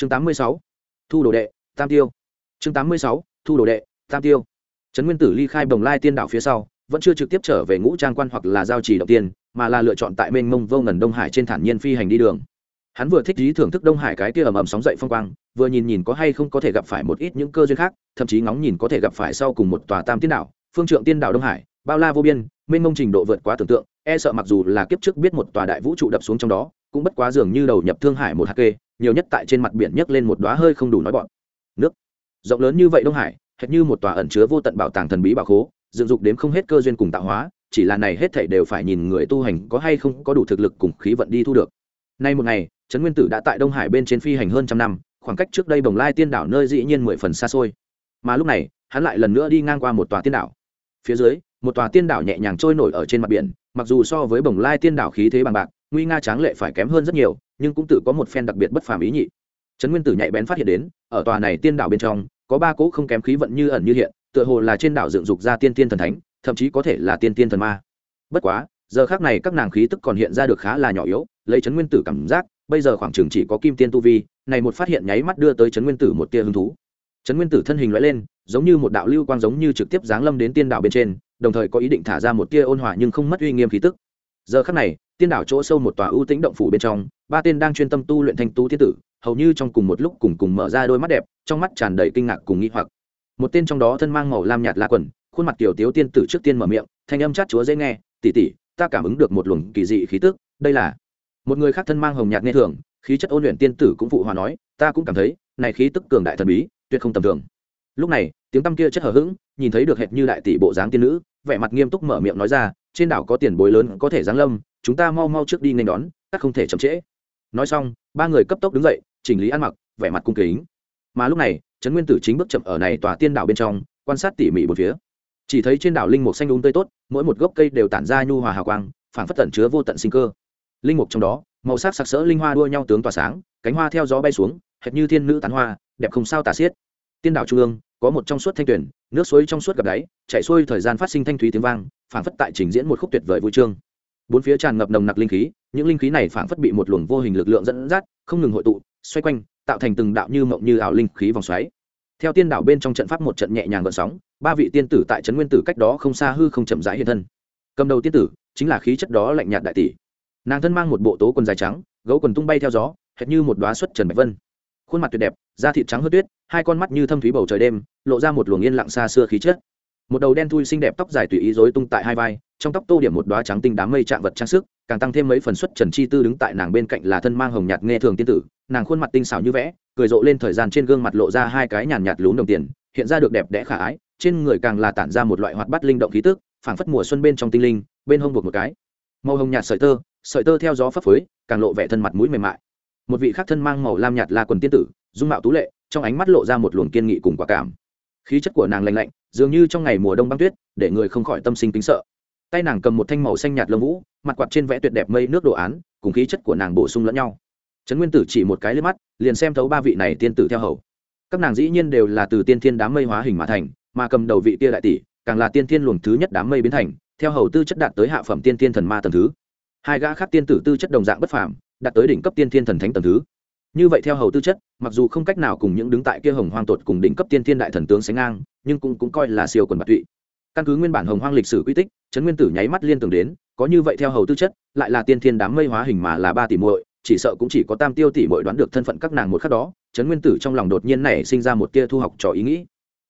chương tám mươi sáu, thu đồ đệ, tam tiêu. Chương tám mươi sáu, thu đồ đệ, tam tiêu. Trấn nguyên tử ly khai bồng lai tiên đảo phía sau, vẫn chưa trực tiếp trở về ngũ trang quan hoặc là giao trì đầu tiên, mà là lựa chọn tại mênh mông vô ngần đông hải trên thản nhiên phi hành đi đường. Hắn vừa thích lý thưởng thức đông hải cái kia ầm ầm sóng dậy phong quang, vừa nhìn nhìn có hay không có thể gặp phải một ít những cơ duyên khác, thậm chí ngóng nhìn có thể gặp phải sau cùng một tòa tam tiên đảo, phương trượng tiên đảo đông hải bao la vô biên, mênh mông trình độ vượt quá tưởng tượng e sợ mặc dù là kiếp trước biết một tòa đại vũ trụ đập xuống trong đó, cũng bất quá dường như đầu nhập thương hải một hạt kê, nhiều nhất tại trên mặt biển nhấc lên một đoá hơi không đủ nói bọn. Nước. Rộng lớn như vậy đông hải, hệt như một tòa ẩn chứa vô tận bảo tàng thần bí bảo khố, dựng dục đến không hết cơ duyên cùng tạo hóa, chỉ là này hết thảy đều phải nhìn người tu hành có hay không có đủ thực lực cùng khí vận đi thu được. Nay một ngày, trấn nguyên tử đã tại đông hải bên trên phi hành hơn trăm năm, khoảng cách trước đây bồng lai tiên đảo nơi dĩ nhiên mười phần xa xôi. Mà lúc này, hắn lại lần nữa đi ngang qua một tòa tiên đảo. Phía dưới một tòa tiên đảo nhẹ nhàng trôi nổi ở trên mặt biển, mặc dù so với bồng lai tiên đảo khí thế bằng bạc, nguy nga tráng lệ phải kém hơn rất nhiều, nhưng cũng tự có một phen đặc biệt bất phàm ý nhị. Trấn nguyên tử nhạy bén phát hiện đến, ở tòa này tiên đảo bên trong, có ba cỗ không kém khí vận như ẩn như hiện, tựa hồ là trên đảo dựng dục ra tiên tiên thần thánh, thậm chí có thể là tiên tiên thần ma. Bất quá, giờ khác này các nàng khí tức còn hiện ra được khá là nhỏ yếu, lấy trấn nguyên tử cảm giác, bây giờ khoảng chừng chỉ có kim tiên tu vi, này một phát hiện nháy mắt đưa tới trấn nguyên tử một tia hứng thú. Trấn nguyên tử thân hình loại lên, giống như một đạo lưu quang giống như trực tiếp giáng lâm đến tiên đảo bên trên đồng thời có ý định thả ra một tia ôn hòa nhưng không mất uy nghiêm khí tức. Giờ khắc này, tiên đảo chỗ sâu một tòa ưu tĩnh động phủ bên trong, ba tên đang chuyên tâm tu luyện thanh tu thiên tử, hầu như trong cùng một lúc cùng cùng mở ra đôi mắt đẹp, trong mắt tràn đầy kinh ngạc cùng nghi hoặc. Một tên trong đó thân mang màu lam nhạt la quần, khuôn mặt kiểu tiếu tiên tử trước tiên mở miệng, thanh âm chát chúa dễ nghe tỉ tỉ ta cảm ứng được một luồng kỳ dị khí tức, đây là một người khác thân mang hồng nhạt nghe thường, khí chất ôn luyện tiên tử cũng phụ hòa nói, ta cũng cảm thấy, này khí tức cường đại thần bí, tuyệt không tầm thường lúc này, tiếng tăm kia chất hở h ữ g nhìn thấy được hệt như đại tỷ bộ dáng tiên nữ, vẻ mặt nghiêm túc mở miệng nói ra, trên đảo có tiền bối lớn có thể giáng lâm, chúng ta mau mau trước đi nên đón, các không thể chậm trễ. Nói xong, ba người cấp tốc đứng dậy, chỉnh lý ăn mặc, vẻ mặt cung kính. Mà lúc này, trấn nguyên tử chính bước chậm ở này tòa tiên đảo bên trong, quan sát tỉ mỉ một phía. Chỉ thấy trên đảo linh mục xanh đúng tươi tốt, mỗi một gốc cây đều tản ra nhu hòa hào quang phản phất tẩn chứa vô tận sinh cơ. Linh mục trong đó, màu sắc sặc sỡ linh hoa đua nhau tướng tỏa sáng, cánh hoa theo gió bay xuống, hệt như thiên nữ tán hoa, đẹp không sao tả xiết tiên đảo trung ương, có một trong suốt thanh tuyển, nước suối trong suốt gặp đáy chạy xuôi thời gian phát sinh thanh thúy tiếng vang, phảng phất tại trình diễn một khúc tuyệt vời vui trương bốn phía tràn ngập nồng nặc linh khí, những linh khí này phảng phất bị một luồng vô hình lực lượng dẫn dắt, không ngừng hội tụ, xoay quanh, tạo thành từng đạo như mộng như ảo linh khí vòng xoáy. Theo tiên đảo bên trong trận pháp một trận nhẹ nhàng gợn sóng, ba vị tiên tử tại trấn nguyên tử cách đó không xa hư không chậm rãi hiện thân. Cầm đầu tiên tử chính là khí chất đó lạnh nhạt đại tỷ. Nàng thân mang một bộ tố quần dài trắng, gấu quần tung bay theo gió, hệt như một đoá xuất trần bạch vân khuôn mặt tuyệt đẹp, da thịt trắng hớt tuyết, hai con mắt như thâm thúy bầu trời đêm, lộ ra một luồng yên lặng xa xưa khí chất. Một đầu đen thui xinh đẹp tóc dài tùy ý rối tung tại hai vai, trong tóc tô điểm một đoá trắng tinh đám mây chạm vật trang sức, càng tăng thêm mấy phần xuất trần chi tư đứng tại nàng bên cạnh là thân mang hồng nhạt nghe thường tiên tử, nàng khuôn mặt tinh xảo như vẽ, cười rộ lên thời gian trên gương mặt lộ ra hai cái nhàn nhạt lún đồng tiền, hiện ra được đẹp đẽ khả ái, trên người càng là tản ra một loại hoạt bát linh động khí tức, phảng phất mùa xuân bên trong tinh linh, bên hông buộc một cái. Màu hồng nhạt sợi tơ sợi tơ theo gió phấp phới, càng lộ vẻ thân mặt mũi mềm mại một vị khác thân mang màu lam nhạt la quần tiên tử, dung mạo tú lệ, trong ánh mắt lộ ra một luồng kiên nghị cùng quả cảm. Khí chất của nàng lạnh lạnh, dường như trong ngày mùa đông băng tuyết, để người không khỏi tâm sinh tính sợ. Tay nàng cầm một thanh màu xanh nhạt lông vũ, mặt quạt trên vẽ tuyệt đẹp mây nước đồ án, cùng khí chất của nàng bổ sung lẫn nhau. Trấn nguyên tử chỉ một cái lên mắt, liền xem thấu ba vị này tiên tử theo hầu. Các nàng dĩ nhiên đều là từ tiên thiên đám mây hóa hình mà thành, mà cầm đầu vị tia đại tỷ, càng là tiên thiên luồng thứ nhất đám mây biến thành, theo hầu tư chất đạt tới hạ phẩm tiên thiên thần ma thần thứ. Hai gã khác tiên tử tư chất đồng dạng bất phàm đạt tới đỉnh cấp tiên thiên thần thánh tầng thứ. Như vậy theo hầu tư chất, mặc dù không cách nào cùng những đứng tại kia hồng hoang tột cùng đỉnh cấp tiên thiên đại thần tướng sánh ngang, nhưng cũng cũng coi là siêu quần bạc tụy. Căn cứ nguyên bản hồng hoang lịch sử quy tích, trấn nguyên tử nháy mắt liên tưởng đến, có như vậy theo hầu tư chất, lại là tiên thiên đám mây hóa hình mà là ba tỷ muội, chỉ sợ cũng chỉ có tam tiêu tỷ muội đoán được thân phận các nàng một khắc đó, trấn nguyên tử trong lòng đột nhiên này sinh ra một tia thu học trò ý nghĩ.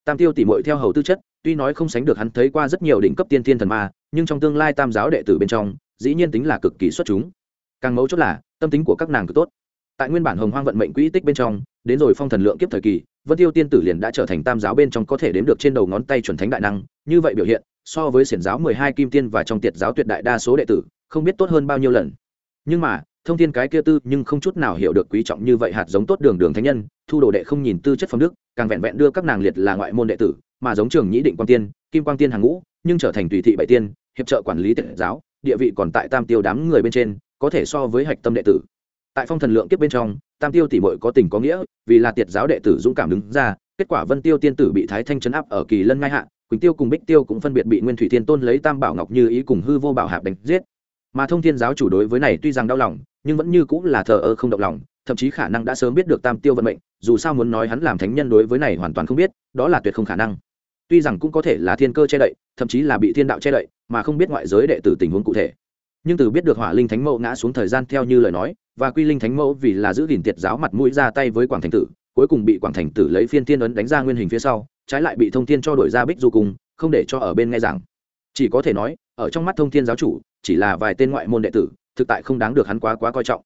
Tam tiêu tỷ muội theo hầu tư chất, tuy nói không sánh được hắn thấy qua rất nhiều đỉnh cấp tiên thiên thần ma, nhưng trong tương lai tam giáo đệ tử bên trong, dĩ nhiên tính là cực kỳ xuất chúng càng mấu chốt là, tâm tính của các nàng cứ tốt. Tại nguyên bản hồng hoang vận mệnh quỹ tích bên trong, đến rồi phong thần lượng kiếp thời kỳ, vân tiêu tiên tử liền đã trở thành tam giáo bên trong có thể đếm được trên đầu ngón tay chuẩn thánh đại năng, như vậy biểu hiện, so với xiển giáo mười hai kim tiên và trong tiệt giáo tuyệt đại đa số đệ tử, không biết tốt hơn bao nhiêu lần. Nhưng mà, thông thiên cái kia tư nhưng không chút nào hiểu được quý trọng như vậy hạt giống tốt đường đường thánh nhân, thu đồ đệ không nhìn tư chất phong đức, càng vẹn vẹn đưa các nàng liệt là ngoại môn đệ tử, mà giống trường nhĩ định quang tiên, kim quang tiên hàng ngũ, nhưng trở thành tùy thị bảy tiên, hiệp trợ quản lý tiệt giáo, địa vị còn tại tam tiêu đám người bên trên có thể so với hạch tâm đệ tử. Tại phong thần lượng kiếp bên trong, tam tiêu tỷ mội có tình có nghĩa, vì là tiệt giáo đệ tử dũng cảm đứng ra, kết quả vân tiêu tiên tử bị thái thanh chấn áp ở kỳ lân ngai hạ, quỳnh tiêu cùng bích tiêu cũng phân biệt bị nguyên thủy thiên tôn lấy tam bảo ngọc như ý cùng hư vô bảo hạp đánh giết. Mà thông thiên giáo chủ đối với này tuy rằng đau lòng, nhưng vẫn như cũng là thờ ơ không động lòng, thậm chí khả năng đã sớm biết được tam tiêu vận mệnh, dù sao muốn nói hắn làm thánh nhân đối với này hoàn toàn không biết, đó là tuyệt không khả năng. Tuy rằng cũng có thể là thiên cơ che đậy, thậm chí là bị thiên đạo che đậy, mà không biết ngoại giới đệ tử tình huống cụ thể nhưng từ biết được hỏa linh thánh mẫu ngã xuống thời gian theo như lời nói, và quy linh thánh mẫu vì là giữ gìn tiệt giáo mặt mũi ra tay với quảng thành tử, cuối cùng bị quảng thành tử lấy phiên thiên ấn đánh ra nguyên hình phía sau, trái lại bị thông thiên cho đổi ra bích du cùng không để cho ở bên nghe rằng chỉ có thể nói, ở trong mắt thông thiên giáo chủ, chỉ là vài tên ngoại môn đệ tử, thực tại không đáng được hắn quá quá coi trọng.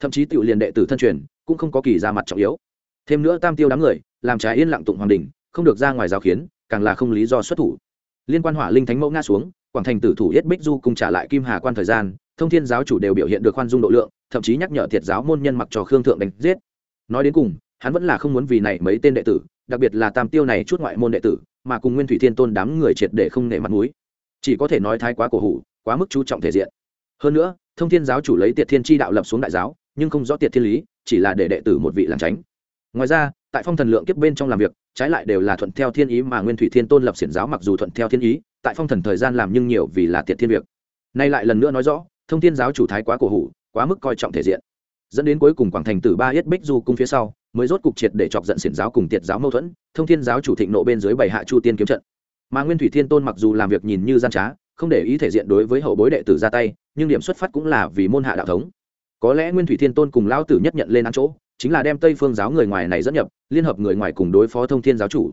Thậm chí tiểu liền đệ tử thân truyền, cũng không có kỳ ra mặt trọng yếu. Thêm nữa tam tiêu đám người, làm trái yên lặng tụng hoàng đình không được ra ngoài giáo khiến, càng là không lý do xuất thủ. Liên quan hỏa linh thánh mẫu ngã xuống quảng thành tử thủ yết bích du cùng trả lại kim hà quan thời gian, thông thiên giáo chủ đều biểu hiện được khoan dung độ lượng, thậm chí nhắc nhở thiệt giáo môn nhân mặc cho khương thượng đánh giết. Nói đến cùng, hắn vẫn là không muốn vì này mấy tên đệ tử, đặc biệt là tam tiêu này chút ngoại môn đệ tử, mà cùng nguyên thủy thiên tôn đám người triệt để không nể mặt mũi. Chỉ có thể nói thái quá cổ hủ, quá mức chú trọng thể diện. Hơn nữa, thông thiên giáo chủ lấy tiệt thiên tri đạo lập xuống đại giáo, nhưng không rõ tiệt thiên lý, chỉ là để đệ tử một vị làm tránh. Ngoài ra tại phong thần lượng kiếp bên trong làm việc, trái lại đều là thuận theo thiên ý mà nguyên thủy thiên tôn lập xiển giáo mặc dù thuận theo thiên ý, tại phong thần thời gian làm nhưng nhiều vì là tiệt thiên việc. Nay lại lần nữa nói rõ, thông thiên giáo chủ thái quá cổ hủ, quá mức coi trọng thể diện. Dẫn đến cuối cùng quảng thành tử ba yết bích du cung phía sau, mới rốt cục triệt để chọc giận xiển giáo cùng tiệt giáo mâu thuẫn, thông thiên giáo chủ thịnh nộ bên dưới bảy hạ chu tiên kiếm trận. Mà nguyên thủy thiên tôn mặc dù làm việc nhìn như gian trá, không để ý thể diện đối với hậu bối đệ tử ra tay, nhưng điểm xuất phát cũng là vì môn hạ đạo thống. Có lẽ nguyên thủy thiên tôn cùng lão tử nhất nhận lên ăn chỗ chính là đem tây phương giáo người ngoài này dẫn nhập, liên hợp người ngoài cùng đối phó thông thiên giáo chủ.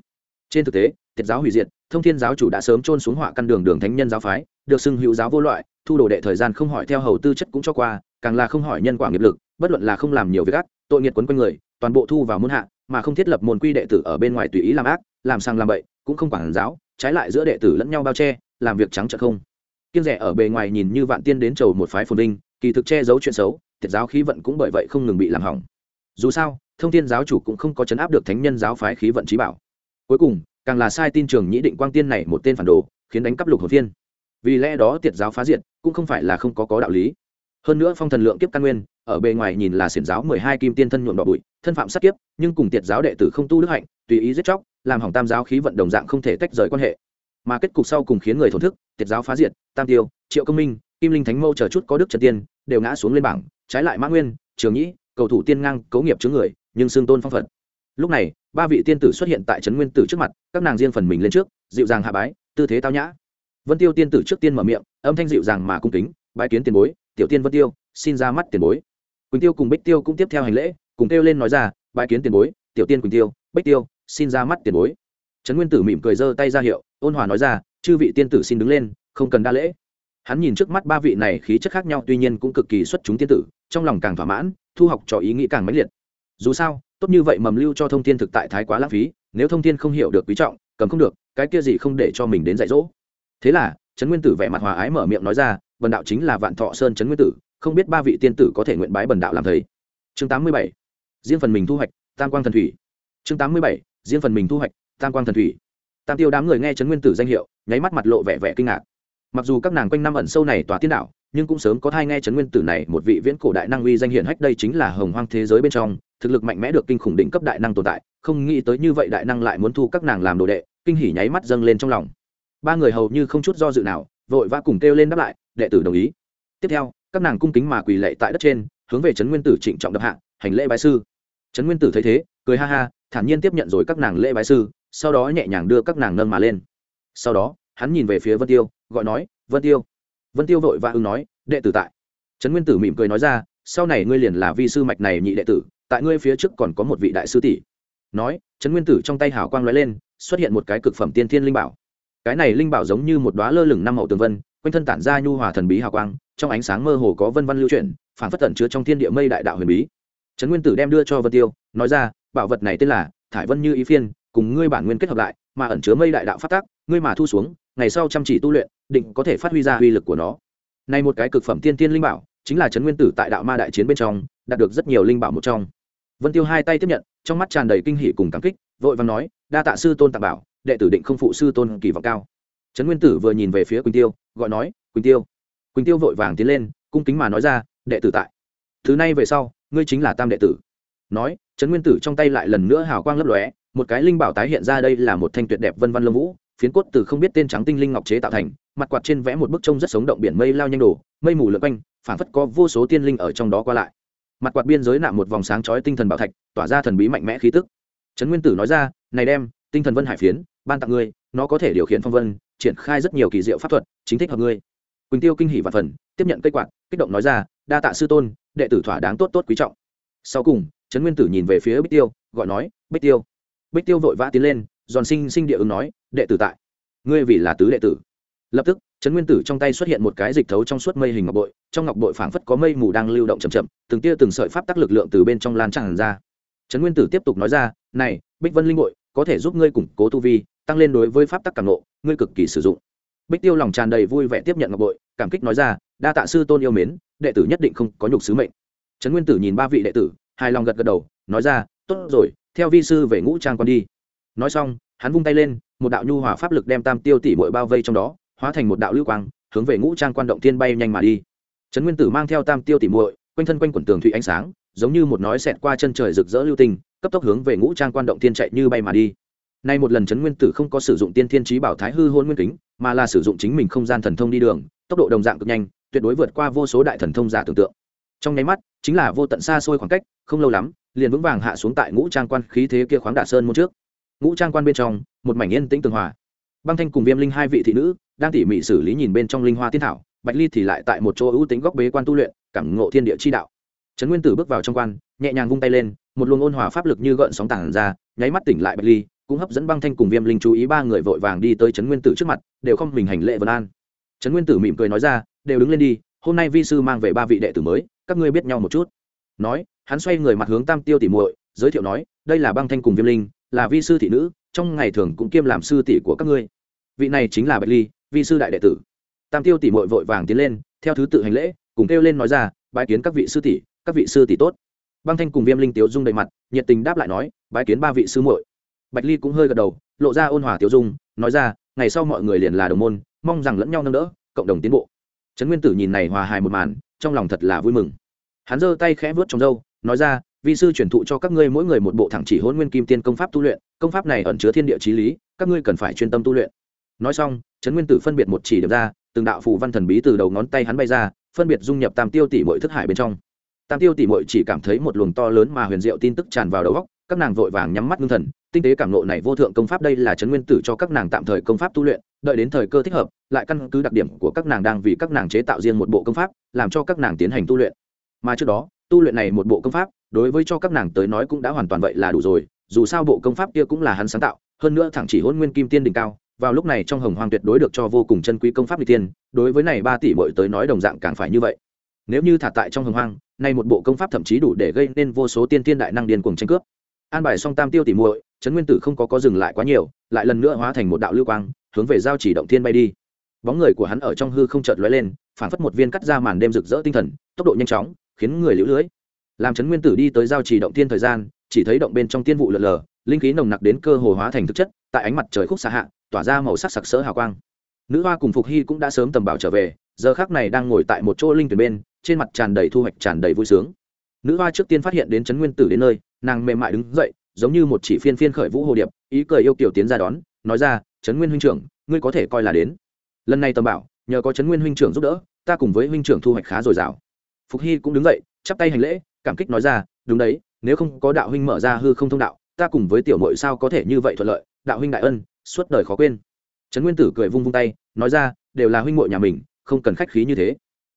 Trên thực tế, tiệt giáo hủy diệt, thông thiên giáo chủ đã sớm trôn xuống họa căn đường đường thánh nhân giáo phái, được xưng hữu giáo vô loại, thu đồ đệ thời gian không hỏi theo hầu tư chất cũng cho qua, càng là không hỏi nhân quả nghiệp lực, bất luận là không làm nhiều việc ác, tội nghiệt quấn quanh người, toàn bộ thu vào môn hạ, mà không thiết lập môn quy đệ tử ở bên ngoài tùy ý làm ác, làm sang làm bậy, cũng không quản giáo, trái lại giữa đệ tử lẫn nhau bao che, làm việc trắng trợn không. Kiên rẻ ở bề ngoài nhìn như vạn tiên đến chầu một phái phồn vinh, kỳ thực che giấu chuyện xấu thiệt giáo khí vận cũng bởi vậy không ngừng bị làm hỏng dù sao, thông thiên giáo chủ cũng không có chấn áp được thánh nhân giáo phái khí vận trí bảo. Cuối cùng, càng là sai tin trường nhĩ định quang tiên này một tên phản đồ, khiến đánh cắp lục hồn thiên vì lẽ đó tiệt giáo phá diệt, cũng không phải là không có có đạo lý. Hơn nữa phong thần lượng kiếp căn nguyên, ở bề ngoài nhìn là xiển giáo mười hai kim tiên thân nhuộm đỏ bụi, thân phạm sát kiếp, nhưng cùng tiệt giáo đệ tử không tu đức hạnh, tùy ý giết chóc, làm hỏng tam giáo khí vận đồng dạng không thể tách rời quan hệ. Mà kết cục sau cùng khiến người thổn thức, tiệt giáo phá diệt, tam tiêu, triệu công minh, kim linh thánh mâu chờ chút có đức trần tiên, đều ngã xuống lên bảng, trái lại mã nguyên, trường nhĩ cầu thủ tiên ngang cấu nghiệp chứa người, nhưng xương tôn phong phật. Lúc này, ba vị tiên tử xuất hiện tại trấn nguyên tử trước mặt, các nàng riêng phần mình lên trước, dịu dàng hạ bái, tư thế tao nhã. Vân tiêu tiên tử trước tiên mở miệng, âm thanh dịu dàng mà cung kính, bái kiến tiền bối, tiểu tiên vân tiêu, xin ra mắt tiền bối. Quỳnh tiêu cùng bích tiêu cũng tiếp theo hành lễ, cùng kêu lên nói ra, bái kiến tiền bối, tiểu tiên quỳnh tiêu, bích tiêu, xin ra mắt tiền bối. Trấn nguyên tử mỉm cười giơ tay ra hiệu, ôn hòa nói ra, chư vị tiên tử xin đứng lên, không cần đa lễ hắn nhìn trước mắt ba vị này khí chất khác nhau, tuy nhiên cũng cực kỳ xuất chúng tiên tử, trong lòng càng thỏa mãn, thu học cho ý nghĩ càng mãnh liệt. Dù sao, tốt như vậy mầm lưu cho thông tin thực tại thái quá lãng phí, nếu thông tin không hiểu được quý trọng, cầm không được, cái kia gì không để cho mình đến dạy dỗ. Thế là, trấn nguyên tử vẻ mặt hòa ái mở miệng nói ra bần đạo chính là vạn thọ sơn trấn nguyên tử, không biết ba vị tiên tử có thể nguyện bái bần đạo làm thầy. Chương tám mươi bảy, riêng phần mình thu hoạch, tam quang thần thủy. Chương tám mươi bảy, riêng phần mình thu hoạch, tam quang thần thủy. Tam tiêu đám người nghe trấn nguyên tử danh hiệu, nháy mắt mặt lộ vẻ vẻ kinh ngạc mặc dù các nàng quanh năm ẩn sâu này tòa tiên đạo, nhưng cũng sớm có thai nghe trấn nguyên tử này một vị viễn cổ đại năng uy danh hiển hách đây chính là hồng hoang thế giới bên trong, thực lực mạnh mẽ được kinh khủng đỉnh cấp đại năng tồn tại, không nghĩ tới như vậy đại năng lại muốn thu các nàng làm đồ đệ, kinh hỉ nháy mắt dâng lên trong lòng. Ba người hầu như không chút do dự nào, vội vã cùng kêu lên đáp lại, đệ tử đồng ý. Tiếp theo, các nàng cung kính mà quỳ lệ tại đất trên, hướng về trấn nguyên tử trịnh trọng đập hạng hành lễ bái sư. Trấn nguyên tử thấy thế, cười ha ha, thản nhiên tiếp nhận rồi các nàng lễ bái sư, sau đó nhẹ nhàng đưa các nàng nâng mà lên. Sau đó hắn nhìn về phía vân tiêu, gọi nói, vân tiêu. Vân tiêu vội và ưng nói, đệ tử tại. Trấn nguyên tử mỉm cười nói ra, sau này ngươi liền là vi sư mạch này nhị đệ tử, tại ngươi phía trước còn có một vị đại sư tỷ. Nói, trấn nguyên tử trong tay hảo quang lóe lên, xuất hiện một cái cực phẩm tiên thiên linh bảo. Cái này linh bảo giống như một đoá lơ lửng năm hậu tường vân, quanh thân tản ra nhu hòa thần bí hào quang, trong ánh sáng mơ hồ có vân văn lưu chuyển, phản phất tẩn chứa trong thiên địa mây đại đạo huyền bí. Trấn nguyên tử đem đưa cho vân tiêu, nói ra, bảo vật này tên là thải vân như ý phiên, cùng ngươi bản nguyên kết hợp lại, mà ẩn chứa mây đại đạo phát tác, ngươi mà thu xuống ngày sau chăm chỉ tu luyện, định có thể phát huy ra uy lực của nó. Này một cái cực phẩm tiên tiên linh bảo, chính là trấn nguyên tử tại đạo ma đại chiến bên trong, đạt được rất nhiều linh bảo một trong. Vân tiêu hai tay tiếp nhận, trong mắt tràn đầy kinh hỉ cùng cảm kích, vội vàng nói, đa tạ sư tôn tặng bảo, đệ tử định không phụ sư tôn kỳ vọng cao. Trấn nguyên tử vừa nhìn về phía quỳnh tiêu, gọi nói, quỳnh tiêu. Quỳnh tiêu vội vàng tiến lên, cung kính mà nói ra, đệ tử tại. Thứ này về sau, ngươi chính là tam đệ tử. Nói, trấn nguyên tử trong tay lại lần nữa hào quang lấp lóe, một cái linh bảo tái hiện ra đây là một thanh tuyệt đẹp vân văn lông vũ phiến cốt từ không biết tên trắng tinh linh ngọc chế tạo thành, mặt quạt trên vẽ một bức trông rất sống động biển mây lao nhanh đổ, mây mù lượn quanh phản phất có vô số tiên linh ở trong đó qua lại. Mặt quạt biên giới nạm một vòng sáng chói tinh thần bảo thạch, tỏa ra thần bí mạnh mẽ khí tức. Trấn nguyên tử nói ra, này đem, tinh thần vân hải phiến, ban tặng ngươi, nó có thể điều khiển phong vân, triển khai rất nhiều kỳ diệu pháp thuật, chính thích hợp ngươi. Quỳnh tiêu kinh hỉ và phần, tiếp nhận cây quạt, kích động nói ra, đa tạ sư tôn, đệ tử thỏa đáng tốt tốt quý trọng. Sau cùng, trấn nguyên tử nhìn về phía bích tiêu, gọi nói, bích tiêu. Bích tiêu vội vã tiến lên giòn sinh sinh địa ứng nói, đệ tử tại. Ngươi vì là tứ đệ tử. Lập tức, trấn nguyên tử trong tay xuất hiện một cái dịch thấu trong suốt mây hình ngọc bội, trong ngọc bội phảng phất có mây mù đang lưu động chậm chậm, từng tia từng sợi pháp tắc lực lượng từ bên trong lan tràn ra. Trấn nguyên tử tiếp tục nói ra, này, bích vân linh bội, có thể giúp ngươi củng cố tu vi, tăng lên đối với pháp tắc càng nộ, ngươi cực kỳ sử dụng. Bích tiêu lòng tràn đầy vui vẻ tiếp nhận ngọc bội, cảm kích nói ra, đa tạ sư tôn yêu mến, đệ tử nhất định không có nhục sứ mệnh. Trấn nguyên tử nhìn ba vị đệ tử, hài lòng gật gật đầu, nói ra, tốt rồi, theo vi sư về ngũ trang con đi nói xong hắn vung tay lên một đạo nhu hòa pháp lực đem tam tiêu tỷ bội bao vây trong đó hóa thành một đạo lưu quang hướng về ngũ trang quan động thiên bay nhanh mà đi. Trấn nguyên tử mang theo tam tiêu tỷ muội quanh thân quanh quần tường thủy ánh sáng giống như một nói xẹt qua chân trời rực rỡ lưu tình, cấp tốc hướng về ngũ trang quan động thiên chạy như bay mà đi. Nay một lần trấn nguyên tử không có sử dụng tiên thiên trí bảo thái hư hôn nguyên kính mà là sử dụng chính mình không gian thần thông đi đường tốc độ đồng dạng cực nhanh tuyệt đối vượt qua vô số đại thần thông giả tưởng tượng. Trong nháy mắt chính là vô tận xa xôi khoảng cách không lâu lắm liền vững vàng hạ xuống tại ngũ trang quan khí thế kia khoáng đạ sơn môn trước ngũ trang quan bên trong, một mảnh yên tĩnh tường hòa. Băng thanh cùng viêm linh hai vị thị nữ, đang tỉ mỉ xử lý nhìn bên trong linh hoa tiên thảo, bạch ly thì lại tại một chỗ ưu tính góc bế quan tu luyện, cảm ngộ thiên địa chi đạo. Trấn nguyên tử bước vào trong quan, nhẹ nhàng vung tay lên, một luồng ôn hòa pháp lực như gợn sóng tảng ra, nháy mắt tỉnh lại bạch ly, cũng hấp dẫn băng thanh cùng viêm linh chú ý ba người vội vàng đi tới trấn nguyên tử trước mặt, đều không mình hành lệ vân an. Trấn nguyên tử mỉm cười nói ra, đều đứng lên đi, hôm nay vi sư mang về ba vị đệ tử mới, các ngươi biết nhau một chút. Nói, hắn xoay người mặt hướng tam tiêu tỉ muội, giới thiệu nói, đây là băng thanh cùng viêm linh là vi sư thị nữ, trong ngày thường cũng kiêm làm sư tỷ của các ngươi. Vị này chính là bạch ly, vi sư đại đệ tử. Tam tiêu tỷ muội vội vàng tiến lên, theo thứ tự hành lễ, cùng kêu lên nói ra, bái kiến các vị sư tỷ, các vị sư tỷ tốt. Băng thanh cùng viêm linh tiếu dung đầy mặt, nhiệt tình đáp lại nói, bái kiến ba vị sư muội. Bạch ly cũng hơi gật đầu, lộ ra ôn hòa tiếu dung, nói ra, ngày sau mọi người liền là đồng môn, mong rằng lẫn nhau nâng đỡ, cộng đồng tiến bộ. Trấn nguyên tử nhìn này hòa hài một màn, trong lòng thật là vui mừng. Hắn giơ tay khẽ vớt trong râu, nói ra vi sư truyền thụ cho các ngươi mỗi người một bộ thẳng chỉ hôn nguyên kim tiên công pháp tu luyện, công pháp này ẩn chứa thiên địa trí lý, các ngươi cần phải chuyên tâm tu luyện. Nói xong, trấn nguyên tử phân biệt một chỉ điểm ra, từng đạo phù văn thần bí từ đầu ngón tay hắn bay ra, phân biệt dung nhập tam tiêu tỷ mỗi thức hải bên trong. Tam tiêu tỷ mỗi chỉ cảm thấy một luồng to lớn mà huyền diệu tin tức tràn vào đầu góc các nàng vội vàng nhắm mắt ngưng thần, tinh tế cảm nộ này vô thượng công pháp đây là trấn nguyên tử cho các nàng tạm thời công pháp tu luyện, đợi đến thời cơ thích hợp, lại căn cứ đặc điểm của các nàng đang vì các nàng chế tạo riêng một bộ công pháp, làm cho các nàng tiến hành tu luyện. Mà trước đó, tu luyện này một bộ công pháp đối với cho các nàng tới nói cũng đã hoàn toàn vậy là đủ rồi, dù sao bộ công pháp kia cũng là hắn sáng tạo, hơn nữa thẳng chỉ hôn nguyên kim tiên đỉnh cao, vào lúc này trong hồng hoàng tuyệt đối được cho vô cùng chân quý công pháp n tiên, đối với này ba tỷ bội tới nói đồng dạng càng phải như vậy. Nếu như thả tại trong hồng hoàng nay một bộ công pháp thậm chí đủ để gây nên vô số tiên tiên đại năng điên cuồng tranh cướp. An bài song tam tiêu tỷ muội, trấn nguyên tử không có có dừng lại quá nhiều, lại lần nữa hóa thành một đạo lưu quang, hướng về giao chỉ động thiên bay đi. Bóng người của hắn ở trong hư không chợt lóe lên phản phất một viên cắt ra màn đêm rực rỡ tinh thần, tốc độ nhanh chóng, khiến người lũ lưới làm trấn nguyên tử đi tới giao trì động tiên thời gian, chỉ thấy động bên trong tiên vụ lờ lờ, linh khí nồng nặc đến cơ hồ hóa thành thực chất, tại ánh mặt trời khúc xa hạ, tỏa ra màu sắc sặc sỡ hào quang. Nữ hoa cùng phục hy cũng đã sớm tầm bảo trở về, giờ khác này đang ngồi tại một chỗ linh tuyển bên, trên mặt tràn đầy thu hoạch, tràn đầy vui sướng. Nữ hoa trước tiên phát hiện đến trấn nguyên tử đến nơi, nàng mềm mại đứng dậy, giống như một chỉ phiên phiên khởi vũ hồ điệp, ý cười yêu kiểu tiến ra đón, nói ra trấn nguyên huynh trưởng, ngươi có thể coi là đến. Lần này tầm bảo, nhờ có trấn nguyên huynh trưởng giúp đỡ, ta cùng với huynh trưởng thu hoạch khá dồi dào. Phục hy cũng đứng dậy, chắp tay hành lễ cảm kích nói ra, đúng đấy, nếu không có đạo huynh mở ra hư không thông đạo, ta cùng với tiểu mội sao có thể như vậy thuận lợi? Đạo huynh đại ân, suốt đời khó quên. Trấn nguyên tử cười vung vung tay, nói ra, đều là huynh mội nhà mình, không cần khách khí như thế.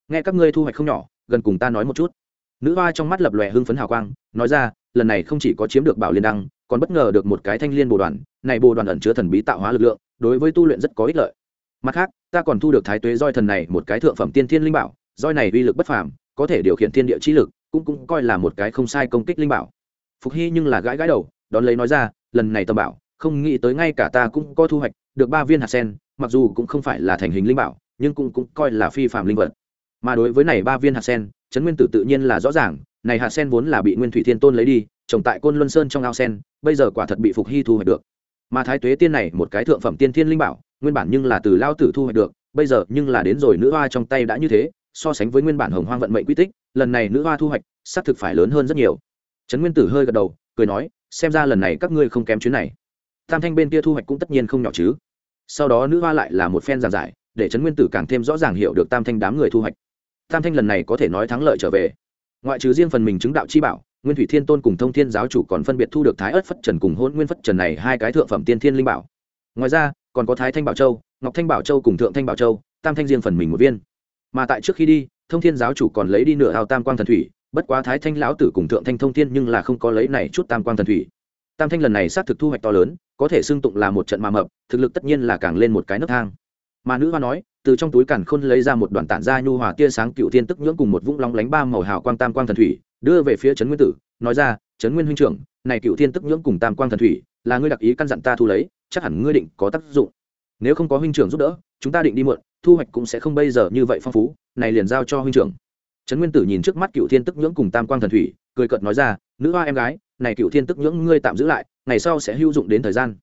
Nghe các ngươi thu hoạch không nhỏ, gần cùng ta nói một chút. Nữ hoa trong mắt lập lòe hưng phấn hào quang, nói ra, lần này không chỉ có chiếm được bảo liên đăng, còn bất ngờ được một cái thanh liên bồ đoàn, này bồ đoàn ẩn chứa thần bí tạo hóa lực lượng, đối với tu luyện rất có ích lợi. Mặt khác, ta còn thu được thái tuế roi thần này một cái thượng phẩm tiên thiên linh bảo, roi này uy lực bất phàm, có thể điều khiển thiên địa trí lực cũng cũng coi là một cái không sai công kích linh bảo. Phục hy nhưng là gãi gãi đầu, đón lấy nói ra, lần này tầm bảo, không nghĩ tới ngay cả ta cũng có thu hoạch được ba viên hạt sen, mặc dù cũng không phải là thành hình linh bảo, nhưng cũng cũng coi là phi phạm linh vật. Mà đối với này ba viên hạt sen, trấn nguyên tử tự nhiên là rõ ràng, này hạt sen vốn là bị nguyên thủy thiên tôn lấy đi, trồng tại côn luân sơn trong ao sen, bây giờ quả thật bị phục hy thu hoạch được. Mà thái tuế tiên này một cái thượng phẩm tiên thiên linh bảo, nguyên bản nhưng là từ lao tử thu hoạch được, bây giờ nhưng là đến rồi nữ hoa trong tay đã như thế, so sánh với nguyên bản hồng hoang vận mệnh quy tích lần này nữ hoa thu hoạch, xác thực phải lớn hơn rất nhiều. Trấn nguyên tử hơi gật đầu, cười nói, xem ra lần này các ngươi không kém chuyến này. Tam thanh bên kia thu hoạch cũng tất nhiên không nhỏ chứ. Sau đó nữ hoa lại là một phen giảng giải, để trấn nguyên tử càng thêm rõ ràng hiểu được tam thanh đám người thu hoạch. Tam thanh lần này có thể nói thắng lợi trở về. Ngoại trừ riêng phần mình chứng đạo chi bảo, nguyên thủy thiên tôn cùng thông thiên giáo chủ còn phân biệt thu được thái ớt phất trần cùng hôn nguyên phất trần này hai cái thượng phẩm tiên thiên linh bảo. Ngoài ra, còn có thái thanh bảo châu, ngọc thanh bảo châu cùng thượng thanh bảo châu, tam thanh riêng phần mình một viên. Mà tại trước khi đi thông thiên giáo chủ còn lấy đi nửa ao tam quang thần thủy, bất quá thái thanh lão tử cùng thượng thanh thông thiên nhưng là không có lấy này chút tam quang thần thủy. Tam thanh lần này xác thực thu hoạch to lớn, có thể xưng tụng là một trận mà mập, thực lực tất nhiên là càng lên một cái nấc thang. Mà nữ hoa nói, từ trong túi càn khôn lấy ra một đoàn tản da nhu hòa tia sáng cựu thiên tức nhưỡng cùng một vũng long lánh ba màu hào quang tam quang thần thủy, đưa về phía trấn nguyên tử, nói ra, trấn nguyên huynh trưởng, này cựu thiên tức nhưỡng cùng tam quang thần thủy, là ngươi đặc ý căn dặn ta thu lấy, chắc hẳn ngươi định có tác dụng. Nếu không có huynh trưởng giúp đỡ, chúng ta định đi mượn thu hoạch cũng sẽ không bây giờ như vậy phong phú, này liền giao cho huynh trưởng. Trấn nguyên tử nhìn trước mắt cựu thiên tức nhưỡng cùng tam quang thần thủy, cười cợt nói ra, nữ hoa em gái, này cựu thiên tức nhưỡng ngươi tạm giữ lại, ngày sau sẽ hữu dụng đến thời gian.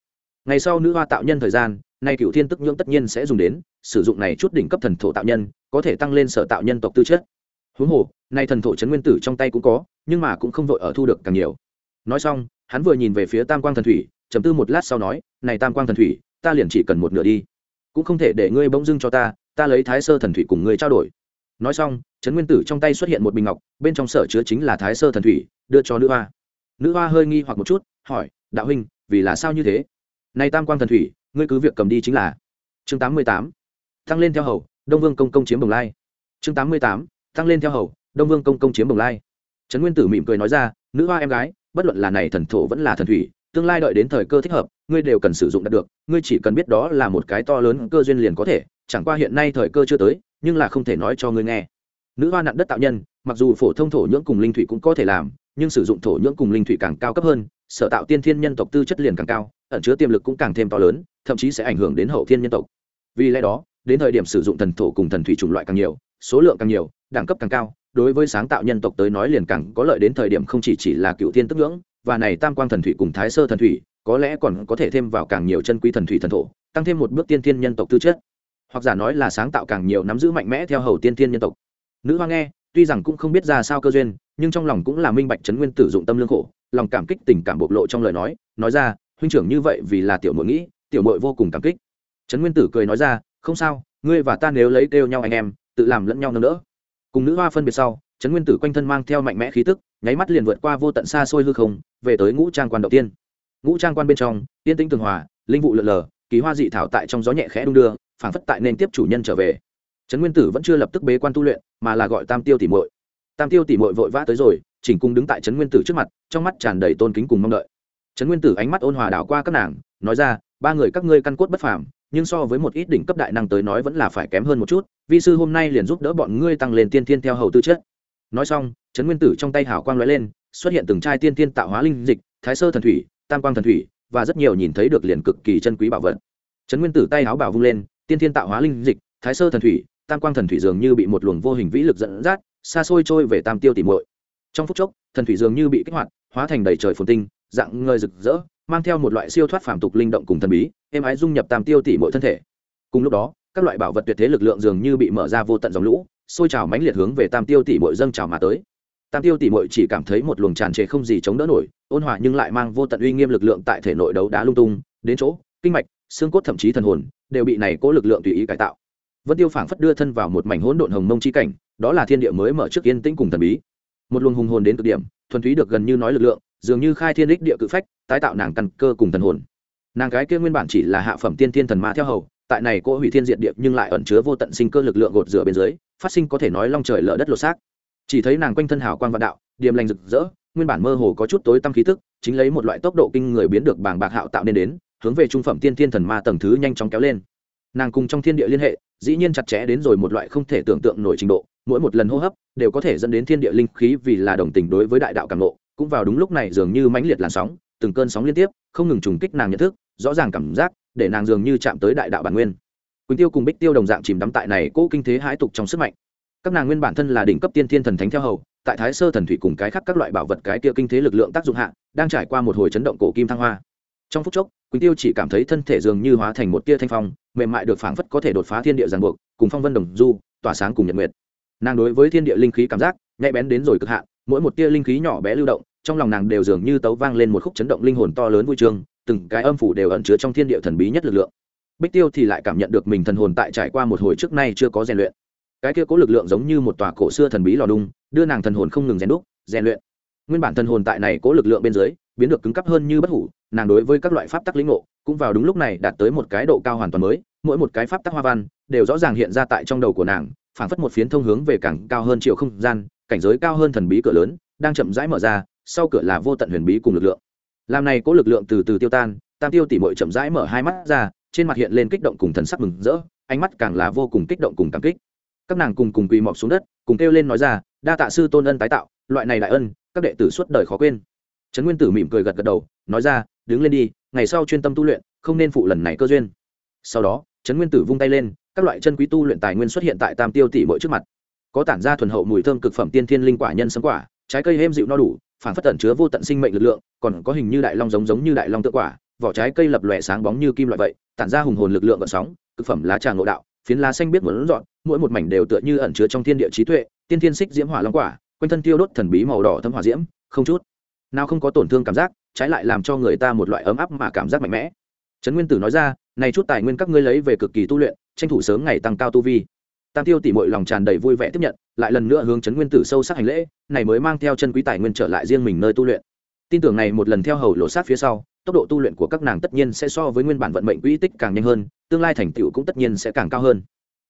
Ngày sau nữ hoa tạo nhân thời gian nay cựu thiên tức nhưỡng tất nhiên sẽ dùng đến, sử dụng này chút đỉnh cấp thần thổ tạo nhân, có thể tăng lên sở tạo nhân tộc tư chất. Huống hồ nay thần thổ trấn nguyên tử trong tay cũng có, nhưng mà cũng không vội ở thu được càng nhiều. Nói xong, hắn vừa nhìn về phía tam quang thần thủy chấm tư một lát sau nói, này tam quang thần thủy, ta liền chỉ cần một nửa đi cũng không thể để ngươi bỗng dưng cho ta ta lấy thái sơ thần thủy cùng ngươi trao đổi. Nói xong, trấn nguyên tử trong tay xuất hiện một bình ngọc, bên trong sở chứa chính là thái sơ thần thủy, đưa cho nữ hoa. Nữ hoa hơi nghi hoặc một chút, hỏi, đạo huynh, vì là sao như thế? Nay tam quang thần thủy, ngươi cứ việc cầm đi chính là. Chương tám mươi tám tăng lên theo hầu, đông vương công công chiếm bồng lai. Chương tám mươi tám tăng lên theo hầu, đông vương công công chiếm bồng lai. Trấn nguyên tử mỉm cười nói ra, nữ hoa em gái, bất luận là này thần thổ vẫn là thần thủy, tương lai đợi đến thời cơ thích hợp ngươi đều cần sử dụng đạt được, ngươi chỉ cần biết đó là một cái to lớn cơ duyên liền có thể, chẳng qua hiện nay thời cơ chưa tới, nhưng là không thể nói cho ngươi nghe. Nữ hoa nặn đất tạo nhân, mặc dù phổ thông thổ nhưỡng cùng linh thủy cũng có thể làm, nhưng sử dụng thổ nhưỡng cùng linh thủy càng cao cấp hơn, sở tạo tiên thiên nhân tộc tư chất liền càng cao, ẩn chứa tiềm lực cũng càng thêm to lớn, thậm chí sẽ ảnh hưởng đến hậu thiên nhân tộc. Vì lẽ đó, đến thời điểm sử dụng thần thổ cùng thần thủy chủng loại càng nhiều, số lượng càng nhiều, đẳng cấp càng cao, đối với sáng tạo nhân tộc tới nói liền càng có lợi đến thời điểm không chỉ chỉ là cựu thiên tức ngưỡng và này tam quang thần thủy cùng thái sơ thần thủy có lẽ còn có thể thêm vào càng nhiều chân quý thần thủy thần thổ, tăng thêm một bước tiên thiên nhân tộc tư chất. Hoặc giả nói là sáng tạo càng nhiều nắm giữ mạnh mẽ theo hầu tiên thiên nhân tộc. Nữ hoa nghe, tuy rằng cũng không biết ra sao cơ duyên, nhưng trong lòng cũng là minh bạch chấn nguyên tử dụng tâm lương khổ, lòng cảm kích tình cảm bộc lộ trong lời nói nói ra, huynh trưởng như vậy vì là tiểu mội nghĩ, tiểu mội vô cùng cảm kích. Trấn nguyên tử cười nói ra, không sao, ngươi và ta nếu lấy kêu nhau anh em, tự làm lẫn nhau nâng đỡ. Cùng nữ hoa phân biệt sau, trấn nguyên tử quanh thân mang theo mạnh mẽ khí tức, nháy mắt liền vượt qua vô tận xa xôi hư không, về tới ngũ trang quan đầu tiên ngũ trang quan bên trong tiên tĩnh tường hòa, linh vụ lượn lờ, kỳ hoa dị thảo tại trong gió nhẹ khẽ đung đưa, phảng phất tại nên tiếp chủ nhân trở về. Trấn nguyên tử vẫn chưa lập tức bế quan tu luyện, mà là gọi tam tiêu tỉ mội tam tiêu tỉ mội vội vã tới rồi, chỉnh cung đứng tại trấn nguyên tử trước mặt, trong mắt tràn đầy tôn kính cùng mong đợi. Trấn nguyên tử ánh mắt ôn hòa đảo qua các nàng, nói ra, ba người các ngươi căn cốt bất phàm, nhưng so với một ít đỉnh cấp đại năng tới nói vẫn là phải kém hơn một chút, vi sư hôm nay liền giúp đỡ bọn ngươi tăng lên tiên thiên theo hầu tư chất. Nói xong, trấn nguyên tử trong tay hảo quang lóe lên, xuất hiện từng chai tiên thiên tạo hóa linh dịch, thái sơ thần thủy tam quang thần thủy, và rất nhiều nhìn thấy được liền cực kỳ chân quý bảo vật. Trấn nguyên tử tay áo bảo vung lên, tiên thiên tạo hóa linh dịch, thái sơ thần thủy, tam quang thần thủy dường như bị một luồng vô hình vĩ lực dẫn dắt, xa xôi trôi về tam tiêu tỉ muội. Trong phút chốc, thần thủy dường như bị kích hoạt, hóa thành đầy trời phồn tinh, dạng ngời rực rỡ, mang theo một loại siêu thoát phàm tục linh động cùng thần bí, êm ái dung nhập tam tiêu tỷ mỗi thân thể. Cùng lúc đó, các loại bảo vật tuyệt thế lực lượng dường như bị mở ra vô tận dòng lũ, xôi trào mãnh liệt hướng về tam tiêu tỷ mỗi dâng trào mà tới tam tiêu tỷ mội chỉ cảm thấy một luồng tràn trề không gì chống đỡ nổi, ôn hòa nhưng lại mang vô tận uy nghiêm lực lượng tại thể nội đấu đá lung tung, đến chỗ, kinh mạch, xương cốt thậm chí thần hồn, đều bị này cố lực lượng tùy ý cải tạo. Vân tiêu phảng phất đưa thân vào một mảnh hỗn độn hồng mông chi cảnh, đó là thiên địa mới mở trước yên tĩnh cùng thần bí. Một luồng hùng hồn đến cực điểm, thuần túy được gần như nói lực lượng, dường như khai thiên đích địa cự phách, tái tạo nàng căn cơ cùng thần hồn. Nàng gái kia nguyên bản chỉ là hạ phẩm tiên thiên thần ma theo hầu, tại này cô hủy thiên diệt địa nhưng lại ẩn chứa vô tận sinh cơ lực lượng gột rửa bên dưới, phát sinh có thể nói long trời lở đất lột xác chỉ thấy nàng quanh thân hào quang vạn đạo điềm lành rực rỡ nguyên bản mơ hồ có chút tối tăm khí tức chính lấy một loại tốc độ kinh người biến được bảng bạc hạo tạo nên đến hướng về trung phẩm tiên thiên thần ma tầng thứ nhanh chóng kéo lên. Nàng cùng trong thiên địa liên hệ dĩ nhiên chặt chẽ đến rồi một loại không thể tưởng tượng nổi trình độ mỗi một lần hô hấp đều có thể dẫn đến thiên địa linh khí vì là đồng tình đối với đại đạo cảm ngộ, cũng vào đúng lúc này dường như mãnh liệt làn sóng từng cơn sóng liên tiếp không ngừng trùng kích nàng nhận thức rõ ràng cảm giác để nàng dường như chạm tới đại đạo bản nguyên. Quỳnh tiêu cùng bích tiêu đồng dạng chìm đắm tại này cỗ kinh thế hãi tục trong sức mạnh các nàng nguyên bản thân là đỉnh cấp tiên thiên thần thánh theo hầu, tại thái sơ thần thủy cùng cái khác các loại bảo vật cái kia kinh thế lực lượng tác dụng hạ, đang trải qua một hồi chấn động cổ kim thăng hoa. Trong phút chốc quỳnh tiêu chỉ cảm thấy thân thể dường như hóa thành một tia thanh phong, mềm mại được phảng phất có thể đột phá thiên địa ràng buộc, cùng phong vân đồng du, tỏa sáng cùng nhật nguyệt. Nàng đối với thiên địa linh khí cảm giác nhạy bén đến rồi cực hạn, mỗi một tia linh khí nhỏ bé lưu động, trong lòng nàng đều dường như tấu vang lên một khúc chấn động linh hồn to lớn vui trường, từng cái âm phủ đều ẩn chứa trong thiên địa thần bí nhất lực lượng. Bích tiêu thì lại cảm nhận được mình thần hồn tại trải qua một hồi trước nay chưa có rèn luyện cái kia cố lực lượng giống như một tòa cổ xưa thần bí lò đung, đưa nàng thần hồn không ngừng rèn đúc, rèn luyện. Nguyên bản thần hồn tại này cố lực lượng bên dưới, biến được cứng cấp hơn như bất hủ, nàng đối với các loại pháp tắc lĩnh ngộ, cũng vào đúng lúc này đạt tới một cái độ cao hoàn toàn mới, mỗi một cái pháp tắc hoa văn, đều rõ ràng hiện ra tại trong đầu của nàng, phảng phất một phiến thông hướng về càng cao hơn chiều không gian, cảnh giới cao hơn thần bí cửa lớn, đang chậm rãi mở ra, sau cửa là vô tận huyền bí cùng lực lượng. Làm này cố lực lượng từ từ tiêu tan, tam tiêu tỉ mội chậm rãi mở hai mắt ra, trên mặt hiện lên kích động cùng thần sắc mừng rỡ, ánh mắt càng là vô cùng kích động cùng cảm kích các nàng cùng cùng quỳ mọc xuống đất, cùng kêu lên nói ra, đa tạ sư tôn ân tái tạo, loại này đại ân, các đệ tử suốt đời khó quên. Trấn nguyên tử mỉm cười gật gật đầu, nói ra, đứng lên đi, ngày sau chuyên tâm tu luyện, không nên phụ lần này cơ duyên. Sau đó, trấn nguyên tử vung tay lên, các loại chân quý tu luyện tài nguyên xuất hiện tại tam tiêu tỷ mỗi trước mặt. Có tản ra thuần hậu mùi thơm cực phẩm tiên thiên linh quả nhân sấm quả, trái cây êm dịu no đủ, phản phất tẩn chứa vô tận sinh mệnh lực lượng, còn có hình như đại long giống giống như đại long tự quả, vỏ trái cây lập lòe sáng bóng như kim loại vậy, tản ra hùng hồn lực lượng gợn sóng, cực phẩm lá trà ngộ đạo, phiến lá xanh biết muốn dọn mỗi một mảnh đều tựa như ẩn chứa trong thiên địa trí tuệ, tiên thiên xích diễm hỏa long quả, quanh thân tiêu đốt thần bí màu đỏ thấm hỏa diễm, không chút nào không có tổn thương cảm giác, trái lại làm cho người ta một loại ấm áp mà cảm giác mạnh mẽ. Trấn nguyên tử nói ra, này chút tài nguyên các ngươi lấy về cực kỳ tu luyện, tranh thủ sớm ngày tăng cao tu vi. Tam tiêu tỉ mọi lòng tràn đầy vui vẻ tiếp nhận, lại lần nữa hướng trấn nguyên tử sâu sắc hành lễ, này mới mang theo chân quý tài nguyên trở lại riêng mình nơi tu luyện. Tin tưởng này một lần theo hầu lộ sát phía sau, tốc độ tu luyện của các nàng tất nhiên sẽ so với nguyên bản vận mệnh quỹ tích càng nhanh hơn, tương lai thành tựu cũng tất nhiên sẽ càng cao hơn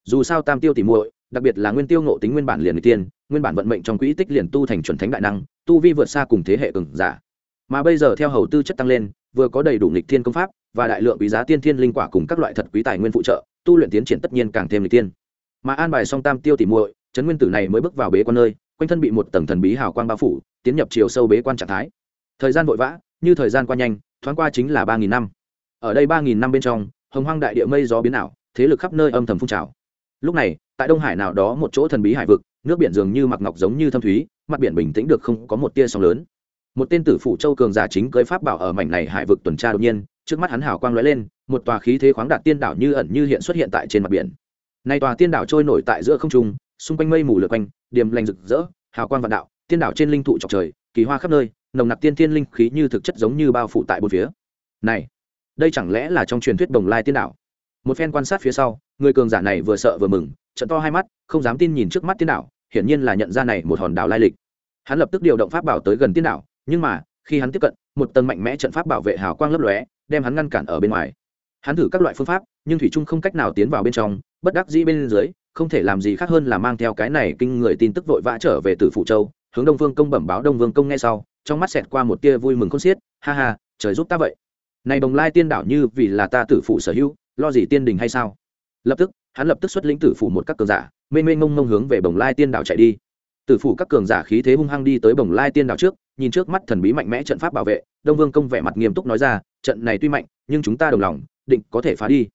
dù sao tam tiêu tỉ muội, đặc biệt là nguyên tiêu ngộ tính nguyên bản liền người tiên, nguyên bản vận mệnh trong quỹ tích liền tu thành chuẩn thánh đại năng, tu vi vượt xa cùng thế hệ cường giả. Mà bây giờ theo hầu tư chất tăng lên, vừa có đầy đủ nghịch thiên công pháp và đại lượng quý giá tiên thiên linh quả cùng các loại thật quý tài nguyên phụ trợ, tu luyện tiến triển tất nhiên càng thêm lịch tiên mà an bài song tam tiêu tỉ muội, trấn nguyên tử này mới bước vào bế quan nơi, quanh thân bị một tầng thần bí hào quang bao phủ, tiến nhập chiều sâu bế quan trạng thái. Thời gian vội vã, như thời gian qua nhanh, thoáng qua chính là ba nghìn năm. Ở đây ba nghìn năm bên trong, hồng hoang đại địa mây gió biến ảo, thế lực khắp nơi âm thầm phun trào lúc này, tại đông hải nào đó một chỗ thần bí hải vực, nước biển dường như mặc ngọc giống như thâm thúy, mặt biển bình tĩnh được không có một tia sóng lớn. Một tên tử phụ châu cường giả chính cưới pháp bảo ở mảnh này hải vực tuần tra đột nhiên, trước mắt hắn hào quang lóe lên, một tòa khí thế khoáng đạt tiên đảo như ẩn như hiện xuất hiện tại trên mặt biển. Nay tòa tiên đảo trôi nổi tại giữa không trung, xung quanh mây mù lượt quanh điểm lành rực rỡ, hào quang vạn đạo, tiên đảo trên linh thụ trọc trời, kỳ hoa khắp nơi, nồng nặc tiên thiên linh khí như thực chất giống như bao phủ tại bốn phía. Này, đây chẳng lẽ là trong truyền thuyết đồng lai tiên đảo? Một phen quan sát phía sau, người cường giả này vừa sợ vừa mừng, trận to hai mắt, không dám tin nhìn trước mắt tiên đảo, hiển nhiên là nhận ra này một hòn đảo lai lịch. Hắn lập tức điều động pháp bảo tới gần tiên đảo, nhưng mà, khi hắn tiếp cận, một tầng mạnh mẽ trận pháp bảo vệ hào quang lấp lóe, đem hắn ngăn cản ở bên ngoài. Hắn thử các loại phương pháp, nhưng thủy trung không cách nào tiến vào bên trong, bất đắc dĩ bên dưới, không thể làm gì khác hơn là mang theo cái này kinh người tin tức vội vã trở về từ phủ châu, hướng đông vương công bẩm báo đông vương công nghe sau, trong mắt xẹt qua một tia vui mừng khôn xiết, ha ha, trời giúp ta vậy. Này đồng lai tiên đảo như vì là ta tử phụ sở hữu lo gì tiên đình hay sao? Lập tức, hắn lập tức xuất lĩnh tử phủ một các cường giả mê mê ngông ngông hướng về bồng lai tiên đảo chạy đi. Tử phủ các cường giả khí thế hung hăng đi tới bồng lai tiên đảo trước, nhìn trước mắt thần bí mạnh mẽ trận pháp bảo vệ, đông vương công vẻ mặt nghiêm túc nói ra, trận này tuy mạnh, nhưng chúng ta đồng lòng, định có thể phá đi.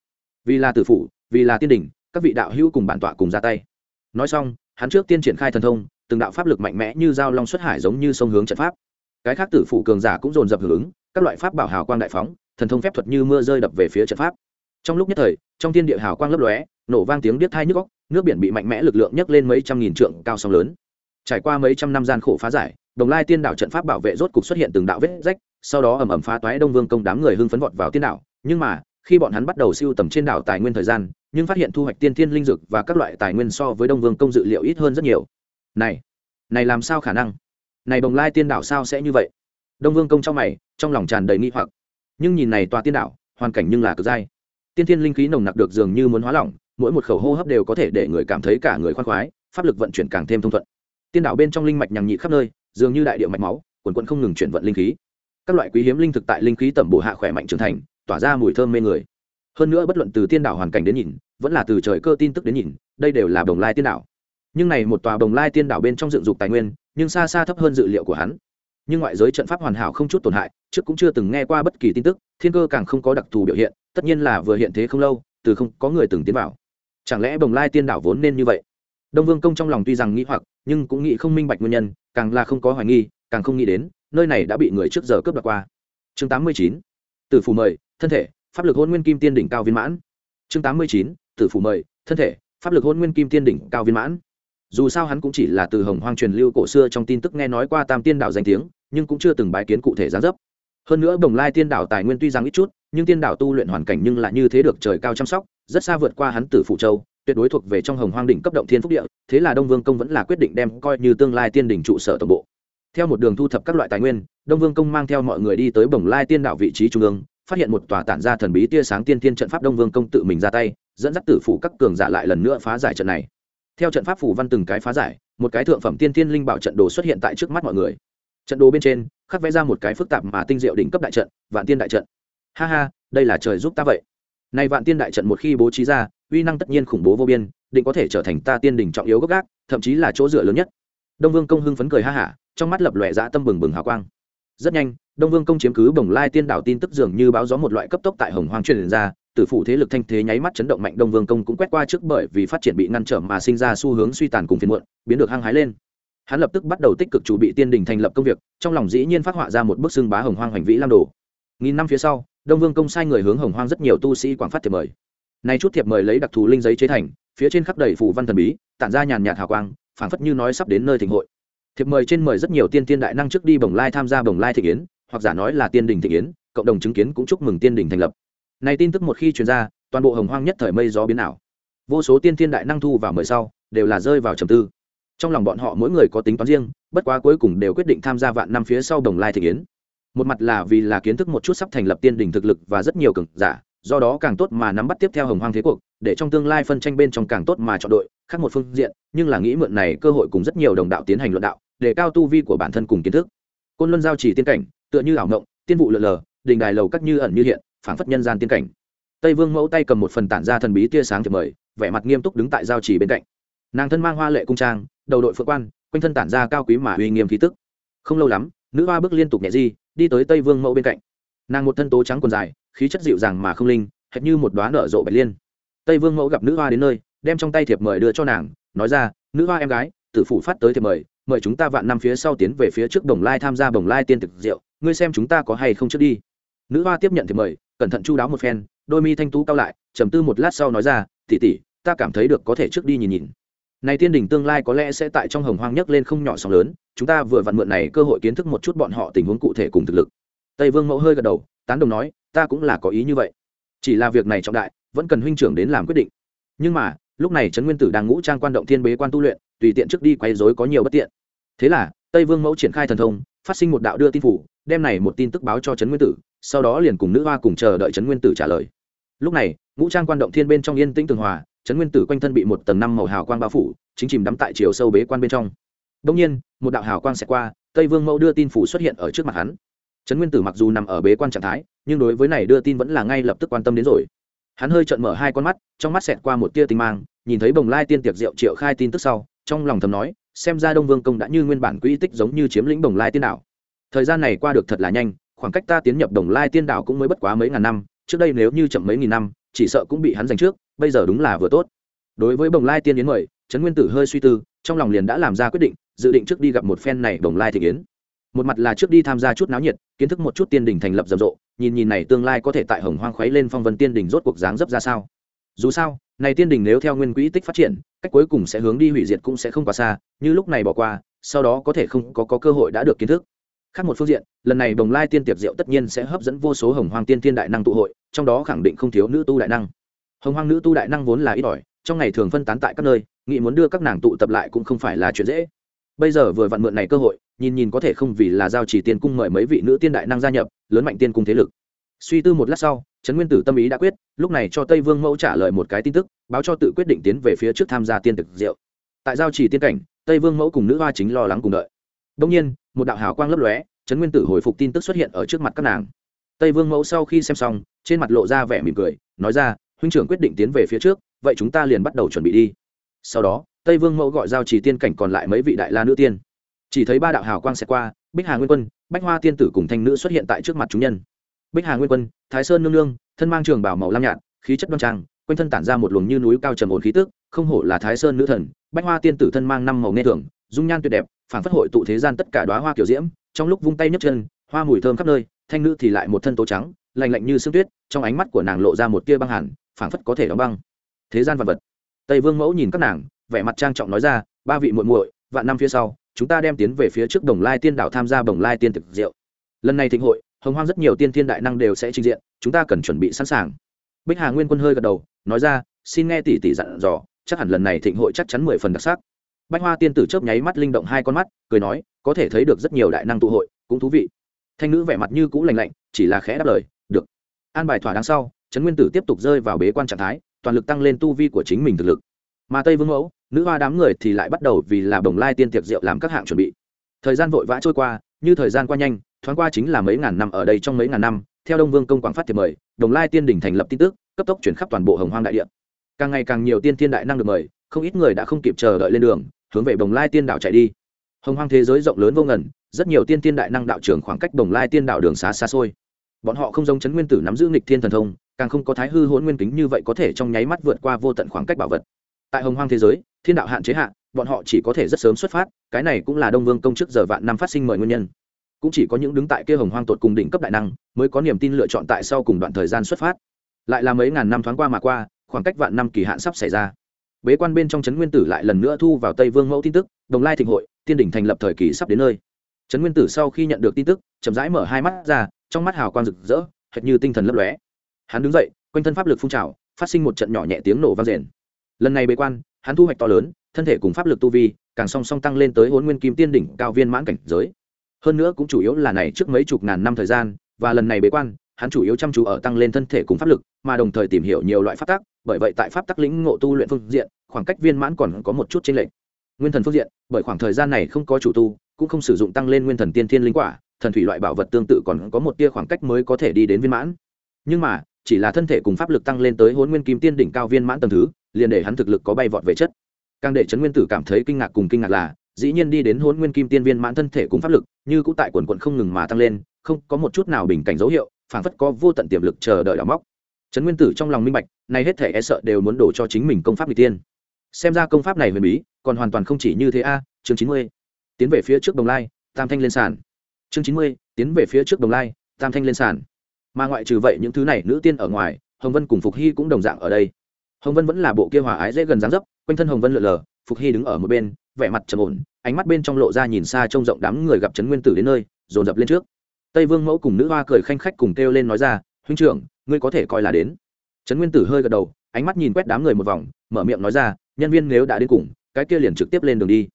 Vì là tử phủ, vì là tiên đình, các vị đạo hữu cùng bản tọa cùng ra tay. Nói xong, hắn trước tiên triển khai thần thông, từng đạo pháp lực mạnh mẽ như dao long xuất hải giống như sông hướng trận pháp. Cái khác tử phủ cường giả cũng dồn dập hưởng ứng, các loại pháp bảo hào quang đại phóng, thần thông phép thuật như mưa rơi đập về phía trận pháp trong lúc nhất thời, trong thiên địa hào quang lấp lóe, nổ vang tiếng điếc thai nhức góc nước biển bị mạnh mẽ lực lượng nhấc lên mấy trăm nghìn trượng cao sóng lớn. Trải qua mấy trăm năm gian khổ phá giải, đồng lai tiên đảo trận pháp bảo vệ rốt cục xuất hiện từng đạo vết rách, sau đó ầm ầm phá toái đông vương công đám người hưng phấn vọt vào tiên đảo. Nhưng mà, khi bọn hắn bắt đầu siêu tầm trên đảo tài nguyên thời gian, nhưng phát hiện thu hoạch tiên thiên linh dược và các loại tài nguyên so với đông vương công dự liệu ít hơn rất nhiều. Này này làm sao khả năng? Này đồng lai tiên đảo sao sẽ như vậy? Đông vương công trong mày, trong lòng tràn đầy nghi hoặc. Nhưng nhìn này tòa tiên đảo, hoàn cảnh nhưng là cực dai tiên thiên linh khí nồng nặc được dường như muốn hóa lỏng, mỗi một khẩu hô hấp đều có thể để người cảm thấy cả người khoan khoái, pháp lực vận chuyển càng thêm thông thuận. Tiên đảo bên trong linh mạch nhằng nhị khắp nơi, dường như đại địa mạch máu, quần quận không ngừng chuyển vận linh khí. Các loại quý hiếm linh thực tại linh khí tẩm bổ hạ khỏe mạnh trưởng thành, tỏa ra mùi thơm mê người. Hơn nữa bất luận từ tiên đảo hoàn cảnh đến nhìn, vẫn là từ trời cơ tin tức đến nhìn, đây đều là đồng lai tiên đảo. Nhưng này một tòa đồng lai tiên đảo bên trong dựng dục tài nguyên, nhưng xa xa thấp hơn dự liệu của hắn nhưng ngoại giới trận pháp hoàn hảo không chút tổn hại, trước cũng chưa từng nghe qua bất kỳ tin tức, thiên cơ càng không có đặc thù biểu hiện, tất nhiên là vừa hiện thế không lâu, từ không có người từng tiến vào. Chẳng lẽ bồng lai tiên đảo vốn nên như vậy? Đông vương công trong lòng tuy rằng nghĩ hoặc, nhưng cũng nghĩ không minh bạch nguyên nhân, càng là không có hoài nghi, càng không nghĩ đến, nơi này đã bị người trước giờ cướp đoạt qua. Chương tám mươi chín, tử phủ mời, thân thể, pháp lực hôn nguyên kim tiên đỉnh cao viên mãn. Chương tám mươi chín, tử phủ mời, thân thể, pháp lực hôn nguyên kim tiên đỉnh cao viên mãn. Dù sao hắn cũng chỉ là từ hồng hoang truyền lưu cổ xưa trong tin tức nghe nói qua tam tiên đạo danh tiếng nhưng cũng chưa từng bái kiến cụ thể gián dấp. Hơn nữa đồng lai tiên đảo tài nguyên tuy rằng ít chút, nhưng tiên đảo tu luyện hoàn cảnh nhưng lại như thế được trời cao chăm sóc, rất xa vượt qua hắn tử phụ châu, tuyệt đối thuộc về trong hồng hoang đỉnh cấp động thiên phúc địa, thế là đông vương công vẫn là quyết định đem coi như tương lai tiên đỉnh trụ sở tổng bộ. Theo một đường thu thập các loại tài nguyên, đông vương công mang theo mọi người đi tới bồng lai tiên đảo vị trí trung ương, phát hiện một tòa tản ra thần bí tia sáng tiên tiên trận pháp đông vương công tự mình ra tay, dẫn dắt tử phủ các cường giả lại lần nữa phá giải trận này. Theo trận pháp phủ văn từng cái phá giải, một cái thượng phẩm tiên tiên linh bảo trận đồ xuất hiện tại trước mắt mọi người trận đồ bên trên, khắc vẽ ra một cái phức tạp mà tinh diệu đỉnh cấp đại trận, vạn tiên đại trận. Ha ha, đây là trời giúp ta vậy. Nay vạn tiên đại trận một khi bố trí ra, uy năng tất nhiên khủng bố vô biên, định có thể trở thành ta tiên đỉnh trọng yếu gốc gác, thậm chí là chỗ dựa lớn nhất. Đông vương công hưng phấn cười ha hả, trong mắt lập lòe dã tâm bừng bừng hào quang. Rất nhanh, đông vương công chiếm cứ bồng lai tiên đảo tin tức dường như báo gió một loại cấp tốc tại hồng hoàng truyền ra, tử phủ thế lực thanh thế nháy mắt chấn động mạnh, đông vương công cũng quét qua trước bởi vì phát triển bị ngăn trở mà sinh ra xu hướng suy tàn cùng phiền muộn, biến được hăng hái lên hắn lập tức bắt đầu tích cực chủ bị tiên đình thành lập công việc, trong lòng dĩ nhiên phát họa ra một bức xưng bá hồng hoang hoành vĩ lam đồ. Nghìn năm phía sau, đông vương công sai người hướng hồng hoang rất nhiều tu sĩ quảng phát thiệp mời. Nay chút thiệp mời lấy đặc thù linh giấy chế thành, phía trên khắc đầy phủ văn thần bí, tản ra nhàn nhạt hào quang, phảng phất như nói sắp đến nơi thịnh hội. Thiệp mời trên mời rất nhiều tiên tiên đại năng trước đi bồng lai tham gia bồng lai thị yến hoặc giả nói là tiên đình thị yến cộng đồng chứng kiến cũng chúc mừng tiên đình thành lập. Này tin tức một khi truyền ra, toàn bộ hồng hoang nhất thời mây gió biến ảo. Vô số tiên tiên đại năng thu vào mời sau, đều là rơi vào trầm tư trong lòng bọn họ mỗi người có tính toán riêng, bất quá cuối cùng đều quyết định tham gia vạn năm phía sau đồng lai thị kiến. một mặt là vì là kiến thức một chút sắp thành lập tiên đình thực lực và rất nhiều cường giả, do đó càng tốt mà nắm bắt tiếp theo hồng hoang thế cuộc, để trong tương lai phân tranh bên trong càng tốt mà chọn đội, khác một phương diện, nhưng là nghĩ mượn này cơ hội cùng rất nhiều đồng đạo tiến hành luận đạo, để cao tu vi của bản thân cùng kiến thức. Côn luân giao chỉ tiên cảnh, tựa như ảo ngộng tiên vụ lượn lờ, đình đài lầu các như ẩn như hiện phản phất nhân gian tiên cảnh. Tây vương mẫu tay cầm một phần tản ra thần bí tia sáng thiệp mời, vẻ mặt nghiêm túc đứng tại giao chỉ bên cạnh. Nàng thân mang hoa lệ cung trang đầu đội phượng quan, quanh thân tản ra cao quý mà uy nghiêm khí tức. Không lâu lắm, nữ hoa bước liên tục nhẹ di, đi tới tây vương mẫu bên cạnh. Nàng một thân tố trắng quần dài, khí chất dịu dàng mà không linh, hệt như một đoá nở rộ bạch liên. Tây vương mẫu gặp nữ hoa đến nơi, đem trong tay thiệp mời đưa cho nàng, nói ra, nữ hoa em gái, tử phủ phát tới thiệp mời mời chúng ta vạn năm phía sau tiến về phía trước đồng lai tham gia bồng lai tiên thực diệu ngươi xem chúng ta có hay không trước đi. Nữ hoa tiếp nhận thiệp mời, cẩn thận chu đáo một phen, đôi mi thanh tú cao lại, trầm tư một lát sau nói ra tỉ tỉ ta cảm thấy được có thể trước đi nhìn nhìn này tiên đỉnh tương lai có lẽ sẽ tại trong hồng hoang nhấc lên không nhỏ sóng lớn, chúng ta vừa vặn mượn này cơ hội kiến thức một chút bọn họ tình huống cụ thể cùng thực lực. Tây vương mẫu hơi gật đầu, tán đồng nói, ta cũng là có ý như vậy. Chỉ là việc này trọng đại, vẫn cần huynh trưởng đến làm quyết định. Nhưng mà, lúc này trấn nguyên tử đang ngũ trang quan động thiên bế quan tu luyện, tùy tiện trước đi quay dối có nhiều bất tiện. Thế là, tây vương mẫu triển khai thần thông, phát sinh một đạo đưa tin phủ, đem này một tin tức báo cho trấn nguyên tử, sau đó liền cùng nữ hoa cùng chờ đợi trấn nguyên tử trả lời. Lúc này, ngũ trang quan động thiên bên trong yên tĩnh tường hòa trấn nguyên tử quanh thân bị một tầng năm màu hào quang bao phủ, chính chìm đắm tại chiều sâu bế quan bên trong. Đông nhiên, một đạo hào quang sẽ qua, tây vương mẫu đưa tin phủ xuất hiện ở trước mặt hắn. Trấn nguyên tử mặc dù nằm ở bế quan trạng thái, nhưng đối với này đưa tin vẫn là ngay lập tức quan tâm đến rồi. Hắn hơi trợn mở hai con mắt, trong mắt xẹt qua một tia tinh mang, nhìn thấy bồng lai tiên tiệc rượu triệu khai tin tức sau, trong lòng thầm nói, xem ra đông vương công đã như nguyên bản quỹ tích giống như chiếm lĩnh bồng lai tiên đảo. Thời gian này qua được thật là nhanh, khoảng cách ta tiến nhập đồng lai tiên đảo cũng mới bất quá mấy ngàn năm, trước đây nếu như chậm mấy nghìn năm, chỉ sợ cũng bị hắn giành trước bây giờ đúng là vừa tốt. Đối với bồng lai tiên yến mời trấn nguyên tử hơi suy tư trong lòng liền đã làm ra quyết định dự định trước đi gặp một phen này bồng lai thị yến. Một mặt là trước đi tham gia chút náo nhiệt kiến thức một chút tiên đình thành lập rầm rộ nhìn nhìn này tương lai có thể tại hồng hoang khuấy lên phong vân tiên đình rốt cuộc dáng dấp ra sao. Dù sao này tiên đình nếu theo nguyên quỹ tích phát triển cách cuối cùng sẽ hướng đi hủy diệt cũng sẽ không quá xa như lúc này bỏ qua sau đó có thể không có, có cơ hội đã được kiến thức. Khác một phương diện lần này đồng lai tiên tiệc diệu tất nhiên sẽ hấp dẫn vô số hồng hoang tiên tiên đại năng tụ hội trong đó khẳng định không thiếu nữ tu đại năng hồng hoang nữ tu đại năng vốn là ít ỏi, trong ngày thường phân tán tại các nơi, nghĩ muốn đưa các nàng tụ tập lại cũng không phải là chuyện dễ. Bây giờ vừa vặn mượn này cơ hội, nhìn nhìn có thể không vì là giao chỉ tiên cung mời mấy vị nữ tiên đại năng gia nhập, lớn mạnh tiên cung thế lực. Suy tư một lát sau, trấn nguyên tử tâm ý đã quyết, lúc này cho tây vương mẫu trả lời một cái tin tức, báo cho tự quyết định tiến về phía trước tham gia tiên thực diệu. Tại giao chỉ tiên cảnh, tây vương mẫu cùng nữ hoa chính lo lắng cùng đợi. Đông nhiên, một đạo hào quang lấp lóe, trấn nguyên tử hồi phục tin tức xuất hiện ở trước mặt các nàng. Tây vương mẫu sau khi xem xong, trên mặt lộ ra vẻ mỉm cười, nói ra huynh trưởng quyết định tiến về phía trước, vậy chúng ta liền bắt đầu chuẩn bị đi. Sau đó, tây vương mẫu gọi giao chỉ tiên cảnh còn lại mấy vị đại la nữ tiên. Chỉ thấy ba đạo hào quang xẹt qua, bích hà nguyên quân, bách hoa tiên tử cùng thanh nữ xuất hiện tại trước mặt chúng nhân. Bích hà nguyên quân, thái sơn nương nương, thân mang trường bảo màu lam nhạt, khí chất đoan trang, quanh thân tản ra một luồng như núi cao trầm ổn khí tức, không hổ là thái sơn nữ thần, bách hoa tiên tử thân mang năm màu nghe thường dung nhan tuyệt đẹp, phản phất hội tụ thế gian tất cả đoá hoa kiểu diễm, trong lúc vung tay nhấc chân, hoa mùi thơm khắp nơi, thanh nữ thì lại một thân tố trắng, lạnh lạnh như sương tuyết, trong ánh mắt của nàng lộ ra một tia băng hẳn phảng phất có thể đóng băng. Thế gian vật vật. Tây vương mẫu nhìn các nàng, vẻ mặt trang trọng nói ra, ba vị muội muội, vạn năm phía sau, chúng ta đem tiến về phía trước đồng lai tiên đảo tham gia đồng lai tiên thực diệu. Lần này thịnh hội, hồng hoang rất nhiều tiên thiên đại năng đều sẽ trình diện, chúng ta cần chuẩn bị sẵn sàng. Bích hà nguyên quân hơi gật đầu, nói ra, xin nghe tỷ tỷ dặn dò, chắc hẳn lần này thịnh hội chắc chắn mười phần đặc sắc. Bách hoa tiên tử chớp nháy mắt linh động hai con mắt, cười nói, có thể thấy được rất nhiều đại năng tụ hội, cũng thú vị. Thanh nữ vẻ mặt như cũ lành lạnh, chỉ là khẽ đáp lời, được. An bài thỏa đáng sau trấn nguyên tử tiếp tục rơi vào bế quan trạng thái, toàn lực tăng lên tu vi của chính mình thực lực. Mà tây vương mẫu, nữ hoa đám người thì lại bắt đầu vì là đồng lai tiên tiệc rượu làm các hạng chuẩn bị. Thời gian vội vã trôi qua, như thời gian qua nhanh, thoáng qua chính là mấy ngàn năm ở đây trong mấy ngàn năm, theo đông vương công quảng phát thiệp mời đồng lai tiên đỉnh thành lập tin tức, cấp tốc chuyển khắp toàn bộ hồng hoang đại địa. Càng ngày càng nhiều tiên thiên đại năng được mời, không ít người đã không kịp chờ đợi lên đường, hướng về đồng lai tiên đảo chạy đi. Hồng hoang thế giới rộng lớn vô ngần, rất nhiều tiên thiên đại năng đạo trưởng khoảng cách đồng lai tiên đảo đường xá xa xôi. Bọn họ không giống chấn nguyên tử nắm giữ nghịch thiên thần thông càng không có thái hư hỗn nguyên kính như vậy có thể trong nháy mắt vượt qua vô tận khoảng cách bảo vật. Tại hồng hoang thế giới, thiên đạo hạn chế hạn bọn họ chỉ có thể rất sớm xuất phát, cái này cũng là đông vương công chức giờ vạn năm phát sinh mời nguyên nhân. Cũng chỉ có những đứng tại kia hồng hoang tột cùng đỉnh cấp đại năng, mới có niềm tin lựa chọn tại sau cùng đoạn thời gian xuất phát. Lại là mấy ngàn năm thoáng qua mà qua, khoảng cách vạn năm kỳ hạn sắp xảy ra. Bế quan bên trong trấn nguyên tử lại lần nữa thu vào tây vương mẫu tin tức, đồng lai thịnh hội, tiên đỉnh thành lập thời kỳ sắp đến nơi. Trấn nguyên tử sau khi nhận được tin tức, chậm rãi mở hai mắt ra, trong mắt hào quang rực rỡ, hệt như tinh thần lấp lóe hắn đứng dậy, quanh thân pháp lực phun trào, phát sinh một trận nhỏ nhẹ tiếng nổ vang rền. Lần này bế quan, hắn thu hoạch to lớn, thân thể cùng pháp lực tu vi, càng song song tăng lên tới hôn nguyên kim tiên đỉnh cao viên mãn cảnh giới. Hơn nữa cũng chủ yếu là này trước mấy chục ngàn năm thời gian, và lần này bế quan, hắn chủ yếu chăm chú ở tăng lên thân thể cùng pháp lực, mà đồng thời tìm hiểu nhiều loại pháp tắc, bởi vậy tại pháp tắc lĩnh ngộ tu luyện phương diện, khoảng cách viên mãn còn có một chút chênh lệch. Nguyên thần phương diện, bởi khoảng thời gian này không có chủ tu, cũng không sử dụng tăng lên nguyên thần tiên thiên linh quả, thần thủy loại bảo vật tương tự còn có một tia khoảng cách mới có thể đi đến viên mãn. Nhưng mà chỉ là thân thể cùng pháp lực tăng lên tới hôn nguyên kim tiên đỉnh cao viên mãn tầm thứ, liền để hắn thực lực có bay vọt về chất. Càng để trấn nguyên tử cảm thấy kinh ngạc cùng kinh ngạc là, dĩ nhiên đi đến hôn nguyên kim tiên viên mãn thân thể cùng pháp lực, như cũng tại quần quận không ngừng mà tăng lên, không có một chút nào bình cảnh dấu hiệu, phảng phất có vô tận tiềm lực chờ đợi đào móc. Trấn nguyên tử trong lòng minh bạch nay hết thể e sợ đều muốn đổ cho chính mình công pháp n tiên. Xem ra công pháp này huyền bí, còn hoàn toàn không chỉ như thế a, chương chín mươi. Tiến về phía trước đồng lai, tam thanh lên sàn. Chương chín mươi, tiến về phía trước đồng lai, tam thanh lên sàn mà ngoại trừ vậy những thứ này nữ tiên ở ngoài, hồng vân cùng phục hy cũng đồng dạng ở đây. Hồng vân vẫn là bộ kia hòa ái dễ gần dáng dấp, quanh thân hồng vân lượn lờ, phục hy đứng ở một bên, vẻ mặt trầm ổn, ánh mắt bên trong lộ ra nhìn xa trông rộng đám người gặp trấn nguyên tử đến nơi, dồn dập lên trước. Tây vương mẫu cùng nữ hoa cười khanh khách cùng kêu lên nói ra, huynh trưởng, ngươi có thể coi là đến. Trấn nguyên tử hơi gật đầu, ánh mắt nhìn quét đám người một vòng, mở miệng nói ra, nhân viên nếu đã đến cùng, cái kia liền trực tiếp lên đường đi.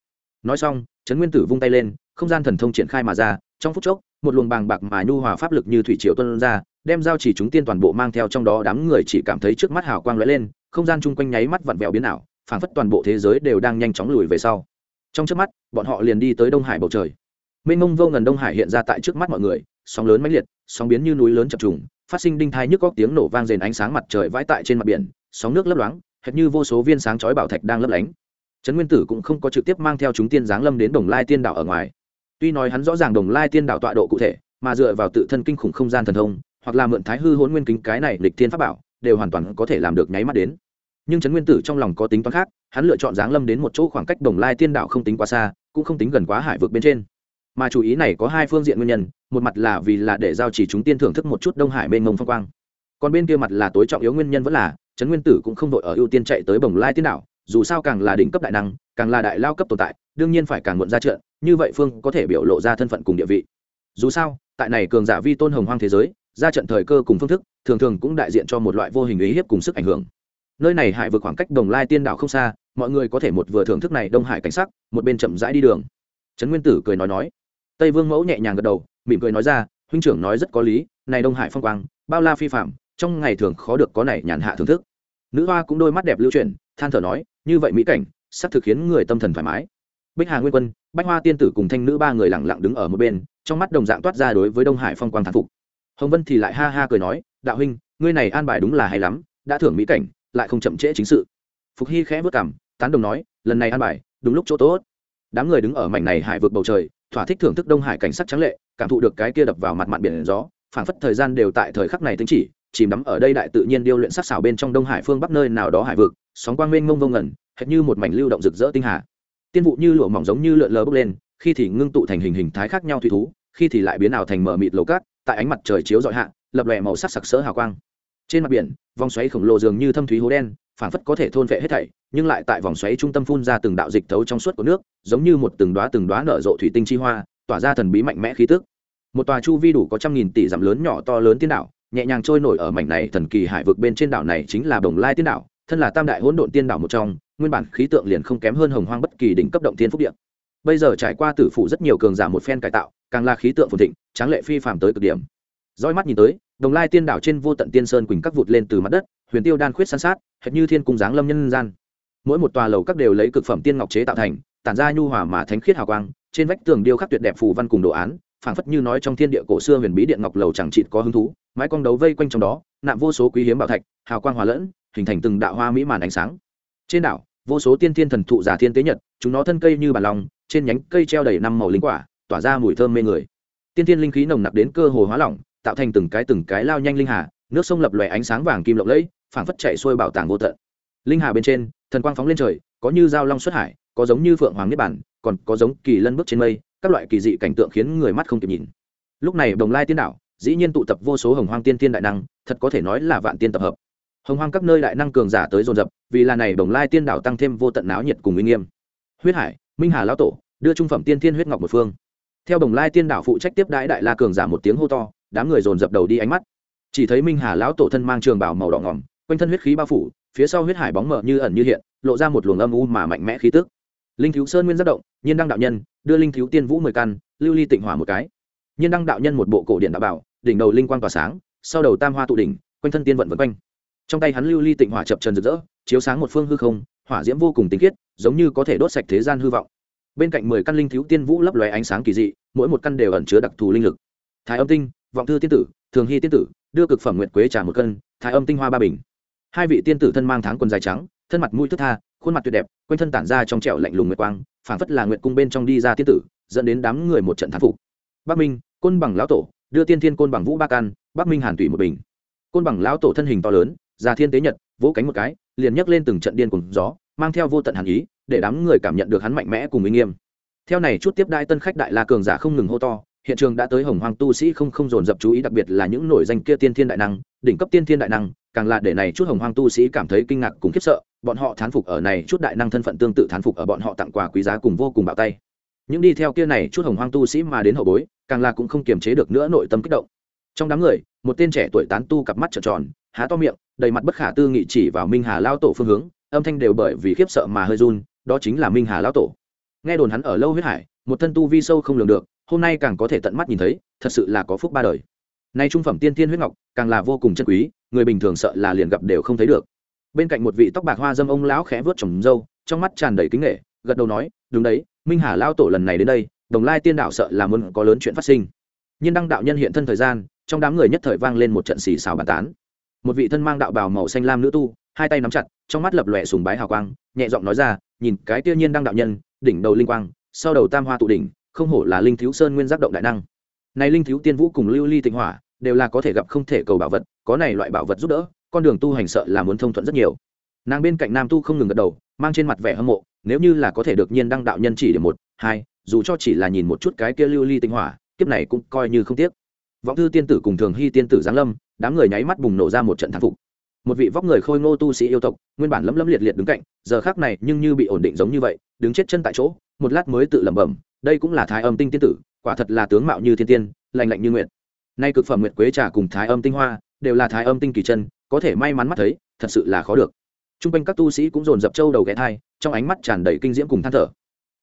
Nói xong, trấn nguyên tử vung tay lên, không gian thần thông triển khai mà ra, trong phút chốc, một luồng bàng bạc mà nhu hòa pháp lực như thủy triều tuân ra đem giao chỉ chúng tiên toàn bộ mang theo trong đó đám người chỉ cảm thấy trước mắt hào quang lóe lên, không gian chung quanh nháy mắt vặn vẹo biến ảo, phảng phất toàn bộ thế giới đều đang nhanh chóng lùi về sau. Trong trước mắt, bọn họ liền đi tới đông hải bầu trời. Mênh mông vô ngần đông hải hiện ra tại trước mắt mọi người, sóng lớn mãnh liệt, sóng biến như núi lớn chập trùng, phát sinh đinh thai nhức góc tiếng nổ vang rền ánh sáng mặt trời vãi tại trên mặt biển, sóng nước lấp loáng, hệt như vô số viên sáng chói bảo thạch đang lấp lánh. Trấn nguyên tử cũng không có trực tiếp mang theo chúng tiên giáng lâm đến đồng lai tiên đảo ở ngoài. Tuy nói hắn rõ ràng đồng lai tiên đảo tọa độ cụ thể, mà dựa vào tự thân kinh khủng không gian thần thông hoặc là mượn thái hư hôn nguyên kính cái này lịch thiên pháp bảo, đều hoàn toàn có thể làm được nháy mắt đến. Nhưng trấn nguyên tử trong lòng có tính toán khác, hắn lựa chọn giáng lâm đến một chỗ khoảng cách đồng lai tiên đạo không tính quá xa, cũng không tính gần quá hải vực bên trên. Mà chủ ý này có hai phương diện nguyên nhân, một mặt là vì là để giao chỉ chúng tiên thưởng thức một chút đông hải mênh mông phong quang. Còn bên kia mặt là tối trọng yếu nguyên nhân vẫn là, trấn nguyên tử cũng không đội ở ưu tiên chạy tới bồng lai tiên đạo, dù sao càng là đỉnh cấp đại năng, càng là đại lao cấp tồn tại, đương nhiên phải càng muộn ra trận, như vậy phương có thể biểu lộ ra thân phận cùng địa vị. Dù sao, tại này cường giả vi tôn hồng hoang thế giới ra trận thời cơ cùng phương thức, thường thường cũng đại diện cho một loại vô hình ý hiếp cùng sức ảnh hưởng. Nơi này hải vượt khoảng cách đồng lai tiên đảo không xa, mọi người có thể một vừa thưởng thức này đông hải cảnh sắc, một bên chậm rãi đi đường. Trấn nguyên tử cười nói nói. Tây vương mẫu nhẹ nhàng gật đầu, mỉm cười nói ra, huynh trưởng nói rất có lý, này đông hải phong quang, bao la phi phạm trong ngày thường khó được có này nhàn hạ thưởng thức. Nữ hoa cũng đôi mắt đẹp lưu truyền than thở nói, như vậy mỹ cảnh, sắp thực khiến người tâm thần thoải mái. Bích hà nguyên quân, bách hoa tiên tử cùng thanh nữ ba người lặng lặng đứng ở một bên, trong mắt đồng dạng toát ra đối với đông hải phong quang thán phục hồng vân thì lại ha ha cười nói, đạo huynh, ngươi này an bài đúng là hay lắm, đã thưởng mỹ cảnh, lại không chậm trễ chính sự. Phục hy khẽ vất cảm tán đồng nói, lần này an bài, đúng lúc chỗ tốt. Đám người đứng ở mảnh này hải vượt bầu trời, thỏa thích thưởng thức đông hải cảnh sắc trắng lệ, cảm thụ được cái kia đập vào mặt mặn biển gió, phảng phất thời gian đều tại thời khắc này tính chỉ, chìm đắm ở đây đại tự nhiên điêu luyện sắc xảo bên trong đông hải phương bắc nơi nào đó hải vực, sóng quang mênh mông vông ngẩn hệt như một mảnh lưu động rực rỡ tinh hà. Tiên vụ như lụa mỏng giống như lượn lờ bốc lên, khi thì ngưng tụ thành hình hình thái khác nhau thủy thú, khi thì lại biến ảo thành mở mịt lầu cát tại ánh mặt trời chiếu dọi hạ, lập lòe màu sắc sặc sỡ hào quang trên mặt biển, vòng xoáy khổng lồ dường như thâm thúy hố đen phản phất có thể thôn vệ hết thảy, nhưng lại tại vòng xoáy trung tâm phun ra từng đạo dịch thấu trong suốt của nước, giống như một từng đóa từng đóa nở rộ thủy tinh chi hoa, tỏa ra thần bí mạnh mẽ khí tức một tòa chu vi đủ có trăm nghìn tỷ dặm lớn nhỏ to lớn tiên đảo, nhẹ nhàng trôi nổi ở mảnh này thần kỳ hải vực bên trên đảo này chính là đồng lai tiên đảo, thân là tam đại hỗn độn tiên đảo một trong, nguyên bản khí tượng liền không kém hơn hồng hoang bất kỳ đỉnh cấp động tiên phúc địa. bây giờ trải qua tử phụ rất nhiều cường giả một phen cải tạo càng là khí tượng phồn thịnh, tráng lệ phi phàm tới cực điểm. Roi mắt nhìn tới, đồng lai tiên đảo trên vô tận tiên sơn quỳnh các vụt lên từ mặt đất, huyền tiêu đan khuyết san sát, hệt như thiên cung giáng lâm nhân gian. Mỗi một tòa lầu các đều lấy cực phẩm tiên ngọc chế tạo thành, tản ra nhu hòa mà thánh khiết hào quang, trên vách tường điêu khắc tuyệt đẹp phù văn cùng đồ án, phảng phất như nói trong thiên địa cổ xưa huyền bí điện ngọc lầu chẳng chịt có hứng thú, mái cong đấu vây quanh trong đó, nạm vô số quý hiếm bảo thạch, hào quang hòa lẫn, hình thành từng đạo hoa mỹ màn ánh sáng. Trên đảo, vô số tiên thiên thần thụ giả thiên tế nhật, chúng nó thân cây như bàn lòng, trên nhánh cây treo đầy năm màu linh quả tỏa ra mùi thơm mê người. Tiên thiên linh khí nồng nặc đến cơ hồ hóa lỏng, tạo thành từng cái từng cái lao nhanh linh hà, nước sông lập lòe ánh sáng vàng kim lộng lẫy, phảng phất chạy xuôi bảo tàng vô tận. Linh hà bên trên, thần quang phóng lên trời, có như dao long xuất hải, có giống như phượng hoàng niết bản còn có giống kỳ lân bước trên mây, các loại kỳ dị cảnh tượng khiến người mắt không kịp nhìn. Lúc này đồng lai tiên đảo dĩ nhiên tụ tập vô số hồng hoang tiên tiên đại năng, thật có thể nói là vạn tiên tập hợp. Hồng hoang các nơi đại năng cường giả tới dồn dập, vì là này đồng lai tiên đảo tăng thêm vô tận náo nhiệt cùng uy nghiêm. Huyết hải, minh hà lão tổ, đưa trung phẩm tiên thiên huyết ngọc một phương theo đồng lai tiên đảo phụ trách tiếp đãi đại la cường giả một tiếng hô to, đám người dồn dập đầu đi ánh mắt. Chỉ thấy minh hà lão tổ thân mang trường bảo màu đỏ ngỏm, quanh thân huyết khí bao phủ, phía sau huyết hải bóng mờ như ẩn như hiện, lộ ra một luồng âm u mà mạnh mẽ khí tức. Linh thiếu sơn nguyên rất động, nhiên đăng đạo nhân, đưa linh thiếu tiên vũ mười căn, lưu ly tịnh hỏa một cái. Nhiên đăng đạo nhân một bộ cổ điện đạo bảo, đỉnh đầu linh quang tỏa sáng, sau đầu tam hoa tụ đỉnh, quanh thân tiên vận vân quanh. Trong tay hắn lưu ly tịnh hỏa chập trần rực rỡ, chiếu sáng một phương hư không, hỏa diễm vô cùng tinh khiết, giống như có thể đốt sạch thế gian hư vọng bên cạnh mười căn linh thiếu tiên vũ lấp lóe ánh sáng kỳ dị, mỗi một căn đều ẩn chứa đặc thù linh lực. Thái âm tinh, vọng thư tiên tử, thường hy tiên tử, đưa cực phẩm nguyệt quế trà một cân, thái âm tinh hoa ba bình. Hai vị tiên tử thân mang tháng quần dài trắng, thân mặt mũi thức tha, khuôn mặt tuyệt đẹp, quanh thân tản ra trong trẻo lạnh lùng nguyệt quang, phảng phất là nguyệt cung bên trong đi ra tiên tử, dẫn đến đám người một trận thán phục. Bắc minh, côn bằng lão tổ, đưa tiên thiên côn bằng vũ ba can bắc minh hàn tủy một bình. Côn bằng lão tổ thân hình to lớn, già thiên tế nhật, vỗ cánh một cái, liền nhấc lên từng trận điên cùng gió, mang theo vô tận hàn ý để đám người cảm nhận được hắn mạnh mẽ cùng uy nghiêm. Theo này chút tiếp đai tân khách đại la cường giả không ngừng hô to, hiện trường đã tới hồng hoàng tu sĩ không không dồn dập chú ý, đặc biệt là những nổi danh kia tiên thiên đại năng, đỉnh cấp tiên thiên đại năng, càng là để này chút hồng hoàng tu sĩ cảm thấy kinh ngạc cùng khiếp sợ, bọn họ thán phục ở này chút đại năng thân phận tương tự thán phục ở bọn họ tặng quà quý giá cùng vô cùng bạo tay. Những đi theo kia này chút hồng hoàng tu sĩ mà đến hậu bối, càng là cũng không kiềm chế được nữa nội tâm kích động. Trong đám người, một tên trẻ tuổi tán tu cặp mắt trợn tròn, há to miệng, đầy mặt bất khả tư nghị chỉ vào minh hà lao tổ phương hướng, âm thanh đều bởi vì khiếp sợ mà hơi run đó chính là minh hà Lão tổ. Nghe đồn hắn ở lâu huyết hải một thân tu vi sâu không lường được hôm nay càng có thể tận mắt nhìn thấy thật sự là có phúc ba đời. Nay trung phẩm tiên tiên huyết ngọc càng là vô cùng chân quý người bình thường sợ là liền gặp đều không thấy được. Bên cạnh một vị tóc bạc hoa dâm ông lão khẽ vớt trồng râu, trong mắt tràn đầy kính nghệ gật đầu nói đúng đấy minh hà lao tổ lần này đến đây đồng lai tiên đạo sợ là muốn có lớn chuyện phát sinh. Nhưng đăng đạo nhân hiện thân thời gian trong đám người nhất thời vang lên một trận xì xào bàn tán. Một vị thân mang đạo bào màu xanh lam nữ tu hai tay nắm chặt trong mắt lập lòe sùng bái hào quang nhẹ giọng nói ra nhìn cái tiêu nhiên đăng đạo nhân, đỉnh đầu linh quang, sau đầu tam hoa tụ đỉnh, không hổ là linh thiếu sơn nguyên giác động đại năng. Này linh thiếu tiên vũ cùng lưu ly tịnh hỏa, đều là có thể gặp không thể cầu bảo vật, có này loại bảo vật giúp đỡ, con đường tu hành sợ là muốn thông thuận rất nhiều. Nàng bên cạnh nam tu không ngừng gật đầu, mang trên mặt vẻ hâm mộ, nếu như là có thể được nhiên đăng đạo nhân chỉ để một, hai, dù cho chỉ là nhìn một chút cái kia lưu ly tinh hỏa, kiếp này cũng coi như không tiếc. Vọng thư tiên tử cùng thường hy tiên tử giáng lâm, đám người nháy mắt bùng nổ ra một trận thắng phục một vị vóc người khôi ngô tu sĩ yêu tộc, nguyên bản lấm lấm liệt liệt đứng cạnh, giờ khác này nhưng như bị ổn định giống như vậy, đứng chết chân tại chỗ, một lát mới tự lẩm bẩm, đây cũng là thái âm tinh tiên tử, quả thật là tướng mạo như thiên tiên lành lạnh như nguyện nay cực phẩm nguyệt quế trà cùng thái âm tinh hoa, đều là thái âm tinh kỳ chân, có thể may mắn mắt thấy, thật sự là khó được. T r u n g quanh các tu sĩ cũng dồn dập trâu đầu ghé thai, trong ánh mắt tràn đầy kinh diễm cùng than thở.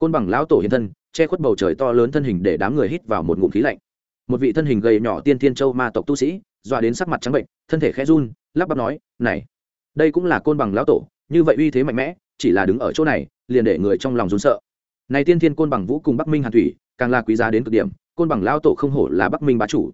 Côn bằng lão tổ hiện thân, che khuất bầu trời to lớn thân hình để đám người hít vào một ngụm khí lạnh. Một vị thân hình gầy nhỏ tiên thiên châu ma tộc tu sĩ, dọa đến sắc mặt trắng bệnh, thân thể khẽ run lắp bắp nói, này, đây cũng là côn bằng lão tổ, như vậy uy thế mạnh mẽ, chỉ là đứng ở chỗ này, liền để người trong lòng run sợ. Này tiên thiên côn bằng vũ cùng bắc minh hàn thủy, càng là quý giá đến cực điểm, côn bằng lão tổ không hổ là bắc minh bá chủ.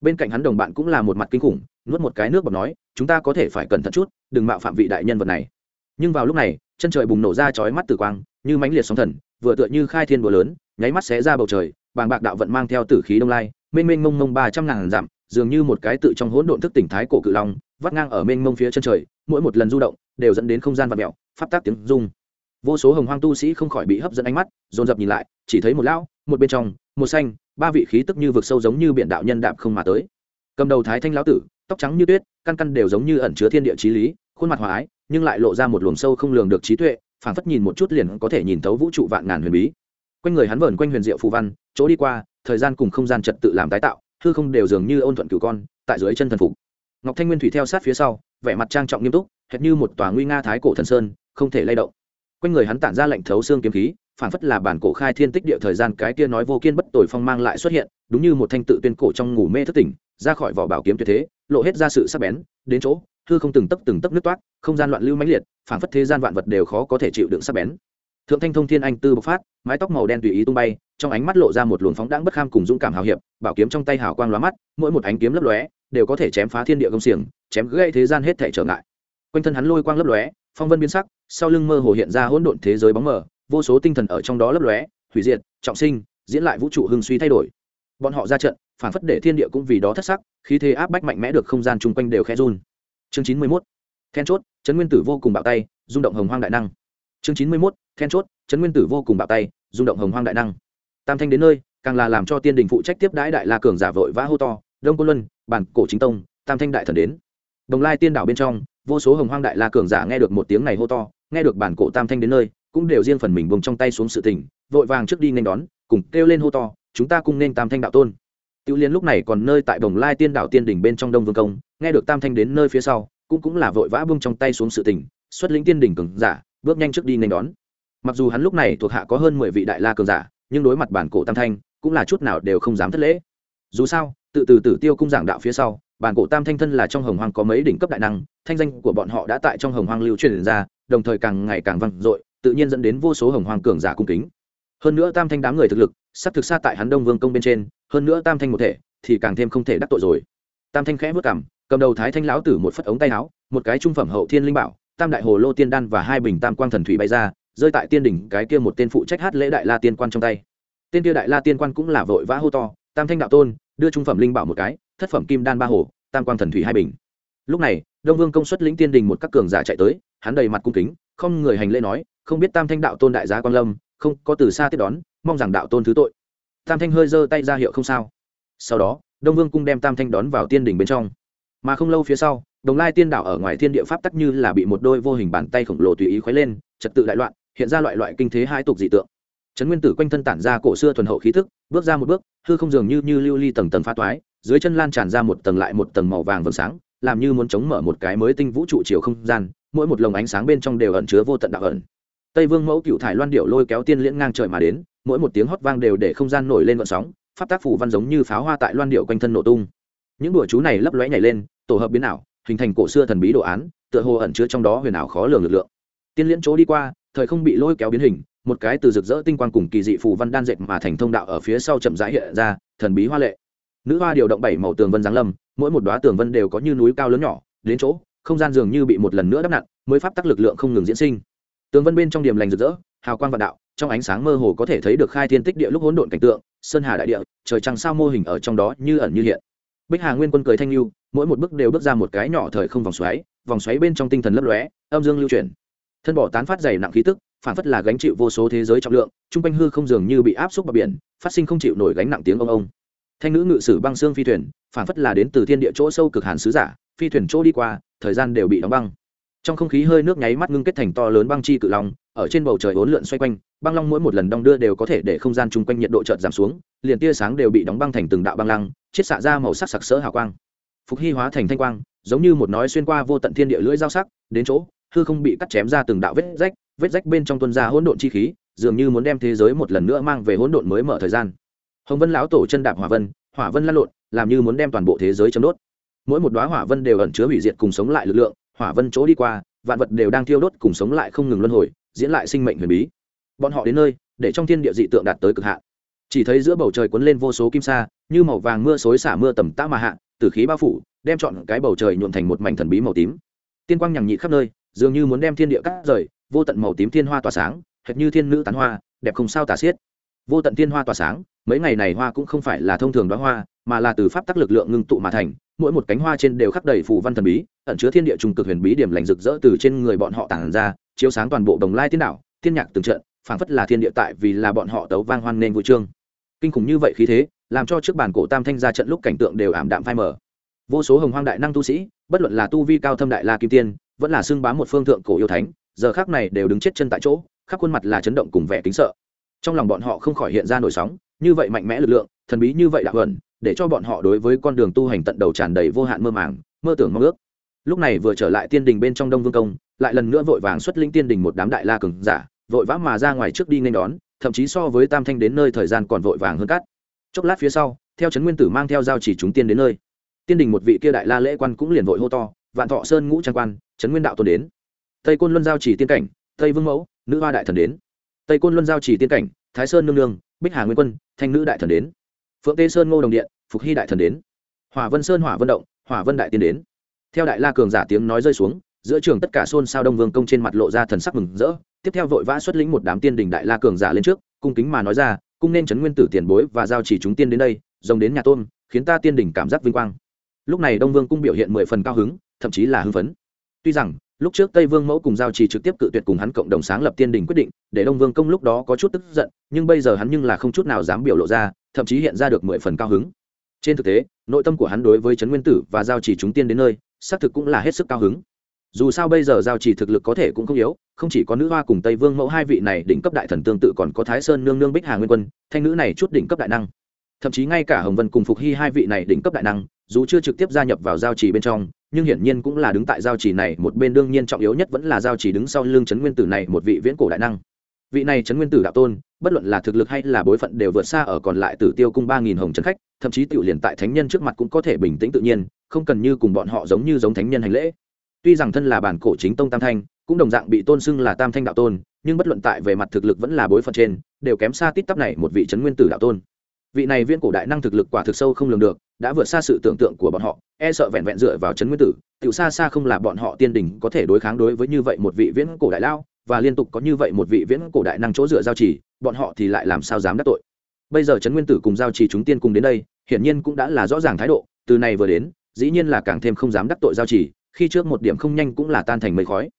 Bên cạnh hắn đồng bạn cũng là một mặt kinh khủng, nuốt một cái nước bọt nói, chúng ta có thể phải cẩn thận chút, đừng mạo phạm vị đại nhân vật này. Nhưng vào lúc này, chân trời bùng nổ ra chói mắt tử quang, như mãnh liệt sóng thần, vừa tựa như khai thiên búa lớn, nháy mắt xé ra bầu trời, bàng bạc đạo vận mang theo tử khí đông lai, mênh mênh mông mông ba trăm ngàn dặm, dường như một cái tự trong hỗn độn thức tỉnh thái cổ cự long vắt ngang ở mênh mông phía chân trời, mỗi một lần du động đều dẫn đến không gian và mẹo pháp tác tiếng rung. Vô số hồng hoang tu sĩ không khỏi bị hấp dẫn ánh mắt, dồn dập nhìn lại, chỉ thấy một lão, một bên trong, một xanh, ba vị khí tức như vực sâu giống như biển đạo nhân đạp không mà tới. Cầm đầu thái thanh lão tử, tóc trắng như tuyết, căn căn đều giống như ẩn chứa thiên địa trí lý, khuôn mặt hòa ái, nhưng lại lộ ra một luồng sâu không lường được trí tuệ, phảng phất nhìn một chút liền có thể nhìn thấu vũ trụ vạn ngàn huyền bí. Quanh người hắn vờn quanh huyền diệu phù văn, chỗ đi qua, thời gian cùng không gian trật tự làm tái tạo, hư không đều dường như ôn thuận cửu con, tại dưới chân thần phục ngọc thanh nguyên thủy theo sát phía sau, vẻ mặt trang trọng nghiêm túc, hệt như một tòa nguy nga thái cổ thần sơn, không thể lay động. Quanh người hắn tản ra lệnh thấu xương kiếm khí phản phất là bản cổ khai thiên tích địa thời gian cái kia nói vô kiên bất tồi phong mang lại xuất hiện, đúng như một thanh tự tuyên cổ trong ngủ mê thất tỉnh, ra khỏi vỏ bảo kiếm tuyệt thế, lộ hết ra sự sắc bén, đến chỗ, hư không từng tấc từng tấc nước toát, không gian loạn lưu mãnh liệt phản phất thế gian vạn vật đều khó có thể chịu đựng sắc bén. Thượng thanh thông thiên anh tư bộc phát, mái tóc màu đen tùy ý tung bay, trong ánh mắt lộ ra một luồng phóng đãng bất kham cùng dũng cảm hào hiệp, bảo kiếm trong tay hào quang lóa mắt, mỗi một ánh kiếm lấp lóe đều có thể chém phá thiên địa công xiềng, chém gây thế gian hết thể trở ngại. Quanh thân hắn lôi quang lấp lóe, phong vân biến sắc, sau lưng mơ hồ hiện ra hỗn độn thế giới bóng mờ, vô số tinh thần ở trong đó lấp lóe, hủy diệt, trọng sinh, diễn lại vũ trụ hưng suy thay đổi. Bọn họ ra trận, phản phất để thiên địa cũng vì đó thất sắc, khí thế áp bách mạnh mẽ được không gian chung quanh đều khẽ run. Chương chín mươi mốt, then chốt, chấn nguyên tử vô cùng bạo tay, rung động hồng hoang đại năng. Chương chín mươi mốt, then chốt, chấn nguyên tử vô cùng bạo tay, rung động hồng hoang đại năng. Tam thanh đến nơi, càng là làm cho tiên đình phụ trách tiếp đãi đại la cường giả vội vã hô to đông côn luân bản cổ chính tông tam thanh đại thần đến đồng lai tiên đảo bên trong vô số hồng hoang đại la cường giả nghe được một tiếng này hô to nghe được bản cổ tam thanh đến nơi cũng đều riêng phần mình buông trong tay xuống sự tình vội vàng trước đi nên đón cùng kêu lên hô to chúng ta cùng nên tam thanh đạo tôn Tiểu Liên lúc này còn nơi tại Đồng Lai Tiên đảo Tiên đỉnh bên trong Đông Vương công, nghe được Tam Thanh đến nơi phía sau, cũng cũng là vội vã buông trong tay xuống sự tình, xuất lĩnh Tiên đỉnh cường giả, bước nhanh trước đi nên đón. Mặc dù hắn lúc này thuộc hạ có hơn mười vị đại la cường giả, nhưng đối mặt bản cổ Tam Thanh, cũng là chút nào đều không dám thất lễ. Dù sao, tự từ Tử Tiêu cung giảng đạo phía sau, bản cổ Tam Thanh thân là trong Hồng Hoang có mấy đỉnh cấp đại năng, thanh danh của bọn họ đã tại trong Hồng Hoang lưu truyền ra, đồng thời càng ngày càng vang dội, tự nhiên dẫn đến vô số Hồng Hoang cường giả cung kính. Hơn nữa Tam Thanh đám người thực lực, sắp thực xa tại hắn Đông Vương công bên trên, hơn nữa Tam Thanh một thể, thì càng thêm không thể đắc tội rồi tam thanh khẽ vất cảm cầm đầu thái thanh lão tử một phất ống tay áo một cái trung phẩm hậu thiên linh bảo tam đại hồ lô tiên đan và hai bình tam quang thần thủy bay ra rơi tại tiên đỉnh cái kia một tên phụ trách hát lễ đại la tiên quan trong tay tên kia đại la tiên quan cũng là vội vã hô to tam thanh đạo tôn đưa trung phẩm linh bảo một cái, thất phẩm kim đan ba hồ, tam quang thần thủy hai bình. Lúc này, đông vương công suất lĩnh tiên đình một các cường giả chạy tới, hắn đầy mặt cung kính, không người hành lễ nói, không biết tam thanh đạo tôn đại gia quan lâm, không có từ xa tiếp đón, mong rằng đạo tôn thứ tội. Tam thanh hơi giơ tay ra hiệu không sao. Sau đó, đông vương cung đem tam thanh đón vào tiên đình bên trong. Mà không lâu phía sau, đồng lai tiên đảo ở ngoài thiên địa pháp tắc như là bị một đôi vô hình bàn tay khổng lồ tùy ý khuấy lên, trật tự đại loạn, hiện ra loại loại kinh thế hai tục dị tượng trấn nguyên tử quanh thân tản ra cổ xưa thuần hậu khí thức, bước ra một bước, hư không dường như như lưu ly tầng tầng pha toái, dưới chân lan tràn ra một tầng lại một tầng màu vàng vầng sáng, làm như muốn chống mở một cái mới tinh vũ trụ chiều không gian, mỗi một lồng ánh sáng bên trong đều ẩn chứa vô tận đạo ẩn. Tây vương mẫu cựu thải loan điệu lôi kéo tiên liễn ngang trời mà đến, mỗi một tiếng hót vang đều để không gian nổi lên vận sóng phát tác phủ văn giống như pháo hoa tại loan điệu quanh thân nổ tung. Những đùa chú này lấp lóe nhảy lên, tổ hợp biến ảo, hình thành cổ xưa thần bí đồ án, tựa hồ ẩn chứa trong đó huyền ảo khó lường lực lượng. Tiên liễn chỗ đi qua, thời không bị lôi kéo biến hình một cái từ rực rỡ tinh quang cùng kỳ dị phù văn đan dệt mà thành thông đạo ở phía sau chậm rãi hiện ra, thần bí hoa lệ. Nữ hoa điều động bảy màu tường vân giáng lâm, mỗi một đoá tường vân đều có như núi cao lớn nhỏ, đến chỗ, không gian dường như bị một lần nữa đắp nặn, mới pháp tắc lực lượng không ngừng diễn sinh. Tường vân bên trong điểm lành rực rỡ, hào quang vạn đạo, trong ánh sáng mơ hồ có thể thấy được khai thiên tích địa lúc hỗn độn cảnh tượng, sơn hà đại địa, trời trăng sao mô hình ở trong đó như ẩn như hiện. Bích hà nguyên quân cười thanh lưu, mỗi một bước đều bước ra một cái nhỏ thời không vòng xoáy vòng xoáy bên trong tinh thần lấp lóe, âm dương lưu chuyển. Thân bỏ tán phát dày nặng khí tức phản phất là gánh chịu vô số thế giới trọng lượng trung quanh hư không dường như bị áp xúc vào biển, phát sinh không chịu nổi gánh nặng tiếng ông ông. Thanh nữ ngự sử băng xương phi thuyền phản phất là đến từ thiên địa chỗ sâu cực hàn sứ giả, phi thuyền chỗ đi qua, thời gian đều bị đóng băng. Trong không khí hơi nước nháy mắt ngưng kết thành to lớn băng chi cự long, ở trên bầu trời hỗn lượn xoay quanh, băng long mỗi một lần đong đưa đều có thể để không gian chung quanh nhiệt độ chợt giảm xuống, liền tia sáng đều bị đóng băng thành từng đạo băng lăng, chiết xạ ra màu sắc sặc sỡ hào quang. Phục hy hóa thành thanh quang, giống như một nói xuyên qua vô tận thiên địa lưỡi dao sắc, đến chỗ, hư không bị cắt chém ra từng đạo vết rách vết rách bên trong tuân ra hỗn độn chi khí, dường như muốn đem thế giới một lần nữa mang về hỗn độn mới mở thời gian. Hồng vân lão tổ chân đạp hỏa vân hỏa vân lăn lộn, làm như muốn đem toàn bộ thế giới chấm đốt. Mỗi một đoá hỏa vân đều ẩn chứa hủy diệt cùng sống lại lực lượng, hỏa vân chỗ đi qua, vạn vật đều đang thiêu đốt cùng sống lại không ngừng luân hồi, diễn lại sinh mệnh huyền bí. Bọn họ đến nơi, để trong thiên địa dị tượng đạt tới cực hạn. Chỉ thấy giữa bầu trời cuốn lên vô số kim sa, như màu vàng mưa xối xả mưa tầm tã mà hạ từ khí bao phủ, đem chọn cái bầu trời nhuộm thành một mảnh thần bí màu tím. Tiên quang nhằng nhị khắp nơi, dường như muốn đem thiên địa cắt rời vô tận màu tím thiên hoa tỏa sáng, hệt như thiên nữ tán hoa, đẹp không sao tả xiết. Vô tận thiên hoa tỏa sáng, mấy ngày này hoa cũng không phải là thông thường đoá hoa, mà là từ pháp tắc lực lượng ngưng tụ mà thành, mỗi một cánh hoa trên đều khắc đầy phù văn thần bí, ẩn chứa thiên địa trung cực huyền bí điểm lành rực rỡ từ trên người bọn họ tản ra, chiếu sáng toàn bộ đồng lai tiên đảo, thiên nhạc từng trận, phảng phất là thiên địa tại vì là bọn họ tấu vang hoan nên vui trương kinh khủng như vậy khí thế, làm cho trước bàn cổ tam thanh ra trận lúc cảnh tượng đều ảm đạm phai mờ. Vô số hồng hoang đại năng tu sĩ, bất luận là tu vi cao thâm đại la kim tiên, vẫn là xưng bám một phương thượng cổ yêu thánh giờ khác này đều đứng chết chân tại chỗ, khắp khuôn mặt là chấn động cùng vẻ kính sợ. Trong lòng bọn họ không khỏi hiện ra nổi sóng, như vậy mạnh mẽ lực lượng, thần bí như vậy đạo ẩn để cho bọn họ đối với con đường tu hành tận đầu tràn đầy vô hạn mơ màng, mơ tưởng mong ước. Lúc này vừa trở lại tiên đình bên trong đông vương công, lại lần nữa vội vàng xuất linh tiên đình một đám đại la cường giả, vội vã mà ra ngoài trước đi nên đón, thậm chí so với tam thanh đến nơi thời gian còn vội vàng hơn cát. Chốc lát phía sau, theo trấn nguyên tử mang theo giao chỉ chúng tiên đến nơi. Tiên đình một vị kia đại la lễ quan cũng liền vội hô to, vạn thọ sơn ngũ trang quan, trấn nguyên đạo tôn đến tây côn luân giao chỉ tiên cảnh tây vương mẫu nữ hoa đại thần đến tây côn luân giao chỉ tiên cảnh thái sơn nương nương bích hà nguyên quân thanh nữ đại thần đến phượng tê sơn ngô đồng điện phục hy đại thần đến hỏa vân sơn hỏa vân động hỏa vân đại tiên đến theo đại la cường giả tiếng nói rơi xuống giữa trường tất cả xôn sao đông vương công trên mặt lộ ra thần sắc mừng rỡ tiếp theo vội vã xuất lĩnh một đám tiên đình đại la cường giả lên trước cung kính mà nói ra cung nên chấn nguyên tử tiền bối và giao chỉ chúng tiên đến đây rồng đến nhà tôn khiến ta tiên đình cảm giác vinh quang lúc này đông vương cung biểu hiện mười phần cao hứng thậm chí là hưng phấn tuy rằng lúc trước tây vương mẫu cùng giao trì trực tiếp cự tuyệt cùng hắn cộng đồng sáng lập tiên đình quyết định, để đông vương công lúc đó có chút tức giận, nhưng bây giờ hắn nhưng là không chút nào dám biểu lộ ra, thậm chí hiện ra được mười phần cao hứng. Trên thực tế, nội tâm của hắn đối với trấn nguyên tử và giao trì chúng tiên đến nơi, xác thực cũng là hết sức cao hứng. Dù sao bây giờ giao trì thực lực có thể cũng không yếu, không chỉ có nữ hoa cùng tây vương mẫu hai vị này đỉnh cấp đại thần tương tự còn có thái sơn nương nương bích hà nguyên quân, thanh nữ này chút đỉnh cấp đại năng. Thậm chí ngay cả hồng vân cùng phục hy hai vị này đỉnh cấp đại năng, dù chưa trực tiếp gia nhập vào giao trì bên trong nhưng hiển nhiên cũng là đứng tại giao trì này, một bên đương nhiên trọng yếu nhất vẫn là giao trì đứng sau lưng trấn nguyên tử này, một vị viễn cổ đại năng. Vị này trấn nguyên tử đạo tôn, bất luận là thực lực hay là bối phận đều vượt xa ở còn lại tử tiêu cung ba nghìn hồng trấn khách, thậm chí tiểu liền tại thánh nhân trước mặt cũng có thể bình tĩnh tự nhiên, không cần như cùng bọn họ giống như giống thánh nhân hành lễ. Tuy rằng thân là bản cổ chính tông tam thanh, cũng đồng dạng bị tôn xưng là tam thanh đạo tôn, nhưng bất luận tại về mặt thực lực vẫn là bối phận trên, đều kém xa tít tắp này một vị trấn nguyên tử đạo tôn vị này viên cổ đại năng thực lực quả thực sâu không lường được, đã vượt xa sự tưởng tượng của bọn họ e sợ vẹn vẹn dựa vào chấn nguyên tử, tiểu xa xa không là bọn họ tiên đình có thể đối kháng đối với như vậy một vị viễn cổ đại lao, và liên tục có như vậy một vị viễn cổ đại năng chỗ dựa giao trì, bọn họ thì lại làm sao dám đắc tội. Bây giờ chấn nguyên tử cùng giao trì chúng tiên cùng đến đây, hiển nhiên cũng đã là rõ ràng thái độ, từ này vừa đến, dĩ nhiên là càng thêm không dám đắc tội giao trì, khi trước một điểm không nhanh cũng là tan thành mây khói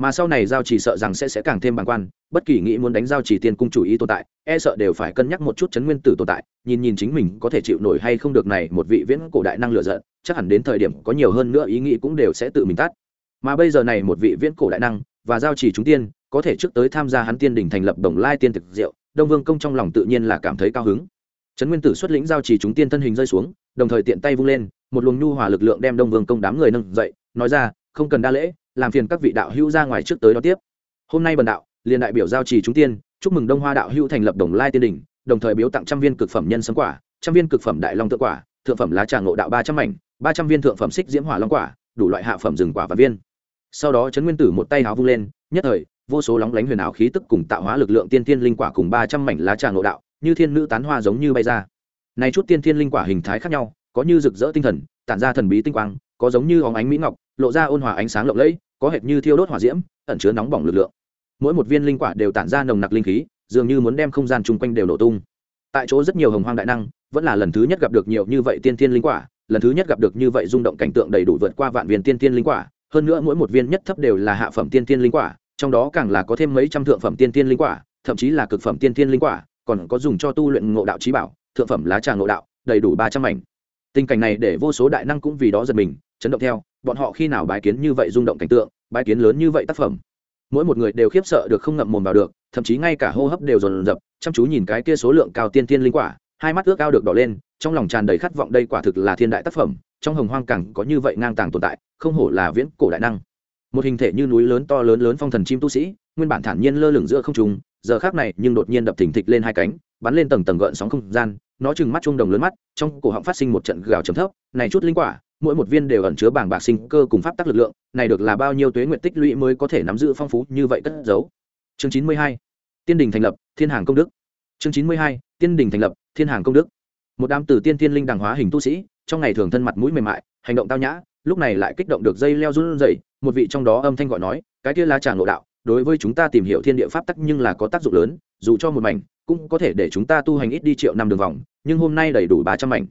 mà sau này giao chỉ sợ rằng sẽ sẽ càng thêm bàng quan, bất kỳ nghĩ muốn đánh giao chỉ tiên cung chủ ý tồn tại e sợ đều phải cân nhắc một chút chấn nguyên tử tồn tại, nhìn nhìn chính mình có thể chịu nổi hay không được này một vị viễn cổ đại năng lựa giận, chắc hẳn đến thời điểm có nhiều hơn nữa ý nghĩ cũng đều sẽ tự mình tắt. Mà bây giờ này một vị viễn cổ đại năng và giao chỉ chúng tiên, có thể trước tới tham gia hắn tiên đình thành lập đồng lai tiên thực diệu, đông vương công trong lòng tự nhiên là cảm thấy cao hứng. Trấn nguyên tử xuất lĩnh giao chỉ chúng tiên thân hình rơi xuống, đồng thời tiện tay vung lên, một luồng nhu hòa lực lượng đem đông vương công đám người nâng dậy, nói ra, không cần đa lễ làm phiền các vị đạo hữu ra ngoài trước tới đó tiếp. Hôm nay bần đạo, liền đại biểu giao trì chúng tiên, chúc mừng đông hoa đạo hữu thành lập đồng lai tiên đình, đồng thời biếu tặng trăm viên cực phẩm nhân sâm quả, trăm viên cực phẩm đại long tượng quả, thượng phẩm lá trà ngộ đạo ba trăm mảnh, ba trăm viên thượng phẩm xích diễm hỏa long quả, đủ loại hạ phẩm rừng quả và viên. Sau đó trấn nguyên tử một tay háo vung lên, nhất thời, vô số lóng lánh huyền ảo khí tức cùng tạo hóa lực lượng tiên tiên linh quả cùng ba trăm mảnh lá trà ngộ đạo, như thiên nữ tán hoa giống như bay ra. Này chút tiên tiên linh quả hình thái khác nhau, có như rực rỡ tinh thần, tản ra thần bí tinh quang, có giống như óng ánh mỹ ngọc lộ ra ôn hòa ánh sáng lộng lẫy, có hệt như thiêu đốt hỏa diễm, ẩn chứa nóng bỏng lực lượng. Mỗi một viên linh quả đều tản ra nồng nặc linh khí, dường như muốn đem không gian chung quanh đều nổ tung. Tại chỗ rất nhiều hồng hoang đại năng, vẫn là lần thứ nhất gặp được nhiều như vậy tiên tiên linh quả, lần thứ nhất gặp được như vậy rung động cảnh tượng đầy đủ vượt qua vạn viên tiên tiên linh quả, hơn nữa mỗi một viên nhất thấp đều là hạ phẩm tiên tiên linh quả, trong đó càng là có thêm mấy trăm thượng phẩm tiên tiên linh quả, thậm chí là cực phẩm tiên tiên linh quả, còn có dùng cho tu luyện ngộ đạo trí bảo, thượng phẩm lá trà ngộ đạo, đầy đủ ba trăm mảnh. Tình cảnh này để vô số đại năng cũng vì đó giật mình, chấn động theo bọn họ khi nào bái kiến như vậy rung động cảnh tượng, bái kiến lớn như vậy tác phẩm. Mỗi một người đều khiếp sợ được không ngậm mồm vào được, thậm chí ngay cả hô hấp đều dồn dập, chăm chú nhìn cái kia số lượng cao tiên tiên linh quả, hai mắt ước ao được đỏ lên, trong lòng tràn đầy khát vọng đây quả thực là thiên đại tác phẩm, trong hồng hoang cẳng có như vậy ngang tàng tồn tại, không hổ là viễn cổ đại năng. Một hình thể như núi lớn to lớn lớn phong thần chim tu sĩ, nguyên bản thản nhiên lơ lửng giữa không trung, giờ khác này nhưng đột nhiên đập thình thịch lên hai cánh, bắn lên tầng tầng gợn sóng không gian, nó chừng mắt trung đồng lớn mắt, trong cổ họng phát sinh một trận gào trầm thấp, này chút linh quả mỗi một viên đều ẩn chứa bảng bạc sinh cơ cùng pháp tắc lực lượng, này được là bao nhiêu tuế nguyện tích lũy mới có thể nắm giữ phong phú như vậy cất giấu. Chương chín mươi hai, tiên đình thành lập, thiên hàng công đức. Chương chín mươi hai, tiên đình thành lập, thiên hàng công đức. Một đám từ tiên tiên linh đàng hóa hình tu sĩ, trong ngày thường thân mặt mũi mềm mại, hành động tao nhã, lúc này lại kích động được dây leo run rẩy, một vị trong đó âm thanh gọi nói, cái kia lá trà ngộ đạo, đối với chúng ta tìm hiểu thiên địa pháp tắc nhưng là có tác dụng lớn, dù cho một mảnh, cũng có thể để chúng ta tu hành ít đi triệu năm đường vòng, nhưng hôm nay đầy đủ ba trăm mảnh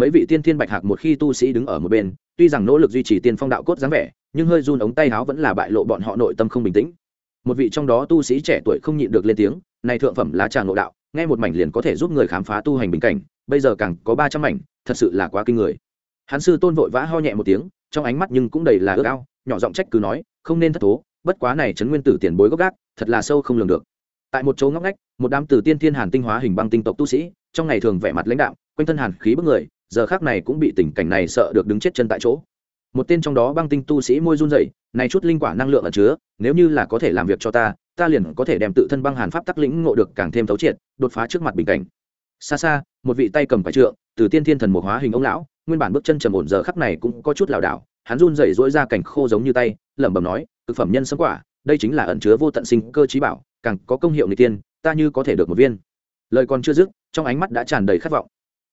mấy vị tiên thiên bạch hạc một khi tu sĩ đứng ở một bên, tuy rằng nỗ lực duy trì tiên phong đạo cốt dáng vẻ, nhưng hơi run ống tay háo vẫn là bại lộ bọn họ nội tâm không bình tĩnh. Một vị trong đó tu sĩ trẻ tuổi không nhịn được lên tiếng, này thượng phẩm lá trà ngộ đạo, nghe một mảnh liền có thể giúp người khám phá tu hành bình cảnh, bây giờ càng có ba trăm mảnh, thật sự là quá kinh người. Hắn sư tôn vội vã ho nhẹ một tiếng, trong ánh mắt nhưng cũng đầy là ước ao, nhỏ giọng trách cứ nói, không nên thất thố, bất quá này chấn nguyên tử tiền bối gốc gác, thật là sâu không lường được. Tại một chỗ ngóc ngách, một đám từ tiên thiên hàn tinh hóa hình băng tinh tộc tu sĩ, trong ngày thường vẻ mặt lãnh đạo quanh thân hàn khí bức người giờ khác này cũng bị tình cảnh này sợ được đứng chết chân tại chỗ. Một tên trong đó băng tinh tu sĩ môi run dậy này chút linh quả năng lượng ẩn chứa, nếu như là có thể làm việc cho ta ta liền có thể đem tự thân băng hàn pháp tắc lĩnh ngộ được càng thêm thấu triệt, đột phá trước mặt bình cảnh. Xa xa, một vị tay cầm quả trượng, từ tiên thiên thần một hóa hình ông lão, nguyên bản bước chân trầm ổn giờ khắc này cũng có chút lảo đảo, hắn run rẩy rỗi ra cảnh khô giống như tay, lẩm bẩm nói thực phẩm nhân sấm quả, đây chính là ẩn chứa vô tận sinh cơ trí bảo, càng có công hiệu người tiên, ta như có thể được một viên. Lời còn chưa dứt, trong ánh mắt đã tràn đầy khát vọng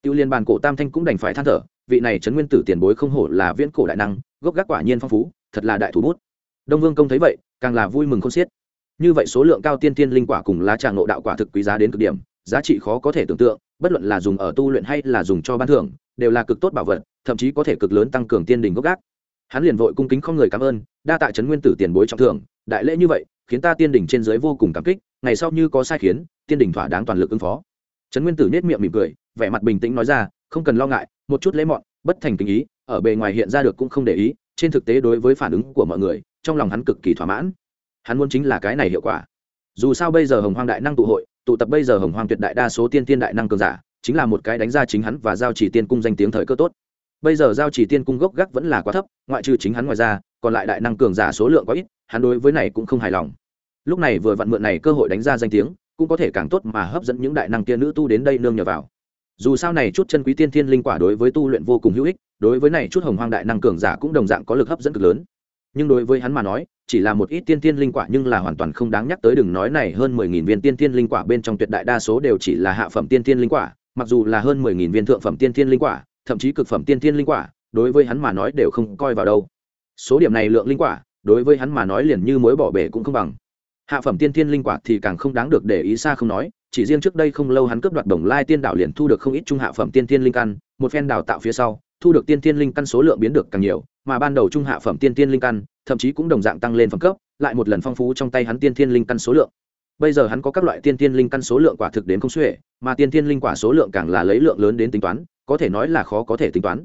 tiêu liên bàn cổ tam thanh cũng đành phải than thở, vị này trấn nguyên tử tiền bối không hổ là viễn cổ đại năng, gốc gác quả nhiên phong phú, thật là đại thủ bút. Đông vương công thấy vậy, càng là vui mừng không xiết. Như vậy số lượng cao tiên tiên linh quả cùng lá trà ngộ đạo quả thực quý giá đến cực điểm, giá trị khó có thể tưởng tượng, bất luận là dùng ở tu luyện hay là dùng cho ban thưởng, đều là cực tốt bảo vật, thậm chí có thể cực lớn tăng cường tiên đình gốc gác. Hắn liền vội cung kính không người cảm ơn, đa tạ trấn nguyên tử tiền bối trọng thưởng, đại lễ như vậy, khiến ta tiên đình trên dưới vô cùng cảm kích, ngày sau như có sai khiến, tiên đình thỏa đáng toàn lực ứng phó trấn nguyên tử nết miệng mỉm cười, vẻ mặt bình tĩnh nói ra, không cần lo ngại, một chút lễ mọn, bất thành tình ý, ở bề ngoài hiện ra được cũng không để ý, trên thực tế đối với phản ứng của mọi người, trong lòng hắn cực kỳ thỏa mãn. Hắn muốn chính là cái này hiệu quả. Dù sao bây giờ hồng hoang đại năng tụ hội, tụ tập bây giờ hồng hoang tuyệt đại đa số tiên tiên đại năng cường giả, chính là một cái đánh ra chính hắn và giao chỉ tiên cung danh tiếng thời cơ tốt. Bây giờ giao chỉ tiên cung gốc gác vẫn là quá thấp, ngoại trừ chính hắn ngoài ra, còn lại đại năng cường giả số lượng quá ít, hắn đối với này cũng không hài lòng. Lúc này vừa vặn mượn này cơ hội đánh ra danh tiếng cũng có thể càng tốt mà hấp dẫn những đại năng tiên nữ tu đến đây nương nhờ vào. Dù sao này chút chân quý tiên thiên linh quả đối với tu luyện vô cùng hữu ích, đối với này chút hồng hoang đại năng cường giả cũng đồng dạng có lực hấp dẫn cực lớn. Nhưng đối với hắn mà nói, chỉ là một ít tiên thiên linh quả nhưng là hoàn toàn không đáng nhắc tới đừng nói này hơn mười nghìn viên tiên thiên linh quả bên trong tuyệt đại đa số đều chỉ là hạ phẩm tiên thiên linh quả, mặc dù là hơn mười nghìn viên thượng phẩm tiên thiên linh quả, thậm chí cực phẩm tiên thiên linh quả, đối với hắn mà nói đều không coi vào đâu. Số điểm này lượng linh quả, đối với hắn mà nói liền như mối bỏ bể cũng không bằng hạ phẩm tiên thiên linh quả thì càng không đáng được để ý xa không nói, chỉ riêng trước đây không lâu hắn cướp đoạt đồng lai tiên đạo liền thu được không ít trung hạ phẩm tiên thiên linh căn, một phen đào tạo phía sau, thu được tiên thiên linh căn số lượng biến được càng nhiều, mà ban đầu trung hạ phẩm tiên thiên linh căn, thậm chí cũng đồng dạng tăng lên phẩm cấp, lại một lần phong phú trong tay hắn tiên thiên linh căn số lượng. Bây giờ hắn có các loại tiên thiên linh căn số lượng quả thực đến không xuể, mà tiên thiên linh quả số lượng càng là lấy lượng lớn đến tính toán, có thể nói là khó có thể tính toán.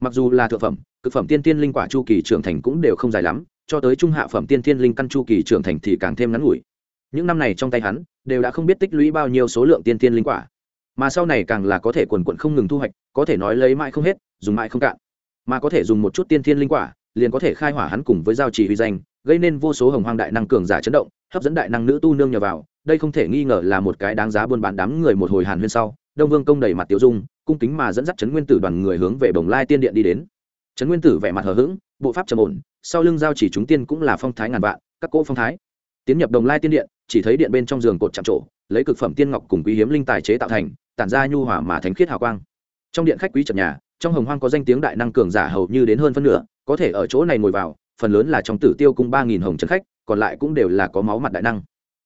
Mặc dù là thượng phẩm, cực phẩm tiên thiên linh quả chu kỳ trưởng thành cũng đều không dài lắm cho tới trung hạ phẩm tiên thiên linh căn chu kỳ trưởng thành thì càng thêm ngắn ngủi. Những năm này trong tay hắn, đều đã không biết tích lũy bao nhiêu số lượng tiên thiên linh quả. Mà sau này càng là có thể quần quận không ngừng thu hoạch, có thể nói lấy mãi không hết, dùng mãi không cạn. Mà có thể dùng một chút tiên thiên linh quả, liền có thể khai hỏa hắn cùng với giao trì huy danh, gây nên vô số hồng hoang đại năng cường giả chấn động, hấp dẫn đại năng nữ tu nương nhờ vào. Đây không thể nghi ngờ là một cái đáng giá buôn bán đám người một hồi hàn huyên sau, đông vương công đầy mặt tiểu dung, cung kính mà dẫn dắt trấn nguyên tử đoàn người hướng về bồng lai tiên điện đi đến. Trấn nguyên tử vẻ mặt hờ hững, bộ pháp trầm ổn sau lưng giao chỉ chúng tiên cũng là phong thái ngàn vạn, các cỗ phong thái. Tiến nhập đồng lai tiên điện, chỉ thấy điện bên trong giường cột chạm trổ, lấy cực phẩm tiên ngọc cùng quý hiếm linh tài chế tạo thành, tản ra nhu hỏa mà thánh khiết hào quang. Trong điện khách quý trần nhà, trong hồng hoang có danh tiếng đại năng cường giả hầu như đến hơn phân nửa, có thể ở chỗ này ngồi vào, phần lớn là trong tử tiêu cung ba nghìn hồng trần khách, còn lại cũng đều là có máu mặt đại năng.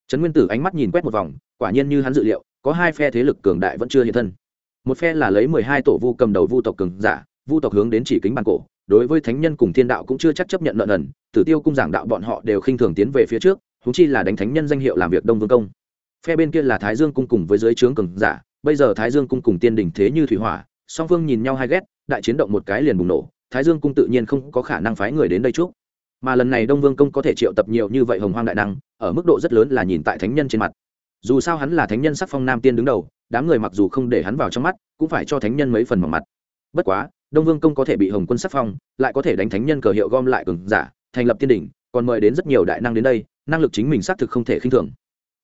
Trấn nguyên tử ánh mắt nhìn quét một vòng, quả nhiên như hắn dự liệu, có hai phe thế lực cường đại vẫn chưa hiện thân. Một phe là lấy mười hai tổ vu cầm đầu vu tộc cường giả, vu tộc hướng đến chỉ kính bàn cổ đối với thánh nhân cùng thiên đạo cũng chưa chắc chấp nhận nợ nần tử tiêu cung giảng đạo bọn họ đều khinh thường tiến về phía trước húng chi là đánh thánh nhân danh hiệu làm việc đông vương công. Phe bên kia là thái dương cung cùng với dưới trướng cường giả bây giờ thái dương cung cùng tiên đình thế như thủy hỏa song phương nhìn nhau hai ghét đại chiến động một cái liền bùng nổ thái dương cung tự nhiên không có khả năng phái người đến đây chút, mà lần này đông vương công có thể triệu tập nhiều như vậy hồng hoang đại năng ở mức độ rất lớn là nhìn tại thánh nhân trên mặt. Dù sao hắn là thánh nhân sắc phong nam tiên đứng đầu đám người mặc dù không để hắn vào trong mắt cũng phải cho thánh nhân mấy phần mỏng mặt. Bất quá đông vương công có thể bị hồng quân sắc phong, lại có thể đánh thánh nhân cờ hiệu gom lại cường giả, thành lập tiên đỉnh, còn mời đến rất nhiều đại năng đến đây, năng lực chính mình xác thực không thể khinh thường.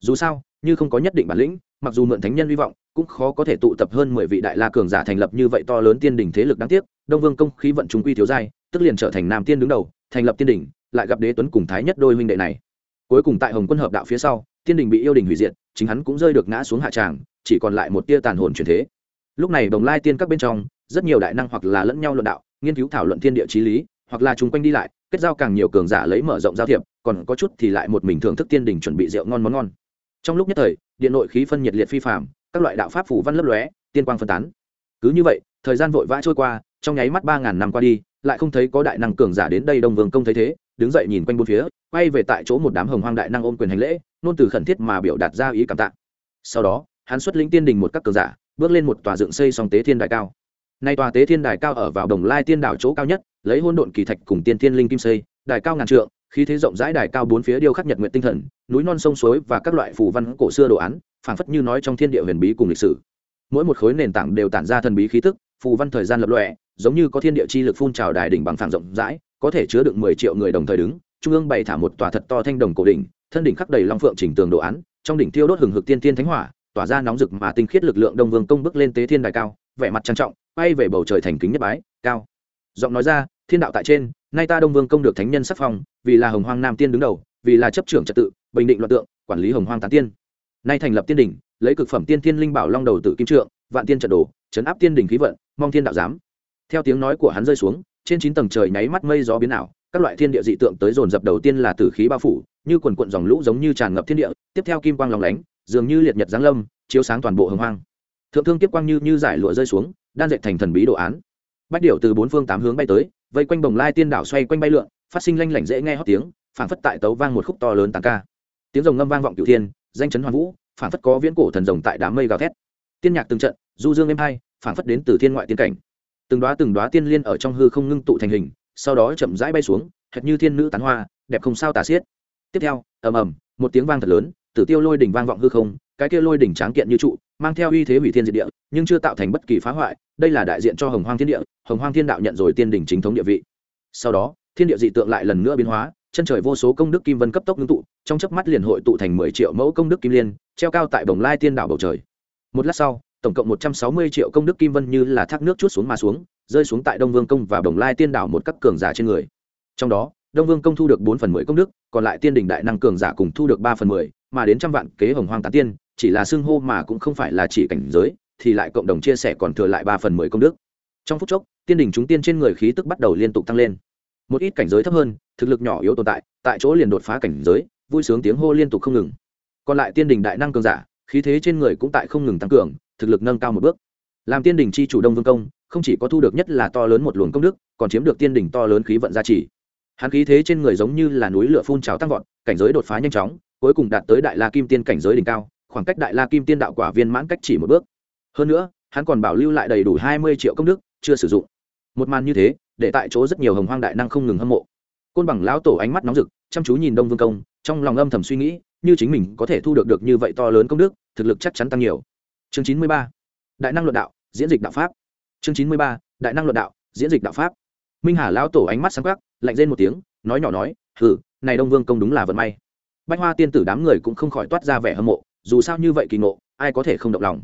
Dù sao, như không có nhất định bản lĩnh, mặc dù mượn thánh nhân hy vọng, cũng khó có thể tụ tập hơn mười vị đại la cường giả thành lập như vậy to lớn tiên đỉnh thế lực đáng tiếc, đông vương công khí vận chúng quy thiếu giai, tức liền trở thành nam tiên đứng đầu, thành lập tiên đỉnh, lại gặp đế tuấn cùng thái nhất đôi huynh đệ này. Cuối cùng tại hồng quân hợp đạo phía sau, tiên đình bị yêu đình hủy diệt, chính hắn cũng rơi được ngã xuống hạ tràng, chỉ còn lại một tia tàn hồn truyền thế. Lúc này đồng lai tiên các bên trong rất nhiều đại năng hoặc là lẫn nhau luận đạo, nghiên cứu thảo luận thiên địa trí lý, hoặc là chung quanh đi lại, kết giao càng nhiều cường giả lấy mở rộng giao thiệp, còn có chút thì lại một mình thưởng thức tiên đình chuẩn bị rượu ngon món ngon. Trong lúc nhất thời, điện nội khí phân nhiệt liệt phi phạm các loại đạo pháp phủ văn lấp lóe, tiên quang phân tán. Cứ như vậy, thời gian vội vã trôi qua, trong nháy mắt ba ngàn năm qua đi, lại không thấy có đại năng cường giả đến đây đông vương công thấy thế, đứng dậy nhìn quanh bốn phía, quay về tại chỗ một đám hồng hoang đại năng ôm quyền hành lễ, nôn từ khẩn thiết mà biểu đạt ra ý cảm tạ. Sau đó, hắn xuất lĩnh tiên đình một các cường giả, bước lên một tòa dựng xây song tế thiên đại cao nay tòa tế thiên đài cao ở vào đồng lai tiên đảo chỗ cao nhất, lấy hôn độn kỳ thạch cùng tiên thiên linh kim xây, đài cao ngàn trượng, khí thế rộng rãi đài cao bốn phía điêu khắc nhật nguyện tinh thần, núi non sông suối và các loại phù văn cổ xưa đồ án, phảng phất như nói trong thiên địa huyền bí cùng lịch sử. Mỗi một khối nền tảng đều tản ra thần bí khí tức, phù văn thời gian lập lọe giống như có thiên địa chi lực phun trào đài đỉnh bằng phẳng rộng rãi, có thể chứa được mười triệu người đồng thời đứng, trung ương bày thả một tòa thật to thanh đồng cổ đỉnh, thân đỉnh khắc đầy long phượng chỉnh tường đồ án, trong đỉnh tiêu đốt hừng hực tiên tiên thánh hỏa, tỏa ra nóng rực mà tinh khiết lực lượng đông vương công bước lên tế thiên đài cao, vẻ mặt trang trọng bay về bầu trời thành kính nhất bái, cao. Giọng nói ra, thiên đạo tại trên, nay ta đông vương công được thánh nhân sắc phong, vì là hồng hoang nam tiên đứng đầu, vì là chấp trưởng trật tự, bình định loạn tượng, quản lý hồng hoang tán tiên. Nay thành lập tiên đỉnh, lấy cực phẩm tiên thiên linh bảo long đầu tự kim trượng, vạn tiên trận đồ, chấn áp tiên đỉnh khí vận, mong thiên đạo giám. Theo tiếng nói của hắn rơi xuống, trên chín tầng trời nháy mắt mây gió biến ảo, các loại thiên địa dị tượng tới dồn dập đầu tiên là tử khí bao phủ, như quần quận dòng lũ giống như tràn ngập thiên địa, tiếp theo kim quang lòng lánh, dường như liệt nhật giáng lâm, chiếu sáng toàn bộ hồng hoang. Thượng thương tiếp quang như như giải lụa rơi xuống đan dệt thành thần bí đồ án. Bách điệu từ bốn phương tám hướng bay tới, vây quanh bồng lai tiên đảo xoay quanh bay lượn, phát sinh lanh lảnh dễ nghe hót tiếng, phảng phất tại tấu vang một khúc to lớn tàng ca. Tiếng rồng ngâm vang vọng cửu thiên, danh chấn hoàn vũ, phảng phất có viễn cổ thần rồng tại đám mây gào thét. Tiên nhạc từng trận, du dương êm hai, phảng phất đến từ thiên ngoại tiên cảnh. Từng đoá từng đoá tiên liên ở trong hư không ngưng tụ thành hình, sau đó chậm rãi bay xuống, hệt như thiên nữ tán hoa, đẹp không sao tả xiết. Tiếp theo, ầm ầm, một tiếng vang thật lớn, tử tiêu lôi đỉnh vang vọng hư không, cái kia lôi đỉnh tráng kiện như trụ mang theo uy thế hủy thiên diệt địa, nhưng chưa tạo thành bất kỳ phá hoại, đây là đại diện cho hồng hoang thiên địa, hồng hoang thiên đạo nhận rồi tiên đỉnh chính thống địa vị. Sau đó, thiên địa dị tượng lại lần nữa biến hóa, chân trời vô số công đức kim vân cấp tốc ngưng tụ, trong chớp mắt liền hội tụ thành mười triệu mẫu công đức kim liên, treo cao tại bồng lai tiên đảo bầu trời. Một lát sau, tổng cộng một trăm sáu mươi triệu công đức kim vân như là thác nước chút xuống mà xuống, rơi xuống tại đông vương công và bồng lai tiên đảo một các cường giả trên người. Trong đó, đông vương công thu được bốn phần mười công đức, còn lại tiên đỉnh đại năng cường giả cùng thu được ba phần mười, mà đến trăm vạn kế hồng hoang tán tiên chỉ là xưng hô mà cũng không phải là chỉ cảnh giới, thì lại cộng đồng chia sẻ còn thừa lại ba phần mười công đức. Trong phút chốc, tiên đỉnh chúng tiên trên người khí tức bắt đầu liên tục tăng lên. Một ít cảnh giới thấp hơn, thực lực nhỏ yếu tồn tại tại chỗ liền đột phá cảnh giới, vui sướng tiếng hô liên tục không ngừng. Còn lại tiên đỉnh đại năng cường giả, khí thế trên người cũng tại không ngừng tăng cường, thực lực nâng cao một bước. Làm tiên đỉnh chi chủ đông vương công, không chỉ có thu được nhất là to lớn một luồng công đức, còn chiếm được tiên đỉnh to lớn khí vận gia trì. Hắn khí thế trên người giống như là núi lửa phun trào tăng vọt, cảnh giới đột phá nhanh chóng, cuối cùng đạt tới đại la kim tiên cảnh giới đỉnh cao khoảng cách đại la kim tiên đạo quả viên mãn cách chỉ một bước. Hơn nữa, hắn còn bảo lưu lại đầy đủ hai mươi triệu công đức, chưa sử dụng. Một màn như thế, để tại chỗ rất nhiều hồng hoang đại năng không ngừng hâm mộ. Côn bằng lão tổ ánh mắt nóng rực, chăm chú nhìn đông vương công, trong lòng âm thầm suy nghĩ, như chính mình có thể thu được được như vậy to lớn công đức, thực lực chắc chắn tăng nhiều. Chương chín mươi ba. Đại năng luận đạo, diễn dịch đạo pháp. Chương chín mươi ba. Đại năng luận đạo, diễn dịch đạo pháp. Minh hà lão tổ ánh mắt sáng khắc lạnh rên một tiếng, nói nhỏ nói, hừ, này đông vương công đúng là vận may. Bách hoa tiên tử đám người cũng không khỏi toát ra vẻ hâm mộ dù sao như vậy kỳ ngộ, ai có thể không động lòng.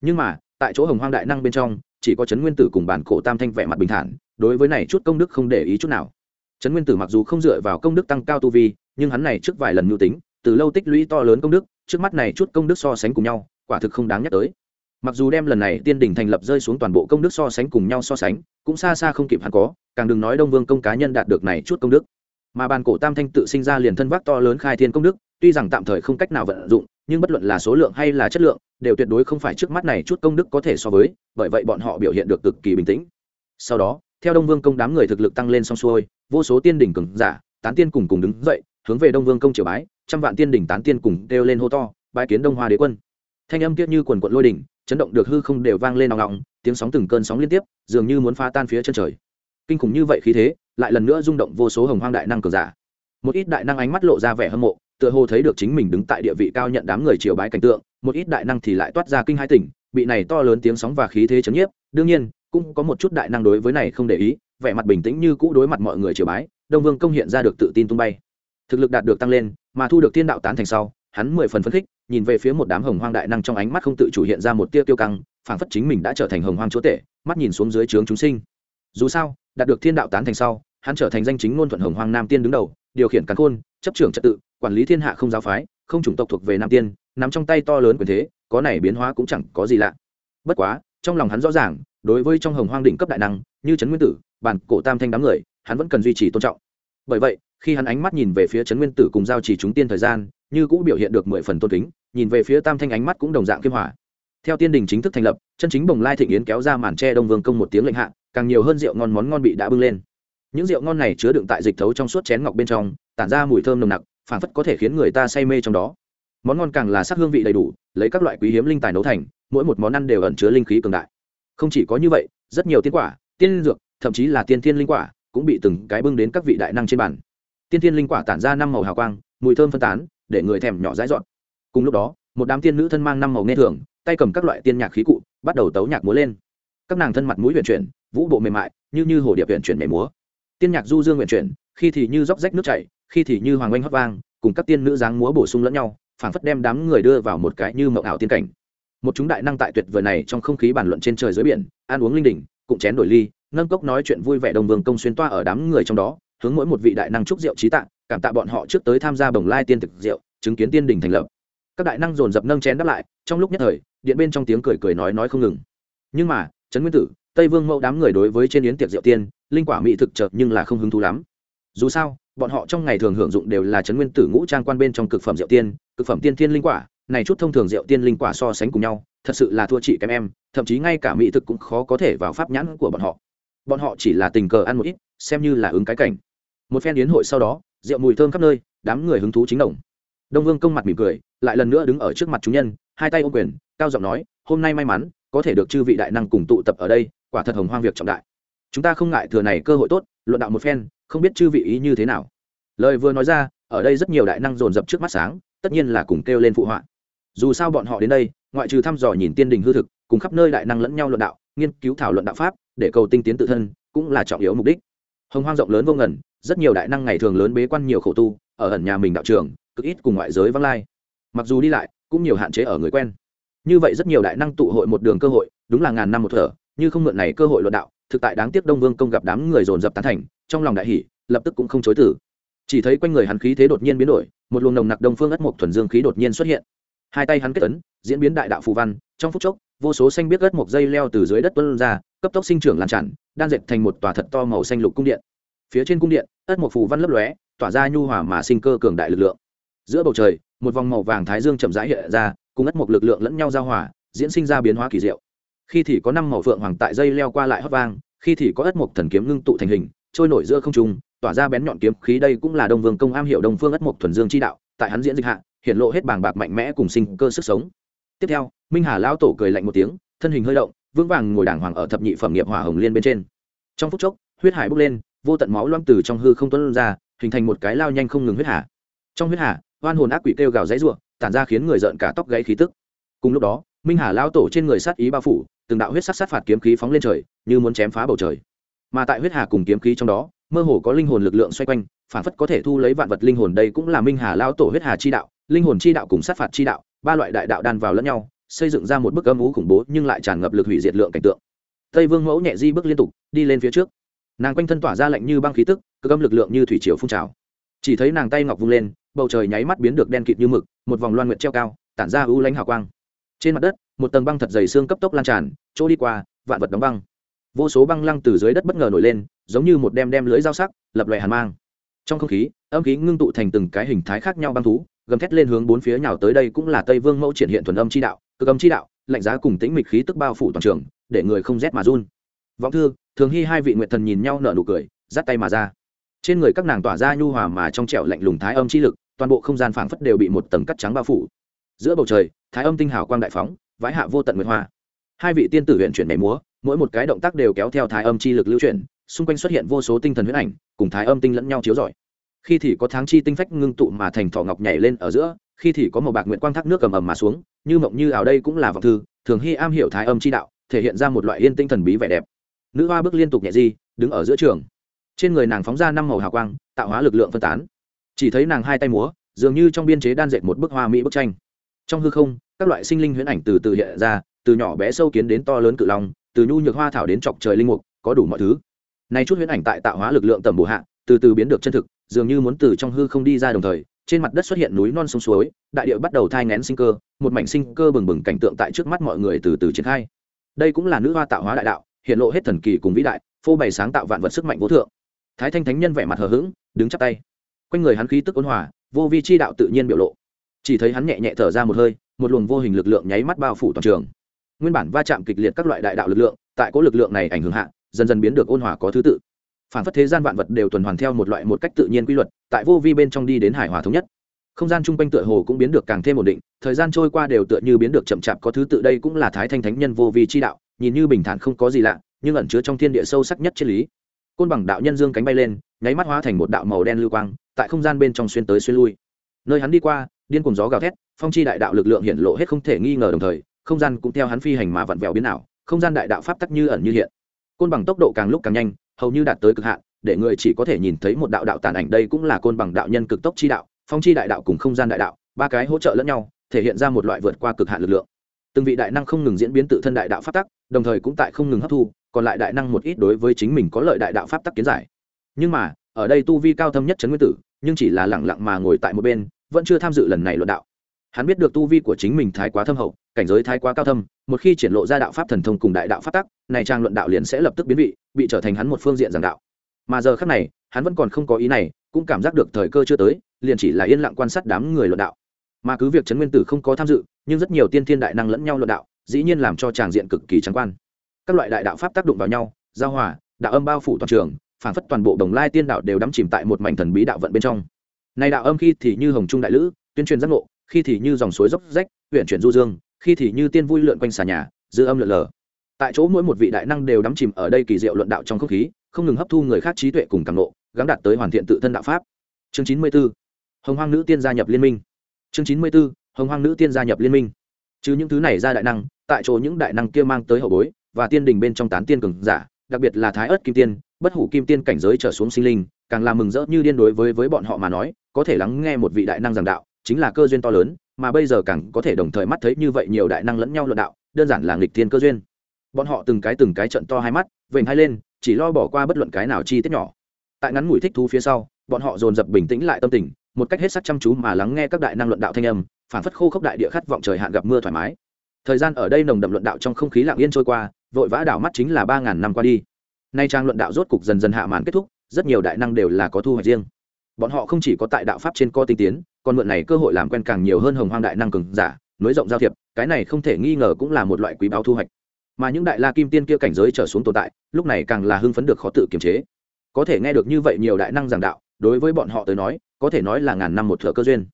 Nhưng mà, tại chỗ hồng hoang đại năng bên trong, chỉ có trấn nguyên tử cùng bản cổ tam thanh vẻ mặt bình thản, đối với này chút công đức không để ý chút nào. Trấn nguyên tử mặc dù không dựa vào công đức tăng cao tu vi, nhưng hắn này trước vài lần mưu tính, từ lâu tích lũy to lớn công đức, trước mắt này chút công đức so sánh cùng nhau, quả thực không đáng nhắc tới. Mặc dù đem lần này tiên đỉnh thành lập rơi xuống toàn bộ công đức so sánh cùng nhau so sánh, cũng xa xa không kịp hắn có, càng đừng nói đông vương công cá nhân đạt được này chút công đức. Mà bàn cổ tam thanh tự sinh ra liền thân vác to lớn khai thiên công đức, tuy rằng tạm thời không cách nào vận dụng nhưng bất luận là số lượng hay là chất lượng, đều tuyệt đối không phải trước mắt này chút công đức có thể so với, bởi vậy bọn họ biểu hiện được cực kỳ bình tĩnh. Sau đó, theo đông vương công đám người thực lực tăng lên xong xuôi, vô số tiên đỉnh cường giả, tán tiên cùng cùng đứng dậy, hướng về đông vương công triều bái, trăm vạn tiên đỉnh tán tiên cùng kêu lên hô to, bái kiến đông hoa đế quân. Thanh âm kiết như quần quận lôi đỉnh, chấn động được hư không đều vang lên nòng nòng tiếng sóng từng cơn sóng liên tiếp, dường như muốn phá tan phía chân trời. Kinh khủng như vậy khí thế, lại lần nữa rung động vô số hồng hoang đại năng cường giả. Một ít đại năng ánh mắt lộ ra vẻ hâm mộ tựa hồ thấy được chính mình đứng tại địa vị cao nhận đám người triều bái cảnh tượng, một ít đại năng thì lại toát ra kinh hai tỉnh, bị này to lớn tiếng sóng và khí thế chấn nhiếp, đương nhiên, cũng có một chút đại năng đối với này không để ý, vẻ mặt bình tĩnh như cũ đối mặt mọi người triều bái, đông vương công hiện ra được tự tin tung bay. Thực lực đạt được tăng lên, mà thu được thiên đạo tán thành sau, hắn mười phần phấn khích, nhìn về phía một đám hồng hoang đại năng trong ánh mắt không tự chủ hiện ra một tia tiêu căng, phảng phất chính mình đã trở thành hồng hoang chúa tể, mắt nhìn xuống dưới trướng chúng sinh. Dù sao, đạt được thiên đạo tán thành sau, hắn trở thành danh chính ngôn thuận hồng hoang nam tiên đứng đầu, điều khiển càn khôn, chấp trưởng trật tự quản lý thiên hạ không giáo phái, không chủng tộc thuộc về nam tiên, nắm trong tay to lớn quyền thế, có này biến hóa cũng chẳng có gì lạ. Bất quá, trong lòng hắn rõ ràng, đối với trong hồng hoang đỉnh cấp đại năng, như trấn nguyên tử, bản cổ tam thanh đám người, hắn vẫn cần duy trì tôn trọng. Bởi vậy, khi hắn ánh mắt nhìn về phía trấn nguyên tử cùng giao chỉ chúng tiên thời gian, như cũ biểu hiện được mười phần tôn kính, nhìn về phía tam thanh ánh mắt cũng đồng dạng kim hỏa theo tiên đình chính thức thành lập, chân chính bồng lai thịnh yến kéo ra màn tre đông vương công một tiếng lệnh hạ, càng nhiều hơn rượu ngon món ngon bị đã bưng lên. Những rượu ngon này chứa đựng tại dịch thấu trong suốt chén ngọc bên trong, tản ra mùi thơm nồng nặc phản phất có thể khiến người ta say mê trong đó. Món ngon càng là sắc hương vị đầy đủ, lấy các loại quý hiếm linh tài nấu thành, mỗi một món ăn đều ẩn chứa linh khí cường đại. Không chỉ có như vậy, rất nhiều tiên quả, tiên dược, thậm chí là tiên thiên linh quả, cũng bị từng cái bưng đến các vị đại năng trên bàn. Tiên tiên linh quả tản ra năm màu hào quang, mùi thơm phân tán, để người thèm nhỏ dãi dọn. Cùng lúc đó, một đám tiên nữ thân mang năm màu nghe thường, tay cầm các loại tiên nhạc khí cụ, bắt đầu tấu nhạc múa lên. Các nàng thân mặt mũi huyền chuyển, vũ bộ mềm mại, như như hồ điệp huyền chuyển nhảy múa. Tiên nhạc du dương huyền chuyển, khi thì như róc rách nước chảy khi thì như hoàng oanh hót vang, cùng các tiên nữ dáng múa bổ sung lẫn nhau, phảng phất đem đám người đưa vào một cái như mộng ảo tiên cảnh. Một chúng đại năng tại tuyệt vời này trong không khí bàn luận trên trời dưới biển, ăn uống linh đỉnh cụm chén đổi ly, nâng cốc nói chuyện vui vẻ đồng vương công xuyên toa ở đám người trong đó, hướng mỗi một vị đại năng chúc rượu trí tạng cảm tạ bọn họ trước tới tham gia bồng lai tiên thực rượu, chứng kiến tiên đình thành lập. Các đại năng dồn dập nâng chén đáp lại, trong lúc nhất thời, điện bên trong tiếng cười cười nói nói không ngừng. Nhưng mà, trấn nguyên tử, tây vương mẫu đám người đối với trên yến tiệc rượu tiên, linh quả mỹ thực chợt nhưng là không hứng thú lắm. Dù sao bọn họ trong ngày thường hưởng dụng đều là chấn nguyên tử ngũ trang quan bên trong cực phẩm rượu tiên, cực phẩm tiên thiên linh quả, này chút thông thường rượu tiên linh quả so sánh cùng nhau, thật sự là thua chị kém em, thậm chí ngay cả mỹ thực cũng khó có thể vào pháp nhãn của bọn họ. Bọn họ chỉ là tình cờ ăn một ít, xem như là ứng cái cảnh. Một phen yến hội sau đó, rượu mùi thơm khắp nơi, đám người hứng thú chính đồng. Đông vương công mặt mỉm cười, lại lần nữa đứng ở trước mặt chúng nhân, hai tay ô quyền, cao giọng nói, hôm nay may mắn, có thể được chư vị đại năng cùng tụ tập ở đây, quả thật hồng hoang việc trọng đại. Chúng ta không ngại thừa này cơ hội tốt, luận đạo một phen không biết chư vị ý như thế nào. Lời vừa nói ra, ở đây rất nhiều đại năng dồn dập trước mắt sáng, tất nhiên là cùng kêu lên phụ họa. Dù sao bọn họ đến đây, ngoại trừ thăm dò nhìn tiên đình hư thực, cùng khắp nơi đại năng lẫn nhau luận đạo, nghiên cứu thảo luận đạo pháp, để cầu tinh tiến tự thân, cũng là trọng yếu mục đích. Hồng hoang rộng lớn vô ngần, rất nhiều đại năng ngày thường lớn bế quan nhiều khổ tu, ở ẩn nhà mình đạo trường, cực ít cùng ngoại giới vắng lai. Mặc dù đi lại, cũng nhiều hạn chế ở người quen. Như vậy rất nhiều đại năng tụ hội một đường cơ hội, đúng là ngàn năm một thở, như không mượn này cơ hội luận đạo, thực tại đáng tiếc đông vương công gặp đám người dồn dập tán thành trong lòng đại hỷ lập tức cũng không chối tử chỉ thấy quanh người hắn khí thế đột nhiên biến đổi, một luồng nồng nặc đông phương ất mộc thuần dương khí đột nhiên xuất hiện. Hai tay hắn kết ấn, diễn biến đại đạo phù văn, trong phút chốc, vô số xanh biết ất mộc dây leo từ dưới đất tuân ra, cấp tốc sinh trưởng lan tràn đang dệt thành một tòa thật to màu xanh lục cung điện. Phía trên cung điện, ất mộc phù văn lấp lóe, tỏa ra nhu hòa mà sinh cơ cường đại lực lượng. Giữa bầu trời, một vòng màu vàng thái dương chậm rãi hiện ra, cùng ất mộc lực lượng lẫn nhau giao hòa, diễn sinh ra biến hóa kỳ diệu. Khi thì có năm màu phượng hoàng tại dây leo qua lại hót vang, khi thì có ất mộc thần kiếm ngưng tụ thành hình trôi nổi giữa không trung, tỏa ra bén nhọn kiếm khí, đây cũng là đông vương công am hiểu đông phương ất mộc thuần dương chi đạo, tại hắn diễn dịch hạ, hiện lộ hết bàng bạc mạnh mẽ cùng sinh cơ sức sống. Tiếp theo, minh hà lão tổ cười lạnh một tiếng, thân hình hơi động, vững vàng ngồi đàng hoàng ở thập nhị phẩm nghiệp hỏa hồng liên bên trên. Trong phút chốc, huyết hải bốc lên, vô tận máu loang từ trong hư không tuôn ra, hình thành một cái lao nhanh không ngừng huyết hà. Trong huyết hà, oan hồn ác quỷ kêu gào dãy ruộng tản ra khiến người giận cả tóc gáy khí tức. Cùng lúc đó, minh hà Lão tổ trên người sát ý bao phủ, từng đạo huyết sắc sát phạt kiếm khí phóng lên trời, như muốn chém phá bầu trời mà tại huyết hà cùng kiếm khí trong đó, mơ hồ có linh hồn lực lượng xoay quanh, phản phất có thể thu lấy vạn vật linh hồn, đây cũng là minh hà lao tổ huyết hà chi đạo, linh hồn chi đạo cùng sát phạt chi đạo, ba loại đại đạo đan vào lẫn nhau, xây dựng ra một bức âm ú khủng bố nhưng lại tràn ngập lực hủy diệt lượng cảnh tượng. Tây vương mẫu nhẹ di bước liên tục, đi lên phía trước. Nàng quanh thân tỏa ra lạnh như băng khí tức cơ âm lực lượng như thủy triều phun trào. Chỉ thấy nàng tay ngọc vung lên, bầu trời nháy mắt biến được đen kịt như mực, một vòng loan nguyệt treo cao, tản ra ưu lánh hào quang. Trên mặt đất, một tầng băng thật dày xương cấp tốc lan tràn, chỗ đi qua, vạn vật đóng băng vô số băng lăng từ dưới đất bất ngờ nổi lên, giống như một đem đem lưới dao sắc, lập loại hàn mang. Trong không khí, âm khí ngưng tụ thành từng cái hình thái khác nhau băng thú, gầm thét lên hướng bốn phía nhào tới đây cũng là tây vương mẫu triển hiện thuần âm chi đạo, cực âm chi đạo, lạnh giá cùng tĩnh mịch khí tức bao phủ toàn trường, để người không rét mà run. Vọng thư, thường hy hai vị nguyện thần nhìn nhau nở nụ cười, dắt tay mà ra. Trên người các nàng tỏa ra nhu hòa mà trong trẻo lạnh lùng thái âm chi lực, toàn bộ không gian phảng phất đều bị một tầng cắt trắng bao phủ. Giữa bầu trời, thái âm tinh hào quang đại phóng, vãi hạ vô tận nguyệt hoa. Hai vị tiên tử huyện chuyển nhảy múa mỗi một cái động tác đều kéo theo thái âm chi lực lưu chuyển, xung quanh xuất hiện vô số tinh thần huyết ảnh, cùng thái âm tinh lẫn nhau chiếu rọi. Khi thì có tháng chi tinh phách ngưng tụ mà thành thỏ ngọc nhảy lên ở giữa, khi thì có màu bạc nguyện quang thác nước cầm ầm mà xuống, như mộng như ảo đây cũng là vọng thư, thường hy am hiểu thái âm chi đạo, thể hiện ra một loại yên tinh thần bí vẻ đẹp. Nữ hoa bước liên tục nhẹ di, đứng ở giữa trường. Trên người nàng phóng ra năm màu hào quang, tạo hóa lực lượng phân tán. Chỉ thấy nàng hai tay múa, dường như trong biên chế đan dệt một bức hoa mỹ bức tranh. Trong hư không, các loại sinh linh huyễn ảnh từ từ hiện ra, từ nhỏ bé sâu kiến đến to lớn cự long từ nhu nhược hoa thảo đến chọc trời linh mục, có đủ mọi thứ. Này chút huyễn ảnh tại tạo hóa lực lượng tầm bổ hạ, từ từ biến được chân thực, dường như muốn từ trong hư không đi ra đồng thời, trên mặt đất xuất hiện núi non sông suối, đại địa bắt đầu thai ngén sinh cơ, một mảnh sinh cơ bừng bừng cảnh tượng tại trước mắt mọi người từ từ triển khai. Đây cũng là nữ hoa tạo hóa đại đạo, hiện lộ hết thần kỳ cùng vĩ đại, phô bày sáng tạo vạn vật sức mạnh vô thượng. Thái thanh thánh nhân vẻ mặt hờ hững, đứng chắp tay. Quanh người hắn khí tức ôn hòa, vô vi chi đạo tự nhiên biểu lộ. Chỉ thấy hắn nhẹ nhẹ thở ra một hơi, một luồng vô hình lực lượng nháy mắt bao phủ toàn trường nguyên bản va chạm kịch liệt các loại đại đạo lực lượng, tại cố lực lượng này ảnh hưởng hạ, dần dần biến được ôn hòa có thứ tự. Phản phất thế gian vạn vật đều tuần hoàn theo một loại một cách tự nhiên quy luật, tại vô vi bên trong đi đến hải hòa thống nhất. Không gian chung quanh tựa hồ cũng biến được càng thêm ổn định, thời gian trôi qua đều tựa như biến được chậm chạp có thứ tự, đây cũng là thái thanh thánh nhân vô vi chi đạo, nhìn như bình thản không có gì lạ, nhưng ẩn chứa trong thiên địa sâu sắc nhất triết lý. Côn bằng đạo nhân dương cánh bay lên, nháy mắt hóa thành một đạo màu đen lưu quang, tại không gian bên trong xuyên tới xuyên lui. Nơi hắn đi qua, điên cùng gió gào thét, phong chi đại đạo lực lượng hiện lộ hết không thể nghi ngờ đồng thời không gian cũng theo hắn phi hành mà vặn vẹo biến ảo, không gian đại đạo pháp tắc như ẩn như hiện. Côn bằng tốc độ càng lúc càng nhanh, hầu như đạt tới cực hạn, để người chỉ có thể nhìn thấy một đạo đạo tàn ảnh đây cũng là côn bằng đạo nhân cực tốc chi đạo, phong chi đại đạo cùng không gian đại đạo, ba cái hỗ trợ lẫn nhau, thể hiện ra một loại vượt qua cực hạn lực lượng. Từng vị đại năng không ngừng diễn biến tự thân đại đạo pháp tắc, đồng thời cũng tại không ngừng hấp thu, còn lại đại năng một ít đối với chính mình có lợi đại đạo pháp tắc kiến giải. Nhưng mà, ở đây tu vi cao thâm nhất trấn nguyên tử, nhưng chỉ là lẳng lặng mà ngồi tại một bên, vẫn chưa tham dự lần này luận đạo hắn biết được tu vi của chính mình thái quá thâm hậu, cảnh giới thái quá cao thâm, một khi triển lộ ra đạo pháp thần thông cùng đại đạo pháp tắc, này trang luận đạo liền sẽ lập tức biến vị, bị trở thành hắn một phương diện giảng đạo. Mà giờ khác này, hắn vẫn còn không có ý này, cũng cảm giác được thời cơ chưa tới, liền chỉ là yên lặng quan sát đám người luận đạo. Mà cứ việc trấn nguyên tử không có tham dự, nhưng rất nhiều tiên thiên đại năng lẫn nhau luận đạo, dĩ nhiên làm cho tràng diện cực kỳ trắng quan. Các loại đại đạo pháp tác động vào nhau, giao hòa, đạo âm bao phủ toàn trường phản phất toàn bộ đồng lai tiên đạo đều đắm chìm tại một mảnh thần bí đạo vận bên trong. Này đạo âm khi thì như hồng trung đại lữ, tuyên truyền giác ngộ khi thì như dòng suối dốc rách, huyện chuyển du dương, khi thì như tiên vui lượn quanh xà nhà, dư âm lượn lờ tại chỗ mỗi một vị đại năng đều đắm chìm ở đây kỳ diệu luận đạo trong không khí, không ngừng hấp thu người khác trí tuệ cùng càng lộ gắn đạt tới hoàn thiện tự thân đạo pháp chương chín mươi 94. hồng hoang nữ tiên gia nhập liên minh chương chín mươi 94. hồng hoang nữ tiên gia nhập liên minh chứ những thứ này ra đại năng, tại chỗ những đại năng kia mang tới hậu bối và tiên đình bên trong tán tiên cường giả, đặc biệt là thái ớt kim tiên, bất hủ kim tiên cảnh giới trở xuống sinh linh, càng làm mừng rỡ như điên đối với với bọn họ mà nói, có thể lắng nghe một vị đại năng giảng đạo chính là cơ duyên to lớn, mà bây giờ càng có thể đồng thời mắt thấy như vậy nhiều đại năng lẫn nhau luận đạo, đơn giản là nghịch thiên cơ duyên. Bọn họ từng cái từng cái trận to hai mắt, vểnh hai lên, chỉ lo bỏ qua bất luận cái nào chi tiết nhỏ. Tại ngắn ngủi thích thú phía sau, bọn họ dồn dập bình tĩnh lại tâm tình, một cách hết sắc chăm chú mà lắng nghe các đại năng luận đạo thanh âm phản phất khô khốc đại địa khát vọng trời hạn gặp mưa thoải mái. Thời gian ở đây nồng đậm luận đạo trong không khí lặng yên trôi qua, vội vã đảo mắt chính là ba ngàn năm qua đi. Nay trang luận đạo rốt cục dần dần hạ màn kết thúc, rất nhiều đại năng đều là có thu hoạch riêng. Bọn họ không chỉ có tại đạo pháp trên co tinh tiến còn mượn này cơ hội làm quen càng nhiều hơn hồng hoang đại năng cường giả, nối rộng giao thiệp, cái này không thể nghi ngờ cũng là một loại quý báo thu hoạch. Mà những đại la kim tiên kia cảnh giới trở xuống tồn tại, lúc này càng là hưng phấn được khó tự kiềm chế. Có thể nghe được như vậy nhiều đại năng giảng đạo, đối với bọn họ tới nói, có thể nói là ngàn năm một thừa cơ duyên.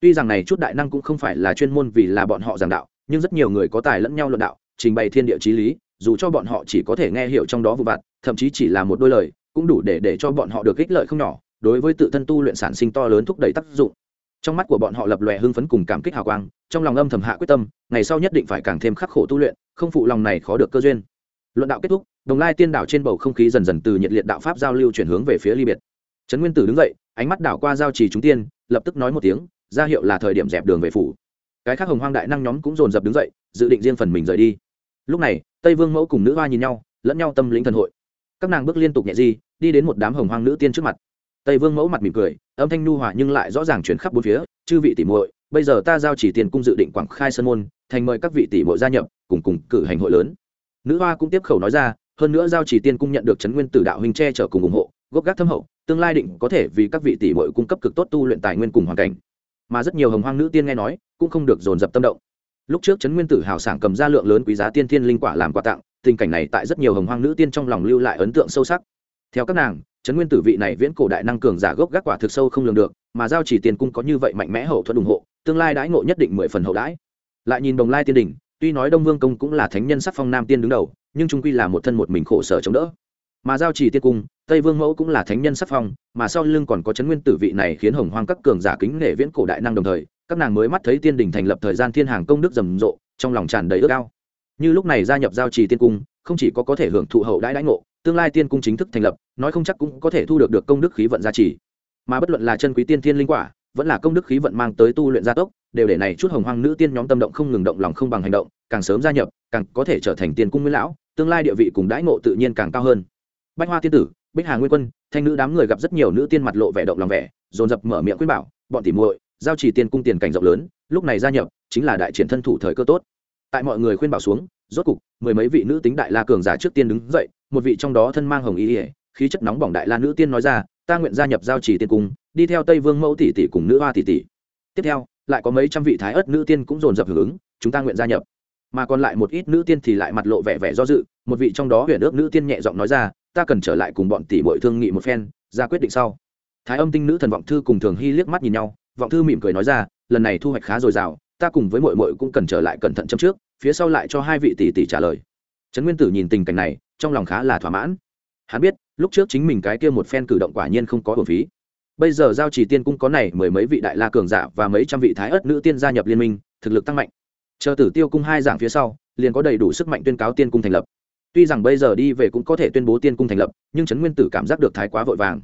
Tuy rằng này chút đại năng cũng không phải là chuyên môn vì là bọn họ giảng đạo, nhưng rất nhiều người có tài lẫn nhau luận đạo, trình bày thiên địa chí lý, dù cho bọn họ chỉ có thể nghe hiểu trong đó vụ vặt, thậm chí chỉ là một đôi lời, cũng đủ để để cho bọn họ được ích lợi không nhỏ, đối với tự thân tu luyện sản sinh to lớn thúc đẩy tác dụng trong mắt của bọn họ lập lòe hưng phấn cùng cảm kích hào quang, trong lòng âm thầm hạ quyết tâm, ngày sau nhất định phải càng thêm khắc khổ tu luyện, không phụ lòng này khó được cơ duyên. Luận đạo kết thúc, đồng lai tiên đảo trên bầu không khí dần dần từ nhiệt liệt đạo pháp giao lưu chuyển hướng về phía ly biệt. Trấn nguyên tử đứng dậy, ánh mắt đảo qua giao trì chúng tiên, lập tức nói một tiếng, ra hiệu là thời điểm dẹp đường về phủ. Cái khác hồng hoang đại năng nhóm cũng dồn dập đứng dậy, dự định riêng phần mình rời đi. Lúc này, tây vương mẫu cùng nữ hoa nhìn nhau, lẫn nhau tâm lĩnh thần hội. Các nàng bước liên tục nhẹ di, đi đến một đám hồng hoang nữ tiên trước mặt tây vương mẫu mặt mỉm cười, âm thanh nhu hòa nhưng lại rõ ràng chuyển khắp bốn phía, chư vị tỷ muội, bây giờ ta giao chỉ tiền cung dự định quảng khai sơn môn, thành mời các vị tỷ muội gia nhập, cùng cùng cử hành hội lớn. Nữ hoa cũng tiếp khẩu nói ra, hơn nữa giao chỉ tiên cung nhận được trấn nguyên tử đạo huynh che chở cùng ủng hộ, gốc gác thâm hậu, tương lai định có thể vì các vị tỷ muội cung cấp cực tốt tu luyện tài nguyên cùng hoàn cảnh. Mà rất nhiều hồng hoang nữ tiên nghe nói, cũng không được dồn dập tâm động. Lúc trước trấn nguyên tử hào sảng cầm ra lượng lớn quý giá tiên thiên linh quả làm quà tặng, tình cảnh này tại rất nhiều hồng hoang nữ tiên trong lòng lưu lại ấn tượng sâu sắc. Theo các nàng trấn nguyên tử vị này viễn cổ đại năng cường giả gốc gác quả thực sâu không lường được, mà giao chỉ tiền cung có như vậy mạnh mẽ hậu thuẫn ủng hộ, tương lai đãi ngộ nhất định mười phần hậu đãi. Lại nhìn đồng lai tiên đình tuy nói đông vương công cũng là thánh nhân sắc phong nam tiên đứng đầu, nhưng trung quy là một thân một mình khổ sở chống đỡ. Mà giao chỉ tiên cung, tây vương mẫu cũng là thánh nhân sắc phong, mà sau lưng còn có chấn nguyên tử vị này khiến hồng hoang các cường giả kính nể viễn cổ đại năng đồng thời, các nàng mới mắt thấy tiên đình thành lập thời gian thiên hàng công đức rầm rộ, trong lòng tràn đầy ước ao. Như lúc này gia nhập giao trì tiên cung, không chỉ có có thể hưởng thụ hậu đãi đãi ngộ tương lai tiên cung chính thức thành lập, nói không chắc cũng có thể thu được được công đức khí vận gia trì. Mà bất luận là chân quý tiên thiên linh quả, vẫn là công đức khí vận mang tới tu luyện gia tốc, đều để này chút hồng hoang nữ tiên nhóm tâm động không ngừng động lòng không bằng hành động, càng sớm gia nhập, càng có thể trở thành tiên cung nguyên lão, tương lai địa vị cùng đãi ngộ tự nhiên càng cao hơn. Bách hoa tiên tử, bích hà nguyên quân, thanh nữ đám người gặp rất nhiều nữ tiên mặt lộ vẻ động lòng vẻ, dồn dập mở miệng khuyên bảo, bọn tỉ muội, giao chỉ tiên cung tiền cảnh rộng lớn, lúc này gia nhập chính là đại triển thân thủ thời cơ tốt. Tại mọi người khuyên bảo xuống rốt cục, mười mấy vị nữ tính đại la cường giả trước tiên đứng dậy, một vị trong đó thân mang hồng y ỉa khí chất nóng bỏng đại la nữ tiên nói ra, ta nguyện gia nhập giao chỉ tiên cung, đi theo tây vương mẫu tỷ tỷ cùng nữ hoa tỷ tỷ. Tiếp theo, lại có mấy trăm vị thái ớt nữ tiên cũng dồn dập hưởng ứng, chúng ta nguyện gia nhập. Mà còn lại một ít nữ tiên thì lại mặt lộ vẻ vẻ do dự, một vị trong đó huyền ước nữ tiên nhẹ giọng nói ra, ta cần trở lại cùng bọn tỷ bội thương nghị một phen, ra quyết định sau. Thái âm tinh nữ thần vọng thư cùng thường hy liếc mắt nhìn nhau, vọng thư mỉm cười nói ra, lần này thu hoạch khá dồi dào, ta cùng với mội mội cũng cần trở lại cẩn thận châm trước phía sau lại cho hai vị tỷ tỷ trả lời. Trấn nguyên tử nhìn tình cảnh này, trong lòng khá là thỏa mãn. Hắn biết, lúc trước chính mình cái kia một phen cử động quả nhiên không có hồn phí. Bây giờ giao chỉ tiên cung có này mười mấy vị đại la cường giả và mấy trăm vị thái ất nữ tiên gia nhập liên minh, thực lực tăng mạnh. Chờ tử tiêu cung hai giảng phía sau, liền có đầy đủ sức mạnh tuyên cáo tiên cung thành lập. Tuy rằng bây giờ đi về cũng có thể tuyên bố tiên cung thành lập, nhưng trấn nguyên tử cảm giác được thái quá vội vàng.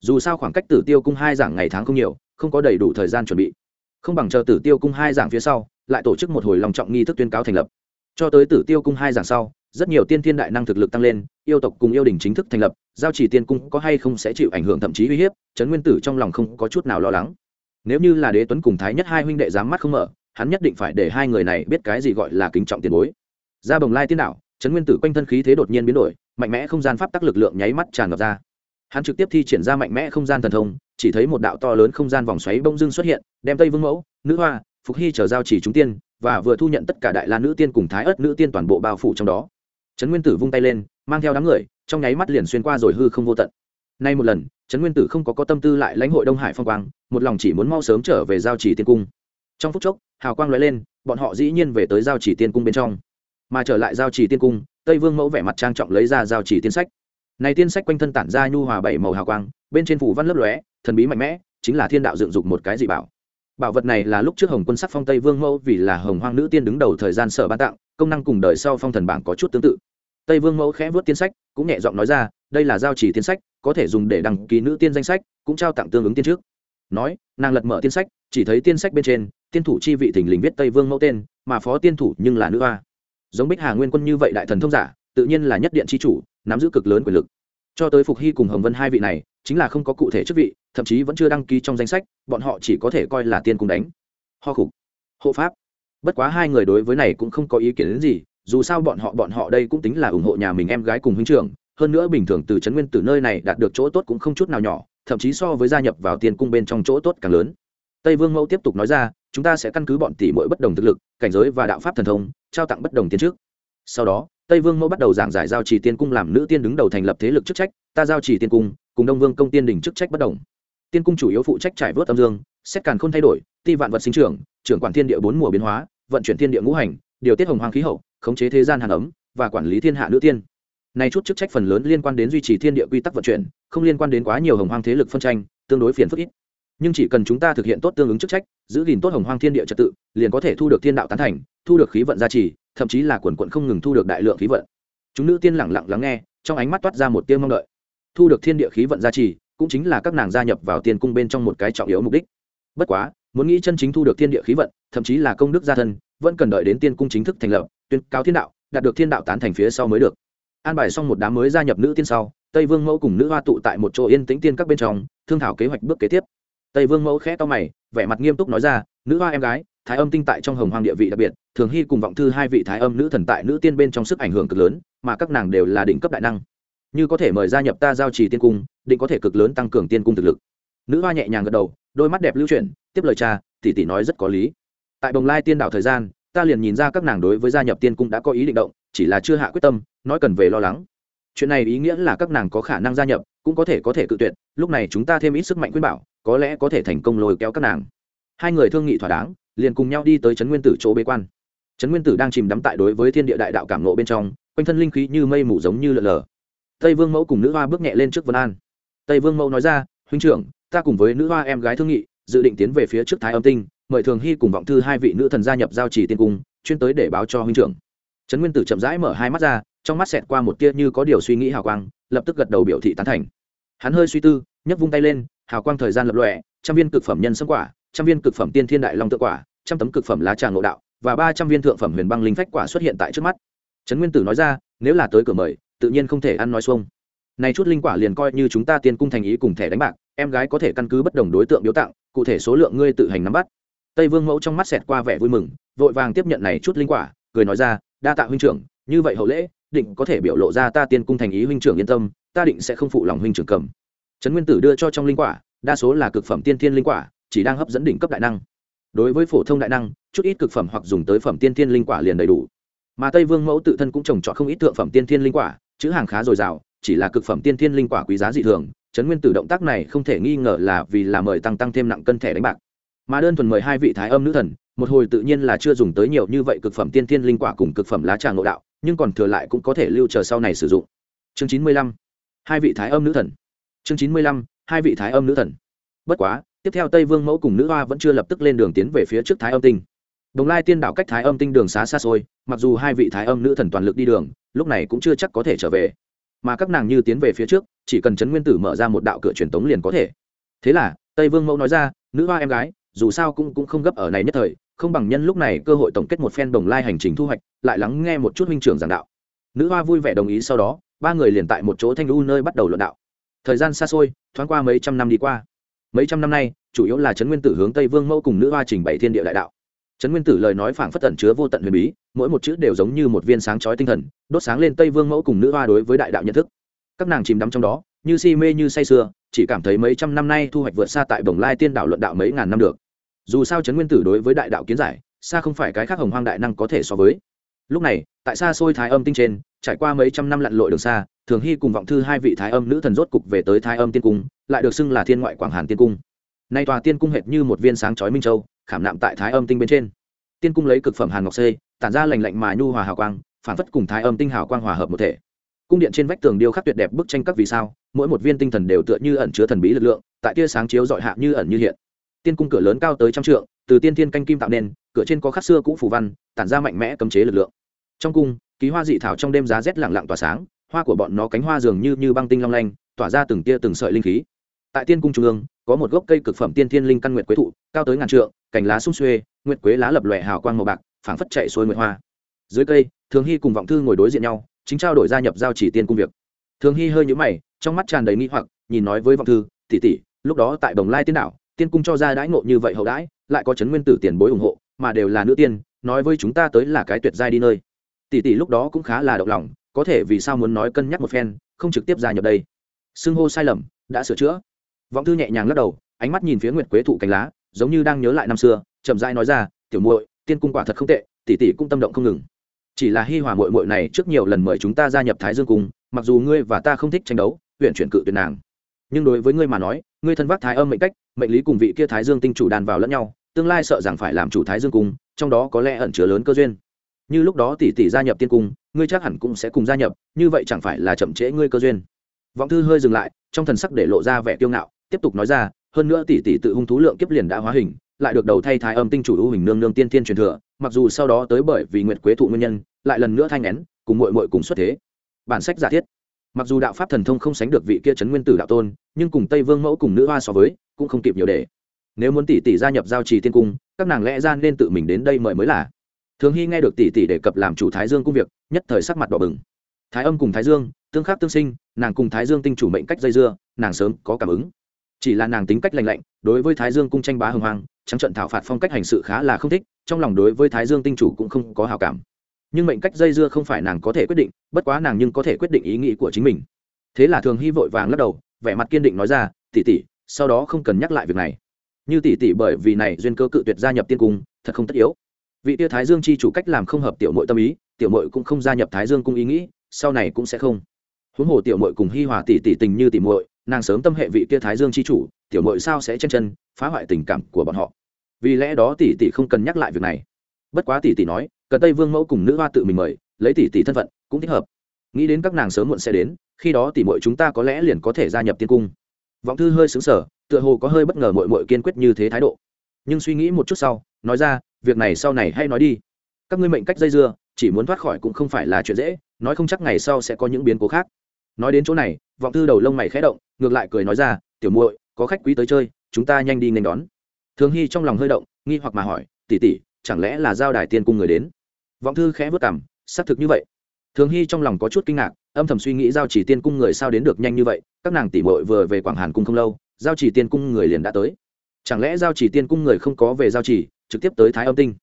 Dù sao khoảng cách tử tiêu cung hai giảng ngày tháng không nhiều, không có đầy đủ thời gian chuẩn bị. Không bằng chờ tử tiêu cung hai giảng phía sau lại tổ chức một hồi lòng trọng nghi thức tuyên cáo thành lập. Cho tới tử tiêu cung hai giảng sau, rất nhiều tiên thiên đại năng thực lực tăng lên, yêu tộc cùng yêu đình chính thức thành lập, giao chỉ tiên cung có hay không sẽ chịu ảnh hưởng thậm chí uy hiếp, trấn nguyên tử trong lòng không có chút nào lo lắng. Nếu như là đế tuấn cùng thái nhất hai huynh đệ dám mắt không mở, hắn nhất định phải để hai người này biết cái gì gọi là kính trọng tiền bối. Ra bồng lai tiên đạo, trấn nguyên tử quanh thân khí thế đột nhiên biến đổi, mạnh mẽ không gian pháp tắc lực lượng nháy mắt tràn ngập ra. Hắn trực tiếp thi triển ra mạnh mẽ không gian thần thông, chỉ thấy một đạo to lớn không gian vòng xoáy bông dưng xuất hiện, đem tây vương mẫu, nữ hoa phục hy trở giao chỉ chúng tiên, và vừa thu nhận tất cả đại la nữ tiên cùng thái ớt nữ tiên toàn bộ bao phủ trong đó. Trấn nguyên tử vung tay lên, mang theo đám người, trong nháy mắt liền xuyên qua rồi hư không vô tận. Nay một lần, trấn nguyên tử không có có tâm tư lại lãnh hội đông hải phong quang, một lòng chỉ muốn mau sớm trở về giao chỉ tiên cung. Trong phút chốc, hào quang l lên, bọn họ dĩ nhiên về tới giao chỉ tiên cung bên trong. Mà trở lại giao chỉ tiên cung, tây vương mẫu vẻ mặt trang trọng lấy ra giao chỉ tiên sách. Này tiên sách quanh thân tản ra nhu hòa bảy màu hào quang, bên trên phủ văn lấp lóe, thần bí mạnh mẽ, chính là thiên đạo dựng dục một cái dị bảo bảo vật này là lúc trước hồng quân sắc phong tây vương mẫu vì là hồng hoang nữ tiên đứng đầu thời gian sở ban tặng, công năng cùng đời sau phong thần bảng có chút tương tự. Tây vương mẫu khẽ vớt tiên sách, cũng nhẹ giọng nói ra, đây là giao chỉ tiên sách, có thể dùng để đăng ký nữ tiên danh sách, cũng trao tặng tương ứng tiên trước. Nói, nàng lật mở tiên sách, chỉ thấy tiên sách bên trên, tiên thủ chi vị thình lình viết tây vương mẫu tên, mà phó tiên thủ nhưng là nữ hoa. Giống bích hà nguyên quân như vậy đại thần thông giả, tự nhiên là nhất điện chi chủ, nắm giữ cực lớn quyền lực. Cho tới phục hy cùng hồng vân hai vị này, chính là không có cụ thể chức vị thậm chí vẫn chưa đăng ký trong danh sách, bọn họ chỉ có thể coi là tiên cung đánh. Ho khục. Hộ pháp. Bất quá hai người đối với này cũng không có ý kiến đến gì, dù sao bọn họ bọn họ đây cũng tính là ủng hộ nhà mình em gái cùng huynh trưởng, hơn nữa bình thường từ trấn nguyên từ nơi này đạt được chỗ tốt cũng không chút nào nhỏ, thậm chí so với gia nhập vào Tiên cung bên trong chỗ tốt càng lớn. Tây vương mẫu tiếp tục nói ra, chúng ta sẽ căn cứ bọn tỷ mỗi bất đồng thực lực, cảnh giới và đạo pháp thần thông, trao tặng bất đồng tiến trước. Sau đó, tây vương mẫu bắt đầu giảng giải giao trì tiên cung làm nữ tiên đứng đầu thành lập thế lực chức trách, ta giao trì tiên cung, cùng đông vương công tiên đình chức trách bất đồng tiên cung chủ yếu phụ trách trải vớt âm dương, xét càn k h ô n thay đổi, ti vạn vật sinh trưởng trưởng quản thiên địa bốn mùa biến hóa, vận chuyển thiên địa ngũ hành, điều tiết hồng hoàng khí hậu, khống chế thế gian hàn ấm, và quản lý thiên hạ nữ tiên. Này chút chức trách phần lớn liên quan đến duy trì thiên địa quy tắc vận chuyển, không liên quan đến quá nhiều hồng hoàng thế lực phân tranh, tương đối phiền phức ít. Nhưng chỉ cần chúng ta thực hiện tốt tương ứng chức trách, giữ gìn tốt hồng hoàng thiên địa trật tự, liền có thể thu được thiên đạo tán thành, thu được khí vận gia trì, thậm chí là quần quận không ngừng thu được đại lượng khí vận. Chúng nữ tiên lẳng lặng lắng nghe, trong ánh mắt toát ra một tiêu mong đợi. Thu được thiên địa khí vận gia trì cũng chính là các nàng gia nhập vào tiên cung bên trong một cái trọng yếu mục đích. Bất quá, muốn nghĩ chân chính thu được thiên địa khí vận, thậm chí là công đức gia thân, vẫn cần đợi đến tiên cung chính thức thành lập, tuyên cáo thiên đạo, đạt được thiên đạo tán thành phía sau mới được. An bài xong một đám mới gia nhập nữ tiên sau, tây vương mẫu cùng nữ hoa tụ tại một chỗ yên tĩnh tiên các bên trong, thương thảo kế hoạch bước kế tiếp. Tây vương mẫu khẽ to mày, vẻ mặt nghiêm túc nói ra, nữ hoa em gái, thái âm tinh tại trong hồng hoàng địa vị đặc biệt, thường hy cùng vọng thư hai vị thái âm nữ thần tại nữ tiên bên trong sức ảnh hưởng cực lớn, mà các nàng đều là đỉnh cấp đại năng. Như có thể mời gia nhập ta giao trì tiên cung định có thể cực lớn tăng cường tiên cung thực lực. Nữ hoa nhẹ nhàng gật đầu, đôi mắt đẹp lưu chuyển, tiếp lời cha, tỷ tỷ nói rất có lý. Tại bồng lai tiên đảo thời gian, ta liền nhìn ra các nàng đối với gia nhập tiên cung đã có ý định động, chỉ là chưa hạ quyết tâm, nói cần về lo lắng. Chuyện này ý nghĩa là các nàng có khả năng gia nhập, cũng có thể có thể cự tuyệt, lúc này chúng ta thêm ít sức mạnh khuyên bảo, có lẽ có thể thành công lôi kéo các nàng. Hai người thương nghị thỏa đáng, liền cùng nhau đi tới trấn nguyên tử chỗ bế quan. Trấn nguyên tử đang chìm đắm tại đối với thiên địa đại đạo cảm nộ bên trong, quanh thân linh khí như mây mù giống như lợn lờ. Tây vương mẫu cùng nữ hoa bước nhẹ lên trước vân an tây vương mẫu nói ra, huynh trưởng, ta cùng với nữ hoa em gái thương nghị, dự định tiến về phía trước thái âm tinh, mời thường hy cùng vọng thư hai vị nữ thần gia nhập giao trì tiên cung, chuyên tới để báo cho huynh trưởng. Trấn nguyên tử chậm rãi mở hai mắt ra, trong mắt xẹt qua một tia như có điều suy nghĩ hào quang, lập tức gật đầu biểu thị tán thành. Hắn hơi suy tư, nhấc vung tay lên, hào quang thời gian lập lòe, trăm viên cực phẩm nhân sâm quả, trăm viên cực phẩm tiên thiên đại long tự quả, trăm tấm cực phẩm lá trà ngộ đạo, và ba trăm viên thượng phẩm huyền băng linh phách quả xuất hiện tại trước mắt. Trấn nguyên tử nói ra, nếu là tới cửa mời, tự nhiên không thể ăn nói xuông này chút linh quả liền coi như chúng ta tiên cung thành ý cùng thẻ đánh bạc, em gái có thể căn cứ bất đồng đối tượng biếu tặng, cụ thể số lượng ngươi tự hành nắm bắt. Tây vương mẫu trong mắt xẹt qua vẻ vui mừng, vội vàng tiếp nhận này chút linh quả, cười nói ra, đa tạ huynh trưởng, như vậy hậu lễ, định có thể biểu lộ ra ta tiên cung thành ý huynh trưởng yên tâm, ta định sẽ không phụ lòng huynh trưởng cầm. Trấn nguyên tử đưa cho trong linh quả, đa số là cực phẩm tiên thiên linh quả, chỉ đang hấp dẫn đỉnh cấp đại năng. Đối với phổ thông đại năng, chút ít cực phẩm hoặc dùng tới phẩm tiên thiên linh quả liền đầy đủ. Mà tây vương mẫu tự thân cũng trồng trọt không ít thượng phẩm tiên thiên linh quả, chữ hàng khá dồi dào chỉ là cực phẩm tiên thiên linh quả quý giá dị thường, trấn nguyên tử động tác này không thể nghi ngờ là vì là mời tăng tăng thêm nặng cân thẻ đánh bạc. Mà đơn thuần mời hai vị thái âm nữ thần, một hồi tự nhiên là chưa dùng tới nhiều như vậy cực phẩm tiên thiên linh quả cùng cực phẩm lá trà ngộ đạo, nhưng còn thừa lại cũng có thể lưu chờ sau này sử dụng. Chương chín mươi lăm, hai vị thái âm nữ thần. Chương chín mươi lăm, hai vị thái âm nữ thần. Bất quá, tiếp theo tây vương mẫu cùng nữ hoa vẫn chưa lập tức lên đường tiến về phía trước thái âm tinh. Đồng lai tiên đảo cách thái âm tinh đường xá xa xôi, mặc dù hai vị thái âm nữ thần toàn lực đi đường, lúc này cũng chưa chắc có thể trở về mà các nàng như tiến về phía trước, chỉ cần trấn nguyên tử mở ra một đạo cửa truyền tống liền có thể. Thế là, tây vương mẫu nói ra, nữ hoa em gái, dù sao cũng cũng không gấp ở này nhất thời, không bằng nhân lúc này cơ hội tổng kết một phen đồng lai hành trình thu hoạch, lại lắng nghe một chút huynh trưởng giảng đạo. Nữ hoa vui vẻ đồng ý sau đó, ba người liền tại một chỗ thanh lưu nơi bắt đầu luận đạo. Thời gian xa xôi, thoáng qua mấy trăm năm đi qua. Mấy trăm năm nay, chủ yếu là trấn nguyên tử hướng tây vương mẫu cùng nữ hoa trình bày thiên địa đại đạo trấn nguyên tử lời nói phảng phất tận chứa vô tận huyền bí, mỗi một chữ đều giống như một viên sáng chói tinh thần, đốt sáng lên tây vương mẫu cùng nữ hoa đối với đại đạo nhận thức. Các nàng chìm đắm trong đó, như si mê như say sưa, chỉ cảm thấy mấy trăm năm nay thu hoạch vượt xa tại bồng lai tiên đạo luận đạo mấy ngàn năm được. Dù sao trấn nguyên tử đối với đại đạo kiến giải, xa không phải cái khác hồng hoang đại năng có thể so với. Lúc này, tại xa xôi thái âm tinh trên, trải qua mấy trăm năm lặn lội đường xa, thường hy cùng vọng thư hai vị thái âm nữ thần rốt cục về tới thái âm tiên cung, lại được xưng là thiên ngoại quảng hàn tiên cung. Nay tòa tiên cung hệt như một viên sáng chói minh châu khảm nạm tại thái âm tinh bên trên. Tiên cung lấy cực phẩm hàn ngọc xê, tản ra lành lạnh mà nhu hòa hào quang, phản phất cùng thái âm tinh hào quang hòa hợp một thể. Cung điện trên vách tường điêu khắc tuyệt đẹp bức tranh các vì sao, mỗi một viên tinh thần đều tựa như ẩn chứa thần bí lực lượng, tại tia sáng chiếu dọi hạ như ẩn như hiện. Tiên cung cửa lớn cao tới trăm trượng, từ tiên thiên canh kim tạo nên, cửa trên có khắc xưa cũ phủ văn, tản ra mạnh mẽ cấm chế lực lượng. Trong cung, ký hoa dị thảo trong đêm giá rét lặng lặng tỏa sáng, hoa của bọn nó cánh hoa dường như như băng tinh long lanh, tỏa ra từng tia từng sợi linh khí. Tại tiên cung trung ương, có một gốc cây cực phẩm tiên thiên linh căn nguyệt quế thụ, cao tới ngàn trượng cành lá sung xuê, nguyệt quế lá lập lòe hào quang màu bạc, phảng phất chạy xuôi nguyệt hoa. Dưới cây, thường hy cùng vọng thư ngồi đối diện nhau, chính trao đổi gia nhập giao chỉ tiên cung việc. Thường hy hơi nhũ mày, trong mắt tràn đầy nghi hoặc, nhìn nói với vọng thư, tỷ tỷ, lúc đó tại đồng lai tiên đảo, tiên cung cho ra đãi ngộ như vậy hậu đãi, lại có chấn nguyên tử tiền bối ủng hộ, mà đều là nữ tiên, nói với chúng ta tới là cái tuyệt giai đi nơi. Tỷ tỷ lúc đó cũng khá là động lòng, có thể vì sao muốn nói cân nhắc một phen, không trực tiếp gia nhập đây. Xưng hô sai lầm, đã sửa chữa. Vọng thư nhẹ nhàng lắc đầu, ánh mắt nhìn phía nguyệt quế thụ cánh lá giống như đang nhớ lại năm xưa, chậm rãi nói ra, tiểu muội, tiên cung quả thật không tệ, tỷ tỷ cũng tâm động không ngừng. Chỉ là hi hòa muội muội này trước nhiều lần mời chúng ta gia nhập thái dương cung, mặc dù ngươi và ta không thích tranh đấu, huyện chuyển cự tuyệt nàng. Nhưng đối với ngươi mà nói, ngươi thân vác thái âm mệnh cách, mệnh lý cùng vị kia thái dương tinh chủ đàn vào lẫn nhau, tương lai sợ rằng phải làm chủ thái dương cung, trong đó có lẽ ẩn chứa lớn cơ duyên. Như lúc đó tỷ tỷ gia nhập tiên cung, ngươi chắc hẳn cũng sẽ cùng gia nhập, như vậy chẳng phải là chậm trễ ngươi cơ duyên. Vọng thư hơi dừng lại, trong thần sắc để lộ ra vẻ kiêu ngạo, tiếp tục nói ra hơn nữa tỷ tỷ tự hung thú lượng kiếp liền đã hóa hình, lại được đầu thay thái âm tinh chủ ưu hình nương nương tiên thiên truyền thừa, mặc dù sau đó tới bởi vì nguyệt quế thụ nguyên nhân, lại lần nữa thanh nén, cùng mội mội cùng xuất thế. Bản sách giả thiết. Mặc dù đạo pháp thần thông không sánh được vị kia trấn nguyên tử đạo tôn, nhưng cùng tây vương mẫu cùng nữ hoa so với, cũng không kịp nhiều để. Nếu muốn tỷ tỷ gia nhập giao trì tiên cung, các nàng lẽ ra nên tự mình đến đây mời mới là. Thường hy nghe được tỷ tỷ đề cập làm chủ thái dương cung việc, nhất thời sắc mặt đỏ bừng. Thái âm cùng thái dương, tương khắc tương sinh, nàng cùng thái dương tinh chủ mệnh cách dây dưa, nàng sớm có cảm ứng chỉ là nàng tính cách lành lạnh, đối với thái dương cung tranh bá hưng hoang, trắng trận thảo phạt phong cách hành sự khá là không thích, trong lòng đối với thái dương tinh chủ cũng không có hào cảm. Nhưng mệnh cách dây dưa không phải nàng có thể quyết định, bất quá nàng nhưng có thể quyết định ý nghĩ của chính mình. Thế là thường hy vội vàng lắc đầu, vẻ mặt kiên định nói ra tỉ tỉ sau đó không cần nhắc lại việc này. Như tỷ tỷ bởi vì này duyên cơ cự tuyệt gia nhập tiên cung, thật không tất yếu. Vị tia thái dương chi chủ cách làm không hợp tiểu mội tâm ý, tiểu mội cũng không gia nhập thái dương cung ý nghĩ, sau này cũng sẽ không. Huống hồ tiểu mội cùng hi hòa tỷ tỷ tình như tỷ muội nàng sớm tâm hệ vị kia thái dương chi chủ, tiểu mội sao sẽ chen chân, phá hoại tình cảm của bọn họ? Vì lẽ đó tỷ tỷ không cần nhắc lại việc này. Bất quá tỷ tỷ nói, cần tây vương mẫu cùng nữ hoa tự mình mời, lấy tỷ tỷ thân phận cũng thích hợp. Nghĩ đến các nàng sớm muộn sẽ đến, khi đó tỷ mội chúng ta có lẽ liền có thể gia nhập tiên cung. Vọng thư hơi xứng sở tựa hồ có hơi bất ngờ mội mội kiên quyết như thế thái độ. Nhưng suy nghĩ một chút sau, nói ra, việc này sau này hay nói đi. Các ngươi mệnh cách dây dưa, chỉ muốn thoát khỏi cũng không phải là chuyện dễ, nói không chắc ngày sau sẽ có những biến cố khác nói đến chỗ này, vọng thư đầu lông mày khẽ động, ngược lại cười nói ra, tiểu muội, có khách quý tới chơi, chúng ta nhanh đi nên đón. Thường hy trong lòng hơi động, nghi hoặc mà hỏi tỉ tỉ chẳng lẽ là giao đài tiên cung người đến? Vọng thư khẽ vất cảm xác thực như vậy. Thường hy trong lòng có chút kinh ngạc, âm thầm suy nghĩ giao chỉ tiên cung người sao đến được nhanh như vậy, các nàng tỉ muội vừa về quảng hàn cung không lâu, giao chỉ tiên cung người liền đã tới. Chẳng lẽ giao chỉ tiên cung người không có về giao chỉ, trực tiếp tới thái âm tinh?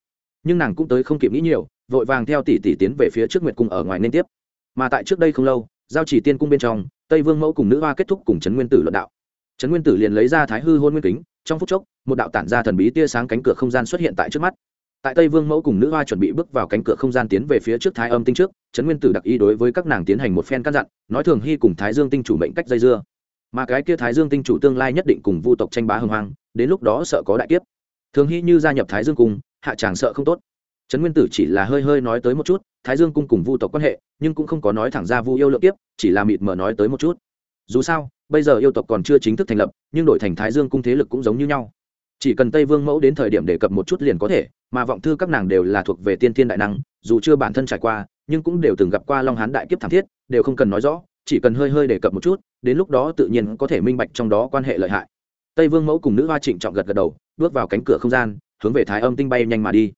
Nhưng nàng cũng tới không kịp nghĩ nhiều, vội vàng theo tỷ tỷ tiến về phía trước nguyệt cung ở ngoài nên tiếp. Mà tại trước đây không lâu giao chỉ tiên cung bên trong, tây vương mẫu cùng nữ hoa kết thúc cùng trấn nguyên tử luận đạo. Trấn nguyên tử liền lấy ra thái hư hôn nguyên kính, trong phút chốc, một đạo tản ra thần bí tia sáng cánh cửa không gian xuất hiện tại trước mắt. Tại tây vương mẫu cùng nữ hoa chuẩn bị bước vào cánh cửa không gian tiến về phía trước thái âm tinh trước trấn nguyên tử đặc ý đối với các nàng tiến hành một phen căn dặn, nói thường hy cùng thái dương tinh chủ mệnh cách dây dưa. Mà cái kia thái dương tinh chủ tương lai nhất định cùng vu tộc tranh bá hưng hoang, đến lúc đó sợ có đại kiếp. Thường hy như gia nhập thái dương cung hạ tràng sợ không tốt trấn nguyên tử chỉ là hơi hơi nói tới một chút, thái dương cung cùng vu tộc quan hệ, nhưng cũng không có nói thẳng ra vu yêu lượng kiếp, chỉ là mịt mờ nói tới một chút. Dù sao, bây giờ yêu tộc còn chưa chính thức thành lập, nhưng đổi thành thái dương cung thế lực cũng giống như nhau. Chỉ cần tây vương mẫu đến thời điểm đề cập một chút liền có thể, mà vọng thư các nàng đều là thuộc về tiên thiên đại năng, dù chưa bản thân trải qua, nhưng cũng đều từng gặp qua long hán đại kiếp thảm thiết, đều không cần nói rõ, chỉ cần hơi hơi đề cập một chút, đến lúc đó tự nhiên có thể minh bạch trong đó quan hệ lợi hại. Tây vương mẫu cùng nữ hoa trịnh trọng gật gật đầu, bước vào cánh cửa không gian, hướng về thái âm tinh bay nhanh mà đi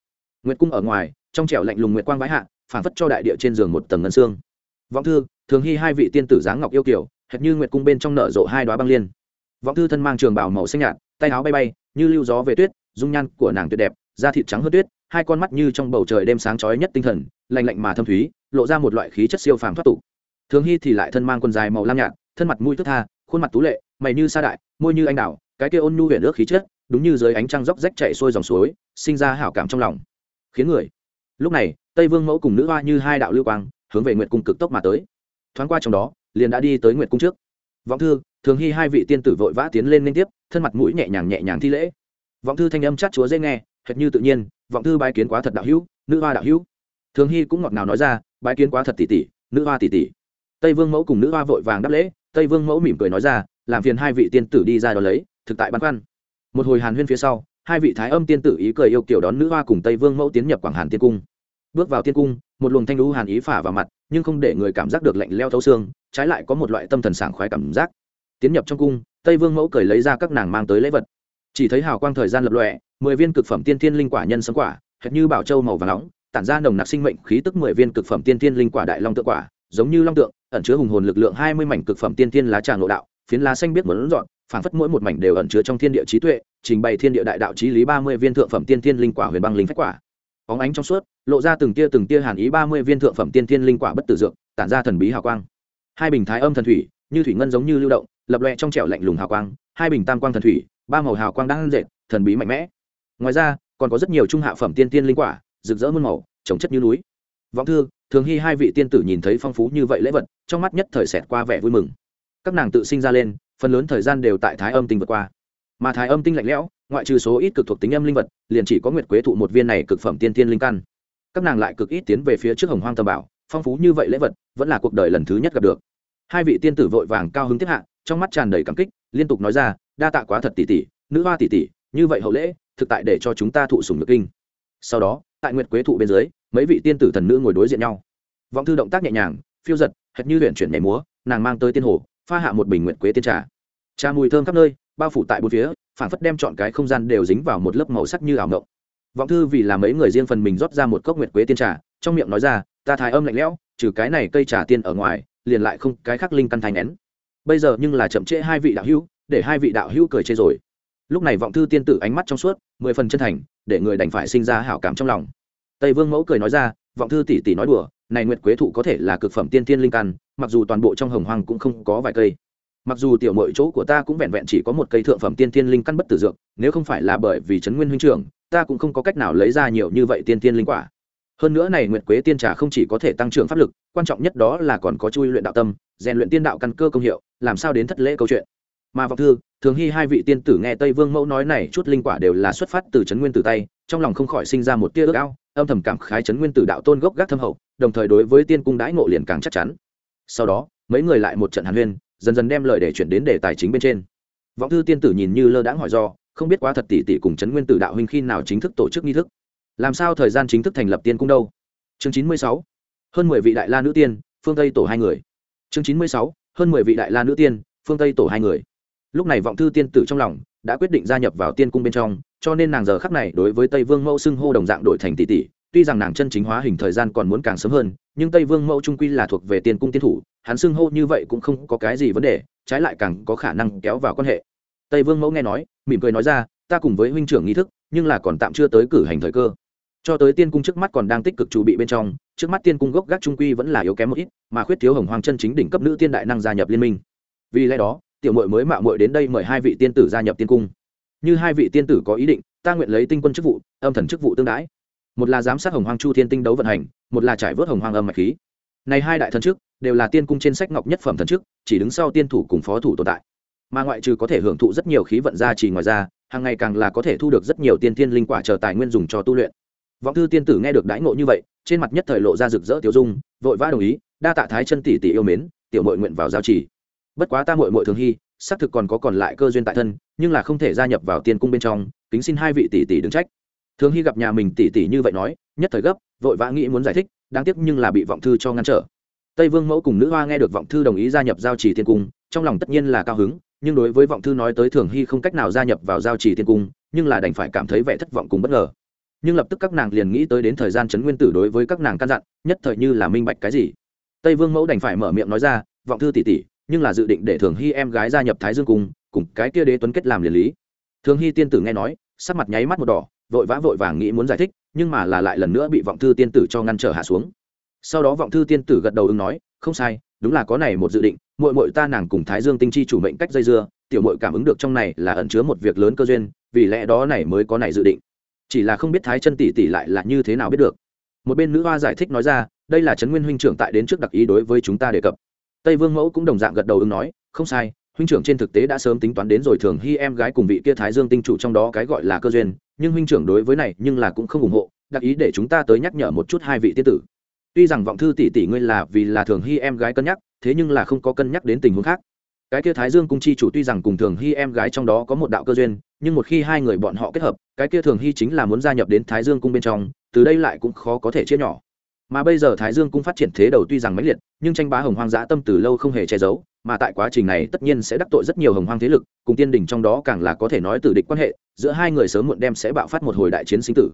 nguyệt cung ở ngoài, trong trẻo lạnh lùng nguyệt quang vãi hạ phản phất cho đại địa trên giường một tầng ngân xương. Vọng thư, thường hy hai vị tiên tử dáng ngọc yêu kiểu hệt như nguyệt cung bên trong nở rộ hai đoá băng liên. Vọng thư thân mang trường bảo màu xanh nhạt, tay áo bay bay, như lưu gió về tuyết, dung nhan của nàng tuyệt đẹp, da thịt trắng hơn tuyết, hai con mắt như trong bầu trời đêm sáng chói nhất tinh thần, lạnh lạnh mà thâm thúy, lộ ra một loại khí chất siêu phàm thoát tục. Thường hy thì lại thân mang quần dài màu lam nhạt, thân mặt mũi thức tha, khuôn mặt tú lệ, mày như sa đại, môi như anh đào, cái kia ôn nhu huyền ước khí chất, đúng như dưới ánh trăng róc rách chạy xuôi dòng suối, sinh ra hảo cảm trong lòng khiến người. Lúc này, tây vương mẫu cùng nữ hoa như hai đạo lưu quang, hướng về nguyệt cung cực tốc mà tới. Thoáng qua trong đó, liền đã đi tới nguyệt cung trước. Vọng thư, thường hy hai vị tiên tử vội vã tiến lên liên tiếp, thân mặt mũi nhẹ nhàng nhẹ nhàng thi lễ. Vọng thư thanh âm chát chúa dễ nghe, hệt như tự nhiên, vọng thư bái kiến quá thật đạo hữu, nữ hoa đạo hữu. Thường hy cũng ngọt ngào nói ra, bái kiến quá thật tỷ tỷ, nữ hoa tỷ tỷ. Tây vương mẫu cùng nữ hoa vội vàng đáp lễ, tây vương mẫu mỉm cười nói ra, làm phiền hai vị tiên tử đi ra đó lấy, thực tại băn khoăn. Một hồi hàn huyên phía sau hai vị thái âm tiên tử ý cười yêu kiểu đón nữ hoa cùng tây vương mẫu tiến nhập quảng hàn tiên cung. Bước vào tiên cung, một luồng thanh lũ hàn ý phả vào mặt, nhưng không để người cảm giác được lạnh leo thấu xương, trái lại có một loại tâm thần sảng khoái cảm giác. Tiến nhập trong cung, tây vương mẫu cười lấy ra các nàng mang tới lễ vật. Chỉ thấy hào quang thời gian lập lọe mười viên cực phẩm tiên thiên linh quả nhân sấm quả, hệt như bảo châu màu và nóng, tản ra nồng nặc sinh mệnh khí tức mười viên cực phẩm tiên thiên linh quả đại long tượng quả, giống như long tượng, ẩn chứa hùng hồn lực lượng hai mươi mảnh cực phẩm tiên thiên lá trà ngộ đạo, phiến lá xanh biết muốn dọn phảng phất mỗi một mảnh đều ẩn chứa trong thiên địa trí tuệ trình bày thiên địa đại đạo Chí lý ba mươi viên thượng phẩm tiên thiên linh quả huyền băng linh phách quả. Óng ánh trong suốt, lộ ra từng tia từng tia hàn ý ba mươi viên thượng phẩm tiên thiên linh quả bất tử dược, tản ra thần bí hào quang. Hai bình thái âm thần thủy, như thủy ngân giống như lưu động, lập lòe trong trẻo lạnh lùng hào quang. Hai bình tam quang thần thủy, ba màu hào quang đang dệt thần bí mạnh mẽ. Ngoài ra, còn có rất nhiều trung hạ phẩm tiên tiên linh quả, rực rỡ muôn màu, trồng chất như núi. Vọng thư, thường hy hai vị tiên tử nhìn thấy phong phú như vậy lễ vật, trong mắt nhất thời xẹt qua vẻ vui mừng. Các nàng tự sinh ra lên, phần lớn thời gian đều tại thái âm tinh vượt qua mà thái âm tinh lạnh lẽo, ngoại trừ số ít cực thuộc tính âm linh vật, liền chỉ có nguyệt quế thụ một viên này cực phẩm tiên tiên linh căn. Các nàng lại cực ít tiến về phía trước hồng hoang tầm bảo, phong phú như vậy lễ vật, vẫn là cuộc đời lần thứ nhất gặp được. Hai vị tiên tử vội vàng cao hứng tiếp hạ, trong mắt tràn đầy cảm kích, liên tục nói ra, đa tạ quá thật tỷ tỷ, nữ hoa tỷ tỷ, như vậy hậu lễ, thực tại để cho chúng ta thụ sùng được kinh. Sau đó, tại nguyệt quế thụ bên dưới, mấy vị tiên tử thần nữ ngồi đối diện nhau. Vọng thư động tác nhẹ nhàng, phiêu giật, hệt như luyện chuyển nhảy múa, nàng mang tới tiên hồ, pha hạ một bình nguyệt quế tiên trà. Trà mùi thơm khắp nơi bao phủ tại bốn phía phản phất đem chọn cái không gian đều dính vào một lớp màu sắc như ảo ngộng vọng thư vì là mấy người riêng phần mình rót ra một cốc nguyệt quế tiên trà, trong miệng nói ra, ta thái âm lạnh lẽo, trừ cái này cây trà tiên ở ngoài, liền lại không cái khác linh căn thành nén bây giờ nhưng là chậm trễ hai vị đạo hữu, để hai vị đạo hữu cười chê rồi. Lúc này vọng thư tiên tử ánh mắt trong suốt, mười phần chân thành, để người đành phải sinh ra hảo cảm trong lòng. Tây vương mẫu cười nói ra, vọng thư tỷ tỷ nói đùa, này nguyệt quế thụ có thể là cực phẩm tiên tiên linh căn, mặc dù toàn bộ trong hồng hoang cũng không có vài cây mặc dù tiểu mội chỗ của ta cũng vẹn vẹn chỉ có một cây thượng phẩm tiên tiên linh căn bất tử dược, nếu không phải là bởi vì trấn nguyên huynh trưởng, ta cũng không có cách nào lấy ra nhiều như vậy tiên tiên linh quả. Hơn nữa này nguyệt quế tiên trà không chỉ có thể tăng trưởng pháp lực, quan trọng nhất đó là còn có chui luyện đạo tâm, rèn luyện tiên đạo căn cơ công hiệu, làm sao đến thất lễ câu chuyện. Mà vọng thư, thường hy hai vị tiên tử nghe tây vương mẫu nói này chút linh quả đều là xuất phát từ trấn nguyên tử tay, trong lòng không khỏi sinh ra một tia ước ao, âm thầm cảm khái trấn nguyên tử đạo tôn gốc gác thâm hậu, đồng thời đối với tiên cung đãi ngộ liền càng chắc chắn. Sau đó, mấy người lại một trận hàn huyên dần dần đem lời để chuyển đến đề tài chính bên trên. Vọng thư tiên tử nhìn như lơ đãng hỏi do, không biết quá thật tỷ tỷ cùng trấn nguyên tử đạo huynh khi nào chính thức tổ chức nghi thức. Làm sao thời gian chính thức thành lập tiên cung đâu? Chương chín mươi sáu. Hơn mười vị đại la nữ tiên, phương tây tổ hai người. Chương chín mươi sáu. Hơn mười vị đại la nữ tiên, phương tây tổ hai người. Lúc này vọng thư tiên tử trong lòng đã quyết định gia nhập vào tiên cung bên trong, cho nên nàng giờ khắc này đối với tây vương mẫu xưng hô đồng dạng đổi thành tỷ tỷ tuy rằng nàng chân chính hóa hình thời gian còn muốn càng sớm hơn, nhưng tây vương mẫu trung quy là thuộc về tiên cung tiên thủ, hắn xưng hô như vậy cũng không có cái gì vấn đề, trái lại càng có khả năng kéo vào quan hệ. Tây vương mẫu nghe nói, mỉm cười nói ra, ta cùng với huynh trưởng nghi thức, nhưng là còn tạm chưa tới cử hành thời cơ. Cho tới tiên cung trước mắt còn đang tích cực chuẩn bị bên trong, trước mắt tiên cung gốc gác trung quy vẫn là yếu kém một ít, mà khuyết thiếu hồng hoàng chân chính đỉnh cấp nữ tiên đại năng gia nhập liên minh. Vì lẽ đó, tiểu mội mới mạo mội đến đây mời hai vị tiên tử gia nhập tiên cung. Như hai vị tiên tử có ý định, ta nguyện lấy tinh quân chức vụ, âm thần chức vụ tương đãi một là giám sát hồng hoàng chu thiên tinh đấu vận hành, một là trải vớt hồng hoàng âm mạch khí. Này hai đại thần chức đều là tiên cung trên sách ngọc nhất phẩm thần chức chỉ đứng sau tiên thủ cùng phó thủ tồn tại. Mà ngoại trừ có thể hưởng thụ rất nhiều khí vận gia trì ngoài ra, hàng ngày càng là có thể thu được rất nhiều tiên thiên linh quả chờ tài nguyên dùng cho tu luyện. Vọng thư tiên tử nghe được đãi ngộ như vậy, trên mặt nhất thời lộ ra rực rỡ tiểu dung, vội vã đồng ý, đa tạ thái chân tỷ tỷ yêu mến, tiểu mội nguyện vào giao trì. Bất quá ta mội mội thường hy, xác thực còn có còn lại cơ duyên tại thân, nhưng là không thể gia nhập vào tiên cung bên trong, kính xin hai vị tỷ tỷ đứng trách thường hy gặp nhà mình tỷ tỷ như vậy nói, nhất thời gấp, vội vã nghĩ muốn giải thích, đáng tiếc nhưng là bị vọng thư cho ngăn trở. Tây vương mẫu cùng nữ hoa nghe được vọng thư đồng ý gia nhập giao trì tiên cung, trong lòng tất nhiên là cao hứng, nhưng đối với vọng thư nói tới thường hy không cách nào gia nhập vào giao trì tiên cung, nhưng là đành phải cảm thấy vẻ thất vọng cùng bất ngờ. Nhưng lập tức các nàng liền nghĩ tới đến thời gian chấn nguyên tử đối với các nàng căn dặn, nhất thời như là minh bạch cái gì. Tây vương mẫu đành phải mở miệng nói ra, vọng thư tỷ tỷ nhưng là dự định để thường hy em gái gia nhập thái dương cung, cùng cái kia đế tuấn kết làm liền lý. Thường hy tiên tử nghe nói, sắc mặt nháy mắt một đỏ vội vã vội vàng nghĩ muốn giải thích, nhưng mà là lại lần nữa bị vọng thư tiên tử cho ngăn trở hạ xuống. Sau đó vọng thư tiên tử gật đầu ứng nói, không sai, đúng là có này một dự định, muội muội ta nàng cùng thái dương tinh chi chủ mệnh cách dây dưa, tiểu muội cảm ứng được trong này là ẩn chứa một việc lớn cơ duyên, vì lẽ đó này mới có này dự định. Chỉ là không biết thái chân tỷ tỷ lại là như thế nào biết được. Một bên nữ hoa giải thích nói ra, đây là trấn nguyên huynh trưởng tại đến trước đặc ý đối với chúng ta đề cập. Tây vương mẫu cũng đồng dạng gật đầu ứng nói, không sai huynh trưởng trên thực tế đã sớm tính toán đến rồi, thường hy em gái cùng vị kia thái dương tinh chủ trong đó cái gọi là cơ duyên, nhưng huynh trưởng đối với này nhưng là cũng không ủng hộ, đặc ý để chúng ta tới nhắc nhở một chút hai vị tiên tử. Tuy rằng vọng thư tỷ tỷ ngươi là vì là thường hy em gái cân nhắc, thế nhưng là không có cân nhắc đến tình huống khác. Cái kia thái dương cung chi chủ tuy rằng cùng thường hy em gái trong đó có một đạo cơ duyên, nhưng một khi hai người bọn họ kết hợp, cái kia thường hy chính là muốn gia nhập đến thái dương cung bên trong, từ đây lại cũng khó có thể chia nhỏ mà bây giờ thái dương cung phát triển thế đầu tuy rằng mãnh liệt, nhưng tranh bá hồng hoang dã tâm từ lâu không hề che giấu, mà tại quá trình này tất nhiên sẽ đắc tội rất nhiều hồng hoang thế lực, cùng tiên đỉnh trong đó càng là có thể nói từ địch quan hệ, giữa hai người sớm muộn đem sẽ bạo phát một hồi đại chiến sinh tử.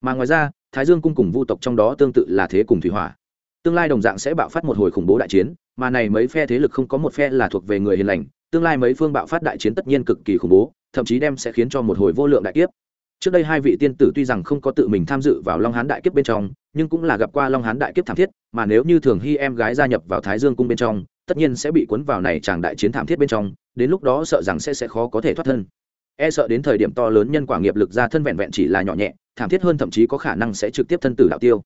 Mà ngoài ra, thái dương cung cùng vu tộc trong đó tương tự là thế cùng thủy hỏa. Tương lai đồng dạng sẽ bạo phát một hồi khủng bố đại chiến, mà này mấy phe thế lực không có một phe là thuộc về người hiền lành, tương lai mấy phương bạo phát đại chiến tất nhiên cực kỳ khủng bố, thậm chí đem sẽ khiến cho một hồi vô lượng đại kiếp. Trước đây hai vị tiên tử tuy rằng không có tự mình tham dự vào long hán đại kiếp bên trong nhưng cũng là gặp qua long hán đại kiếp thảm thiết, mà nếu như thường hy em gái gia nhập vào thái dương cung bên trong, tất nhiên sẽ bị cuốn vào này chàng đại chiến thảm thiết bên trong, đến lúc đó sợ rằng sẽ sẽ khó có thể thoát thân. E sợ đến thời điểm to lớn nhân quả nghiệp lực ra thân vẹn vẹn chỉ là nhỏ nhẹ, thảm thiết hơn thậm chí có khả năng sẽ trực tiếp thân tử đạo tiêu.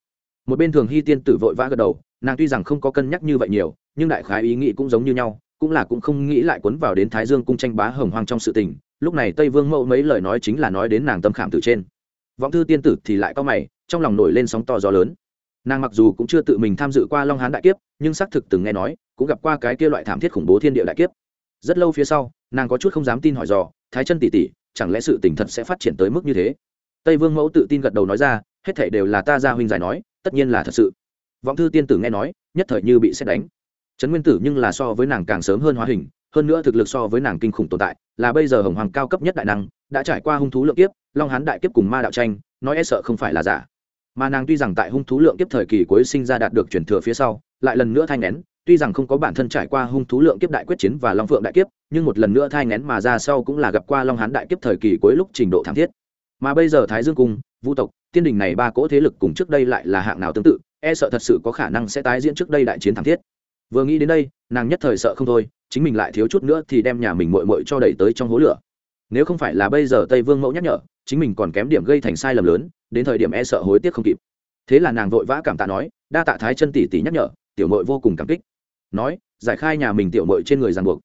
Một bên thường hy tiên tử vội vã gật đầu, nàng tuy rằng không có cân nhắc như vậy nhiều, nhưng đại khái ý nghĩ cũng giống như nhau, cũng là cũng không nghĩ lại cuốn vào đến thái dương cung tranh bá hồng hoang trong sự tình, lúc này tây vương mẫu mấy lời nói chính là nói đến nàng tâm khảm từ trên. Vọng thư tiên tử thì lại có mày trong lòng nổi lên sóng to gió lớn. Nàng mặc dù cũng chưa tự mình tham dự qua long hán đại kiếp, nhưng xác thực từng nghe nói, cũng gặp qua cái kia loại thảm thiết khủng bố thiên địa đại kiếp. Rất lâu phía sau, nàng có chút không dám tin hỏi dò, thái chân tỉ tỉ chẳng lẽ sự tình thật sẽ phát triển tới mức như thế? Tây vương mẫu tự tin gật đầu nói ra, hết thể đều là ta gia huynh giải nói, tất nhiên là thật sự. Vọng thư tiên tử nghe nói, nhất thời như bị xét đánh. Trấn nguyên tử nhưng là so với nàng càng sớm hơn hóa hình, hơn nữa thực lực so với nàng kinh khủng tồn tại, là bây giờ hồng hoàng cao cấp nhất đại năng, đã trải qua hung thú lượng kiếp, long hán đại kiếp cùng ma đạo tranh, nói e sợ không phải là giả mà nàng tuy rằng tại hung thú lượng kiếp thời kỳ cuối sinh ra đạt được chuyển thừa phía sau, lại lần nữa thai ngén tuy rằng không có bản thân trải qua hung thú lượng kiếp đại quyết chiến và long phượng đại kiếp, nhưng một lần nữa thai ngén mà ra sau cũng là gặp qua long hán đại kiếp thời kỳ cuối lúc trình độ thảm thiết. Mà bây giờ thái dương cung vũ tộc, tiên đình này ba cỗ thế lực cùng trước đây lại là hạng nào tương tự e sợ thật sự có khả năng sẽ tái diễn trước đây đại chiến thảm thiết. Vừa nghĩ đến đây, nàng nhất thời sợ không thôi, chính mình lại thiếu chút nữa thì đem nhà mình mội mội cho đẩy tới trong hố lửa nếu không phải là bây giờ tây vương mẫu nhắc nhở, chính mình còn kém điểm gây thành sai lầm lớn, đến thời điểm e sợ hối tiếc không kịp. Thế là nàng vội vã cảm tạ nói, đa tạ thái chân tỷ tỷ nhắc nhở, tiểu mội vô cùng cảm kích. Nói, giải khai nhà mình tiểu mội trên người ràng buộc.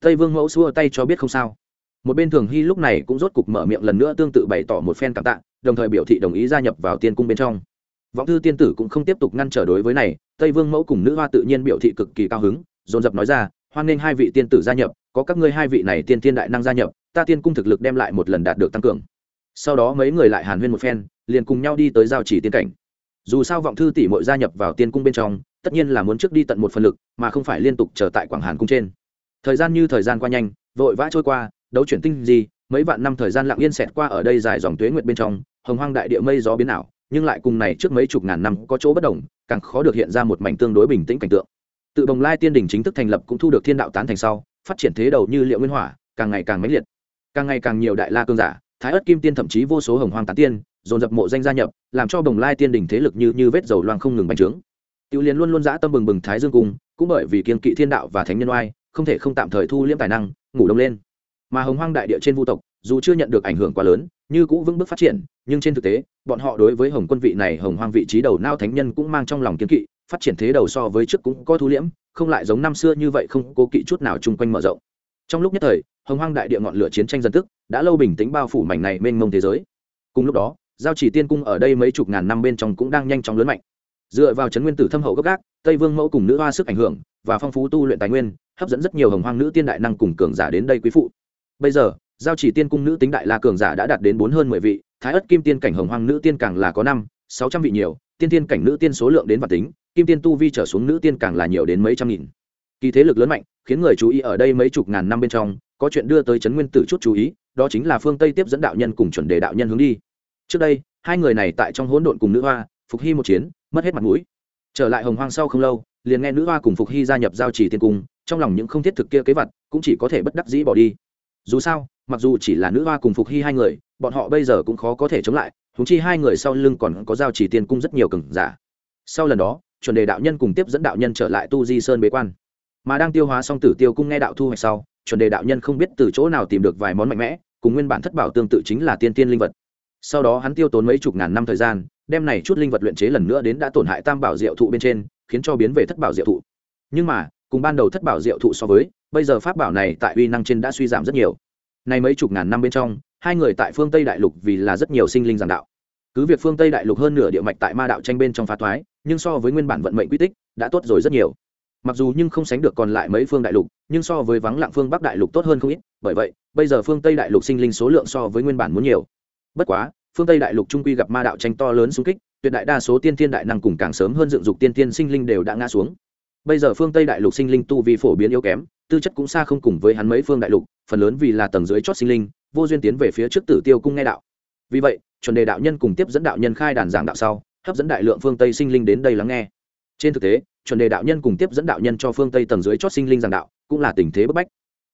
Tây vương mẫu xua tay cho biết không sao. Một bên thường hy lúc này cũng rốt cục mở miệng lần nữa tương tự bày tỏ một phen cảm tạ, đồng thời biểu thị đồng ý gia nhập vào tiên cung bên trong. Vọng thư tiên tử cũng không tiếp tục ngăn trở đối với này, tây vương mẫu cùng nữ hoa tự nhiên biểu thị cực kỳ cao hứng, dồn dập nói ra, hoan nghênh hai vị tiên tử gia nhập có các ngươi hai vị này tiên tiên đại năng gia nhập, ta tiên cung thực lực đem lại một lần đạt được tăng cường. Sau đó mấy người lại hàn huyên một phen, liền cùng nhau đi tới giao chỉ tiên cảnh. Dù sao vọng thư tỷ mội gia nhập vào tiên cung bên trong, tất nhiên là muốn trước đi tận một phần lực, mà không phải liên tục chờ tại quảng hàn cung trên. Thời gian như thời gian qua nhanh, vội vã trôi qua, đấu chuyển tinh gì mấy vạn năm thời gian lặng yên xẹt qua ở đây dài dòng tuế nguyệt bên trong, hồng hoang đại địa mây gió biến ảo, nhưng lại cùng này trước mấy chục ngàn năm có chỗ bất đồng, càng khó được hiện ra một mảnh tương đối bình tĩnh cảnh tượng. Tự bồng lai tiên đỉnh chính thức thành lập cũng thu được thiên đạo tán thành sau phát triển thế đầu như liệu nguyên hỏa, càng ngày càng mãnh liệt. Càng ngày càng nhiều đại la cương giả, thái ất kim tiên thậm chí vô số hồng hoàng tán tiên, dồn dập mộ danh gia nhập, làm cho bồng lai tiên đỉnh thế lực như như vết dầu loang không ngừng bành trướng. Tiêu liên luôn luôn dã tâm bừng bừng thái dương cung, cũng bởi vì kiên kỵ thiên đạo và thánh nhân oai, không thể không tạm thời thu liễm tài năng, ngủ đông lên. Mà hồng hoang đại địa trên vu tộc, dù chưa nhận được ảnh hưởng quá lớn, như cũng vững bước phát triển, nhưng trên thực tế, bọn họ đối với hồng quân vị này hồng hoang vị trí đầu nao thánh nhân cũng mang trong lòng kiến kỵ, phát triển thế đầu so với trước cũng có thu liễm không lại giống năm xưa như vậy không cố kỵ chút nào chung quanh mở rộng. Trong lúc nhất thời, hồng hoang đại địa ngọn lửa chiến tranh dân tức, đã lâu bình tĩnh bao phủ mảnh này mênh mông thế giới. Cùng lúc đó, giao chỉ tiên cung ở đây mấy chục ngàn năm bên trong cũng đang nhanh chóng lớn mạnh. Dựa vào chấn nguyên tử thâm hậu gốc gác, tây vương mẫu cùng nữ hoa sức ảnh hưởng, và phong phú tu luyện tài nguyên, hấp dẫn rất nhiều hồng hoang nữ tiên đại năng cùng cường giả đến đây quý phụ. Bây giờ, giao chỉ tiên cung nữ tính đại la cường giả đã đạt đến bốn hơn mười vị, thái ất kim tiên cảnh hồng hoang nữ tiên càng là có năm, sáu trăm vị nhiều, tiên tiên cảnh nữ tiên số lượng đến và tính kim tiên tu vi trở xuống nữ tiên càng là nhiều đến mấy trăm nghìn. Kỳ thế lực lớn mạnh, khiến người chú ý ở đây mấy chục ngàn năm bên trong, có chuyện đưa tới trấn nguyên tử chút chú ý, đó chính là phương tây tiếp dẫn đạo nhân cùng chuẩn đề đạo nhân hướng đi. Trước đây, hai người này tại trong hỗn độn cùng nữ hoa, phục hy một chiến, mất hết mặt mũi. Trở lại hồng hoang sau không lâu, liền nghe nữ hoa cùng phục hy gia nhập giao trì tiên cung, trong lòng những không thiết thực kia kế vật, cũng chỉ có thể bất đắc dĩ bỏ đi. Dù sao, mặc dù chỉ là nữ hoa cùng phục hy hai người, bọn họ bây giờ cũng khó có thể chống lại húng chi hai người sau lưng còn có giao trì tiên cung rất nhiều cừng giả. Sau lần đó chuẩn đề đạo nhân cùng tiếp dẫn đạo nhân trở lại tu di sơn bế quan. Mà đang tiêu hóa xong tử tiêu cung nghe đạo thu hoạch sau, chuẩn đề đạo nhân không biết từ chỗ nào tìm được vài món mạnh mẽ, cùng nguyên bản thất bảo tương tự chính là tiên tiên linh vật. Sau đó hắn tiêu tốn mấy chục ngàn năm thời gian, đem này chút linh vật luyện chế lần nữa đến đã tổn hại tam bảo diệu thụ bên trên, khiến cho biến về thất bảo diệu thụ. Nhưng mà, cùng ban đầu thất bảo diệu thụ so với, bây giờ pháp bảo này tại uy năng trên đã suy giảm rất nhiều. Nay mấy chục ngàn năm bên trong, hai người tại phương tây đại lục vì là rất nhiều sinh linh giảng đạo. Cứ việc phương tây đại lục hơn nửa địa mạch tại ma đạo tranh bên trong phá thoái nhưng so với nguyên bản vận mệnh quy tích, đã tốt rồi rất nhiều. Mặc dù nhưng không sánh được còn lại mấy phương đại lục, nhưng so với vắng lặng phương bắc đại lục tốt hơn không ít, bởi vậy, bây giờ phương tây đại lục sinh linh số lượng so với nguyên bản muốn nhiều. Bất quá, phương tây đại lục trung quy gặp ma đạo tranh to lớn xung kích, tuyệt đại đa số tiên thiên đại năng cùng càng sớm hơn dựng dục tiên thiên sinh linh đều đã ngã xuống. Bây giờ phương tây đại lục sinh linh tu vi phổ biến yếu kém, tư chất cũng xa không cùng với hắn mấy phương đại lục, phần lớn vì là tầng dưới chót sinh linh, vô duyên tiến về phía trước tử tiêu cung nghe đạo. Vì vậy, chuẩn đề đạo nhân cùng tiếp dẫn đạo nhân khai đàn giảng đạo sau hấp dẫn đại lượng phương tây sinh linh đến đây lắng nghe. Trên thực tế, chuẩn đề đạo nhân cùng tiếp dẫn đạo nhân cho phương tây tầng dưới chót sinh linh giảng đạo, cũng là tình thế bức bách.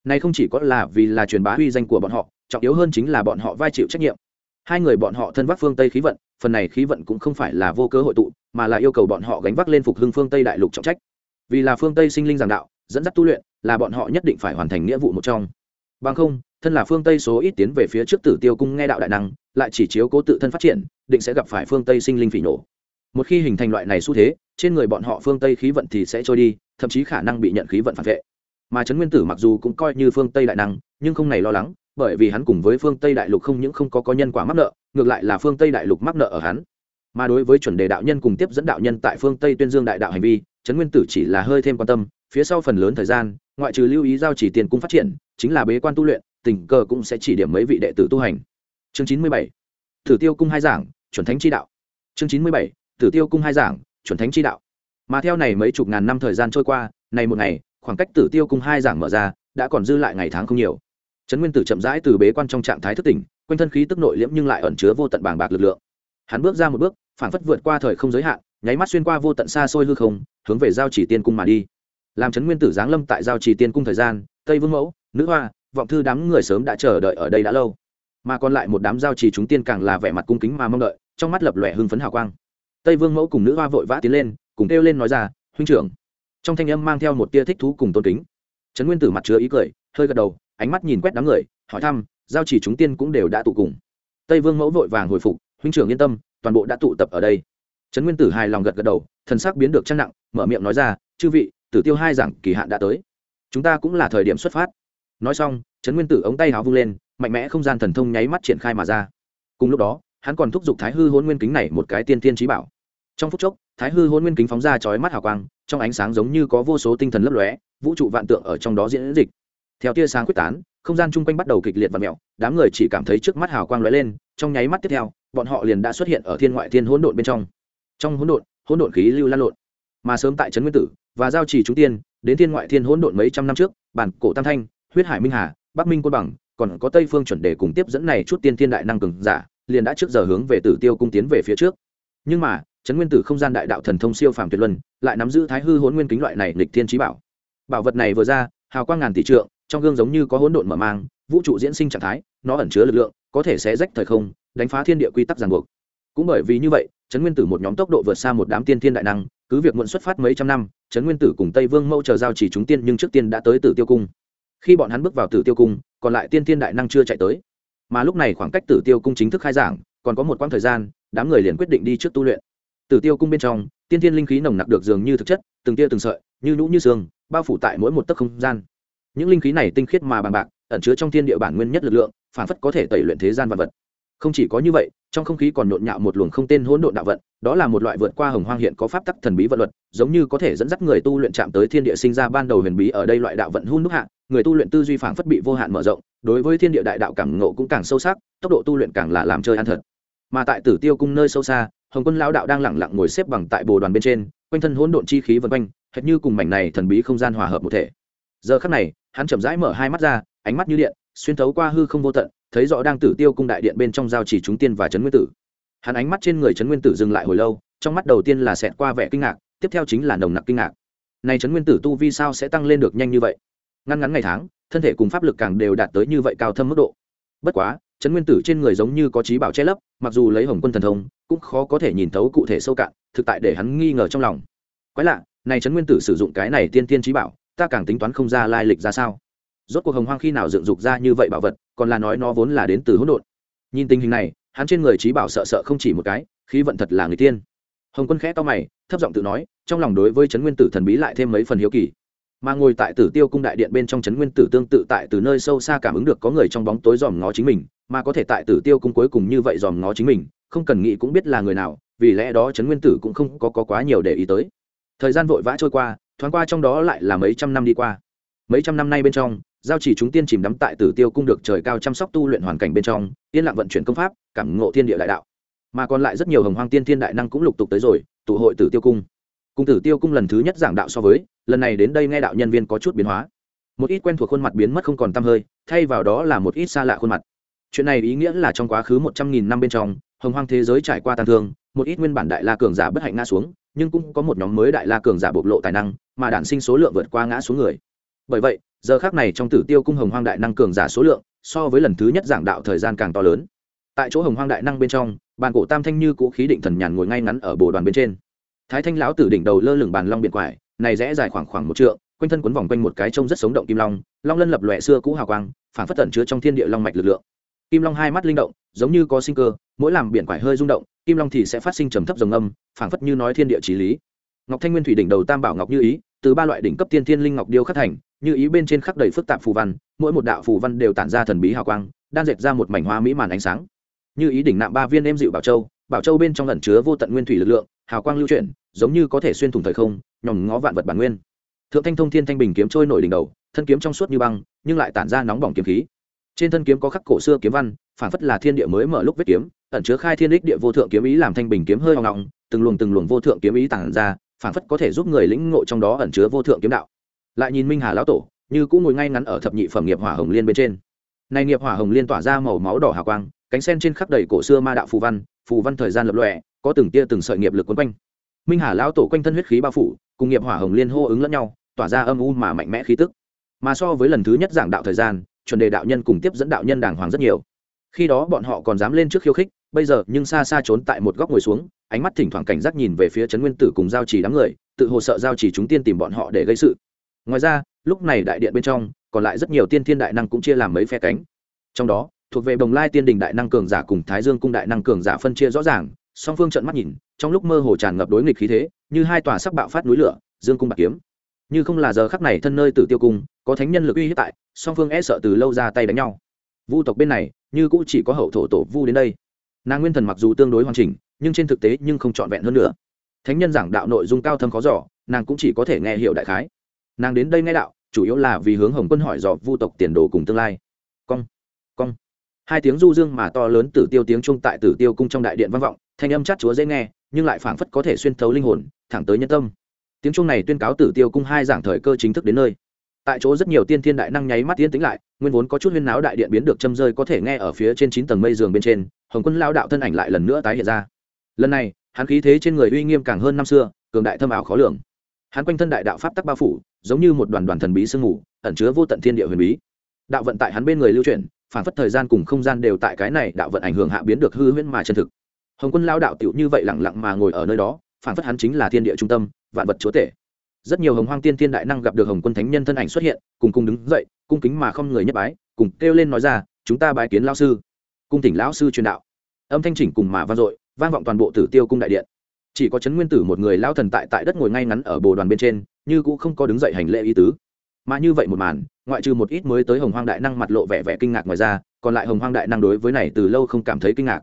Này không chỉ có là vì là truyền bá uy danh của bọn họ, trọng yếu hơn chính là bọn họ vai chịu trách nhiệm. Hai người bọn họ thân vác phương tây khí vận, phần này khí vận cũng không phải là vô cơ hội tụ, mà là yêu cầu bọn họ gánh vác lên phục hưng phương tây đại lục trọng trách. Vì là phương tây sinh linh giảng đạo, dẫn dắt tu luyện, là bọn họ nhất định phải hoàn thành nghĩa vụ một trong. Bằng không thân là phương tây số ít tiến về phía trước tử tiêu cung nghe đạo đại năng, lại chỉ chiếu cố tự thân phát triển, định sẽ gặp phải phương tây sinh linh phỉ nổ. Một khi hình thành loại này xu thế, trên người bọn họ phương tây khí vận thì sẽ trôi đi, thậm chí khả năng bị nhận khí vận phản vệ. Mà trấn nguyên tử mặc dù cũng coi như phương tây đại năng, nhưng không này lo lắng, bởi vì hắn cùng với phương tây đại lục không những không có có nhân quả mắc nợ, ngược lại là phương tây đại lục mắc nợ ở hắn. Mà đối với chuẩn đề đạo nhân cùng tiếp dẫn đạo nhân tại phương tây tuyên dương đại đạo hành vi, trấn nguyên tử chỉ là hơi thêm quan tâm, phía sau phần lớn thời gian, ngoại trừ lưu ý giao chỉ tiền cung phát triển, chính là bế quan tu luyện tình cờ cũng sẽ chỉ điểm mấy vị đệ tử tu hành. Chương chín mươi bảy thử tiêu cung hai giảng, chuẩn thánh chi đạo. Chương chín mươi bảy thử tiêu cung hai giảng, chuẩn thánh chi đạo. Mà theo này mấy chục ngàn năm thời gian trôi qua, này một ngày, khoảng cách tử tiêu cung hai giảng mở ra, đã còn dư lại ngày tháng không nhiều. Trấn nguyên tử chậm rãi từ bế quan trong trạng thái thức tỉnh, quanh thân khí tức nội liễm nhưng lại ẩn chứa vô tận bàng bạc lực lượng. Hắn bước ra một bước phản phất vượt qua thời không giới hạn, nháy mắt xuyên qua vô tận xa xôi hư không, hướng về giao chỉ tiên cung mà đi. Làm trấn nguyên tử giáng lâm tại giao chỉ tiên cung thời gian, tây vương mẫu, nữ hoa vọng thư đám người sớm đã chờ đợi ở đây đã lâu. Mà còn lại một đám giao chỉ chúng tiên càng là vẻ mặt cung kính mà mong đợi, trong mắt lập lòe hưng phấn hào quang. Tây vương mẫu cùng nữ hoa vội vã tiến lên, cùng kêu lên nói ra, huynh trưởng. Trong thanh âm mang theo một tia thích thú cùng tôn kính. Trấn nguyên tử mặt chứa ý cười, hơi gật đầu, ánh mắt nhìn quét đám người, hỏi thăm, giao chỉ chúng tiên cũng đều đã tụ cùng? Tây vương mẫu vội vàng hồi phục, huynh trưởng yên tâm, toàn bộ đã tụ tập ở đây. Trấn nguyên tử hài lòng gật gật đầu, thần sắc biến được trang nặng, mở miệng nói ra, chư vị, tử tiêu hai giảng kỳ hạn đã tới. Chúng ta cũng là thời điểm xuất phát nói xong, trấn nguyên tử ống tay háo vung lên, mạnh mẽ không gian thần thông nháy mắt triển khai mà ra. Cùng lúc đó, hắn còn thúc giục thái hư hôn nguyên kính này một cái tiên tiên trí bảo. Trong phút chốc, thái hư hôn nguyên kính phóng ra chói mắt hào quang, trong ánh sáng giống như có vô số tinh thần lấp lóe, vũ trụ vạn tượng ở trong đó diễn dịch. Theo tia sáng quyết tán, không gian chung quanh bắt đầu kịch liệt và mẹo, đám người chỉ cảm thấy trước mắt hào quang lóe lên, trong nháy mắt tiếp theo, bọn họ liền đã xuất hiện ở thiên ngoại thiên hỗn độn bên trong. Trong hỗn độn hỗn độn khí lưu lan lộn. Mà sớm tại trấn nguyên tử và giao trì trung tiên, đến thiên ngoại thiên hỗn độn mấy trăm năm trước, bản cổ tam thanh huyết hải minh hà, bắc minh côn bằng, còn có tây phương chuẩn đề cùng tiếp dẫn này chút tiên thiên đại năng cường giả, liền đã trước giờ hướng về tử tiêu cung tiến về phía trước. Nhưng mà, trấn nguyên tử không gian đại đạo thần thông siêu phàm tuyệt luân, lại nắm giữ thái hư hỗn nguyên kính loại này lịch thiên trí bảo. Bảo vật này vừa ra, hào quang ngàn tỷ trượng, trong gương giống như có hỗn độn mở mang, vũ trụ diễn sinh trạng thái, nó ẩn chứa lực lượng, có thể sẽ rách thời không, đánh phá thiên địa quy tắc ràng buộc. Cũng bởi vì như vậy, trấn nguyên tử một nhóm tốc độ vượt xa một đám tiên thiên đại năng, cứ việc muộn xuất phát mấy trăm năm, trấn nguyên tử cùng tây vương mẫu chờ giao chỉ chúng tiên nhưng trước tiên đã tới tử tiêu cung khi bọn hắn bước vào tử tiêu cung, còn lại tiên thiên đại năng chưa chạy tới. Mà lúc này khoảng cách tử tiêu cung chính thức khai giảng, còn có một quãng thời gian, đám người liền quyết định đi trước tu luyện. Tử tiêu cung bên trong, tiên thiên linh khí nồng nặc được dường như thực chất, từng tia từng sợi, như nhũ như xương, bao phủ tại mỗi một tấc không gian. Những linh khí này tinh khiết mà bằng bạc, ẩn chứa trong thiên địa bản nguyên nhất lực lượng, phản phất có thể tẩy luyện thế gian vật vật. Không chỉ có như vậy, trong không khí còn nhộn nhạo một luồng không tên hỗn độn đạo vận, đó là một loại vượt qua hồng hoang hiện có pháp tắc thần bí vận luật, giống như có thể dẫn dắt người tu luyện chạm tới thiên địa sinh ra ban đầu huyền bí ở đây loại đạo vận hun đúc hạ người tu luyện tư duy phảng phất bị vô hạn mở rộng, đối với thiên địa đại đạo cảm ngộ cũng càng sâu sắc, tốc độ tu luyện càng là làm chơi ăn thật. Mà tại tử tiêu cung nơi sâu xa, hồng quân lão đạo đang lẳng lặng ngồi xếp bằng tại bồ đoàn bên trên, quanh thân hỗn độn chi khí vân quanh, hệt như cùng mảnh này thần bí không gian hòa hợp một thể. Giờ khắc này, hắn chậm rãi mở hai mắt ra, ánh mắt như điện, xuyên thấu qua hư không vô tận, thấy rõ đang tử tiêu cung đại điện bên trong giao chỉ chúng tiên và trấn nguyên tử. Hắn ánh mắt trên người trấn nguyên tử dừng lại hồi lâu, trong mắt đầu tiên là xẹt qua vẻ kinh ngạc, tiếp theo chính là nồng nặc kinh ngạc. Này trấn nguyên tử tu vi sao sẽ tăng lên được nhanh như vậy? Ngăn ngắn ngày tháng, thân thể cùng pháp lực càng đều đạt tới như vậy cao thâm mức độ. Bất quá, trấn nguyên tử trên người giống như có trí bảo che lấp, mặc dù lấy hồng quân thần thông, cũng khó có thể nhìn thấu cụ thể sâu cạn, thực tại để hắn nghi ngờ trong lòng. Quái lạ, này trấn nguyên tử sử dụng cái này tiên tiên trí bảo, ta càng tính toán không ra lai lịch ra sao? Rốt cuộc hồng hoang khi nào dựng dục ra như vậy bảo vật, còn là nói nó vốn là đến từ hỗn độn. Nhìn tình hình này, hắn trên người trí bảo sợ sợ không chỉ một cái, khí vận thật là người tiên. Hồng quân khẽ to mày, thấp giọng tự nói, trong lòng đối với trấn nguyên tử thần bí lại thêm mấy phần hiếu kỳ mà ngồi tại tử tiêu cung đại điện bên trong trấn nguyên tử tương tự tại từ nơi sâu xa cảm ứng được có người trong bóng tối dòm ngó chính mình mà có thể tại tử tiêu cung cuối cùng như vậy dòm ngó chính mình không cần nghĩ cũng biết là người nào vì lẽ đó trấn nguyên tử cũng không có, có quá nhiều để ý tới. Thời gian vội vã trôi qua thoáng qua trong đó lại là mấy trăm năm đi qua. Mấy trăm năm nay bên trong giao chỉ chúng tiên chìm đắm tại tử tiêu cung được trời cao chăm sóc tu luyện hoàn cảnh bên trong yên lặng vận chuyển công pháp cảm ngộ thiên địa đại đạo. Mà còn lại rất nhiều hồng hoang tiên thiên đại năng cũng lục tục tới rồi tụ hội tử tiêu cung cung tử tiêu cung lần thứ nhất giảng đạo so với, lần này đến đây nghe đạo nhân viên có chút biến hóa. Một ít quen thuộc khuôn mặt biến mất không còn t hơi, thay vào đó là một ít xa lạ khuôn mặt. Chuyện này ý nghĩa là trong quá khứ một trăm nghìn năm bên trong, hồng hoang thế giới trải qua tàn thương, một ít nguyên bản đại la cường giả bất hạnh ngã xuống, nhưng cũng có một nhóm mới đại la cường giả bộc lộ tài năng, mà đản sinh số lượng vượt qua ngã xuống người. Bởi vậy, giờ khác này trong tử tiêu cung hồng hoang đại năng cường giả số lượng so với lần thứ nhất giảng đạo thời gian càng to lớn. Tại chỗ hồng hoang đại năng bên trong, bàn cổ tam thanh như cũ khí định thần nhàn ngồi ngay ngắn ở bồ đoàn bên trên thái thanh lão tử đỉnh đầu lơ lửng bàn long biển quải, này rẽ dài khoảng khoảng một trượng, quanh thân quấn vòng quanh một cái trông rất sống động kim long long lân lập lòe xưa cũ hào quang phản phất tẩn chứa trong thiên địa long mạch lực lượng. Kim long hai mắt linh động, giống như có sinh cơ, mỗi làm biển quải hơi rung động, kim long thì sẽ phát sinh trầm thấp rồng âm phản phất như nói thiên địa trí lý. Ngọc thanh nguyên thủy đỉnh đầu tam bảo ngọc như ý, từ ba loại đỉnh cấp tiên thiên linh ngọc điêu khắc thành, như ý bên trên khắc đầy phức tạp phù văn, mỗi một đạo phù văn đều tản ra thần bí hào quang, đan dệt ra một mảnh hoa mỹ màn ánh sáng. Như ý đỉnh nạm ba viên em dịu bảo châu bảo châu bên trong lẩn chứa vô tận nguyên thủy lực lượng hào quang lưu chuyển, giống như có thể xuyên thủng thời không, nhòm ngó vạn vật bản nguyên. Thượng thanh thông thiên thanh bình kiếm trôi nổi đỉnh đầu, thân kiếm trong suốt như băng, nhưng lại tản ra nóng bỏng kiếm khí. Trên thân kiếm có khắc cổ xưa kiếm văn, phản phất là thiên địa mới mở lúc vết kiếm, ẩn chứa khai thiên đích địa vô thượng kiếm ý làm thanh bình kiếm hơi hoang ngọng, từng luồng từng luồng vô thượng kiếm ý tản ra, phản phất có thể giúp người lĩnh ngộ trong đó ẩn chứa vô thượng kiếm đạo. Lại nhìn minh hà lão tổ, như cũng ngồi ngay ngắn ở thập nhị phẩm nghiệp hỏa hồng liên bên trên. Này nghiệp hỏa hồng liên tỏa ra màu máu đỏ hào quang, cánh sen trên khắp đầy cổ xưa ma đạo phù văn phù văn thời gian lập lòe có từng tia từng sợi nghiệp lực quấn quanh. Minh hà lão tổ quanh thân huyết khí bao phủ, cùng nghiệp hỏa hồng liên hô ứng lẫn nhau, tỏa ra âm u mà mạnh mẽ khí tức. Mà so với lần thứ nhất giảng đạo thời gian, chuẩn đề đạo nhân cùng tiếp dẫn đạo nhân đàng hoàng rất nhiều. Khi đó bọn họ còn dám lên trước khiêu khích, bây giờ nhưng xa xa trốn tại một góc ngồi xuống, ánh mắt thỉnh thoảng cảnh giác nhìn về phía trấn nguyên tử cùng giao trì đám người, tự hồ sợ giao trì chúng tiên tìm bọn họ để gây sự. Ngoài ra, lúc này đại điện bên trong, còn lại rất nhiều tiên thiên đại năng cũng chia làm mấy phe cánh. Trong đó, thuộc về bồng lai tiên đình đại năng cường giả cùng thái dương cung đại năng cường giả phân chia rõ ràng song phương trận mắt nhìn, trong lúc mơ hồ tràn ngập đối nghịch khí thế, như hai tòa sắc bạo phát núi lửa, dương cung bạc kiếm. Như không là giờ khắc này thân nơi tử tiêu cung, có thánh nhân lực uy hiếp tại, song phương e sợ từ lâu ra tay đánh nhau. Vu tộc bên này, như cũng chỉ có hậu thổ tổ vu đến đây. Nàng nguyên thần mặc dù tương đối hoàn chỉnh, nhưng trên thực tế nhưng không trọn vẹn hơn nữa. Thánh nhân giảng đạo nội dung cao thâm khó giỏ nàng cũng chỉ có thể nghe hiểu đại khái. Nàng đến đây nghe đạo, chủ yếu là vì hướng hồng quân hỏi dò vu tộc tiền đồ cùng tương lai. Cong cong hai tiếng du dương mà to lớn tử tiêu tiếng trung tại tử tiêu cung trong đại điện vang vọng, thanh âm chát chúa dễ nghe, nhưng lại phảng phất có thể xuyên thấu linh hồn, thẳng tới nhân tâm. Tiếng trung này tuyên cáo tử tiêu cung hai giảng thời cơ chính thức đến nơi. Tại chỗ rất nhiều tiên thiên đại năng nháy mắt tiên tính lại, nguyên vốn có chút huyên náo đại điện biến được châm rơi có thể nghe ở phía trên chín tầng mây giường bên trên, hồng quân lao đạo thân ảnh lại lần nữa tái hiện ra. Lần này, hắn khí thế trên người uy nghiêm càng hơn năm xưa, cường đại thâm ảo khó lường. Hắn quanh thân đại đạo pháp tắc bao phủ, giống như một đoàn đoàn thần bí sương mù, ẩn chứa vô tận thiên địa huyền bí. Đạo vận tại hắn bên người lưu chuyển phản phất thời gian cùng không gian đều tại cái này đạo vận ảnh hưởng hạ biến được hư huyễn mà chân thực. Hồng quân lao đạo tiểu như vậy lẳng lặng mà ngồi ở nơi đó phản phất hắn chính là thiên địa trung tâm, vạn vật chúa tể. Rất nhiều hồng hoang tiên thiên đại năng gặp được hồng quân thánh nhân thân ảnh xuất hiện, cùng cùng đứng dậy, cung kính mà không người nhất bái, cùng kêu lên nói ra, chúng ta bái kiến lao sư. Cung tỉnh lão sư truyền đạo. Âm thanh chỉnh cùng mà vang dội, vang vọng toàn bộ tử tiêu cung đại điện. Chỉ có trấn nguyên tử một người lao thần tại tại đất ngồi ngay ngắn ở bồ đoàn bên trên, như cũng không có đứng dậy hành lễ ý tứ. Mà như vậy một màn ngoại trừ một ít mới tới hồng hoang đại năng mặt lộ vẻ vẻ kinh ngạc ngoài ra, còn lại hồng hoang đại năng đối với này từ lâu không cảm thấy kinh ngạc.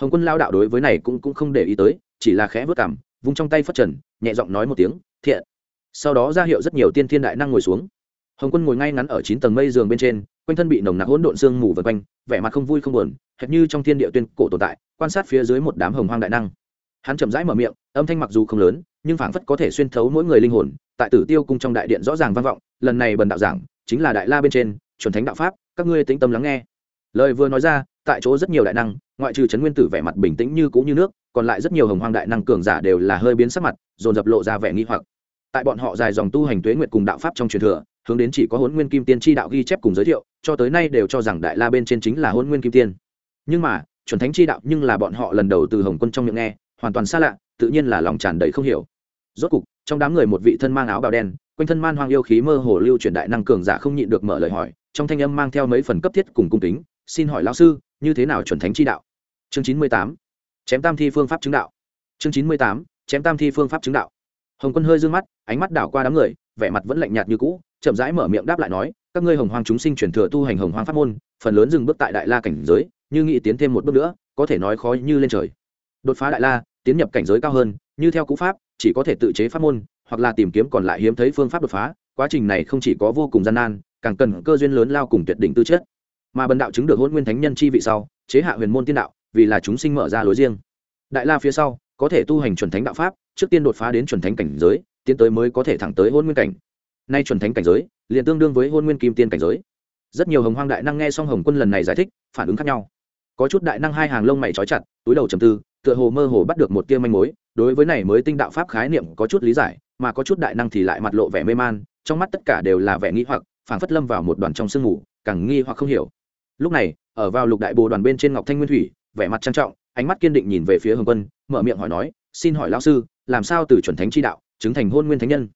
Hồng quân lao đạo đối với này cũng cũng không để ý tới, chỉ là khẽ vớt cảm, vung trong tay phất trần, nhẹ giọng nói một tiếng, thiện. Sau đó ra hiệu rất nhiều tiên thiên đại năng ngồi xuống. Hồng quân ngồi ngay ngắn ở chín tầng mây giường bên trên, quanh thân bị nồng nặc hỗn độn sương mù vần quanh, vẻ mặt không vui không buồn, hệt như trong thiên địa tuyên cổ tồn tại, quan sát phía dưới một đám hồng hoang đại năng. Hắn chậm rãi mở miệng, âm thanh mặc dù không lớn, nhưng phảng phất có thể xuyên thấu mỗi người linh hồn, tại tử tiêu cung trong đại điện rõ ràng vang vọng, lần này bần đạo giảng chính là đại la bên trên, chuẩn thánh đạo pháp, các ngươi tĩnh tâm lắng nghe. Lời vừa nói ra, tại chỗ rất nhiều đại năng, ngoại trừ trấn nguyên tử vẻ mặt bình tĩnh như cũ như nước, còn lại rất nhiều hồng hoang đại năng cường giả đều là hơi biến sắc mặt, dồn dập lộ ra vẻ nghi hoặc. Tại bọn họ dài dòng tu hành tuế nguyện cùng đạo pháp trong truyền thừa, hướng đến chỉ có hôn nguyên kim tiên tri đạo ghi chép cùng giới thiệu, cho tới nay đều cho rằng đại la bên trên chính là hôn nguyên kim tiên. Nhưng mà, chuẩn thánh chi đạo nhưng là bọn họ lần đầu từ hồng quân trong miệng nghe, hoàn toàn xa lạ, tự nhiên là lòng tràn đầy không hiểu. Rốt cục, trong đám người một vị thân mang áo bào đen quanh thân man hoang yêu khí mơ hồ lưu truyền đại năng cường giả không nhịn được mở lời hỏi, trong thanh âm mang theo mấy phần cấp thiết cùng cung kính, xin hỏi lão sư, như thế nào chuẩn thánh chi đạo? Chương chín mươi tám, chém tam thi phương pháp chứng đạo. Chương chín mươi tám, chém tam thi phương pháp chứng đạo. Hồng quân hơi d ư ơ n g mắt, ánh mắt đảo qua đám người, vẻ mặt vẫn lạnh nhạt như cũ, chậm rãi mở miệng đáp lại nói, các ngươi hồng hoang chúng sinh chuyển thừa tu hành hồng hoang pháp môn, phần lớn dừng bước tại đại la cảnh giới, như nghĩ tiến thêm một bước nữa, có thể nói khó như lên trời. Đột phá đại la, tiến nhập cảnh giới cao hơn, như theo cũ pháp, chỉ có thể tự chế pháp môn hoặc là tìm kiếm còn lại hiếm thấy phương pháp đột phá, quá trình này không chỉ có vô cùng gian nan, càng cần cơ duyên lớn lao cùng tuyệt đỉnh tư chất. Mà bần đạo chứng được hôn nguyên thánh nhân chi vị sau, chế hạ huyền môn tiên đạo, vì là chúng sinh mở ra lối riêng. Đại la phía sau, có thể tu hành chuẩn thánh đạo pháp, trước tiên đột phá đến chuẩn thánh cảnh giới, tiến tới mới có thể thẳng tới hôn nguyên cảnh. Nay chuẩn thánh cảnh giới, liền tương đương với hôn nguyên kim tiên cảnh giới. Rất nhiều hồng hoang đại năng nghe xong hồng quân lần này giải thích, phản ứng khác nhau. Có chút đại năng hai hàng lông mày trói chặt, túi đầu trầm tư, tựa hồ mơ hồ bắt được một tia manh mối, đối với này mới tinh đạo pháp khái niệm có chút lý giải mà có chút đại năng thì lại mặt lộ vẻ mê man, trong mắt tất cả đều là vẻ nghi hoặc, phảng phất lâm vào một đoàn trong sương mù, càng nghi hoặc không hiểu. Lúc này, ở vào lục đại bồ đoàn bên trên ngọc thanh nguyên thủy, vẻ mặt trang trọng, ánh mắt kiên định nhìn về phía hồng quân, mở miệng hỏi nói, xin hỏi lão sư, làm sao từ chuẩn thánh chi đạo, chứng thành hôn nguyên thánh nhân?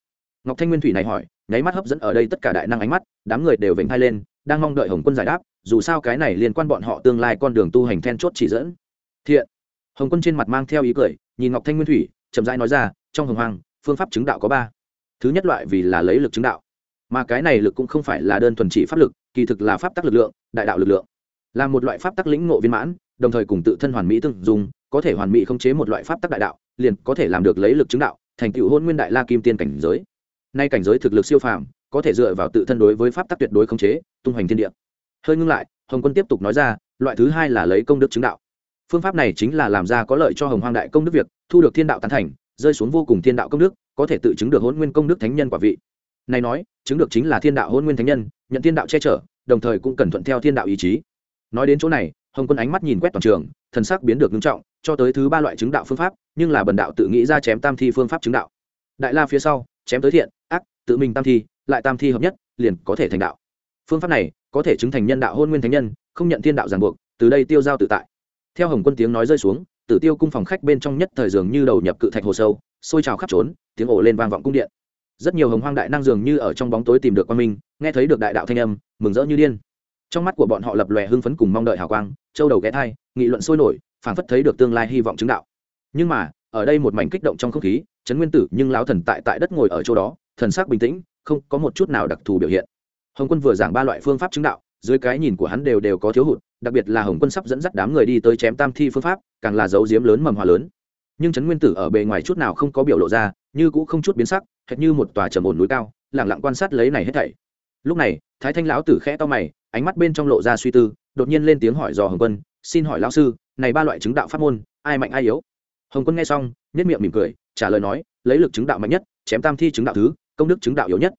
Ngọc thanh nguyên thủy này hỏi, nháy mắt hấp dẫn ở đây tất cả đại năng ánh mắt, đám người đều vểnh hai lên, đang mong đợi hồng quân giải đáp, dù sao cái này liên quan bọn họ tương lai con đường tu hành then chốt chỉ dẫn. Thiện. Hồng quân trên mặt mang theo ý cười, nhìn ngọc thanh nguyên thủy, chậm rãi nói ra, trong hồng hoàng phương pháp chứng đạo có ba. Thứ nhất loại vì là lấy lực chứng đạo, mà cái này lực cũng không phải là đơn thuần chỉ pháp lực, kỳ thực là pháp tắc lực lượng, đại đạo lực lượng. Là một loại pháp tắc lĩnh ngộ viên mãn, đồng thời cùng tự thân hoàn mỹ tương dùng có thể hoàn mỹ khống chế một loại pháp tắc đại đạo, liền có thể làm được lấy lực chứng đạo, thành tựu hôn nguyên đại la kim tiên cảnh giới. Nay cảnh giới thực lực siêu phàm, có thể dựa vào tự thân đối với pháp tắc tuyệt đối khống chế, tung hoành thiên địa. Hơi ngưng lại, hồng quân tiếp tục nói ra, loại thứ hai là lấy công đức chứng đạo. Phương pháp này chính là làm ra có lợi cho hồng hoang đại công đức việc, thu được thiên đạo tán thành rơi xuống vô cùng thiên đạo công đức, có thể tự chứng được hôn nguyên công đức thánh nhân quả vị. Này nói, chứng được chính là thiên đạo hôn nguyên thánh nhân, nhận thiên đạo che chở, đồng thời cũng cần thuận theo thiên đạo ý chí. Nói đến chỗ này, hồng quân ánh mắt nhìn quét toàn trường, thần sắc biến được nghiêm trọng, cho tới thứ ba loại chứng đạo phương pháp, nhưng là bần đạo tự nghĩ ra chém tam thi phương pháp chứng đạo. Đại la phía sau, chém tới thiện, ác, tự mình tam thi, lại tam thi hợp nhất, liền có thể thành đạo. Phương pháp này, có thể chứng thành nhân đạo hôn nguyên thánh nhân, không nhận thiên đạo ràng buộc, từ đây tiêu giao tự tại. Theo hồng quân tiếng nói rơi xuống tử tiêu cung phòng khách bên trong nhất thời dường như đầu nhập cự thạch hồ sâu, xôi trào khắp trốn, tiếng ồ lên vang vọng cung điện. Rất nhiều hồng hoang đại năng dường như ở trong bóng tối tìm được quan minh, nghe thấy được đại đạo thanh âm, mừng rỡ như điên. Trong mắt của bọn họ lập lòe hưng phấn cùng mong đợi hào quang, châu đầu ghé thai, nghị luận sôi nổi, phảng phất thấy được tương lai hy vọng chứng đạo. Nhưng mà, ở đây một mảnh kích động trong không khí, trấn nguyên tử nhưng lão thần tại tại đất ngồi ở chỗ đó, thần sắc bình tĩnh, không có một chút nào đặc thù biểu hiện. Hồng quân vừa giảng ba loại phương pháp chứng đạo, dưới cái nhìn của hắn đều đều có thiếu hụt đặc biệt là hồng quân sắp dẫn dắt đám người đi tới chém tam thi phương pháp, càng là dấu diếm lớn mầm hòa lớn. Nhưng trấn nguyên tử ở bề ngoài chút nào không có biểu lộ ra, như cũ không chút biến sắc, hệt như một tòa trầm ổn núi cao lẳng lặng quan sát lấy này hết thảy. Lúc này, thái thanh lão tử khẽ to mày, ánh mắt bên trong lộ ra suy tư, đột nhiên lên tiếng hỏi dò hồng quân, xin hỏi lão sư, này ba loại chứng đạo pháp môn, ai mạnh ai yếu? Hồng quân nghe xong nhất miệng mỉm cười, trả lời nói, lấy lực chứng đạo mạnh nhất, chém tam thi chứng đạo thứ, công đức chứng đạo yếu nhất.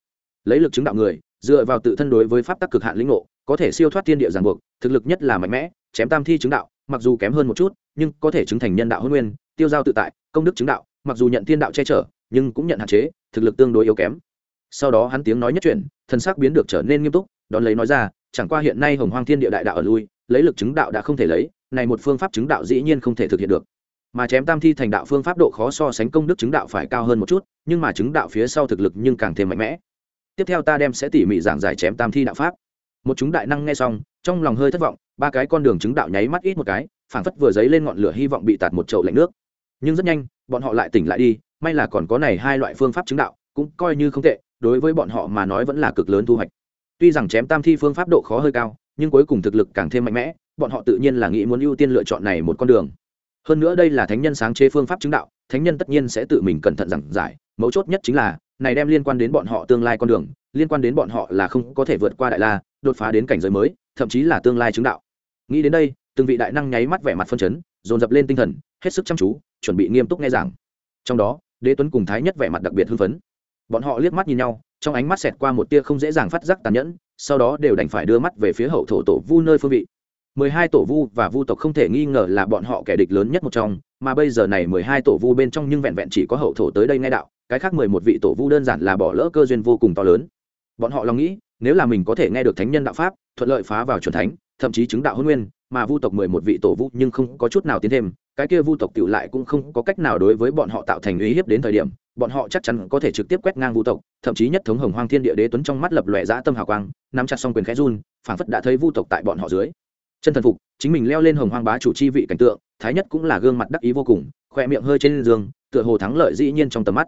Lấy lực chứng đạo người dựa vào tự thân đối với pháp tắc cực hạn lĩnh ngộ, có thể siêu thoát thiên địa giằng buộc, thực lực nhất là mạnh mẽ, chém tam thi chứng đạo, mặc dù kém hơn một chút, nhưng có thể chứng thành nhân đạo hôn nguyên, tiêu giao tự tại, công đức chứng đạo, mặc dù nhận thiên đạo che chở, nhưng cũng nhận hạn chế, thực lực tương đối yếu kém. Sau đó hắn tiếng nói nhất chuyển, thân xác biến được trở nên nghiêm túc, đón lấy nói ra, chẳng qua hiện nay hồng hoang thiên địa đại đạo ở lui, lấy lực chứng đạo đã không thể lấy, này một phương pháp chứng đạo dĩ nhiên không thể thực hiện được. Mà chém tam thi thành đạo phương pháp độ khó so sánh công đức chứng đạo phải cao hơn một chút, nhưng mà chứng đạo phía sau thực lực nhưng càng thêm mạnh mẽ tiếp theo ta đem sẽ tỉ mỉ giảng giải chém tam thi đạo pháp. Một chúng đại năng nghe xong, trong lòng hơi thất vọng, ba cái con đường chứng đạo nháy mắt ít một cái, phảng phất vừa dấy lên ngọn lửa hy vọng bị tạt một chậu lạnh nước. Nhưng rất nhanh, bọn họ lại tỉnh lại đi, may là còn có này hai loại phương pháp chứng đạo, cũng coi như không tệ, đối với bọn họ mà nói vẫn là cực lớn thu hoạch. Tuy rằng chém tam thi phương pháp độ khó hơi cao, nhưng cuối cùng thực lực càng thêm mạnh mẽ, bọn họ tự nhiên là nghĩ muốn ưu tiên lựa chọn này một con đường. Hơn nữa đây là thánh nhân sáng chế phương pháp chứng đạo, thánh nhân tất nhiên sẽ tự mình cẩn thận giảng giải, mấu chốt nhất chính là này đem liên quan đến bọn họ tương lai con đường, liên quan đến bọn họ là không có thể vượt qua đại la, đột phá đến cảnh giới mới, thậm chí là tương lai chứng đạo. Nghĩ đến đây, từng vị đại năng nháy mắt vẻ mặt phân chấn, dồn dập lên tinh thần, hết sức chăm chú, chuẩn bị nghiêm túc nghe giảng. Trong đó, đế tuấn cùng thái nhất vẻ mặt đặc biệt hưng phấn. Bọn họ liếc mắt nhìn nhau, trong ánh mắt xẹt qua một tia không dễ dàng phát giác tàn nhẫn, sau đó đều đành phải đưa mắt về phía hậu thổ tổ vu nơi phương vị. Mười hai tổ vu và vu tộc không thể nghi ngờ là bọn họ kẻ địch lớn nhất một trong, mà bây giờ này mười hai tổ vu bên trong nhưng vẹn vẹn chỉ có hậu thổ tới đây nghe đạo cái khác mười một vị tổ vu đơn giản là bỏ lỡ cơ duyên vô cùng to lớn. Bọn họ lòng nghĩ, nếu là mình có thể nghe được thánh nhân đạo pháp, thuận lợi phá vào c thánh, thậm chí chứng đạo hôn nguyên, mà vu tộc mười một vị tổ vu nhưng không có chút nào tiến thêm, cái kia vu tộc tự lại cũng không có cách nào đối với bọn họ tạo thành uy hiếp đến thời điểm, bọn họ chắc chắn có thể trực tiếp quét ngang vu tộc, thậm chí nhất thống hồng hoang thiên địa đế tuấn trong mắt lập lòe dã tâm hào quang, nắm chặt xong quyền khẽ run, phảng phất đã thấy vu tộc tại bọn họ dưới. Chân thần phục, chính mình leo lên hồng hoang bá chủ chi vị cảnh tượng, thái nhất cũng là gương mặt đắc ý vô cùng, khoe miệng hơi trên giường tựa hồ thắng lợi dĩ nhiên trong tầm mắt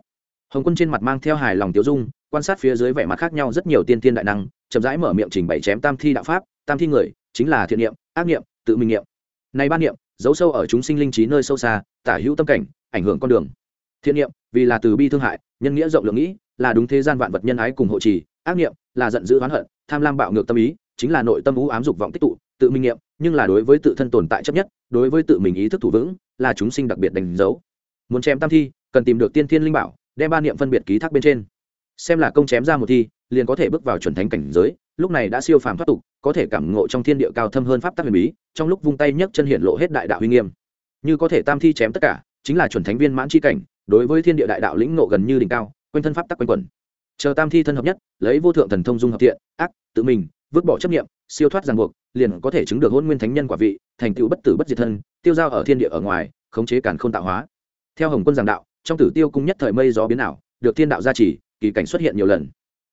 hồng quân trên mặt mang theo hài lòng tiêu dung, quan sát phía dưới vẻ mặt khác nhau rất nhiều tiên tiên đại năng, chậm rãi mở miệng trình bày chém tam thi đạo pháp. Tam thi người, chính là thiện niệm, ác niệm, tự minh niệm. Này ba niệm, giấu sâu ở chúng sinh linh trí nơi sâu xa, tả hữu tâm cảnh, ảnh hưởng con đường. Thiện niệm, vì là từ bi thương hại, nhân nghĩa rộng lượng nghĩ, là đúng thế gian vạn vật nhân ái cùng hộ trì. Ác niệm, là giận dữ oán hận, tham lam bạo ngược tâm ý, chính là nội tâm u ám dục vọng tích tụ, tự minh niệm, nhưng là đối với tự thân tồn tại chấp nhất, đối với tự mình ý thức thủ vững, là chúng sinh đặc biệt đánh dấu. Muốn chém tam thi, cần tìm được tiên thiên linh bảo đem ba niệm phân biệt ký thác bên trên. Xem là công chém ra một thi, liền có thể bước vào chuẩn thánh cảnh giới, lúc này đã siêu phàm thoát tục, có thể cảm ngộ trong thiên địa cao thâm hơn pháp tắc huyền bí, trong lúc vung tay nhấc chân hiện lộ hết đại đạo huy nghiêm. Như có thể tam thi chém tất cả, chính là chuẩn thánh viên mãn chi cảnh, đối với thiên địa đại đạo lĩnh ngộ gần như đỉnh cao, quanh thân pháp tắc quanh quẩn. Chờ tam thi thân hợp nhất, lấy vô thượng thần thông dung hợp thiện, ác, tự mình, vứt bỏ chấp nghiệm siêu thoát ràng buộc, liền có thể chứng được hôn nguyên thánh nhân quả vị, thành tựu bất tử bất diệt thân, tiêu dao ở thiên địa ở ngoài, khống chế cản không tạo hóa. Theo hồng quân giảng đạo trong tử tiêu cung nhất thời mây gió biến ảo, được thiên đạo gia trì, kỳ cảnh xuất hiện nhiều lần.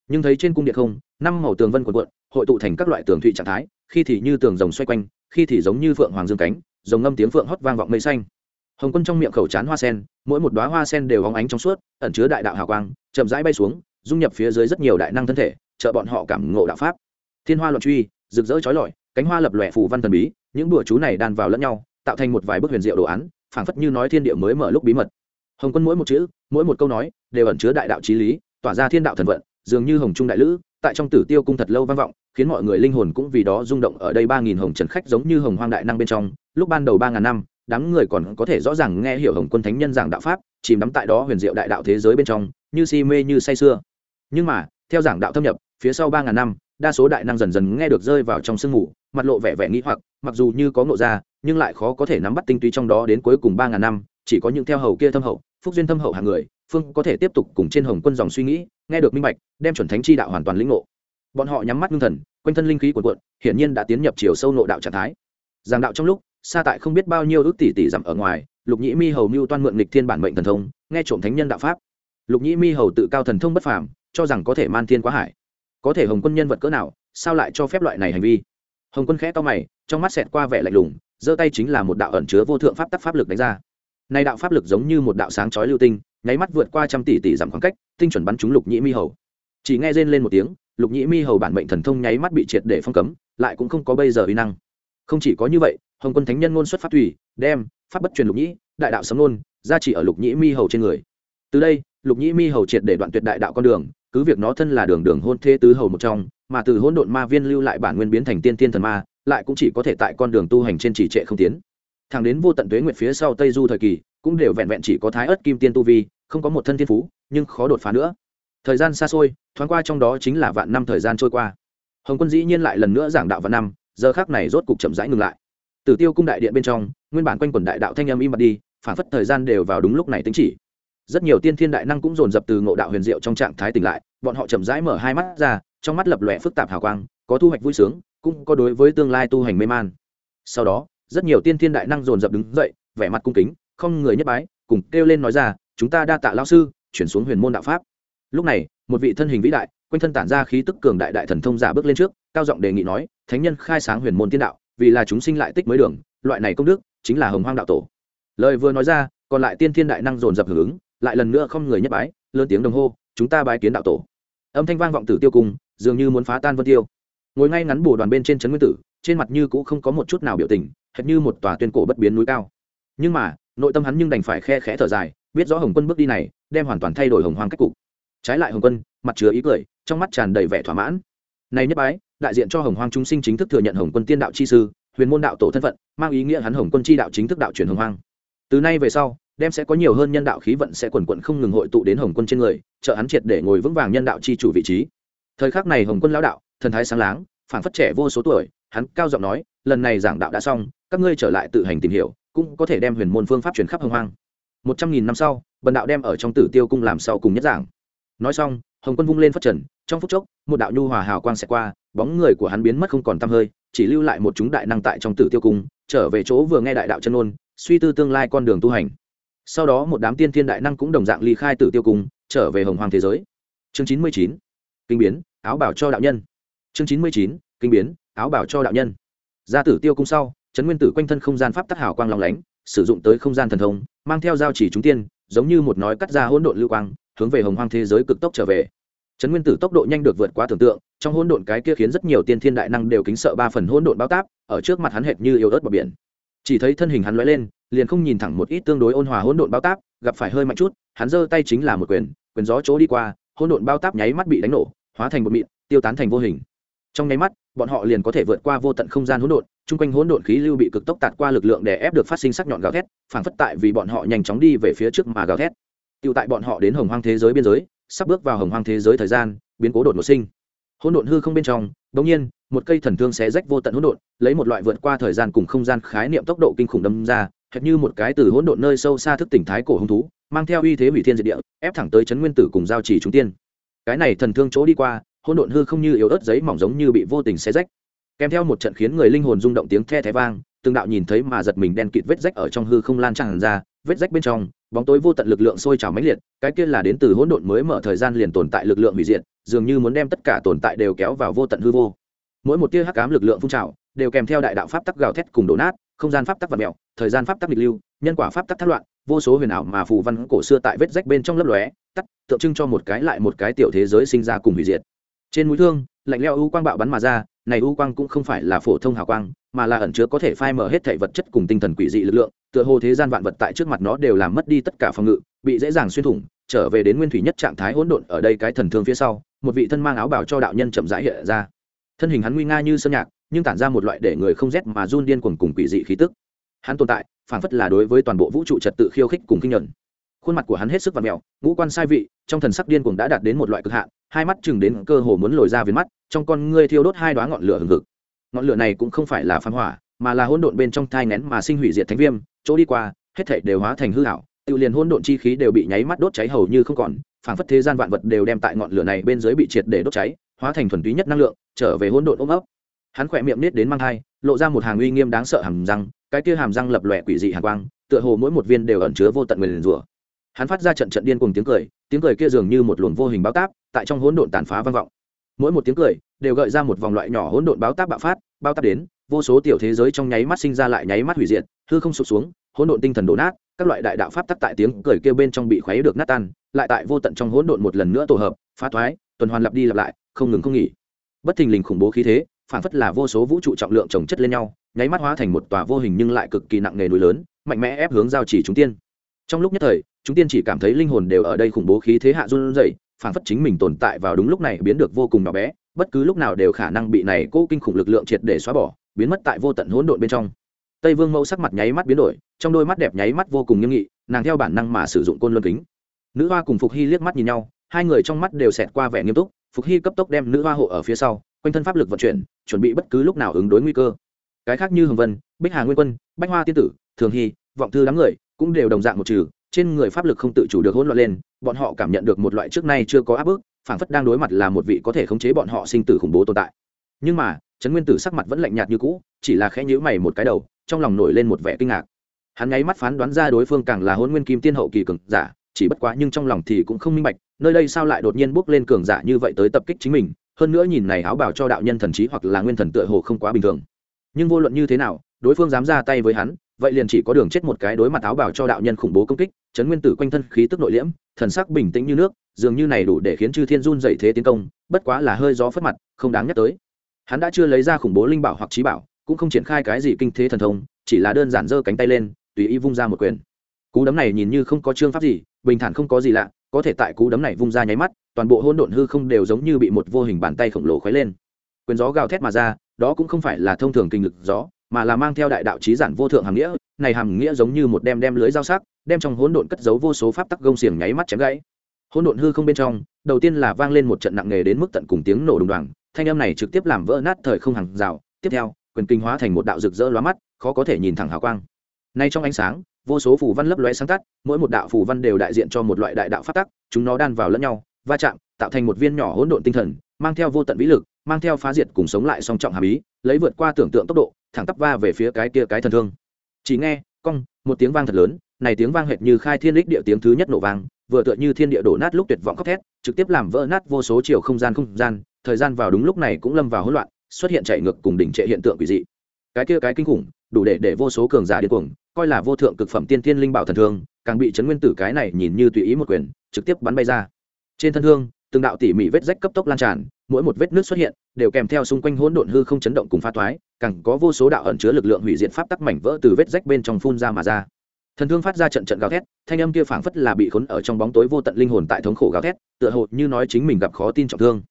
Nhưng thấy trên cung điện không, năm màu tường vân quần quận hội tụ thành các loại tường thụy trạng thái, khi thì như tường rồng xoay quanh, khi thì giống như phượng hoàng dương cánh, rồng ngâm tiếng phượng hót vang vọng mây xanh. Hồng quân trong miệng khẩu chán hoa sen, mỗi một đoá hoa sen đều hóng ánh trong suốt, ẩn chứa đại đạo hào quang, chậm rãi bay xuống, dung nhập phía dưới rất nhiều đại năng thân thể, trợ bọn họ cảm ngộ đạo pháp. Thiên hoa luận truy, rực rỡ trói lọi, cánh hoa lập lòe phù văn thần bí, những đùa chú này đan vào lẫn nhau, tạo thành một vài bức huyền diệu đồ án, phảng phất như nói thiên địa mới mở lúc bí mật hồng quân mỗi một chữ, mỗi một câu nói, đều ẩn chứa đại đạo trí lý, tỏa ra thiên đạo thần vận, dường như hồng trung đại lữ, tại trong tử tiêu cung thật lâu vang vọng, khiến mọi người linh hồn cũng vì đó rung động ở đây ba nghìn hồng trần khách giống như hồng hoang đại năng bên trong, lúc ban đầu ba ngàn năm, đám người còn có thể rõ ràng nghe hiểu hồng quân thánh nhân giảng đạo pháp, chìm đắm tại đó huyền diệu đại đạo thế giới bên trong, như si mê như say sưa. Nhưng mà, theo giảng đạo thâm nhập, phía sau ba ngàn năm, đa số đại năng dần dần nghe được rơi vào trong sương mù, mặt lộ vẻ vẻ nghĩ hoặc, mặc dù như có ngộ ra, nhưng lại khó có thể nắm bắt tinh túy trong đó đến cuối cùng ba ngàn năm chỉ có những theo hầu kia thâm hậu, phúc duyên thâm hậu hàng người, phương có thể tiếp tục cùng trên hồng quân dòng suy nghĩ, nghe được minh bạch, đem chuẩn thánh chi đạo hoàn toàn lĩnh ngộ. Bọn họ nhắm mắt ngưng thần, quanh thân linh khí cuộn cuộn, hiển nhiên đã tiến nhập chiều sâu nộ đạo trạng thái. Giảng đạo trong lúc xa tại không biết bao nhiêu ước tỷ tỷ dặm ở ngoài, lục nhĩ mi hầu mưu toan mượn nghịch thiên bản mệnh thần thông, nghe trộm thánh nhân đạo pháp. Lục nhĩ mi hầu tự cao thần thông bất phàm, cho rằng có thể man thiên quá hải. Có thể hồng quân nhân vật cỡ nào, sao lại cho phép loại này hành vi? Hồng quân khẽ to mày, trong mắt xẹt qua vẻ lạnh lùng, giơ tay chính là một đạo ẩn chứa vô thượng pháp tắc pháp lực đánh ra nay đạo pháp lực giống như một đạo sáng chói lưu tinh, nháy mắt vượt qua trăm tỷ tỷ giảm khoảng cách, tinh chuẩn bắn trúng lục nhĩ mi hầu. Chỉ nghe rên lên một tiếng, lục nhĩ mi hầu bản mệnh thần thông nháy mắt bị triệt để phong cấm, lại cũng không có bây giờ uy năng. Không chỉ có như vậy, hồng quân thánh nhân ngôn xuất pháp thủy đem, pháp bất truyền lục nhĩ, đại đạo sấm nôn ra chỉ ở lục nhĩ mi hầu trên người. Từ đây, lục nhĩ mi hầu triệt để đoạn tuyệt đại đạo con đường, cứ việc nó thân là đường đường hôn thế tứ hầu một trong, mà từ hỗn độn ma viên lưu lại bản nguyên biến thành tiên tiên thần ma, lại cũng chỉ có thể tại con đường tu hành trên chỉ trệ không tiến thẳng đến vô tận tuế nguyệt phía sau tây du thời kỳ, cũng đều vẹn vẹn chỉ có thái ớt kim tiên tu vi, không có một thân thiên phú, nhưng khó đột phá nữa. Thời gian xa xôi, thoáng qua trong đó chính là vạn năm thời gian trôi qua. Hồng quân dĩ nhiên lại lần nữa giảng đạo vạn năm, giờ khác này rốt cục chậm rãi ngừng lại. Tử tiêu cung đại điện bên trong, nguyên bản quanh quần đại đạo thanh âm im bặt đi, phản phất thời gian đều vào đúng lúc này tính chỉ. Rất nhiều tiên thiên đại năng cũng dồn dập từ ngộ đạo huyền diệu trong trạng thái tỉnh lại, bọn họ chậm rãi mở hai mắt ra, trong mắt lập lòe phức tạp hào quang, có thu hoạch vui sướng, cũng có đối với tương lai tu hành mê man. Sau đó rất nhiều tiên thiên đại năng dồn dập đứng dậy, vẻ mặt cung kính, không người nhất bái, cùng kêu lên nói ra, chúng ta đa tạ lao sư, chuyển xuống huyền môn đạo pháp. Lúc này, một vị thân hình vĩ đại, quanh thân tản ra khí tức cường đại đại thần thông giả bước lên trước, cao giọng đề nghị nói, thánh nhân khai sáng huyền môn tiên đạo, vì là chúng sinh lại tích mới đường, loại này công đức, chính là hồng hoang đạo tổ. Lời vừa nói ra, còn lại tiên thiên đại năng dồn dập hưởng ứng, lại lần nữa không người nhất bái, lớn tiếng đồng hô, chúng ta bái kiến đạo tổ. Âm thanh vang vọng tử tiêu cung, dường như muốn phá tan vân tiêu. Ngồi ngay ngắn bồ đoàn bên trên trấn nguyên tử, trên mặt như cũ không có một chút nào biểu tình hệt như một tòa tuyên cổ bất biến núi cao. Nhưng mà, nội tâm hắn nhưng đành phải khe khẽ thở dài, biết rõ hồng quân bước đi này, đem hoàn toàn thay đổi hồng hoang cách cục. Trái lại hồng quân, mặt chứa ý cười, trong mắt tràn đầy vẻ thỏa mãn. Này nhất bái, đại diện cho hồng hoang trung sinh chính thức thừa nhận hồng quân tiên đạo chi sư, huyền môn đạo tổ thân phận, mang ý nghĩa hắn hồng quân chi đạo chính thức đạo truyền hồng hoang. Từ nay về sau, đem sẽ có nhiều hơn nhân đạo khí vận sẽ quần quận không ngừng hội tụ đến hồng quân trên người, trợ hắn triệt để ngồi vững vàng nhân đạo chi chủ vị trí. Thời khắc này hồng quân lão đạo, thần thái sáng láng, phảng phất trẻ vô số tuổi, hắn cao giọng nói, lần này giảng đạo đã xong các ngươi trở lại tự hành tìm hiểu, cũng có thể đem huyền môn phương pháp truyền khắp hồng hoang. Một trăm nghìn năm sau, bần đạo đem ở trong tử tiêu cung làm sau cùng nhất giảng nói xong, hồng quân vung lên phát trần, trong phút chốc, một đạo nhu hòa hào quang sẽ qua, bóng người của hắn biến mất không còn tăm hơi, chỉ lưu lại một chúng đại năng tại trong tử tiêu cung, trở về chỗ vừa nghe đại đạo chân ôn suy tư tương lai con đường tu hành. Sau đó một đám tiên thiên đại năng cũng đồng dạng ly khai tử tiêu cung, trở về hồng hoàng thế giới. Chương chín mươi chín, kinh biến, áo bảo cho đạo nhân. Chương chín mươi chín, kinh biến, áo bảo cho đạo nhân. Ra tử tiêu cung sau trấn nguyên tử quanh thân không gian pháp tắc hào quang lòng lánh, sử dụng tới không gian thần thông, mang theo giao chỉ chúng tiên, giống như một nói cắt ra hỗn độn lưu quang, hướng về hồng hoang thế giới cực tốc trở về. Trấn nguyên tử tốc độ nhanh được vượt quá tưởng tượng, trong hỗn độn cái kia khiến rất nhiều tiên thiên đại năng đều kính sợ ba phần hỗn độn bao táp, ở trước mặt hắn hệt như yếu ớt bờ biển. Chỉ thấy thân hình hắn lóe lên, liền không nhìn thẳng một ít tương đối ôn hòa hỗn độn bao táp, gặp phải hơi mạnh chút, hắn giơ tay chính là một quyền quyền gió chỗ đi qua, hỗn độn bao táp nháy mắt bị đánh nổ, hóa thành một mịn, tiêu tán thành vô hình. Trong nháy mắt, bọn họ liền có thể vượt qua vô tận không gian hỗn độn chung quanh hỗn độn khí lưu bị cực tốc tạt qua lực lượng để ép được phát sinh sắc nhọn gào thét, phảng phất tại vì bọn họ nhanh chóng đi về phía trước mà gào thét. Tiêu tại bọn họ đến hồng hoang thế giới biên giới, sắp bước vào hồng hoang thế giới thời gian, biến cố đột ngột sinh. Hỗn độn hư không bên trong bỗng nhiên, một cây thần thương xé rách vô tận hỗn độn, lấy một loại vượt qua thời gian cùng không gian khái niệm tốc độ kinh khủng đâm ra, hệt như một cái từ hỗn độn nơi sâu xa thức tỉnh thái cổ hung thú, mang theo uy thế hủy thiên diệt địa, ép thẳng tới chấn nguyên tử cùng giao chỉ chúng tiên. Cái này thần thương chỗ đi qua, hỗn độn hư không như yếu ớt giấy mỏng giống như bị vô tình xé rách kèm theo một trận khiến người linh hồn rung động tiếng the thé vang, từng đạo nhìn thấy mà giật mình đen kịt vết rách ở trong hư không lan tràn ra, vết rách bên trong, bóng tối vô tận lực lượng sôi trào mãnh liệt, cái kia là đến từ hỗn độn mới mở thời gian liền tồn tại lực lượng hủy diệt, dường như muốn đem tất cả tồn tại đều kéo vào vô tận hư vô. Mỗi một tia hắc ám lực lượng phun trào, đều kèm theo đại đạo pháp tắc gào thét cùng đổ nát, không gian pháp tắc và mèo, thời gian pháp tắc nghịch lưu, nhân quả pháp tắc thất loạn, vô số huyền ảo mà phù văn cổ xưa tại vết rách bên trong lấp lóe, tắt, tượng trưng cho một cái lại một cái tiểu thế giới sinh ra cùng hủy diệt. Trên mũi thương, lạnh leo u quang bạo bắn mà ra này u quang cũng không phải là phổ thông hào quang, mà là ẩn chứa có thể phai mở hết thể vật chất cùng tinh thần quỷ dị lực lượng, tựa hồ thế gian vạn vật tại trước mặt nó đều làm mất đi tất cả phòng ngự, bị dễ dàng xuyên thủng, trở về đến nguyên thủy nhất trạng thái hỗn độn ở đây cái thần thương phía sau, một vị thân mang áo bảo cho đạo nhân chậm rãi hiện ra. Thân hình hắn nguy nga như sơn nhạc, nhưng tản ra một loại để người không rét mà run điên cuồng cùng quỷ dị khí tức. Hắn tồn tại phản phất là đối với toàn bộ vũ trụ trật tự khiêu khích cùng kinh nhuận khuôn mặt của hắn hết sức và mèo, ngũ quan sai vị trong thần sắc điên cuồng đã đạt đến một loại cực hạn hai mắt chừng đến cơ hồ muốn lồi ra viền mắt trong con ngươi thiêu đốt hai đoá ngọn lửa hừng hực. Ngọn lửa này cũng không phải là phán hỏa mà là hỗn độn bên trong thai nén mà sinh hủy diệt thánh viêm chỗ đi qua hết thảy đều hóa thành hư ảo tự liền hỗn độn chi khí đều bị nháy mắt đốt cháy hầu như không còn phảng phất thế gian vạn vật đều đem tại ngọn lửa này bên dưới bị triệt để đốt cháy hóa thành thuần túy nhất năng lượng trở về hỗn độn ôm ấp. Hắn khỏe miệng nết đến mang thai lộ ra một hàng uy nghiêm đáng sợ hàm răng cái kia hàm răng lập lòe quỷ dị hàn quang tựa hồ mỗi một viên đều ẩn chứa vô tận người rủa hắn phát ra trận trận điên cùng tiếng cười tiếng cười kia dường như một luồng vô hình báo táp, tại trong hỗn độn tàn phá vang vọng. Mỗi một tiếng cười đều gợi ra một vòng loại nhỏ hỗn độn báo táp bạo phát, bao táp đến, vô số tiểu thế giới trong nháy mắt sinh ra lại nháy mắt hủy diệt, hư không sụp xuống, hỗn độn tinh thần đổ nát, các loại đại đạo pháp tắc tại tiếng cười kia bên trong bị khuấy được nát tan, lại tại vô tận trong hỗn độn một lần nữa tổ hợp, phá thoái, tuần hoàn lặp đi lặp lại, không ngừng không nghỉ. Bất thình lình khủng bố khí thế, phản phất là vô số vũ trụ trọng lượng chồng chất lên nhau, nháy mắt hóa thành một tòa vô hình nhưng lại cực kỳ nặng nề núi lớn, mạnh mẽ ép hướng giao chỉ chúng tiên. Trong lúc nhất thời chúng tiên chỉ cảm thấy linh hồn đều ở đây khủng bố khí thế hạ run rẩy phản phất chính mình tồn tại vào đúng lúc này biến được vô cùng nhỏ bé, bất cứ lúc nào đều khả năng bị này cố kinh khủng lực lượng triệt để xóa bỏ, biến mất tại vô tận hỗn độn bên trong. Tây vương mẫu sắc mặt nháy mắt biến đổi, trong đôi mắt đẹp nháy mắt vô cùng nghiêm nghị, nàng theo bản năng mà sử dụng côn luân kính. Nữ hoa cùng phục hy liếc mắt nhìn nhau, hai người trong mắt đều xẹt qua vẻ nghiêm túc, phục hy cấp tốc đem nữ hoa hộ ở phía sau, quanh thân pháp lực vận chuyển, chuẩn bị bất cứ lúc nào ứng đối nguy cơ. Cái khác như hồng vân, bích hà nguyên quân, bách hoa tiên tử, thường hy, vọng thư đám người cũng đều đồng dạng một trừ trên người pháp lực không tự chủ được hỗn loạn lên, bọn họ cảm nhận được một loại trước nay chưa có áp bức, phảng phất đang đối mặt là một vị có thể khống chế bọn họ sinh tử khủng bố tồn tại. Nhưng mà, trấn nguyên tử sắc mặt vẫn lạnh nhạt như cũ, chỉ là khẽ nhíu mày một cái đầu, trong lòng nổi lên một vẻ kinh ngạc. Hắn nháy mắt phán đoán ra đối phương càng là hôn nguyên kim tiên hậu kỳ cường giả, chỉ bất quá nhưng trong lòng thì cũng không minh bạch, nơi đây sao lại đột nhiên bước lên cường giả như vậy tới tập kích chính mình, hơn nữa nhìn này áo bảo cho đạo nhân thần trí hoặc là nguyên thần tựa hồ không quá bình thường. Nhưng vô luận như thế nào, đối phương dám ra tay với hắn vậy liền chỉ có đường chết một cái đối mặt áo bảo cho đạo nhân khủng bố công kích, chấn nguyên tử quanh thân khí tức nội liễm, thần sắc bình tĩnh như nước, dường như này đủ để khiến chư thiên run dậy thế tiến công, bất quá là hơi gió phất mặt, không đáng nhắc tới. Hắn đã chưa lấy ra khủng bố linh bảo hoặc trí bảo, cũng không triển khai cái gì kinh thế thần thông, chỉ là đơn giản giơ cánh tay lên, tùy ý vung ra một quyền. Cú đấm này nhìn như không có chương pháp gì, bình thản không có gì lạ, có thể tại cú đấm này vung ra nháy mắt, toàn bộ hôn độn hư không đều giống như bị một vô hình bàn tay khổng lồ khuấy lên. Quyền gió gào thét mà ra, đó cũng không phải là thông thường kinh lực gió mà là mang theo đại đạo trí giản vô thượng hàm nghĩa, này hàm nghĩa giống như một đem đem lưới dao sắc, đem trong hỗn độn cất giấu vô số pháp tắc gông xiềng nháy mắt chém gãy. Hỗn độn hư không bên trong, đầu tiên là vang lên một trận nặng nề đến mức tận cùng tiếng nổ đùng đoàng, thanh âm này trực tiếp làm vỡ nát thời không hàng rào, tiếp theo, quyền kinh hóa thành một đạo rực rỡ lóa mắt, khó có thể nhìn thẳng hào quang. Nay trong ánh sáng, vô số phù văn lấp lóe sáng tắt, mỗi một đạo phù văn đều đại diện cho một loại đại đạo pháp tắc, chúng nó đan vào lẫn nhau, va chạm, tạo thành một viên nhỏ hỗn độn tinh thần, mang theo vô tận vĩ lực, mang theo phá diệt cùng sống lại song trọng hàm ý, lấy vượt qua tưởng tượng tốc độ thẳng tắp va về phía cái kia cái thần thương. Chỉ nghe, cong, một tiếng vang thật lớn, này tiếng vang hệt như khai thiên lích địa tiếng thứ nhất nổ vang, vừa tựa như thiên địa đổ nát lúc tuyệt vọng khóc thét, trực tiếp làm vỡ nát vô số chiều không gian không gian, thời gian vào đúng lúc này cũng lâm vào hỗn loạn, xuất hiện chạy ngược cùng đỉnh trệ hiện tượng quỷ dị. Cái kia cái kinh khủng, đủ để để vô số cường giả điên cuồng, coi là vô thượng cực phẩm tiên thiên linh bảo thần thương, càng bị chấn nguyên tử cái này nhìn như tùy ý một quyền, trực tiếp bắn bay ra. Trên thân thương từng đạo tỉ mỉ vết rách cấp tốc lan tràn, mỗi một vết nước xuất hiện đều kèm theo xung quanh hỗn độn hư không chấn động cùng pha thoái, càng có vô số đạo ẩn chứa lực lượng hủy diệt pháp tắc mảnh vỡ từ vết rách bên trong phun ra mà ra. Thần thương phát ra trận trận gào thét, thanh âm kia phảng phất là bị khốn ở trong bóng tối vô tận linh hồn tại thống khổ gào thét, tựa hồ như nói chính mình gặp khó tin trọng thương.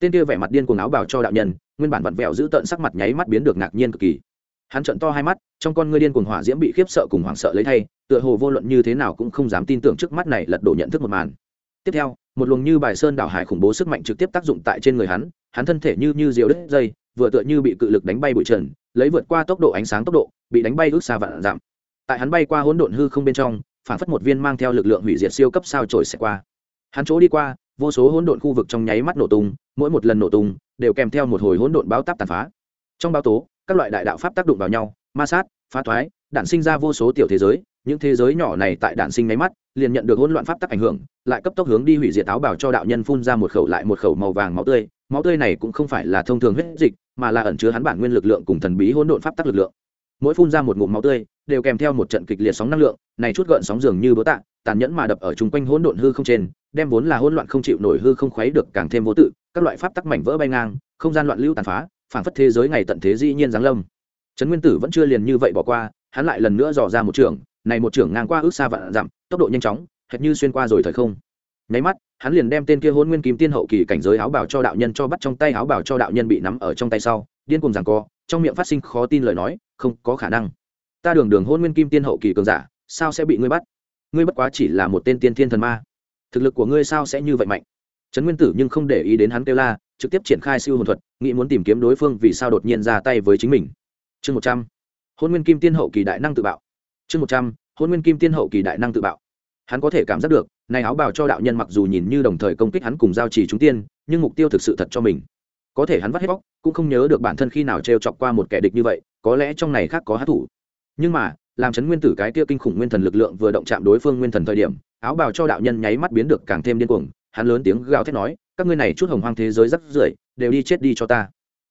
Tên kia vẻ mặt điên cuồng áo bào cho đạo nhân, nguyên bản vặn vẹo giữ tận sắc mặt nháy mắt biến được ngạc nhiên cực kỳ. Hắn trận to hai mắt, trong con ngươi điên cuồng hỏa diễm bị khiếp sợ cùng hoảng sợ lấy thay, tựa hồ vô luận như thế nào cũng không dám tin tưởng trước mắt này lật đổ nhận thức một màn tiếp theo, một luồng như bài sơn đảo hải khủng bố sức mạnh trực tiếp tác dụng tại trên người hắn hắn thân thể như như diều đứt dây, vừa tựa như bị cự lực đánh bay bụi trần, lấy vượt qua tốc độ ánh sáng tốc độ, bị đánh bay ước xa vạn giảm tại hắn bay qua hỗn độn hư không bên trong, phản phất một viên mang theo lực lượng hủy diệt siêu cấp sao trổi sẽ qua. Hắn chỗ đi qua, vô số hỗn độn khu vực trong nháy mắt nổ tung, mỗi một lần nổ tung, đều kèm theo một hồi hỗn độn báo táp tàn phá. Trong báo tố, các loại đại đạo pháp tác động vào nhau, ma sát, phá thoái, đản sinh ra vô số tiểu thế giới những thế giới nhỏ này tại đản sinh nháy mắt, liền nhận được hỗn loạn pháp tắc ảnh hưởng, lại cấp tốc hướng đi hủy diệt áo bảo cho đạo nhân phun ra một khẩu lại một khẩu màu vàng máu tươi. Máu tươi này cũng không phải là thông thường huyết dịch, mà là ẩn chứa hắn bản nguyên lực lượng cùng thần bí hỗn độn pháp tắc lực lượng. Mỗi phun ra một ngụm máu tươi, đều kèm theo một trận kịch liệt sóng năng lượng, này chút gợn sóng dường như bỡ tạ, tàn nhẫn mà đập ở chung quanh hỗn độn hư không trên, đem vốn là hỗn loạn không chịu nổi hư không khuấy được càng thêm vô tự, các loại pháp tắc mảnh vỡ bay ngang, không gian loạn lưu tàn phá, phảng phất thế giới ngày tận thế dĩ nhiên giáng lâm. Trấn nguyên tử vẫn chưa liền như vậy bỏ qua, hắn lại lần nữa dò ra một trường này một trưởng ngang qua ước xa vạn dặm, tốc độ nhanh chóng, hệt như xuyên qua rồi thời không. Nháy mắt, hắn liền đem tên kia hôn nguyên kim tiên hậu kỳ cảnh giới áo bảo cho đạo nhân cho bắt trong tay, áo bảo cho đạo nhân bị nắm ở trong tay sau, điên cùng rằng co, trong miệng phát sinh khó tin lời nói, không có khả năng. Ta đường đường hôn nguyên kim tiên hậu kỳ cường giả, sao sẽ bị ngươi bắt? Ngươi bất quá chỉ là một tên tiên thiên thần ma. Thực lực của ngươi sao sẽ như vậy mạnh? Trấn nguyên tử nhưng không để ý đến hắn kêu la, trực tiếp triển khai siêu hồn thuật, nghĩ muốn tìm kiếm đối phương vì sao đột nhiên ra tay với chính mình. Chương một trăm. Hôn nguyên kim tiên hậu kỳ đại năng tự bạo chương một trăm, hôn nguyên kim tiên hậu kỳ đại năng tự bạo. Hắn có thể cảm giác được, này áo bào cho đạo nhân mặc dù nhìn như đồng thời công kích hắn cùng giao trì chúng tiên, nhưng mục tiêu thực sự thật cho mình. Có thể hắn vắt hết bóc, cũng không nhớ được bản thân khi nào t r e o chọc qua một kẻ địch như vậy, có lẽ trong này khác có hát thủ. Nhưng mà, làm chấn nguyên tử cái kia kinh khủng nguyên thần lực lượng vừa động chạm đối phương nguyên thần thời điểm, áo bào cho đạo nhân nháy mắt biến được càng thêm điên cuồng, hắn lớn tiếng gào thét nói, các ngươi này chút hồng hoang thế giới rắc rưởi, đều đi chết đi cho ta.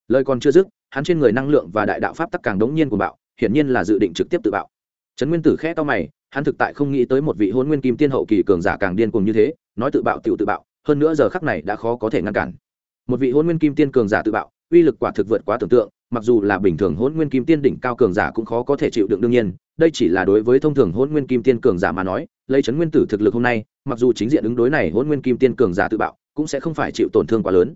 Lời còn chưa dứt, hắn trên người năng lượng và đại đạo pháp tắc càng đống nhiên của bạo, hiển nhiên là dự định trực tiếp tự bạo trấn nguyên tử khẽ to mày, hắn thực tại không nghĩ tới một vị hôn nguyên kim tiên hậu kỳ cường giả càng điên cuồng như thế, nói tự bạo tự tự bạo, hơn nữa giờ khắc này đã khó có thể ngăn cản. Một vị hôn nguyên kim tiên cường giả tự bạo, uy lực quả thực vượt quá tưởng tượng, mặc dù là bình thường hôn nguyên kim tiên đỉnh cao cường giả cũng khó có thể chịu đựng đương nhiên, đây chỉ là đối với thông thường hôn nguyên kim tiên cường giả mà nói, lấy chấn nguyên tử thực lực hôm nay, mặc dù chính diện ứng đối này hôn nguyên kim tiên cường giả tự bạo, cũng sẽ không phải chịu tổn thương quá lớn.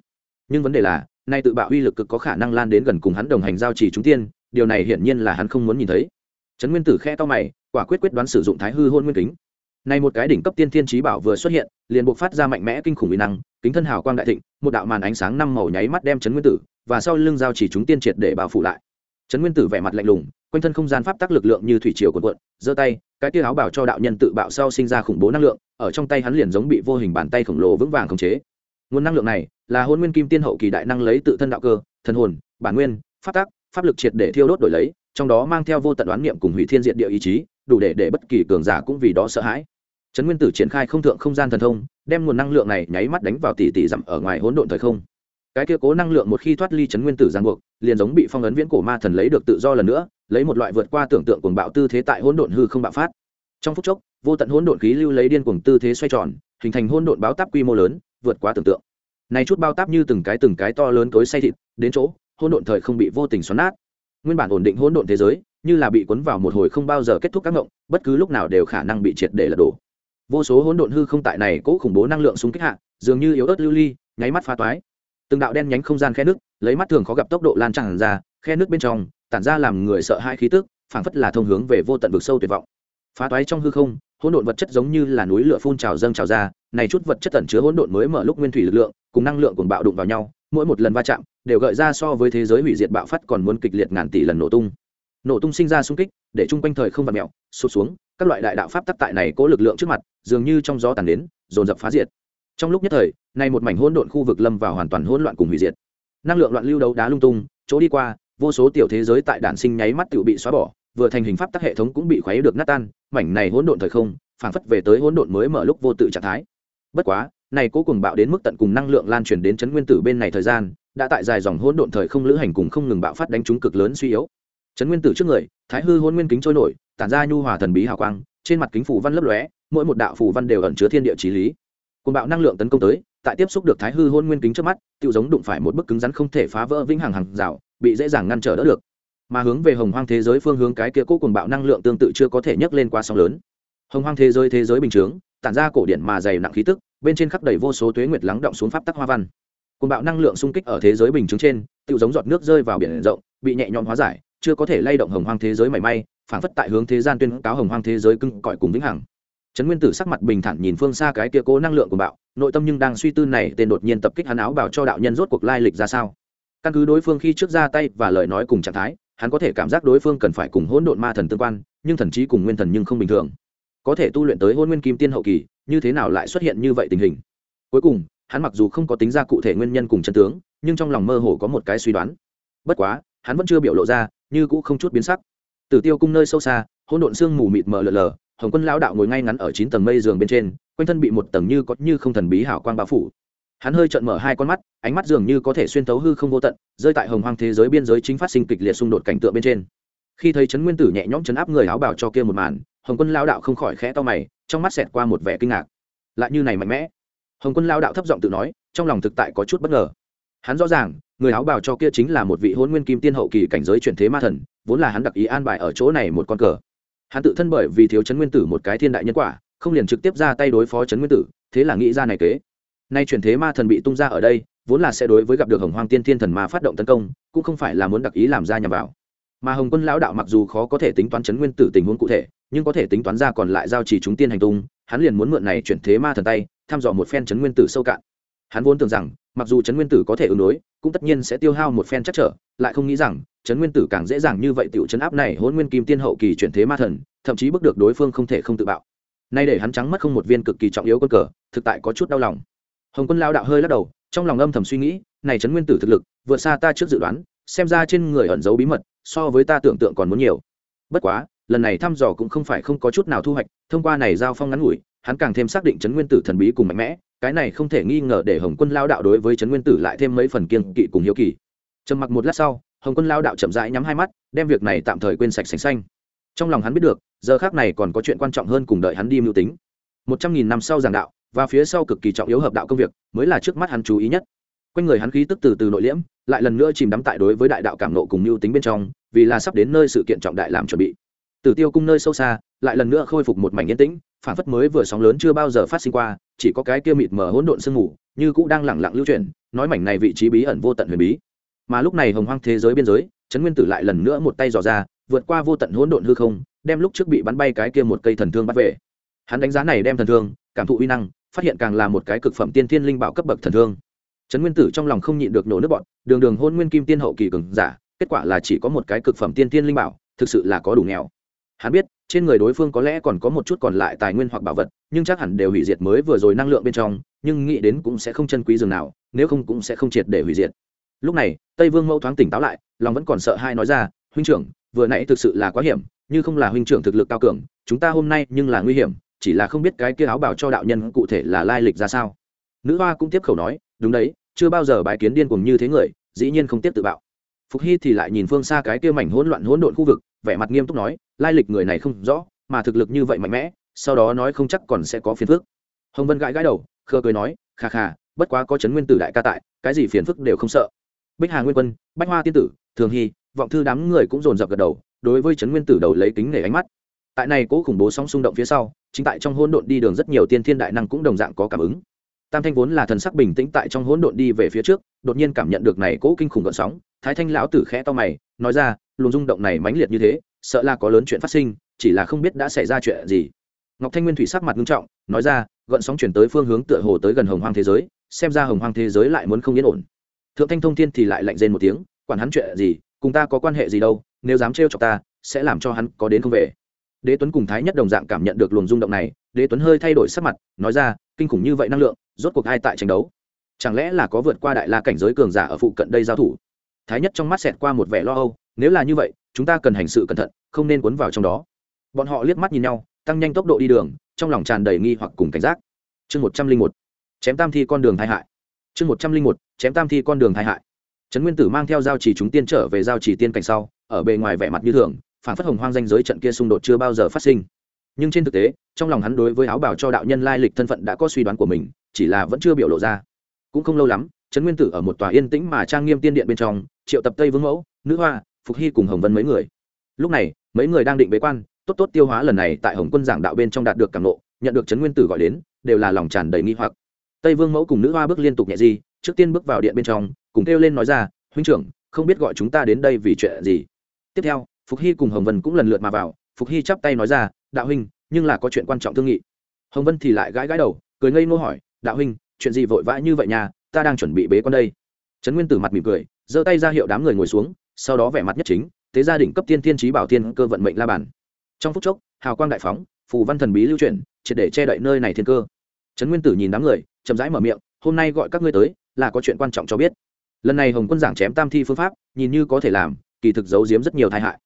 Nhưng vấn đề là, nay tự bạo uy lực cực có khả năng lan đến gần cùng hắn đồng hành giao chỉ chúng tiên, điều này hiển nhiên là hắn không muốn nhìn thấy trấn nguyên tử khe to mày, quả quyết quyết đoán sử dụng thái hư hôn nguyên kính. Này một cái đỉnh cấp tiên thiên trí bảo vừa xuất hiện, liền buộc phát ra mạnh mẽ kinh khủng uy năng, kính thân hào quang đại thịnh, một đạo màn ánh sáng năm màu nháy mắt đem trấn nguyên tử và sau lưng giao chỉ chúng tiên triệt để bao phủ lại. Trấn nguyên tử vẻ mặt lạnh lùng, quanh thân không gian pháp tắc lực lượng như thủy triều cuộn cuộn, giơ tay, cái tia áo bảo cho đạo nhân tự bạo sau sinh ra khủng bố năng lượng, ở trong tay hắn liền giống bị vô hình bàn tay khổng lồ vững vàng khống chế. Nguồn năng lượng này là hôn nguyên kim tiên hậu kỳ đại năng lấy tự thân đạo cơ, thần hồn, bản nguyên, pháp tắc pháp lực triệt để thiêu đốt đổi lấy, trong đó mang theo vô tận đoán niệm cùng hủy thiên diện địa ý chí, đủ để để bất kỳ cường giả cũng vì đó sợ hãi. Trấn nguyên tử triển khai không thượng không gian thần thông, đem nguồn năng lượng này nháy mắt đánh vào tỷ tỷ dặm ở ngoài hỗn độn thời không. Cái kia cố năng lượng một khi thoát ly trấn nguyên tử giang buộc, liền giống bị phong ấn viễn cổ ma thần lấy được tự do lần nữa, lấy một loại vượt qua tưởng tượng cuồng bạo tư thế tại hỗn độn hư không bạo phát. Trong phút chốc, vô tận hỗn độn khí lưu lấy điên cuồng tư thế xoay tròn, hình thành hỗn độn báo táp quy mô lớn, vượt quá tưởng tượng. Này chút bao táp như từng cái từng cái to lớn cối say thịt, đến chỗ hỗn độn thời không bị vô tình xoắn nát. Nguyên bản ổn định hỗn độn thế giới, như là bị cuốn vào một hồi không bao giờ kết thúc các ngộng, bất cứ lúc nào đều khả năng bị triệt để lật đổ. Vô số hỗn độn hư không tại này cố khủng bố năng lượng xung kích hạ, dường như yếu ớt lưu ly, nháy mắt phá toái. Từng đạo đen nhánh không gian khe nước, lấy mắt thường khó gặp tốc độ lan tràn ra, khe nước bên trong, tản ra làm người sợ hai khí tức, phảng phất là thông hướng về vô tận vực sâu tuyệt vọng. Phá toái trong hư không, hỗn độn vật chất giống như là núi lửa phun trào dâng trào ra, này chút vật chất tẩn chứa hỗn độn mới mở lúc nguyên thủy lực lượng, cùng năng lượng cuồng bạo đụng vào nhau mỗi một lần va chạm đều gợi ra so với thế giới hủy diệt bạo phát còn muốn kịch liệt ngàn tỷ lần nổ tung. Nổ tung sinh ra xung kích, để chung quanh thời không vặt mẹo sụt xuống, các loại đại đạo pháp tắc tại này cố lực lượng trước mặt, dường như trong gió tàn đến, dồn dập phá diệt. Trong lúc nhất thời nay một mảnh hỗn độn khu vực lâm vào hoàn toàn hỗn loạn cùng hủy diệt. Năng lượng loạn lưu đấu đá lung tung, chỗ đi qua, vô số tiểu thế giới tại đản sinh nháy mắt tự bị xóa bỏ, vừa thành hình pháp tắc hệ thống cũng bị khuấy được nát tan, mảnh này hỗn độn thời không, phảng phất về tới hỗn độn mới mở lúc vô tự trạng thái. Bất quá này cố cùng bạo đến mức tận cùng năng lượng lan truyền đến chấn nguyên tử bên này thời gian, đã tại dài dòng hỗn độn thời không lữ hành cùng không ngừng bạo phát đánh trúng cực lớn suy yếu. Chấn nguyên tử trước người, thái hư hôn nguyên kính trôi nổi, tản ra nhu hòa thần bí hào quang, trên mặt kính phủ văn lấp lóe, mỗi một đạo phủ văn đều ẩn chứa thiên địa trí lý. Cùng bạo năng lượng tấn công tới, tại tiếp xúc được thái hư hôn nguyên kính trước mắt tự giống đụng phải một bức cứng rắn không thể phá vỡ vĩnh hằng hàng rào, bị dễ dàng ngăn trở đỡ được. Mà hướng về hồng hoang thế giới phương hướng cái kia cố cùng bạo năng lượng tương tự chưa có thể nhấc lên qua sóng lớn. Hồng hoang thế giới thế giới bình chướng, tản ra cổ điển mà dày nặng khí tức bên trên khắp đầy vô số tuế nguyệt lắng động xuống pháp tắc hoa văn. Cùng bạo năng lượng xung kích ở thế giới bình chứng trên tự giống giọt nước rơi vào biển rộng, bị nhẹ nhõm hóa giải, chưa có thể lay động hồng hoang thế giới mảy may phản phất tại hướng thế gian tuyên cáo hồng hoang thế giới cưng cõi cùng vĩnh hằng. Trấn nguyên tử sắc mặt bình thản nhìn phương xa cái kia cố năng lượng của bạo, nội tâm nhưng đang suy tư này tên đột nhiên tập kích hắn áo bảo cho đạo nhân rốt cuộc lai lịch ra sao. Căn cứ đối phương khi trước ra tay và lời nói cùng trạng thái, hắn có thể cảm giác đối phương cần phải cùng hỗn độn ma thần tương quan, nhưng thần trí cùng nguyên thần nhưng không bình thường. Có thể tu luyện tới hôn nguyên kim tiên hậu kỳ như thế nào lại xuất hiện như vậy tình hình? Cuối cùng, hắn mặc dù không có tính ra cụ thể nguyên nhân cùng chân tướng, nhưng trong lòng mơ hồ có một cái suy đoán. Bất quá, hắn vẫn chưa biểu lộ ra, như cũ không chút biến sắc. Tử tiêu cung nơi sâu xa, hỗn độn sương mù mịt mờ lờ lờ, hồng quân lão đạo ngồi ngay ngắn ở chín tầng mây giường bên trên, quanh thân bị một tầng như có như không thần bí hảo quang bao phủ. Hắn hơi trợn mở hai con mắt, ánh mắt dường như có thể xuyên tấu hư không vô tận, rơi tại hồng hoang thế giới biên giới chính phát sinh kịch liệt xung đột cảnh tượng bên trên. Khi thấy trấn nguyên tử nhẹ nhõm chấn áp người áo bảo cho kia một màn hồng quân lao đạo không khỏi khẽ to mày, trong mắt xẹt qua một vẻ kinh ngạc. Lại như này mạnh mẽ. Hồng quân lao đạo thấp giọng tự nói, trong lòng thực tại có chút bất ngờ. Hắn rõ ràng, người áo bào cho kia chính là một vị hôn nguyên kim tiên hậu kỳ cảnh giới chuyển thế ma thần, vốn là hắn đặc ý an bài ở chỗ này một con cờ. Hắn tự thân bởi vì thiếu chấn nguyên tử một cái thiên đại nhân quả, không liền trực tiếp ra tay đối phó chấn nguyên tử, thế là nghĩ ra này kế. Nay chuyển thế ma thần bị tung ra ở đây, vốn là sẽ đối với gặp được hồng hoang tiên thiên thần ma phát động tấn công, cũng không phải là muốn đặc ý làm ra nhằm vào. Mà hồng quân lão đạo mặc dù khó có thể tính toán chấn nguyên tử tình huống cụ thể nhưng có thể tính toán ra còn lại giao chỉ chúng tiên hành tung, hắn liền muốn mượn này chuyển thế ma thần tay, thăm dò một phen chấn nguyên tử sâu cạn. Hắn vốn tưởng rằng, mặc dù chấn nguyên tử có thể ứng đối, cũng tất nhiên sẽ tiêu hao một phen chắc trở, lại không nghĩ rằng chấn nguyên tử càng dễ dàng như vậy tiểu chấn áp này hôn nguyên kim tiên hậu kỳ chuyển thế ma thần, thậm chí bước được đối phương không thể không tự bạo. Nay để hắn trắng mất không một viên cực kỳ trọng yếu quân cờ, thực tại có chút đau lòng. Hồng quân lao đạo hơi lắc đầu, trong lòng âm thầm suy nghĩ, này chấn nguyên tử thực lực, vượt xa ta trước dự đoán, xem ra trên người ẩn giấu bí mật, so với ta tưởng tượng còn muốn nhiều. Bất quá lần này thăm dò cũng không phải không có chút nào thu hoạch, thông qua này giao phong ngắn ngủi, hắn càng thêm xác định chấn nguyên tử thần bí cùng mạnh mẽ, cái này không thể nghi ngờ để hồng quân lao đạo đối với chấn nguyên tử lại thêm mấy phần kiên kỵ cùng hiếu kỳ. Trầm mặc một lát sau, hồng quân lao đạo chậm rãi nhắm hai mắt, đem việc này tạm thời quên sạch sành xanh. Trong lòng hắn biết được, giờ khác này còn có chuyện quan trọng hơn cùng đợi hắn đi mưu tính. Một trăm nghìn năm sau giảng đạo, và phía sau cực kỳ trọng yếu hợp đạo công việc, mới là trước mắt hắn chú ý nhất. Quanh người hắn khí tức từ từ nội liễm, lại lần nữa chìm đắm tại đối với đại đạo cảm nộ cùng mưu tính bên trong, vì là sắp đến nơi sự kiện trọng đại làm chuẩn bị tử tiêu cung nơi sâu xa lại lần nữa khôi phục một mảnh yên tĩnh phản phất mới vừa sóng lớn chưa bao giờ phát sinh qua chỉ có cái kia mịt mờ hỗn độn sương mù như cũng đang lẳng lặng lưu chuyển nói mảnh này vị trí bí ẩn vô tận huyền bí. Mà lúc này hồng hoang thế giới biên giới trấn nguyên tử lại lần nữa một tay giò ra vượt qua vô tận hỗn độn hư không đem lúc trước bị bắn bay cái kia một cây thần thương bắt về. Hắn đánh giá này đem thần thương cảm thụ uy năng phát hiện càng là một cái cực phẩm tiên thiên linh bảo cấp bậc thần thương. Trấn nguyên tử trong lòng không nhịn được nổ nước bọt, đường đường hôn nguyên kim tiên hậu kỳ cường giả kết quả là chỉ có một cái cực phẩm tiên thiên linh bảo thực sự là có đủ nghèo hắn biết, trên người đối phương có lẽ còn có một chút còn lại tài nguyên hoặc bảo vật, nhưng chắc hẳn đều hủy diệt mới vừa rồi năng lượng bên trong, nhưng nghĩ đến cũng sẽ không chân quý dường nào, nếu không cũng sẽ không triệt để hủy diệt. Lúc này, tây vương mẫu thoáng tỉnh táo lại, lòng vẫn còn sợ hai nói ra, huynh trưởng, vừa nãy thực sự là quá hiểm, như không là huynh trưởng thực lực cao cường, chúng ta hôm nay nhưng là nguy hiểm, chỉ là không biết cái kia áo bảo cho đạo nhân cụ thể là lai lịch ra sao. Nữ hoa cũng tiếp khẩu nói, đúng đấy, chưa bao giờ bái kiến điên cùng như thế người, dĩ nhiên không tiếp tự bạo. Phục hy thì lại nhìn phương xa cái kia mảnh hỗn loạn hỗn độn khu vực vẻ mặt nghiêm túc nói, lai lịch người này không rõ, mà thực lực như vậy mạnh mẽ, sau đó nói không chắc còn sẽ có phiền phức. Hồng vân gãi gãi đầu khơ cười nói, khà khà, bất quá có chấn nguyên tử đại ca tại, cái gì phiền phức đều không sợ. Bích hà nguyên quân, bách hoa tiên tử, thường hy, vọng thư đám người cũng dồn dập gật đầu, đối với chấn nguyên tử đầu lấy kính nể ánh mắt. Tại này cố khủng bố sóng xung động phía sau, chính tại trong hỗn độn đi đường rất nhiều tiên thiên đại năng cũng đồng dạng có cảm ứng. Tam thanh vốn là thần sắc bình tĩnh tại trong hỗn độn đi về phía trước, đột nhiên cảm nhận được này cố kinh khủng gợn sóng, thái thanh lão tử khẽ to mày nói ra, luồng rung động này mãnh liệt như thế, sợ là có lớn chuyện phát sinh, chỉ là không biết đã xảy ra chuyện gì. Ngọc thanh nguyên thủy sắc mặt nghiêm trọng, nói ra gợn sóng chuyển tới phương hướng tựa hồ tới gần hồng hoang thế giới, xem ra hồng hoang thế giới lại muốn không yên ổn. Thượng thanh thông thiên thì lại lạnh rên một tiếng, quản hắn chuyện gì, cùng ta có quan hệ gì đâu, nếu dám trêu chọc ta, sẽ làm cho hắn có đến không về. Đế tuấn cùng thái nhất đồng dạng cảm nhận được luồng rung động này, đế tuấn hơi thay đổi sắc mặt, nói ra, kinh khủng như vậy năng lượng, rốt cuộc ai tại tranh đấu? Chẳng lẽ là có vượt qua đại la cảnh giới cường giả ở phụ cận đây giao thủ? Thái nhất trong mắt xẹt qua một vẻ lo âu, nếu là như vậy, chúng ta cần hành sự cẩn thận, không nên cuốn vào trong đó. Bọn họ liếc mắt nhìn nhau, tăng nhanh tốc độ đi đường, trong lòng tràn đầy nghi hoặc cùng cảnh giác. Chương một trăm linh một, chém tam thi con đường tai hại. Chương một trăm linh một, chém tam thi con đường tai hại. Trấn nguyên tử mang theo giao chỉ chúng tiên trở về giao chỉ tiên cảnh sau, ở bề ngoài vẻ mặt như thường, phản phất hồng hoang danh giới trận kia xung đột chưa bao giờ phát sinh. Nhưng trên thực tế, trong lòng hắn đối với áo bảo cho đạo nhân lai lịch thân phận đã có suy đoán của mình, chỉ là vẫn chưa biểu lộ ra. Cũng không lâu lắm trấn nguyên tử ở một tòa yên tĩnh mà trang nghiêm tiên điện bên trong, triệu tập tây vương mẫu, nữ hoa, phục hy cùng hồng vân mấy người. Lúc này, mấy người đang định bế quan, tốt tốt tiêu hóa lần này tại hồng quân giảng đạo bên trong đạt được cảm nộ nhận được trấn nguyên tử gọi đến, đều là lòng tràn đầy nghi hoặc. Tây vương mẫu cùng nữ hoa bước liên tục nhẹ di trước tiên bước vào điện bên trong, cùng kêu lên nói ra, huynh trưởng, không biết gọi chúng ta đến đây vì chuyện gì? Tiếp theo, phục hy cùng hồng vân cũng lần lượt mà vào, phục hy chắp tay nói ra, đạo huynh, nhưng là có chuyện quan trọng thương nghị. Hồng vân thì lại gãi gãi đầu, cười ngây ngô hỏi, đạo huynh, chuyện gì vội vã như vậy nhà ta đang chuẩn bị bế con đây. Trấn nguyên tử mặt mỉm cười, giơ tay ra hiệu đám người ngồi xuống, sau đó vẻ mặt nhất chính, thế gia đình cấp tiên tiên trí bảo tiên cơ vận mệnh la bàn. Trong phút chốc, hào quang đại phóng, phù văn thần bí lưu chuyển, triệt để che đậy nơi này thiên cơ. Trấn nguyên tử nhìn đám người, chậm rãi mở miệng, hôm nay gọi các ngươi tới, là có chuyện quan trọng cho biết. Lần này hồng quân giảng chém tam thi phương pháp, nhìn như có thể làm, kỳ thực giấu giếm rất nhiều tai hại.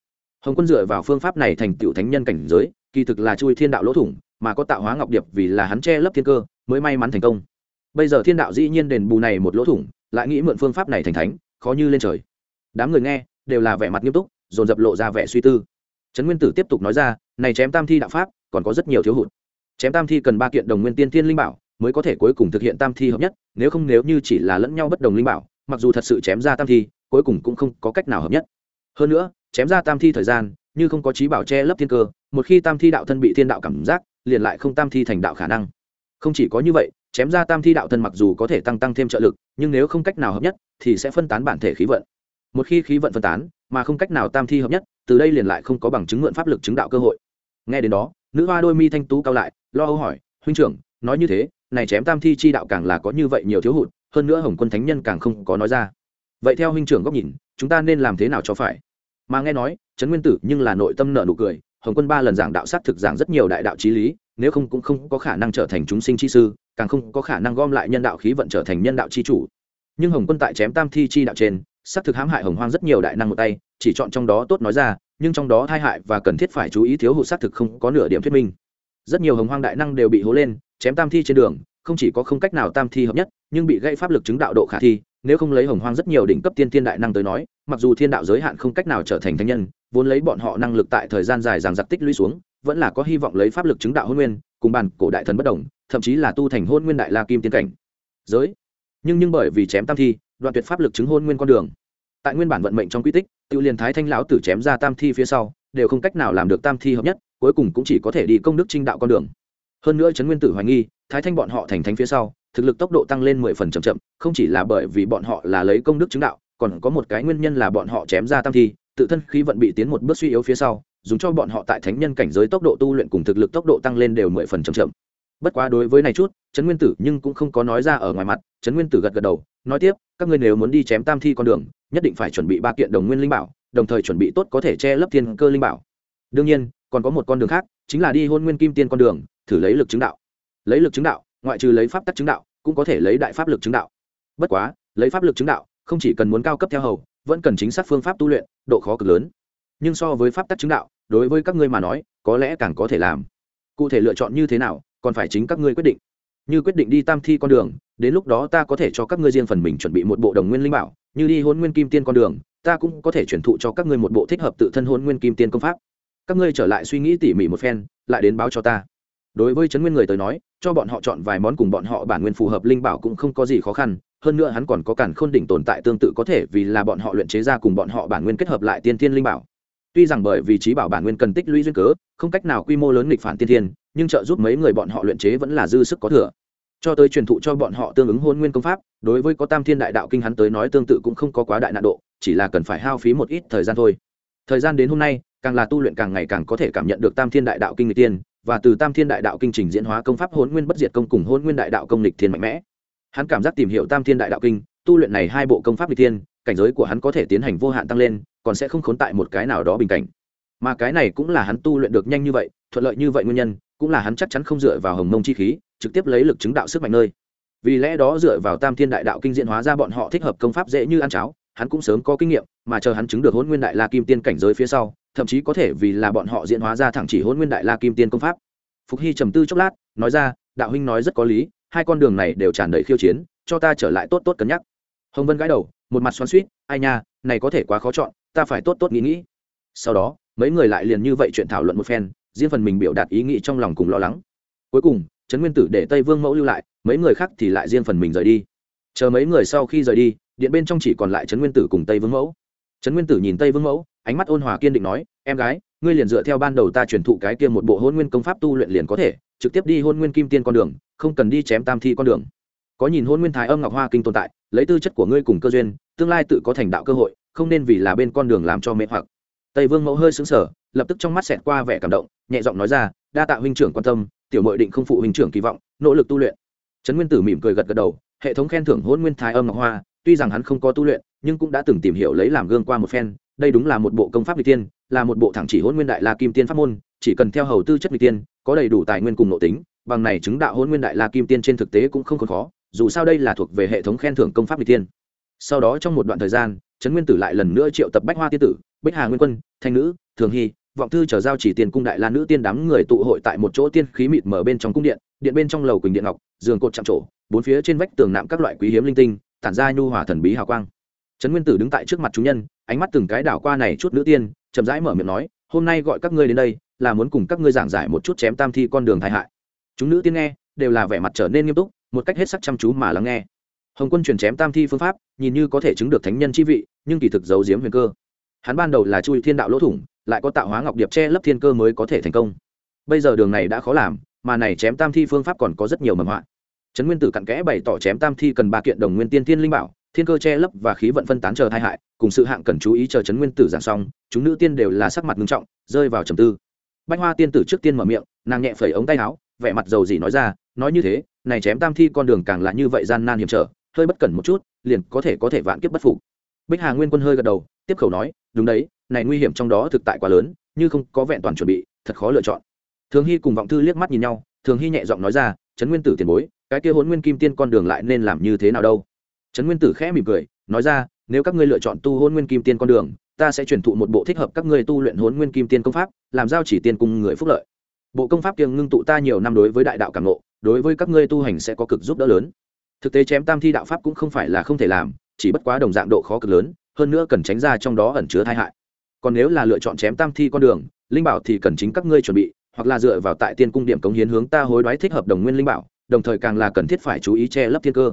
Hồng quân dựa vào phương pháp này thành tựu thánh nhân cảnh giới, kỳ thực là chui thiên đạo lỗ thủng, mà có tạo hóa ngọc điệp vì là hắn che lấp thiên cơ, mới may mắn thành công bây giờ thiên đạo dĩ nhiên đền bù này một lỗ thủng, lại nghĩ mượn phương pháp này thành thánh, khó như lên trời. Đám người nghe, đều là vẻ mặt nghiêm túc, dồn dập lộ ra vẻ suy tư. Trấn nguyên tử tiếp tục nói ra, này chém tam thi đạo pháp, còn có rất nhiều thiếu hụt. Chém tam thi cần ba kiện đồng nguyên tiên thiên linh bảo, mới có thể cuối cùng thực hiện tam thi hợp nhất, nếu không nếu như chỉ là lẫn nhau bất đồng linh bảo, mặc dù thật sự chém ra tam thi, cuối cùng cũng không có cách nào hợp nhất. Hơn nữa, chém ra tam thi thời gian, như không có trí bảo che lấp thiên cơ, một khi tam thi đạo thân bị thiên đạo cảm giác, liền lại không tam thi thành đạo khả năng. Không chỉ có như vậy chém ra tam thi đạo thân mặc dù có thể tăng tăng thêm trợ lực, nhưng nếu không cách nào hợp nhất, thì sẽ phân tán bản thể khí vận. Một khi khí vận phân tán, mà không cách nào tam thi hợp nhất, từ đây liền lại không có bằng chứng mượn pháp lực chứng đạo cơ hội. Nghe đến đó, nữ hoa đôi mi thanh tú cao lại, lo âu hỏi, huynh trưởng, nói như thế, này chém tam thi chi đạo càng là có như vậy nhiều thiếu hụt, hơn nữa hồng quân thánh nhân càng không có nói ra. Vậy theo huynh trưởng góc nhìn, chúng ta nên làm thế nào cho phải? Mà nghe nói, trấn nguyên tử nhưng là nội tâm nợ nụ cười, hồng quân ba lần giảng đạo sát thực giảng rất nhiều đại đạo trí lý, nếu không cũng không có khả năng trở thành chúng sinh chi sư càng không có khả năng gom lại nhân đạo khí vận trở thành nhân đạo chi chủ. Nhưng hồng quân tại chém tam thi chi đạo trên, xác thực hãm hại hồng hoang rất nhiều đại năng một tay, chỉ chọn trong đó tốt nói ra, nhưng trong đó thai hại và cần thiết phải chú ý thiếu hụt xác thực không có nửa điểm thuyết minh. Rất nhiều hồng hoang đại năng đều bị hố lên, chém tam thi trên đường, không chỉ có không cách nào tam thi hợp nhất, nhưng bị gây pháp lực chứng đạo độ khả thi, nếu không lấy hồng hoang rất nhiều đỉnh cấp tiên tiên đại năng tới nói, mặc dù thiên đạo giới hạn không cách nào trở thành thánh nhân, vốn lấy bọn họ năng lực tại thời gian dài rằng giặc tích lũy xuống vẫn là có hy vọng lấy pháp lực chứng đạo hôn nguyên, cùng bàn cổ đại thần bất đồng, thậm chí là tu thành hôn nguyên đại la kim tiên cảnh. Giới. Nhưng nhưng bởi vì chém tam thi, đoạn tuyệt pháp lực chứng hôn nguyên con đường. Tại nguyên bản vận mệnh trong quy tích tự liền thái thanh lão tử chém ra tam thi phía sau, đều không cách nào làm được tam thi hợp nhất, cuối cùng cũng chỉ có thể đi công đức trinh đạo con đường. Hơn nữa trấn nguyên tử hoài nghi, thái thanh bọn họ thành thánh phía sau, thực lực tốc độ tăng lên mười phần chậm chậm, không chỉ là bởi vì bọn họ là lấy công đức chứng đạo, còn có một cái nguyên nhân là bọn họ chém ra tam thi, tự thân khí vận bị tiến một bước suy yếu phía sau dùng cho bọn họ tại thánh nhân cảnh giới tốc độ tu luyện cùng thực lực tốc độ tăng lên đều mười phần chậm chậm. Bất quá đối với này chút, trấn nguyên tử nhưng cũng không có nói ra ở ngoài mặt, trấn nguyên tử gật gật đầu, nói tiếp, các ngươi nếu muốn đi chém tam thi con đường, nhất định phải chuẩn bị ba kiện đồng nguyên linh bảo, đồng thời chuẩn bị tốt có thể che lấp thiên cơ linh bảo. Đương nhiên, còn có một con đường khác, chính là đi hôn nguyên kim tiên con đường, thử lấy lực chứng đạo. Lấy lực chứng đạo, ngoại trừ lấy pháp tắc chứng đạo, cũng có thể lấy đại pháp lực chứng đạo. Bất quá, lấy pháp lực chứng đạo, không chỉ cần muốn cao cấp theo hầu, vẫn cần chính xác phương pháp tu luyện, độ khó cực lớn. Nhưng so với pháp tắc chứng đạo đối với các ngươi mà nói, có lẽ càng có thể làm. Cụ thể lựa chọn như thế nào, còn phải chính các ngươi quyết định. Như quyết định đi tam thi con đường, đến lúc đó ta có thể cho các ngươi riêng phần mình chuẩn bị một bộ đồng nguyên linh bảo, như đi hôn nguyên kim tiên con đường, ta cũng có thể chuyển thụ cho các ngươi một bộ thích hợp tự thân hôn nguyên kim tiên công pháp. Các ngươi trở lại suy nghĩ tỉ mỉ một phen, lại đến báo cho ta. Đối với trấn nguyên người tới nói, cho bọn họ chọn vài món cùng bọn họ bản nguyên phù hợp linh bảo cũng không có gì khó khăn, hơn nữa hắn còn có cản khôn đỉnh tồn tại tương tự có thể vì là bọn họ luyện chế ra cùng bọn họ bản nguyên kết hợp lại tiên tiên linh bảo tuy rằng bởi vì trí bảo bản nguyên cần tích lũy duyên cớ, không cách nào quy mô lớn nghịch phản tiên thiên, nhưng trợ giúp mấy người bọn họ luyện chế vẫn là dư sức có thừa cho tới truyền thụ cho bọn họ tương ứng hôn nguyên công pháp, đối với có tam thiên đại đạo kinh hắn tới nói tương tự cũng không có quá đại nạn độ, chỉ là cần phải hao phí một ít thời gian thôi thời gian đến hôm nay, càng là tu luyện càng ngày càng có thể cảm nhận được tam thiên đại đạo kinh lịch tiên, và từ tam thiên đại đạo kinh trình diễn hóa công pháp hôn nguyên bất diệt công cùng hôn nguyên đại đạo công lịch thiên mạnh mẽ hắn cảm giác tìm hiểu tam thiên đại đạo kinh, tu luyện này hai bộ công pháp lịch tiên cảnh giới của hắn có thể tiến hành vô hạn tăng lên, còn sẽ không khốn tại một cái nào đó bình cảnh. Mà cái này cũng là hắn tu luyện được nhanh như vậy, thuận lợi như vậy nguyên nhân, cũng là hắn chắc chắn không dựa vào hồng mông chi khí, trực tiếp lấy lực chứng đạo sức mạnh nơi. Vì lẽ đó dựa vào tam thiên đại đạo kinh diễn hóa ra bọn họ thích hợp công pháp dễ như ăn cháo, hắn cũng sớm có kinh nghiệm, mà chờ hắn chứng được hôn nguyên đại la kim tiên cảnh giới phía sau, thậm chí có thể vì là bọn họ diễn hóa ra thẳng chỉ hôn nguyên đại la kim tiên công pháp. Phục hy trầm tư chốc lát, nói ra, đạo huynh nói rất có lý, hai con đường này đều tràn đầy khiêu chiến, cho ta trở lại tốt tốt cân nhắc hồng vân gãi đầu, một mặt xoắn suýt, ai nha, này có thể quá khó chọn, ta phải tốt tốt nghĩ nghĩ. Sau đó, mấy người lại liền như vậy chuyện thảo luận một phen, riêng phần mình biểu đạt ý nghĩ trong lòng cùng lo lắng. Cuối cùng, trấn nguyên tử để tây vương mẫu lưu lại, mấy người khác thì lại riêng phần mình rời đi. Chờ mấy người sau khi rời đi, điện bên trong chỉ còn lại trấn nguyên tử cùng tây vương mẫu. Trấn nguyên tử nhìn tây vương mẫu, ánh mắt ôn hòa kiên định nói, em gái, ngươi liền dựa theo ban đầu ta truyền thụ cái kia một bộ hôn nguyên công pháp tu luyện liền có thể, trực tiếp đi hôn nguyên kim tiên con đường, không cần đi chém tam thi con đường có nhìn hôn nguyên thái âm ngọc hoa kinh tồn tại, lấy tư chất của ngươi cùng cơ duyên, tương lai tự có thành đạo cơ hội, không nên vì là bên con đường làm cho mệt hoặc. Tây vương mẫu hơi xứng sở lập tức trong mắt xẹt qua vẻ cảm động, nhẹ giọng nói ra, đa tạ huynh trưởng quan tâm, tiểu mội định không phụ huynh trưởng kỳ vọng, nỗ lực tu luyện. Trấn nguyên tử mỉm cười gật gật đầu, hệ thống khen thưởng hôn nguyên thái âm ngọc hoa, tuy rằng hắn không có tu luyện, nhưng cũng đã từng tìm hiểu lấy làm gương qua một phen, đây đúng là một bộ công pháp n tiên là một bộ thẳng chỉ hôn nguyên đại la kim tiên pháp môn, chỉ cần theo hầu tư chất n tiên có đầy đủ tài nguyên cùng nội tính, bằng này chứng đạo hôn nguyên đại la kim tiên trên thực tế cũng không còn khó dù sao đây là thuộc về hệ thống khen thưởng công pháp n tiên sau đó trong một đoạn thời gian, trấn nguyên tử lại lần nữa triệu tập bách hoa tiên tử, bích hà nguyên quân, thanh nữ, thường hy, vọng thư trở giao chỉ tiền cung đại la nữ tiên đám người tụ hội tại một chỗ tiên khí mịt mở bên trong cung điện điện bên trong lầu quỳnh điện ngọc, giường cột chạm trổ, bốn phía trên vách tường nạm các loại quý hiếm linh tinh, tản ra nhu hòa thần bí hào quang. Trấn nguyên tử đứng tại trước mặt chúng nhân, ánh mắt từng cái đảo qua này chút nữ tiên, chậm rãi mở miệng nói, hôm nay gọi các ngươi đến đây, là muốn cùng các ngươi giảng giải một chút chém tam thi con đường tai hại. Chúng nữ tiên nghe, đều là vẻ mặt trở nên nghiêm túc một cách hết sắc chăm chú mà lắng nghe. Hồng quân truyền chém tam thi phương pháp, nhìn như có thể chứng được thánh nhân chi vị, nhưng kỳ thực giấu giếm huyền cơ. Hắn ban đầu là chui thiên đạo lỗ thủng, lại có tạo hóa ngọc điệp che lấp thiên cơ mới có thể thành công. Bây giờ đường này đã khó làm, mà này chém tam thi phương pháp còn có rất nhiều mầm họa. Trấn nguyên tử cặn kẽ bày tỏ chém tam thi cần ba kiện đồng nguyên tiên thiên linh bảo, thiên cơ che lấp và khí vận phân tán chờ tai hại, cùng sự hạng cần chú ý chờ trấn nguyên tử giảng xong, chúng nữ tiên đều là sắc mặt nghiêm trọng, rơi vào trầm tư. Bách hoa tiên tử trước tiên mở miệng, nàng nhẹ phẩy ống tay áo, vẻ mặt dầu gì nói ra, nói như thế này chém tam thi con đường càng là như vậy gian nan hiểm trở, hơi bất cẩn một chút, liền có thể có thể vạn kiếp bất phục. Bích hà nguyên quân hơi gật đầu, tiếp khẩu nói, đúng đấy, này nguy hiểm trong đó thực tại quá lớn, như không có vẹn toàn chuẩn bị, thật khó lựa chọn. Thường hy cùng vọng thư liếc mắt nhìn nhau, thường hy nhẹ giọng nói ra trấn nguyên tử tiền bối, cái kia hôn nguyên kim tiên con đường lại nên làm như thế nào đâu? Trấn nguyên tử khẽ mỉm cười, nói ra, nếu các ngươi lựa chọn tu hôn nguyên kim tiên con đường, ta sẽ truyền thụ một bộ thích hợp các ngươi tu luyện hôn nguyên kim tiên công pháp, làm giao chỉ tiên cùng người phúc lợi. Bộ công pháp kiêng ngưng tụ ta nhiều năm đối với đại đạo cảm nộ đối với các ngươi tu hành sẽ có cực giúp đỡ lớn. Thực tế chém tam thi đạo pháp cũng không phải là không thể làm, chỉ bất quá đồng dạng độ khó cực lớn, hơn nữa cần tránh ra trong đó ẩn chứa tai hại. Còn nếu là lựa chọn chém tam thi con đường, linh bảo thì cần chính các ngươi chuẩn bị, hoặc là dựa vào tại tiên cung điểm cống hiến hướng ta hối đoái thích hợp đồng nguyên linh bảo, đồng thời càng là cần thiết phải chú ý che lấp thiên cơ.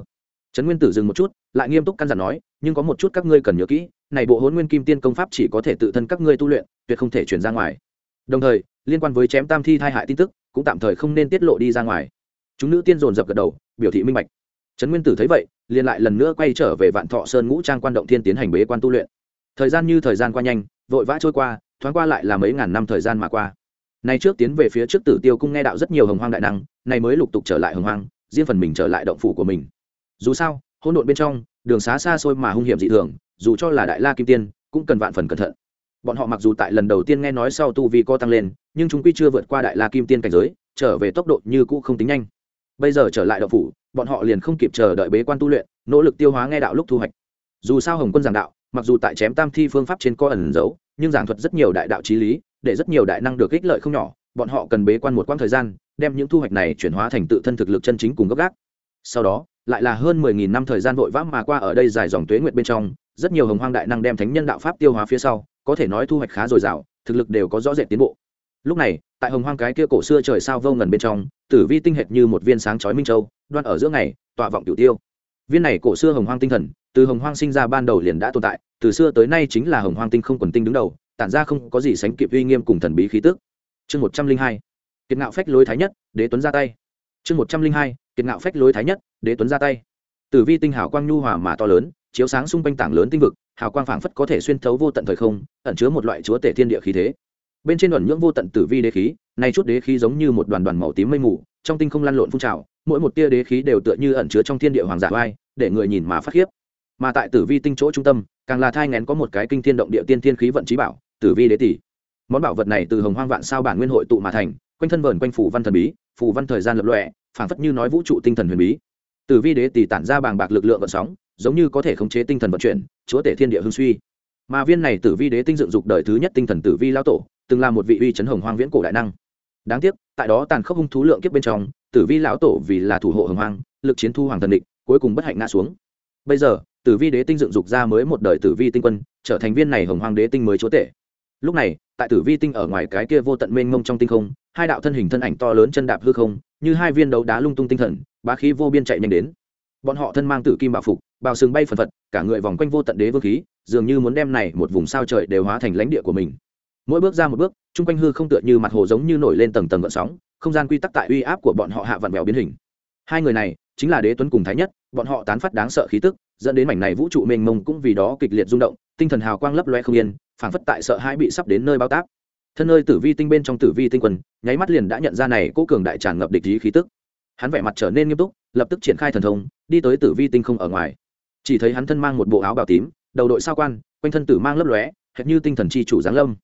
Trấn nguyên tử dừng một chút, lại nghiêm túc căn dặn nói, nhưng có một chút các ngươi cần nhớ kỹ, này bộ hôn nguyên kim tiên công pháp chỉ có thể tự thân các ngươi tu luyện, tuyệt không thể chuyển ra ngoài. Đồng thời, liên quan với chém tam thi thai hại tin tức, cũng tạm thời không nên tiết lộ đi ra ngoài chúng nữ tiên dồn dập gật đầu, biểu thị minh bạch. Trấn nguyên tử thấy vậy, liền lại lần nữa quay trở về vạn thọ sơn ngũ trang quan động thiên tiến hành bế quan tu luyện. Thời gian như thời gian qua nhanh, vội vã trôi qua, thoáng qua lại là mấy ngàn năm thời gian mà qua. Nay trước tiến về phía trước tử tiêu cung nghe đạo rất nhiều hồng hoang đại năng, nay mới lục tục trở lại hồng hoang, riêng phần mình trở lại động phủ của mình. Dù sao, hỗn độn bên trong, đường xá xa xôi mà hung hiểm dị thường, dù cho là đại la kim tiên, cũng cần vạn phần cẩn thận. Bọn họ mặc dù tại lần đầu tiên nghe nói sau tu vi co tăng lên, nhưng chúng quy chưa vượt qua đại la kim tiên cảnh giới, trở về tốc độ như cũ không tính nhanh bây giờ trở lại đậu phủ, bọn họ liền không kịp chờ đợi bế quan tu luyện, nỗ lực tiêu hóa nghe đạo lúc thu hoạch. Dù sao hồng quân giảng đạo, mặc dù tại chém tam thi phương pháp trên co ẩn giấu nhưng giảng thuật rất nhiều đại đạo trí lý, để rất nhiều đại năng được ích lợi không nhỏ, bọn họ cần bế quan một quãng thời gian, đem những thu hoạch này chuyển hóa thành tự thân thực lực chân chính cùng gốc gác. Sau đó, lại là hơn mười nghìn năm thời gian vội vã mà qua ở đây dài dòng tuế nguyệt bên trong, rất nhiều hồng hoang đại năng đem thánh nhân đạo pháp tiêu hóa phía sau, có thể nói thu hoạch khá dồi dào, thực lực đều có rõ rệt tiến bộ. Lúc này, tại hồng hoang cái kia cổ xưa trời sao vô ngần bên trong tử vi tinh hệt như một viên sáng chói minh châu, đoan ở giữa ngày, tọa vọng cửu tiêu. Viên này cổ xưa hồng hoang tinh thần, từ hồng hoang sinh ra ban đầu liền đã tồn tại, từ xưa tới nay chính là hồng hoang tinh không quần tinh đứng đầu, tản ra không có gì sánh kịp uy nghiêm cùng thần bí khí tức. Chương một trăm linh hai, kiệt ngạo phách lối thái nhất, đế tuấn ra tay. Chương một trăm linh hai, kiệt ngạo phách lối thái nhất, đế tuấn ra tay. Tử vi tinh Hảo quang nhu hòa mà to lớn, chiếu sáng xung quanh tảng lớn tinh vực, hào quang phảng phất có thể xuyên thấu vô tận thời không, ẩn chứa một loại chúa tể thiên địa khí thế. Bên trên ẩn nhưỡng vô tận tử vi đế khí nay chút đế khí giống như một đoàn đoàn màu tím mây mù, trong tinh không lăn lộn phun trào, mỗi một tia đế khí đều tựa như ẩn chứa trong thiên địa hoàng giả vai để người nhìn mà phát khiếp. Mà tại tử vi tinh chỗ trung tâm, càng là thai ngén có một cái kinh thiên động địa tiên thiên khí vận trí bảo, tử vi đế tỷ. Món bảo vật này từ hồng hoang vạn sao bản nguyên hội tụ mà thành, quanh thân vờn quanh phủ văn thần bí phủ văn thời gian lập lọe phảng phất như nói vũ trụ tinh thần huyền bí. Tử vi đế tỷ tản ra bàng bạc lực lượng vận sóng, giống như có thể khống chế tinh thần vận chuyển, chúa tể thiên địa hương suy. Mà viên này tử vi đế tinh dựng dục đời thứ nhất tinh thần tử vi lao tổ, từng là một vị uy chấn hồng hoang viễn cổ đại năng đáng tiếc, tại đó tàn khốc hung thú lượng kiếp bên trong, tử vi lão tổ vì là thủ hộ hồng hoang, lực chiến thu hoàng thần địch, cuối cùng bất hạnh ngã xuống. Bây giờ, tử vi đế tinh dựng dục ra mới một đời tử vi tinh quân, trở thành viên này hồng hoang đế tinh mới chúa tể. Lúc này, tại tử vi tinh ở ngoài cái kia vô tận mênh mông trong tinh không, hai đạo thân hình thân ảnh to lớn chân đạp hư không, như hai viên đấu đá lung tung tinh thần, bá khí vô biên chạy nhanh đến. Bọn họ thân mang tử kim bảo phục bào sừng bay phần phật, cả người vòng quanh vô tận đế vương khí, dường như muốn đem này một vùng sao trời đều hóa thành lãnh địa của mình mỗi bước ra một bước, chung quanh hư không tựa như mặt hồ giống như nổi lên tầng tầng gợn sóng, không gian quy tắc tại uy áp của bọn họ hạ vặn vẹo biến hình. Hai người này, chính là đế tuấn cùng thái nhất, bọn họ tán phát đáng sợ khí tức, dẫn đến mảnh này vũ trụ mênh mông cũng vì đó kịch liệt rung động, tinh thần hào quang lấp loe không yên, phảng phất tại sợ hãi bị sắp đến nơi bao tác. Thân nơi tử vi tinh bên trong tử vi tinh quân nháy mắt liền đã nhận ra này cố cường đại tràn ngập địch ý khí tức. Hắn vẻ mặt trở nên nghiêm túc, lập tức triển khai thần thông, đi tới tử vi tinh không ở ngoài. Chỉ thấy hắn thân mang một bộ áo bào tím, đầu đội sao quan, quanh thân tử mang lấp lóe, hệt như tinh thần chi chủ giáng lâm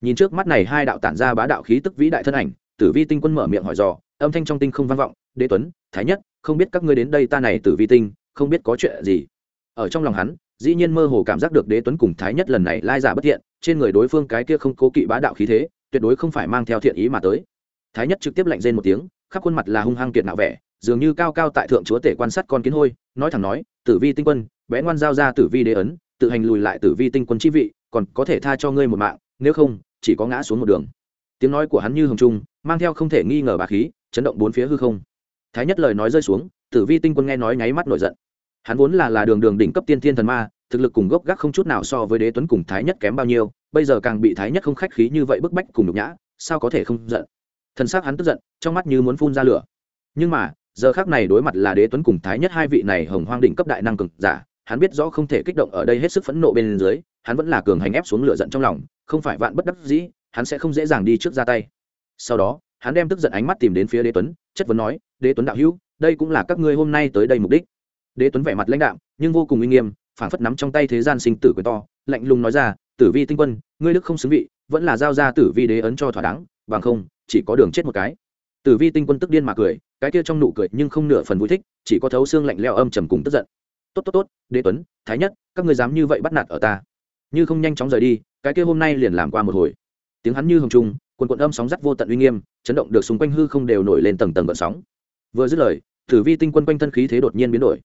nhìn trước mắt này hai đạo tản ra bá đạo khí tức vĩ đại thân ảnh, tử vi tinh quân mở miệng hỏi dò, âm thanh trong tinh không vang vọng, đế tuấn, thái nhất, không biết các ngươi đến đây ta này tử vi tinh, không biết có chuyện gì? Ở trong lòng hắn, dĩ nhiên mơ hồ cảm giác được đế tuấn cùng thái nhất lần này lai giả bất thiện, trên người đối phương cái kia không cố kỵ bá đạo khí thế, tuyệt đối không phải mang theo thiện ý mà tới. Thái nhất trực tiếp lạnh rên một tiếng, khắp khuôn mặt là hung hăng kiệt nạo vẻ, dường như cao cao tại thượng chúa tể quan sát con kiến hôi, nói thẳng nói, tử vi tinh quân bé ngoan giao ra tử vi đế ấn, tự hành lùi lại tử vi tinh quân chi vị, còn có thể tha cho ngươi một mạng, nếu không chỉ có ngã xuống một đường. Tiếng nói của hắn như hồng trung, mang theo không thể nghi ngờ bà khí, chấn động bốn phía hư không. Thái nhất lời nói rơi xuống, tử vi tinh quân nghe nói nháy mắt nổi giận. Hắn vốn là là đường đường đỉnh cấp tiên thiên thần ma, thực lực cùng gốc gác không chút nào so với đế tuấn cùng thái nhất kém bao nhiêu, bây giờ càng bị thái nhất không khách khí như vậy bức bách cùng nhục nhã, sao có thể không giận? Thân xác hắn tức giận, trong mắt như muốn phun ra lửa. Nhưng mà, giờ khác này đối mặt là đế tuấn cùng thái nhất hai vị này hồng hoang đỉnh cấp đại năng cực giả hắn biết rõ không thể kích động ở đây hết sức phẫn nộ bên dưới, hắn vẫn là cường hành ép xuống lửa giận trong lòng, không phải vạn bất đắc dĩ, hắn sẽ không dễ dàng đi trước ra tay. Sau đó, hắn đem tức giận ánh mắt tìm đến phía đế tuấn, chất vấn nói, đế tuấn đạo hữu, đây cũng là các ngươi hôm nay tới đây mục đích. Đế tuấn vẻ mặt lãnh đạm, nhưng vô cùng uy nghiêm phản phất nắm trong tay thế gian sinh tử quyền to, lạnh lùng nói ra, tử vi tinh quân, ngươi đức không xứng vị, vẫn là giao ra tử vi đế ấn cho thỏa đáng, bằng không, chỉ có đường chết một cái. Tử vi tinh quân tức điên mà cười, cái kia trong nụ cười nhưng không nửa phần vui thích, chỉ có thấu xương lạnh leo âm trầm cùng tức giận tốt tốt tốt, đế tuấn, thái nhất, các ngươi dám như vậy bắt nạt ở ta. Như không nhanh chóng rời đi, cái kia hôm nay liền làm qua một hồi. Tiếng hắn như hồng trung quần quận âm sóng rắc vô tận uy nghiêm, chấn động được xung quanh hư không đều nổi lên tầng tầng gợn sóng. Vừa dứt lời, tử vi tinh quân quanh thân khí thế đột nhiên biến đổi.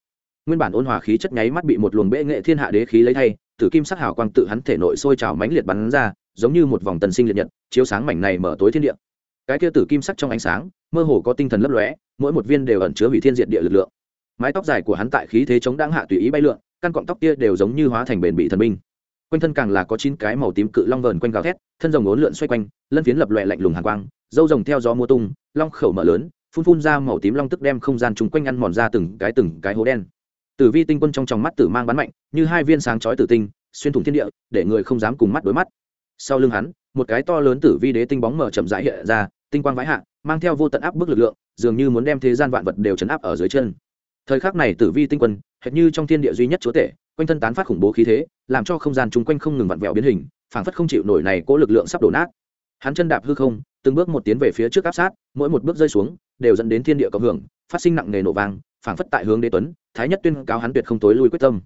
Nguyên bản ôn hòa khí chất nháy mắt bị một luồng bệ nghệ thiên hạ đế khí lấy thay, tử kim sắc hào quang tự hắn thể nội sôi trào mãnh liệt bắn ra, giống như một vòng tần sinh liệt nhật, chiếu sáng mảnh này mở tối thiên địa. Cái kia tử kim sắc trong ánh sáng, mơ hồ có tinh thần lấp lóe, mỗi một viên đều ẩn chứa hủy thiên diệt địa lực lượng mái tóc dài của hắn tại khí thế chống đáng hạ tùy ý bay lượn, căn cọng tóc kia đều giống như hóa thành bền bị thần binh. Quanh thân càng là có chín cái màu tím cự long vờn quanh gào thét, thân rồng ốn lượn xoay quanh, lân phiến lập loẹ lạnh lùng hàn quang, dâu rồng theo gió mua tung, long khẩu mở lớn, phun phun ra màu tím long tức đem không gian chung quanh ăn mòn ra từng cái từng cái hố đen. Tử vi tinh quân trong tròng mắt tử mang bắn mạnh, như hai viên sáng chói tử tinh, xuyên thủng thiên địa, để người không dám cùng mắt đối mắt. Sau lưng hắn, một cái to lớn tử vi đế tinh bóng mở chậm rãi hiện ra, tinh quang vãi hạ, mang theo vô tận áp bức lực lượng, dường như muốn đem thế gian vạn vật đều chấn áp ở dưới chân thời khắc này tử vi tinh quân, hệt như trong thiên địa duy nhất chúa tể, quanh thân tán phát khủng bố khí thế, làm cho không gian chung quanh không ngừng vặn vẹo biến hình, phảng phất không chịu nổi này cố lực lượng sắp đổ nát. Hắn chân đạp hư không, từng bước một tiến về phía trước áp sát, mỗi một bước rơi xuống, đều dẫn đến thiên địa cộng hưởng, phát sinh nặng nề nổ vang, phảng phất tại hướng đế tuấn, thái nhất tuyên cáo hắn tuyệt không tối lui quyết tâm.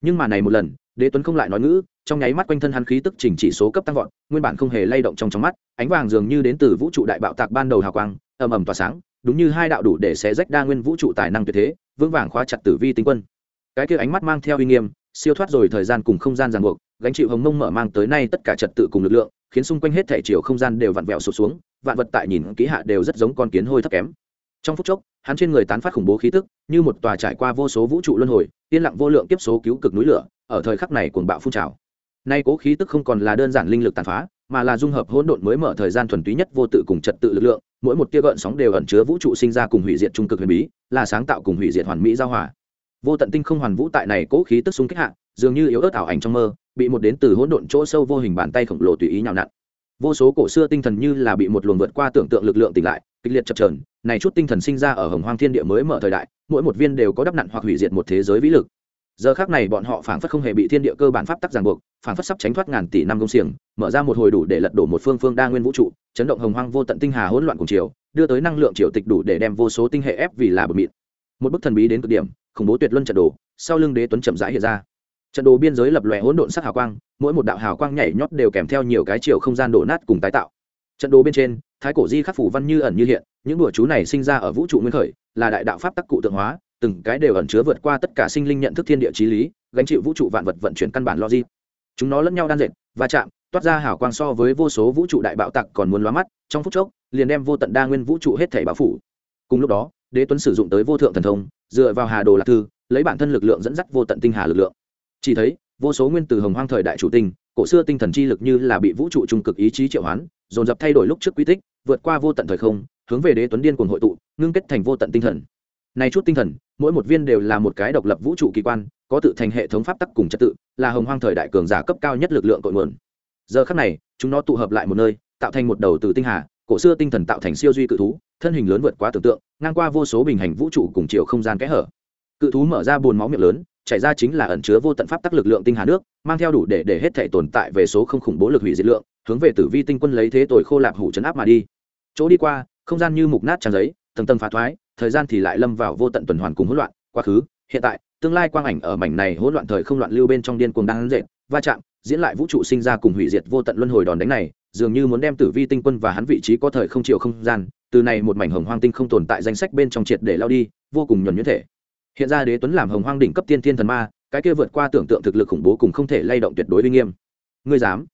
Nhưng mà này một lần, đế tuấn không lại nói ngữ, trong nháy mắt quanh thân hắn khí tức chỉnh chỉ số cấp tăng vọt, nguyên bản không hề lay động trong trong mắt, ánh vàng dường như đến từ vũ trụ đại bạo tạc ban đầu hào quang, ầm ầm tỏa sáng, đúng như hai đạo đủ để xé rách đa nguyên vũ trụ tài năng tuyệt thế vững vàng khóa chặt tử vi tinh quân. Cái kia ánh mắt mang theo uy nghiêm, siêu thoát rồi thời gian cùng không gian ràng buộc, gánh chịu hồng mông mở mang tới nay tất cả trật tự cùng lực lượng, khiến xung quanh hết thể chiều không gian đều vặn vẹo sụt xuống, vạn vật tại nhìn kỹ hạ đều rất giống con kiến hôi thấp kém. Trong phút chốc, hắn trên người tán phát khủng bố khí tức, như một tòa trải qua vô số vũ trụ luân hồi, yên lặng vô lượng kiếp số cứu cực núi lửa, ở thời khắc này cuồng bạo phun trào. Nay cố khí tức không còn là đơn giản linh lực tàn phá, mà là dung hợp hỗn độn mới mở thời gian thuần túy nhất vô tự cùng trật tự lực lượng mỗi một tia gợn sóng đều ẩn chứa vũ trụ sinh ra cùng hủy diệt trung cực huyền bí, là sáng tạo cùng hủy diệt hoàn mỹ giao hòa. Vô tận tinh không hoàn vũ tại này cố khí tức xung kích hạ, dường như yếu ớt ảo ảnh trong mơ, bị một đến từ hỗn độn chỗ sâu vô hình bàn tay khổng lồ tùy ý nhào nặn. Vô số cổ xưa tinh thần như là bị một luồng vượt qua tưởng tượng lực lượng tỉnh lại, kịch liệt chập trờn này chút tinh thần sinh ra ở hồng hoang thiên địa mới mở thời đại, mỗi một viên đều có đắp nặn hoặc hủy diệt một thế giới vĩ lực giờ khác này bọn họ phảng phất không hề bị thiên địa cơ bản pháp tắc ràng buộc, phảng phất sắp tránh thoát ngàn tỷ năm công xiềng, mở ra một hồi đủ để lật đổ một phương phương đa nguyên vũ trụ, chấn động hồng hoang vô tận tinh hà hỗn loạn cùng chiều, đưa tới năng lượng triều tịch đủ để đem vô số tinh hệ ép vì là bờ mịn một bức thần bí đến cực điểm, khủng bố tuyệt luân trận đồ, sau lưng đế tuấn chậm rãi hiện ra. Trận đồ biên giới lập lòe hỗn độn sắc hào quang, mỗi một đạo hào quang nhảy nhót đều kèm theo nhiều cái chiều không gian đổ nát cùng tái tạo. Trận đồ bên trên, thái cổ di khắc phủ văn như ẩn như hiện, những đùa chú này sinh ra ở vũ trụ nguyên khởi, là đại đạo pháp tắc cụ tượng hóa từng cái đều ẩn chứa vượt qua tất cả sinh linh nhận thức thiên địa trí lý, gánh chịu vũ trụ vạn vật vận chuyển căn bản logic. Chúng nó lẫn nhau đan dệt và chạm, toát ra hào quang so với vô số vũ trụ đại bạo tặc còn muốn lóa mắt, trong phút chốc, liền đem vô tận đa nguyên vũ trụ hết thể bao phủ. Cùng lúc đó, đế tuấn sử dụng tới vô thượng thần thông, dựa vào hà đồ lạc thư, lấy bản thân lực lượng dẫn dắt vô tận tinh hà lực lượng. Chỉ thấy, vô số nguyên từ hồng hoang thời đại chủ tinh, cổ xưa tinh thần chi lực như là bị vũ trụ trung cực ý chí triệu hoán, dồn dập thay đổi lúc trước quy tích, vượt qua vô tận thời không, hướng về đế tuấn điên cuồng hội tụ, ngưng kết thành vô tận tinh thần này chút tinh thần, mỗi một viên đều là một cái độc lập vũ trụ kỳ quan, có tự thành hệ thống pháp tắc cùng trật tự, là hồng hoang thời đại cường giả cấp cao nhất lực lượng cội nguồn. Giờ khắc này, chúng nó tụ hợp lại một nơi, tạo thành một đầu từ tinh hà, cổ xưa tinh thần tạo thành siêu duy cự thú, thân hình lớn vượt quá tưởng tượng, ngang qua vô số bình hành vũ trụ cùng chiều không gian kẽ hở. Cự thú mở ra buồn máu miệng lớn, chảy ra chính là ẩn chứa vô tận pháp tắc lực lượng tinh hà nước, mang theo đủ để để hết thể tồn tại về số không khủng bố lực hủy diệt lượng, hướng về tử vi tinh quân lấy thế tồi khô lạp hủ chấn áp mà đi. Chỗ đi qua, không gian như mục nát tràn giấy, tầng tầng phá thoái thời gian thì lại lâm vào vô tận tuần hoàn cùng hỗn loạn, quá khứ, hiện tại, tương lai quang ảnh ở mảnh này hỗn loạn thời không loạn lưu bên trong điên cuồng đang dệt va chạm, diễn lại vũ trụ sinh ra cùng hủy diệt vô tận luân hồi đòn đánh này, dường như muốn đem tử vi tinh quân và hắn vị trí có thời không chiều không gian, từ này một mảnh hồng hoang tinh không tồn tại danh sách bên trong triệt để lao đi, vô cùng nhuần nhuyễn thể. Hiện ra đế tuấn làm hồng hoang đỉnh cấp tiên thiên thần ma, cái kia vượt qua tưởng tượng thực lực khủng bố cùng không thể lay động tuyệt đối uy nghiêm. Ngươi dám?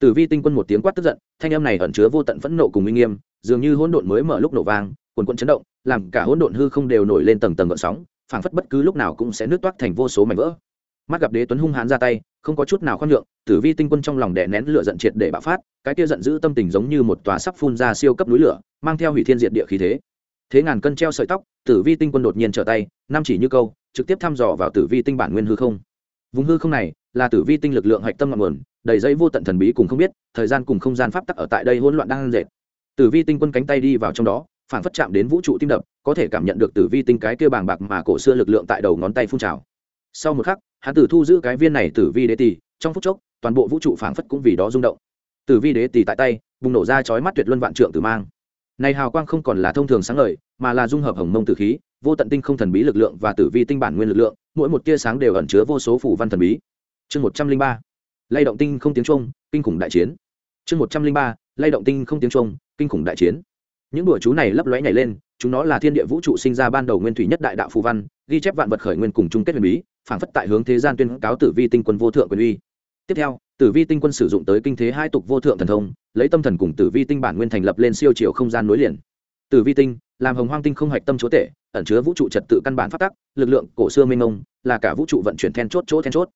Tử vi tinh quân một tiếng quát tức giận, thanh âm này ẩn chứa vô tận phẫn nộ cùng uy nghiêm, dường như hỗn độn mới mở lúc nổ vang, quần quận chấn động làm cả hỗn độn hư không đều nổi lên tầng tầng gợn sóng, phảng phất bất cứ lúc nào cũng sẽ nước toát thành vô số mảnh vỡ. Mắt gặp đế tuấn hung hãn ra tay, không có chút nào khoan nhượng, tử vi tinh quân trong lòng đè nén lửa giận triệt để bạo phát, cái kia giận dữ tâm tình giống như một tòa sắp phun ra siêu cấp núi lửa, mang theo hủy thiên diệt địa khí thế. Thế ngàn cân treo sợi tóc, tử vi tinh quân đột nhiên trở tay, năm chỉ như câu, trực tiếp thăm dò vào tử vi tinh bản nguyên hư không. Vùng hư không này là tử vi tinh lực lượng hạch tâm ngọn nguồn, đầy dây vô tận thần bí cùng không biết, thời gian cùng không gian pháp tắc ở tại đây hỗn loạn đang dệt. Tử vi tinh quân cánh tay đi vào trong đó phản phất chạm đến vũ trụ tim đập, có thể cảm nhận được tử vi tinh cái kia bàng bạc mà cổ xưa lực lượng tại đầu ngón tay phun trào. Sau một khắc, hắn tử thu giữ cái viên này tử vi đế tỳ. trong phút chốc, toàn bộ vũ trụ phảng phất cũng vì đó rung động. Tử vi đế tỳ tại tay, bùng nổ ra chói mắt tuyệt luân vạn trượng tử mang. Này hào quang không còn là thông thường sáng ngời, mà là dung hợp hồng mông tử khí, vô tận tinh không thần bí lực lượng và tử vi tinh bản nguyên lực lượng, mỗi một tia sáng đều ẩn chứa vô số phủ văn thần bí. Chương một trăm linh ba, lay động tinh không tiếng trung kinh khủng đại chiến. Chương một trăm linh ba, lay động tinh không tiếng trung kinh khủng đại chiến những đùa chú này lấp lóe nhảy lên, chúng nó là thiên địa vũ trụ sinh ra ban đầu nguyên thủy nhất đại đạo phù văn, ghi chép vạn vật khởi nguyên cùng chung kết huyền bí phảng phất tại hướng thế gian tuyên cáo tử vi tinh quân vô thượng quyền uy. Tiếp theo, tử vi tinh quân sử dụng tới kinh thế hai tục vô thượng thần thông, lấy tâm thần cùng tử vi tinh bản nguyên thành lập lên siêu chiều không gian nối liền. Tử vi tinh, làm hồng hoang tinh không hạch tâm chúa tể ẩn chứa vũ trụ trật tự căn bản phát tắc, lực lượng cổ xưa mênh mông, là cả vũ trụ vận chuyển then chốt chỗ then chốt.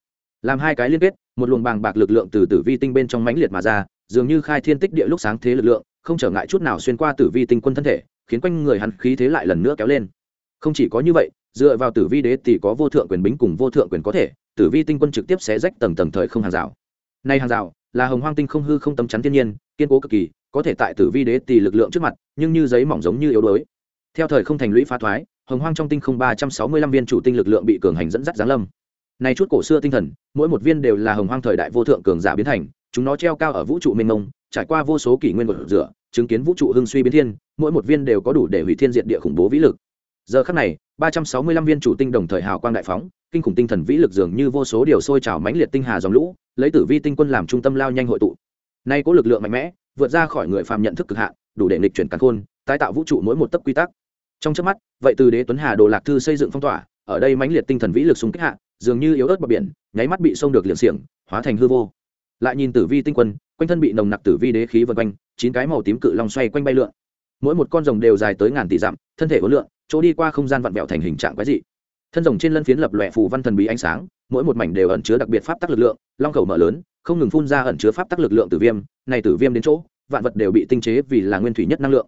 Làm hai cái liên kết, một luồng bàng bạc lực lượng từ tử vi tinh bên trong mãnh liệt mà ra, dường như khai thiên tích địa lúc sáng thế lực lượng không trở ngại chút nào xuyên qua tử vi tinh quân thân thể, khiến quanh người hắn khí thế lại lần nữa kéo lên. Không chỉ có như vậy, dựa vào tử vi đế thì có vô thượng quyền bính cùng vô thượng quyền có thể, tử vi tinh quân trực tiếp xé rách tầng tầng thời không hàng rào. Nay hàng rào là hồng hoang tinh không hư không tấm chắn thiên nhiên, kiên cố cực kỳ, có thể tại tử vi đế tỷ lực lượng trước mặt, nhưng như giấy mỏng giống như yếu đuối. Theo thời không thành lũy phá thoái, hồng hoang trong tinh không ba trăm sáu mươi lăm viên chủ tinh lực lượng bị cường hành dẫn dắt giáng lâm. Này chút cổ xưa tinh thần, mỗi một viên đều là hồng hoang thời đại vô thượng cường giả biến thành, chúng nó treo cao ở vũ trụ mênh mông trải qua vô số kỷ nguyên vật rửa, chứng kiến vũ trụ hưng suy biến thiên, mỗi một viên đều có đủ để hủy thiên diệt địa khủng bố vĩ lực. Giờ khắc này, ba trăm sáu mươi lăm viên chủ tinh đồng thời hào quang đại phóng, kinh khủng tinh thần vĩ lực dường như vô số điều sôi trào mãnh liệt tinh hà dòng lũ, lấy tử vi tinh quân làm trung tâm lao nhanh hội tụ. Nay có lực lượng mạnh mẽ, vượt ra khỏi người phàm nhận thức cực hạn, đủ để nghịch chuyển càn khôn, tái tạo vũ trụ mỗi một tấc quy tắc. Trong chớp mắt, vậy từ đế tuấn hà đồ lạc thư xây dựng phong tỏa, ở đây mãnh liệt tinh thần vĩ lực súng kích hạ, dường như yếu ớt bờ biển, nháy mắt bị sông được liệng xiềng, hóa thành hư vô lại nhìn tử vi tinh quân, quanh thân bị nồng nặc tử vi đế khí vân quanh, chín cái màu tím cự long xoay quanh bay lượn. Mỗi một con rồng đều dài tới ngàn tỷ dặm, thân thể hối lượn, chỗ đi qua không gian vặn vẹo thành hình trạng quái dị. Thân rồng trên lân phiến lập lòe phù văn thần bí ánh sáng, mỗi một mảnh đều ẩn chứa đặc biệt pháp tắc lực lượng, long khẩu mở lớn, không ngừng phun ra ẩn chứa pháp tắc lực lượng tử viêm, này tử viêm đến chỗ, vạn vật đều bị tinh chế vì là nguyên thủy nhất năng lượng.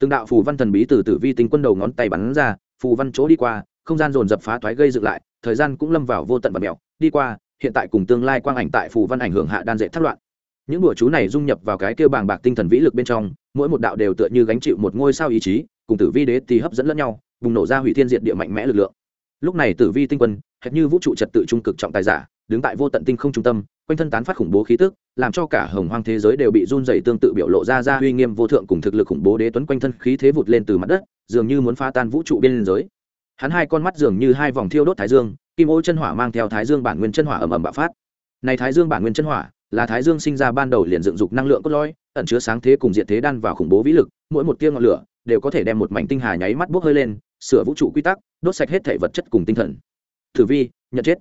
Từng đạo phù văn thần bí từ tử vi tinh quân đầu ngón tay bắn ra, phù văn chỗ đi qua, không gian dồn dập phá thoái gây dựng lại, thời gian cũng lâm vào vô tận và mèo đi qua hiện tại cùng tương lai quang ảnh tại phù văn ảnh hưởng hạ đan dệt thất loạn. Những bùa chú này dung nhập vào cái kêu bàng bạc tinh thần vĩ lực bên trong, mỗi một đạo đều tựa như gánh chịu một ngôi sao ý chí, cùng tử vi đế thì hấp dẫn lẫn nhau, bùng nổ ra hủy thiên diệt địa mạnh mẽ lực lượng. Lúc này tử vi tinh quân, hệt như vũ trụ trật tự trung cực trọng tài giả, đứng tại vô tận tinh không trung tâm, quanh thân tán phát khủng bố khí tức, làm cho cả hồng hoang thế giới đều bị run dày tương tự biểu lộ ra ra uy nghiêm vô thượng cùng thực lực khủng bố đế tuấn quanh thân khí thế vụt lên từ mặt đất, dường như muốn phá tan vũ trụ biên giới. Hắn hai con mắt dường như hai vòng thiêu đốt thái dương kim ô chân hỏa mang theo thái dương bản nguyên chân hỏa ầm ầm bạo phát. Này thái dương bản nguyên chân hỏa, là thái dương sinh ra ban đầu liền dựng dục năng lượng cốt lõi, ẩn chứa sáng thế cùng diện thế đan vào khủng bố vĩ lực, mỗi một tia ngọn lửa đều có thể đem một mảnh tinh hà nháy mắt bốc hơi lên, sửa vũ trụ quy tắc, đốt sạch hết thể vật chất cùng tinh thần. Thử vi, nhận chết.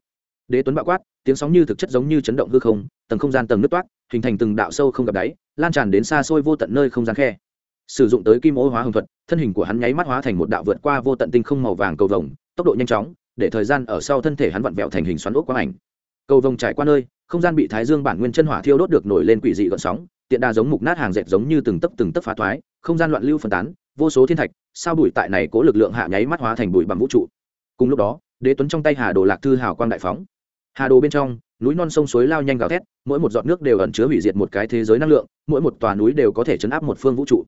Đế tuấn bạo quát, tiếng sóng như thực chất giống như chấn động hư không, tầng không gian tầng nước toát, hình thành từng đạo sâu không gặp đáy, lan tràn đến xa xôi vô tận nơi không gian khe. Sử dụng tới kim ô hóa hồng thuật, thân hình của hắn nháy mắt hóa thành một đạo vượt qua vô tận tinh không màu vàng cầu vồng, tốc độ nhanh chóng để thời gian ở sau thân thể hắn vặn vẹo thành hình xoắn ốc quang ảnh. Cầu vồng trải qua nơi, không gian bị thái dương bản nguyên chân hỏa thiêu đốt được nổi lên quỷ dị gợn sóng, tiện đa giống mục nát hàng dệt giống như từng tấc từng tấc phá thoái, không gian loạn lưu phân tán, vô số thiên thạch, sao bụi tại này cố lực lượng hạ nháy mắt hóa thành bụi bằng vũ trụ. Cùng lúc đó, đế tuấn trong tay hà đồ lạc thư hào quang đại phóng. Hà đồ bên trong, núi non sông suối lao nhanh gào thét, mỗi một giọt nước đều ẩn chứa hủy diệt một cái thế giới năng lượng, mỗi một tòa núi đều có thể chấn áp một phương vũ trụ.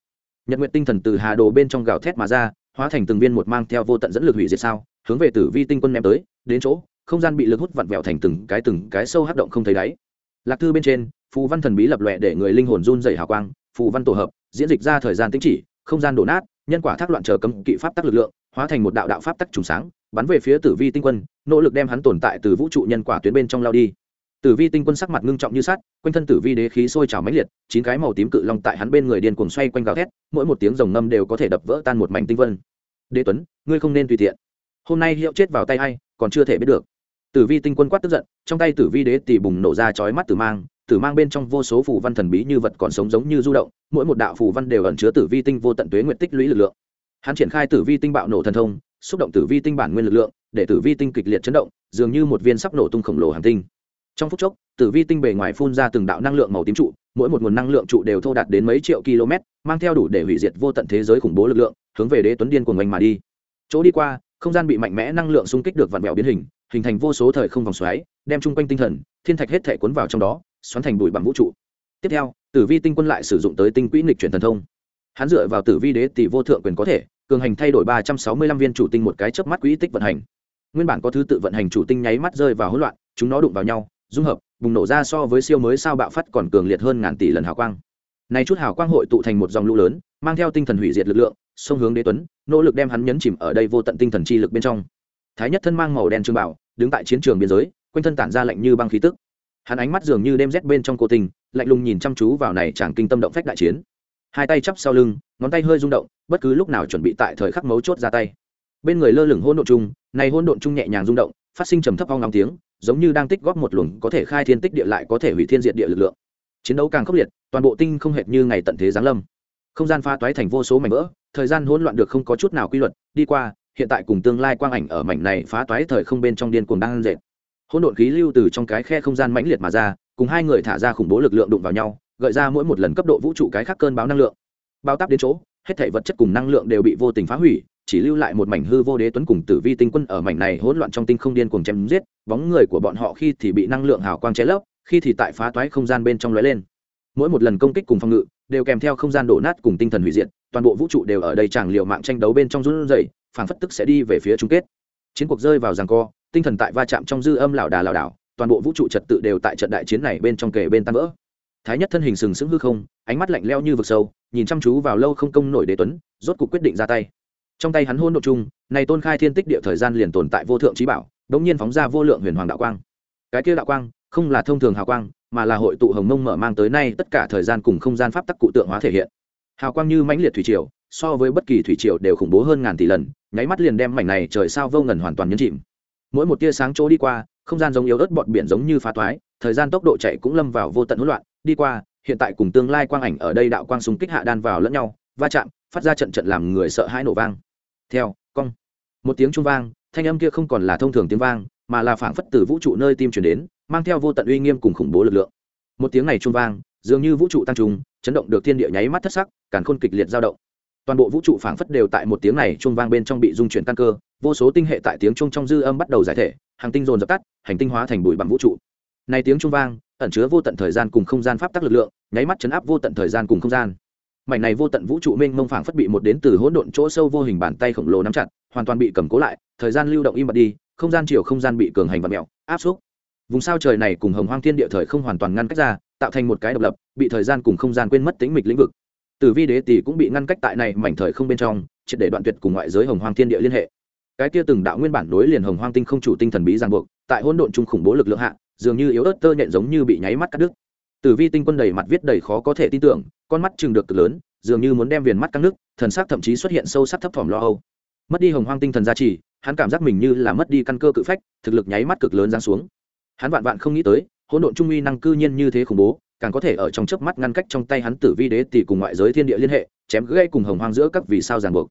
Nhật nguyện tinh thần từ hà đồ bên trong gào thét mà ra, hóa thành từng viên một mang theo vô tận dẫn lực hủy diệt sao hướng về tử vi tinh quân ném tới, đến chỗ, không gian bị lực hút vặn vẹo thành từng cái từng cái sâu hấp động không thấy đáy. Lạc thư bên trên, phù văn thần bí lập lòe để người linh hồn run dày hào quang, phù văn tổ hợp, diễn dịch ra thời gian tính chỉ, không gian đổ nát, nhân quả thác loạn chờ cấm kỵ pháp tắc lực lượng, hóa thành một đạo đạo pháp tắc trùng sáng, bắn về phía tử vi tinh quân, nỗ lực đem hắn tồn tại từ vũ trụ nhân quả tuyến bên trong lao đi. Tử vi tinh quân sắc mặt ngưng trọng như sắt, quanh thân tử vi đế khí sôi trào mãnh liệt, chín cái màu tím cự long tại hắn bên người điên cuồng xoay quanh gào thét, mỗi một tiếng rồng ngâm đều có thể đập vỡ tan một mảnh tinh vân. Đế tuấn, ngươi không nên tùy tiện hôm nay hiệu chết vào tay hay còn chưa thể biết được. Tử vi tinh quân quát tức giận, trong tay tử vi đế tỷ bùng nổ ra chói mắt tử mang tử mang bên trong vô số phù văn thần bí như vật còn sống giống như du động, mỗi một đạo phù văn đều ẩn chứa tử vi tinh vô tận tuế nguyện tích lũy lực lượng. Hắn triển khai tử vi tinh bạo nổ thần thông, xúc động tử vi tinh bản nguyên lực lượng, để tử vi tinh kịch liệt chấn động, dường như một viên sắp nổ tung khổng lồ hàng tinh. Trong phút chốc, tử vi tinh bề ngoài phun ra từng đạo năng lượng màu tím trụ, mỗi một nguồn năng lượng trụ đều thô đạt đến mấy triệu km, mang theo đủ để hủy diệt vô tận thế giới khủng bố lực lượng, hướng về đế tuấn điên cuồng ngành mà đi. Chỗ đi qua không gian bị mạnh mẽ năng lượng xung kích được vặn vẹo biến hình hình thành vô số thời không vòng xoáy, đem chung quanh tinh thần, thiên thạch hết thể cuốn vào trong đó, xoắn thành bụi bằng vũ trụ. Tiếp theo, tử vi tinh quân lại sử dụng tới tinh quỹ nghịch chuyển thần thông. Hắn dựa vào tử vi đế tỷ vô thượng quyền có thể, cường hành thay đổi ba trăm sáu mươi lăm viên chủ tinh một cái chớp mắt quỹ tích vận hành. Nguyên bản có thứ tự vận hành chủ tinh nháy mắt rơi vào hỗn loạn, chúng nó đụng vào nhau, dung hợp, bùng nổ ra so với siêu mới sao bạo phát còn cường liệt hơn ngàn tỷ lần hào quang. Này chút hào quang hội tụ thành một dòng lũ lớn mang theo tinh thần hủy diệt lực lượng sông hướng đế tuấn, nỗ lực đem hắn nhấn chìm ở đây vô tận tinh thần chi lực bên trong. Thái nhất thân mang màu đen trương bảo, đứng tại chiến trường biên giới, quanh thân tản ra lạnh như băng khí tức. Hắn ánh mắt dường như đêm rét bên trong cô tình, lạnh lùng nhìn chăm chú vào này chàng kinh tâm động phách đại chiến. Hai tay chắp sau lưng, ngón tay hơi rung động, bất cứ lúc nào chuẩn bị tại thời khắc mấu chốt ra tay. Bên người lơ lửng hôn độn chung này hôn độn chung nhẹ nhàng rung động, phát sinh trầm thấp hoang ngóng tiếng, giống như đang tích góp một luồng có thể khai thiên tích địa lại có thể hủy thiên diệt địa lực lượng. Chiến đấu càng khốc liệt, toàn bộ tinh không hệt như ngày tận thế giáng lâm không gian pha toái thành vô số mảnh vỡ, thời gian hỗn loạn được không có chút nào quy luật, đi qua, hiện tại cùng tương lai quang ảnh ở mảnh này phá toái thời không bên trong điên cuồng đang dệt. Hỗn độn khí lưu từ trong cái khe không gian mãnh liệt mà ra, cùng hai người thả ra khủng bố lực lượng đụng vào nhau, gợi ra mỗi một lần cấp độ vũ trụ cái khác cơn báo năng lượng. Bao táp đến chỗ, hết thể vật chất cùng năng lượng đều bị vô tình phá hủy, chỉ lưu lại một mảnh hư vô đế tuấn cùng tử vi tinh quân ở mảnh này hỗn loạn trong tinh không điên cuồng chém giết, bóng người của bọn họ khi thì bị năng lượng hào quang che lấp, khi thì tại phá toái không gian bên trong lóe lên. Mỗi một lần công kích cùng phòng ngự đều kèm theo không gian đổ nát cùng tinh thần hủy diệt, toàn bộ vũ trụ đều ở đây chẳng liều mạng tranh đấu bên trong run rẩy, phảng phất tức sẽ đi về phía chung kết. Chiến cuộc rơi vào giằng co, tinh thần tại va chạm trong dư âm lảo đà lảo đảo, toàn bộ vũ trụ trật tự đều tại trận đại chiến này bên trong kề bên tan vỡ. Thái nhất thân hình sừng sững hư không, ánh mắt lạnh leo như vực sâu, nhìn chăm chú vào lâu không công nổi đế tuấn, rốt cuộc quyết định ra tay. Trong tay hắn hôn độ chung, này tôn khai thiên tích địa thời gian liền tồn tại vô thượng trí bảo, đống nhiên phóng ra vô lượng huyền hoàng đạo quang. Cái kia đạo quang không là thông thường hào quang, mà là hội tụ hồng mông mở mang tới nay tất cả thời gian cùng không gian pháp tắc cụ tượng hóa thể hiện. Hào quang như mãnh liệt thủy triều, so với bất kỳ thủy triều đều khủng bố hơn ngàn tỷ lần, nháy mắt liền đem mảnh này trời sao vô ngần hoàn toàn nhấn chìm. Mỗi một tia sáng chỗ đi qua, không gian giống yếu ớt bọt biển giống như phá toái, thời gian tốc độ chạy cũng lâm vào vô tận hỗn loạn. Đi qua, hiện tại cùng tương lai quang ảnh ở đây đạo quang súng kích hạ đan vào lẫn nhau, va chạm, phát ra trận trận làm người sợ hãi nổ vang. Theo, cong. Một tiếng trung vang, thanh âm kia không còn là thông thường tiếng vang, mà là phảng phất từ vũ trụ nơi tim chuyển đến mang theo vô tận uy nghiêm cùng khủng bố lực lượng. Một tiếng này trung vang dường như vũ trụ tăng trùng chấn động được thiên địa nháy mắt thất sắc càn khôn kịch liệt dao động. Toàn bộ vũ trụ phảng phất đều tại một tiếng này trung vang bên trong bị dung chuyển căn cơ vô số tinh hệ tại tiếng trung trong dư âm bắt đầu giải thể hàng tinh dồn dập tắt hành tinh hóa thành bụi bằng vũ trụ. Này tiếng trung vang ẩn chứa vô tận thời gian cùng không gian pháp tắc lực lượng nháy mắt chấn áp vô tận thời gian cùng không gian. Mảnh này vô tận vũ trụ mênh mông phảng phất bị một đến từ hỗn độn chỗ sâu vô hình bàn tay khổng lồ nắm chặt hoàn toàn bị cầm cố lại thời gian lưu động im bặt đi không gian chiều không gian bị cường hành và mèo, áp xúc vùng sao trời này cùng hồng hoang thiên địa thời không hoàn toàn ngăn cách ra, tạo thành một cái độc lập, bị thời gian cùng không gian quên mất tính mịch lĩnh vực. Tử vi đế tỷ cũng bị ngăn cách tại này mảnh thời không bên trong, triệt để đoạn tuyệt cùng ngoại giới hồng hoang thiên địa liên hệ. Cái kia từng đạo nguyên bản đối liền hồng hoang tinh không chủ tinh thần bí giang buộc, tại hỗn độn chung khủng bố lực lượng hạ, dường như yếu ớt tơ nhện giống như bị nháy mắt cắt đứt. Tử vi tinh quân đầy mặt viết đầy khó có thể tin tưởng, con mắt chừng được cực lớn, dường như muốn đem viền mắt căng nước thần sắc thậm chí xuất hiện sâu sắc thấp thỏm lo âu. Mất đi hồng hoang tinh thần gia trì, hắn cảm giác mình như là mất đi căn cơ cự phách, thực lực nháy mắt cực lớn giáng xuống hắn vạn vạn không nghĩ tới, hỗn độn trung uy năng cư nhiên như thế khủng bố, càng có thể ở trong chớp mắt ngăn cách trong tay hắn tử vi đế tỷ cùng ngoại giới thiên địa liên hệ, chém gãy cùng hồng hoang giữa các vì sao ràng buộc.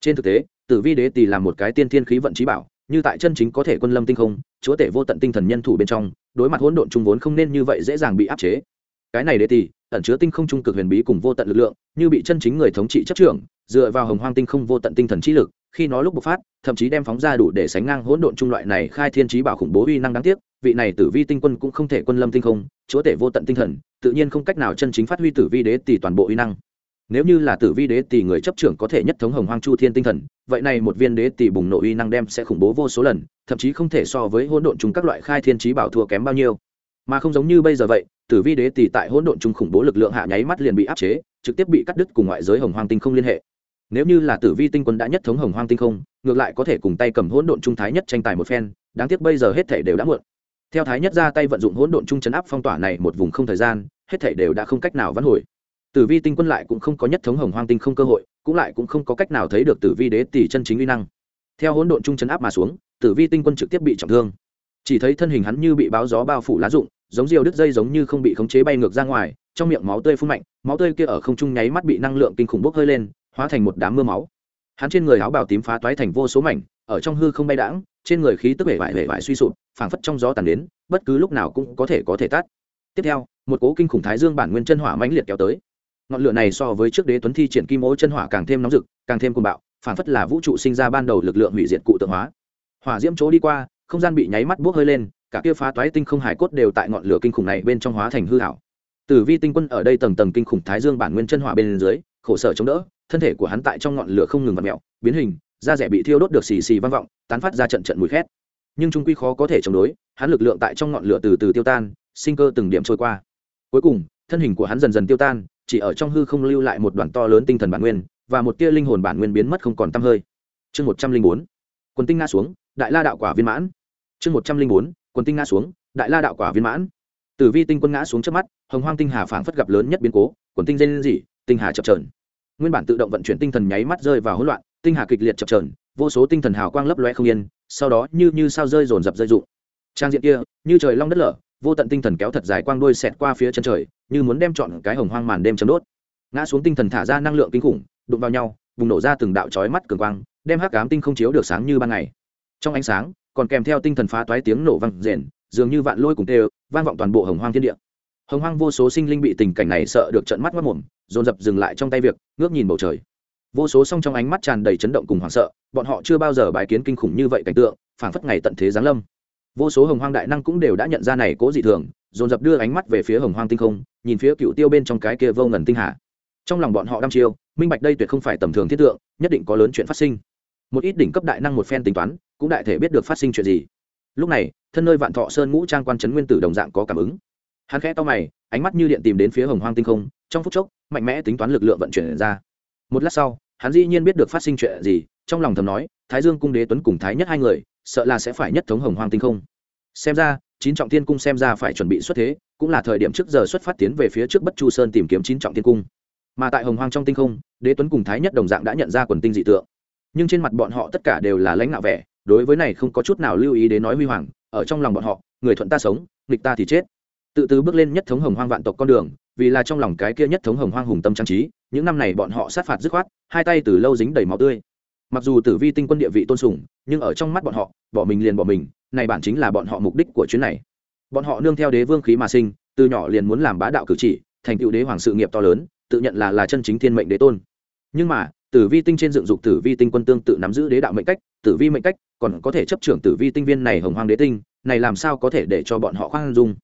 Trên thực tế, tử vi đế tỷ là một cái tiên thiên khí vận trí bảo, như tại chân chính có thể quân lâm tinh không, chúa tể vô tận tinh thần nhân thủ bên trong, đối mặt hỗn độn trung vốn không nên như vậy dễ dàng bị áp chế. Cái này đế tỷ, ẩn chứa tinh không trung cực huyền bí cùng vô tận lực lượng, như bị chân chính người thống trị chấp trưởng dựa vào hồng hoang tinh không vô tận tinh thần trí lực, khi nó lúc bộc phát, thậm chí đem phóng ra đủ để sánh ngang hỗn độn trung loại này khai thiên trí bảo khủng bố uy năng đáng tiếc, vị này tử vi tinh quân cũng không thể quân lâm tinh không, chúa tể vô tận tinh thần, tự nhiên không cách nào chân chính phát huy tử vi đế tỷ toàn bộ uy năng. Nếu như là tử vi đế tỷ người chấp trưởng có thể nhất thống hồng hoang chu thiên tinh thần, vậy này một viên đế tỷ bùng nổ uy năng đem sẽ khủng bố vô số lần, thậm chí không thể so với hỗn độn chung các loại khai thiên trí bảo thua kém bao nhiêu. Mà không giống như bây giờ vậy, tử vi đế tỷ tại hỗn độn chung khủng bố lực lượng hạ nháy mắt liền bị áp chế, trực tiếp bị cắt đứt cùng ngoại giới hồng hoang tinh không liên hệ nếu như là tử vi tinh quân đã nhất thống hồng hoang tinh không, ngược lại có thể cùng tay cầm hỗn độn trung thái nhất tranh tài một phen, đáng tiếc bây giờ hết thể đều đã muộn. Theo thái nhất ra tay vận dụng hỗn độn trung chấn áp phong tỏa này một vùng không thời gian, hết thể đều đã không cách nào vãn hồi. Tử vi tinh quân lại cũng không có nhất thống hồng hoang tinh không cơ hội, cũng lại cũng không có cách nào thấy được tử vi đế tỷ chân chính uy năng. Theo hỗn độn trung chấn áp mà xuống, tử vi tinh quân trực tiếp bị trọng thương. Chỉ thấy thân hình hắn như bị báo gió bao phủ lá rụng, giống diều đứt dây giống như không bị khống chế bay ngược ra ngoài, trong miệng máu tươi phun mạnh, máu tươi kia ở không trung nháy mắt bị năng lượng kinh khủng bốc hơi lên hóa thành một đám mưa máu. Hắn trên người áo bào tím phá toái thành vô số mảnh, ở trong hư không bay đãng, trên người khí tức vẻ vải vẻ vải suy sụp, phảng phất trong gió tàn đến, bất cứ lúc nào cũng có thể có thể tắt. Tiếp theo, một cố kinh khủng thái dương bản nguyên chân hỏa mãnh liệt kéo tới. Ngọn lửa này so với trước đế tuấn thi triển kim ô chân hỏa càng thêm nóng rực, càng thêm cuồng bạo, phảng phất là vũ trụ sinh ra ban đầu lực lượng hủy diệt cụ tượng hóa. Hỏa diễm chỗ đi qua, không gian bị nháy mắt buốc hơi lên, cả kia phá toái tinh không hải cốt đều tại ngọn lửa kinh khủng này bên trong hóa thành hư hảo tử vi tinh quân ở đây tầng tầng kinh khủng thái dương bản nguyên chân hỏa bên dưới, khổ sở chống đỡ thân thể của hắn tại trong ngọn lửa không ngừng vặn mẹo biến hình, da rẻ bị thiêu đốt được xì xì vang vọng, tán phát ra trận trận mùi khét. Nhưng trung quy khó có thể chống đối, hắn lực lượng tại trong ngọn lửa từ từ tiêu tan, sinh cơ từng điểm trôi qua. Cuối cùng, thân hình của hắn dần dần tiêu tan, chỉ ở trong hư không lưu lại một đoàn to lớn tinh thần bản nguyên, và một tia linh hồn bản nguyên biến mất không còn t hơi. Chương một trăm linh bốn, quần tinh nga xuống, đại la đạo quả viên mãn. Chương một trăm linh bốn, quần tinh nga xuống, đại la đạo quả viên mãn. Tử vi tinh quân ngã xuống trước mắt, hồng hoang tinh hà phảng phất gặp lớn nhất biến cố, quần tinh dây lên gì tinh hà chập trờn nguyên bản tự động vận chuyển tinh thần nháy mắt rơi vào hỗn loạn, tinh hà kịch liệt chập trờn vô số tinh thần hào quang lấp loe không yên, sau đó như như sao rơi rồn rập rơi rụng. Trang diện kia, như trời long đất lở, vô tận tinh thần kéo thật dài quang đuôi xẹt qua phía chân trời, như muốn đem chọn cái hồng hoang màn đêm chấm đốt. Ngã xuống tinh thần thả ra năng lượng kinh khủng, đụng vào nhau, bùng nổ ra từng đạo chói mắt cường quang, đem hắc ám tinh không chiếu được sáng như ban ngày. Trong ánh sáng, còn kèm theo tinh thần phá toái tiếng nổ vang rền, dường như vạn lôi cùng tê, vang vọng toàn bộ hồng hoang thiên địa hồng hoang vô số sinh linh bị tình cảnh này sợ được trận mắt mất mồm, dồn dập dừng lại trong tay việc, ngước nhìn bầu trời. Vô số song trong ánh mắt tràn đầy chấn động cùng hoảng sợ, bọn họ chưa bao giờ bài kiến kinh khủng như vậy cảnh tượng, phảng phất ngày tận thế giáng lâm. Vô số hồng hoang đại năng cũng đều đã nhận ra này cố dị thường, dồn dập đưa ánh mắt về phía hồng hoang tinh không, nhìn phía cựu tiêu bên trong cái kia vô ngần tinh hà. Trong lòng bọn họ đăm chiêu, minh bạch đây tuyệt không phải tầm thường thiết tượng, nhất định có lớn chuyện phát sinh. Một ít đỉnh cấp đại năng một phen tính toán, cũng đại thể biết được phát sinh chuyện gì. Lúc này, thân nơi vạn thọ sơn ngũ trang quan trấn nguyên tử đồng dạng có cảm ứng hắn khẽ to mày, ánh mắt như điện tìm đến phía hồng hoang tinh không, trong phút chốc, mạnh mẽ tính toán lực lượng vận chuyển ra. Một lát sau, hắn dĩ nhiên biết được phát sinh chuyện gì, trong lòng thầm nói, thái dương cung đế tuấn cùng thái nhất hai người, sợ là sẽ phải nhất thống hồng hoang tinh không. Xem ra, chín trọng thiên cung xem ra phải chuẩn bị xuất thế, cũng là thời điểm trước giờ xuất phát tiến về phía trước bất chu sơn tìm kiếm chín trọng thiên cung. Mà tại hồng hoang trong tinh không, đế tuấn cùng thái nhất đồng dạng đã nhận ra quần tinh dị tượng. Nhưng trên mặt bọn họ tất cả đều là lãnh đạo vẻ, đối với này không có chút nào lưu ý đến nói huy hoàng, ở trong lòng bọn họ, người thuận ta sống, nghịch ta thì chết tự từ bước lên nhất thống hồng hoang vạn tộc con đường, vì là trong lòng cái kia nhất thống hồng hoang hùng tâm trang trí, những năm này bọn họ sát phạt dứt khoát, hai tay từ lâu dính đầy máu tươi. Mặc dù tử vi tinh quân địa vị tôn sùng, nhưng ở trong mắt bọn họ, bỏ mình liền bỏ mình, này bản chính là bọn họ mục đích của chuyến này. Bọn họ nương theo đế vương khí mà sinh, từ nhỏ liền muốn làm bá đạo cử chỉ, thành tựu đế hoàng sự nghiệp to lớn, tự nhận là là chân chính thiên mệnh đế tôn. Nhưng mà, tử vi tinh trên dựng dục tử vi tinh quân tương tự nắm giữ đế đạo mệnh cách, tử vi mệnh cách còn có thể chấp trưởng tử vi tinh viên này hồng hoang đế tinh, này làm sao có thể để cho bọn họ khoan dung?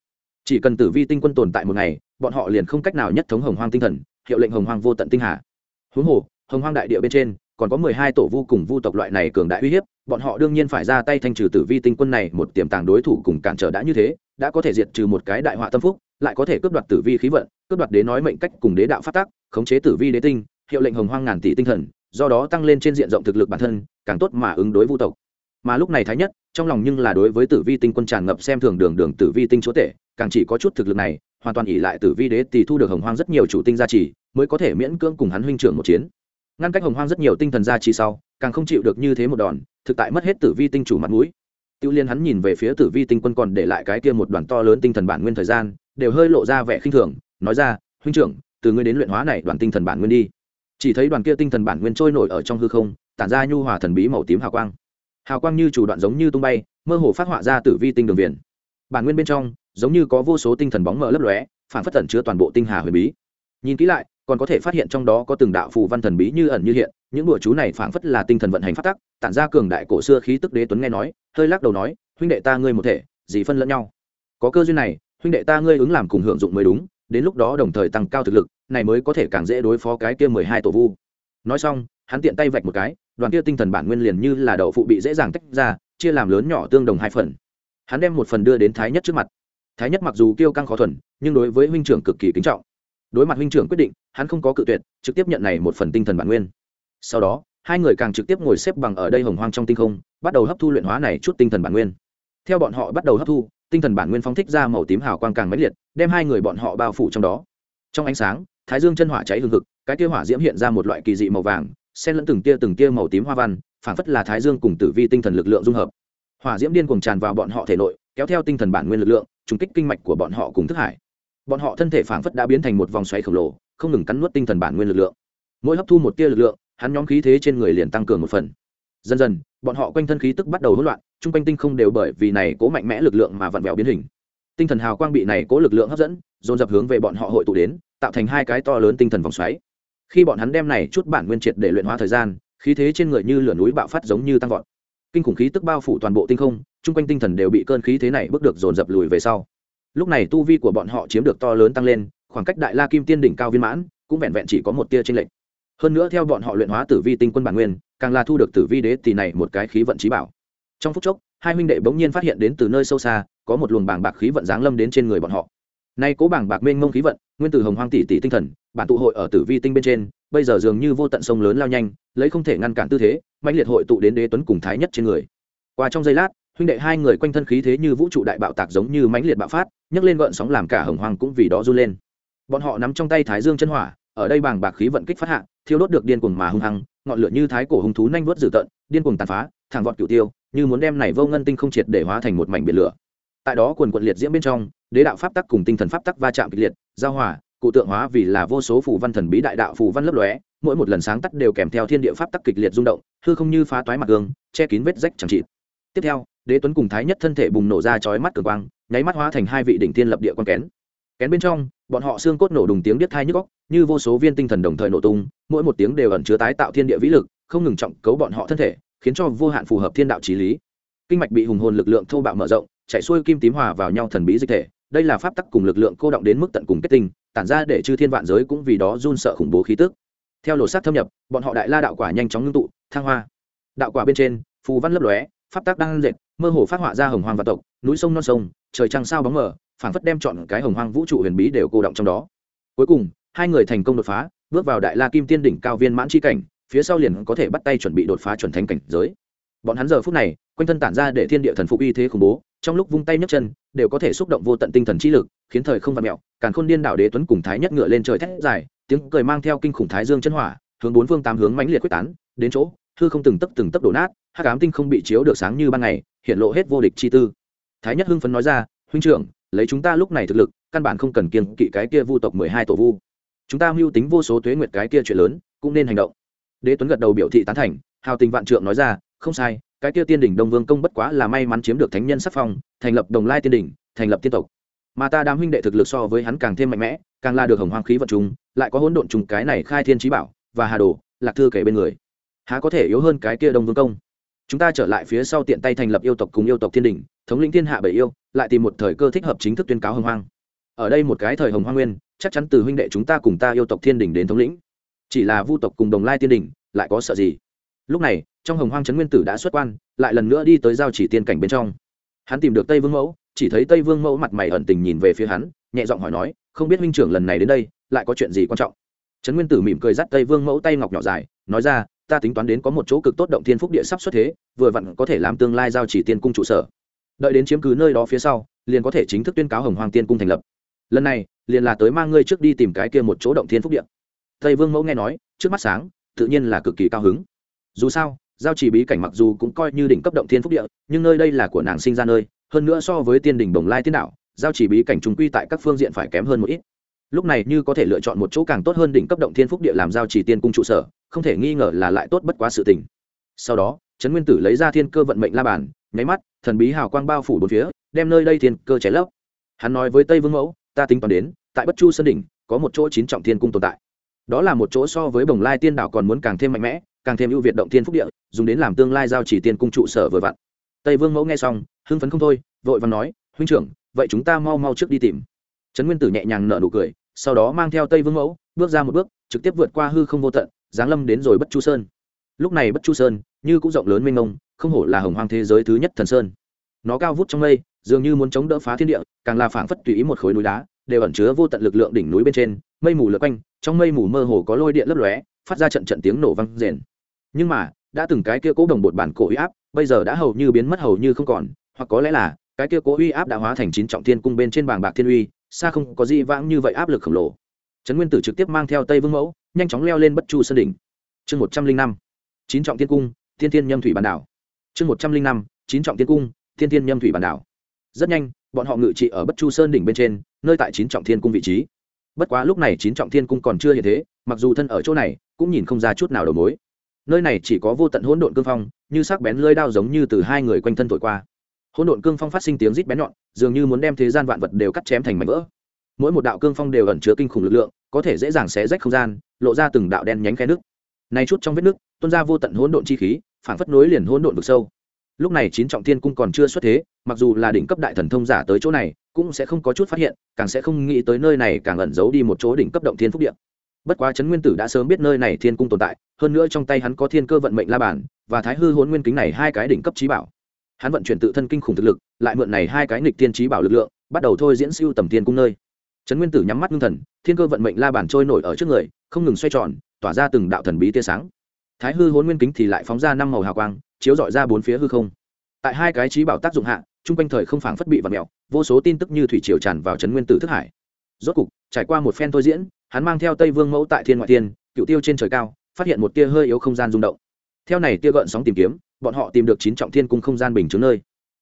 Chỉ cần tử vi tinh quân tồn tại một ngày, bọn họ liền không cách nào nhất thống hồng hoang tinh thần, hiệu lệnh hồng hoang vô tận tinh hà. Huống hồ, hồng hoang đại địa bên trên, còn có mười hai tổ vu cùng vu tộc loại này cường đại uy hiếp, bọn họ đương nhiên phải ra tay thanh trừ tử vi tinh quân này một tiềm tàng đối thủ cùng cản trở đã như thế, đã có thể diệt trừ một cái đại họa tâm phúc, lại có thể cướp đoạt tử vi khí vận, cướp đoạt đế nói mệnh cách cùng đế đạo phát tác khống chế tử vi đế tinh, hiệu lệnh hồng hoang ngàn tỷ tinh thần, do đó tăng lên trên diện rộng thực lực bản thân, càng tốt mà ứng đối vu tộc mà lúc này thái nhất, trong lòng nhưng là đối với tử vi tinh quân tràn ngập xem thường đường đường tử vi tinh chúa tể, càng chỉ có chút thực lực này, hoàn toàn ỉ lại tử vi đế thì thu được hồng hoang rất nhiều chủ tinh gia trì, mới có thể miễn cưỡng cùng hắn huynh trưởng một chiến. Ngăn cách hồng hoang rất nhiều tinh thần gia trì sau, càng không chịu được như thế một đòn, thực tại mất hết tử vi tinh chủ mặt mũi. Tiêu liên hắn nhìn về phía tử vi tinh quân còn để lại cái kia một đoàn to lớn tinh thần bản nguyên thời gian, đều hơi lộ ra vẻ khinh thường, nói ra, huynh trưởng, từ ngươi đến luyện hóa này đoàn tinh thần bản nguyên đi. Chỉ thấy đoàn kia tinh thần bản nguyên trôi nổi ở trong hư không, tản ra nhu hòa thần bí màu tím hào quang hào quang như chủ đoạn giống như tung bay, mơ hồ phát họa ra tử vi tinh đường viền. Bản nguyên bên trong, giống như có vô số tinh thần bóng mờ lấp lóe, phản phất tẩn chứa toàn bộ tinh hà huyền bí. Nhìn kỹ lại, còn có thể phát hiện trong đó có từng đạo phù văn thần bí như ẩn như hiện, những đùa chú này phảng phất là tinh thần vận hành phát tắc, tản ra cường đại cổ xưa khí tức đế tuấn nghe nói, hơi lắc đầu nói, huynh đệ ta ngươi một thể, gì phân lẫn nhau? Có cơ duyên này, huynh đệ ta ngươi ứng làm cùng hưởng dụng mới đúng, đến lúc đó đồng thời tăng cao thực lực, này mới có thể càng dễ đối phó cái kia mười hai tổ vu nói xong, hắn tiện tay vạch một cái, đoàn kia tinh thần bản nguyên liền như là đậu phụ bị dễ dàng tách ra, chia làm lớn nhỏ tương đồng hai phần. Hắn đem một phần đưa đến thái nhất trước mặt. Thái nhất mặc dù kiêu căng khó thuần, nhưng đối với huynh trưởng cực kỳ kính trọng. Đối mặt huynh trưởng quyết định, hắn không có cự tuyệt, trực tiếp nhận này một phần tinh thần bản nguyên. Sau đó, hai người càng trực tiếp ngồi xếp bằng ở đây hồng hoang trong tinh không, bắt đầu hấp thu luyện hóa này chút tinh thần bản nguyên. Theo bọn họ bắt đầu hấp thu, tinh thần bản nguyên phóng thích ra màu tím hào quang càng mãnh liệt, đem hai người bọn họ bao phủ trong đó. Trong ánh sáng, thái dương chân hỏa cháy hừng hực cái kia hỏa diễm hiện ra một loại kỳ dị màu vàng, xen lẫn từng tia từng tia màu tím hoa văn, phảng phất là thái dương cùng tử vi tinh thần lực lượng dung hợp. Hỏa diễm điên cuồng tràn vào bọn họ thể nội, kéo theo tinh thần bản nguyên lực lượng, trùng kích kinh mạch của bọn họ cùng thức hải. Bọn họ thân thể phảng phất đã biến thành một vòng xoáy khổng lồ, không ngừng cắn nuốt tinh thần bản nguyên lực lượng. Mỗi hấp thu một tia lực lượng, hắn nhóm khí thế trên người liền tăng cường một phần. Dần dần, bọn họ quanh thân khí tức bắt đầu hỗn loạn, chung quanh tinh không đều bởi vì này cố mạnh mẽ lực lượng mà vặn vẹo biến hình. Tinh thần hào quang bị này cố lực lượng hấp dẫn, dồn dập hướng về bọn họ hội tụ đến, tạo thành hai cái to lớn tinh thần vòng xoáy khi bọn hắn đem này chút bản nguyên triệt để luyện hóa thời gian, khí thế trên người như lửa núi bạo phát giống như tăng vọt. Kinh khủng khí tức bao phủ toàn bộ tinh không, chung quanh tinh thần đều bị cơn khí thế này bước được dồn dập lùi về sau. Lúc này tu vi của bọn họ chiếm được to lớn tăng lên, khoảng cách đại la kim tiên đỉnh cao viên mãn, cũng vẹn vẹn chỉ có một tia tranh lệch. Hơn nữa theo bọn họ luyện hóa tử vi tinh quân bản nguyên, càng là thu được tử vi đế thì này một cái khí vận trí bảo. Trong phút chốc, hai huynh đệ bỗng nhiên phát hiện đến từ nơi sâu xa, có một luồng bảng bạc khí vận giáng lâm đến trên người bọn họ. Nay cố bảng bạc mênh mông khí vận nguyên tử hồng hoang tỷ tỷ tinh thần, bản tụ hội ở tử vi tinh bên trên, bây giờ dường như vô tận sông lớn lao nhanh, lấy không thể ngăn cản tư thế mạnh liệt hội tụ đến đế tuấn cùng thái nhất trên người. Qua trong giây lát, huynh đệ hai người quanh thân khí thế như vũ trụ đại bạo tạc giống như mãnh liệt bạo phát, nhấc lên gợn sóng làm cả hồng hoang cũng vì đó run lên. Bọn họ nắm trong tay thái dương chân hỏa, ở đây bàng bạc khí vận kích phát hạ, thiêu đốt được điên cuồng mà hung hăng, ngọn lửa như thái cổ hung thú nhanh vớt dữ tợn, điên cuồng tàn phá, thẳng vọt cửu tiêu, như muốn đem này vô ngân tinh không triệt để hóa thành một mảnh biển lửa tại đó quần quận liệt diễm bên trong, đế đạo pháp tắc cùng tinh thần pháp tắc va chạm kịch liệt, giao hòa, cụ tượng hóa vì là vô số phù văn thần bí đại đạo phù văn lấp lóe, mỗi một lần sáng tắt đều kèm theo thiên địa pháp tắc kịch liệt rung động, hư không như phá toái mặt gương, che kín vết rách chẳng trị tiếp theo, đế tuấn cùng thái nhất thân thể bùng nổ ra chói mắt cường quang, nháy mắt hóa thành hai vị đỉnh thiên lập địa quan kén. Kén bên trong, bọn họ xương cốt nổ đùng tiếng biết thai nhức góc như vô số viên tinh thần đồng thời nổ tung, mỗi một tiếng đều ẩn chứa tái tạo thiên địa vĩ lực, không ngừng trọng cấu bọn họ thân thể, khiến cho vô hạn phù hợp thiên đạo trí lý. Kinh mạch bị hùng hồn lực lượng thô bạo mở rộng chạy xuôi kim tím hòa vào nhau thần bí dịch thể. Đây là pháp tắc cùng lực lượng cô động đến mức tận cùng kết tinh, tản ra để chư thiên vạn giới cũng vì đó run sợ khủng bố khí tức. Theo lộ sát thâm nhập, bọn họ đại la đạo quả nhanh chóng ngưng tụ, thăng hoa. Đạo quả bên trên, phù văn lấp lóe, pháp tắc đang dệt, mơ hồ phát họa ra hồng hoang và tộc, núi sông non sông, trời trăng sao bóng mờ, phảng phất đem chọn cái hồng hoang vũ trụ huyền bí đều cô động trong đó. Cuối cùng, hai người thành công đột phá, bước vào đại la kim tiên đỉnh cao viên mãn chi cảnh, phía sau liền có thể bắt tay chuẩn bị đột phá chuẩn thánh cảnh giới. Bọn hắn giờ phút này quanh thân tản ra để thiên địa thần phục uy thế khủng bố, trong lúc vung tay nhấc chân, đều có thể xúc động vô tận tinh thần trí lực, khiến thời không vặt mẹo càn khôn điên đảo đế tuấn cùng thái nhất ngựa lên trời thét dài, tiếng cười mang theo kinh khủng thái dương chân hỏa, hướng bốn phương tám hướng mãnh liệt quyết tán, đến chỗ, hư không từng tấc từng tấc đổ nát, hắc ám tinh không bị chiếu được sáng như ban ngày, hiện lộ hết vô địch chi tư. Thái nhất hưng phấn nói ra, huynh trưởng, lấy chúng ta lúc này thực lực, căn bản không cần kiên kỵ cái kia vu tộc mười hai tổ vu. Chúng ta mưu tính vô số tuế nguyệt cái kia chuyện lớn, cũng nên hành động. Đế tuấn gật đầu biểu thị tán thành, hào tình vạn trượng nói ra, không sai cái kia tiên đỉnh đông vương công bất quá là may mắn chiếm được thánh nhân sắc phong, thành lập đồng lai tiên đỉnh, thành lập tiên tộc. Mà ta đám huynh đệ thực lực so với hắn càng thêm mạnh mẽ, càng là được hồng hoang khí vật chúng lại có hỗn độn trùng cái này khai thiên trí bảo và hà đồ, lạc thư kể bên người. Há có thể yếu hơn cái kia đông vương công? Chúng ta trở lại phía sau tiện tay thành lập yêu tộc cùng yêu tộc thiên đình thống lĩnh thiên hạ bảy yêu, lại tìm một thời cơ thích hợp chính thức tuyên cáo hồng hoang. Ở đây một cái thời hồng hoang nguyên, chắc chắn từ huynh đệ chúng ta cùng ta yêu tộc thiên đình đến thống lĩnh. Chỉ là vu tộc cùng đồng lai tiên đình lại có sợ gì? Lúc này, trong hồng hoang trấn nguyên tử đã xuất quan, lại lần nữa đi tới giao chỉ tiên cảnh bên trong. Hắn tìm được tây vương mẫu, chỉ thấy tây vương mẫu mặt mày ẩn tình nhìn về phía hắn, nhẹ giọng hỏi nói, không biết huynh trưởng lần này đến đây, lại có chuyện gì quan trọng? Trấn nguyên tử mỉm cười dắt tây vương mẫu tay ngọc nhỏ dài, nói ra, ta tính toán đến có một chỗ cực tốt động thiên phúc địa sắp xuất thế, vừa vặn có thể làm tương lai giao chỉ tiên cung trụ sở. Đợi đến chiếm cứ nơi đó phía sau, liền có thể chính thức tuyên cáo hồng hoàng tiên cung thành lập. Lần này, liền là tới mang ngươi trước đi tìm cái kia một chỗ động thiên phúc địa. Tây vương mẫu nghe nói, trước mắt sáng, tự nhiên là cực kỳ cao hứng dù sao, giao chỉ bí cảnh mặc dù cũng coi như đỉnh cấp động thiên phúc địa, nhưng nơi đây là của nàng sinh ra nơi, hơn nữa so với tiên đỉnh đồng lai tiên đạo, giao chỉ bí cảnh chúng quy tại các phương diện phải kém hơn một ít. Lúc này như có thể lựa chọn một chỗ càng tốt hơn đỉnh cấp động thiên phúc địa làm giao chỉ tiên cung trụ sở, không thể nghi ngờ là lại tốt bất quá sự tình. Sau đó, trấn nguyên tử lấy ra thiên cơ vận mệnh la bàn, nháy mắt, thần bí hào quang bao phủ bốn phía, đem nơi đây thiên cơ cháy lấp. Hắn nói với tây vương mẫu, ta tính toán đến, tại bất chu sơn đỉnh, có một chỗ chín trọng thiên cung tồn tại. Đó là một chỗ so với bồng lai tiên đảo còn muốn càng thêm mạnh mẽ càng thêm ưu việt động thiên phúc địa, dùng đến làm tương lai giao chỉ tiên cung trụ sở vừa vặn. Tây vương mẫu nghe xong, hưng phấn không thôi, vội và nói, huynh trưởng, vậy chúng ta mau mau trước đi tìm. Trấn nguyên tử nhẹ nhàng nở nụ cười, sau đó mang theo tây vương mẫu, bước ra một bước, trực tiếp vượt qua hư không vô tận, giáng lâm đến rồi bất chu sơn. Lúc này bất chu sơn, như cũng rộng lớn mênh mông, không hổ là hồng hoang thế giới thứ nhất thần sơn. Nó cao vút trong mây, dường như muốn chống đỡ phá thiên địa, càng là phảng phất tùy ý một khối núi đá, đều ẩn chứa vô tận lực lượng đỉnh núi bên trên, mây mù lượt quanh, trong mây mù mơ hồ có lôi điện lấp lóe, phát ra trận trận tiếng nổ vang rền nhưng mà, đã từng cái kia cố đồng bột bản cổ uy áp, bây giờ đã hầu như biến mất hầu như không còn, hoặc có lẽ là, cái kia cố uy áp đã hóa thành chín trọng thiên cung bên trên bảng bạc thiên uy, xa không có gì vãng như vậy áp lực khổng lồ. Trấn nguyên tử trực tiếp mang theo tây vương mẫu, nhanh chóng leo lên bất chu sơn đỉnh. Chương một trăm linh năm, chín trọng thiên cung, thiên thiên nhâm thủy bản đảo. Chương một trăm linh năm, chín trọng thiên cung, thiên thiên nhâm thủy bản đảo. Rất nhanh, bọn họ ngự trị ở bất chu sơn đỉnh bên trên, nơi tại chín trọng thiên cung vị trí. Bất quá lúc này chín trọng thiên cung còn chưa hiện thế, mặc dù thân ở chỗ này, cũng nhìn không ra chút nào đầu mối nơi này chỉ có vô tận hỗn độn cương phong, như sắc bén lưỡi đao giống như từ hai người quanh thân thổi qua. Hỗn độn cương phong phát sinh tiếng rít bén nhọn, dường như muốn đem thế gian vạn vật đều cắt chém thành mảnh vỡ. Mỗi một đạo cương phong đều ẩn chứa kinh khủng lực lượng, có thể dễ dàng xé rách không gian, lộ ra từng đạo đen nhánh khe nước. Này chút trong vết nước, tuôn ra vô tận hỗn độn chi khí phản phất nối liền hỗn độn vực sâu. Lúc này chín trọng thiên cung còn chưa xuất thế, mặc dù là đỉnh cấp đại thần thông giả tới chỗ này, cũng sẽ không có chút phát hiện, càng sẽ không nghĩ tới nơi này càng ẩn giấu đi một chỗ đỉnh cấp động thiên phúc điện bất quá trấn nguyên tử đã sớm biết nơi này thiên cung tồn tại, hơn nữa trong tay hắn có thiên cơ vận mệnh la bản, và thái hư hôn nguyên kính này hai cái đỉnh cấp trí bảo. Hắn vận chuyển tự thân kinh khủng thực lực, lại mượn này hai cái nghịch thiên trí bảo lực lượng, bắt đầu thôi diễn siêu tầm thiên cung nơi. Trấn nguyên tử nhắm mắt ngưng thần, thiên cơ vận mệnh la bản trôi nổi ở trước người, không ngừng xoay tròn, tỏa ra từng đạo thần bí tia sáng. Thái hư hôn nguyên kính thì lại phóng ra năm màu hào quang, chiếu dọi ra bốn phía hư không. Tại hai cái trí bảo tác dụng hạ, chung quanh thời không phảng phất bị vật mẹo vô số tin tức như thủy triều tràn vào trấn nguyên tử thức hải rốt cục, trải qua một phen thôi diễn, hắn mang theo tây vương mẫu tại thiên ngoại thiên, cựu tiêu trên trời cao, phát hiện một tia hơi yếu không gian rung động. Theo này tia gợn sóng tìm kiếm, bọn họ tìm được chín trọng thiên cung không gian bình chứng nơi.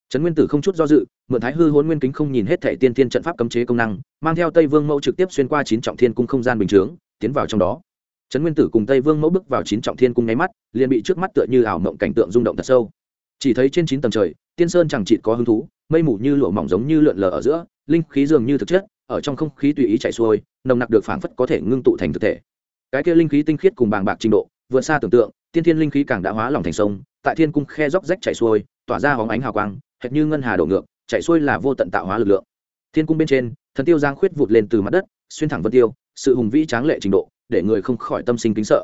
Trấn nguyên tử không chút do dự, mượn thái hư hôn nguyên kính không nhìn hết thẻ tiên tiên trận pháp cấm chế công năng, mang theo tây vương mẫu trực tiếp xuyên qua chín trọng thiên cung không gian bình chướng, tiến vào trong đó. Trấn nguyên tử cùng tây vương mẫu bước vào chín trọng thiên cung nháy mắt, liền bị trước mắt tựa như ảo mộng cảnh tượng rung động thật sâu. Chỉ thấy trên chín tầng trời, tiên sơn chẳng chịt có hứng thú, mây mù như lụa mỏng giống như lượn lờ ở giữa, linh khí dường như thực chất ở trong không khí tùy ý chảy xuôi, nồng nặc được phảng phất có thể ngưng tụ thành thực thể. Cái kia linh khí tinh khiết cùng bàng bạc trình độ, vượt xa tưởng tượng, tiên thiên linh khí càng đã hóa lỏng thành sông, tại thiên cung khe róc rách chảy xuôi, tỏa ra hóng ánh hào quang, hệt như ngân hà đổ ngược Chảy xuôi là vô tận tạo hóa lực lượng. Thiên cung bên trên, thần tiêu giang khuyết vụt lên từ mặt đất, xuyên thẳng vân tiêu, sự hùng vĩ tráng lệ trình độ, để người không khỏi tâm sinh kính sợ.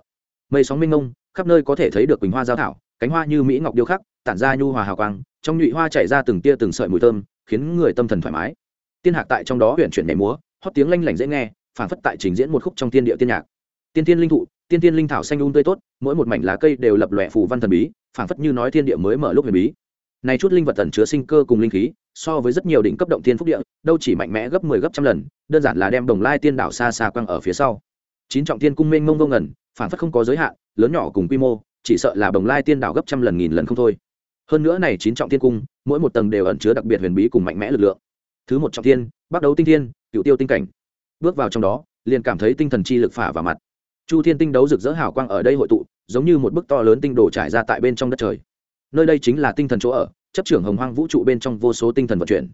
Mây sóng minh ngông khắp nơi có thể thấy được quỳnh hoa giao thảo, cánh hoa như mỹ ngọc điêu khắc, tản ra nhu hòa hào quang, trong nhụy hoa chảy ra từng tia từng sợi mùi thơm, khiến người tâm thần thoải mái tiên hạc tại trong đó huyện chuyển nhảy múa, hót tiếng lanh lảnh dễ nghe phản phất tại trình diễn một khúc trong tiên địa tiên nhạc. Tiên tiên linh thụ, tiên tiên linh thảo xanh un tươi tốt, mỗi một mảnh lá cây đều lập lòe phù văn thần bí phản phất như nói thiên địa mới mở lúc huyền bí. Này chút linh vật tần chứa sinh cơ cùng linh khí, so với rất nhiều đỉnh cấp động thiên phúc địa, đâu chỉ mạnh mẽ gấp 10 gấp trăm lần, đơn giản là đem đồng lai tiên đảo xa xa quăng ở phía sau. Chín trọng thiên cung mênh mông vô ngần phản phất không có giới hạn, lớn nhỏ cùng quy mô, chỉ sợ là đồng lai tiên đảo gấp trăm lần nghìn lần không thôi. Hơn nữa này chín trọng thiên cung, mỗi một tầng đều ẩn chứa đặc biệt huyền bí cùng mạnh mẽ lực lượng thứ một trọng thiên bắt đấu tinh thiên cựu tiêu tinh cảnh. Bước vào trong đó, liền cảm thấy tinh thần chi lực phả vào mặt. Chu thiên tinh đấu rực rỡ hào quang ở đây hội tụ, giống như một bức to lớn tinh đồ trải ra tại bên trong đất trời. Nơi đây chính là tinh thần chỗ ở, chấp trưởng hồng hoang vũ trụ bên trong vô số tinh thần vận chuyển.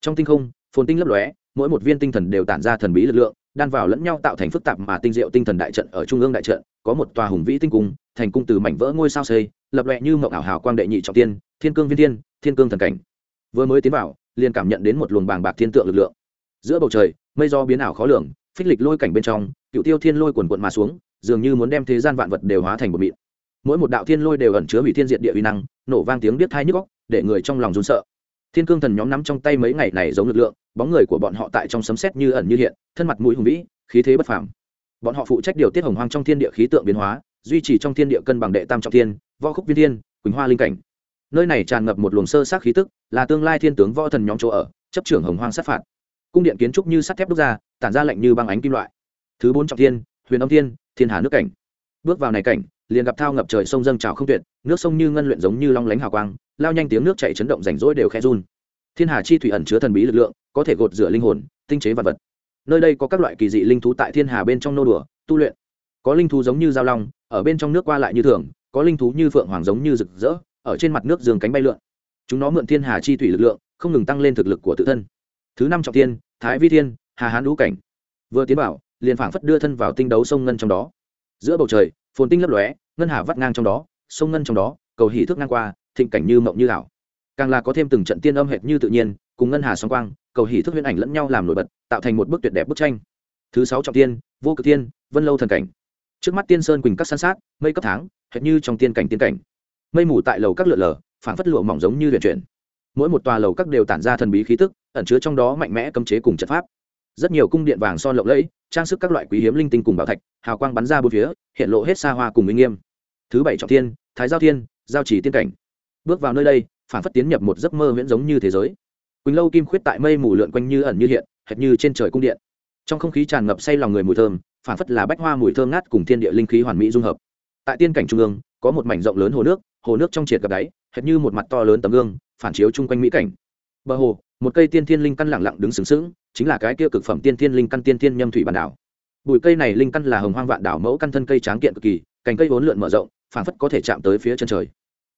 Trong tinh không, phồn tinh lấp lóe, mỗi một viên tinh thần đều tản ra thần bí lực lượng, đan vào lẫn nhau tạo thành phức tạp mà tinh diệu tinh thần đại trận ở trung ương đại trận, có một tòa hùng vĩ tinh cung, thành cung từ mảnh vỡ ngôi sao xây, lập lệ như mộng ảo hào quang đệ nhị trọng tiên thiên cương viên thiên thiên cương thần cảnh. Vừa mới tiến vào liền cảm nhận đến một luồng bàng bạc thiên tượng lực lượng. Giữa bầu trời, mây do biến ảo khó lường, phích lịch lôi cảnh bên trong, cựu tiêu thiên lôi quần quận mà xuống, dường như muốn đem thế gian vạn vật đều hóa thành một mịn. Mỗi một đạo thiên lôi đều ẩn chứa hủy thiên diện địa uy năng, nổ vang tiếng biết thai nhức góc để người trong lòng run sợ. Thiên cương thần nhóm nắm trong tay mấy ngày này giống lực lượng, bóng người của bọn họ tại trong sấm xét như ẩn như hiện, thân mặt mũi hùng vĩ, khí thế bất phàm. Bọn họ phụ trách điều tiết hồng hoang trong thiên địa khí tượng biến hóa, duy trì trong thiên địa cân bằng đệ tam trọng thiên, võ khúc viên thiên, quỳnh hoa linh cảnh nơi này tràn ngập một luồng sơ sát khí tức, là tương lai thiên tướng võ thần nhóm chỗ ở, chấp trưởng hồng hoang sát phạt. Cung điện kiến trúc như sắt thép đúc ra, tản ra lạnh như băng ánh kim loại. Thứ bốn trọng thiên, huyền âm thiên thiên hà nước cảnh. Bước vào này cảnh, liền gặp thao ngập trời sông dâng trào không tuyệt, nước sông như ngân luyện giống như long lánh hào quang, lao nhanh tiếng nước chảy chấn động rảnh rỗi đều khe run. Thiên hà chi thủy ẩn chứa thần bí lực lượng, có thể gột rửa linh hồn, tinh chế vật vật. Nơi đây có các loại kỳ dị linh thú tại thiên hà bên trong nô đùa, tu luyện. Có linh thú giống như giao long, ở bên trong nước qua lại như thường, có linh thú như phượng hoàng giống như rực rỡ ở trên mặt nước giường cánh bay lượn. Chúng nó mượn thiên hà chi thủy lực lượng, không ngừng tăng lên thực lực của tự thân. Thứ năm trọng thiên, thái vi thiên, hà hán lũ cảnh. Vừa tiến bảo liền phảng phất đưa thân vào tinh đấu sông ngân trong đó. Giữa bầu trời, phồn tinh lấp lóe, ngân hà vắt ngang trong đó, sông ngân trong đó, cầu hỉ thước ngang qua, thịnh cảnh như mộng như ảo. Càng là có thêm từng trận tiên âm hệt như tự nhiên, cùng ngân hà song quang, cầu hỉ thức huyễn ảnh lẫn nhau làm nổi bật, tạo thành một bức tuyệt đẹp bức tranh. Thứ sáu trọng tiên vô cực tiên vân lâu thần cảnh. Trước mắt tiên sơn quỳnh các san sát, mây cấp tháng, hệt như trong tiên cảnh tiên cảnh mây mù tại lầu các lượn lờ phản phất lụa mỏng giống như luyện chuyển. Mỗi một tòa lầu các đều tản ra thần bí khí tức, ẩn chứa trong đó mạnh mẽ cấm chế cùng trận pháp. Rất nhiều cung điện vàng son lộng lẫy, trang sức các loại quý hiếm linh tinh cùng bảo thạch, hào quang bắn ra bốn phía, hiện lộ hết xa hoa cùng minh nghiêm. Thứ bảy trọng thiên, thái giao thiên, giao chỉ tiên cảnh. Bước vào nơi đây phản phất tiến nhập một giấc mơ viễn giống như thế giới. Quỳnh lâu kim khuyết tại mây mù lượn quanh như ẩn như hiện, hệt như trên trời cung điện. Trong không khí tràn ngập say lòng người mùi thơm phản phất là bách hoa mùi thơm ngát cùng thiên địa linh khí hoàn mỹ dung hợp. Tại tiên cảnh trung ương, có một mảnh rộng lớn hồ nước hồ nước trong triệt gặp đáy, hệt như một mặt to lớn tấm gương, phản chiếu chung quanh mỹ cảnh. Bờ hồ, một cây tiên thiên linh căn lặng lặng đứng sừng sững, chính là cái kia cực phẩm tiên thiên linh căn tiên thiên nhâm thủy bản đảo. Bụi cây này linh căn là hồng hoang vạn đảo mẫu căn thân cây tráng kiện cực kỳ, cành cây vốn lượn mở rộng phản phất có thể chạm tới phía chân trời.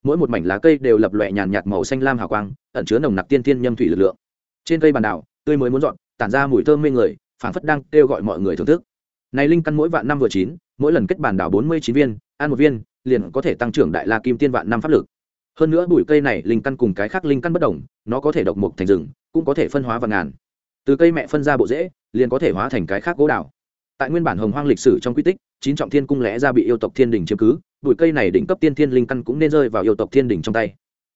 Mỗi một mảnh lá cây đều lập lòe nhàn nhạt màu xanh lam hào quang, ẩn chứa nồng nặc tiên thiên nhâm thủy lực lượng. Trên cây bàn đảo, tươi mới muốn dọn, tản ra mùi thơm mê người phản phất đang kêu gọi mọi người thưởng thức. Này linh căn mỗi vạn năm vừa chín, mỗi lần kết bàn đảo bốn mươi chín viên, ăn một viên liền có thể tăng trưởng đại la kim tiên vạn năm pháp lực. Hơn nữa bụi cây này linh căn cùng cái khác linh căn bất đồng, nó có thể độc mục thành rừng, cũng có thể phân hóa vạn ngàn. Từ cây mẹ phân ra bộ rễ, liền có thể hóa thành cái khác gỗ đào. Tại nguyên bản hồng hoang lịch sử trong quy tích, chín trọng thiên cung lẽ ra bị yêu tộc thiên đình chiếm cứ, bụi cây này đỉnh cấp tiên thiên linh căn cũng nên rơi vào yêu tộc thiên đình trong tay.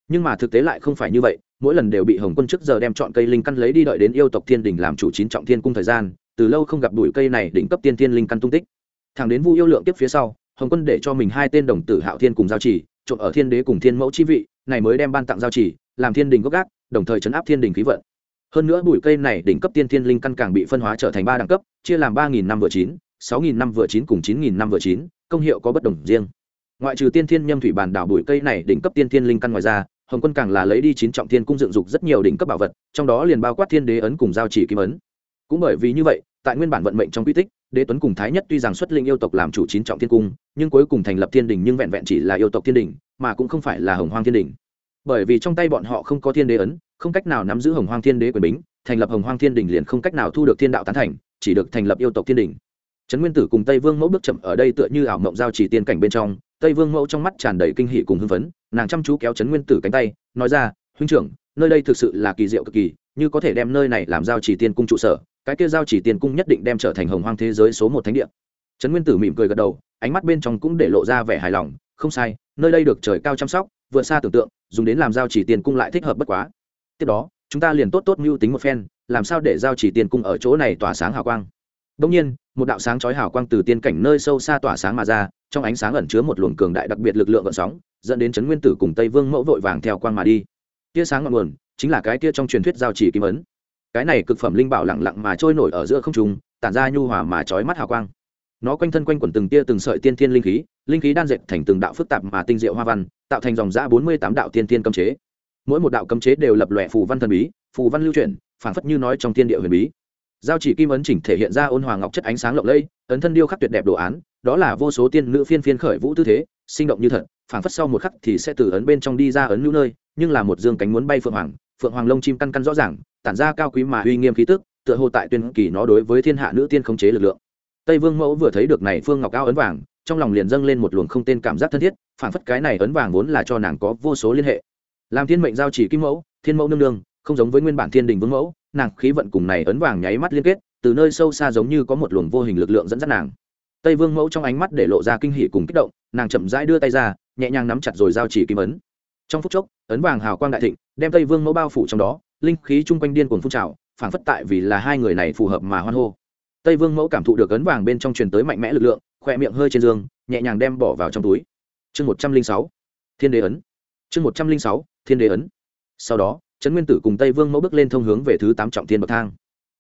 Nhưng mà thực tế lại không phải như vậy, mỗi lần đều bị hồng quân trước giờ đem chọn cây linh căn lấy đi đợi đến yêu tộc thiên đình làm chủ chín trọng thiên cung thời gian, từ lâu không gặp bụi cây này đỉnh cấp tiên thiên linh căn tung tích. Thẳng đến vu yêu lượng tiếp phía sau hồng quân để cho mình hai tên đồng tử hạo thiên cùng giao chỉ trộn ở thiên đế cùng thiên mẫu chi vị, này mới đem ban tặng giao chỉ làm thiên đình gốc gác, đồng thời chấn áp thiên đình khí vận. Hơn nữa bụi cây này đỉnh cấp tiên thiên linh căn càng bị phân hóa trở thành ba đẳng cấp, chia làm ba nghìn năm vừa chín, sáu nghìn năm vừa chín cùng chín nghìn năm vừa chín, công hiệu có bất đồng riêng. Ngoại trừ tiên thiên nhâm thủy bản đảo bụi cây này đỉnh cấp tiên thiên linh căn ngoài ra, hồng quân càng là lấy đi chín trọng thiên cung dựng dục rất nhiều đỉnh cấp bảo vật, trong đó liền bao quát thiên đế ấn cùng giao chỉ kim ấn. Cũng bởi vì như vậy, tại nguyên bản vận mệnh trong quy tích đế tuấn cùng thái nhất tuy rằng xuất linh yêu tộc làm chủ chín trọng thiên cung, nhưng cuối cùng thành lập thiên đình nhưng vẹn vẹn chỉ là yêu tộc thiên đình, mà cũng không phải là hồng hoang thiên đình. Bởi vì trong tay bọn họ không có thiên đế ấn, không cách nào nắm giữ hồng hoang thiên đế quyền bính, thành lập hồng hoang thiên đình liền không cách nào thu được thiên đạo tán thành, chỉ được thành lập yêu tộc thiên đình. Trấn nguyên tử cùng tây vương mẫu bước chậm ở đây tựa như ảo mộng giao chỉ tiên cảnh bên trong, tây vương mẫu trong mắt tràn đầy kinh hỷ cùng hưng phấn, nàng chăm chú kéo trấn nguyên tử cánh tay, nói ra, huynh trưởng, nơi đây thực sự là kỳ diệu cực kỳ như có thể đem nơi này làm giao chỉ tiên cung trụ sở, cái kia giao chỉ tiên cung nhất định đem trở thành hồng hoang thế giới số một thánh địa. Trấn nguyên tử mỉm cười gật đầu, ánh mắt bên trong cũng để lộ ra vẻ hài lòng, không sai, nơi đây được trời cao chăm sóc, vượt xa tưởng tượng, dùng đến làm giao chỉ tiên cung lại thích hợp bất quá. Tiếp đó, chúng ta liền tốt tốt mưu tính một phen, làm sao để giao chỉ tiên cung ở chỗ này tỏa sáng hào quang. Đông nhiên, một đạo sáng chói hào quang từ tiên cảnh nơi sâu xa tỏa sáng mà ra, trong ánh sáng ẩn chứa một luồng cường đại đặc biệt lực lượng gợn sóng, dẫn đến trấn nguyên tử cùng tây vương mẫu vội vàng theo quang mà đi. Tia sáng ngọn nguồn chính là cái tia trong truyền thuyết giao chỉ kim ấn. Cái này cực phẩm linh bảo lặng lặng mà trôi nổi ở giữa không trung, tản ra nhu hòa mà chói mắt hào quang. Nó quanh thân quanh quẩn từng tia từng sợi tiên thiên linh khí linh khí đan dệt thành từng đạo phức tạp mà tinh diệu hoa văn, tạo thành dòng giã bốn mươi tám đạo tiên thiên cấm chế. Mỗi một đạo cấm chế đều lập lòe phù văn thần bí, phù văn lưu chuyển, phảng phất như nói trong thiên địa huyền bí. Giao chỉ kim ấn chỉnh thể hiện ra ôn hòa ngọc chất ánh sáng lộng lẫy, ấn thân điêu khắc tuyệt đẹp đồ án, đó là vô số tiên nữ phiên phiên khởi vũ tư thế, sinh động như thật, phảng phất sau một khắc thì sẽ từ ấn bên trong đi ra ấn nữ nơi, nhưng là một dương cánh muốn bay phượng hoàng phượng hoàng lông chim căn căn rõ ràng, tản ra cao quý mà uy nghiêm khí tức, tựa hồ tại tuyên kỳ nó đối với thiên hạ nữ tiên khống chế lực lượng. Tây vương mẫu vừa thấy được này phương ngọc cao ấn vàng, trong lòng liền dâng lên một luồng không tên cảm giác thân thiết phản phất cái này ấn vàng vốn là cho nàng có vô số liên hệ. Làm thiên mệnh giao chỉ kim mẫu, thiên mẫu nương nương, không giống với nguyên bản thiên đình vương mẫu, nàng khí vận cùng này ấn vàng nháy mắt liên kết, từ nơi sâu xa giống như có một luồng vô hình lực lượng dẫn dắt nàng. Tây vương mẫu trong ánh mắt để lộ ra kinh hỉ cùng kích động, nàng chậm rãi đưa tay ra, nhẹ nhàng nắm chặt rồi giao chỉ kim ấn. Trong phút chốc, ấn vàng hào quang đại thịnh đem tây vương mẫu bao phủ trong đó, linh khí chung quanh điên cuồng phun trào, phảng phất tại vì là hai người này phù hợp mà hoan hô. Tây vương mẫu cảm thụ được ấn vàng bên trong truyền tới mạnh mẽ lực lượng khoe miệng hơi trên giường nhẹ nhàng đem bỏ vào trong túi. Chương một trăm linh sáu, thiên đế ấn. Chương một trăm linh sáu, thiên đế ấn. Sau đó, trấn nguyên tử cùng tây vương mẫu bước lên thông hướng về thứ tám trọng thiên bậc thang.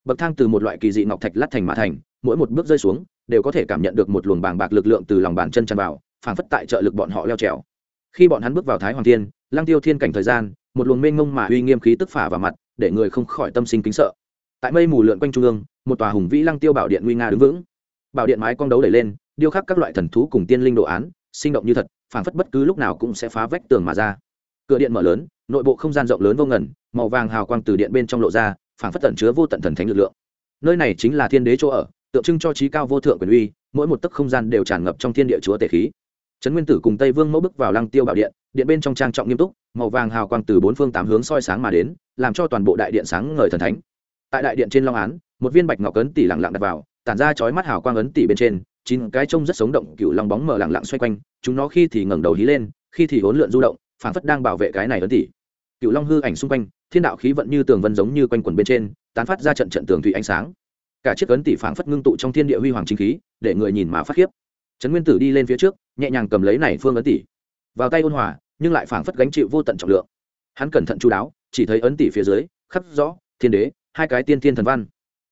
Bậc thang từ một loại kỳ dị ngọc thạch lát thành mã thành, mỗi một bước rơi xuống, đều có thể cảm nhận được một luồng bàng bạc lực lượng từ lòng bàn chân tràn vào, phảng phất tại trợ lực bọn họ leo trèo. Khi bọn hắn bước vào thái hoàng thiên lang tiêu thiên cảnh thời gian một luồng mênh mông mà uy nghiêm khí tức phả vào mặt, để người không khỏi tâm sinh kính sợ. Tại mây mù lượn quanh trung ương, một tòa hùng vĩ lăng tiêu bảo điện nguy nga đứng vững. Bảo điện mái cong đấu đẩy lên, điêu khắc các loại thần thú cùng tiên linh đồ án, sinh động như thật, phảng phất bất cứ lúc nào cũng sẽ phá vách tường mà ra. Cửa điện mở lớn, nội bộ không gian rộng lớn vô ngần, màu vàng hào quang từ điện bên trong lộ ra, phảng phất tẩn chứa vô tận thần thánh lực lượng. Nơi này chính là thiên đế chỗ ở, tượng trưng cho trí cao vô thượng quyền uy, mỗi một tấc không gian đều tràn ngập trong thiên địa chúa tể khí. Trấn nguyên tử cùng tây vương mẫu bước vào lăng tiêu bảo điện điện bên trong trang trọng nghiêm túc màu vàng hào quang từ bốn phương tám hướng soi sáng mà đến, làm cho toàn bộ đại điện sáng ngời thần thánh. Tại đại điện trên long án, một viên bạch ngọc ấn tỷ lặng lặng đặt vào, tản ra chói mắt hào quang ấn tỷ bên trên, chín cái trông rất sống động cựu long bóng mở lặng lặng xoay quanh, chúng nó khi thì ngẩng đầu hí lên, khi thì hỗn lượn du động, phảng phất đang bảo vệ cái này ấn tỷ cựu long hư ảnh xung quanh, thiên đạo khí vận như tường vân giống như quanh quần bên trên, tán phát ra trận trận tường thủy ánh sáng. Cả chiếc ấn tỷ phảng phất ngưng tụ trong thiên địa huy hoàng chính khí, để người nhìn mà phát khiếp. Trấn nguyên tử đi lên phía trước, nhẹ nhàng cầm lấy này phương ấn tỷ vào tay ôn hòa nhưng lại phảng phất gánh chịu vô tận trọng lượng. Hắn cẩn thận chú đáo, chỉ thấy ấn tỷ phía dưới, khắc rõ, thiên đế, hai cái tiên thiên thần văn.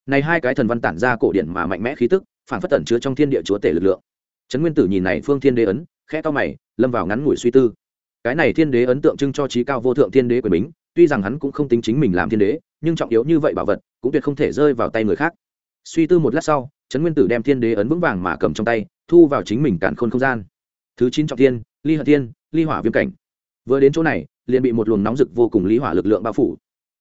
Này hai cái thần văn tản ra cổ điển mà mạnh mẽ khí tức, phảng phất tẩn chứa trong thiên địa chúa tể lực lượng. Trấn nguyên tử nhìn này phương thiên đế ấn, khẽ to mày, lâm vào ngắn ngủi suy tư. Cái này thiên đế ấn tượng trưng cho trí cao vô thượng thiên đế quyền bính, tuy rằng hắn cũng không tính chính mình làm thiên đế, nhưng trọng yếu như vậy bảo vật, cũng tuyệt không thể rơi vào tay người khác. Suy tư một lát sau, trấn nguyên tử đem thiên đế ấn vững vàng mà cầm trong tay, thu vào chính mình cản khôn không gian. Thứ chín trọng thiên, ly hận thiên ly hỏa viêm cảnh. Vừa đến chỗ này, liền bị một luồng nóng rực vô cùng ly hỏa lực lượng bao phủ.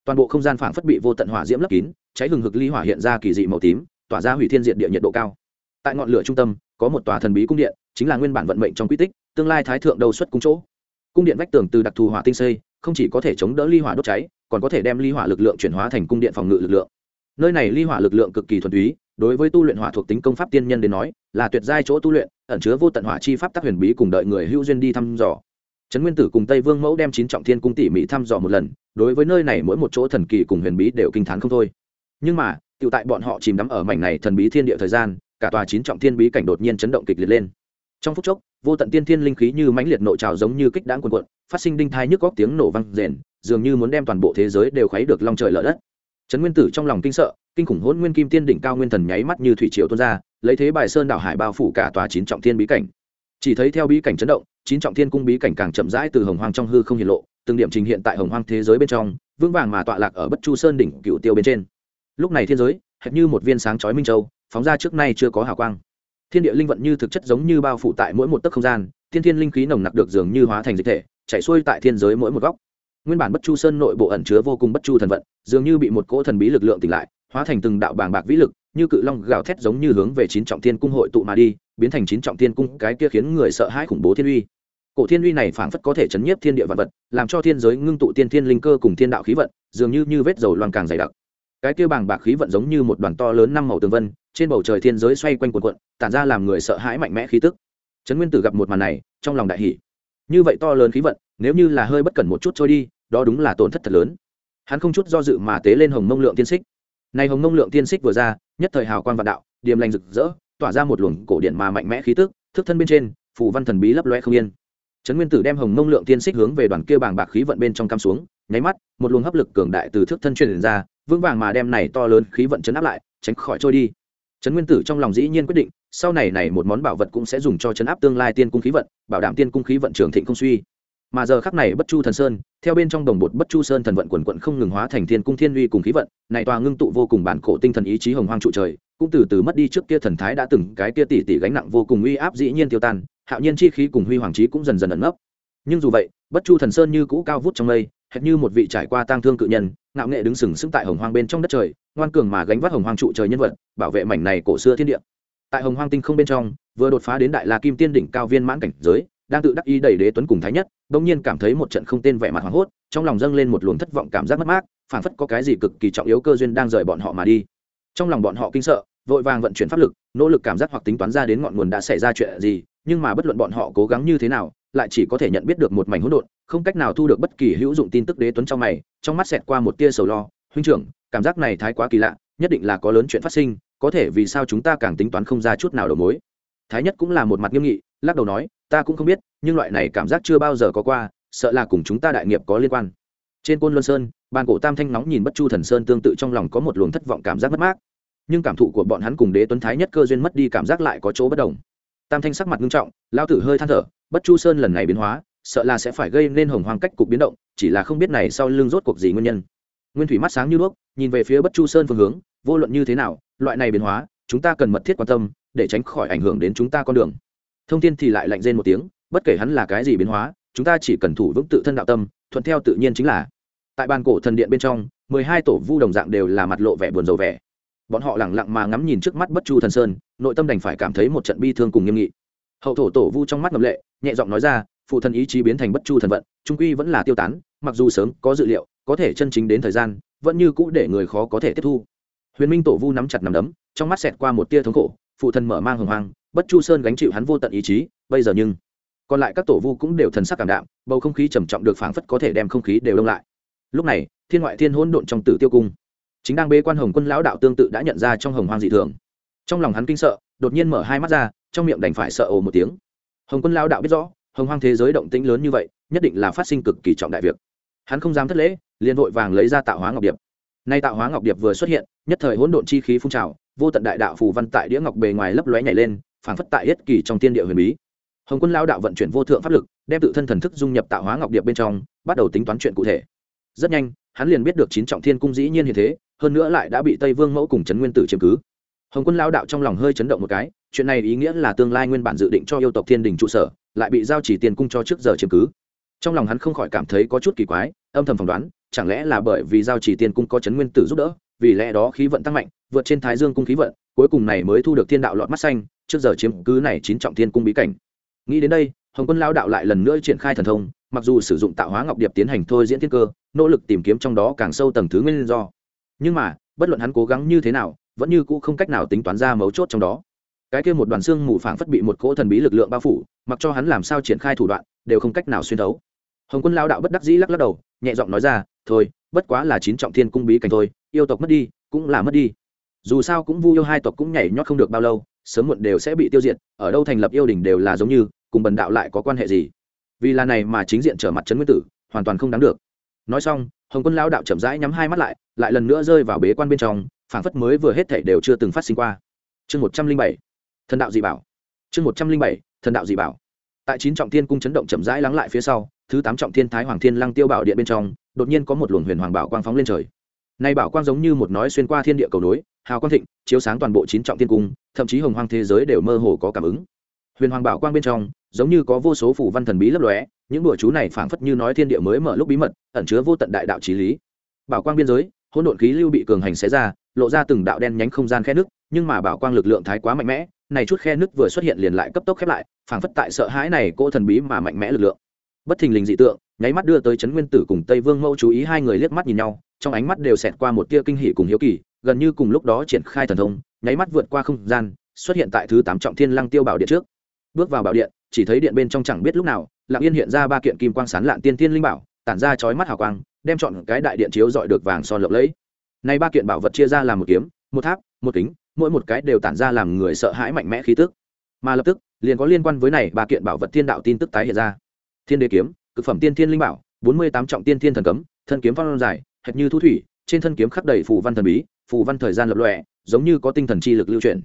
Toàn bộ không gian phảng phất bị vô tận hỏa diễm lấp kín, cháy hừng hực ly hỏa hiện ra kỳ dị màu tím, tỏa ra hủy thiên diện địa nhiệt độ cao. Tại ngọn lửa trung tâm, có một tòa thần bí cung điện, chính là nguyên bản vận mệnh trong quy tích, tương lai thái thượng đầu xuất cung chỗ. Cung điện vách tường từ đặc thù hỏa tinh xây, không chỉ có thể chống đỡ ly hỏa đốt cháy, còn có thể đem ly hỏa lực lượng chuyển hóa thành cung điện phòng ngự lực lượng. Nơi này ly hỏa lực lượng cực kỳ thuần túy, đối với tu luyện hỏa thuộc tính công pháp tiên nhân đến nói, là tuyệt giai chỗ tu luyện ẩn chứa vô tận hỏa chi pháp tác huyền bí cùng đợi người hữu duyên đi thăm dò. Trấn nguyên tử cùng tây vương mẫu đem chín trọng thiên cung tỉ mỉ thăm dò một lần, đối với nơi này mỗi một chỗ thần kỳ cùng huyền bí đều kinh t h á n không thôi. Nhưng mà tự tại bọn họ chìm đắm ở mảnh này thần bí thiên địa thời gian, cả tòa chín trọng thiên bí cảnh đột nhiên chấn động kịch liệt lên. Trong phút chốc, vô tận tiên thiên linh khí như mãnh liệt nội trào giống như kích đãng quần quận phát sinh đinh thai nhức góc tiếng nổ vang rền, dường như muốn đem toàn bộ thế giới đều khuấy được long trời lở đất. Trấn nguyên tử trong lòng kinh sợ, kinh khủng hôn nguyên kim tiên đỉnh cao nguyên thần nháy mắt như thủy triều tuôn ra lấy thế bài sơn đảo hải bao phủ cả tòa chín trọng thiên bí cảnh. Chỉ thấy theo bí cảnh chấn động, chín trọng thiên cung bí cảnh càng chậm rãi từ hồng hoang trong hư không hiện lộ, từng điểm trình hiện tại hồng hoang thế giới bên trong, vững vàng mà tọa lạc ở bất chu sơn đỉnh cựu tiêu bên trên. Lúc này thiên giới, hệt như một viên sáng chói minh châu, phóng ra trước nay chưa có hào quang. Thiên địa linh vận như thực chất giống như bao phủ tại mỗi một tấc không gian, thiên thiên linh khí nồng nặc được dường như hóa thành dịch thể chảy xuôi tại thiên giới mỗi một góc. Nguyên bản bất chu sơn nội bộ ẩn chứa vô cùng bất chu thần vận, dường như bị một cỗ thần bí lực lượng tỉnh lại, hóa thành từng đạo bàng bạc vĩ lực như cự long gào thét giống như hướng về chín trọng thiên cung hội tụ mà đi, biến thành chín trọng thiên cung, cái kia khiến người sợ hãi khủng bố thiên uy. Cổ thiên uy này phảng phất có thể chấn nhiếp thiên địa vật vật, làm cho thiên giới ngưng tụ tiên thiên linh cơ cùng thiên đạo khí vận, dường như như vết dầu loang càng dày đặc. Cái kia bàng bạc khí vận giống như một đoàn to lớn năm màu tường vân, trên bầu trời thiên giới xoay quanh quần quận tản ra làm người sợ hãi mạnh mẽ khí tức. Trấn nguyên tử gặp một màn này, trong lòng đại hỷ như vậy to lớn khí vận, nếu như là hơi bất cẩn một chút trôi đi, đó đúng là tổn thất thật lớn. Hắn không chút do dự mà tế lên hồng mông lượng tiên xích này hồng mông lượng tiên xích vừa ra, nhất thời hào quang vạn đạo, điềm lành rực rỡ, tỏa ra một luồng cổ điện mà mạnh mẽ khí tức, thức thân bên trên, phù văn thần bí lấp loe không yên. Trấn nguyên tử đem hồng mông lượng tiên xích hướng về đoàn kia bàng bạc khí vận bên trong cam xuống, nháy mắt, một luồng hấp lực cường đại từ thức thân truyền ra, vững vàng mà đem này to lớn khí vận chấn áp lại, tránh khỏi trôi đi. Trấn nguyên tử trong lòng dĩ nhiên quyết định, sau này này một món bảo vật cũng sẽ dùng cho chấn áp tương lai tiên cung khí vận, bảo đảm tiên cung khí vận trường thịnh không suy mà giờ khắc này bất chu thần sơn, theo bên trong đồng bột bất chu sơn thần vận quần quận không ngừng hóa thành thiên cung thiên uy cùng khí vận, này tòa ngưng tụ vô cùng bản cổ tinh thần ý chí hồng hoang trụ trời, cũng từ từ mất đi trước kia thần thái đã từng, cái kia tỷ tỷ gánh nặng vô cùng uy áp dĩ nhiên tiêu tan, hạo nhiên chi khí cùng huy hoàng trí cũng dần dần ẩn nấp. Nhưng dù vậy, bất chu thần sơn như cũ cao vút trong mây, hệt như một vị trải qua tang thương cự nhân, ngạo nghệ đứng sừng sững tại hồng hoang bên trong đất trời, ngoan cường mà gánh vác hồng hoang trụ trời nhân vật, bảo vệ mảnh này cổ xưa thiên địa. Tại hồng hoang tinh không bên trong, vừa đột phá đến đại la kim tiên đỉnh cao viên mãn cảnh giới đang tự đắc ý đẩy đế tuấn cùng thái nhất bỗng nhiên cảm thấy một trận không tên vẻ mặt hoảng hốt, trong lòng dâng lên một luồng thất vọng cảm giác mất mát, phảng phất có cái gì cực kỳ trọng yếu cơ duyên đang rời bọn họ mà đi. Trong lòng bọn họ kinh sợ, vội vàng vận chuyển pháp lực, nỗ lực cảm giác hoặc tính toán ra đến ngọn nguồn đã xảy ra chuyện gì, nhưng mà bất luận bọn họ cố gắng như thế nào, lại chỉ có thể nhận biết được một mảnh hỗn độn, không cách nào thu được bất kỳ hữu dụng tin tức đế tuấn trong mày, trong mắt xẹt qua một tia sầu lo. Huynh trưởng, cảm giác này thái quá kỳ lạ, nhất định là có lớn chuyện phát sinh, có thể vì sao chúng ta càng tính toán không ra chút nào đầu mối? Thái nhất cũng là một mặt nghiêm nghị, lắc đầu nói ta cũng không biết, nhưng loại này cảm giác chưa bao giờ có qua, sợ là cùng chúng ta đại nghiệp có liên quan. Trên côn luân sơn, bàn cổ tam thanh nóng nhìn bất chu thần sơn tương tự trong lòng có một luồng thất vọng cảm giác mất mát. Nhưng cảm thụ của bọn hắn cùng đế tuấn thái nhất cơ duyên mất đi cảm giác lại có chỗ bất đồng. Tam thanh sắc mặt nghiêm trọng, lao tử hơi than thở, bất chu sơn lần này biến hóa, sợ là sẽ phải gây nên hồng hoang cách cục biến động, chỉ là không biết này sau lưng rốt cuộc gì nguyên nhân. Nguyên thủy mắt sáng như đuốc, nhìn về phía bất chu sơn phương hướng, vô luận như thế nào, loại này biến hóa, chúng ta cần mật thiết quan tâm, để tránh khỏi ảnh hưởng đến chúng ta con đường thông tin thì lại lạnh rên một tiếng, bất kể hắn là cái gì biến hóa, chúng ta chỉ cần thủ vững tự thân đạo tâm, thuận theo tự nhiên chính là. Tại bàn cổ thần điện bên trong, mười hai tổ vu đồng dạng đều là mặt lộ vẻ buồn rầu vẻ. Bọn họ lẳng lặng mà ngắm nhìn trước mắt bất chu thần sơn, nội tâm đành phải cảm thấy một trận bi thương cùng nghiêm nghị. Hậu thổ tổ vu trong mắt ngầm lệ, nhẹ giọng nói ra, phụ thần ý chí biến thành bất chu thần vận, trung quy vẫn là tiêu tán, mặc dù sớm, có dự liệu, có thể chân chính đến thời gian, vẫn như cũ để người khó có thể tiếp thu. Huyền minh tổ vu nắm chặt nắm đấm, trong mắt xẹt qua một tia thống khổ, phụ thần mở mang hồng hoang bất chu sơn gánh chịu hắn vô tận ý chí, bây giờ nhưng còn lại các tổ vu cũng đều thần sắc cảm đạm, bầu không khí trầm trọng được phảng phất có thể đem không khí đều đông lại. Lúc này, thiên ngoại thiên hỗn độn trong tử tiêu cung, chính đang bế quan hồng quân lão đạo tương tự đã nhận ra trong hồng hoang dị thường. Trong lòng hắn kinh sợ, đột nhiên mở hai mắt ra, trong miệng đành phải sợ ồ một tiếng. Hồng quân lão đạo biết rõ, hồng hoang thế giới động tĩnh lớn như vậy, nhất định là phát sinh cực kỳ trọng đại việc. Hắn không dám thất lễ, liền vội vàng lấy ra tạo hóa ngọc điệp. Nay tạo hóa ngọc điệp vừa xuất hiện, nhất thời hỗn độn chi khí phun trào, vô tận đại đạo phù văn tại đĩa ngọc bề ngoài lấp lóe nhảy lên phảng phất tại hết kỳ trong tiên địa huyền bí. Hồng quân lao đạo vận chuyển vô thượng pháp lực, đem tự thân thần thức dung nhập tạo hóa ngọc điệp bên trong, bắt đầu tính toán chuyện cụ thể. Rất nhanh, hắn liền biết được chín trọng thiên cung dĩ nhiên như thế, hơn nữa lại đã bị tây vương mẫu cùng trấn nguyên tử chiếm cứ. Hồng quân lao đạo trong lòng hơi chấn động một cái, chuyện này ý nghĩa là tương lai nguyên bản dự định cho yêu tộc thiên đình trụ sở, lại bị giao chỉ tiền cung cho trước giờ chiếm cứ. Trong lòng hắn không khỏi cảm thấy có chút kỳ quái, âm thầm phỏng đoán, chẳng lẽ là bởi vì giao chỉ tiền cung có trấn nguyên tử giúp đỡ, vì lẽ đó khí vận tăng mạnh, vượt trên thái dương cung khí vận, cuối cùng này mới thu được thiên đạo lọt mắt xanh trước giờ chiếm cứ này chín trọng thiên cung bí cảnh. Nghĩ đến đây, hồng quân lao đạo lại lần nữa triển khai thần thông, mặc dù sử dụng tạo hóa ngọc điệp tiến hành thôi diễn thiên cơ, nỗ lực tìm kiếm trong đó càng sâu tầng thứ nguyên do. Nhưng mà, bất luận hắn cố gắng như thế nào, vẫn như cũ không cách nào tính toán ra mấu chốt trong đó. Cái kia một đoàn xương mù phảng phất bị một cỗ thần bí lực lượng bao phủ, mặc cho hắn làm sao triển khai thủ đoạn, đều không cách nào xuyên thấu. Hồng quân lao đạo bất đắc dĩ lắc lắc đầu, nhẹ giọng nói ra, thôi, bất quá là chín trọng thiên cung bí cảnh thôi, yêu tộc mất đi, cũng là mất đi. Dù sao cũng vu yêu hai tộc cũng nhảy nhót không được bao lâu sớm muộn đều sẽ bị tiêu diệt, ở đâu thành lập yêu đình đều là giống như, cùng bần đạo lại có quan hệ gì? Vì là này mà chính diện trở mặt trấn nguyên tử, hoàn toàn không đáng được. Nói xong, hồng quân lao đạo chậm rãi nhắm hai mắt lại lại lần nữa rơi vào bế quan bên trong, phảng phất mới vừa hết thể đều chưa từng phát sinh qua. Chương một trăm linh bảy, thần đạo dị bảo. Chương một trăm linh bảy, thần đạo dị bảo. Tại chín trọng thiên cung chấn động chậm rãi lắng lại phía sau, thứ tám trọng thiên thái hoàng thiên lăng tiêu bảo điện bên trong, đột nhiên có một luồng huyền hoàng bảo quang phóng lên trời nay bảo quang giống như một nói xuyên qua thiên địa cầu nối, hào quang thịnh, chiếu sáng toàn bộ chín trọng thiên cung, thậm chí hồng hoang thế giới đều mơ hồ có cảm ứng. Huyền hoàng bảo quang bên trong, giống như có vô số phủ văn thần bí lấp lóe, những đùa chú này phảng phất như nói thiên địa mới mở lúc bí mật, ẩn chứa vô tận đại đạo trí lý. Bảo quang biên giới, hỗn độn khí lưu bị cường hành xé ra, lộ ra từng đạo đen nhánh không gian khe nước, nhưng mà bảo quang lực lượng thái quá mạnh mẽ, này chút khe nước vừa xuất hiện liền lại cấp tốc khép lại, phảng phất tại sợ hãi này cô thần bí mà mạnh mẽ lực lượng. Bất thình lình dị tượng nháy mắt đưa tới trấn nguyên tử cùng tây vương mẫu chú ý hai người liếc mắt nhìn nhau, trong ánh mắt đều xẹt qua một tia kinh hỉ cùng hiếu kỳ, gần như cùng lúc đó triển khai thần thông, nháy mắt vượt qua không gian, xuất hiện tại thứ tám trọng thiên lăng tiêu bảo điện trước. Bước vào bảo điện, chỉ thấy điện bên trong chẳng biết lúc nào, lặng yên hiện ra ba kiện kim quang sán lạn tiên tiên linh bảo, tản ra chói mắt hào quang, đem chọn cái đại điện chiếu dọi được vàng son lộng lẫy. Nay ba kiện bảo vật chia ra làm một kiếm, một tháp, một kính, mỗi một cái đều tản ra làm người sợ hãi mạnh mẽ khí tức. Mà lập tức, liền có liên quan với này ba kiện bảo vật thiên đạo tin tức tái hiện ra. Thiên đế kiếm cực phẩm tiên thiên linh bảo, bốn mươi tám trọng tiên thiên thần cấm, thân kiếm phong dài, hệt như thu thủy, trên thân kiếm khắc đầy phù văn thần bí, phù văn thời gian lập lòe, giống như có tinh thần chi lực lưu chuyển.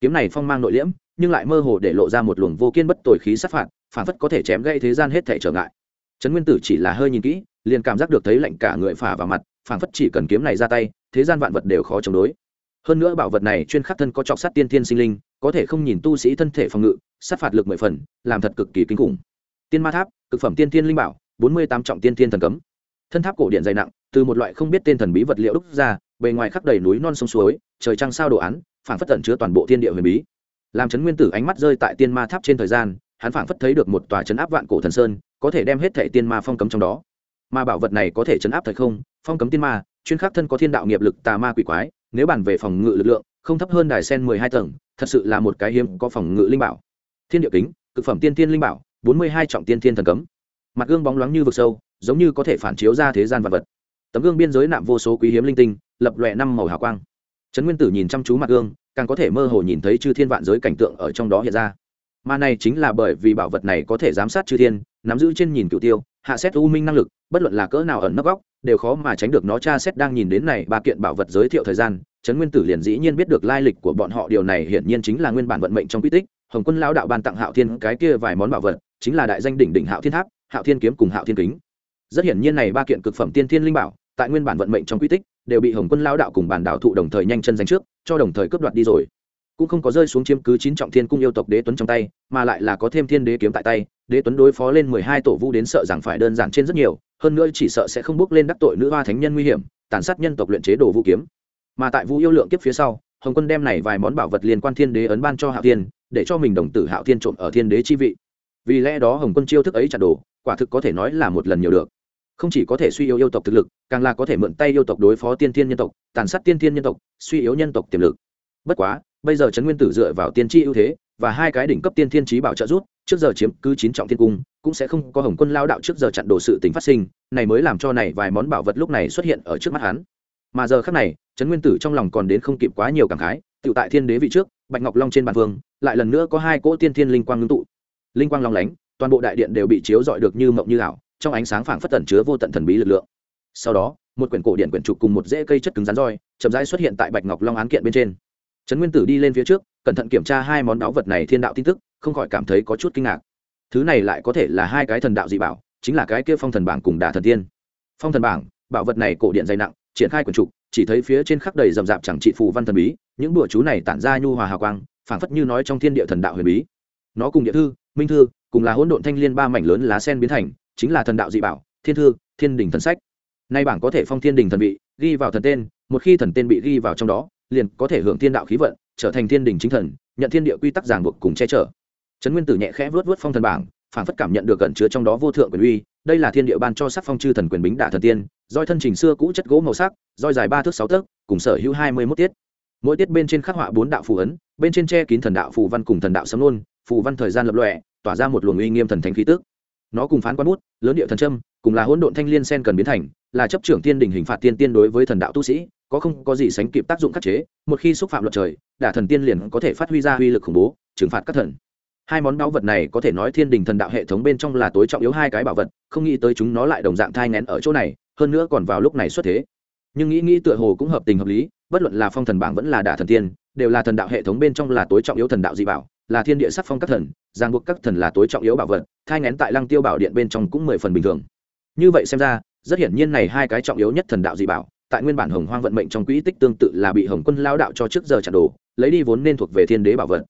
Kiếm này phong mang nội liễm, nhưng lại mơ hồ để lộ ra một luồng vô kiên bất tồi khí sát phạt, phản phất có thể chém gây thế gian hết thể trở ngại. Trấn nguyên tử chỉ là hơi nhìn kỹ, liền cảm giác được thấy lạnh cả người phả vào mặt phảng phất chỉ cần kiếm này ra tay, thế gian vạn vật đều khó chống đối. Hơn nữa bảo vật này chuyên khắc thân có trọc sát tiên thiên sinh linh, có thể không nhìn tu sĩ thân thể phòng ngự, sát phạt lực mười phần, làm thật cực kỳ kinh khủng. Tiên ma tháp cực phẩm tiên tiên linh bảo, bốn mươi tám trọng tiên tiên thần cấm. Thân tháp cổ điện dày nặng, từ một loại không biết tên thần bí vật liệu đúc ra, bề ngoài khắc đầy núi non sông suối, trời trăng sao đồ án, phảng phất tận chứa toàn bộ thiên địa huyền bí. Làm chấn nguyên tử ánh mắt rơi tại tiên ma tháp trên thời gian, hắn phảng phất thấy được một tòa chấn áp vạn cổ thần sơn, có thể đem hết thệ tiên ma phong cấm trong đó. Mà bảo vật này có thể chấn áp thời không, phong cấm tiên ma, chuyên khắc thân có thiên đạo nghiệp lực tà ma quỷ quái, nếu bàn về phòng ngự lực lượng, không thấp hơn đài sen mười hai tầng, thật sự là một cái hiếm có phòng ngự linh bảo. Thiên địa kính, cực phẩm tiên tiên linh bảo bốn mươi hai trọng tiên thiên thần cấm. Mặt gương bóng loáng như vực sâu, giống như có thể phản chiếu ra thế gian vật vật. Tấm gương biên giới nạm vô số quý hiếm linh tinh, lập lòe năm màu hào quang. Trấn nguyên tử nhìn chăm chú mặt gương, càng có thể mơ hồ nhìn thấy chư thiên vạn giới cảnh tượng ở trong đó hiện ra. Mà này chính là bởi vì bảo vật này có thể giám sát chư thiên, nắm giữ trên nhìn cựu tiêu, hạ xét u minh năng lực, bất luận là cỡ nào ẩn nấp góc, đều khó mà tránh được nó. Tra xét đang nhìn đến này ba kiện bảo vật giới thiệu thời gian, trấn nguyên tử liền dĩ nhiên biết được lai lịch của bọn họ. Điều này hiển nhiên chính là nguyên bản vận mệnh trong quy tích, hồng quân lão đạo ban tặng hạo thiên cái kia vài món bảo vật chính là đại danh đỉnh đỉnh hạo thiên tháp, hạo thiên kiếm cùng hạo thiên kính. Rất hiển nhiên này ba kiện cực phẩm tiên thiên linh bảo, tại nguyên bản vận mệnh trong quy tích, đều bị hồng quân lão đạo cùng bản đạo thụ đồng thời nhanh chân giành trước, cho đồng thời cướp đoạt đi rồi. Cũng không có rơi xuống chiếm cứ chín trọng thiên cung yêu tộc đế tuấn trong tay, mà lại là có thêm thiên đế kiếm tại tay, đế tuấn đối phó lên mười hai tổ vu đến sợ rằng phải đơn giản trên rất nhiều, hơn nữa chỉ sợ sẽ không bước lên đắc tội nữ hoa thánh nhân nguy hiểm, tàn sát nhân tộc luyện chế đồ vũ kiếm. Mà tại vũ yêu lượng kiếp phía sau, hồng quân đem này vài món bảo vật liên quan thiên đế ấn ban cho hạo thiên, để cho mình đồng tử hạo thiên trộm ở thiên đế chi vị vì lẽ đó hồng quân chiêu thức ấy chặt đồ, quả thực có thể nói là một lần nhiều được. Không chỉ có thể suy yếu yêu tộc thực lực, càng là có thể mượn tay yêu tộc đối phó tiên thiên nhân tộc, tàn sát tiên thiên nhân tộc, suy yếu nhân tộc tiềm lực. Bất quá, bây giờ trấn nguyên tử dựa vào tiên tri ưu thế, và hai cái đỉnh cấp tiên thiên trí bảo trợ rút trước giờ chiếm cứ chín trọng thiên cung, cũng sẽ không có hồng quân lao đạo trước giờ chặn đồ sự tính phát sinh, này mới làm cho này vài món bảo vật lúc này xuất hiện ở trước mắt hắn. Mà giờ khác này, trấn nguyên tử trong lòng còn đến không kịp quá nhiều cảm khái tự tại thiên đế vị trước, bạch ngọc long trên bàn vương, lại lần nữa có hai cỗ tiên thiên linh quang ngưng tụ linh quang long lánh, toàn bộ đại điện đều bị chiếu dọi được như mộng như ảo, trong ánh sáng phảng phất tẩn chứa vô tận thần bí lực lượng. Sau đó, một quyển cổ điện quyển trục cùng một rễ cây chất cứng rắn roi, chậm rãi xuất hiện tại bạch ngọc long án kiện bên trên. Trấn nguyên tử đi lên phía trước, cẩn thận kiểm tra hai món đáo vật này thiên đạo tin tức, không khỏi cảm thấy có chút kinh ngạc. Thứ này lại có thể là hai cái thần đạo dị bảo, chính là cái kia phong thần bảng cùng đả thần tiên. Phong thần bảng, bảo vật này cổ điện dày nặng, triển khai quyển trục, chỉ thấy phía trên khắc đầy rậm rạp chẳng trị phù văn thần bí, những bùa chú này tản ra nhu hòa hào quang, phảng phất như nói trong thiên địa thần đạo huyền bí. Nó cùng địa thư minh thư, cùng là hỗn độn thanh liên ba mảnh lớn lá sen biến thành, chính là thần đạo dị bảo, thiên thư, thiên đình thần sách. Nay bảng có thể phong thiên đình thần vị, ghi vào thần tên, một khi thần tên bị ghi vào trong đó, liền có thể hưởng thiên đạo khí vận, trở thành thiên đình chính thần, nhận thiên địa quy tắc giảng buộc cùng che chở. Trấn nguyên tử nhẹ khẽ vớt vớt phong thần bảng phản phất cảm nhận được cẩn chứa trong đó vô thượng quyền uy, đây là thiên địa ban cho sắc phong chư thần quyền bính đả thần tiên, roi thân trình xưa cũ chất gỗ màu sắc, roi dài ba thước sáu tấc, cùng sở hữu hai mươi mốt tiết. Mỗi tiết bên trên khắc họa bốn đạo phù ấn, bên trên che kín thần đạo phù văn cùng thần đạo sấm nôn phù văn thời gian lập lòe, tỏa ra một luồng uy nghiêm thần thánh khí tức. Nó cùng phán quan bút, lớn địa thần trâm cùng là hỗn độn thanh liên sen cần biến thành, là chấp trưởng tiên đình hình phạt tiên tiên đối với thần đạo tu sĩ, có không có gì sánh kịp tác dụng khắc chế, một khi xúc phạm luật trời, đả thần tiên liền có thể phát huy ra uy lực khủng bố, trừng phạt các thần. Hai món báu vật này có thể nói thiên đình thần đạo hệ thống bên trong là tối trọng yếu hai cái bảo vật, không nghĩ tới chúng nó lại đồng dạng thai ngén ở chỗ này, hơn nữa còn vào lúc này xuất thế. Nhưng nghĩ nghĩ tựa hồ cũng hợp tình hợp lý, bất luận là phong thần bảng vẫn là đả thần tiên, đều là thần đạo hệ thống bên trong là tối trọng yếu thần đạo dị bảo là thiên địa sắc phong các thần, giang buộc các thần là tối trọng yếu bảo vật, thai ngén tại lăng tiêu bảo điện bên trong cũng mười phần bình thường. Như vậy xem ra, rất hiển nhiên này hai cái trọng yếu nhất thần đạo dị bảo, tại nguyên bản hồng hoang vận mệnh trong quỹ tích tương tự là bị hồng quân lao đạo cho trước giờ chặt đồ lấy đi vốn nên thuộc về thiên đế bảo vật.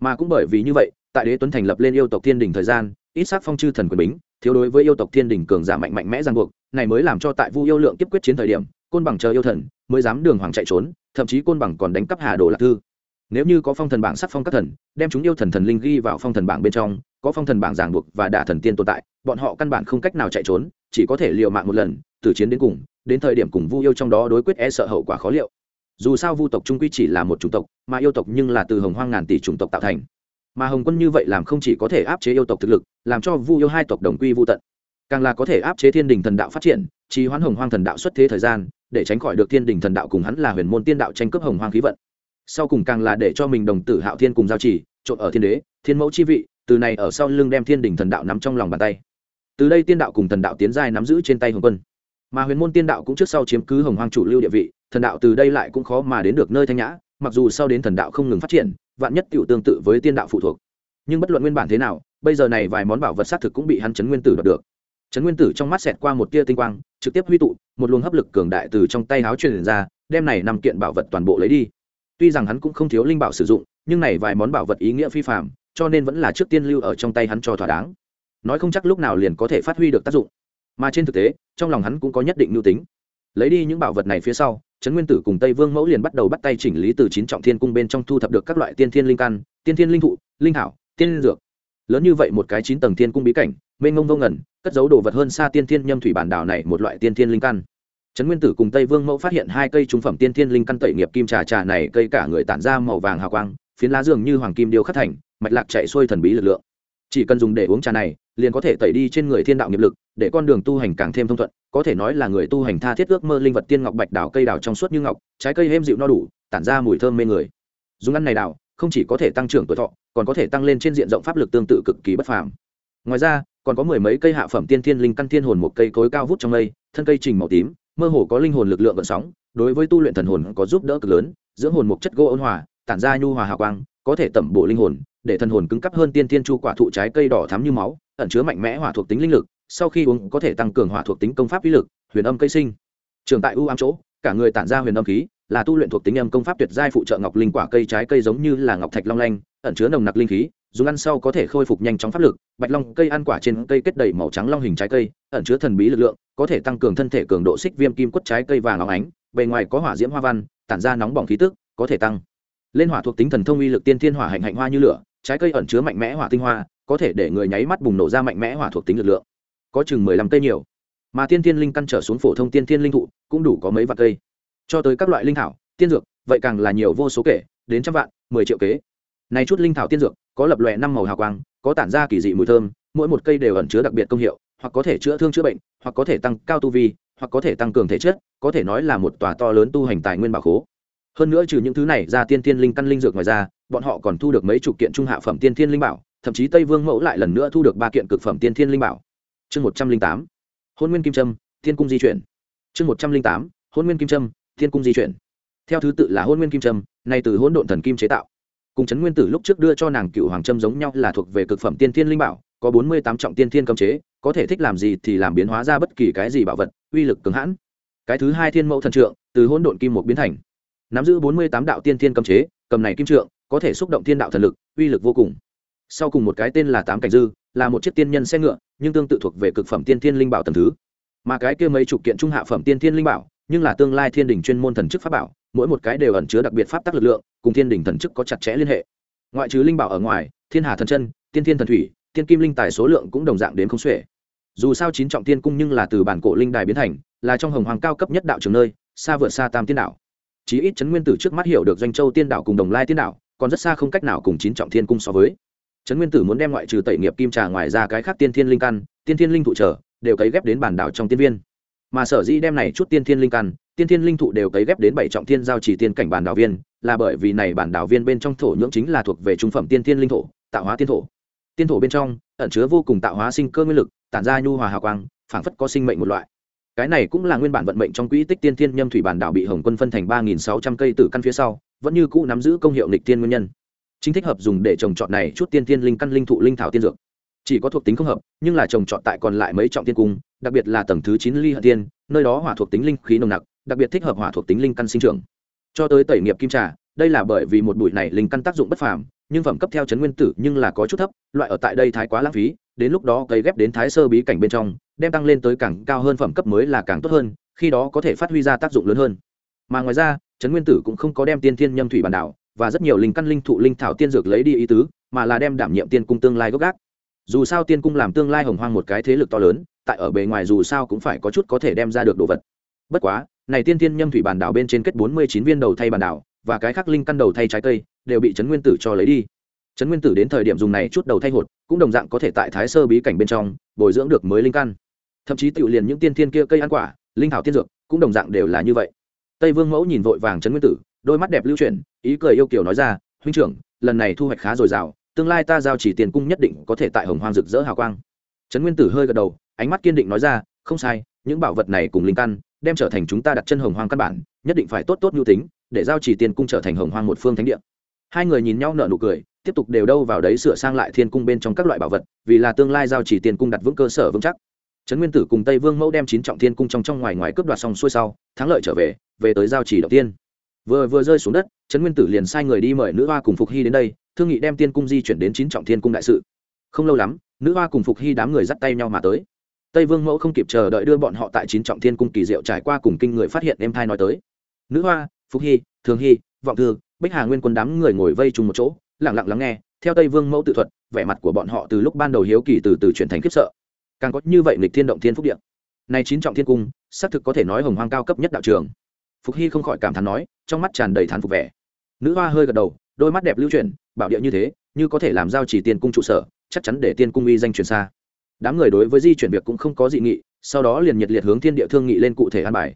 Mà cũng bởi vì như vậy, tại đế tuấn thành lập lên yêu tộc thiên đình thời gian, ít sắc phong chư thần quyền bính, thiếu đối với yêu tộc thiên đình cường giả mạnh mạnh mẽ ràng buộc, này mới làm cho tại vu yêu lượng kiếp quyết chiến thời điểm, côn bằng chờ yêu thần, mới dám đường hoàng chạy trốn, thậm chí côn bằng còn đánh cắp hà đồ lạc thư nếu như có phong thần bảng sắc phong các thần, đem chúng yêu thần thần linh ghi vào phong thần bảng bên trong, có phong thần bảng giảng buộc và đả thần tiên tồn tại, bọn họ căn bản không cách nào chạy trốn, chỉ có thể liều mạng một lần, từ chiến đến cùng, đến thời điểm cùng vu yêu trong đó đối quyết e sợ hậu quả khó liệu. Dù sao vu tộc trung quy chỉ là một chủng tộc, mà yêu tộc nhưng là từ hồng hoang ngàn tỷ chủng tộc tạo thành. Mà hồng quân như vậy làm không chỉ có thể áp chế yêu tộc thực lực, làm cho vu yêu hai tộc đồng quy vô tận. Càng là có thể áp chế thiên đình thần đạo phát triển, trì hoãn hồng hoang thần đạo xuất thế thời gian, để tránh khỏi được thiên đình thần đạo cùng hắn là huyền môn tiên đạo tranh cướp hồng hoang khí vận sau cùng càng là để cho mình đồng tử hạo thiên cùng giao chỉ trộn ở thiên đế, thiên mẫu chi vị, từ này ở sau lưng đem thiên đình thần đạo nắm trong lòng bàn tay. Từ đây tiên đạo cùng thần đạo tiến giai nắm giữ trên tay hồng quân. Mà huyền môn tiên đạo cũng trước sau chiếm cứ hồng hoang chủ lưu địa vị, thần đạo từ đây lại cũng khó mà đến được nơi thanh nhã, mặc dù sau đến thần đạo không ngừng phát triển, vạn nhất tiểu tương tự với tiên đạo phụ thuộc. Nhưng bất luận nguyên bản thế nào, bây giờ này vài món bảo vật xác thực cũng bị hắn chấn nguyên tử đoạt được. Chấn nguyên tử trong mắt xẹt qua một tia tinh quang, trực tiếp huy tụ, một luồng hấp lực cường đại từ trong tay háo truyền ra, đem này năm kiện bảo vật toàn bộ lấy đi tuy rằng hắn cũng không thiếu linh bảo sử dụng, nhưng này vài món bảo vật ý nghĩa phi phạm cho nên vẫn là trước tiên lưu ở trong tay hắn cho thỏa đáng. Nói không chắc lúc nào liền có thể phát huy được tác dụng. Mà trên thực tế, trong lòng hắn cũng có nhất định mưu tính. Lấy đi những bảo vật này phía sau, trấn nguyên tử cùng tây vương mẫu liền bắt đầu bắt tay chỉnh lý từ chín trọng thiên cung bên trong thu thập được các loại tiên thiên linh căn, tiên thiên linh thụ, linh hảo, tiên dược. Lớn như vậy một cái chín tầng thiên cung bí cảnh, mênh ngông vô ngẩn cất giấu đồ vật hơn xa tiên thiên nhâm thủy bản đảo này một loại tiên thiên linh căn trấn nguyên tử cùng tây vương mẫu phát hiện hai cây trung phẩm tiên thiên linh căn tẩy nghiệp kim trà trà này, cây cả người tản ra màu vàng hào quang, phiến lá dường như hoàng kim điêu khắc thành, mạch lạc chạy xuôi thần bí lực lượng. Chỉ cần dùng để uống trà này, liền có thể tẩy đi trên người thiên đạo nghiệp lực, để con đường tu hành càng thêm thông thuận, có thể nói là người tu hành tha thiết ước mơ linh vật tiên ngọc bạch đào cây đào trong suốt như ngọc, trái cây êm dịu no đủ, tản ra mùi thơm mê người. Dùng ăn này đào, không chỉ có thể tăng trưởng tuổi thọ, còn có thể tăng lên trên diện rộng pháp lực tương tự cực kỳ bất phàm. Ngoài ra, còn có mười mấy cây hạ phẩm tiên thiên linh căn thiên hồn một cây cối cao vút trong mây, thân cây trình màu tím mơ hồ có linh hồn lực lượng gợn sóng, đối với tu luyện thần hồn có giúp đỡ cực lớn, dưỡng hồn mục chất gỗ ôn hòa, tản ra nhu hòa hào quang, có thể tẩm bổ linh hồn, để thần hồn cứng cáp hơn tiên tiên chu quả thụ trái cây đỏ thắm như máu, ẩn chứa mạnh mẽ hỏa thuộc tính linh lực, sau khi uống có thể tăng cường hỏa thuộc tính công pháp uy lực, huyền âm cây sinh. Trường tại u ám chỗ, cả người tản ra huyền âm khí, là tu luyện thuộc tính âm công pháp tuyệt giai phụ trợ ngọc linh quả cây trái cây giống như là ngọc thạch long lanh, ẩn chứa nồng nặc linh khí dùng ăn sau có thể khôi phục nhanh chóng pháp lực, bạch long cây ăn quả trên cây kết đầy màu trắng long hình trái cây, ẩn chứa thần bí lực lượng, có thể tăng cường thân thể cường độ xích viêm kim quất trái cây vàng óng ánh, bề ngoài có hỏa diễm hoa văn, tản ra nóng bỏng khí tức, có thể tăng lên hỏa thuộc tính thần thông uy lực tiên thiên hỏa hạnh hạnh hoa như lửa, trái cây ẩn chứa mạnh mẽ hỏa tinh hoa, có thể để người nháy mắt bùng nổ ra mạnh mẽ hỏa thuộc tính lực lượng. Có chừng mười lăm cây nhiều. Mà tiên thiên linh căn trở xuống phổ thông tiên thiên linh thụ, cũng đủ có mấy vạn cây. Cho tới các loại linh thảo, tiên dược, vậy càng là nhiều vô số kể, đến trăm vạn, mười triệu kế. Này chút linh thảo tiên dược có lập lòe năm màu hào quang, có tản ra kỳ dị mùi thơm, mỗi một cây đều ẩn chứa đặc biệt công hiệu, hoặc có thể chữa thương chữa bệnh, hoặc có thể tăng cao tu vi, hoặc có thể tăng cường thể chất, có thể nói là một tòa to lớn tu hành tài nguyên bảo khố. Hơn nữa trừ những thứ này ra tiên thiên linh căn linh dược ngoài ra, bọn họ còn thu được mấy chục kiện trung hạ phẩm tiên thiên linh bảo, thậm chí tây vương mẫu lại lần nữa thu được ba kiện cực phẩm tiên thiên linh bảo. Chương một trăm linh tám, hôn nguyên kim trâm thiên cung di chuyển. Chương một trăm linh tám, hôn nguyên kim trâm thiên cung di chuyển. Theo thứ tự là hôn nguyên kim trâm này từ hỗn độn thần kim chế tạo cùng Trấn nguyên tử lúc trước đưa cho nàng cựu hoàng trâm giống nhau là thuộc về cực phẩm tiên thiên linh bảo, có bốn mươi tám trọng tiên thiên cấm chế, có thể thích làm gì thì làm biến hóa ra bất kỳ cái gì bảo vật, uy lực cứng hãn. Cái thứ hai thiên mẫu thần trượng, từ hỗn độn kim một biến thành. Nắm giữ bốn mươi tám đạo tiên thiên cấm chế, cầm này kim trượng, có thể xúc động thiên đạo thần lực, uy lực vô cùng. Sau cùng một cái tên là tám cảnh dư, là một chiếc tiên nhân xe ngựa, nhưng tương tự thuộc về cực phẩm tiên thiên linh bảo tầm thứ. Mà cái kia mấy chục kiện trung hạ phẩm tiên thiên linh bảo, nhưng là tương lai thiên đình chuyên môn thần chức pháp bảo mỗi một cái đều ẩn chứa đặc biệt pháp tắc lực lượng, cùng thiên đình thần chức có chặt chẽ liên hệ. Ngoại trừ linh bảo ở ngoài, thiên hà thần chân, tiên thiên thần thủy, tiên kim linh tài số lượng cũng đồng dạng đến không xuể. Dù sao chín trọng tiên cung nhưng là từ bản cổ linh đài biến thành, là trong hồng hoàng cao cấp nhất đạo trường nơi, xa vượt xa tam tiên đạo chí ít chấn nguyên tử trước mắt hiểu được doanh châu tiên đạo cùng đồng lai tiên đạo còn rất xa không cách nào cùng chín trọng thiên cung so với. Trấn nguyên tử muốn đem ngoại trừ tẩy nghiệp kim trà ngoài ra cái khác tiên thiên linh căn, tiên thiên linh thụ trở, đều cấy ghép đến bản đảo trong tiên viên mà sở dĩ đem này chút tiên thiên linh căn, tiên thiên linh thụ đều cấy ghép đến bảy trọng thiên giao chỉ tiên cảnh bản đảo viên, là bởi vì này bản đảo viên bên trong thổ nhưỡng chính là thuộc về trung phẩm tiên thiên linh thổ, tạo hóa tiên thổ. Tiên thổ bên trong, ẩn chứa vô cùng tạo hóa sinh cơ nguyên lực, tản ra nhu hòa hào quang, phảng phất có sinh mệnh một loại. Cái này cũng là nguyên bản vận mệnh trong quỹ tích tiên thiên nhâm thủy bản đảo bị hồng quân phân thành ba nghìn sáu trăm cây tử căn phía sau, vẫn như cũ nắm giữ công hiệu nịch tiên nguyên nhân. Chính thích hợp dùng để trồng trọt này chút tiên thiên linh căn linh thụ linh thảo tiên dược chỉ có thuộc tính không hợp, nhưng là trồng trọt tại còn lại mấy trọng tiên cung, đặc biệt là tầng thứ chín ly hận tiên, nơi đó hỏa thuộc tính linh khí nồng nặc, đặc biệt thích hợp hỏa thuộc tính linh căn sinh trưởng. Cho tới tẩy nghiệp kim trà, đây là bởi vì một bụi này linh căn tác dụng bất phàm, nhưng phẩm cấp theo chấn nguyên tử nhưng là có chút thấp, loại ở tại đây thái quá lãng phí, đến lúc đó cấy ghép đến thái sơ bí cảnh bên trong, đem tăng lên tới càng cao hơn phẩm cấp mới là càng tốt hơn, khi đó có thể phát huy ra tác dụng lớn hơn. Mà ngoài ra trấn nguyên tử cũng không có đem tiên thiên nhâm thủy bản đảo, và rất nhiều linh căn linh thụ linh thảo tiên dược lấy đi ý tứ, mà là đem đảm nhiệm tiên cung tương lai gốc gác dù sao tiên cung làm tương lai hồng hoang một cái thế lực to lớn, tại ở bề ngoài dù sao cũng phải có chút có thể đem ra được đồ vật. Bất quá, này tiên tiên nhâm thủy bản đảo bên trên kết bốn mươi chín viên đầu thay bản đảo, và cái khác linh căn đầu thay trái cây, đều bị trấn nguyên tử cho lấy đi. Trấn nguyên tử đến thời điểm dùng này chút đầu thay hột, cũng đồng dạng có thể tại thái sơ bí cảnh bên trong, bồi dưỡng được mới linh căn. Thậm chí tự liền những tiên tiên kia cây ăn quả, linh thảo tiên dược, cũng đồng dạng đều là như vậy. Tây vương mẫu nhìn vội vàng trấn nguyên tử, đôi mắt đẹp lưu chuyển, ý cười yêu kiều nói ra, huynh trưởng, lần này thu hoạch khá dồi dào tương lai ta giao chỉ tiền cung nhất định có thể tại hồng hoang rực rỡ hào quang. Trấn nguyên tử hơi gật đầu, ánh mắt kiên định nói ra, không sai, những bảo vật này cùng linh căn, đem trở thành chúng ta đặt chân hồng hoang căn bản, nhất định phải tốt tốt nhu tính, để giao chỉ tiền cung trở thành hồng hoang một phương thánh địa. Hai người nhìn nhau nở nụ cười, tiếp tục đều đâu vào đấy sửa sang lại thiên cung bên trong các loại bảo vật, vì là tương lai giao chỉ tiền cung đặt vững cơ sở vững chắc. Trấn nguyên tử cùng tây vương mẫu đem chín trọng thiên cung trong trong ngoài ngoài cướp đoạt xong xuôi sau, thắng lợi trở về về tới giao chỉ đầu tiên. Vừa vừa rơi xuống đất, trấn nguyên tử liền sai người đi mời nữ hoa cùng phục hy đến đây thương nghị đem tiên cung di chuyển đến chín trọng thiên cung đại sự. Không lâu lắm, nữ hoa cùng phục hy đám người dắt tay nhau mà tới. Tây vương mẫu không kịp chờ đợi đưa bọn họ tại chín trọng thiên cung kỳ diệu trải qua cùng kinh người phát hiện em thai nói tới. Nữ hoa, phục hy, thường hy, vọng thư, bích hà nguyên quân đám người ngồi vây chung một chỗ lẳng lặng lắng nghe, theo tây vương mẫu tự thuật, vẻ mặt của bọn họ từ lúc ban đầu hiếu kỳ từ từ chuyển thành khiếp sợ. Càng có như vậy nghịch thiên động thiên phúc điện này chín trọng thiên cung, xác thực có thể nói hồng hoang cao cấp nhất đạo trường. Phục hy không khỏi cảm thán nói, trong mắt tràn đầy thán phục vẻ. Nữ hoa hơi gật đầu đôi mắt đẹp lưu chuyển, bảo địa như thế, như có thể làm giao chỉ tiên cung trụ sở, chắc chắn để tiên cung uy danh truyền xa. Đám người đối với di chuyển việc cũng không có dị nghị, sau đó liền nhiệt liệt hướng thiên địa thương nghị lên cụ thể an bài.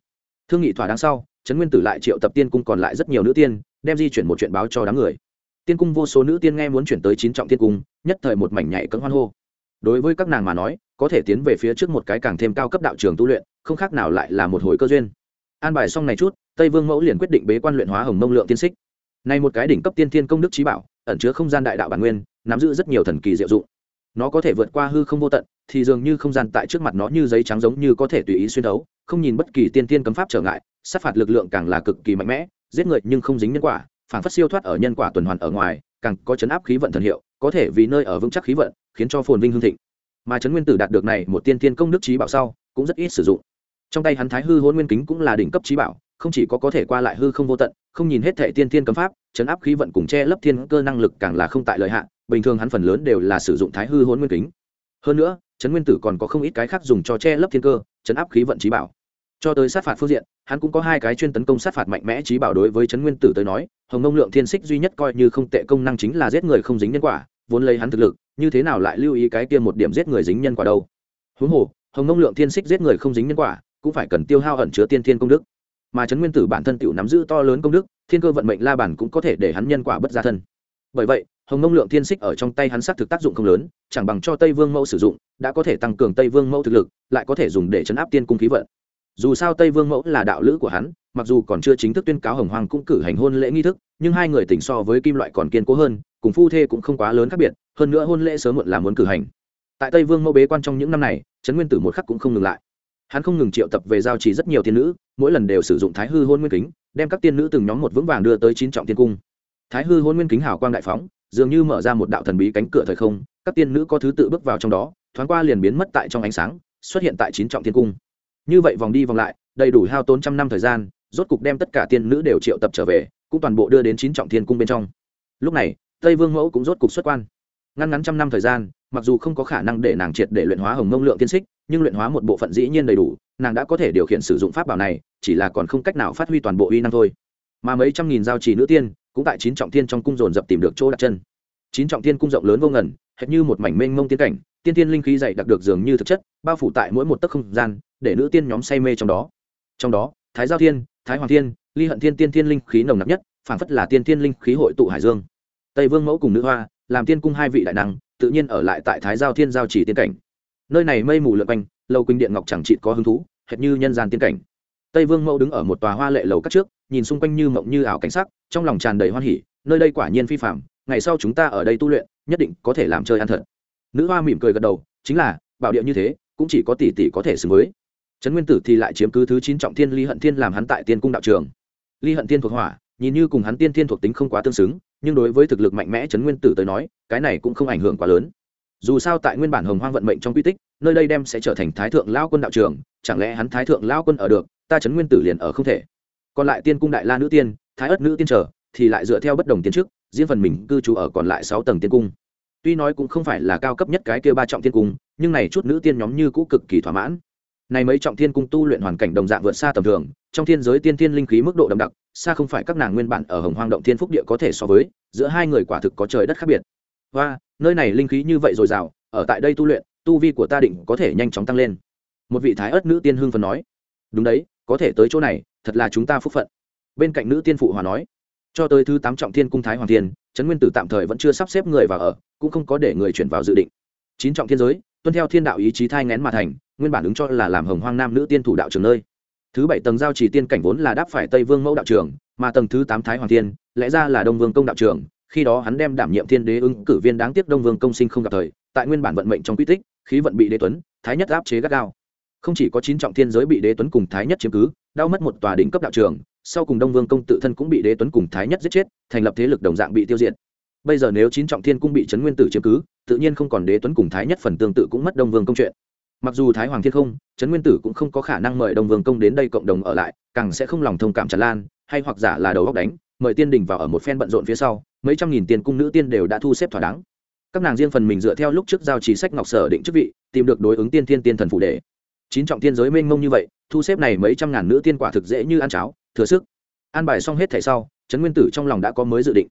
Thương nghị thỏa đáng sau, trấn nguyên tử lại triệu tập tiên cung còn lại rất nhiều nữ tiên, đem di chuyển một chuyện báo cho đám người. Tiên cung vô số nữ tiên nghe muốn chuyển tới chín trọng tiên cung, nhất thời một mảnh nhảy cấm hoan hô. Đối với các nàng mà nói, có thể tiến về phía trước một cái càng thêm cao cấp đạo trường tu luyện, không khác nào lại là một hồi cơ duyên. An bài xong này chút, tây vương mẫu liền quyết định bế quan luyện hóa hồng mông lượng tiên xích này một cái đỉnh cấp tiên thiên công đức trí bảo, ẩn chứa không gian đại đạo bản nguyên, nắm giữ rất nhiều thần kỳ diệu dụng. Nó có thể vượt qua hư không vô tận, thì dường như không gian tại trước mặt nó như giấy trắng giống như có thể tùy ý xuyên đấu không nhìn bất kỳ tiên tiên cấm pháp trở ngại, sát phạt lực lượng càng là cực kỳ mạnh mẽ, giết người nhưng không dính nhân quả, phản phát siêu thoát ở nhân quả tuần hoàn ở ngoài, càng có chấn áp khí vận thần hiệu, có thể vì nơi ở vững chắc khí vận, khiến cho phồn vinh hương thịnh. Mà trấn nguyên tử đạt được này một tiên tiên công đức trí bảo sau, cũng rất ít sử dụng. Trong tay hắn thái hư hôn nguyên kính cũng là đỉnh cấp trí bảo, không chỉ có có thể qua lại hư không vô tận không nhìn hết thệ tiên tiên cấm pháp, chấn áp khí vận cùng che lấp thiên cơ năng lực càng là không tại lợi hạn bình thường hắn phần lớn đều là sử dụng thái hư hôn nguyên kính. Hơn nữa, chấn nguyên tử còn có không ít cái khác dùng cho che lấp thiên cơ, chấn áp khí vận trí bảo. Cho tới sát phạt phương diện, hắn cũng có hai cái chuyên tấn công sát phạt mạnh mẽ trí bảo đối với chấn nguyên tử tới nói, hồng nông lượng thiên xích duy nhất coi như không tệ công năng chính là giết người không dính nhân quả, vốn lấy hắn thực lực, như thế nào lại lưu ý cái kia một điểm giết người dính nhân quả đâu? Huống hồ, hồng nông lượng thiên xích giết người không dính nhân quả, cũng phải cần tiêu hao ẩn chứa tiên thiên công đức mà trấn nguyên tử bản thân tựu nắm giữ to lớn công đức, thiên cơ vận mệnh la bản cũng có thể để hắn nhân quả bất gia thân. Bởi vậy, hồng mông lượng thiên xích ở trong tay hắn xác thực tác dụng không lớn, chẳng bằng cho tây vương mẫu sử dụng, đã có thể tăng cường tây vương mẫu thực lực, lại có thể dùng để chấn áp tiên cung khí vận. Dù sao tây vương mẫu là đạo lữ của hắn, mặc dù còn chưa chính thức tuyên cáo hồng hoàng cũng cử hành hôn lễ nghi thức, nhưng hai người tỉnh so với kim loại còn kiên cố hơn, cùng phu thê cũng không quá lớn khác biệt, hơn nữa hôn lễ sớm muộn là muốn cử hành. Tại tây vương mẫu bế quan trong những năm này, trấn nguyên tử một khắc cũng không ngừng lại hắn không ngừng triệu tập về giao trì rất nhiều tiên nữ, mỗi lần đều sử dụng thái hư hôn nguyên kính, đem các tiên nữ từng nhóm một vững vàng đưa tới chín trọng tiên cung. Thái hư hôn nguyên kính hào quang đại phóng, dường như mở ra một đạo thần bí cánh cửa thời không, các tiên nữ có thứ tự bước vào trong đó, thoáng qua liền biến mất tại trong ánh sáng, xuất hiện tại chín trọng tiên cung. Như vậy vòng đi vòng lại, đầy đủ hao tốn trăm năm thời gian, rốt cục đem tất cả tiên nữ đều triệu tập trở về, cũng toàn bộ đưa đến chín trọng thiên cung bên trong. Lúc này, tây vương mẫu cũng rốt cục xuất quan. Ngăn ngắn trăm năm thời gian, mặc dù không có khả năng để nàng triệt để luyện hóa hồng mông lượng tiên xích nhưng luyện hóa một bộ phận dĩ nhiên đầy đủ, nàng đã có thể điều khiển sử dụng pháp bảo này, chỉ là còn không cách nào phát huy toàn bộ uy năng thôi. Mà mấy trăm nghìn giao trì nữ tiên, cũng tại chín trọng thiên trong cung dồn dập tìm được chỗ đặt chân. Chín trọng thiên cung rộng lớn vô ngần, hệt như một mảnh mênh mông tiên cảnh, tiên tiên linh khí dày đặc được dường như thực chất, bao phủ tại mỗi một tấc không gian, để nữ tiên nhóm say mê trong đó. Trong đó, thái giao thiên, thái hoàng thiên, ly hận thiên tiên tiên linh khí nồng nặc nhất, phảng phất là tiên tiên linh khí hội tụ hải dương. Tây vương mẫu cùng nữ hoa, làm tiên cung hai vị đại năng, tự nhiên ở lại tại thái giao thiên giao chỉ tiên cảnh nơi này mây mù lượn quanh lâu quỳnh điện ngọc chẳng trị có hứng thú, hệt như nhân gian tiên cảnh. Tây vương mẫu đứng ở một tòa hoa lệ lầu cắt trước, nhìn xung quanh như mộng như ảo cảnh sắc, trong lòng tràn đầy hoan hỉ, nơi đây quả nhiên phi phạm ngày sau chúng ta ở đây tu luyện, nhất định có thể làm chơi ăn thật. Nữ hoa mỉm cười gật đầu, chính là, bảo địa như thế, cũng chỉ có tỷ tỷ có thể xứng với. Trấn nguyên tử thì lại chiếm cứ thứ chín trọng thiên ly hận thiên làm hắn tại tiên cung đạo trường. Ly hận thiên thuộc hỏa, nhìn như cùng hắn tiên thiên thuộc tính không quá tương xứng, nhưng đối với thực lực mạnh mẽ trấn nguyên tử tới nói, cái này cũng không ảnh hưởng quá lớn dù sao tại nguyên bản hồng hoang vận mệnh trong quy tích, nơi đây đem sẽ trở thành thái thượng lao quân đạo trường, chẳng lẽ hắn thái thượng lao quân ở được, ta chấn nguyên tử liền ở không thể. Còn lại tiên cung đại la nữ tiên, thái ất nữ tiên trở thì lại dựa theo bất đồng tiên trước riêng phần mình cư trú ở còn lại sáu tầng tiên cung. Tuy nói cũng không phải là cao cấp nhất cái kia ba trọng tiên cung, nhưng này chút nữ tiên nhóm như cũ cực kỳ thỏa mãn. Này mấy trọng tiên cung tu luyện hoàn cảnh đồng dạng vượt xa tầm thường, trong thiên giới tiên thiên linh khí mức độ đậm đặc, xa không phải các nàng nguyên bản ở hồng hoang động thiên phúc địa có thể so với, giữa hai người quả thực có trời đất khác biệt hoa, nơi này linh khí như vậy dồi dào, ở tại đây tu luyện, tu vi của ta định có thể nhanh chóng tăng lên. Một vị thái ớt nữ tiên hưng phần nói. Đúng đấy, có thể tới chỗ này, thật là chúng ta phúc phận. Bên cạnh nữ tiên phụ hòa nói. Cho tới thứ tám trọng thiên cung thái hoàng thiên, trấn nguyên tử tạm thời vẫn chưa sắp xếp người vào ở, cũng không có để người chuyển vào dự định. Chín trọng thiên giới, tuân theo thiên đạo ý chí thai ngén mà thành, nguyên bản ứng cho là làm hồng hoang nam nữ tiên thủ đạo trường nơi. Thứ bảy tầng giao chỉ tiên cảnh vốn là đáp phải tây vương mẫu đạo trường, mà tầng thứ tám thái hoàng thiên, lẽ ra là đông vương công đạo trường khi đó hắn đem đảm nhiệm thiên đế ứng cử viên đáng tiếc đông vương công sinh không gặp thời, tại nguyên bản vận mệnh trong quy tích, khí vận bị đế tuấn, thái nhất áp chế gắt gao. Không chỉ có chín trọng thiên giới bị đế tuấn cùng thái nhất chiếm cứ, đau mất một tòa đỉnh cấp đạo trường, sau cùng đông vương công tự thân cũng bị đế tuấn cùng thái nhất giết chết, thành lập thế lực đồng dạng bị tiêu diệt. Bây giờ nếu chín trọng thiên cung bị trấn nguyên tử chiếm cứ, tự nhiên không còn đế tuấn cùng thái nhất phần tương tự cũng mất đông vương công chuyện. Mặc dù thái hoàng thiên không trấn nguyên tử cũng không có khả năng mời đông vương công đến đây cộng đồng ở lại, càng sẽ không lòng thông cảm tràn lan, hay hoặc giả là đầu góc đánh mời tiên đình vào ở một phen bận rộn phía sau, mấy trăm nghìn tiền cung nữ tiên đều đã thu xếp thỏa đáng. Các nàng riêng phần mình dựa theo lúc trước giao chỉ sách ngọc sở định chức vị, tìm được đối ứng tiên thiên tiên thần phụ đề. Chín trọng tiên giới mênh mông như vậy, thu xếp này mấy trăm ngàn nữ tiên quả thực dễ như ăn cháo, thừa sức. An bài xong hết thảy sau, trấn nguyên tử trong lòng đã có mới dự định.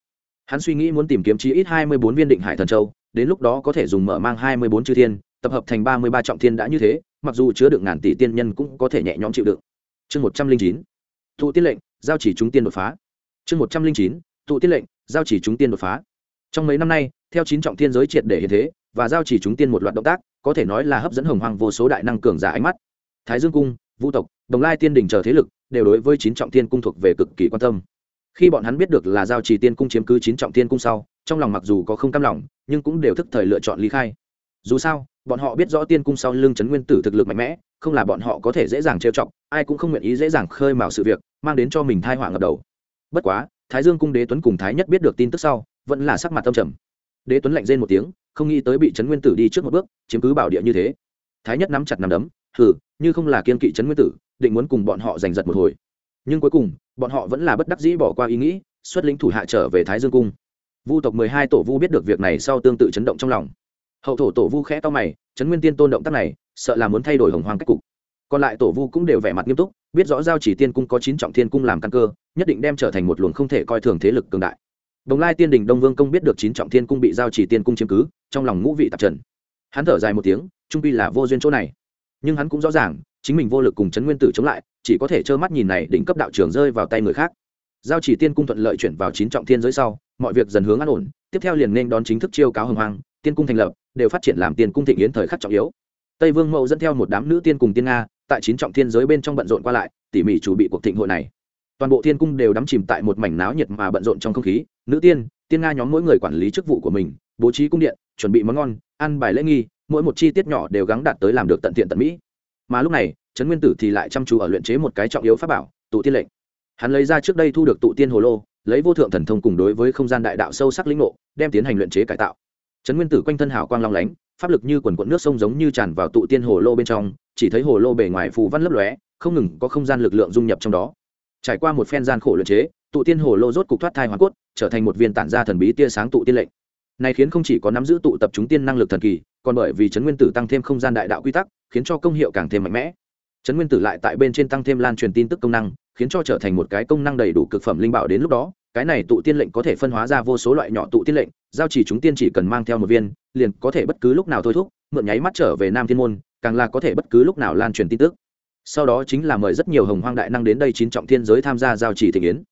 Hắn suy nghĩ muốn tìm kiếm chí ít hai mươi bốn viên định hải thần châu, đến lúc đó có thể dùng mở mang hai mươi bốn chư thiên, tập hợp thành ba mươi ba trọng thiên đã như thế, mặc dù chứa được ngàn tỷ tiên nhân cũng có thể nhẹ nhõm chịu đựng. Chương một trăm linh chín, thụ tiên lệnh, giao chỉ chúng tiên đột phá chương một trăm linh chín thụ tiên lệnh, giao chỉ chúng tiên đột phá. Trong mấy năm nay, theo chín trọng thiên giới triệt để hiện thế, và giao chỉ chúng tiên một loạt động tác, có thể nói là hấp dẫn hồng hoàng vô số đại năng cường giả ánh mắt. Thái dương cung, vũ tộc, đồng lai tiên đình chờ thế lực, đều đối với chín trọng thiên cung thuộc về cực kỳ quan tâm. Khi bọn hắn biết được là giao chỉ tiên cung chiếm cứ chín trọng thiên cung sau, trong lòng mặc dù có không cam lòng, nhưng cũng đều thức thời lựa chọn ly khai. Dù sao, bọn họ biết rõ tiên cung sau lưng trấn nguyên tử thực lực mạnh mẽ, không là bọn họ có thể dễ dàng trêu chọc, ai cũng không nguyện ý dễ dàng khơi mào sự việc, mang đến cho mình thai họa ngập đầu bất quá, thái dương cung đế tuấn cùng thái nhất biết được tin tức sau, vẫn là sắc mặt tâm trầm. Đế tuấn lạnh rên một tiếng, không nghĩ tới bị trấn nguyên tử đi trước một bước, chiếm cứ bảo địa như thế. Thái nhất nắm chặt nắm đấm, hừ, như không là kiên kỵ trấn nguyên tử, định muốn cùng bọn họ giành giật một hồi. Nhưng cuối cùng, bọn họ vẫn là bất đắc dĩ bỏ qua ý nghĩ, xuất lĩnh thủ hạ trở về thái dương cung. Vu tộc mười hai tổ vu biết được việc này sau tương tự chấn động trong lòng. Hậu thổ tổ vu khẽ to mày, trấn nguyên tiên tôn động tác này, sợ là muốn thay đổi hồng hoàng cách cục. Còn lại tổ vu cũng đều vẻ mặt nghiêm túc biết rõ giao chỉ tiên cung có chín trọng thiên cung làm căn cơ, nhất định đem trở thành một luồng không thể coi thường thế lực cường đại. Đồng lai tiên đình đông vương công biết được chín trọng thiên cung bị giao chỉ tiên cung chiếm cứ, trong lòng ngũ vị tạp trần. Hắn thở dài một tiếng, trung pi là vô duyên chỗ này. Nhưng hắn cũng rõ ràng, chính mình vô lực cùng trấn nguyên tử chống lại, chỉ có thể trơ mắt nhìn này đỉnh cấp đạo trường rơi vào tay người khác. Giao chỉ tiên cung thuận lợi chuyển vào chín trọng thiên giới sau, mọi việc dần hướng an ổn, tiếp theo liền nên đón chính thức chiêu cáo hồng hoàng tiên cung thành lập, đều phát triển làm tiên cung thịnh yến thời khắc trọng yếu. Tây vương mậu dẫn theo một đám nữ tiên cùng tiên nga tại chín trọng thiên giới bên trong bận rộn qua lại, tỉ mỉ chủ bị cuộc thịnh hội này. Toàn bộ thiên cung đều đắm chìm tại một mảnh náo nhiệt mà bận rộn trong không khí. Nữ tiên tiên nga nhóm mỗi người quản lý chức vụ của mình, bố trí cung điện, chuẩn bị món ngon, ăn bài lễ nghi, mỗi một chi tiết nhỏ đều gắng đạt tới làm được tận tiện tận mỹ. Mà lúc này, trấn nguyên tử thì lại chăm chú ở luyện chế một cái trọng yếu pháp bảo, tụ tiên lệnh. Hắn lấy ra trước đây thu được tụ tiên hồ lô, lấy vô thượng thần thông cùng đối với không gian đại đạo sâu sắc lĩnh ngộ, đem tiến hành luyện chế cải tạo. Trấn nguyên tử quanh thân hào quang long lánh, pháp lực như quần quận nước sông giống như tràn vào tụ tiên hồ lô bên trong chỉ thấy hồ lô bề ngoài phù văn lấp lóe, không ngừng có không gian lực lượng dung nhập trong đó. Trải qua một phen gian khổ luyện chế, tụ tiên hồ lô rốt cục thoát thai hoàn cốt, trở thành một viên tản gia thần bí tia sáng tụ tiên lệnh. Này khiến không chỉ có nắm giữ tụ tập chúng tiên năng lực thần kỳ, còn bởi vì trấn nguyên tử tăng thêm không gian đại đạo quy tắc, khiến cho công hiệu càng thêm mạnh mẽ. Trấn nguyên tử lại tại bên trên tăng thêm lan truyền tin tức công năng, khiến cho trở thành một cái công năng đầy đủ cực phẩm linh bảo đến lúc đó, cái này tụ tiên lệnh có thể phân hóa ra vô số loại nhỏ tụ tiên lệnh, giao chỉ chúng tiên chỉ cần mang theo một viên, liền có thể bất cứ lúc nào thôi thúc, mượn nháy mắt trở về nam thiên môn càng là có thể bất cứ lúc nào lan truyền tin tức. Sau đó chính là mời rất nhiều hồng hoang đại năng đến đây chín trọng thiên giới tham gia giao chỉ thị yến.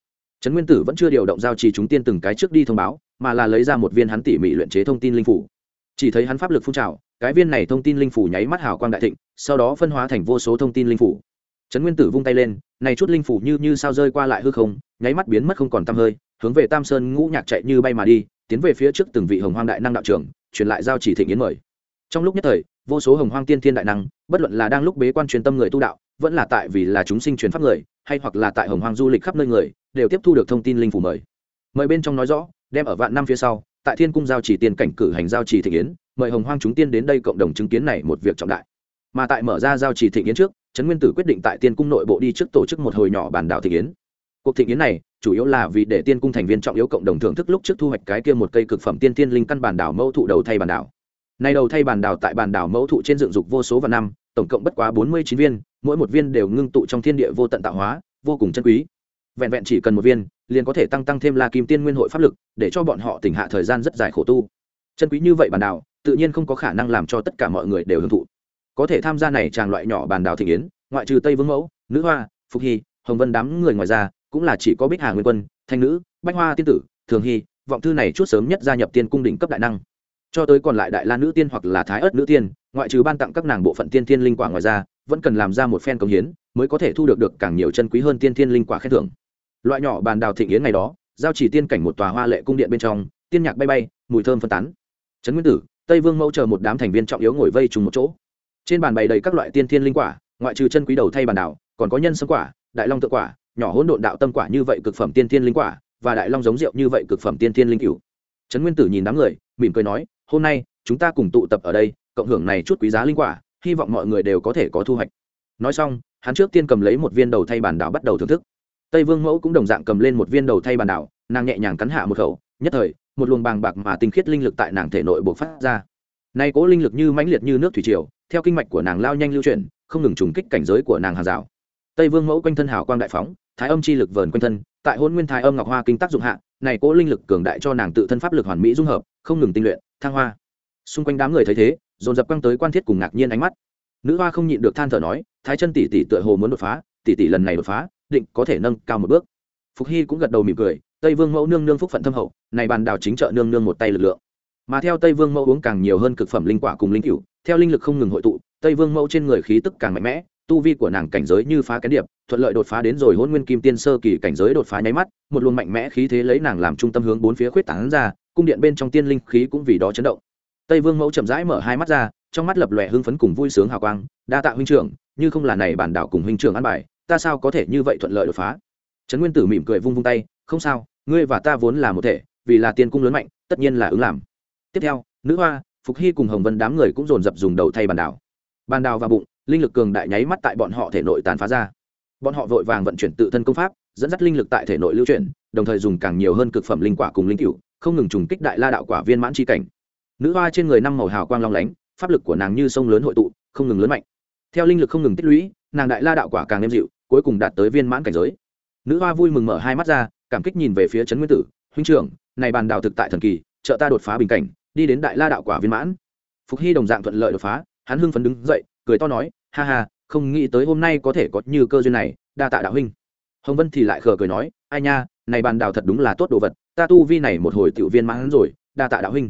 Trấn nguyên tử vẫn chưa điều động giao chỉ chúng tiên từng cái trước đi thông báo, mà là lấy ra một viên hắn tỉ mỉ luyện chế thông tin linh phủ. Chỉ thấy hắn pháp lực phun trào, cái viên này thông tin linh phủ nháy mắt hào quang đại thịnh, sau đó phân hóa thành vô số thông tin linh phủ. Trấn nguyên tử vung tay lên, này chút linh phủ như như sao rơi qua lại hư không, nháy mắt biến mất không còn tăm hơi, hướng về tam sơn ngũ nhạc chạy như bay mà đi, tiến về phía trước từng vị hồng hoang đại năng đạo trưởng, truyền lại giao chỉ thịnh yến mời. Trong lúc nhất thời vô số hồng hoang tiên thiên đại năng, bất luận là đang lúc bế quan truyền tâm người tu đạo, vẫn là tại vì là chúng sinh truyền pháp người, hay hoặc là tại hồng hoang du lịch khắp nơi người, đều tiếp thu được thông tin linh phủ mời. Mời bên trong nói rõ, đem ở vạn năm phía sau, tại thiên cung giao chỉ tiền cảnh cử hành giao chỉ thịnh yến, mời hồng hoang chúng tiên đến đây cộng đồng chứng kiến này một việc trọng đại. Mà tại mở ra giao chỉ thịnh yến trước, trấn nguyên tử quyết định tại tiên cung nội bộ đi trước tổ chức một hồi nhỏ bản đảo thịnh yến. Cuộc thịnh yến này, chủ yếu là vì để tiên cung thành viên trọng yếu cộng đồng thưởng thức lúc trước thu hoạch cái kia một cây cực phẩm tiên tiên linh căn bản đảo mẫu thụ đầu thay bản đảo nay đầu thay bản đảo tại bản đảo mẫu thụ trên dựng dục vô số và năm, tổng cộng bất quá bốn mươi chín viên, mỗi một viên đều ngưng tụ trong thiên địa vô tận tạo hóa, vô cùng chân quý. Vẹn vẹn chỉ cần một viên, liền có thể tăng tăng thêm la kim tiên nguyên hội pháp lực, để cho bọn họ tỉnh hạ thời gian rất dài khổ tu. Chân quý như vậy bản đảo tự nhiên không có khả năng làm cho tất cả mọi người đều hưởng thụ. Có thể tham gia này tràng loại nhỏ bàn đảo thị yến, ngoại trừ tây vương mẫu, nữ hoa, phục hy, hồng vân đám người ngoài ra, cũng là chỉ có bích hà nguyên quân, thanh nữ, bách hoa tiên tử, thường hy, vọng thư này chút sớm nhất gia nhập tiên cung đỉnh cấp đại năng cho tới còn lại đại la nữ tiên hoặc là thái ớt nữ tiên, ngoại trừ ban tặng các nàng bộ phận tiên tiên linh quả ngoài ra, vẫn cần làm ra một phen công hiến, mới có thể thu được được càng nhiều chân quý hơn tiên tiên linh quả khen thưởng. Loại nhỏ bàn đào thịnh yến ngày đó, giao chỉ tiên cảnh một tòa hoa lệ cung điện bên trong, tiên nhạc bay bay, mùi thơm phân tán. Trấn nguyên tử, tây vương mẫu chờ một đám thành viên trọng yếu ngồi vây trùng một chỗ. Trên bàn bày đầy các loại tiên thiên linh quả, ngoại trừ chân quý đầu thay bàn đảo còn có nhân sâm quả, đại long tự quả, nhỏ hỗn độn đạo tâm quả như vậy cực phẩm tiên thiên linh quả, và đại long giống rượu như vậy cực phẩm tiên thiên linh cửu. Trấn nguyên tử nhìn đám người, mỉm cười nói hôm nay, chúng ta cùng tụ tập ở đây, cộng hưởng này chút quý giá linh quả, hy vọng mọi người đều có thể có thu hoạch. Nói xong, hắn trước tiên cầm lấy một viên đầu thay bàn đảo bắt đầu thưởng thức. Tây vương mẫu cũng đồng dạng cầm lên một viên đầu thay bàn đảo, nàng nhẹ nhàng cắn hạ một khẩu, nhất thời, một luồng bàng bạc mà tinh khiết linh lực tại nàng thể nội bộc phát ra. Nay cố linh lực như mãnh liệt như nước thủy triều, theo kinh mạch của nàng lao nhanh lưu chuyển, không ngừng trùng kích cảnh giới của nàng hàng rào. Tây vương mẫu quanh thân hào quang đại phóng, thái âm chi lực vờn quanh thân tại hôn nguyên thái âm ngọc hoa kinh tác dụng hạ, này cố linh lực cường đại cho nàng tự thân pháp lực hoàn mỹ dung hợp, không ngừng tinh luyện, thăng hoa. Xung quanh đám người thấy thế, dồn dập quăng tới quan thiết cùng ngạc nhiên ánh mắt. Nữ hoa không nhịn được than thở nói, thái chân tỷ tỷ tựa hồ muốn đột phá, tỷ tỷ lần này đột phá, định có thể nâng cao một bước. Phục hy cũng gật đầu mỉm cười, tây vương mẫu nương nương phúc phận thâm hậu, này bàn đào chính trợ nương nương một tay lực lượng. Mà theo tây vương mẫu uống càng nhiều hơn cực phẩm linh quả cùng linh cựu theo linh lực không ngừng hội tụ, tây vương mẫu trên người khí tức càng mạnh mẽ tu vi của nàng cảnh giới như phá kén điệp, thuận lợi đột phá đến rồi hôn nguyên kim tiên sơ kỳ cảnh giới đột phá nháy mắt, một luồng mạnh mẽ khí thế lấy nàng làm trung tâm hướng bốn phía khuyết tảng ra, cung điện bên trong tiên linh khí cũng vì đó chấn động. Tây vương mẫu chậm rãi mở hai mắt ra, trong mắt lập lòe hưng phấn cùng vui sướng hào quang, đa tạ huynh trưởng, như không là này bản đảo cùng huynh trưởng ăn bài, ta sao có thể như vậy thuận lợi đột phá? Trấn nguyên tử mỉm cười vung vung tay, không sao, ngươi và ta vốn là một thể, vì là tiên cung lớn mạnh, tất nhiên là ứng làm. Tiếp theo, nữ hoa, phục hy cùng hồng vân đám người cũng dồn dập dùng đầu thay bàn đảo. Bàn đào và bụng linh lực cường đại nháy mắt tại bọn họ thể nội tàn phá ra. Bọn họ vội vàng vận chuyển tự thân công pháp, dẫn dắt linh lực tại thể nội lưu chuyển, đồng thời dùng càng nhiều hơn cực phẩm linh quả cùng linh cựu không ngừng trùng kích đại la đạo quả viên mãn tri cảnh. Nữ hoa trên người năm màu hào quang long lánh, pháp lực của nàng như sông lớn hội tụ, không ngừng lớn mạnh. Theo linh lực không ngừng tích lũy, nàng đại la đạo quả càng êm dịu, cuối cùng đạt tới viên mãn cảnh giới. Nữ hoa vui mừng mở hai mắt ra, cảm kích nhìn về phía trấn nguyên tử, huynh trưởng, này bàn đào thực tại thần kỳ, trợ ta đột phá bình cảnh, đi đến đại la đạo quả viên mãn. Phục hy đồng dạng thuận lợi đột phá, hắn hưng phấn đứng dậy cười to nói, ha ha, không nghĩ tới hôm nay có thể có như cơ duyên này, đa tạ đạo huynh. Hồng vân thì lại khờ cười nói, ai nha, này bàn đào thật đúng là tốt đồ vật, ta tu vi này một hồi tiểu viên mãn rồi, đa tạ đạo huynh.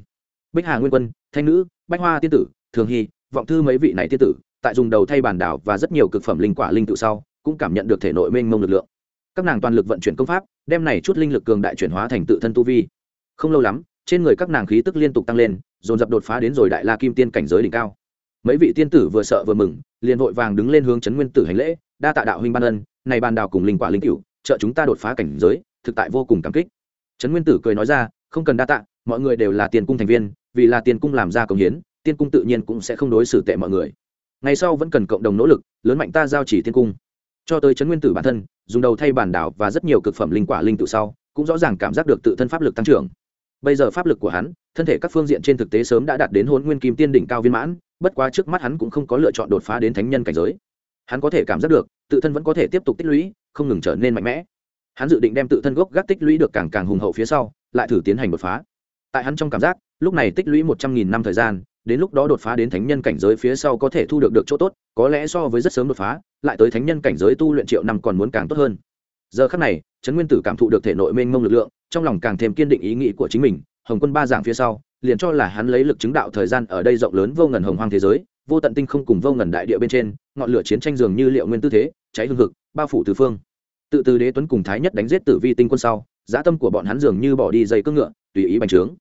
Bích hà nguyên quân, thanh nữ, bách hoa tiên tử, thường hy, vọng thư mấy vị này tiên tử, tại dùng đầu thay bàn đảo và rất nhiều cực phẩm linh quả linh tự sau, cũng cảm nhận được thể nội mênh mông lực lượng. Các nàng toàn lực vận chuyển công pháp, đem này chút linh lực cường đại chuyển hóa thành tự thân tu vi. Không lâu lắm, trên người các nàng khí tức liên tục tăng lên, dồn dập đột phá đến rồi đại la kim tiên cảnh giới đỉnh cao mấy vị tiên tử vừa sợ vừa mừng, liền vội vàng đứng lên hướng chấn nguyên tử hành lễ, đa tạ đạo huynh ban ân, này ban đào cùng linh quả linh cựu trợ chúng ta đột phá cảnh giới, thực tại vô cùng cảm kích. Trấn nguyên tử cười nói ra, không cần đa tạ, mọi người đều là tiền cung thành viên, vì là tiền cung làm ra công hiến, tiên cung tự nhiên cũng sẽ không đối xử tệ mọi người. Ngày sau vẫn cần cộng đồng nỗ lực, lớn mạnh ta giao chỉ tiên cung. Cho tới trấn nguyên tử bản thân, dùng đầu thay bản đảo và rất nhiều cực phẩm linh quả linh tự sau, cũng rõ ràng cảm giác được tự thân pháp lực tăng trưởng. Bây giờ pháp lực của hắn, thân thể các phương diện trên thực tế sớm đã đạt đến hôn nguyên kim tiên đỉnh cao viên mãn bất quá trước mắt hắn cũng không có lựa chọn đột phá đến thánh nhân cảnh giới. Hắn có thể cảm giác được, tự thân vẫn có thể tiếp tục tích lũy, không ngừng trở nên mạnh mẽ. Hắn dự định đem tự thân gốc gác tích lũy được càng càng hùng hậu phía sau, lại thử tiến hành đột phá. Tại hắn trong cảm giác, lúc này tích lũy một trăm nghìn năm thời gian, đến lúc đó đột phá đến thánh nhân cảnh giới phía sau có thể thu được được chỗ tốt, có lẽ so với rất sớm đột phá, lại tới thánh nhân cảnh giới tu luyện triệu năm còn muốn càng tốt hơn. Giờ khắc này, trấn nguyên tử cảm thụ được thể nội mênh mông lực lượng, trong lòng càng thêm kiên định ý nghĩ của chính mình, hồng quân ba giảng phía sau liền cho là hắn lấy lực chứng đạo thời gian ở đây rộng lớn vô ngần hồng hoang thế giới, vô tận tinh không cùng vô ngần đại địa bên trên, ngọn lửa chiến tranh dường như liệu nguyên tư thế, cháy hương hực, bao phủ tứ phương. Tự từ đế tuấn cùng thái nhất đánh giết tử vi tinh quân sau giá tâm của bọn hắn dường như bỏ đi dây cương ngựa, tùy ý bành trướng.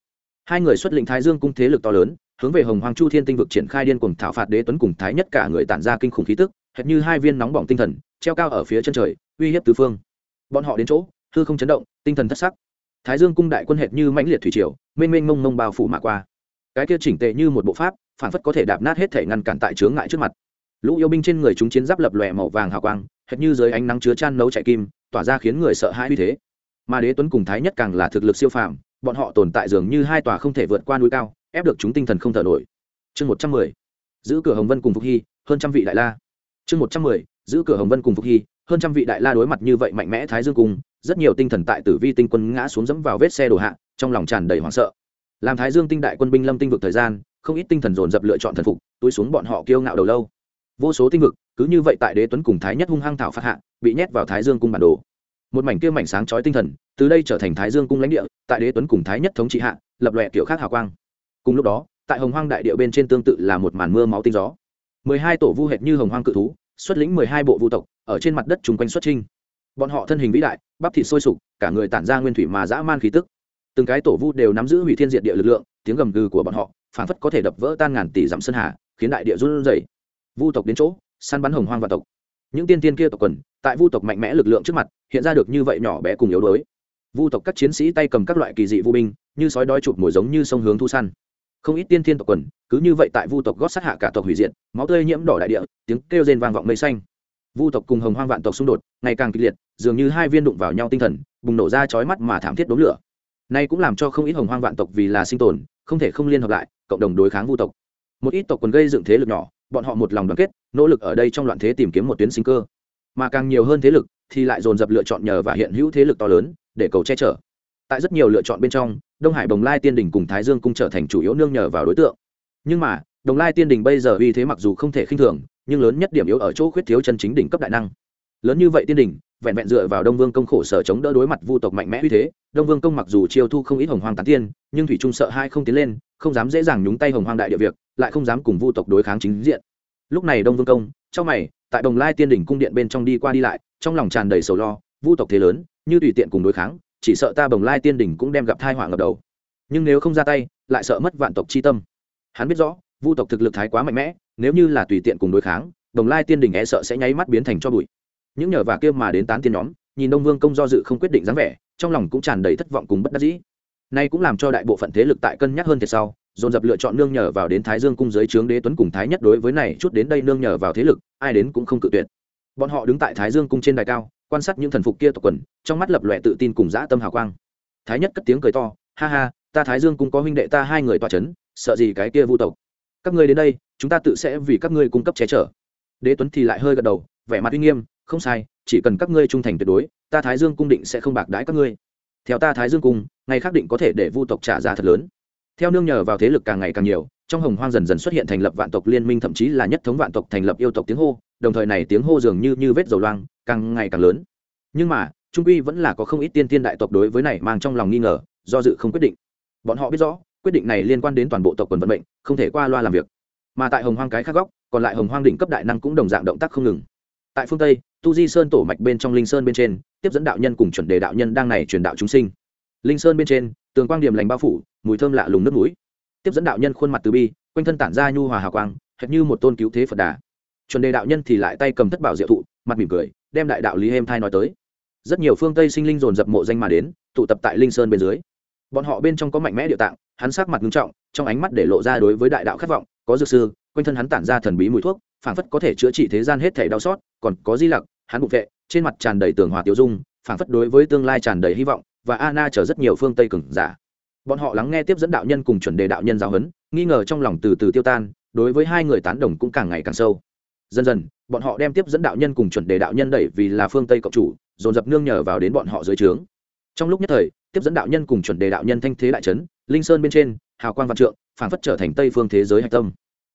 Hai người xuất lĩnh thái dương cung thế lực to lớn, hướng về hồng hoàng chu thiên tinh vực triển khai điên cùng thảo phạt đế tuấn cùng thái nhất cả người tản ra kinh khủng khí tức, hệt như hai viên nóng bỏng tinh thần, treo cao ở phía chân trời, uy hiếp tứ phương. Bọn họ đến chỗ, hư không chấn động, tinh thần thất sắc thái dương cung đại quân hệt như mãnh liệt thủy triều, mênh mênh mông mông bao phủ mạ qua. Cái kia chỉnh tệ như một bộ pháp, phản phất có thể đạp nát hết thể ngăn cản tại chướng ngại trước mặt. Lũ yêu binh trên người chúng chiến giáp lập lòe màu vàng hào quang, hệt như dưới ánh nắng chứa chan nấu chạy kim, tỏa ra khiến người sợ hãi uy thế. Mà đế tuấn cùng thái nhất càng là thực lực siêu phàm, bọn họ tồn tại dường như hai tòa không thể vượt qua núi cao, ép được chúng tinh thần không thở nổi. Chương một trăm mười, giữ cửa hồng vân cùng phục hy, hơn trăm vị đại la. Chương một trăm mười, giữ cửa hồng vân cùng phục hy, hơn trăm vị đại la đối mặt như vậy mạnh mẽ thái dương cung rất nhiều tinh thần tại tử vi tinh quân ngã xuống dẫm vào vết xe đổ hạ, trong lòng tràn đầy hoảng sợ. Làm thái dương tinh đại quân binh lâm tinh vực thời gian, không ít tinh thần dồn dập lựa chọn thần phục, túi xuống bọn họ kiêu ngạo đầu lâu. Vô số tinh vực, cứ như vậy tại đế tuấn cùng thái nhất hung hăng thảo phát hạ, bị nhét vào thái dương cung bản đồ. Một mảnh kia mảnh sáng chói tinh thần, từ đây trở thành thái dương cung lãnh địa, tại đế tuấn cùng thái nhất thống trị hạ, lập lòe kiểu khác hào quang. Cùng lúc đó, tại hồng hoang đại địa bên trên tương tự là một màn mưa máu tinh gió. Mười hai tổ vu hệt như hồng hoang cự thú, xuất lĩnh mười hai bộ vu tộc, ở trên mặt đất chung quanh xuất trinh bọn họ thân hình vĩ đại, bắp thịt sôi sục, cả người tản ra nguyên thủy mà dã man khí tức. Từng cái tổ vu đều nắm giữ hủy thiên diệt địa lực lượng, tiếng gầm gừ của bọn họ phản phất có thể đập vỡ tan ngàn tỷ dặm sơn hà, khiến đại địa run rẩy. Vu tộc đến chỗ, săn bắn hồng hoang và tộc. Những tiên tiên kia tộc quần, tại vu tộc mạnh mẽ lực lượng trước mặt, hiện ra được như vậy nhỏ bé cùng yếu đuối. Vu tộc các chiến sĩ tay cầm các loại kỳ dị vu binh, như sói đói chụp mồi giống như sông hướng thu săn. Không ít tiên thiên tộc quần, cứ như vậy tại vu tộc gót sát hạ cả tộc hủy diệt, máu tươi nhiễm đỏ đại địa, tiếng kêu rên vang vọng mây xanh vu tộc cùng hồng hoang vạn tộc xung đột, ngày càng kịch liệt, dường như hai viên đụng vào nhau tinh thần, bùng nổ ra chói mắt mà thảm thiết đốm lửa. Nay cũng làm cho không ít hồng hoang vạn tộc vì là sinh tồn, không thể không liên hợp lại, cộng đồng đối kháng vu tộc. Một ít tộc quần gây dựng thế lực nhỏ, bọn họ một lòng đoàn kết, nỗ lực ở đây trong loạn thế tìm kiếm một tuyến sinh cơ. Mà càng nhiều hơn thế lực thì lại dồn dập lựa chọn nhờ và hiện hữu thế lực to lớn để cầu che chở. Tại rất nhiều lựa chọn bên trong, đông hải bồng lai tiên đình cùng thái dương cung trở thành chủ yếu nương nhờ vào đối tượng. Nhưng mà đồng lai tiên đình bây giờ uy thế mặc dù không thể khinh thường nhưng lớn nhất điểm yếu ở chỗ khuyết thiếu chân chính đỉnh cấp đại năng. Lớn như vậy tiên đỉnh, vẹn vẹn dựa vào đông vương công khổ sở chống đỡ đối mặt vu tộc mạnh mẽ uy thế, đông vương công mặc dù chiêu thu không ít hồng hoang tán tiên, nhưng thủy trung sợ hai không tiến lên, không dám dễ dàng nhúng tay hồng hoang đại địa việc, lại không dám cùng vu tộc đối kháng chính diện. Lúc này đông vương công, trong mày, tại đồng lai tiên đỉnh cung điện bên trong đi qua đi lại, trong lòng tràn đầy sầu lo, vu tộc thế lớn, như tùy tiện cùng đối kháng, chỉ sợ ta bồng lai tiên đỉnh cũng đem gặp thai họa ngập đầu. Nhưng nếu không ra tay, lại sợ mất vạn tộc chi tâm. Hắn biết rõ, vu tộc thực lực thái quá mạnh mẽ nếu như là tùy tiện cùng đối kháng, đồng lai tiên đình e sợ sẽ nháy mắt biến thành cho bụi. Những nhờ và kia mà đến tán tiên nhóm, nhìn đông vương công do dự không quyết định dáng vẻ, trong lòng cũng tràn đầy thất vọng cùng bất đắc dĩ. Nay cũng làm cho đại bộ phận thế lực tại cân nhắc hơn thiệt sau, dồn dập lựa chọn nương nhờ vào đến thái dương cung giới trướng đế tuấn cùng thái nhất đối với này chút đến đây nương nhờ vào thế lực, ai đến cũng không cự tuyệt. Bọn họ đứng tại thái dương cung trên đài cao, quan sát những thần phục kia tộc quần, trong mắt lập lòe tự tin cùng dã tâm hào quang. Thái nhất cất tiếng cười to, ha ha, ta thái dương cung có huynh đệ ta hai người toa c h ấ n sợ gì cái kia vu tộc? Các ngươi đến đây, chúng ta tự sẽ vì các ngươi cung cấp che chở. Đế tuấn thì lại hơi gật đầu, vẻ mặt uy nghiêm, không sai, chỉ cần các ngươi trung thành tuyệt đối, ta thái dương cung định sẽ không bạc đãi các ngươi. Theo ta thái dương cung, ngày khác định có thể để vu tộc trả giá thật lớn. Theo nương nhờ vào thế lực càng ngày càng nhiều, trong hồng hoang dần dần xuất hiện thành lập vạn tộc liên minh, thậm chí là nhất thống vạn tộc thành lập yêu tộc tiếng hô, đồng thời này tiếng hô dường như như vết dầu loang, càng ngày càng lớn. Nhưng mà, trung quy vẫn là có không ít tiên tiên đại tộc đối với này mang trong lòng nghi ngờ, do dự không quyết định. Bọn họ biết rõ quyết định này liên quan đến toàn bộ tộc quần vận mệnh, không thể qua loa làm việc. Mà tại hồng hoang cái khác góc, còn lại hồng hoang đỉnh cấp đại năng cũng đồng dạng động tác không ngừng. Tại phương tây, tu di sơn tổ mạch bên trong linh sơn bên trên, tiếp dẫn đạo nhân cùng chuẩn đề đạo nhân đang này truyền đạo chúng sinh. Linh sơn bên trên, tường quang điểm lành bao phủ, mùi thơm lạ lùng nước mũi. Tiếp dẫn đạo nhân khuôn mặt từ bi, quanh thân tản ra nhu hòa hào quang, hệt như một tôn cứu thế phật đà. Chuẩn đề đạo nhân thì lại tay cầm thất bảo diệu thụ, mặt mỉm cười, đem đại đạo lý êm thai nói tới. Rất nhiều phương tây sinh linh dồn dập mộ danh mà đến, tụ tập tại linh sơn bên dưới bọn họ bên trong có mạnh mẽ địa tạng, hắn sắc mặt nghiêm trọng, trong ánh mắt để lộ ra đối với đại đạo khát vọng, có dược sư, quanh thân hắn tản ra thần bí mùi thuốc, phảng phất có thể chữa trị thế gian hết thể đau xót, còn có di lặc, hắn bụng vệ, trên mặt tràn đầy tường hòa tiêu dung, phảng phất đối với tương lai tràn đầy hy vọng, và Anna chở rất nhiều phương tây cừng giả. Bọn họ lắng nghe tiếp dẫn đạo nhân cùng chuẩn đề đạo nhân giáo huấn, nghi ngờ trong lòng từ từ tiêu tan, đối với hai người tán đồng cũng càng ngày càng sâu. Dần dần, bọn họ đem tiếp dẫn đạo nhân cùng chuẩn đề đạo nhân đẩy vì là phương tây cộng chủ, dồn dập nương nhờ vào đến bọn họ dưới trướng. Trong lúc nhất thời tiếp dẫn đạo nhân cùng chuẩn đề đạo nhân thanh thế đại trấn, linh sơn bên trên, hào quang văn trượng, phảng phất trở thành tây phương thế giới hạch tâm.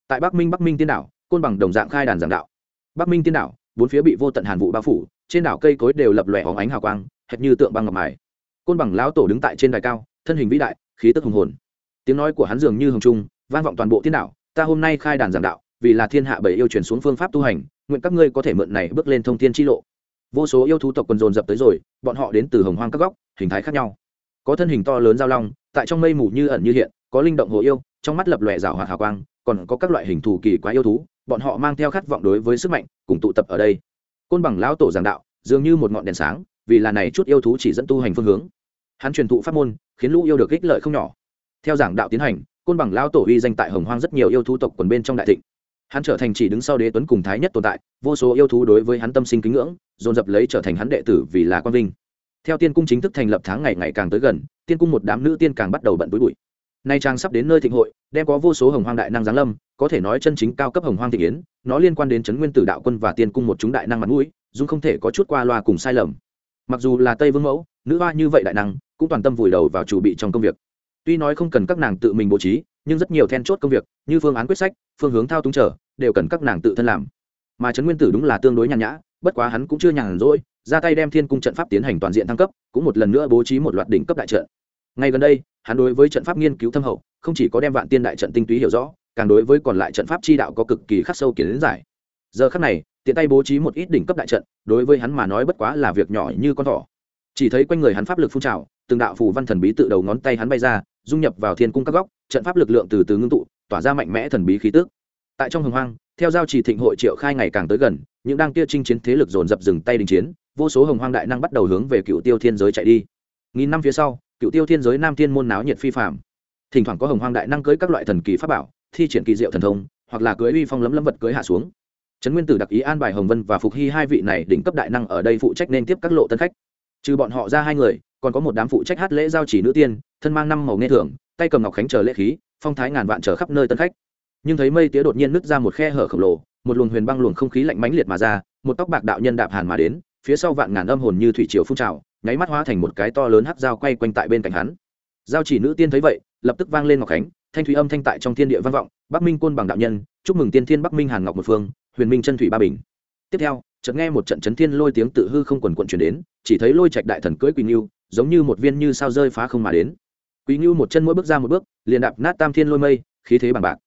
Tại bắc minh bắc minh tiên đảo, côn bằng đồng dạng khai đàn giảng đạo. Bắc minh tiên đảo, bốn phía bị vô tận hàn vụ bao phủ, trên đảo cây cối đều lập lòe hóng ánh hào quang, hệt như tượng băng ngọc mài. Côn bằng lão tổ đứng tại trên đài cao, thân hình vĩ đại, khí tức hùng hồn. Tiếng nói của hắn dường như hồng trung, vang vọng toàn bộ thiên đạo ta hôm nay khai đàn giảng đạo, vì là thiên hạ bảy yêu truyền xuống phương pháp tu hành, nguyện các ngươi có thể mượn này bước lên thông thiên chi lộ. Vô số yêu thú tộc quần dồn dập tới rồi, bọn họ đến từ hồng hoang các góc, hình thái khác nhau có thân hình to lớn giao long, tại trong mây mù như ẩn như hiện, có linh động hồ yêu, trong mắt lập lòe rào hoạt hào quang, còn có các loại hình thù kỳ quá yêu thú, bọn họ mang theo khát vọng đối với sức mạnh, cùng tụ tập ở đây. Côn bằng lão tổ giảng đạo, dường như một ngọn đèn sáng, vì là này chút yêu thú chỉ dẫn tu hành phương hướng. Hắn truyền thụ pháp môn, khiến lũ yêu được ích lợi không nhỏ. Theo giảng đạo tiến hành, côn bằng lão tổ uy danh tại hồng hoang rất nhiều yêu thú tộc quần bên trong đại thịnh. Hắn trở thành chỉ đứng sau đế tuấn cùng thái nhất tồn tại, vô số yêu thú đối với hắn tâm sinh kính ngưỡng, dồn dập lấy trở thành hắn đệ tử vì là quan vinh theo tiên cung chính thức thành lập tháng ngày ngày càng tới gần, tiên cung một đám nữ tiên càng bắt đầu bận túi bụi. Nay trang sắp đến nơi thịnh hội, đem có vô số hồng hoang đại năng giáng lâm, có thể nói chân chính cao cấp hồng hoang thị yến, nó liên quan đến trấn nguyên tử đạo quân và tiên cung một chúng đại năng mặt mũi dung không thể có chút qua loa cùng sai lầm. Mặc dù là tây vương mẫu, nữ hoa như vậy đại năng, cũng toàn tâm vùi đầu vào chủ bị trong công việc. Tuy nói không cần các nàng tự mình bố trí, nhưng rất nhiều then chốt công việc, như phương án quyết sách, phương hướng thao túng trở đều cần các nàng tự thân làm. Mà trấn nguyên tử đúng là tương đối nhàn nhã, bất quá hắn cũng chưa nhàn rỗi ra tay đem thiên cung trận pháp tiến hành toàn diện thăng cấp, cũng một lần nữa bố trí một loạt đỉnh cấp đại trận. Ngay gần đây, hắn đối với trận pháp nghiên cứu thâm hậu, không chỉ có đem vạn tiên đại trận tinh túy hiểu rõ, càng đối với còn lại trận pháp chi đạo có cực kỳ khắc sâu kiến giải. Giờ khắc này, tiện tay bố trí một ít đỉnh cấp đại trận, đối với hắn mà nói bất quá là việc nhỏ như con thỏ. Chỉ thấy quanh người hắn pháp lực phun trào, từng đạo phù văn thần bí tự đầu ngón tay hắn bay ra, dung nhập vào thiên cung các góc, trận pháp lực lượng từ từ ngưng tụ, tỏa ra mạnh mẽ thần bí khí tức. Tại trong hồng hoang, theo giao trì thịnh hội triệu khai ngày càng tới gần, những đang kia chinh chiến thế lực dồn dập dừng tay đình chiến vô số hồng hoang đại năng bắt đầu hướng về cựu tiêu thiên giới chạy đi. Nghìn năm phía sau, cựu tiêu thiên giới nam thiên môn náo nhiệt phi phạm. Thỉnh thoảng có hồng hoang đại năng cưới các loại thần kỳ pháp bảo, thi triển kỳ diệu thần thông, hoặc là cưới uy phong lấm lấm vật cưới hạ xuống. Trấn nguyên tử đặc ý an bài hồng vân và phục hy hai vị này đỉnh cấp đại năng ở đây phụ trách nên tiếp các lộ tân khách. Trừ bọn họ ra hai người, còn có một đám phụ trách hát lễ giao chỉ nữ tiên, thân mang năm màu nghe thưởng, tay cầm ngọc khánh chờ lễ khí, phong thái ngàn vạn chờ khắp nơi tân khách. Nhưng thấy mây tía đột nhiên nứt ra một khe hở khổng lồ, một luồng huyền băng luồng không khí lạnh mãnh liệt mà ra, một tóc bạc đạo nhân đạp hàn mà đến phía sau vạn ngàn âm hồn như thủy triều phun trào, nháy mắt hóa thành một cái to lớn hắc dao quay quanh tại bên cạnh hắn. Giao chỉ nữ tiên thấy vậy, lập tức vang lên ngọc khánh, thanh thủy âm thanh tại trong thiên địa vang vọng, bắc minh côn bằng đạo nhân, chúc mừng tiên thiên bắc minh hàn ngọc một phương, huyền minh chân thủy ba bình. Tiếp theo, chợt nghe một trận chấn thiên lôi tiếng tự hư không quần quận chuyển đến, chỉ thấy lôi trạch đại thần cưỡi quỳ nghiêu giống như một viên như sao rơi phá không mà đến. Quỳ nghiêu một chân mỗi bước ra một bước, liền đạp nát tam thiên lôi mây, khí thế bằng bạc.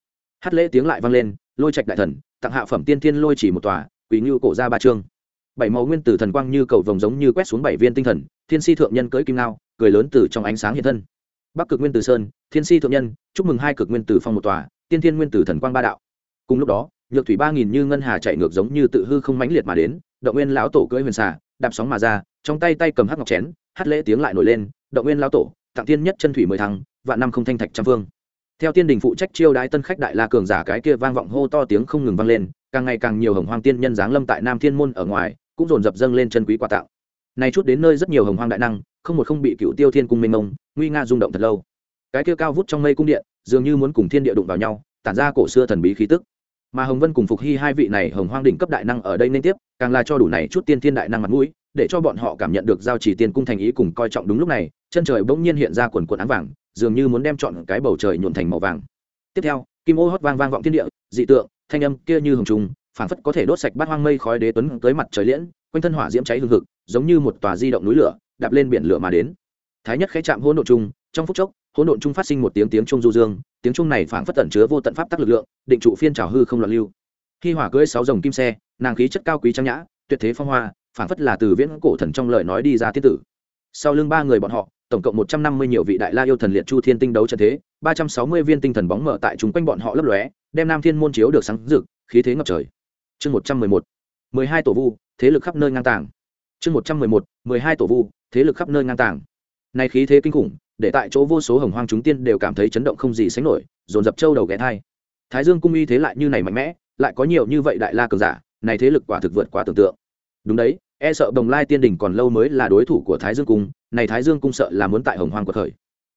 Hát lễ tiếng lại vang lên, lôi trạch đại thần, tặng hạ phẩm tiên thiên lôi chỉ một tòa, quỳ nghiêu cổ ra ba chương bảy màu nguyên tử thần quang như cầu vồng giống như quét xuống bảy viên tinh thần, thiên si thượng nhân cưỡi kim lao cười lớn từ trong ánh sáng hiện thân. Bắc cực nguyên tử sơn, thiên si thượng nhân, chúc mừng hai cực nguyên tử phong một tòa, tiên thiên nguyên tử thần quang ba đạo. Cùng lúc đó, nhược thủy ba nghìn như ngân hà chạy ngược giống như tự hư không mãnh liệt mà đến, động nguyên lão tổ cưỡi huyền xà, đạp sóng mà ra, trong tay tay cầm hắc ngọc chén, hát lễ tiếng lại nổi lên, động nguyên lão tổ, tặng tiên nhất chân thủy mười thăng, vạn năm không thanh thạch trăm vương theo tiên đình phụ trách chiêu đái tân khách đại la cường giả cái kia vang vọng hô to tiếng không ngừng vang lên, càng ngày càng nhiều hồng hoang tiên nhân giáng lâm tại nam thiên môn ở ngoài cũng dồn dập dâng lên chân quý quà tặng. Này chút đến nơi rất nhiều hồng hoang đại năng, không một không bị cựu tiêu thiên cung mênh mông, nguy nga rung động thật lâu. Cái kia cao vút trong mây cung điện, dường như muốn cùng thiên địa đụng vào nhau, tản ra cổ xưa thần bí khí tức. Mà hồng vân cùng phục hy hai vị này hồng hoang đỉnh cấp đại năng ở đây nên tiếp, càng là cho đủ này chút tiên thiên đại năng mặt mũi, để cho bọn họ cảm nhận được giao chỉ tiên cung thành ý cùng coi trọng đúng lúc này, chân trời bỗng nhiên hiện ra quần quần áng vàng, dường như muốn đem chọn cái bầu trời nhuộn thành màu vàng. Tiếp theo, kim ô hót vang vang vọng thiên địa, dị tượng, thanh âm kia như hồng trùng phảng phất có thể đốt sạch bát hoang mây khói đế tuấn tới mặt trời liễn, quanh thân hỏa diễm cháy hương hực, giống như một tòa di động núi lửa, đạp lên biển lửa mà đến. Thái nhất khẽ chạm hỗn độn chung, trong phút chốc, hỗn độn chung phát sinh một tiếng tiếng trung du dương, tiếng trung này phảng phất tẩn chứa vô tận pháp tắc lực lượng, định trụ phiên trào hư không loạn lưu. Khi hỏa cưỡi sáu dòng kim xe, nàng khí chất cao quý trang nhã, tuyệt thế phong hoa, phảng phất là từ viễn cổ thần trong lời nói đi ra tiết tử. Sau lưng ba người bọn họ, tổng cộng một trăm năm mươi nhiều vị đại la yêu thần liệt chu thiên tinh đấu trận thế, ba trăm sáu mươi viên tinh thần bóng mở tại chúng quanh bọn họ lấp lóe, đem nam thiên môn chiếu được sáng rực, khí thế ngập trời chương một trăm mười một. mười hai tổ vu, thế lực khắp nơi ngang tàng. Chương một trăm mười một, mười hai tổ vu, thế lực khắp nơi ngang tàng. Nay khí thế kinh khủng, để tại chỗ vô số hồng hoang chúng tiên đều cảm thấy chấn động không gì sánh nổi, dồn dập châu đầu ghé thai. Thái dương cung uy thế lại như này mạnh mẽ, lại có nhiều như vậy đại la cường giả, này thế lực quả thực vượt quá tưởng tượng. Đúng đấy e sợ đồng lai tiên đình còn lâu mới là đối thủ của thái dương cung, này thái dương cung sợ là muốn tại hồng hoang cuộc khởi.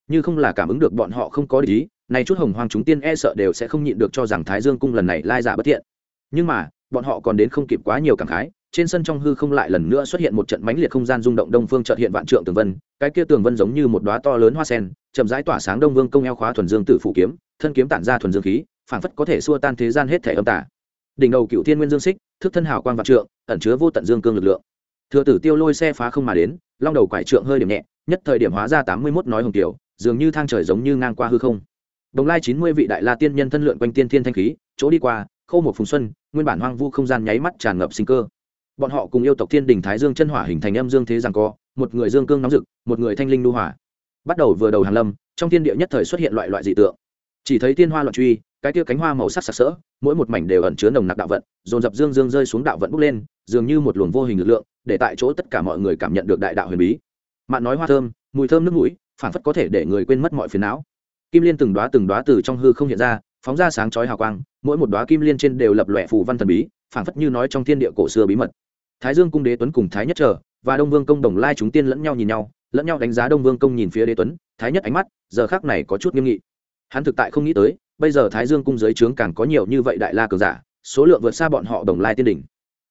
Như không là cảm ứng được bọn họ không có lý này chút hồng hoang chúng tiên e sợ đều sẽ không nhịn được cho rằng thái dương cung lần này lai giả bất thiện. Nhưng mà bọn họ còn đến không kịp quá nhiều cảm khái, trên sân trong hư không lại lần nữa xuất hiện một trận mãnh liệt không gian rung động đông phương chợt hiện vạn trượng tường vân, cái kia tường vân giống như một đóa to lớn hoa sen, chậm rãi tỏa sáng đông vương công eo khóa thuần dương tử phủ kiếm, thân kiếm tản ra thuần dương khí, phảng phất có thể xua tan thế gian hết thể âm tả đỉnh đầu cựu thiên nguyên dương xích, thức thân hào quang vạn trượng, ẩn chứa vô tận dương cương lực lượng. Thừa tử tiêu lôi xe phá không mà đến, long đầu quải trượng hơi điểm nhẹ, nhất thời điểm hóa ra tám mươi mốt nói hồng tiểu, dường như thang trời giống như ngang qua hư không. Đồng lai chín mươi vị đại la tiên nhân thân lượn quanh tiên thiên thanh khí, chỗ đi qua khâu một phùng xuân, nguyên bản hoang vu không gian nháy mắt tràn ngập sinh cơ. Bọn họ cùng yêu tộc thiên đình thái dương chân hỏa hình thành âm dương thế rằng co, một người dương cương nóng rực, một người thanh linh nu hỏa bắt đầu vừa đầu hàn lâm, trong thiên địa nhất thời xuất hiện loại loại dị tượng. Chỉ thấy thiên hoa loạn truy, cái tia cánh hoa màu sắc sặc sỡ, mỗi một mảnh đều ẩn chứa nồng nặc đạo vận, dồn dập dương dương rơi xuống đạo vận bốc lên, dường như một luồng vô hình lực lượng, để tại chỗ tất cả mọi người cảm nhận được đại đạo huyền bí. Mạn nói hoa thơm, mùi thơm nước mũi phản phất có thể để người quên mất mọi phiền não. Kim liên từng đoá từng đoá từ trong hư không hiện ra phóng ra sáng chói hào quang, mỗi một đoá kim liên trên đều lập lòe phù văn thần bí, phảng phất như nói trong thiên địa cổ xưa bí mật. Thái dương cung đế tuấn cùng thái nhất trở và đông vương công đồng lai chúng tiên lẫn nhau nhìn nhau, lẫn nhau đánh giá đông vương công nhìn phía đế tuấn, thái nhất ánh mắt, giờ khác này có chút nghiêm nghị. Hắn thực tại không nghĩ tới, bây giờ thái dương cung giới trướng càng có nhiều như vậy đại la cường giả, số lượng vượt xa bọn họ đồng lai tiên đỉnh.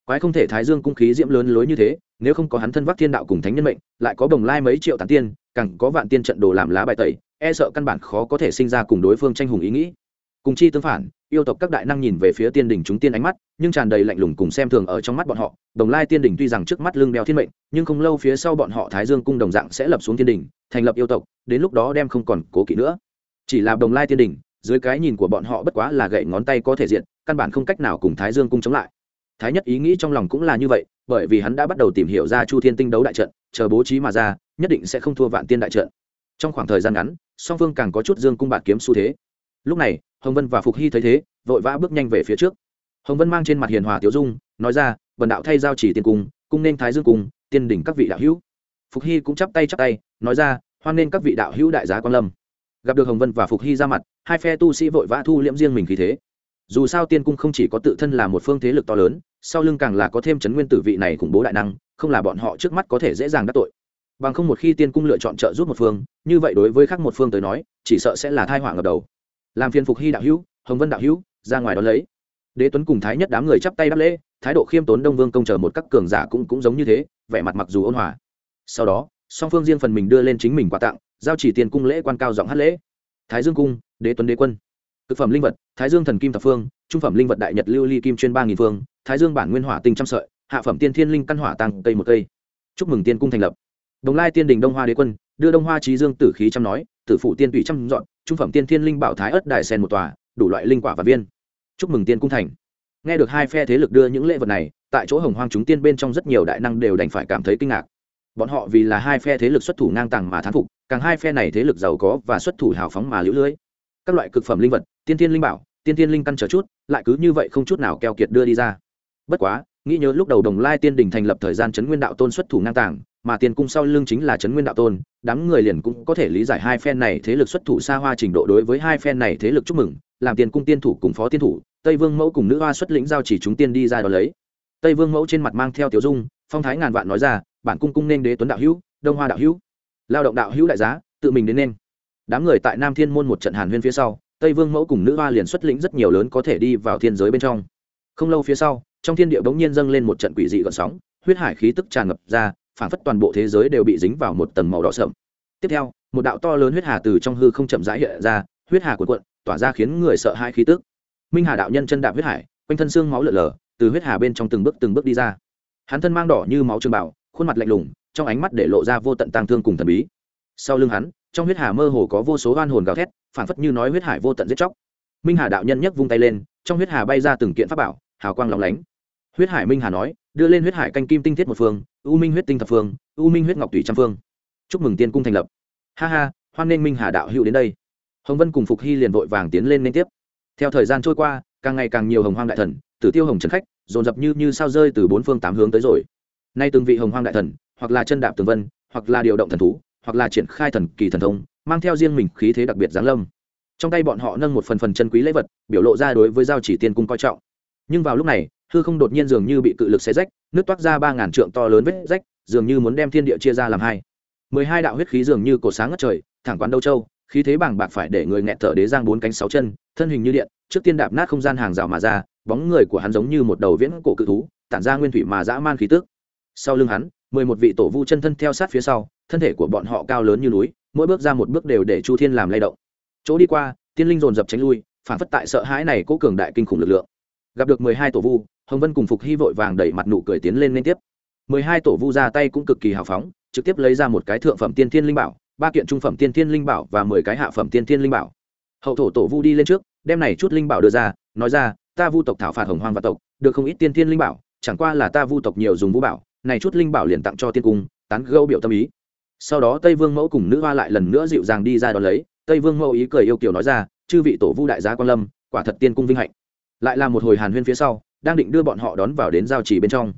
Quái không thể thái dương cung khí diễm lớn lối như thế, nếu không có hắn thân vác thiên đạo cùng thánh nhân mệnh, lại có đồng lai mấy triệu tán tiên, càng có vạn tiên trận đồ làm lá bài tẩy e sợ căn bản khó có thể sinh ra cùng đối phương tranh hùng ý nghĩ cùng chi tương phản, yêu tộc các đại năng nhìn về phía tiên đình chúng tiên ánh mắt, nhưng tràn đầy lạnh lùng cùng xem thường ở trong mắt bọn họ. Đồng lai tiên đình tuy rằng trước mắt lưng đeo thiên mệnh, nhưng không lâu phía sau bọn họ thái dương cung đồng dạng sẽ lập xuống tiên đình thành lập yêu tộc, đến lúc đó đem không còn cố kỵ nữa. Chỉ là đồng lai tiên đình dưới cái nhìn của bọn họ bất quá là gậy ngón tay có thể diện, căn bản không cách nào cùng thái dương cung chống lại. Thái nhất ý nghĩ trong lòng cũng là như vậy, bởi vì hắn đã bắt đầu tìm hiểu ra chu thiên tinh đấu đại trận, chờ bố trí mà ra, nhất định sẽ không thua vạn tiên đại trận. Trong khoảng thời gian ngắn, song phương càng có chút dương cung bạt kiếm xu thế lúc này, hồng vân và phục hy thấy thế, vội vã bước nhanh về phía trước. Hồng vân mang trên mặt hiền hòa tiểu dung, nói ra vần đạo thay giao chỉ tiên cung cung nên thái dương cung tiên đỉnh các vị đạo hữu. Phục hy cũng chắp tay chắp tay, nói ra, hoan nên các vị đạo hữu đại giá quan lâm. Gặp được hồng vân và phục hy ra mặt, hai phe tu sĩ vội vã thu liễm riêng mình khí thế. Dù sao tiên cung không chỉ có tự thân là một phương thế lực to lớn, sau lưng càng là có thêm chấn nguyên tử vị này khủng bố đại năng, không là bọn họ trước mắt có thể dễ dàng đắc tội. Bằng không một khi tiên cung lựa chọn trợ giúp một phương, như vậy đối với khác một phương tới nói, chỉ sợ sẽ là thai họa ngập đầu làm phiền phục hy đạo hữu, hồng vân đạo hữu, ra ngoài đón lấy. Đế tuấn cùng thái nhất đám người chắp tay đáp lễ, thái độ khiêm tốn đông vương công chờ một các cường giả cũng cũng giống như thế, vẻ mặt mặc dù ôn hòa. Sau đó, song phương riêng phần mình đưa lên chính mình quà tặng, giao chỉ tiền cung lễ quan cao giọng hát lễ. Thái dương cung, đế tuấn đế quân. Thực phẩm linh vật, thái dương thần kim thập phương, trung phẩm linh vật đại nhật lưu ly kim chuyên ba nghìn phương, thái dương bản nguyên hỏa tinh trăm sợi, hạ phẩm tiên thiên linh căn hỏa tăng cây một cây. Chúc mừng tiên cung thành lập. Đồng lai tiên đình đông hoa đế quân, đưa đông hoa trí dương tử khí trăm nói, tử phụ tiên tụy trăm dọn trung phẩm tiên thiên linh bảo thái ớt đài sen một tòa, đủ loại linh quả và viên. Chúc mừng tiên cung thành. Nghe được hai phe thế lực đưa những lễ vật này, tại chỗ hồng hoang chúng tiên bên trong rất nhiều đại năng đều đành phải cảm thấy kinh ngạc. Bọn họ vì là hai phe thế lực xuất thủ ngang tàng mà thán phục, càng hai phe này thế lực giàu có và xuất thủ hào phóng mà lũ lưới. Các loại cực phẩm linh vật, tiên thiên linh bảo, tiên thiên linh căn trở chút, lại cứ như vậy không chút nào keo kiệt đưa đi ra. Bất quá, nghĩ nhớ lúc đầu đồng lai tiên đình thành lập thời gian trấn nguyên đạo tôn xuất thủ ngang tàng mà tiền cung sau lưng chính là trấn nguyên đạo tôn, đám người liền cũng có thể lý giải hai phen này thế lực xuất thủ xa hoa trình độ đối với hai phen này thế lực chúc mừng, làm tiền cung tiên thủ cùng phó tiên thủ, tây vương mẫu cùng nữ hoa xuất lĩnh giao chỉ chúng tiên đi ra đó lấy. Tây vương mẫu trên mặt mang theo tiểu dung, phong thái ngàn vạn nói ra, bản cung cung nên đế tuấn đạo hữu, đông hoa đạo hữu. Lao động đạo hữu đại giá, tự mình đến nên. Đám người tại nam thiên môn một trận hàn huyên phía sau, tây vương mẫu cùng nữ hoa liền xuất lĩnh rất nhiều lớn có thể đi vào thiên giới bên trong. Không lâu phía sau, trong thiên địa bỗng nhiên dâng lên một trận quỷ dị gợn sóng, huyết hải khí tức tràn ngập ra phản phất toàn bộ thế giới đều bị dính vào một tầng màu đỏ sậm. Tiếp theo, một đạo to lớn huyết hà từ trong hư không chậm rãi hiện ra, huyết hà cuộn cuộn, tỏa ra khiến người sợ hai khí tức. Minh hà đạo nhân chân đạp huyết hải, quanh thân xương máu lở lở, từ huyết hà bên trong từng bước từng bước đi ra. Hắn thân mang đỏ như máu trường bảo khuôn mặt lạnh lùng, trong ánh mắt để lộ ra vô tận tang thương cùng thần bí. Sau lưng hắn, trong huyết hà mơ hồ có vô số oan hồn gào thét phản phất như nói huyết hải vô tận giết chóc. Minh hà đạo nhân nhấc vung tay lên, trong huyết hà bay ra từng kiện pháp bảo, hào quang lóng lánh. Huyết hải minh hà nói đưa lên huyết hải canh kim tinh thiết một phương, u minh huyết tinh thập phương, u minh huyết ngọc tùy trăm phương. Chúc mừng tiên cung thành lập. Ha ha, hoan nghênh minh hà đạo hữu đến đây. Hồng vân cùng phục hy liền vội vàng tiến lên liên tiếp. Theo thời gian trôi qua, càng ngày càng nhiều hồng hoang đại thần, tử tiêu hồng trần khách, dồn dập như như sao rơi từ bốn phương tám hướng tới rồi. Nay từng vị hồng hoang đại thần, hoặc là chân đạp tường vân, hoặc là điều động thần thú, hoặc là triển khai thần kỳ thần thông, mang theo riêng mình khí thế đặc biệt giáng lâm. Trong tay bọn họ nâng một phần phần chân quý lễ vật, biểu lộ ra đối với giao chỉ tiên cung coi trọng nhưng vào lúc này, hư không đột nhiên dường như bị cự lực xé rách, nước toát ra ba ngàn trượng to lớn vết rách, dường như muốn đem thiên địa chia ra làm hai. Mười hai đạo huyết khí dường như cổ sáng ngất trời, thẳng quán đâu châu, khí thế bàng bạc phải để người nghẹt thở đế giang bốn cánh sáu chân, thân hình như điện, trước tiên đạp nát không gian hàng rào mà ra, bóng người của hắn giống như một đầu viễn cổ cự thú, tản ra nguyên thủy mà dã man khí tức. Sau lưng hắn, mười một vị tổ vu chân thân theo sát phía sau, thân thể của bọn họ cao lớn như núi, mỗi bước ra một bước đều để chu thiên làm lay động. Chỗ đi qua, tiên linh dồn dập tránh lui, phản phất tại sợ hãi này cố cường đại kinh khủng lực lượng gặp được mười hai tổ vu, hồng vân cùng phục hy vội vàng đẩy mặt nụ cười tiến lên liên tiếp. Mười hai tổ vu ra tay cũng cực kỳ hào phóng, trực tiếp lấy ra một cái thượng phẩm tiên thiên linh bảo, ba kiện trung phẩm tiên thiên linh bảo và mười cái hạ phẩm tiên thiên linh bảo. Hậu thổ tổ vu đi lên trước, đem này chút linh bảo đưa ra, nói ra, ta vu tộc thảo phạt hồng hoang và tộc, được không ít tiên thiên linh bảo, chẳng qua là ta vu tộc nhiều dùng vũ bảo, này chút linh bảo liền tặng cho tiên cung, tán gâu biểu tâm ý. Sau đó tây vương mẫu cùng nữ hoa lại lần nữa dịu dàng đi ra đón lấy, tây vương mẫu ý cười yêu kiều nói ra, chư vị tổ vu đại gia quan lâm, quả thật tiên cung vinh hạnh lại là một hồi hàn huyên phía sau, đang định đưa bọn họ đón vào đến giao chỉ bên trong.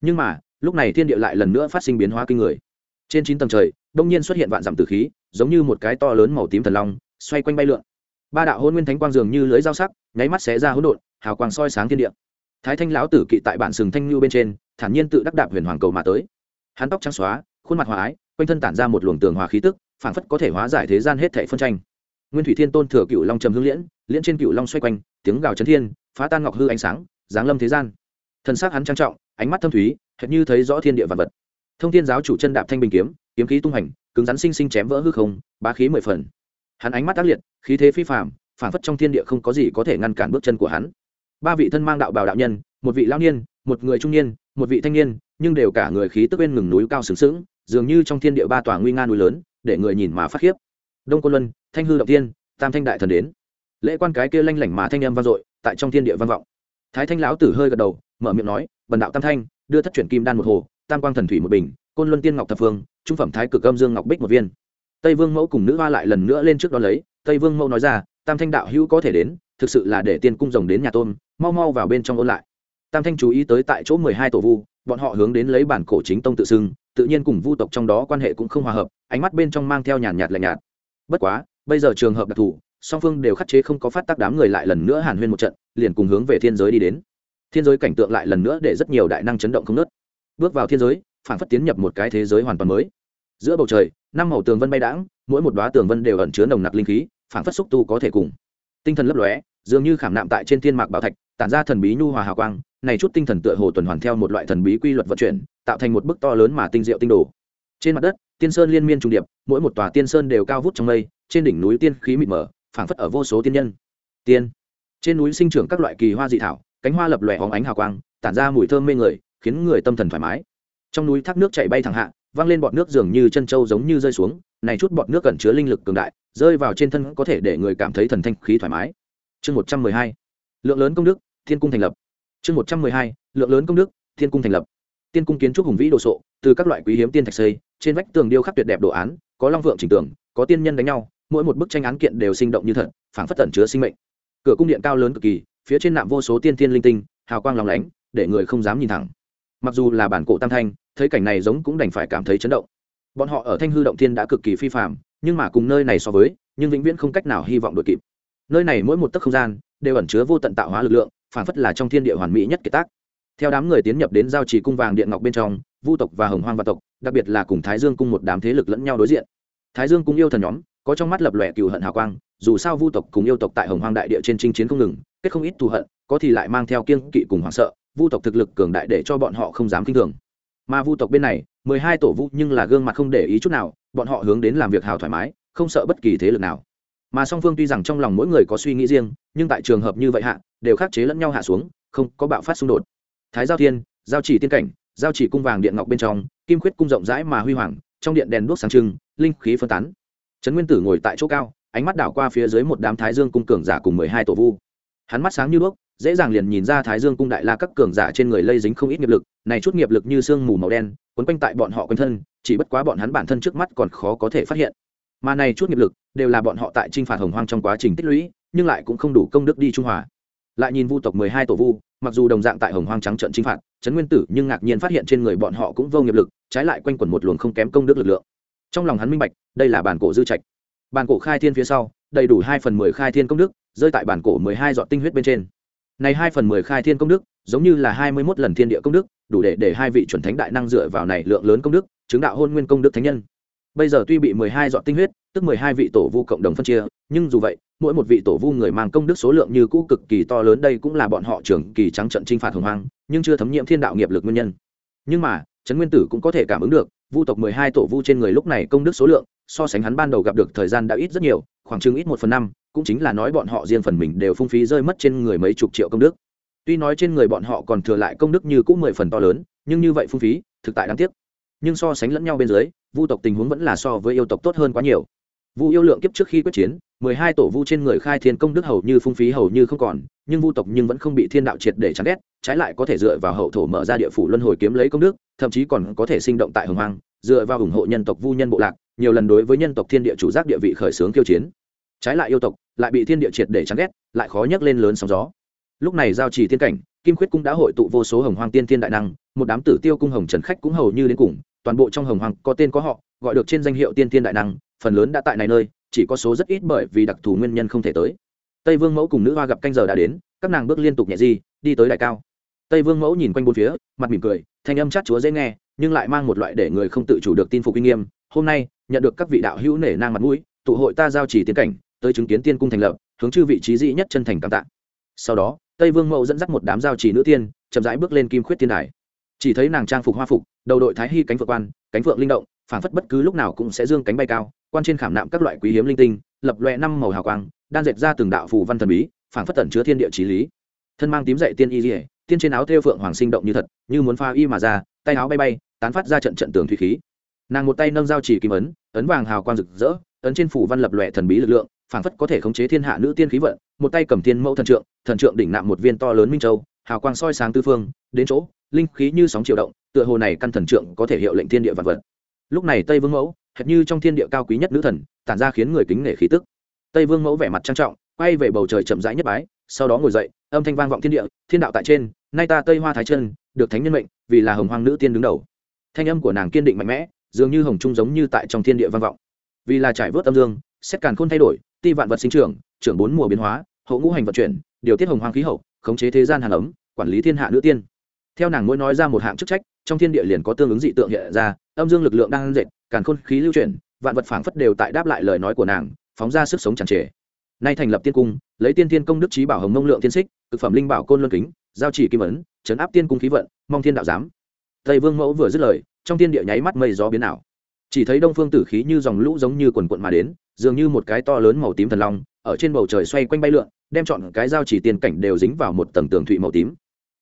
Nhưng mà, lúc này thiên địa lại lần nữa phát sinh biến hóa kinh người. Trên chín tầng trời, đông nhiên xuất hiện vạn dặm tử khí, giống như một cái to lớn màu tím thần long, xoay quanh bay lượn. Ba đạo hôn nguyên thánh quang dường như lưới dao sắc, nháy mắt xé ra hỗn độn, hào quang soi sáng thiên địa. Thái thanh lão tử kỵ tại bản sừng thanh lưu bên trên, thản nhiên tự đắc đạp huyền hoàng cầu mà tới. Hắn tóc trắng xóa, khuôn mặt hòa ái, quanh thân tản ra một luồng tường hòa khí tức, phảng phất có thể hóa giải thế gian hết thảy phân tranh. Nguyên thủy thiên tôn thừa cựu long trầm hương liễn liễn trên cựu long xoay quanh, tiếng gào chấn thiên phá tan ngọc hư ánh sáng, giáng lâm thế gian. Thân xác hắn trang trọng, ánh mắt thâm thúy, hệt như thấy rõ thiên địa vật vật. Thông thiên giáo chủ chân đạp thanh bình kiếm kiếm khí tung hành, cứng rắn sinh sinh chém vỡ hư không, bá khí mười phần. Hắn ánh mắt tác liệt, khí thế phi phạm phản phất trong thiên địa không có gì có thể ngăn cản bước chân của hắn. Ba vị thân mang đạo bào đạo nhân, một vị lao niên, một người trung niên, một vị thanh niên, nhưng đều cả người khí tức bên ngừng núi cao sướng sướng dường như trong thiên địa ba tòa nguy nga núi lớn, để người nhìn mà phát khiếp. Đông côn luân, thanh hư động tiên tam thanh đại thần đến. Lễ quan cái kia lanh lảnh mà thanh âm vang dội tại trong thiên địa vang vọng. Thái thanh lão tử hơi gật đầu, mở miệng nói, bần đạo tam thanh, đưa thất chuyển kim đan một hồ, tam quang thần thủy một bình, côn luân tiên ngọc thập phương, trung phẩm thái cực âm dương ngọc bích một viên. Tây vương mẫu cùng nữ hoa lại lần nữa lên trước đó lấy, tây vương mẫu nói ra, tam thanh đạo hữu có thể đến, thực sự là để tiên cung rồng đến nhà tôn mau mau vào bên trong ôn lại. Tam thanh chú ý tới tại chỗ mười hai tổ vu, bọn họ hướng đến lấy bản cổ chính tông tự xưng, tự nhiên cùng vu tộc trong đó quan hệ cũng không hòa hợp, ánh mắt bên trong mang theo nhàn nhạt lạnh nhạt. Bất quá, bây giờ trường hợp đặc thù song phương đều khắc chế không có phát tác đám người lại lần nữa hàn huyên một trận, liền cùng hướng về thiên giới đi đến. Thiên giới cảnh tượng lại lần nữa để rất nhiều đại năng chấn động không nớt. Bước vào thiên giới phản phất tiến nhập một cái thế giới hoàn toàn mới. Giữa bầu trời, năm màu tường vân bay đãng, mỗi một đoá tường vân đều ẩn chứa nồng nặc linh khí phản phất xúc tu có thể cùng. Tinh thần lấp lóe, dường như khảm nạm tại trên thiên mạc bảo thạch, tản ra thần bí nhu hòa hào quang, này chút tinh thần tựa hồ tuần hoàn theo một loại thần bí quy luật vận chuyển, tạo thành một bức to lớn mà tinh diệu tinh đồ. Trên mặt đất, tiên sơn liên miên trùng điệp, mỗi một tòa tiên sơn đều cao vút trong mây, trên đỉnh núi tiên khí mịt mờ phảng phất ở vô số tiên nhân. Tiên. Trên núi sinh trưởng các loại kỳ hoa dị thảo, cánh hoa lập lòe hóng ánh hào quang, tản ra mùi thơm mê người, khiến người tâm thần thoải mái. Trong núi thác nước chảy bay thẳng hạ văng lên bọt nước dường như chân trâu giống như rơi xuống, này chút bọt nước cần chứa linh lực cường đại, rơi vào trên thân có thể để người cảm thấy thần thanh khí thoải mái. Chương một trăm mười hai, lượng lớn công đức, thiên cung thành lập. Chương một trăm mười hai, lượng lớn công đức, thiên cung thành lập. Tiên cung kiến trúc hùng vĩ đồ sộ, từ các loại quý hiếm tiên thạch xây, trên vách tường điêu khắc tuyệt đẹp đồ án, có long vượng trình tường, có tiên nhân đánh nhau mỗi một bức tranh án kiện đều sinh động như thật, phảng phất tẩn chứa sinh mệnh. Cửa cung điện cao lớn cực kỳ, phía trên nạm vô số tiên tiên linh tinh, hào quang lòng lánh, để người không dám nhìn thẳng. Mặc dù là bản cổ tam thanh, thấy cảnh này giống cũng đành phải cảm thấy chấn động. Bọn họ ở thanh hư động thiên đã cực kỳ phi phạm nhưng mà cùng nơi này so với, nhưng vĩnh viễn không cách nào hy vọng đội kịp. Nơi này mỗi một tấc không gian, đều ẩn chứa vô tận tạo hóa lực lượng phản phất là trong thiên địa hoàn mỹ nhất kiệt tác. Theo đám người tiến nhập đến giao trì cung vàng điện ngọc bên trong, vu tộc và hồng hoang và tộc, đặc biệt là cùng thái dương cung một đám thế lực lẫn nhau đối diện. Thái dương cung yêu thần nhóm có trong mắt lập lòe cừu hận hào quang, dù sao vu tộc cùng yêu tộc tại hồng hoang đại địa trên chinh chiến không ngừng, kết không ít thù hận, có thì lại mang theo kiên kỵ cùng hoảng sợ, vu tộc thực lực cường đại để cho bọn họ không dám kinh thường. Mà vu tộc bên này, mười hai tổ vu nhưng là gương mặt không để ý chút nào, bọn họ hướng đến làm việc hào thoải mái, không sợ bất kỳ thế lực nào. Mà song phương tuy rằng trong lòng mỗi người có suy nghĩ riêng, nhưng tại trường hợp như vậy hạ, đều khắc chế lẫn nhau hạ xuống, không có bạo phát xung đột. Thái giao thiên, giao chỉ tiên cảnh, giao chỉ cung vàng điện ngọc bên trong, kim khuyết cung rộng rãi mà huy hoàng, trong điện đèn đuốc sáng trưng, linh khí phân tán trấn nguyên tử ngồi tại chỗ cao, ánh mắt đảo qua phía dưới một đám thái dương cung cường giả cùng mười hai tổ vu. Hắn mắt sáng như đuốc, dễ dàng liền nhìn ra thái dương cung đại la các cường giả trên người lây dính không ít nghiệp lực, này chút nghiệp lực như sương mù màu đen, quấn quanh tại bọn họ quanh thân, chỉ bất quá bọn hắn bản thân trước mắt còn khó có thể phát hiện. Mà này chút nghiệp lực, đều là bọn họ tại t phạt hồng hoang trong quá trình tích lũy, nhưng lại cũng không đủ công đức đi trung hòa. Lại nhìn vu tộc mười hai tổ vu, mặc dù đồng dạng tại hồng hoang trắng trận chinh phạt, trấn nguyên tử nhưng ngạc nhiên phát hiện trên người bọn họ cũng vô nghiệp lực, trái lại quanh quẩn một luồng không kém công đức lực lượng trong lòng hắn minh bạch, đây là bản cổ dư trạch. Bản cổ khai thiên phía sau, đầy đủ hai phần mười khai thiên công đức, rơi tại bản cổ mười hai dọn tinh huyết bên trên. Này hai phần mười khai thiên công đức, giống như là hai mươi mốt lần thiên địa công đức, đủ để để hai vị chuẩn thánh đại năng dựa vào này lượng lớn công đức, chứng đạo hôn nguyên công đức thánh nhân. Bây giờ tuy bị mười hai dọn tinh huyết, tức mười hai vị tổ vu cộng đồng phân chia, nhưng dù vậy, mỗi một vị tổ vu người mang công đức số lượng như cũ cực kỳ to lớn đây cũng là bọn họ trưởng kỳ trắng trận chinh phạt hồng hoang, nhưng chưa thấm nhiễm thiên đạo nghiệp lực nguyên nhân. Nhưng mà, trấn nguyên tử cũng có thể cảm ứng được vu tộc mười hai tổ vu trên người lúc này công đức số lượng, so sánh hắn ban đầu gặp được thời gian đã ít rất nhiều, khoảng chừng ít một phần năm, cũng chính là nói bọn họ riêng phần mình đều phung phí rơi mất trên người mấy chục triệu công đức. Tuy nói trên người bọn họ còn thừa lại công đức như cũ mười phần to lớn, nhưng như vậy phung phí, thực tại đáng tiếc. Nhưng so sánh lẫn nhau bên dưới, vu tộc tình huống vẫn là so với yêu tộc tốt hơn quá nhiều vu yêu lượng kiếp trước khi quyết chiến, mười hai tổ vu trên người khai thiên công đức hầu như phung phí hầu như không còn, nhưng vu tộc nhưng vẫn không bị thiên đạo triệt để chán ghét, trái lại có thể dựa vào hậu thổ mở ra địa phủ luân hồi kiếm lấy công đức, thậm chí còn có thể sinh động tại hồng hoang, dựa vào ủng hộ nhân tộc vu nhân bộ lạc, nhiều lần đối với nhân tộc thiên địa chủ giác địa vị khởi xướng kiêu chiến. Trái lại yêu tộc lại bị thiên địa triệt để chán ghét, lại khó nhấc lên lớn sóng gió. Lúc này giao trì thiên cảnh, kim khuyết cung đã hội tụ vô số hồng hoang tiên thiên đại năng, một đám tử tiêu cung hồng trần khách cũng hầu như đến cùng, toàn bộ trong hồng hoang có tên có họ, gọi được trên danh hiệu tiên thiên đại năng phần lớn đã tại này nơi, chỉ có số rất ít bởi vì đặc thù nguyên nhân không thể tới. Tây vương mẫu cùng nữ hoa gặp canh giờ đã đến, các nàng bước liên tục nhẹ di, đi tới đại cao. Tây vương mẫu nhìn quanh bốn phía, mặt mỉm cười, thanh âm chát chúa dễ nghe, nhưng lại mang một loại để người không tự chủ được tin phục kinh nghiêm. Hôm nay, nhận được các vị đạo hữu nể nang mặt mũi, tụ hội ta giao chỉ tiến cảnh, tới chứng kiến tiên cung thành lập, hướng chư vị trí dị nhất chân thành cảm tạ. Sau đó, tây vương mẫu dẫn dắt một đám giao chỉ nữ tiên, chậm rãi bước lên kim khuyết tiên đài. Chỉ thấy nàng trang phục hoa phục, đầu đội thái hy cánh phượng quan, cánh phượng linh động phảng phất bất cứ lúc nào cũng sẽ dương cánh bay cao, quan trên khảm nạm các loại quý hiếm linh tinh, lập loẹ năm màu hào quang đang dệt ra từng đạo phù văn thần bí, phảng phất tẩn chứa thiên địa trí lý. Thân mang tím dậy tiên y dỉa tiên trên áo thêu phượng hoàng sinh động như thật, như muốn pha y mà ra, tay áo bay bay, tán phát ra trận trận tường thủy khí. Nàng một tay nâng dao chỉ kim ấn ấn vàng hào quang rực rỡ, ấn trên phủ văn lập loẹ thần bí lực lượng, phảng phất có thể khống chế thiên hạ nữ tiên khí vận. Một tay cầm thiên mẫu thần trượng thần trượng đỉnh nạm một viên to lớn minh châu, hào quang soi sáng tư phương, đến chỗ, linh khí như sóng chiều động, tựa hồ này căn thần trượng có thể hiệu lệnh thiên địa vật vật lúc này tây vương mẫu, hệt như trong thiên địa cao quý nhất nữ thần, tản ra khiến người kính nể khí tức. Tây vương mẫu vẻ mặt trang trọng, quay về bầu trời chậm rãi nhất bái, sau đó ngồi dậy, âm thanh vang vọng thiên địa, thiên đạo tại trên, nay ta tây hoa thái chân được thánh nhân mệnh, vì là hồng hoang nữ tiên đứng đầu. Thanh âm của nàng kiên định mạnh mẽ, dường như hồng trung giống như tại trong thiên địa vang vọng. Vì là trải vớt âm dương, xét càn khôn thay đổi, ti vạn vật sinh trưởng trưởng bốn mùa biến hóa, hậu ngũ hành vận chuyển, điều tiết hồng hoang khí hậu, khống chế thế gian hàn ấm, quản lý thiên hạ nữ tiên theo nàng mỗi nói ra một hạng chức trách, trong thiên địa liền có tương ứng dị tượng hiện ra, âm dương lực lượng đang dệt, càn khôn khí lưu chuyển, vạn vật phảng phất đều tại đáp lại lời nói của nàng, phóng ra sức sống tràn trề. Nay thành lập tiên cung, lấy tiên thiên công đức trí bảo hồng mông lượng tiên xích thực phẩm linh bảo côn luân kính, giao chỉ kim ấn, chấn áp tiên cung khí vận, mong thiên đạo giám. Tây vương mẫu vừa dứt lời, trong thiên địa nháy mắt mây gió biến ảo. Chỉ thấy đông phương tử khí như dòng lũ giống như quần quận mà đến, dường như một cái to lớn màu tím thần long, ở trên bầu trời xoay quanh bay lượn, đem chọn cái giao chỉ tiền cảnh đều dính vào một tầng tường thụy màu tím.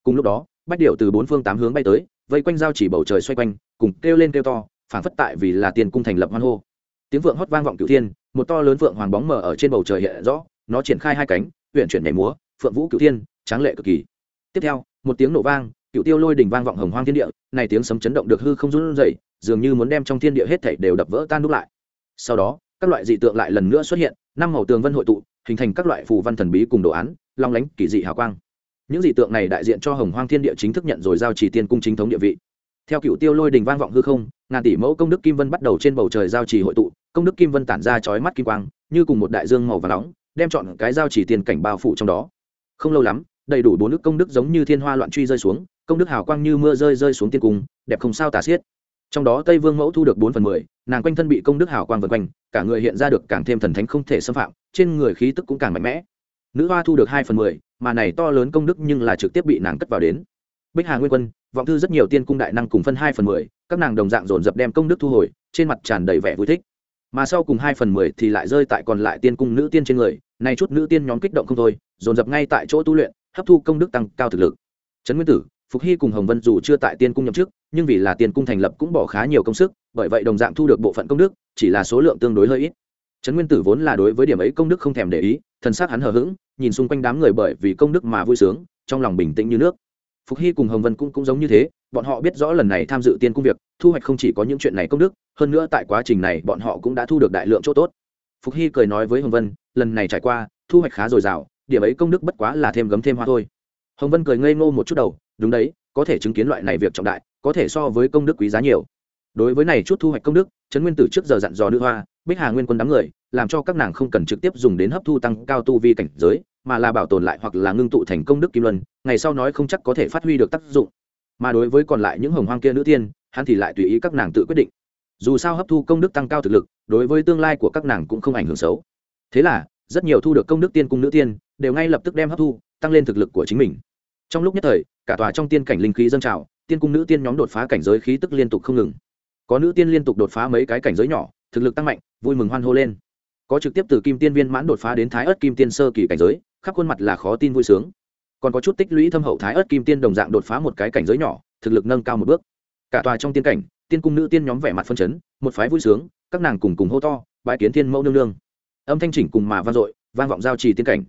Cùng lúc đó bách điệu từ bốn phương tám hướng bay tới, vây quanh giao chỉ bầu trời xoay quanh, cùng kêu lên kêu to, phảng phất tại vì là tiền cung thành lập hoan hô. Tiếng vượng hót vang vọng cửu thiên, một to lớn vượng hoàng bóng mờ ở trên bầu trời hiện rõ, nó triển khai hai cánh huyện chuyển nhảy múa, phượng vũ cửu thiên, tráng lệ cực kỳ. Tiếp theo, một tiếng nổ vang, cửu tiêu lôi đỉnh vang vọng hồng hoang thiên địa, này tiếng sấm chấn động được hư không run rẩy, dường như muốn đem trong thiên địa hết thảy đều đập vỡ tan nút lại. Sau đó, các loại dị tượng lại lần nữa xuất hiện, năm màu tường vân hội tụ, hình thành các loại phù văn thần bí cùng đồ án, long lánh kỳ dị hào quang những dị tượng này đại diện cho hồng hoang thiên địa chính thức nhận rồi giao chỉ tiên cung chính thống địa vị. Theo cựu tiêu lôi đình vang vọng hư không, ngàn tỷ mẫu công đức kim vân bắt đầu trên bầu trời giao chỉ hội tụ, công đức kim vân tản ra chói mắt kim quang, như cùng một đại dương màu và nóng, đem chọn cái giao chỉ tiền cảnh bao phủ trong đó. Không lâu lắm, đầy đủ bốn nước công đức giống như thiên hoa loạn truy rơi xuống, công đức hào quang như mưa rơi rơi xuống tiên cung, đẹp không sao tả xiết. Trong đó tây vương mẫu thu được bốn phần mười, nàng quanh thân bị công đức hào quang vân quanh, cả người hiện ra được càng thêm thần thánh không thể xâm phạm, trên người khí tức cũng càng mạnh mẽ. Nữ hoa thu được hai phần mười mà này to lớn công đức nhưng là trực tiếp bị nàng cất vào đến. Bích hà nguyên quân, vọng thư rất nhiều tiên cung đại năng cùng phân hai phần mười, các nàng đồng dạng dồn dập đem công đức thu hồi, trên mặt tràn đầy vẻ vui thích. Mà sau cùng hai phần mười thì lại rơi tại còn lại tiên cung nữ tiên trên người này chút nữ tiên nhóm kích động không thôi, dồn dập ngay tại chỗ tu luyện, hấp thu công đức tăng cao thực lực. Trấn nguyên tử, phục hy cùng hồng vân dù chưa tại tiên cung nhậm chức, nhưng vì là tiên cung thành lập cũng bỏ khá nhiều công sức, bởi vậy đồng dạng thu được bộ phận công đức, chỉ là số lượng tương đối hơi ít. Trấn nguyên tử vốn là đối với điểm ấy công đức không thèm để ý, thần s á c hắn hờ hững nhìn xung quanh đám người bởi vì công đức mà vui sướng trong lòng bình tĩnh như nước. Phục hy cùng hồng vân cũng, cũng giống như thế bọn họ biết rõ lần này tham dự tiên cung việc thu hoạch không chỉ có những chuyện này công đức hơn nữa tại quá trình này bọn họ cũng đã thu được đại lượng chỗ tốt. Phục hy cười nói với hồng vân lần này trải qua thu hoạch khá dồi dào điểm ấy công đức bất quá là thêm gấm thêm hoa thôi. Hồng vân cười ngây ngô một chút đầu đúng đấy có thể chứng kiến loại này việc trọng đại có thể so với công đức quý giá nhiều. Đối với này chút thu hoạch công đức trấn nguyên tử trước giờ dặn dò nữ hoa bích hà nguyên quân đám người làm cho các nàng không cần trực tiếp dùng đến hấp thu tăng cao tu vi cảnh giới, mà là bảo tồn lại hoặc là ngưng tụ thành công đức kim luân, ngày sau nói không chắc có thể phát huy được tác dụng. Mà đối với còn lại những hồng hoang kia nữ tiên, hắn thì lại tùy ý các nàng tự quyết định. Dù sao hấp thu công đức tăng cao thực lực, đối với tương lai của các nàng cũng không ảnh hưởng xấu. Thế là, rất nhiều thu được công đức tiên cung nữ tiên, đều ngay lập tức đem hấp thu, tăng lên thực lực của chính mình. Trong lúc nhất thời, cả tòa trong tiên cảnh linh khí dâng trào, tiên cung nữ tiên nhóm đột phá cảnh giới khí tức liên tục không ngừng. Có nữ tiên liên tục đột phá mấy cái cảnh giới nhỏ, thực lực tăng mạnh, vui mừng hoan hô lên có trực tiếp từ kim tiên viên mãn đột phá đến thái ớt kim tiên sơ kỳ cảnh giới, khắp khuôn mặt là khó tin vui sướng. Còn có chút tích lũy thâm hậu thái ớt kim tiên đồng dạng đột phá một cái cảnh giới nhỏ, thực lực nâng cao một bước. Cả tòa trong tiên cảnh, tiên cung nữ tiên nhóm vẻ mặt phân chấn, một phái vui sướng, các nàng cùng cùng hô to bãi kiến thiên mẫu nương nương. Âm thanh chỉnh cùng mà vang dội, vang vọng giao trì tiên cảnh.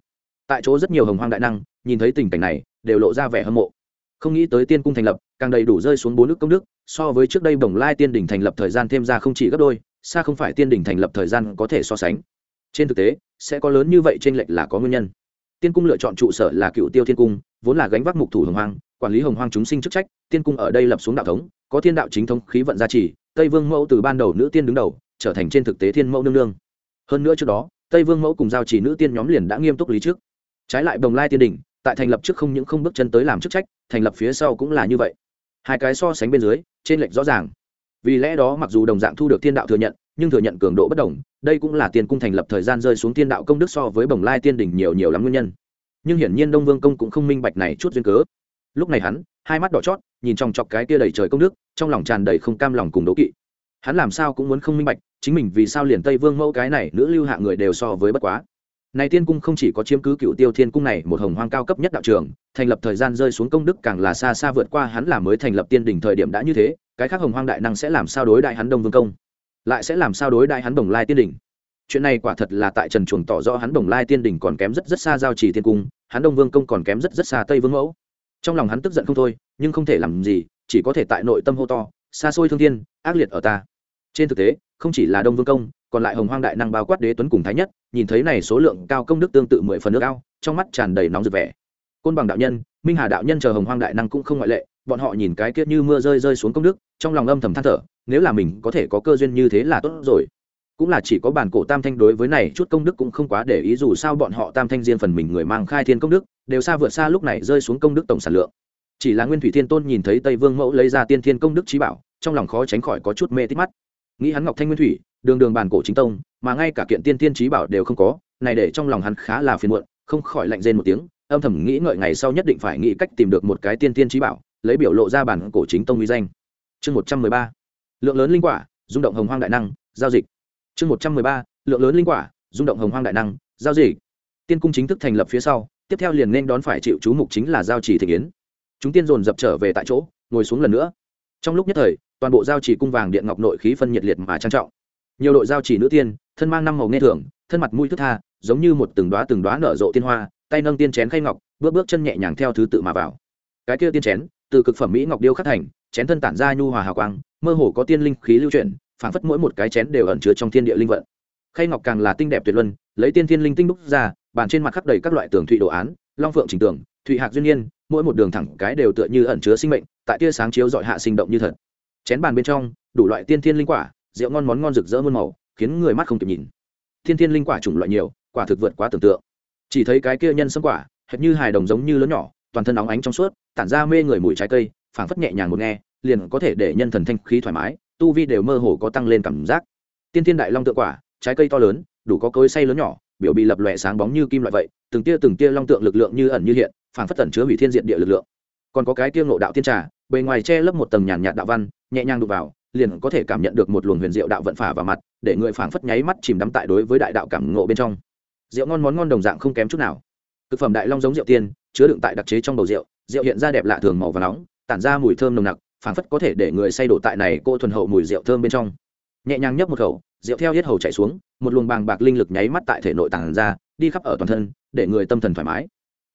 Tại chỗ rất nhiều hồng hoang đại năng, nhìn thấy tình cảnh này, đều lộ ra vẻ hâm mộ. Không nghĩ tới tiên cung thành lập, càng đầy đủ rơi xuống bốn nước công đức, so với trước đây bồng lai tiên đỉnh thành lập thời gian thêm ra không chỉ gấp đôi xa không phải tiên đỉnh thành lập thời gian có thể so sánh. Trên thực tế, sẽ có lớn như vậy trên lệch là có nguyên nhân. Tiên cung lựa chọn trụ sở là cựu tiêu thiên cung, vốn là gánh vác mục thủ hồng hoang, quản lý hồng hoang chúng sinh chức trách, tiên cung ở đây lập xuống đạo thống, có thiên đạo chính thống khí vận gia trì, tây vương mẫu từ ban đầu nữ tiên đứng đầu, trở thành trên thực tế thiên mẫu nương nương. Hơn nữa trước đó, tây vương mẫu cùng giao chỉ nữ tiên nhóm liền đã nghiêm túc lý trước. Trái lại bồng lai tiên đỉnh, tại thành lập trước không những không bước chân tới làm chức trách, thành lập phía sau cũng là như vậy. Hai cái so sánh bên dưới, trên lệch rõ ràng vì lẽ đó mặc dù đồng dạng thu được thiên đạo thừa nhận, nhưng thừa nhận cường độ bất đồng, đây cũng là tiền cung thành lập thời gian rơi xuống thiên đạo công đức so với bồng lai tiên đỉnh nhiều nhiều lắm nguyên nhân. Nhưng hiển nhiên đông vương công cũng không minh bạch này chút duyên cớ. Lúc này hắn, hai mắt đỏ chót, nhìn trong chọc cái kia đầy trời công đức, trong lòng tràn đầy không cam lòng cùng đố kỵ. Hắn làm sao cũng muốn không minh bạch, chính mình vì sao liền tây vương mẫu cái này nữ lưu hạ người đều so với bất quá. Này tiên cung không chỉ có chiếm cứ cựu tiêu thiên cung này một hồng hoang cao cấp nhất đạo trường, thành lập thời gian rơi xuống công đức càng là xa xa vượt qua hắn là mới thành lập tiên đỉnh thời điểm đã như thế cái khác hồng hoang đại năng sẽ làm sao đối đại hắn đông vương công? Lại sẽ làm sao đối đại hắn đồng lai tiên đỉnh chuyện này quả thật là tại trần chuồng tỏ rõ hắn đồng lai tiên đỉnh còn kém rất rất xa giao trì tiên cung, hắn đông vương công còn kém rất rất xa tây vương mẫu. Trong lòng hắn tức giận không thôi, nhưng không thể làm gì, chỉ có thể tại nội tâm hô to, xa xôi thương thiên, ác liệt ở ta. Trên thực tế, không chỉ là đông vương công, còn lại hồng hoang đại năng bao quát đế tuấn cùng thái nhất, nhìn thấy này số lượng cao công đức tương tự mười phần nước cao trong mắt tràn đầy nóng rực vẻ. Côn bằng đạo nhân, minh hà đạo nhân chờ hồng hoang đại năng cũng không ngoại lệ bọn họ nhìn cái kiết như mưa rơi rơi xuống công đức, trong lòng âm thầm than thở, nếu là mình có thể có cơ duyên như thế là tốt rồi. Cũng là chỉ có bản cổ tam thanh đối với này chút công đức cũng không quá để ý, dù sao bọn họ tam thanh riêng phần mình người mang khai thiên công đức, đều xa vượt xa lúc này rơi xuống công đức tổng sản lượng. Chỉ là nguyên thủy thiên tôn nhìn thấy tây vương mẫu lấy ra tiên thiên công đức trí bảo, trong lòng khó tránh khỏi có chút mê tít mắt. Nghĩ hắn ngọc thanh nguyên thủy, đường đường bản cổ chính tông, mà ngay cả kiện tiên thiên trí bảo đều không có, này để trong lòng hắn khá là phiền muộn, không khỏi lạnh rên một tiếng, âm thầm nghĩ ngợi ngày sau nhất định phải nghĩ cách tìm được một cái tiên tiên trí bảo lấy biểu lộ ra bản cổ chính tông uy danh. Chương một trăm mười ba, lượng lớn linh quả, rung động hồng hoang đại năng, giao dịch. Chương một trăm mười ba, lượng lớn linh quả, rung động hồng hoang đại năng, giao dịch. Tiên cung chính thức thành lập phía sau, tiếp theo liền nên đón phải chịu chú mục chính là giao chỉ thị yến. Chúng tiên dồn dập trở về tại chỗ, ngồi xuống lần nữa. Trong lúc nhất thời, toàn bộ giao chỉ cung vàng điện ngọc nội khí phân nhiệt liệt mà trang trọng. Nhiều đội giao chỉ nữ tiên, thân mang năm màu nghe thưởng, thân mặt mũi thức tha, giống như một từng đoá từng đoá nở rộ tiên hoa, tay nâng tiên chén khay ngọc, bước bước chân nhẹ nhàng theo thứ tự mà vào. Cái kia tiên chén từ cực phẩm mỹ ngọc điêu khắc thành, chén thân tản ra nhu hòa hào quang, mơ hồ có tiên linh khí lưu chuyển, phảng phất mỗi một cái chén đều ẩn chứa trong thiên địa linh vận. Khay ngọc càng là tinh đẹp tuyệt luân, lấy tiên thiên linh tinh đúc ra, bàn trên mặt khắc đầy các loại tường thụy đồ án, long phượng trình tường, thụy hạc duyên nhiên, mỗi một đường thẳng cái đều tựa như ẩn chứa sinh mệnh, tại tia sáng chiếu dọi hạ sinh động như thật. Chén bàn bên trong, đủ loại tiên thiên linh quả, rượu ngon món ngon rực rỡ muôn màu, khiến người mắt không kịp nhìn. Thiên thiên linh quả chủng loại nhiều, quả thực vượt quá tưởng tượng. Chỉ thấy cái kia nhân sâm quả, hệt như hài đồng giống như lớn nhỏ, toàn thân óng ánh trong suốt tản ra mê người mùi trái cây, phảng phất nhẹ nhàng một nghe, liền có thể để nhân thần thanh khí thoải mái, tu vi đều mơ hồ có tăng lên cảm giác. Tiên thiên đại long tượng quả, trái cây to lớn, đủ có cối say lớn nhỏ, biểu bị lập lòe sáng bóng như kim loại vậy, từng tia từng tia long tượng lực lượng như ẩn như hiện, phảng phất tẩn chứa hủy thiên diện địa lực lượng. Còn có cái kia ngộ đạo tiên trà, bề ngoài che lấp một tầng nhàn nhạt đạo văn, nhẹ nhàng đụt vào, liền có thể cảm nhận được một luồng huyền diệu đạo vận phả vào mặt, để người phảng phất nháy mắt chìm đắm tại đối với đại đạo cảm ngộ bên trong. Rượu ngon món ngon đồng dạng không kém chút nào. Thực phẩm đại long giống rượu tiên, chứa đựng tại đặc chế trong bầu rượu rượu hiện ra đẹp lạ thường màu và nóng, tản ra mùi thơm nồng nặc, phảng phất có thể để người say đổ tại này cô thuần hậu mùi rượu thơm bên trong. Nhẹ nhàng nhấp một khẩu, rượu theo hết hầu chạy xuống, một luồng bàng bạc linh lực nháy mắt tại thể nội tản ra, đi khắp ở toàn thân, để người tâm thần thoải mái.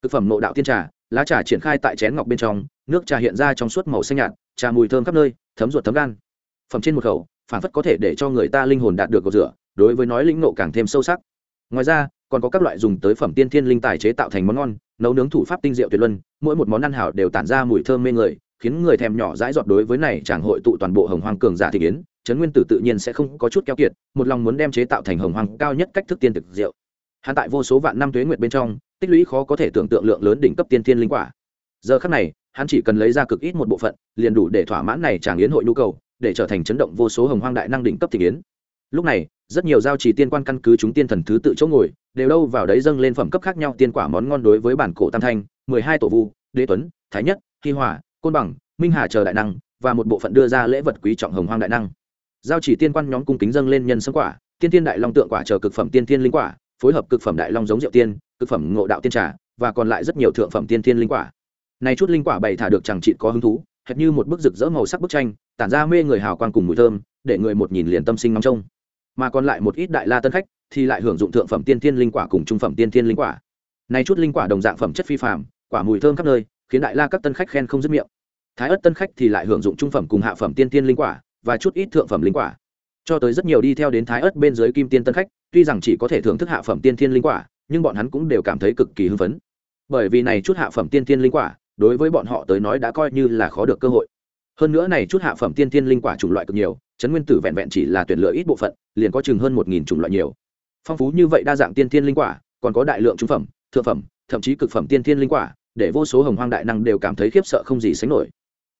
Thực phẩm nội đạo tiên trà, lá trà triển khai tại chén ngọc bên trong, nước trà hiện ra trong suốt màu xanh nhạt, trà mùi thơm khắp nơi, thấm ruột thấm gan. Phẩm trên một khẩu phản phất có thể để cho người ta linh hồn đạt được cột rửa, đối với nói lĩnh nộ càng thêm sâu sắc. Ngoài ra, còn có các loại dùng tới phẩm tiên thiên linh tài chế tạo thành món ngon nấu nướng thủ pháp tinh diệu tuyệt luân, mỗi một món ăn hảo đều tản ra mùi thơm mê người, khiến người thèm nhỏ dãi dọt đối với này chẳng hội tụ toàn bộ hồng hoang cường giả thị kiến. Trấn nguyên tử tự nhiên sẽ không có chút keo kiệt, một lòng muốn đem chế tạo thành hồng hoang cao nhất cách thức tiên thực diệu. Hạn tại vô số vạn năm tuế nguyệt bên trong, tích lũy khó có thể tưởng tượng lượng lớn đỉnh cấp tiên thiên linh quả. Giờ khắc này, hắn chỉ cần lấy ra cực ít một bộ phận, liền đủ để thỏa mãn này chàng yến hội nhu cầu, để trở thành chấn động vô số hồng hoang đại năng đỉnh cấp thị yến lúc này, rất nhiều giao trì tiên quan căn cứ chúng tiên thần thứ tự chỗ ngồi đều đâu vào đấy dâng lên phẩm cấp khác nhau tiên quả món ngon đối với bản cổ tam thanh, mười hai tổ vu, đế tuấn, thái nhất, hi hỏa, côn bằng, minh hà chờ đại năng, và một bộ phận đưa ra lễ vật quý trọng hồng hoang đại năng. Giao chỉ tiên quan nhóm cung kính dâng lên nhân sâm quả, tiên tiên đại long tượng quả chờ cực phẩm tiên tiên linh quả, phối hợp cực phẩm đại long giống rượu tiên, cực phẩm ngộ đạo tiên trà, và còn lại rất nhiều thượng phẩm tiên tiên linh quả. Này chút linh quả bày thả được chẳng trị có hứng thú, hệt như một bức rực rỡ màu sắc bức tranh, tản ra mê người hào quang cùng mùi thơm, để người một nhìn liền tâm sinh ngóng trông. Mà còn lại một ít đại la tân khách thì lại hưởng dụng thượng phẩm tiên thiên linh quả cùng trung phẩm tiên thiên linh quả. Này chút linh quả đồng dạng phẩm chất phi phàm, quả mùi thơm khắp nơi, khiến đại la các tân khách khen không dứt miệng. Thái ất tân khách thì lại hưởng dụng trung phẩm cùng hạ phẩm tiên thiên linh quả, và chút ít thượng phẩm linh quả. Cho tới rất nhiều đi theo đến thái ất bên dưới kim tiên tân khách, tuy rằng chỉ có thể thưởng thức hạ phẩm tiên thiên linh quả, nhưng bọn hắn cũng đều cảm thấy cực kỳ hưng phấn. Bởi vì này chút hạ phẩm tiên thiên linh quả, đối với bọn họ tới nói đã coi như là khó được cơ hội. Hơn nữa này chút hạ phẩm tiên thiên linh quả chủng loại cực nhiều, chấn nguyên tử vẹn vẹn chỉ là tuyển lựa ít bộ phận, liền có chừng hơn một nghìn chủng loại nhiều phong phú như vậy đa dạng tiên thiên linh quả, còn có đại lượng trung phẩm, thượng phẩm, thậm chí cực phẩm tiên thiên linh quả, để vô số hồng hoang đại năng đều cảm thấy khiếp sợ không gì sánh nổi.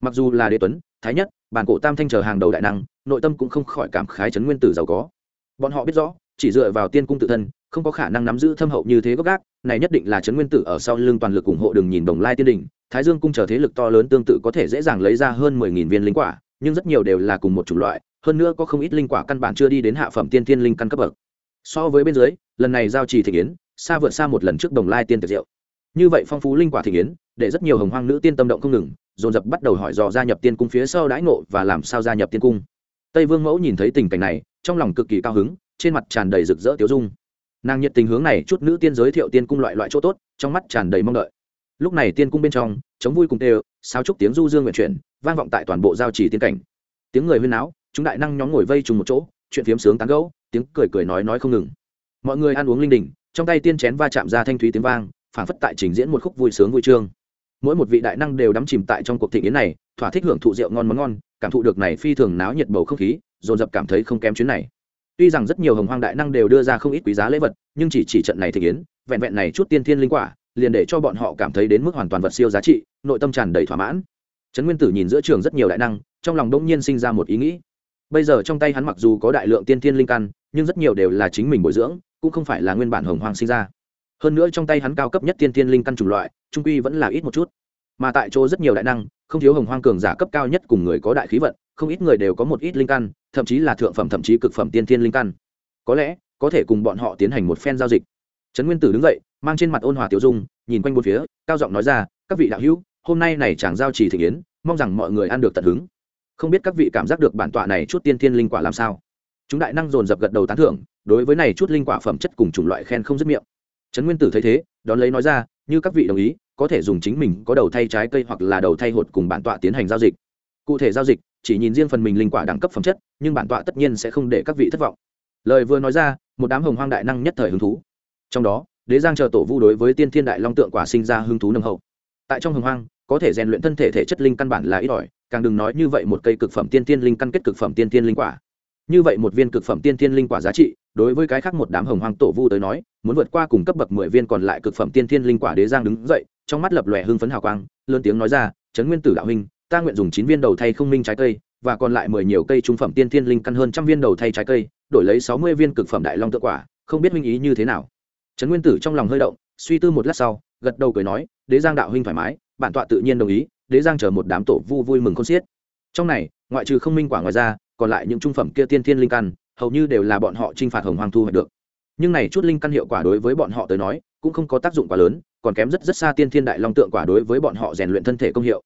Mặc dù là đế tuấn, thái nhất, bản cổ tam thanh chờ hàng đầu đại năng, nội tâm cũng không khỏi cảm khái chấn nguyên tử giàu có. Bọn họ biết rõ, chỉ dựa vào tiên cung tự thân, không có khả năng nắm giữ thâm hậu như thế gốc gác, này nhất định là chấn nguyên tử ở sau lưng toàn lực ủng hộ đường nhìn đồng lai tiên đình, thái dương cung chờ thế lực to lớn tương tự có thể dễ dàng lấy ra hơn mười nghìn viên linh quả, nhưng rất nhiều đều là cùng một chủng loại, hơn nữa có không ít linh quả căn bản chưa đi đến hạ phẩm tiên tiên linh căn cấp bậc so với bên dưới, lần này giao trì thị yến, xa vượt xa một lần trước đồng lai tiên tiệc diệu như vậy phong phú linh quả thị yến, để rất nhiều hồng hoang nữ tiên tâm động không ngừng, dồn dập bắt đầu hỏi dò gia nhập tiên cung phía sau đãi ngộ và làm sao gia nhập tiên cung. Tây vương mẫu nhìn thấy tình cảnh này, trong lòng cực kỳ cao hứng, trên mặt tràn đầy rực rỡ tiếu dung. Nàng nhiệt tình hướng này chút nữ tiên giới thiệu tiên cung loại loại chỗ tốt, trong mắt tràn đầy mong đợi. Lúc này tiên cung bên trong, chống vui cùng tê sao chúc tiếng du dương nguyện chuyển, vang vọng tại toàn bộ giao trì tiên cảnh. Tiếng người huyên náo, chúng đại năng nhóm ngồi vây trùng một chỗ chuyện phiếm sướng tán gẫu, tiếng cười cười nói nói không ngừng. Mọi người ăn uống linh đình, trong tay tiên chén va chạm ra thanh thúy tiếng vang, phảng phất tại trình diễn một khúc vui sướng vui trương mỗi một vị đại năng đều đắm chìm tại trong cuộc thị yến này, thỏa thích hưởng thụ rượu ngon món ngon, cảm thụ được này phi thường náo nhiệt bầu không khí, dồn dập cảm thấy không kém chuyến này. Tuy rằng rất nhiều hồng hoang đại năng đều đưa ra không ít quý giá lễ vật, nhưng chỉ chỉ trận này thị yến, vẹn vẹn này chút tiên thiên linh quả, liền để cho bọn họ cảm thấy đến mức hoàn toàn vật siêu giá trị, nội tâm tràn đầy thỏa mãn. Trấn nguyên tử nhìn giữa trường rất nhiều đại năng, trong lòng đông nhiên sinh ra một ý nghĩ bây giờ trong tay hắn mặc dù có đại lượng tiên thiên linh căn, nhưng rất nhiều đều là chính mình bồi dưỡng, cũng không phải là nguyên bản hồng hoàng sinh ra. Hơn nữa trong tay hắn cao cấp nhất tiên thiên linh căn chủng loại, trung quy vẫn là ít một chút. Mà tại chỗ rất nhiều đại năng, không thiếu hồng hoang cường giả cấp cao nhất cùng người có đại khí vận, không ít người đều có một ít linh căn, thậm chí là thượng phẩm thậm chí cực phẩm tiên thiên linh căn. Có lẽ, có thể cùng bọn họ tiến hành một phen giao dịch. Trấn nguyên tử đứng dậy, mang trên mặt ôn hòa tiểu dung, nhìn quanh bốn phía, cao giọng nói ra, các vị đạo hữu, hôm nay này chàng giao chỉ thị kiến, mong rằng mọi người ăn được tận hứng không biết các vị cảm giác được bản tọa này chút tiên thiên linh quả làm sao. Chúng đại năng dồn dập gật đầu tán thưởng, đối với này chút linh quả phẩm chất cùng chủng loại khen không dứt miệng. Trấn nguyên tử thấy thế, đón lấy nói ra, như các vị đồng ý, có thể dùng chính mình có đầu thay trái cây hoặc là đầu thay hột cùng bản tọa tiến hành giao dịch. Cụ thể giao dịch, chỉ nhìn riêng phần mình linh quả đẳng cấp phẩm chất, nhưng bản tọa tất nhiên sẽ không để các vị thất vọng. Lời vừa nói ra, một đám hồng hoang đại năng nhất thời hứng thú. Trong đó, đế giang chờ tổ vu đối với tiên thiên đại long tượng quả sinh ra hứng thú nâng hậu. Tại trong hồng hoang, có thể rèn luyện thân thể thể chất linh căn bản là ít ỏi càng đừng nói như vậy một cây cực phẩm tiên tiên linh căn kết cực phẩm tiên tiên linh quả. Như vậy một viên cực phẩm tiên tiên linh quả giá trị, đối với cái khác một đám hồng hoang tổ vu tới nói, muốn vượt qua cùng cấp bậc mười viên còn lại cực phẩm tiên tiên linh quả đế giang đứng dậy, trong mắt lập lòe hưng phấn hào quang, lớn tiếng nói ra trấn nguyên tử đạo huynh, ta nguyện dùng chín viên đầu thay không minh trái cây, và còn lại mười nhiều cây trung phẩm tiên tiên linh căn hơn trăm viên đầu thay trái cây, đổi lấy sáu mươi viên cực phẩm đại long tự quả, không biết huynh ý như thế nào. Trấn nguyên tử trong lòng hơi động, suy tư một lát sau, gật đầu cười nói, đế giang đạo huynh thoải mái, bản tọa tự nhiên đồng ý đế giang chờ một đám tổ vu vui mừng con xiết. Trong này, ngoại trừ không minh quả ngoài ra, còn lại những trung phẩm kia tiên thiên linh căn, hầu như đều là bọn họ t r i n h phạt hồng hoàng thu hoạch được. Nhưng này chút linh căn hiệu quả đối với bọn họ tới nói, cũng không có tác dụng quá lớn, còn kém rất rất xa tiên thiên đại long tượng quả đối với bọn họ rèn luyện thân thể công hiệu.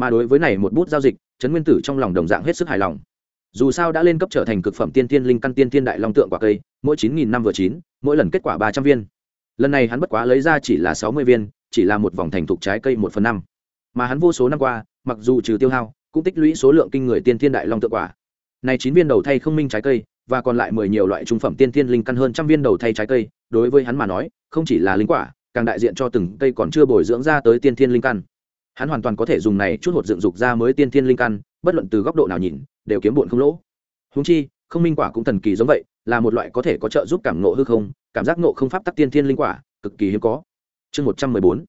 Mà đối với này một bút giao dịch, trấn nguyên tử trong lòng đồng dạng hết sức hài lòng. Dù sao đã lên cấp trở thành cực phẩm tiên thiên linh căn tiên thiên đại long tượng quả cây, mỗi chín nghìn năm vừa chín, mỗi lần kết quả ba trăm viên. Lần này hắn bất quá lấy ra chỉ là sáu mươi viên, chỉ là một vòng thành thục trái cây một phần năm mà hắn vô số năm qua, mặc dù trừ tiêu hao, cũng tích lũy số lượng kinh người tiên thiên đại long tượng quả. Này chín viên đầu thay không minh trái cây, và còn lại mười nhiều loại trung phẩm tiên thiên linh căn hơn trăm viên đầu thay trái cây, đối với hắn mà nói, không chỉ là linh quả, càng đại diện cho từng cây còn chưa bồi dưỡng ra tới tiên thiên linh căn. Hắn hoàn toàn có thể dùng này chút hột dựng dục ra mới tiên thiên linh căn, bất luận từ góc độ nào nhìn, đều kiếm bụn không lỗ. Húng chi, không minh quả cũng thần kỳ giống vậy, là một loại có thể có trợ giúp cảm ngộ hư không, cảm giác ngộ không pháp tắc tiên thiên linh quả, cực kỳ hiếm có. Chương một trăm mười bốn.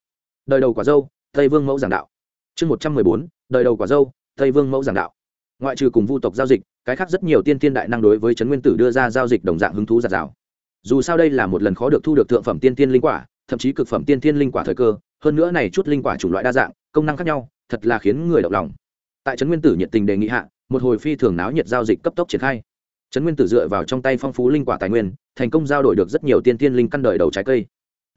Đời đầu quả dâu, tây vương mẫu giảng đạo chương một trăm mười bốn, đời đầu quả dâu, tây vương mẫu giảng đạo. Ngoại trừ cùng vu tộc giao dịch, cái khác rất nhiều tiên tiên đại năng đối với trấn nguyên tử đưa ra giao dịch đồng dạng hứng thú giạt rào. Dù sao đây là một lần khó được thu được thượng phẩm tiên tiên linh quả, thậm chí cực phẩm tiên tiên linh quả thời cơ, hơn nữa này chút linh quả chủng loại đa dạng, công năng khác nhau, thật là khiến người động lòng. Tại trấn nguyên tử nhiệt tình đề nghị hạ, một hồi phi thường náo nhiệt giao dịch cấp tốc triển khai. Trấn nguyên tử dựa vào trong tay phong phú linh quả tài nguyên, thành công giao đổi được rất nhiều tiên tiên linh căn đời đầu trái cây.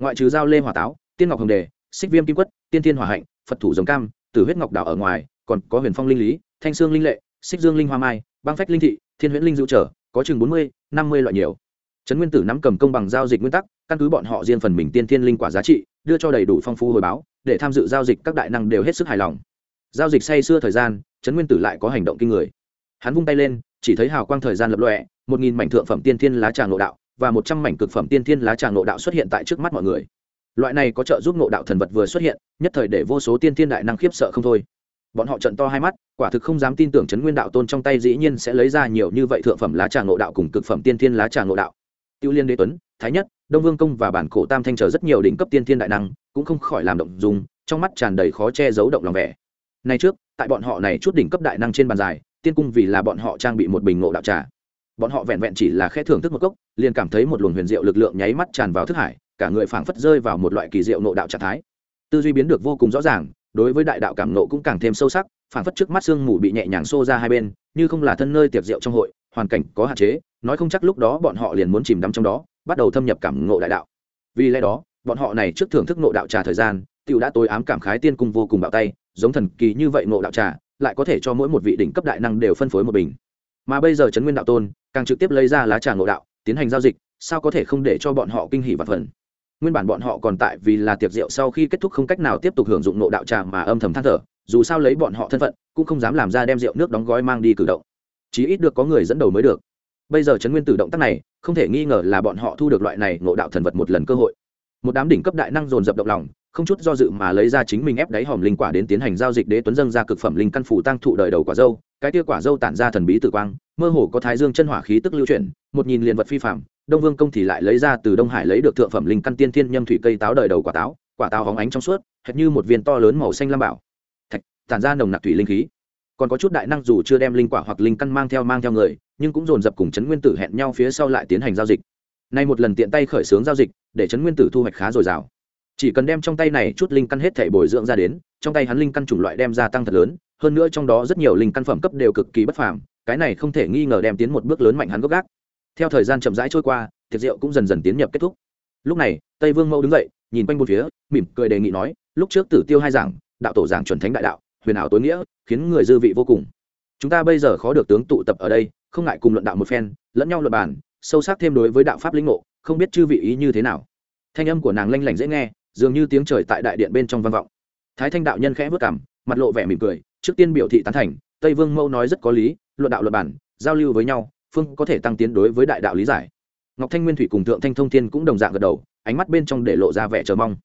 Ngoại trừ giao lê hỏa táo, tiên ngọc hồng đề, xích viêm kim quất, tiên tiên hỏa hạnh, phật thủ giống cam tử huyết ngọc đảo ở ngoài, còn có huyền phong linh lý, thanh sương linh lệ, xích dương linh hoa mai, băng phách linh thị, thiên huyễn linh dữ trở, có chừng bốn mươi, năm mươi loại nhiều. Trấn nguyên tử nắm cầm công bằng giao dịch nguyên tắc, căn cứ bọn họ riêng phần mình tiên thiên linh quả giá trị, đưa cho đầy đủ phong phú hồi báo, để tham dự giao dịch các đại năng đều hết sức hài lòng. Giao dịch say xưa thời gian, trấn nguyên tử lại có hành động kinh người. Hắn vung tay lên, chỉ thấy hào quang thời gian lập lọe một nghìn mảnh thượng phẩm tiên thiên lá trà ngộ đạo và một trăm mảnh cực phẩm tiên thiên lá trà ngộ đạo xuất hiện tại trước mắt mọi người loại này có trợ giúp ngộ đạo thần vật vừa xuất hiện, nhất thời để vô số tiên thiên đại năng khiếp sợ không thôi. Bọn họ trận to hai mắt, quả thực không dám tin tưởng trấn nguyên đạo tôn trong tay dĩ nhiên sẽ lấy ra nhiều như vậy thượng phẩm lá trà ngộ đạo cùng cực phẩm tiên thiên lá trà ngộ đạo. Tiêu liên đế tuấn, thái nhất, đông vương công và bản cổ tam thanh chờ rất nhiều đỉnh cấp tiên thiên đại năng, cũng không khỏi làm động dùng trong mắt tràn đầy khó che giấu động lòng vẻ. Nay trước, tại bọn họ này chút đỉnh cấp đại năng trên bàn dài, tiên cung vì là bọn họ trang bị một bình ngộ đạo trà. Bọn họ vẹn vẹn chỉ là khẽ thưởng thức một cốc, liền cảm thấy một luồng huyền diệu lực lượng nháy mắt tràn vào thức hải cả người phảng phất rơi vào một loại kỳ diệu nội đạo trạng thái. Tư duy biến được vô cùng rõ ràng, đối với đại đạo cảm nộ cũng càng thêm sâu sắc, phảng phất trước mắt sương mù bị nhẹ nhàng xô ra hai bên, như không là thân nơi tiệc rượu trong hội, hoàn cảnh có hạn chế, nói không chắc lúc đó bọn họ liền muốn chìm đắm trong đó, bắt đầu thâm nhập cảm ngộ đại đạo. Vì lẽ đó, bọn họ này trước thưởng thức ngộ đạo trà thời gian, tiểu đã tối ám cảm khái tiên cung vô cùng bạo tay, giống thần kỳ như vậy ngộ đạo trà, lại có thể cho mỗi một vị đỉnh cấp đại năng đều phân phối một bình. Mà bây giờ trấn nguyên đạo tôn, càng trực tiếp lấy ra lá trà ngộ đạo, tiến hành giao dịch, sao có thể không để cho bọn họ kinh hỉ và phần? Nguyên bản bọn họ còn tại vì là tiệc rượu sau khi kết thúc không cách nào tiếp tục hưởng dụng nộ đạo trà mà âm thầm than thở, dù sao lấy bọn họ thân phận, cũng không dám làm ra đem rượu nước đóng gói mang đi cử động. Chí ít được có người dẫn đầu mới được. Bây giờ trấn nguyên tử động tác này, không thể nghi ngờ là bọn họ thu được loại này ngộ đạo thần vật một lần cơ hội. Một đám đỉnh cấp đại năng dồn dập động lòng, không chút do dự mà lấy ra chính mình ép đáy hòm linh quả đến tiến hành giao dịch đế tuấn dâng ra cực phẩm linh căn phủ tăng thụ đời đầu quả dâu, cái kia quả dâu tản ra thần bí tử quang, mơ hồ có thái dương chân hỏa khí tức lưu chuyển một nhìn liền vật phi phạm, đông vương công thì lại lấy ra từ đông hải lấy được thượng phẩm linh căn tiên thiên nhâm thủy cây táo đời đầu quả táo quả táo hóng ánh trong suốt, hệt như một viên to lớn màu xanh lam bảo. Thạch, tản ra nồng nặc thủy linh khí. Còn có chút đại năng dù chưa đem linh quả hoặc linh căn mang theo mang theo người, nhưng cũng dồn dập cùng trấn nguyên tử hẹn nhau phía sau lại tiến hành giao dịch. Nay một lần tiện tay khởi xướng giao dịch, để trấn nguyên tử thu hoạch khá dồi dào. Chỉ cần đem trong tay này chút linh căn hết thể bồi dưỡng ra đến, trong tay hắn linh căn chủng loại đem ra tăng thật lớn, hơn nữa trong đó rất nhiều linh căn phẩm cấp đều cực kỳ bất phàm, cái này không thể nghi ngờ đem tiến một bước lớn mạnh hắn gốc gác theo thời gian chậm rãi trôi qua, tiệc rượu cũng dần dần tiến nhập kết thúc. Lúc này, tây vương mẫu đứng dậy, nhìn quanh bốn phía, mỉm cười đề nghị nói, lúc trước tử tiêu hai giảng, đạo tổ giảng chuẩn thánh đại đạo, huyền ảo tối nghĩa, khiến người dư vị vô cùng. Chúng ta bây giờ khó được tướng tụ tập ở đây, không ngại cùng luận đạo một phen, lẫn nhau luận bàn, sâu sắc thêm đối với đạo pháp lĩnh ngộ, không biết chư vị ý như thế nào. Thanh âm của nàng lanh lảnh dễ nghe, dường như tiếng trời tại đại điện bên trong vang vọng. Thái thanh đạo nhân khẽ vất cảm mặt lộ vẻ mỉm cười, trước tiên biểu thị tán thành, tây vương mẫu nói rất có lý, luận đạo luận bản giao lưu với nhau phương có thể tăng tiến đối với đại đạo lý giải. Ngọc thanh nguyên thủy cùng thượng thanh thông thiên cũng đồng dạng gật đầu, ánh mắt bên trong để lộ ra vẻ chờ mong.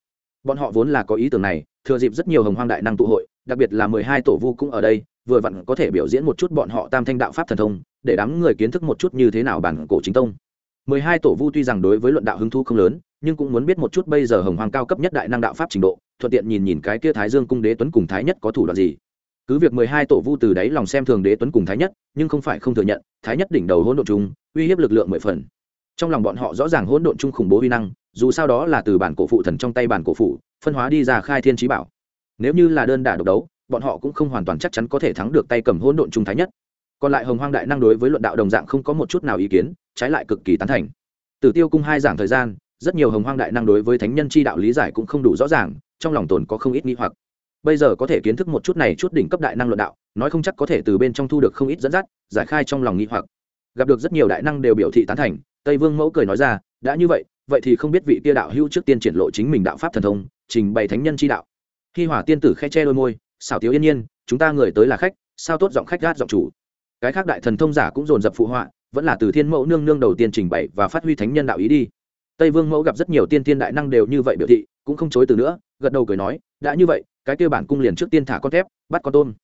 Bọn họ vốn là có ý tưởng này, thừa dịp rất nhiều hồng hoang đại năng tụ hội, đặc biệt là mười hai tổ vu cũng ở đây, vừa vặn có thể biểu diễn một chút bọn họ tam thanh đạo pháp thần thông, để đám người kiến thức một chút như thế nào bản cổ chính tông. Mười hai tổ vu tuy rằng đối với luận đạo hứng thu không lớn, nhưng cũng muốn biết một chút bây giờ hồng Hoang cao cấp nhất đại năng đạo pháp trình độ, thuận tiện nhìn nhìn cái kia thái dương cung đế tuấn cùng thái nhất có thủ đoạn gì cứ việc mười hai tổ vu từ đấy lòng xem thường đế tuấn cùng thái nhất, nhưng không phải không thừa nhận, thái nhất đỉnh đầu hỗn độn chung uy hiếp lực lượng mười phần. Trong lòng bọn họ rõ ràng hỗn độn chung khủng bố uy năng, dù sao đó là từ bản cổ phụ thần trong tay bản cổ phụ, phân hóa đi ra khai thiên trí bảo. Nếu như là đơn đả độc đấu, bọn họ cũng không hoàn toàn chắc chắn có thể thắng được tay cầm hỗn độn chung thái nhất. Còn lại hồng hoang đại năng đối với luận đạo đồng dạng không có một chút nào ý kiến, trái lại cực kỳ tán thành. Tử tiêu cung hai giảng thời gian, rất nhiều hồng hoang đại năng đối với thánh nhân chi đạo lý giải cũng không đủ rõ ràng, trong lòng tồn có không ít nghi hoặc bây giờ có thể kiến thức một chút này chút đỉnh cấp đại năng luận đạo, nói không chắc có thể từ bên trong thu được không ít dẫn dắt, giải khai trong lòng nghi hoặc. Gặp được rất nhiều đại năng đều biểu thị tán thành, tây vương mẫu cười nói ra, đã như vậy vậy thì không biết vị tia đạo hữu trước tiên triển lộ chính mình đạo pháp thần thông, trình bày thánh nhân chi đạo. Khi hỏa tiên tử khe che đôi môi, xảo tiếu yên nhiên, chúng ta người tới là khách, sao tốt giọng khách gát giọng chủ? Cái khác đại thần thông giả cũng dồn dập phụ họa, vẫn là từ thiên mẫu nương nương đầu tiên trình bày và phát huy thánh nhân đạo ý đi. Tây vương mẫu gặp rất nhiều tiên tiên đại năng đều như vậy biểu thị, cũng không chối từ nữa, gật đầu cười nói, đã như vậy cái kia bản cung liền trước tiên thả con thép, bắt con tôm.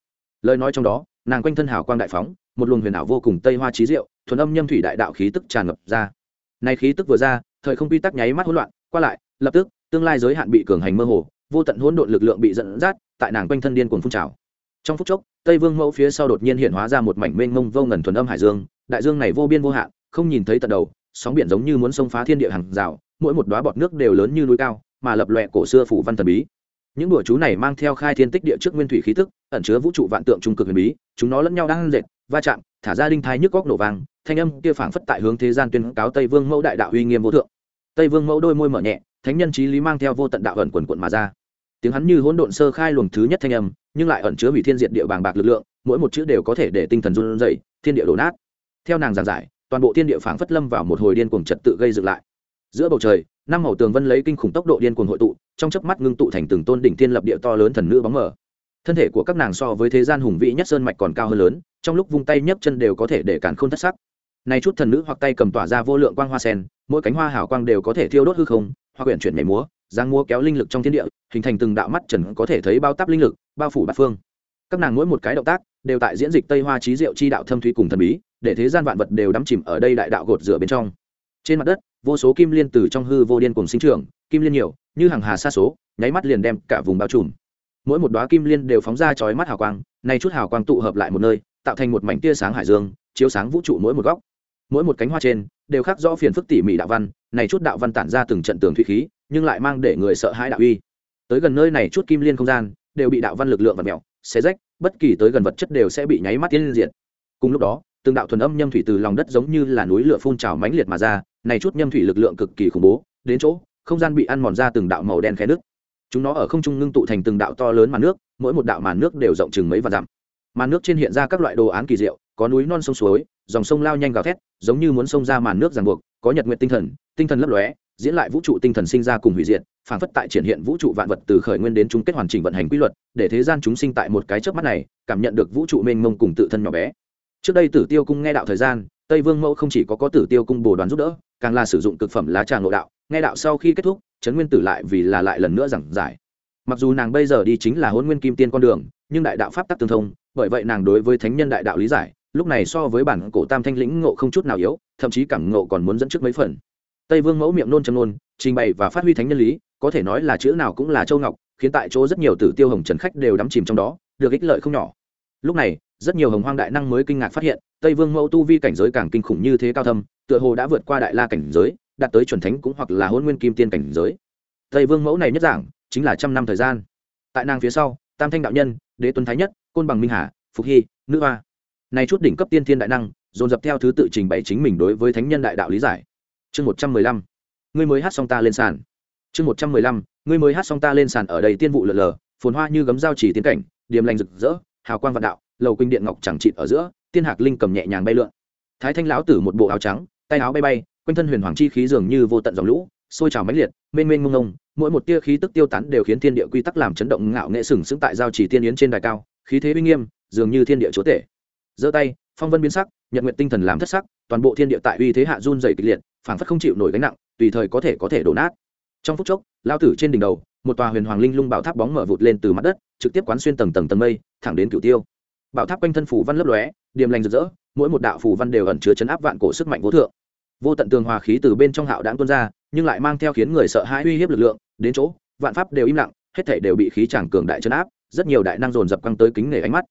Lời nói trong đó, nàng quanh thân hào quang đại phóng, một luồng huyền ảo vô cùng tây hoa trí diệu, thuần âm nhâm thủy đại đạo khí tức tràn ngập ra. Nay khí tức vừa ra, thời không quy tắc nháy mắt hỗn loạn, qua lại, lập tức, tương lai giới hạn bị cường hành mơ hồ, vô tận hỗn độn lực lượng bị dẫn dắt, tại nàng quanh thân điên cuồng phun trào. Trong phút chốc, tây vương mẫu phía sau đột nhiên hiện hóa ra một mảnh mênh mông vô ngần thuần âm hải dương, đại dương này vô biên vô hạn, không nhìn thấy tận đầu, sóng biển giống như muốn xông phá thiên địa hàng rào, mỗi một đóa bọt nước đều lớn như núi cao, mà lập lòe cổ xưa phủ văn thần bí những đùa chú này mang theo khai thiên tích địa trước nguyên thủy khí tức, ẩn chứa vũ trụ vạn tượng trung cực huyền bí, chúng nó lẫn nhau đang dệt, va chạm, thả ra đinh thái nhức góc nổ vàng thanh âm kia phảng phất tại hướng thế gian tuyên cáo tây vương mẫu đại đạo uy nghiêm vô thượng. Tây vương mẫu đôi môi mở nhẹ, thánh nhân trí lý mang theo vô tận đạo ẩn quần quận mà ra. Tiếng hắn như hỗn độn sơ khai luồng thứ nhất thanh âm, nhưng lại ẩn chứa hủy thiên diệt địa bàng bạc lực lượng, mỗi một chữ đều có thể để tinh thần run rẩy, thiên địa đổ nát. Theo nàng giảng giải, toàn bộ thiên địa phảng phất lâm vào một hồi điên cuồng trật tự gây dựng lại. Giữa bầu trời, năm màu tường vân lấy kinh khủng tốc độ điên cuồng hội tụ trong chớp mắt ngưng tụ thành từng tôn đỉnh thiên lập địa to lớn thần nữ bóng mờ. Thân thể của các nàng so với thế gian hùng vĩ nhất sơn mạch còn cao hơn lớn, trong lúc vung tay nhấc chân đều có thể để cản khôn thất sắc. Này chút thần nữ hoặc tay cầm tỏa ra vô lượng quang hoa sen, mỗi cánh hoa hảo quang đều có thể thiêu đốt hư không hoa quyển chuyển nhảy múa giang múa kéo linh lực trong thiên địa, hình thành từng đạo mắt trần có thể thấy bao táp linh lực, bao phủ bát phương. Các nàng mỗi một cái động tác đều tại diễn dịch tây hoa trí diệu chi đạo thâm thúy cùng thần bí, để thế gian vạn vật đều đắm chìm ở đây đại đạo gột rửa bên trong. Trên mặt đất, vô số kim liên từ trong hư vô điên cùng sinh trưởng, kim liên nhiều như hàng hà xa số, nháy mắt liền đem cả vùng bao trùm. Mỗi một đoá kim liên đều phóng ra chói mắt hào quang, nay chút hào quang tụ hợp lại một nơi, tạo thành một mảnh tia sáng hải dương, chiếu sáng vũ trụ mỗi một góc. Mỗi một cánh hoa trên, đều khắc rõ phiền phức tỉ mỉ đạo văn, này chút đạo văn tản ra từng trận tường thủy khí, nhưng lại mang để người sợ hãi đạo uy. Tới gần nơi này chút kim liên không gian, đều bị đạo văn lực lượng và mèo xé rách, bất kỳ tới gần vật chất đều sẽ bị nháy mắt tiên diện cùng lúc đó, từng đạo thuần âm nhâm thủy từ lòng đất giống như là núi lửa phun trào mãnh liệt mà ra, này chút nhâm thủy lực lượng cực kỳ khủng bố, đến chỗ không gian bị ăn mòn ra từng đạo màu đen khe nước. Chúng nó ở không trung ngưng tụ thành từng đạo to lớn màn nước, mỗi một đạo màn nước đều rộng chừng mấy và dặm. Màn nước trên hiện ra các loại đồ án kỳ diệu, có núi non sông suối, dòng sông lao nhanh gào thét, giống như muốn xông ra màn nước ràng buộc, có nhật nguyện tinh thần tinh thần lấp lóe, diễn lại vũ trụ tinh thần sinh ra cùng hủy diệt, phản phất tại triển hiện vũ trụ vạn vật từ khởi nguyên đến chung kết hoàn chỉnh vận hành quy luật, để thế gian chúng sinh tại một cái chớp mắt này, cảm nhận được vũ trụ mênh mông cùng tự thân nhỏ bé. Trước đây tử tiêu cung nghe đạo thời gian, tây vương mẫu không chỉ có có tử tiêu cung bồ đoàn giúp đỡ càng là sử dụng cực phẩm lá trà ngộ đạo. Nghe đạo sau khi kết thúc, trấn nguyên tử lại vì là lại lần nữa giảng giải. Mặc dù nàng bây giờ đi chính là hôn nguyên kim tiên con đường, nhưng đại đạo pháp tắc tương thông, bởi vậy nàng đối với thánh nhân đại đạo lý giải, lúc này so với bản cổ tam thanh lĩnh ngộ không chút nào yếu, thậm chí cảm ngộ còn muốn dẫn trước mấy phần. Tây vương mẫu miệng nôn châm nôn, trình bày và phát huy thánh nhân lý, có thể nói là chữ nào cũng là châu ngọc, khiến tại chỗ rất nhiều tử tiêu hồng trần khách đều đắm chìm trong đó, được ích lợi không nhỏ lúc này, rất nhiều hồng hoang đại năng mới kinh ngạc phát hiện, tây vương mẫu tu vi cảnh giới càng kinh khủng như thế cao thâm, tựa hồ đã vượt qua đại la cảnh giới, đạt tới chuẩn thánh cũng hoặc là hôn nguyên kim tiên cảnh giới. Tây vương mẫu này nhất giảng, chính là trăm năm thời gian. Tại nàng phía sau, tam thanh đạo nhân, đế tuấn thái nhất, côn bằng minh hà, phục hy, nữ hoa. Này chút đỉnh cấp tiên thiên đại năng, dồn dập theo thứ tự trình bày chính mình đối với thánh nhân đại đạo lý giải. Chương một trăm mười lăm. Ngươi mới hát xong ta lên sàn. Chương một trăm mười lăm. Ngươi mới hát xong ta lên sàn ở đây tiên vụ lờ lờ, phồn hoa như gấm dao chỉ tiến cảnh, điềm lành rực rỡ hào quang vạn đạo, lầu quỳnh điện ngọc chẳng trịt ở giữa, tiên hạc linh cầm nhẹ nhàng bay lượn. Thái thanh lão tử một bộ áo trắng, tay áo bay bay, quanh thân huyền hoàng chi khí dường như vô tận dòng lũ, sôi trào mãnh liệt, mênh mênh mông ngông, mỗi một tia khí tức tiêu tán đều khiến thiên địa quy tắc làm chấn động ngạo nghệ sừng sững tại giao chỉ tiên yến trên đài cao, khí thế uy nghiêm, dường như thiên địa chúa tể. Giơ tay, phong vân biến sắc, nhật nguyện tinh thần làm thất sắc, toàn bộ thiên địa tại uy thế hạ run dày kịch liệt, phảng phất không chịu nổi gánh nặng, tùy thời có thể có thể đổ nát. Trong phút chốc lao tử trên đỉnh đầu một tòa huyền hoàng linh lung bảo tháp bóng mở vụt lên từ mặt đất, trực tiếp quán xuyên tầng tầng tầng mây, thẳng đến cửu tiêu. Bảo tháp quanh thân phủ văn lấp lóe, điềm lành rực rỡ, mỗi một đạo phủ văn đều ẩn chứa chấn áp vạn cổ sức mạnh vô thượng. Vô tận tường hòa khí từ bên trong hạo đãng tuôn ra, nhưng lại mang theo khiến người sợ hãi uy hiếp lực lượng, đến chỗ, vạn pháp đều im lặng, hết thể đều bị khí chẳng cường đại chấn áp, rất nhiều đại năng dồn dập căng tới kính nể ánh mắt.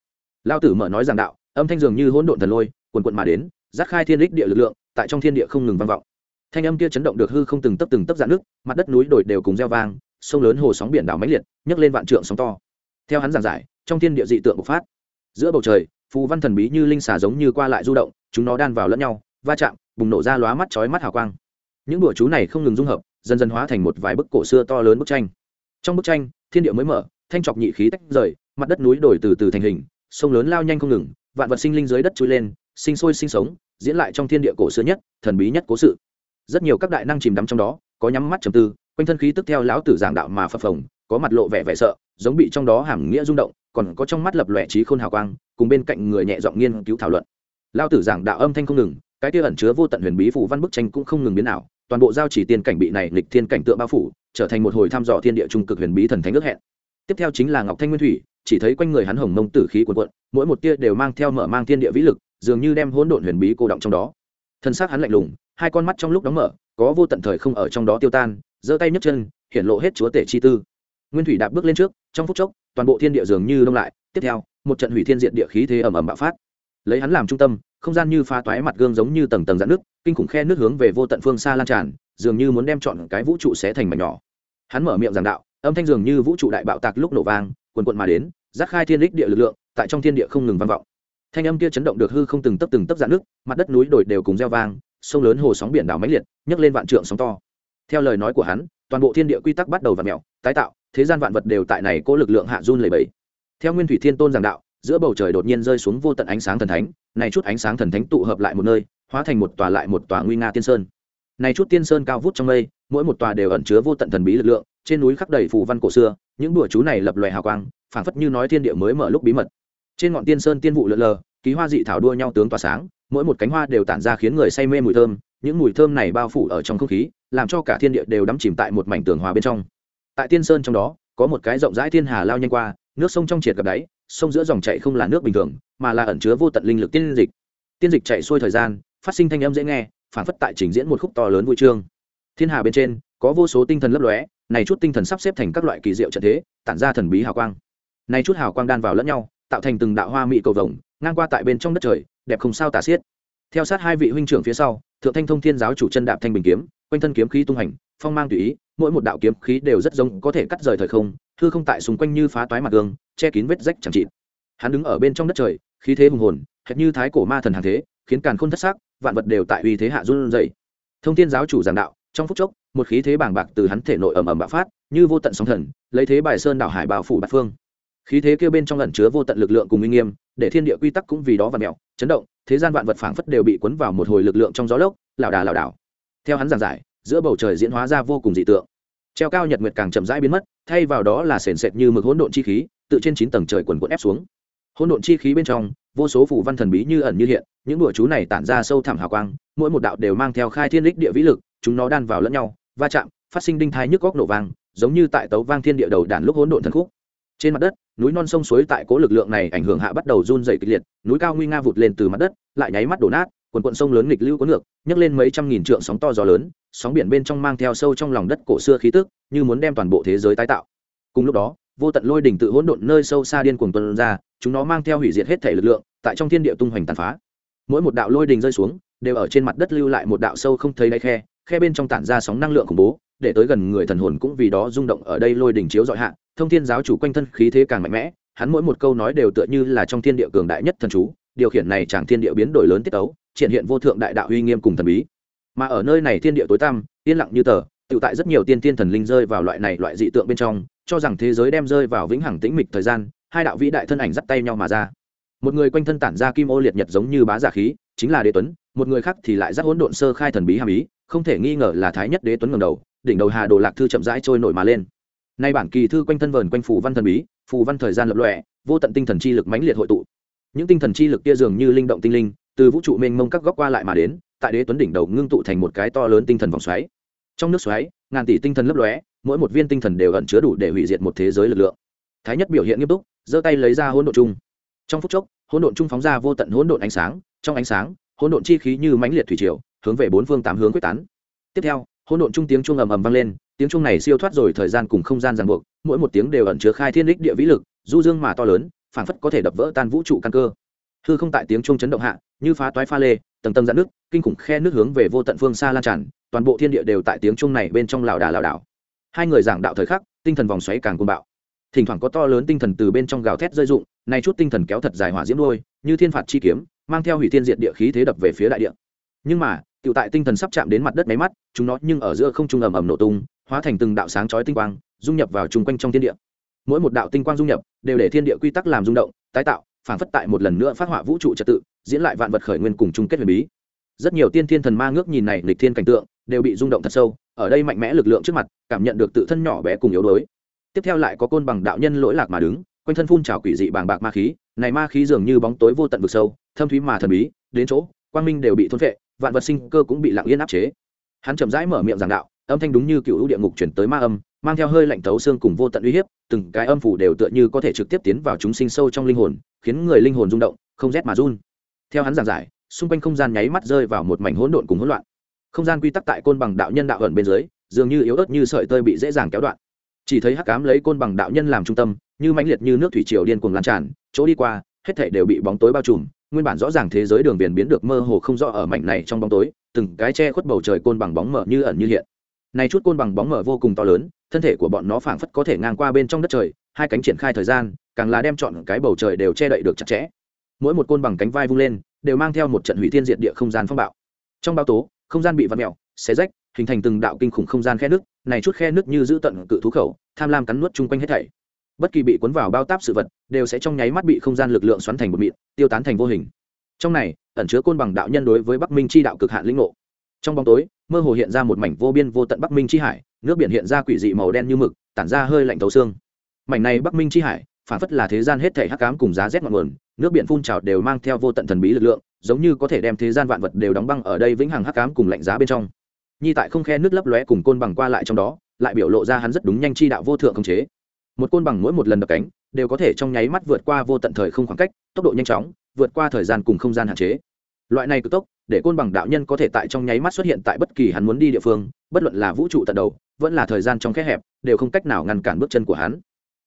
Lao tử mở nói giảng đạo, âm thanh dường như hỗn độn thần lôi quần quận mà đến giác khai thiên đích địa lực lượng, tại trong thiên địa không ngừng vang vọng. Thanh âm kia chấn động được hư không từng tấp từng tấp dạn nước mặt đất núi đồi đều cùng gieo vang sông lớn hồ sóng biển đảo mãnh liệt, nhấc lên vạn trượng sóng to. Theo hắn giảng giải, trong thiên địa dị tượng bộc phát. Giữa bầu trời, phù văn thần bí như linh xà giống như qua lại du động, chúng nó đan vào lẫn nhau, va chạm, bùng nổ ra lóa mắt chói mắt hào quang. Những bữa chú này không ngừng dung hợp, dần dần hóa thành một vài bức cổ xưa to lớn bức tranh. Trong bức tranh, thiên địa mới mở, thanh trọc nhị khí tách rời, mặt đất núi đổi từ từ thành hình, sông lớn lao nhanh không ngừng, vạn vật sinh linh dưới đất trôi lên, sinh sôi sinh sống, diễn lại trong thiên địa cổ xưa nhất, thần bí nhất cố sự. Rất nhiều các đại năng chìm đắm trong đó, có nhắm mắt trầm tư quanh thân khí tức theo lão tử giảng đạo mà phập phồng có mặt lộ vẻ vẻ sợ giống bị trong đó hàm nghĩa rung động còn có trong mắt lập lòe trí khôn hào quang cùng bên cạnh người nhẹ giọng nghiên cứu thảo luận. Lão tử giảng đạo âm thanh không ngừng cái kia ẩn chứa vô tận huyền bí phủ văn bức tranh cũng không ngừng biến ảo, toàn bộ giao chỉ tiên cảnh bị này lịch thiên cảnh tượng bao phủ trở thành một hồi thăm dò thiên địa trung cực huyền bí thần thánh ước hẹn. Tiếp theo chính là ngọc thanh nguyên thủy chỉ thấy quanh người hắn hồng mông tử khí cuồn cuộn mỗi một tia đều mang theo mở mang thiên địa vĩ lực dường như đem hỗn độn huyền bí cô động trong đó. Thân xác hắn lạnh lùng hai con mắt trong lúc đóng mở có vô tận thời không ở trong đó tiêu tan giơ tay nhấc chân, hiển lộ hết chúa tể chi tư. Nguyên thủy đạp bước lên trước, trong phút chốc, toàn bộ thiên địa dường như đông lại. Tiếp theo, một trận hủy thiên diện địa khí thế ầm ầm bạo phát. Lấy hắn làm trung tâm, không gian như pha toái mặt gương giống như tầng tầng dạn nước kinh khủng khe nước hướng về vô tận phương xa lan tràn, dường như muốn đem chọn cái vũ trụ xé thành mảnh nhỏ. Hắn mở miệng giảng đạo, âm thanh dường như vũ trụ đại bạo tạc lúc nổ vang quần quận mà đến giác khai thiên đích địa lực lượng, tại trong thiên địa không ngừng vang vọng. Thanh âm kia chấn động được hư không từng tấp từng tấp dạn nước mặt đất núi đồi đều cùng reo vang, sông lớn hồ sóng biển đảo mãnh liệt, nhấc lên vạn trượng sóng to theo lời nói của hắn, toàn bộ thiên địa quy tắc bắt đầu vặn mèo, tái tạo, thế gian vạn vật đều tại này có lực lượng hạ run lầy bẫy theo nguyên thủy thiên tôn giảng đạo, giữa bầu trời đột nhiên rơi xuống vô tận ánh sáng thần thánh, này chút ánh sáng thần thánh tụ hợp lại một nơi, hóa thành một tòa lại một tòa nguy nga tiên sơn. Này chút tiên sơn cao vút trong mây, mỗi một tòa đều ẩn chứa vô tận thần bí lực lượng, trên núi khắc đầy phù văn cổ xưa, những đùa chú này lập loè hào quang, phảng phất như nói thiên địa mới mở lúc bí mật. Trên ngọn tiên sơn tiên vụ lượn lờ, ký hoa dị thảo đua nhau tướng tỏa sáng, mỗi một cánh hoa đều tản ra khiến người say mê mùi thơm, những mùi thơm này bao phủ ở trong không khí làm cho cả thiên địa đều đắm chìm tại một mảnh tường hòa bên trong. Tại tiên sơn trong đó, có một cái rộng rãi thiên hà lao nhanh qua, nước sông trong triệt gặp đáy, sông giữa dòng chảy không là nước bình thường, mà là ẩn chứa vô tận linh lực tiên dịch. Tiên dịch chạy xuôi thời gian, phát sinh thanh âm dễ nghe phản phất tại trình diễn một khúc to lớn vui trương thiên hà bên trên, có vô số tinh thần lấp lóe, này chút tinh thần sắp xếp thành các loại kỳ diệu trận thế, tản ra thần bí hào quang. Này chút hào quang đan vào lẫn nhau, tạo thành từng đạo hoa mỹ cầu vồng, ngang qua tại bên trong đất trời, đẹp không sao tả xiết. Theo sát hai vị huynh trưởng phía sau, thượng thanh thông thiên giáo chủ chân đạp thanh bình kiếm quanh thân kiếm khí tung hành, phong mang tùy ý, mỗi một đạo kiếm khí đều rất giống có thể cắt rời thời không, hư không tại xung quanh như phá toái mặt gương, che kín vết rách chẳng trị hắn đứng ở bên trong đất trời, khí thế hùng hồn, hệt như thái cổ ma thần hàng thế, khiến càn khôn thất xác vạn vật đều tại uy thế hạ run rẩy. thông thiên giáo chủ giảng đạo, trong phút chốc, một khí thế bàng bạc từ hắn thể nội ầm ầm bạo phát, như vô tận sóng thần, lấy thế bài sơn đảo hải bao phủ bát phương. Khí thế kia bên trong ẩn chứa vô tận lực lượng cùng uy nghiêm, để thiên địa quy tắc cũng vì đó và mèo chấn động, thế gian vạn vật phảng phất đều bị cuốn vào một hồi lực lượng trong gió lốc, lảo đà lảo đảo theo hắn giảng giải, giữa bầu trời diễn hóa ra vô cùng dị tượng. Treo cao nhật nguyệt càng chậm rãi biến mất, thay vào đó là sền sệt như mực hỗn độn chi khí, tự trên chín tầng trời quần quận ép xuống. Hỗn độn chi khí bên trong, vô số phủ văn thần bí như ẩn như hiện, những đùa chú này tản ra sâu thẳm hào quang, mỗi một đạo đều mang theo khai thiên đích địa vĩ lực, chúng nó đan vào lẫn nhau, va chạm, phát sinh đinh thai nhức góc nổ vang, giống như tại tấu vang thiên địa đầu đàn lúc hỗn độn thần khúc. Trên mặt đất, núi non sông suối tại cố lực lượng này ảnh hưởng hạ bắt đầu run dày kịch liệt, núi cao nguy nga vụt lên từ mặt đất, lại nháy mắt đổ nát quần quận sông lớn nghịch lưu có ngược, nhấc lên mấy trăm nghìn trượng sóng to gió lớn, sóng biển bên trong mang theo sâu trong lòng đất cổ xưa khí tức, như muốn đem toàn bộ thế giới tái tạo. Cùng lúc đó, vô tận lôi đỉnh tự hỗn độn nơi sâu xa điên cuồng tuần ra, chúng nó mang theo hủy diệt hết thể lực lượng, tại trong thiên địa tung hoành tàn phá. Mỗi một đạo lôi đỉnh rơi xuống, đều ở trên mặt đất lưu lại một đạo sâu không thấy đáy khe khe bên trong tản ra sóng năng lượng khủng bố, để tới gần người thần hồn cũng vì đó rung động ở đây lôi đỉnh chiếu dọi hạ, thông thiên giáo chủ quanh thân khí thế càng mạnh mẽ, hắn mỗi một câu nói đều tựa như là trong thiên địa cường đại nhất thần chú, điều khiển này chẳng thiên địa biến đổi lớn tiết tấu triển hiện vô thượng đại đạo uy nghiêm cùng thần bí. Mà ở nơi này thiên địa tối tăm, yên lặng như tờ tự tại rất nhiều tiên tiên thần linh rơi vào loại này loại dị tượng bên trong, cho rằng thế giới đem rơi vào vĩnh hằng tĩnh mịch thời gian, hai đạo vĩ đại thân ảnh dắt tay nhau mà ra. Một người quanh thân tản ra kim ô liệt nhật giống như bá giả khí, chính là đế tuấn, một người khác thì lại dắt hỗn độn sơ khai thần bí hàm ý, không thể nghi ngờ là thái nhất đế tuấn ngầm đầu, đỉnh đầu hà đồ lạc thư chậm rãi trôi nổi mà lên. Nay bản kỳ thư quanh thân vờn quanh phù văn thần bí, phù văn thời gian lập lọe vô tận tinh thần chi lực mãnh liệt hội tụ. Những tinh thần chi lực kia dường như linh động tinh linh từ vũ trụ mênh mông các góc qua lại mà đến, tại đế tuấn đỉnh đầu ngưng tụ thành một cái to lớn tinh thần vòng xoáy. Trong nước xoáy, ngàn tỷ tinh thần lấp lóe, mỗi một viên tinh thần đều ẩn chứa đủ để hủy diệt một thế giới lực lượng. Thái nhất biểu hiện nghiêm túc, giơ tay lấy ra hỗn độn chung. Trong phút chốc, hỗn độn chung phóng ra vô tận hỗn độn ánh sáng, trong ánh sáng, hỗn độn chi khí như mãnh liệt thủy triều, hướng về bốn phương tám hướng quyết tán. Tiếp theo, hỗn độn chung tiếng chuông ầm ầm vang lên, tiếng chuông này siêu thoát rồi thời gian cùng không gian ràng buộc, mỗi một tiếng đều ẩn chứa khai thiên đích địa vĩ lực, du dương mà to lớn, phảng phất có thể đập vỡ tan vũ trụ căn cơ hư không tại tiếng chuông chấn động hạ, như phá toái pha lê, tầng tầng dạn nước kinh khủng khe nước hướng về vô tận phương xa lan tràn, toàn bộ thiên địa đều tại tiếng chuông này bên trong lảo đà lảo đảo. Hai người giảng đạo thời khắc, tinh thần vòng xoáy càng cuồng bạo. Thỉnh thoảng có to lớn tinh thần từ bên trong gào thét rơi rụng, nay chút tinh thần kéo thật dài hỏa diễm đôi, như thiên phạt chi kiếm, mang theo hủy thiên diệt địa khí thế đập về phía đại địa. Nhưng mà tự tại tinh thần sắp chạm đến mặt đất máy mắt, chúng nó nhưng ở giữa không trung ầm ầm nổ tung, hóa thành từng đạo sáng chói tinh quang, dung nhập vào chung quanh trong thiên địa. Mỗi một đạo tinh quang dung nhập, đều để thiên địa quy tắc làm rung động, tái tạo phản phất tại một lần nữa phát họa vũ trụ trật tự, diễn lại vạn vật khởi nguyên cùng chung kết huyền bí. Rất nhiều tiên thiên thần ma ngước nhìn này lịch thiên cảnh tượng, đều bị rung động thật sâu, ở đây mạnh mẽ lực lượng trước mặt, cảm nhận được tự thân nhỏ bé cùng yếu đuối. Tiếp theo lại có côn bằng đạo nhân lỗi lạc mà đứng, quanh thân phun trào quỷ dị bàng bạc ma khí, này ma khí dường như bóng tối vô tận vực sâu, thâm thúy mà thần bí, đến chỗ, quang minh đều bị thôn phệ, vạn vật sinh cơ cũng bị lặng yên áp chế. Hắn chậm rãi mở miệng giảng đạo, âm thanh đúng như cựu địa ngục chuyển tới ma âm mang theo hơi lạnh tấu xương cùng vô tận uy hiếp, từng cái âm phủ đều tựa như có thể trực tiếp tiến vào chúng sinh sâu trong linh hồn, khiến người linh hồn rung động, không rét mà run. Theo hắn giảng giải, xung quanh không gian nháy mắt rơi vào một mảnh hỗn độn cùng hỗn loạn. Không gian quy tắc tại côn bằng đạo nhân đạo ẩn bên dưới, dường như yếu ớt như sợi tơi bị dễ dàng kéo đoạn. Chỉ thấy hắc cám lấy côn bằng đạo nhân làm trung tâm, như mãnh liệt như nước thủy triều điên cuồng lan tràn, chỗ đi qua, hết thảy đều bị bóng tối bao trùm, nguyên bản rõ ràng thế giới đường viền biến được mơ hồ không rõ ở mảnh này trong bóng tối, từng cái che khuất bầu trời côn bằng bóng mở như ẩn như hiện. Này chút côn bằng bóng mở vô cùng to lớn thân thể của bọn nó phảng phất có thể ngang qua bên trong đất trời, hai cánh triển khai thời gian, càng là đem chọn cái bầu trời đều che đậy được chặt chẽ. Mỗi một côn bằng cánh vai vung lên, đều mang theo một trận hủy thiên diệt địa không gian phong bạo. Trong bao tố, không gian bị vặn mèo, xé rách, hình thành từng đạo kinh khủng không gian khe nước, này chút khe nước như giữ tận cự thú khẩu, tham lam cắn nuốt chung quanh hết thảy. Bất kỳ bị cuốn vào bao táp sự vật, đều sẽ trong nháy mắt bị không gian lực lượng xoắn thành một mịn, tiêu tán thành vô hình. Trong này, ẩn chứa côn bằng đạo nhân đối với bắc minh chi đạo cực hạn lĩnh ngộ trong bóng tối, mơ hồ hiện ra một mảnh vô biên vô tận bắc minh chi hải, nước biển hiện ra quỷ dị màu đen như mực, tản ra hơi lạnh thấu xương. Mảnh này bắc minh chi hải, phản phất là thế gian hết thể hắc cám cùng giá rét ngọn nguồn, nước biển phun trào đều mang theo vô tận thần bí lực lượng, giống như có thể đem thế gian vạn vật đều đóng băng ở đây vĩnh hằng hắc cám cùng lạnh giá bên trong. Nhi tại không khe nước lấp lóe cùng côn bằng qua lại trong đó, lại biểu lộ ra hắn rất đúng nhanh chi đạo vô thượng khống chế. Một côn bằng mỗi một lần đập cánh, đều có thể trong nháy mắt vượt qua vô tận thời không khoảng cách, tốc độ nhanh chóng, vượt qua thời gian cùng không gian hạn chế. Loại này cực tốc để côn bằng đạo nhân có thể tại trong nháy mắt xuất hiện tại bất kỳ hắn muốn đi địa phương, bất luận là vũ trụ tận đầu, vẫn là thời gian trong khe hẹp, đều không cách nào ngăn cản bước chân của hắn.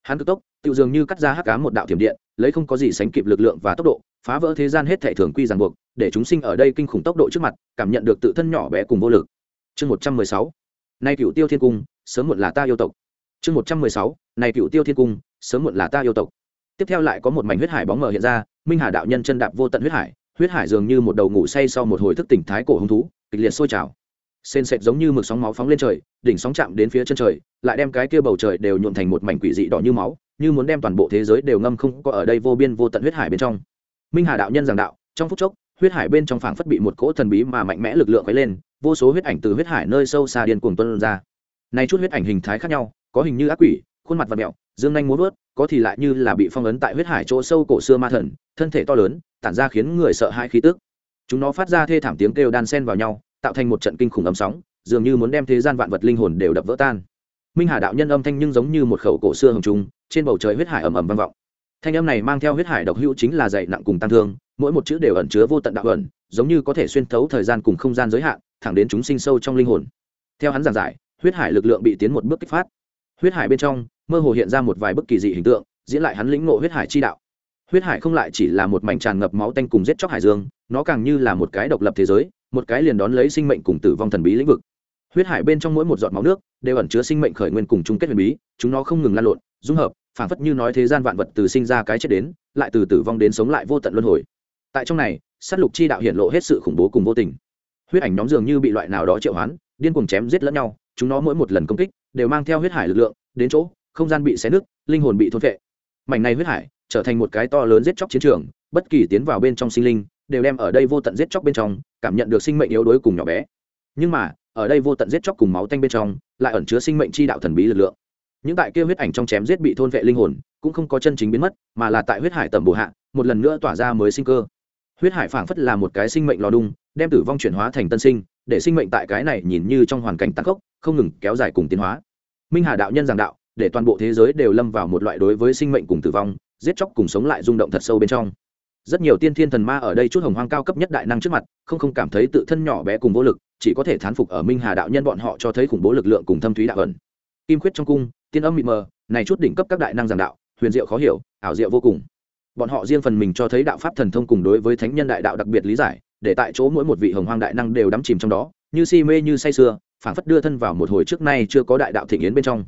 Hắn cực tốc, tự dường như cắt ra hắc ám một đạo thiểm điện, lấy không có gì sánh kịp lực lượng và tốc độ, phá vỡ thế gian hết thể thường quy ràng buộc, để chúng sinh ở đây kinh khủng tốc độ trước mặt, cảm nhận được tự thân nhỏ bé cùng vô lực. Chương một trăm mười sáu. Nay cựu tiêu thiên cung, sớm muộn là ta yêu tộc. Chương một trăm mười sáu. Này cựu tiêu thiên cung, sớm muộn là ta yêu tộc. Tiếp theo lại có một mảnh huyết hải bóng mờ hiện ra, minh hà đạo nhân chân đạp vô tận huyết hải huyết hải dường như một đầu ngủ say sau một hồi thức tỉnh thái cổ hứng thú, kịch liệt sôi trào. Sên sệt giống như mực sóng máu phóng lên trời, đỉnh sóng chạm đến phía chân trời, lại đem cái kia bầu trời đều nhuộn thành một mảnh quỷ dị đỏ như máu, như muốn đem toàn bộ thế giới đều ngâm không có ở đây vô biên vô tận huyết hải bên trong. Minh hà đạo nhân giảng đạo, trong phút chốc, huyết hải bên trong phảng phất bị một cỗ thần bí mà mạnh mẽ lực lượng quấy lên, vô số huyết ảnh từ huyết hải nơi sâu xa điên cuồng tuân ra. Nay chút huyết ảnh hình thái khác nhau, có hình như ác quỷ, khuôn mặt và mẹo dương nhanh muốn vớt có thì lại như là bị phong ấn tại huyết hải chỗ sâu cổ xưa ma thần, thân thể to lớn tản ra khiến người sợ hãi khí tức. Chúng nó phát ra thê thảm tiếng kêu đan sen vào nhau, tạo thành một trận kinh khủng ấm sóng, dường như muốn đem thế gian vạn vật linh hồn đều đập vỡ tan. Minh hà đạo nhân âm thanh nhưng giống như một khẩu cổ xưa hồng trung trên bầu trời huyết hải ầm ầm vang vọng. Thanh âm này mang theo huyết hải độc hữu chính là dày nặng cùng tăng thương, mỗi một chữ đều ẩn chứa vô tận đạo ẩn, giống như có thể xuyên thấu thời gian cùng không gian giới hạn, thẳng đến chúng sinh sâu trong linh hồn. Theo hắn giảng giải, huyết hải lực lượng bị tiến một bước kích phát. Huyết hải bên trong, mơ hồ hiện ra một vài bức kỳ dị hình tượng, diễn lại hắn lĩnh ngộ huyết hải chi đạo huyết hải không lại chỉ là một mảnh tràn ngập máu tanh cùng giết chóc hải dương, nó càng như là một cái độc lập thế giới, một cái liền đón lấy sinh mệnh cùng tử vong thần bí lĩnh vực. Huyết hải bên trong mỗi một giọt máu nước đều ẩn chứa sinh mệnh khởi nguyên cùng chung kết huyền bí, chúng nó không ngừng lan lộn, dung hợp phản phất như nói thế gian vạn vật từ sinh ra cái chết đến, lại từ tử vong đến sống lại vô tận luân hồi. Tại trong này s á t lục chi đạo hiện lộ hết sự khủng bố cùng vô tình. Huyết ảnh nhóm dường như bị loại nào đó triệu hoán, điên cùng chém giết lẫn nhau, chúng nó mỗi một lần công kích đều mang theo huyết hải lực lượng, đến chỗ, không gian bị xé nứt, linh hồn bị thôn vệ mảnh này huyết hải trở thành một cái to lớn giết chóc chiến trường, bất kỳ tiến vào bên trong sinh linh, đều đem ở đây vô tận giết chóc bên trong, cảm nhận được sinh mệnh yếu đuối cùng nhỏ bé. Nhưng mà, ở đây vô tận giết chóc cùng máu tanh bên trong, lại ẩn chứa sinh mệnh chi đạo thần bí lực lượng. Những tại kia huyết ảnh trong chém giết bị thôn vệ linh hồn, cũng không có chân chính biến mất, mà là tại huyết hải tầm bổ hạ, một lần nữa tỏa ra mới sinh cơ. Huyết hải phảng phất là một cái sinh mệnh lò đung, đem tử vong chuyển hóa thành tân sinh, để sinh mệnh tại cái này nhìn như trong hoàn cảnh tăng cốc không ngừng kéo dài cùng tiến hóa. Minh hà đạo nhân giảng đạo, để toàn bộ thế giới đều lâm vào một loại đối với sinh mệnh cùng tử vong giết chóc cùng sống lại rung động thật sâu bên trong. Rất nhiều tiên thiên thần ma ở đây chút hồng hoang cao cấp nhất đại năng trước mặt, không không cảm thấy tự thân nhỏ bé cùng vô lực, chỉ có thể thán phục ở minh hà đạo nhân bọn họ cho thấy khủng bố lực lượng cùng thâm thúy đạo ẩn. Kim khuyết trong cung, tiên âm mịt mờ, này chút đỉnh cấp các đại năng giảng đạo, huyền diệu khó hiểu, ảo diệu vô cùng. Bọn họ riêng phần mình cho thấy đạo pháp thần thông cùng đối với thánh nhân đại đạo đặc biệt lý giải, để tại chỗ mỗi một vị hồng hoang đại năng đều đắm chìm trong đó, như si mê như say sưa, phảng phất đưa thân vào một hồi trước nay chưa có đại đạo thịnh yến bên trong.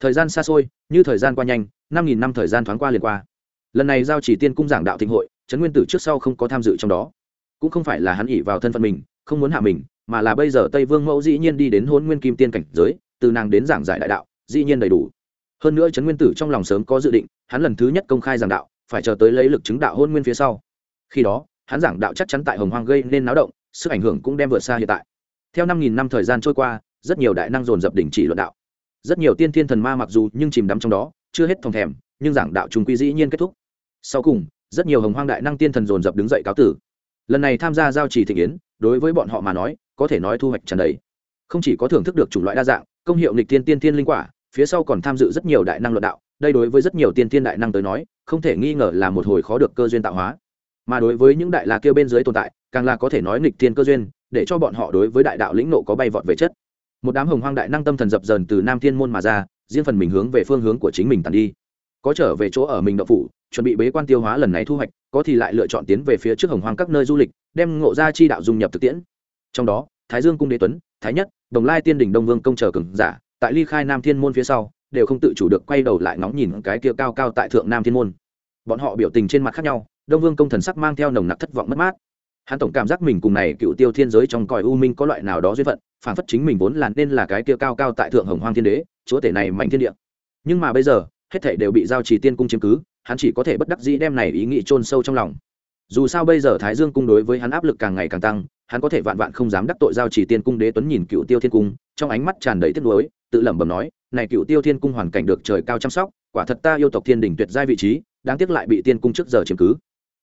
Thời gian xa xôi, như thời gian qua nhanh, năm nghìn năm thời gian thoáng qua liền qua lần này giao chỉ tiên cung giảng đạo thịnh hội, trấn nguyên tử trước sau không có tham dự trong đó. Cũng không phải là hắn ỉ vào thân phận mình, không muốn hạ mình, mà là bây giờ tây vương mẫu dĩ nhiên đi đến hôn nguyên kim tiên cảnh giới, từ nàng đến giảng giải đại đạo, dĩ nhiên đầy đủ. Hơn nữa trấn nguyên tử trong lòng sớm có dự định, hắn lần thứ nhất công khai giảng đạo, phải chờ tới lấy lực chứng đạo hôn nguyên phía sau. Khi đó, hắn giảng đạo chắc chắn tại hồng hoang gây nên náo động, sức ảnh hưởng cũng đem vượt xa hiện tại. Theo năm nghìn năm thời gian trôi qua, rất nhiều đại năng dồn dập đỉnh chỉ luận đạo. Rất nhiều tiên thiên thần ma mặc dù nhưng chìm đắm trong đó, chưa hết thòng thèm, nhưng giảng đạo trùng quy dĩ nhiên kết thúc sau cùng, rất nhiều hồng hoang đại năng tiên thần dồn dập đứng dậy cáo tử. Lần này tham gia giao trì thị kiến đối với bọn họ mà nói, có thể nói thu hoạch trần đấy không chỉ có thưởng thức được chủng loại đa dạng, công hiệu nghịch tiên tiên tiên linh quả, phía sau còn tham dự rất nhiều đại năng luận đạo, đây đối với rất nhiều tiên tiên đại năng tới nói, không thể nghi ngờ là một hồi khó được cơ duyên tạo hóa. Mà đối với những đại la kia bên dưới tồn tại, càng là có thể nói nghịch tiên cơ duyên, để cho bọn họ đối với đại đạo lĩnh nộ có bay vọt về chất. Một đám hồng hoang đại năng tâm thần dập dờn từ nam thiên môn mà ra, riêng phần mình hướng về phương hướng của chính mình tàn đi có trở về chỗ ở mình đậu phủ, chuẩn bị bế quan tiêu hóa lần này thu hoạch, có thì lại lựa chọn tiến về phía trước hồng hoang các nơi du lịch, đem ngộ ra chi đạo dung nhập thực tiễn. Trong đó, thái dương cung đế tuấn, thái nhất, đồng lai tiên đỉnh đông vương công chờ cường giả, tại ly khai nam thiên môn phía sau, đều không tự chủ được quay đầu lại ngóng nhìn cái kia cao cao tại thượng nam thiên môn. Bọn họ biểu tình trên mặt khác nhau, đông vương công thần sắc mang theo nồng nặc thất vọng mất mát. Hắn tổng cảm giác mình cùng này cựu tiêu thiên giới trong cõi u minh có loại nào đó duyên phận, phản phất chính mình vốn là nên là cái kia cao cao tại thượng hồng hoang thiên đế, chúa tể này mạnh thiên địa. Nhưng mà bây giờ hết thảy đều bị giao trì tiên cung chiếm cứ, hắn chỉ có thể bất đắc dĩ đem này ý nghĩ chôn sâu trong lòng. Dù sao bây giờ thái dương cung đối với hắn áp lực càng ngày càng tăng, hắn có thể vạn vạn không dám đắc tội giao trì tiên cung đế tuấn nhìn cựu tiêu thiên cung, trong ánh mắt tràn đầy tiếc nuối, tự lẩm bẩm nói, này cựu tiêu thiên cung hoàn cảnh được trời cao chăm sóc, quả thật ta yêu tộc thiên đỉnh tuyệt giai vị trí, đáng tiếc lại bị tiên cung trước giờ chiếm cứ.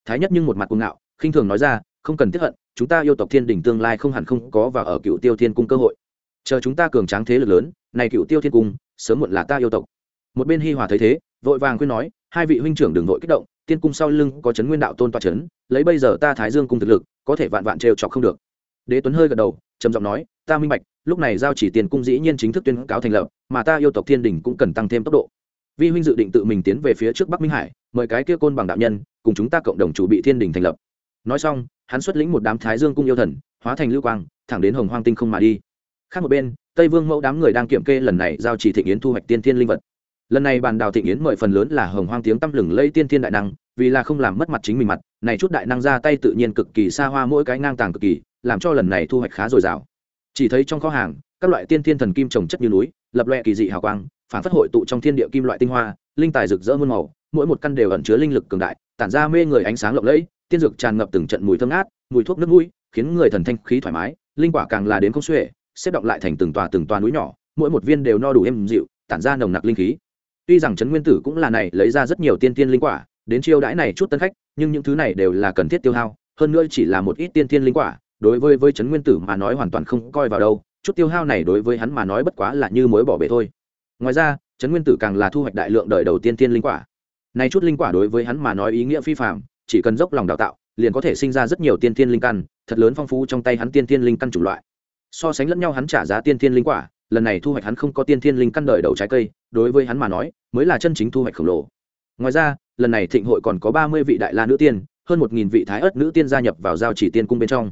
Thái nhất nhưng một mặt cuồng ngạo, khinh thường nói ra, không cần tiếc hận, chúng ta yêu tộc thiên đỉnh tương lai không hẳn không có và ở cựu tiêu thiên cung cơ hội. Chờ chúng ta cường tráng thế lực lớn, này cựu tiêu thiên cung, sớm muộn là ta yêu tộc một bên hi hòa thấy thế, vội vàng khuyên nói, hai vị huynh trưởng đừng vội kích động, tiên cung sau lưng có chấn nguyên đạo tôn toa chấn, lấy bây giờ ta thái dương cung thực lực, có thể vạn vạn trêu chọc không được. Đế tuấn hơi gật đầu, trầm giọng nói, ta minh bạch, lúc này giao chỉ tiền cung dĩ nhiên chính thức tuyên cáo thành lập, mà ta yêu tộc thiên đình cũng cần tăng thêm tốc độ. Vi huynh dự định tự mình tiến về phía trước bắc minh hải, mời cái kia côn bằng đạo nhân, cùng chúng ta cộng đồng chủ bị thiên đình thành lập. Nói xong, hắn xuất lĩnh một đám thái dương cung yêu thần, hóa thành lưu quang, thẳng đến hồng hoang tinh không mà đi. Khác một bên, tây vương mẫu đám người đang kiểm kê lần này giao chỉ thịnh yến thu hoạch tiên thiên linh vật lần này bàn đào thịnh yến mời phần lớn là hồng hoang tiếng tăm lừng lây tiên thiên đại năng, vì là không làm mất mặt chính mình mặt, này chút đại năng ra tay tự nhiên cực kỳ xa hoa mỗi cái ngang tàng cực kỳ, làm cho lần này thu hoạch khá dồi dào. Chỉ thấy trong kho hàng, các loại tiên thiên thần kim trồng chất như núi, lập loẹ kỳ dị hào quang, phản phất hội tụ trong thiên địa kim loại tinh hoa, linh tài rực rỡ muôn màu, mỗi một căn đều ẩn chứa linh lực cường đại, tản ra mê người ánh sáng lộng lẫy, tiên dược tràn ngập từng trận mùi thơm ngát, mùi thuốc nước mũi, khiến người thần thanh khí thoải mái, linh quả càng là đến không xuể, xếp động lại thành từng tòa từng tòa núi nhỏ, mỗi một viên đều no đủ êm dịu, tản ra nồng nặc linh khí tuy rằng trấn nguyên tử cũng là này lấy ra rất nhiều tiên tiên linh quả, đến chiêu đãi này chút tân khách, nhưng những thứ này đều là cần thiết tiêu hao, hơn nữa chỉ là một ít tiên tiên linh quả, đối với với trấn nguyên tử mà nói hoàn toàn không coi vào đâu, chút tiêu hao này đối với hắn mà nói bất quá là như mối bỏ bể thôi. Ngoài ra, trấn nguyên tử càng là thu hoạch đại lượng đời đầu tiên tiên linh quả. Này chút linh quả đối với hắn mà nói ý nghĩa phi phạm chỉ cần dốc lòng đào tạo, liền có thể sinh ra rất nhiều tiên tiên linh căn, thật lớn phong phú trong tay hắn tiên tiên linh căn chủng loại. So sánh lẫn nhau hắn trả giá tiên tiên linh quả lần này thu hoạch hắn không có tiên thiên linh căn đời đầu trái cây, đối với hắn mà nói, mới là chân chính thu hoạch khổng lồ. Ngoài ra, lần này thịnh hội còn có ba mươi vị đại la nữ tiên, hơn một nghìn vị thái ớt nữ tiên gia nhập vào giao chỉ tiên cung bên trong.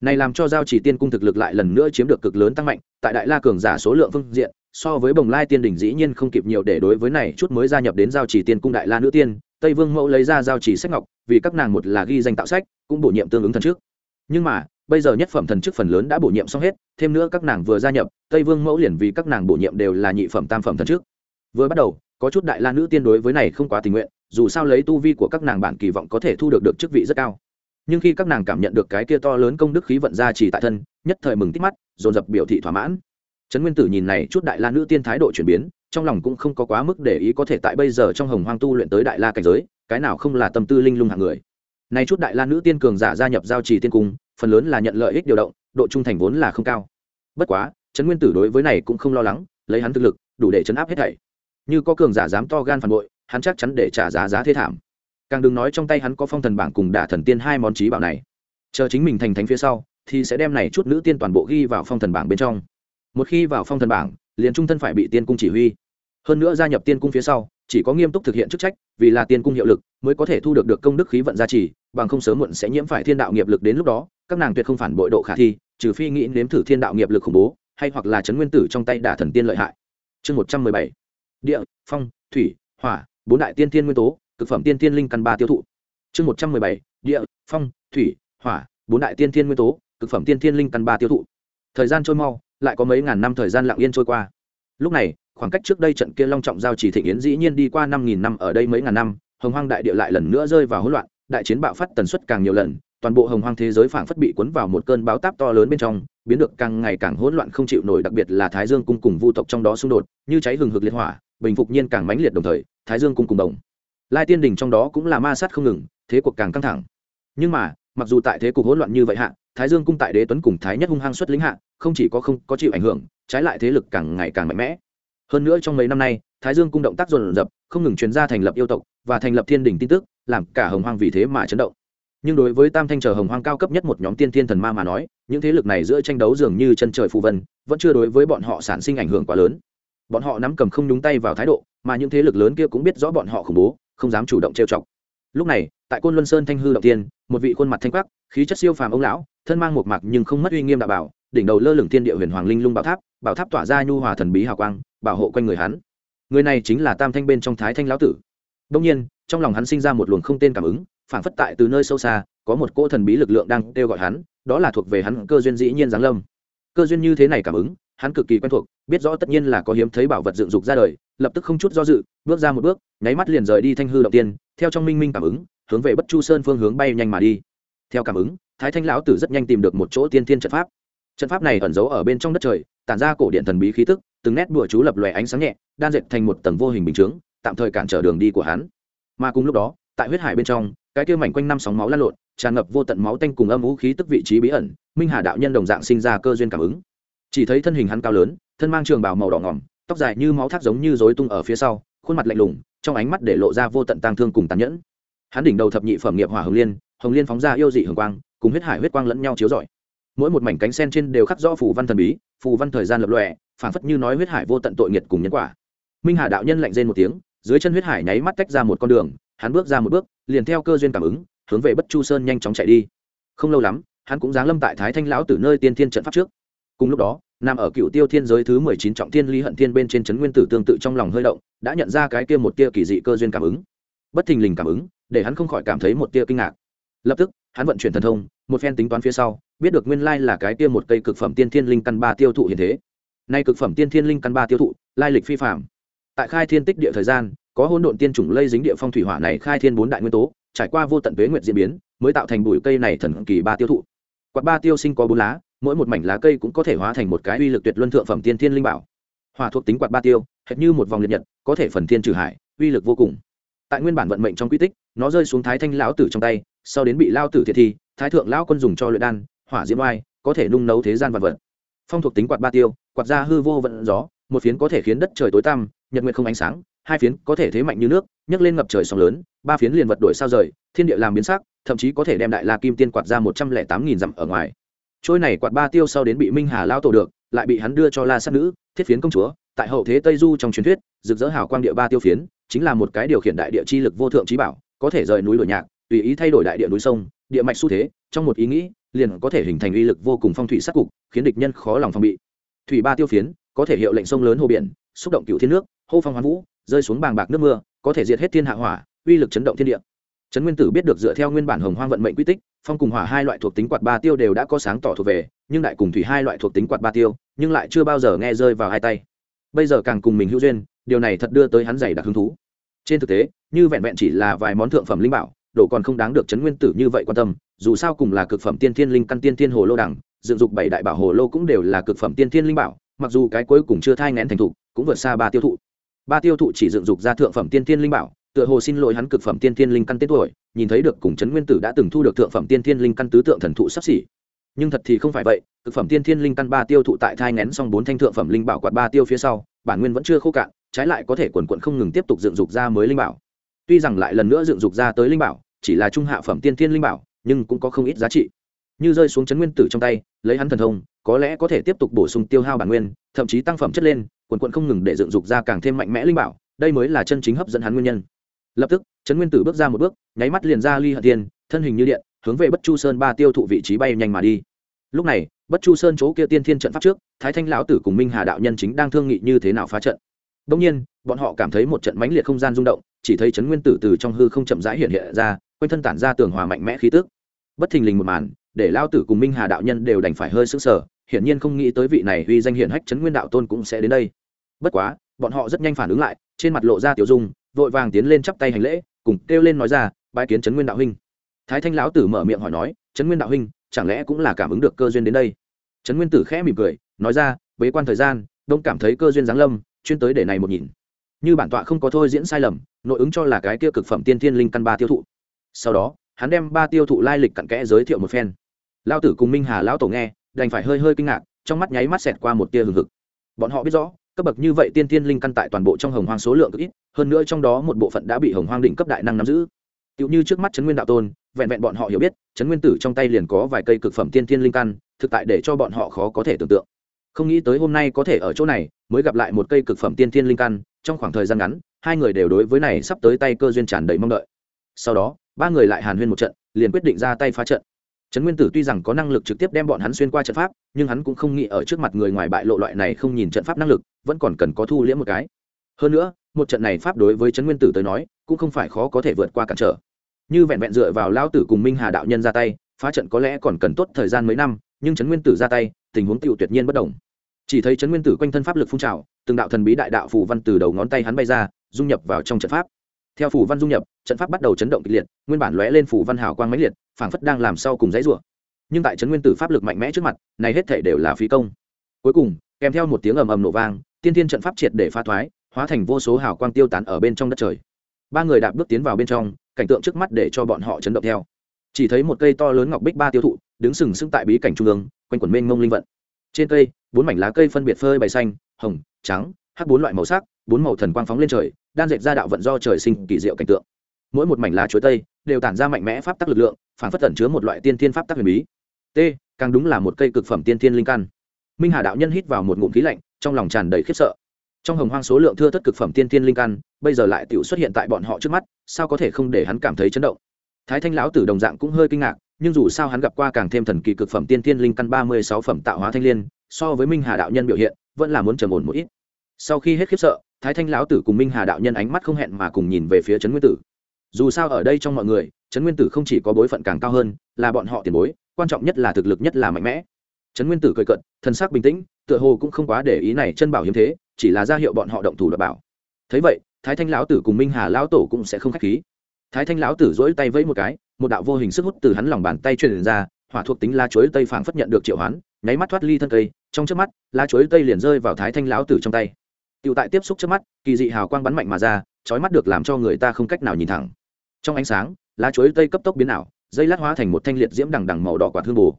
Này làm cho giao chỉ tiên cung thực lực lại lần nữa chiếm được cực lớn tăng mạnh, tại đại la cường giả số lượng phương diện, so với bồng lai tiên đỉnh dĩ nhiên không kịp nhiều để đối với này chút mới gia nhập đến giao chỉ tiên cung đại la nữ tiên, tây vương mẫu lấy ra giao chỉ sách ngọc, vì các nàng một là ghi danh tạo sách, cũng bổ nhiệm tương ứng thần trước. Nhưng mà bây giờ nhất phẩm thần chức phần lớn đã bổ nhiệm xong hết, thêm nữa các nàng vừa gia nhập, tây vương mẫu liền vì các nàng bổ nhiệm đều là nhị phẩm tam phẩm thần chức. Vừa bắt đầu, có chút đại la nữ tiên đối với này không quá tình nguyện, dù sao lấy tu vi của các nàng bản kỳ vọng có thể thu được được chức vị rất cao. Nhưng khi các nàng cảm nhận được cái kia to lớn công đức khí vận ra chỉ tại thân, nhất thời mừng tít mắt, dồn dập biểu thị thỏa mãn. Trấn nguyên tử nhìn này chút đại la nữ tiên thái độ chuyển biến, trong lòng cũng không có quá mức để ý có thể tại bây giờ trong hồng hoang tu luyện tới đại la cảnh giới, cái nào không là tâm tư linh lung hạng người này chút đại la nữ tiên cường giả gia nhập giao trì tiên cung, phần lớn là nhận lợi ích điều động, độ trung thành vốn là không cao. Bất quá, trấn nguyên tử đối với này cũng không lo lắng, lấy hắn thực lực, đủ để chấn áp hết thảy. Như có cường giả dám to gan phản bội, hắn chắc chắn để trả giá giá thế thảm. Càng đừng nói trong tay hắn có phong thần bảng cùng đả thần tiên hai món trí bảo này. Chờ chính mình thành thánh phía sau, thì sẽ đem này chút nữ tiên toàn bộ ghi vào phong thần bảng bên trong. Một khi vào phong thần bảng, liền trung thân phải bị tiên cung chỉ huy. Hơn nữa gia nhập tiên cung phía sau chỉ có nghiêm túc thực hiện chức trách, vì là tiên cung hiệu lực, mới có thể thu được được công đức khí vận gia trì, bằng không sớm muộn sẽ nhiễm phải thiên đạo nghiệp lực đến lúc đó, các nàng tuyệt không phản bội độ khả thi, trừ phi nghĩ nếm thử thiên đạo nghiệp lực khủng bố, hay hoặc là chấn nguyên tử trong tay đả thần tiên lợi hại. Chương một trăm mười bảy. Địa, phong, thủy, hỏa, bốn đại tiên tiên nguyên tố, cực phẩm tiên tiên linh căn ba tiêu thụ. Chương một trăm mười bảy. Địa, phong, thủy, hỏa, bốn đại tiên tiên nguyên tố, cực phẩm tiên tiên linh căn ba tiêu thụ. Thời gian trôi mau, lại có mấy ngàn năm thời gian lặng yên trôi qua. Lúc này khoảng cách trước đây trận kia long trọng giao chỉ thịnh yến dĩ nhiên đi qua năm nghìn năm, ở đây mấy ngàn năm, hồng hoang đại địa lại lần nữa rơi vào hỗn loạn, đại chiến bạo phát tần suất càng nhiều lần, toàn bộ hồng hoang thế giới phảng phất bị cuốn vào một cơn báo táp to lớn bên trong, biến được càng ngày càng hỗn loạn không chịu nổi, đặc biệt là thái dương cung cùng vu tộc trong đó xung đột, như cháy hừng hực liệt hỏa, bình phục nhiên càng mãnh liệt đồng thời, thái dương cung cùng đồng. Lai tiên đình trong đó cũng là ma sát không ngừng, thế cuộc càng căng thẳng. Nhưng mà, mặc dù tại thế cục hỗn loạn như vậy hạ, thái dương cung tại đế tuấn cùng thái nhất hung hăng xuất lĩnh hạ, không chỉ có không có chịu ảnh hưởng, trái lại thế lực càng ngày càng mạnh mẽ hơn nữa trong mấy năm nay, thái dương cung động tác dồn dập, không ngừng truyền ra thành lập yêu tộc và thành lập thiên đình tin tức, làm cả hồng hoang vì thế mà chấn động. Nhưng đối với tam thanh chờ hồng hoang cao cấp nhất một nhóm tiên thiên thần ma mà nói, những thế lực này giữa tranh đấu dường như chân trời phù vân, vẫn chưa đối với bọn họ sản sinh ảnh hưởng quá lớn. Bọn họ nắm cầm không nhúng tay vào thái độ, mà những thế lực lớn kia cũng biết rõ bọn họ khủng bố, không dám chủ động trêu chọc. Lúc này, tại côn luân sơn thanh hư động tiên, một vị khuôn mặt thanh quắc, khí chất siêu phàm ông lão, thân mang một mạc nhưng không mất uy nghiêm đạo bảo, đỉnh đầu lơ lửng thiên địa huyền hoàng linh lung bảo tháp bảo tháp tỏa ra nhu hòa thần bí hào quang bảo hộ quanh người hắn. Người này chính là tam thanh bên trong thái thanh lão tử. Đông nhiên, trong lòng hắn sinh ra một luồng không tên cảm ứng, phản phất tại từ nơi sâu xa, có một cỗ thần bí lực lượng đang kêu gọi hắn, đó là thuộc về hắn cơ duyên dĩ nhiên giáng lâm. Cơ duyên như thế này cảm ứng, hắn cực kỳ quen thuộc, biết rõ tất nhiên là có hiếm thấy bảo vật dựng dục ra đời, lập tức không chút do dự, bước ra một bước, nháy mắt liền rời đi thanh hư động tiên, theo trong minh minh cảm ứng, hướng về bất chu sơn phương hướng bay nhanh mà đi. Theo cảm ứng, thái thanh lão tử rất nhanh tìm được một chỗ tiên thiên trận pháp. Trận pháp này ẩn giấu ở bên trong đất trời, tản ra cổ điện thần bí khí tức từng nét bùa chú lập lòe ánh sáng nhẹ, đan dệt thành một tầng vô hình bình chướng, tạm thời cản trở đường đi của hắn. Mà cùng lúc đó, tại huyết hải bên trong, cái kia mảnh quanh năm sóng máu lan lộn, tràn ngập vô tận máu tanh cùng âm vũ khí tức vị trí bí ẩn, minh hà đạo nhân đồng dạng sinh ra cơ duyên cảm ứng. Chỉ thấy thân hình hắn cao lớn, thân mang trường bào màu đỏ ngỏm, tóc dài như máu thác giống như rối tung ở phía sau, khuôn mặt lạnh lùng, trong ánh mắt để lộ ra vô tận tang thương cùng tàn nhẫn. Hắn đỉnh đầu thập nhị phẩm nghiệp hỏa hồng liên hồng liên phóng ra yêu dị hồng quang, cùng huyết hải huyết quang lẫn nhau chiếu rọi mỗi một mảnh cánh sen trên đều khắc rõ phù văn thần bí, phù văn thời gian lập lòe phản phất như nói huyết hải vô tận tội nghiệt cùng nhân quả. Minh hà đạo nhân lạnh rên một tiếng, dưới chân huyết hải nháy mắt tách ra một con đường, hắn bước ra một bước, liền theo cơ duyên cảm ứng, hướng về bất chu sơn nhanh chóng chạy đi. Không lâu lắm, hắn cũng giáng lâm tại thái thanh lão từ nơi tiên thiên trận pháp trước. Cùng lúc đó, nằm ở cựu tiêu thiên giới thứ mười chín trọng thiên lý hận thiên bên trên trấn nguyên tử tương tự trong lòng hơi động, đã nhận ra cái kia một tia kỳ dị cơ duyên cảm ứng. Bất thình lình cảm ứng, để hắn không khỏi cảm thấy một tia kinh ngạc. Lập tức, hắn vận chuyển thần thông, một phen tính toán phía sau biết được nguyên lai là cái kia một cây cực phẩm tiên thiên linh căn ba tiêu thụ hiện thế. Nay cực phẩm tiên thiên linh căn ba tiêu thụ, lai lịch phi phạm tại khai thiên tích địa thời gian, có hôn độn tiên chủng lây dính địa phong thủy hỏa này khai thiên bốn đại nguyên tố, trải qua vô tận tuế nguyện diễn biến, mới tạo thành bụi cây này thần kỳ ba tiêu thụ. Quạt ba tiêu sinh có bốn lá, mỗi một mảnh lá cây cũng có thể hóa thành một cái uy lực tuyệt luân thượng phẩm tiên thiên linh bảo. Hỏa thuộc tính quạt ba tiêu, hệt như một vòng liệt nhật, có thể phần thiên trừ hải, uy lực vô cùng. Tại nguyên bản vận mệnh trong quy tích, nó rơi xuống thái thanh lão tử trong tay, sau đến bị lao tử thiệt thi, thái thượng lão quân dùng cho luyện đan hỏa diễm oai, có thể nung nấu thế gian vật vật. Phong thuộc tính quạt ba tiêu, quạt ra hư vô vận gió, một phiến có thể khiến đất trời tối tăm, nhật nguyệt không ánh sáng, hai phiến có thể thế mạnh như nước, nhấc lên ngập trời sóng lớn, ba phiến liền vật đổi sao rời, thiên địa làm biến sắc, thậm chí có thể đem đại la kim tiên quạt ra một trăm lẻ tám nghìn dặm ở ngoài. Trôi này quạt ba tiêu sau đến bị minh hà lao tổ được, lại bị hắn đưa cho la sát nữ, thiết phiến công chúa, tại hậu thế tây du trong truyền thuyết, rực rỡ hào quang địa ba tiêu phiến, chính là một cái điều khiển đại địa chi lực vô thượng trí bảo, có thể rời núi đổi nhạc, tùy ý thay đổi đại địa núi sông, địa mạch xu thế, trong một ý nghĩ liền có thể hình thành uy lực vô cùng phong thủy sắc cục, khiến địch nhân khó lòng phòng bị. Thủy ba tiêu phiến, có thể hiệu lệnh sông lớn hồ biển, xúc động cựu thiên nước, hô phong hoán vũ, rơi xuống bàng bạc nước mưa, có thể diệt hết thiên hạ hỏa, uy lực chấn động thiên địa. Trấn nguyên tử biết được dựa theo nguyên bản hồng hoang vận mệnh quy tích, phong cùng hỏa hai loại thuộc tính quạt ba tiêu đều đã có sáng tỏ thuộc về, nhưng đại cùng thủy hai loại thuộc tính quạt ba tiêu, nhưng lại chưa bao giờ nghe rơi vào hai tay. Bây giờ càng cùng mình hữu duyên, điều này thật đưa tới hắn dày đặc hứng thú. Trên thực tế, như vẹn vẹn chỉ là vài món thượng phẩm linh bảo đồ còn không đáng được chấn nguyên tử như vậy quan tâm, dù sao cùng là cực phẩm tiên thiên linh căn tiên thiên hồ lô đẳng, dựng dục bảy đại bảo hồ lô cũng đều là cực phẩm tiên thiên linh bảo, mặc dù cái cuối cùng chưa thai ngén thành thụ, cũng vượt xa ba tiêu thụ. Ba tiêu thụ chỉ dựng dục ra thượng phẩm tiên thiên linh bảo, tựa hồ xin lỗi hắn cực phẩm tiên thiên linh căn tên tuổi, nhìn thấy được cùng chấn nguyên tử đã từng thu được thượng phẩm tiên thiên linh căn tứ tượng thần thụ sắp xỉ. Nhưng thật thì không phải vậy, cực phẩm tiên thiên linh căn ba tiêu thụ tại thai ngén xong bốn thanh thượng phẩm linh bảo quạt ba tiêu phía sau, bản nguyên vẫn chưa khô cạn, trái lại có thể quần quận không ngừng tiếp tục dựng dục ra mới linh bảo. Tuy rằng lại lần nữa dựng dục ra tới linh bảo chỉ là trung hạ phẩm tiên thiên linh bảo, nhưng cũng có không ít giá trị. Như rơi xuống chấn nguyên tử trong tay, lấy hắn thần thông, có lẽ có thể tiếp tục bổ sung tiêu hao bản nguyên, thậm chí tăng phẩm chất lên, quần quận không ngừng để dựng dục ra càng thêm mạnh mẽ linh bảo, đây mới là chân chính hấp dẫn hắn nguyên nhân. Lập tức trấn nguyên tử bước ra một bước, nháy mắt liền ra ly hận tiên thân hình như điện, hướng về bất chu sơn ba tiêu thụ vị trí bay nhanh mà đi. Lúc này, bất chu sơn chỗ kia tiên thiên trận pháp trước, thái thanh lão tử cùng minh hà đạo nhân chính đang thương nghị như thế nào phá trận. Đông nhiên, bọn họ cảm thấy một trận mãnh liệt không gian rung động, chỉ thấy trấn nguyên tử từ trong hư không chậm rãi hiện hiện ra quanh thân tản ra tường hòa mạnh mẽ khí tức. Bất thình lình một màn, để lao tử cùng minh hà đạo nhân đều đành phải hơi sững sờ, hiển nhiên không nghĩ tới vị này uy danh hiển hách trấn nguyên đạo tôn cũng sẽ đến đây. Bất quá, bọn họ rất nhanh phản ứng lại, trên mặt lộ ra tiểu dung, vội vàng tiến lên chắp tay hành lễ, cùng kêu lên nói ra, bái kiến trấn nguyên đạo huynh. Thái thanh lão tử mở miệng hỏi nói trấn nguyên đạo huynh, chẳng lẽ cũng là cảm ứng được cơ duyên đến đây? Trấn nguyên tử khẽ mỉm cười, nói ra, bế quan thời gian, đông cảm thấy cơ duyên giáng lâm, chuyên tới để này một nhìn. Như bản tọa không có thôi diễn sai lầm, nội ứng cho là cái kia cực phẩm tiên thiên linh căn ba tiêu thụ sau đó, hắn đem ba tiêu thụ lai lịch cặn kẽ giới thiệu một phen. Lao tử cùng minh hà lão tổ nghe, đành phải hơi hơi kinh ngạc, trong mắt nháy mắt xẹt qua một tia hừng hực. Bọn họ biết rõ, cấp bậc như vậy tiên tiên linh căn tại toàn bộ trong hồng hoang số lượng cực ít, hơn nữa trong đó một bộ phận đã bị hồng hoang định cấp đại năng nắm giữ. Tựu như trước mắt trấn nguyên đạo tôn, vẹn vẹn bọn họ hiểu biết trấn nguyên tử trong tay liền có vài cây cực phẩm tiên tiên linh căn, thực tại để cho bọn họ khó có thể tưởng tượng. Không nghĩ tới hôm nay có thể ở chỗ này, mới gặp lại một cây cực phẩm tiên tiên linh căn, trong khoảng thời gian ngắn, hai người đều đối với này sắp tới tay cơ duyên tràn đầy mong đợi. Sau đó ba người lại hàn huyên một trận, liền quyết định ra tay phá trận. Trấn nguyên tử tuy rằng có năng lực trực tiếp đem bọn hắn xuyên qua trận pháp, nhưng hắn cũng không nghĩ ở trước mặt người ngoài bại lộ loại này không nhìn trận pháp năng lực, vẫn còn cần có thu liễm một cái. Hơn nữa, một trận này pháp đối với trấn nguyên tử tới nói, cũng không phải khó có thể vượt qua cản trở. Như vẹn vẹn dựa vào lao tử cùng minh hà đạo nhân ra tay, phá trận có lẽ còn cần tốt thời gian mấy năm, nhưng trấn nguyên tử ra tay, tình huống tựu tuyệt nhiên bất đồng. Chỉ thấy trấn nguyên tử quanh thân pháp lực phun trào, từng đạo thần bí đại đạo phù văn từ đầu ngón tay hắn bay ra, dung nhập vào trong trận pháp theo phù văn dung nhập, trận pháp bắt đầu chấn động kịch liệt, nguyên bản lóe lên phù văn hào quang máy liệt, phảng phất đang làm sau cùng dãy rủa. Nhưng tại trấn nguyên tử pháp lực mạnh mẽ trước mặt, này hết thể đều là phí công. Cuối cùng, kèm theo một tiếng ầm ầm nổ vang, tiên tiên trận pháp triệt để phá thoái, hóa thành vô số hào quang tiêu tán ở bên trong đất trời. Ba người đạp bước tiến vào bên trong, cảnh tượng trước mắt để cho bọn họ chấn động theo. Chỉ thấy một cây to lớn ngọc bích ba tiêu thụ, đứng sừng sững tại bí cảnh trung ương, quanh quần mênh mông linh vận. Trên cây, bốn mảnh lá cây phân biệt phơi bày xanh, hồng, trắng, hắc bốn loại màu sắc bốn màu thần quang phóng lên trời, đan dệt ra đạo vận do trời sinh kỳ diệu cảnh tượng. Mỗi một mảnh lá chuối tây đều tản ra mạnh mẽ pháp tắc lực lượng phản phất tẩn chứa một loại tiên thiên pháp tắc huyền bí. T, càng đúng là một cây cực phẩm tiên thiên linh căn. Minh hà đạo nhân hít vào một ngụm khí lạnh, trong lòng tràn đầy khiếp sợ. Trong hồng hoang số lượng thưa thất cực phẩm tiên thiên linh căn, bây giờ lại tự xuất hiện tại bọn họ trước mắt, sao có thể không để hắn cảm thấy chấn động? Thái thanh lão tử đồng dạng cũng hơi kinh ngạc, nhưng dù sao hắn gặp qua càng thêm thần kỳ cực phẩm tiên thiên linh căn ba mươi sáu phẩm tạo hóa thanh liên, so với minh hà đạo nhân biểu hiện, vẫn là muốn trầm ổn một ít. Sau khi hết khiếp sợ thái thanh lão tử cùng minh hà đạo nhân ánh mắt không hẹn mà cùng nhìn về phía trấn nguyên tử. Dù sao ở đây trong mọi người, trấn nguyên tử không chỉ có bối phận càng cao hơn, là bọn họ tiền bối, quan trọng nhất là thực lực nhất là mạnh mẽ. Trấn nguyên tử cười cận thân xác bình tĩnh, tựa hồ cũng không quá để ý này chân bảo hiếm thế, chỉ là ra hiệu bọn họ động thủ đ bảo. Thấy vậy, thái thanh lão tử cùng minh hà lão tổ cũng sẽ không k h á c h khí. Thái thanh lão tử dỗi tay vẫy một cái, một đạo vô hình sức hút từ hắn lòng bàn tay truyền ra, hỏa thuộc tính lá chuối tây phảng phất nhận được triệu hoán, nháy mắt thoát ly thân cây, trong trước mắt, lá chuối tây liền rơi vào thái thanh lão tử trong tay. Tiểu tại tiếp xúc trước mắt, kỳ dị hào quang bắn mạnh mà ra, chói mắt được làm cho người ta không cách nào nhìn thẳng. Trong ánh sáng, lá chuối tây cấp tốc biến ảo, dây lát hóa thành một thanh liệt diễm đằng đằng màu đỏ quả hương bổ.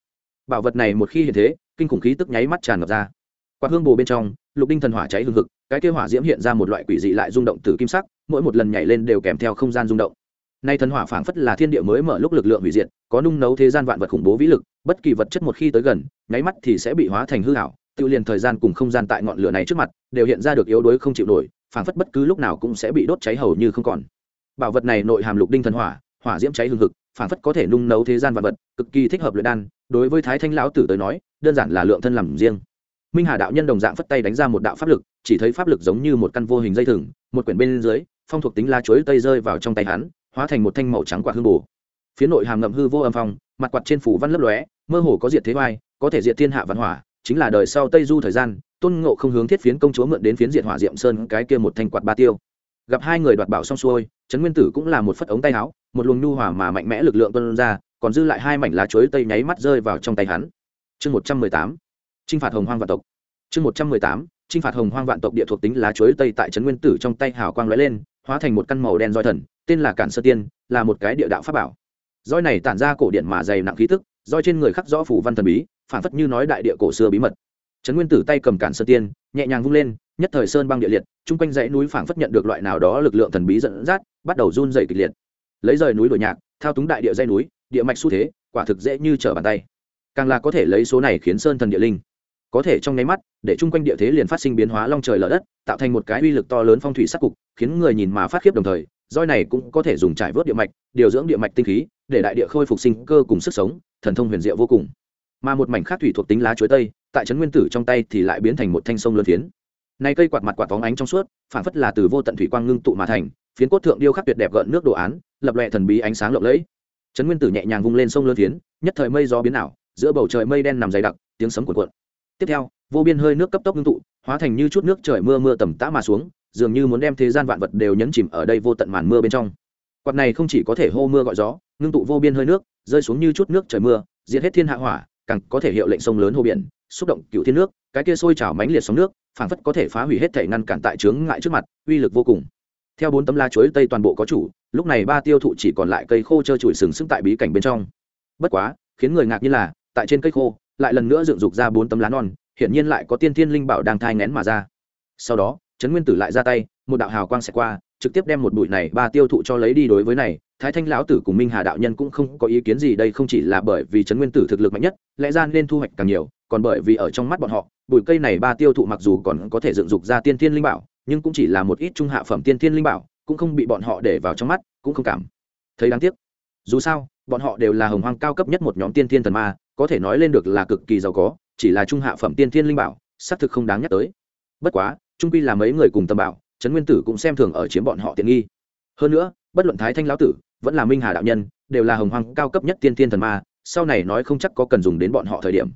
Bảo vật này một khi hiện thế, kinh khủng khí tức nháy mắt tràn ngập ra. Quả hương bổ bên trong, lục đinh thần hỏa cháy hừng hực, cái kia hỏa diễm hiện ra một loại quỷ dị lại rung động từ kim sắc, mỗi một lần nhảy lên đều kèm theo không gian rung động. Nay thần hỏa phảng phất là thiên địa mới mở lúc lực lượng hủy diệt, có nung nấu thế gian vạn vật khủng bố vĩ lực, bất kỳ vật chất một khi tới gần, nháy mắt thì sẽ bị hóa thành hư ảo, tiêu liền thời gian cùng không gian tại ngọn lửa này trước mặt, đều hiện ra được yếu đuối không chịu nổi, phảng phất bất cứ lúc nào cũng sẽ bị đốt cháy hầu như không còn. Bảo vật này nội hàm lục đinh thần hỏa, hỏa diễm cháy hừng hực, phảng phất có thể nung nấu thế gian vật vật, cực kỳ thích hợp luyện đan, đối với Thái Thanh lão tử tới nói, đơn giản là lượng thân làm riêng. Minh Hà đạo nhân đồng dạng phất tay đánh ra một đạo pháp lực, chỉ thấy pháp lực giống như một căn vô hình dây thừng, một quyển bên dưới, phong thuộc tính lá chuối tây rơi vào trong tay hắn, hóa thành một thanh màu trắng quạt hương bù. phía nội hàm ngậm hư vô âm phong mặt quạt trên phủ văn lấp lóe mơ hồ có diệt thế vai có thể diệt thiên hạ văn hỏa chính là đời sau tây du thời gian, tôn ngộ không hướng thiết phiến công chúa mượn đến phiến diện hỏa diệm sơn cái kia một thanh quạt ba tiêu. Gặp hai người đoạt bảo xong xuôi, trấn nguyên tử cũng là một phất ống tay áo, một luồng nhu hỏa mà mạnh mẽ lực lượng tuân ra, còn dư lại hai mảnh lá chuối tây nháy mắt rơi vào trong tay hắn. Chương một trăm mười tám, chinh phạt hồng hoang vạn tộc. Chương một trăm mười tám, chinh phạt hồng hoang vạn tộc địa thuộc tính lá chuối tây tại trấn nguyên tử trong tay hào quang lóe lên, hóa thành một căn màu đen roi thần, tên là cản sơ tiên, là một cái địa đạo pháp bảo. Roi này tản ra cổ điện mà dày nặng khí tức, roi trên người khắc rõ phủ văn thần bí phản phất như nói đại địa cổ xưa bí mật. Trấn nguyên tử tay cầm cản sơn tiên, nhẹ nhàng vung lên, nhất thời sơn băng địa liệt, chung quanh dãy núi phảng phất nhận được loại nào đó lực lượng thần bí dẫn dắt, bắt đầu run dày kịch liệt. Lấy rời núi đổi nhạc, thao túng đại địa dây núi, địa mạch xu thế, quả thực dễ như trở bàn tay. Càng là có thể lấy số này khiến sơn thần địa linh, có thể trong nháy mắt, để chung quanh địa thế liền phát sinh biến hóa long trời lở đất, tạo thành một cái uy lực to lớn phong thủy sắc cục, khiến người nhìn mà phát khiếp đồng thời, roi này cũng có thể dùng trải vớt địa mạch, điều dưỡng địa mạch tinh khí, để đại địa khôi phục sinh cơ cùng sức sống, thần thông huyền diệu vô cùng mà một mảnh khác thủy thuộc tính lá chuối tây, tại trấn nguyên tử trong tay thì lại biến thành một thanh sông lớn phiến. Này cây quạt mặt quạt phóng ánh trong suốt phản phất là từ vô tận thủy quang ngưng tụ mà thành, phiến cốt thượng điêu khắc tuyệt đẹp gợn nước đồ án, lập lệ thần bí ánh sáng lộng lẫy. Trấn nguyên tử nhẹ nhàng vung lên sông lớn phiến, nhất thời mây gió biến ảo, giữa bầu trời mây đen nằm dày đặc, tiếng sấm cuộn cuộn. Tiếp theo, vô biên hơi nước cấp tốc ngưng tụ, hóa thành như chút nước trời mưa mưa tầm tã mà xuống, dường như muốn đem thế gian vạn vật đều nhấn chìm ở đây vô tận màn mưa bên trong. Quạt này không chỉ có thể hô mưa gọi gió, ngưng tụ vô biên hơi nước, rơi xuống như chút nước trời mưa, diệt hết thiên hạ hỏa càng có thể hiệu lệnh sông lớn hồ biển, xúc động cựu thiên nước, cái kia sôi trào mãnh liệt sóng nước, phảng phất có thể phá hủy hết thể ngăn cản tại chướng ngại trước mặt, uy lực vô cùng. Theo bốn tấm lá chuối tây toàn bộ có chủ, lúc này ba tiêu thụ chỉ còn lại cây khô trơ trụi sừng sững tại bí cảnh bên trong. Bất quá, khiến người ngạc như là, tại trên cây khô, lại lần nữa dựng dục ra bốn tấm lá non, hiển nhiên lại có tiên thiên linh bảo đang thai ngén mà ra. Sau đó, trấn nguyên tử lại ra tay, một đạo hào quang sẽ qua, trực tiếp đem một bụi này ba tiêu thụ cho lấy đi đối với này thái thanh lão tử cùng minh hà đạo nhân cũng không có ý kiến gì, đây không chỉ là bởi vì trấn nguyên tử thực lực mạnh nhất, lẽ ra nên thu hoạch càng nhiều, còn bởi vì ở trong mắt bọn họ, bụi cây này ba tiêu thụ mặc dù còn có thể dựng dục ra tiên thiên linh bảo, nhưng cũng chỉ là một ít trung hạ phẩm tiên thiên linh bảo, cũng không bị bọn họ để vào trong mắt, cũng không cảm thấy đáng tiếc. Dù sao, bọn họ đều là hồng hoang cao cấp nhất một nhóm tiên thiên thần ma, có thể nói lên được là cực kỳ giàu có, chỉ là trung hạ phẩm tiên thiên linh bảo, xác thực không đáng nhắc tới. Bất quá trung quy là mấy người cùng tâm bảo, trấn nguyên tử cũng xem thường ở chiếm bọn họ tiện nghi. Hơn nữa bất luận thái thanh lão tử, vẫn là minh hà đạo nhân, đều là hồng hoàng cao cấp nhất tiên thiên thần ma, sau này nói không chắc có cần dùng đến bọn họ thời điểm.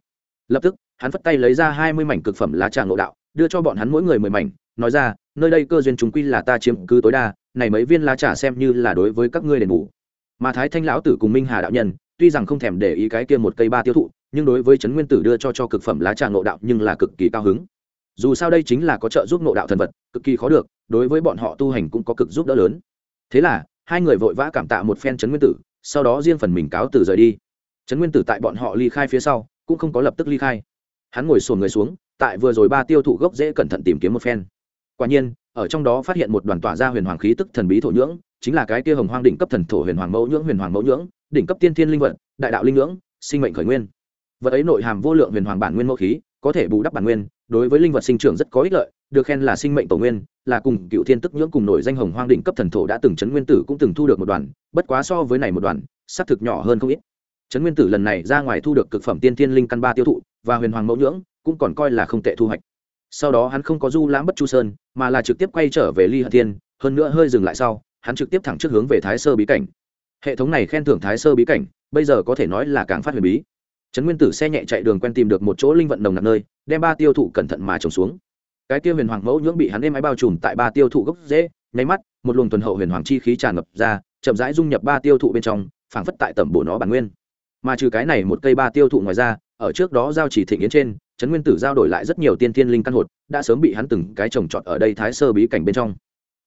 Lập tức, hắn phất tay lấy ra hai mươi mảnh cực phẩm lá trà ngộ đạo, đưa cho bọn hắn mỗi người mười mảnh, nói ra, nơi đây cơ duyên chúng quy là ta chiếm cứ tối đa, này mấy viên lá trà xem như là đối với các ngươi đền bù. Mà thái thanh lão tử cùng minh hà đạo nhân, tuy rằng không thèm để ý cái kia một cây ba tiêu thụ, nhưng đối với trấn nguyên tử đưa cho cho cực phẩm lá trà ngộ đạo nhưng là cực kỳ cao hứng. Dù sao đây chính là có trợ giúp ngộ đạo thần vật, cực kỳ khó được, đối với bọn họ tu hành cũng có cực giúp đỡ lớn. Thế là hai người vội vã cảm tạ một phen trấn nguyên tử, sau đó riêng phần mình cáo từ rời đi. Trấn nguyên tử tại bọn họ ly khai phía sau, cũng không có lập tức ly khai. Hắn ngồi sồn người xuống, tại vừa rồi ba tiêu thụ gốc dễ cẩn thận tìm kiếm một phen. Quả nhiên, ở trong đó phát hiện một đoàn tỏa ra huyền hoàng khí tức thần bí thổ nhưỡng, chính là cái kia hồng hoang đỉnh cấp thần thổ huyền hoàng mẫu nhưỡng, huyền hoàng mẫu nhưỡng, đỉnh cấp tiên thiên linh vật, đại đạo linh nhưỡng, sinh mệnh khởi nguyên. Vật ấy nội hàm vô lượng huyền hoàng bản nguyên mẫu khí, có thể bù đắp bản nguyên, đối với linh vật sinh trưởng rất có ích lợi được khen là sinh mệnh tổ nguyên, là cùng cựu thiên tức nhưỡng cùng nổi danh hồng hoang đỉnh cấp thần thổ đã từng chấn nguyên tử cũng từng thu được một đoàn, bất quá so với này một đoàn, xác thực nhỏ hơn không ít. Chấn nguyên tử lần này ra ngoài thu được cực phẩm tiên thiên linh căn ba tiêu thụ và huyền hoàng mẫu nhưỡng, cũng còn coi là không tệ thu hoạch. Sau đó hắn không có du lãm bất chu sơn, mà là trực tiếp quay trở về ly hận thiên, hơn nữa hơi dừng lại sau, hắn trực tiếp thẳng trước hướng về thái sơ bí cảnh. Hệ thống này khen thưởng thái sơ bí cảnh, bây giờ có thể nói là càng phát huyền bí. Trấn nguyên tử xe nhẹ chạy đường quen tìm được một chỗ linh vận đồng nặng nơi, đem ba tiêu thụ cẩn thận mà trồng xuống cái tiêu huyền hoàng mẫu nhưỡng bị hắn êm ái bao trùm tại ba tiêu thụ gốc dễ nháy mắt, một luồng tuần hậu huyền hoàng chi khí tràn ngập ra, chậm rãi dung nhập ba tiêu thụ bên trong, phảng phất tại tẩm bổ nó bản nguyên. Mà trừ cái này một cây ba tiêu thụ ngoài ra, ở trước đó giao chỉ thịnh yến trên, trấn nguyên tử giao đổi lại rất nhiều tiên thiên linh căn hột, đã sớm bị hắn từng cái trồng trọt ở đây thái sơ bí cảnh bên trong.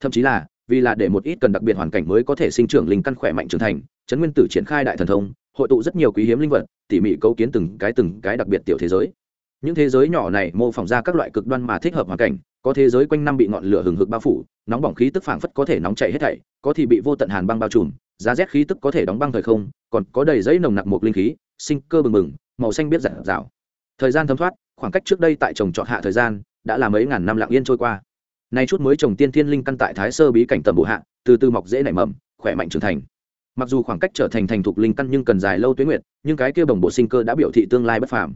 Thậm chí là, vì là để một ít cần đặc biệt hoàn cảnh mới có thể sinh trưởng linh căn khỏe mạnh trưởng thành, trấn nguyên tử triển khai đại thần thông, hội tụ rất nhiều quý hiếm linh vật, tỉ mỉ cấu kiến từng cái từng cái đặc biệt tiểu thế giới những thế giới nhỏ này mô phỏng ra các loại cực đoan mà thích hợp hoàn cảnh, có thế giới quanh năm bị ngọn lửa hừng hực bao phủ, nóng bỏng khí tức phảng phất có thể nóng chảy hết thảy, có thì bị vô tận hàn băng bao trùm, giá rét khí tức có thể đóng băng thời không, còn có đầy giấy nồng nặc một linh khí, sinh cơ bừng bừng, màu xanh biết rạng rào thời gian thấm thoát, khoảng cách trước đây tại trồng trọt hạ thời gian, đã là mấy ngàn năm lặng yên trôi qua. Nay chút mới trồng tiên thiên linh căn tại thái sơ bí cảnh tầm bộ hạ, từ từ mọc dễ nảy mầm, khỏe mạnh trưởng thành. Mặc dù khoảng cách trở thành thành thục linh căn nhưng cần dài lâu tuyến nguyệt, nhưng cái kia bồng bộ sinh cơ đã biểu thị tương lai bất phàm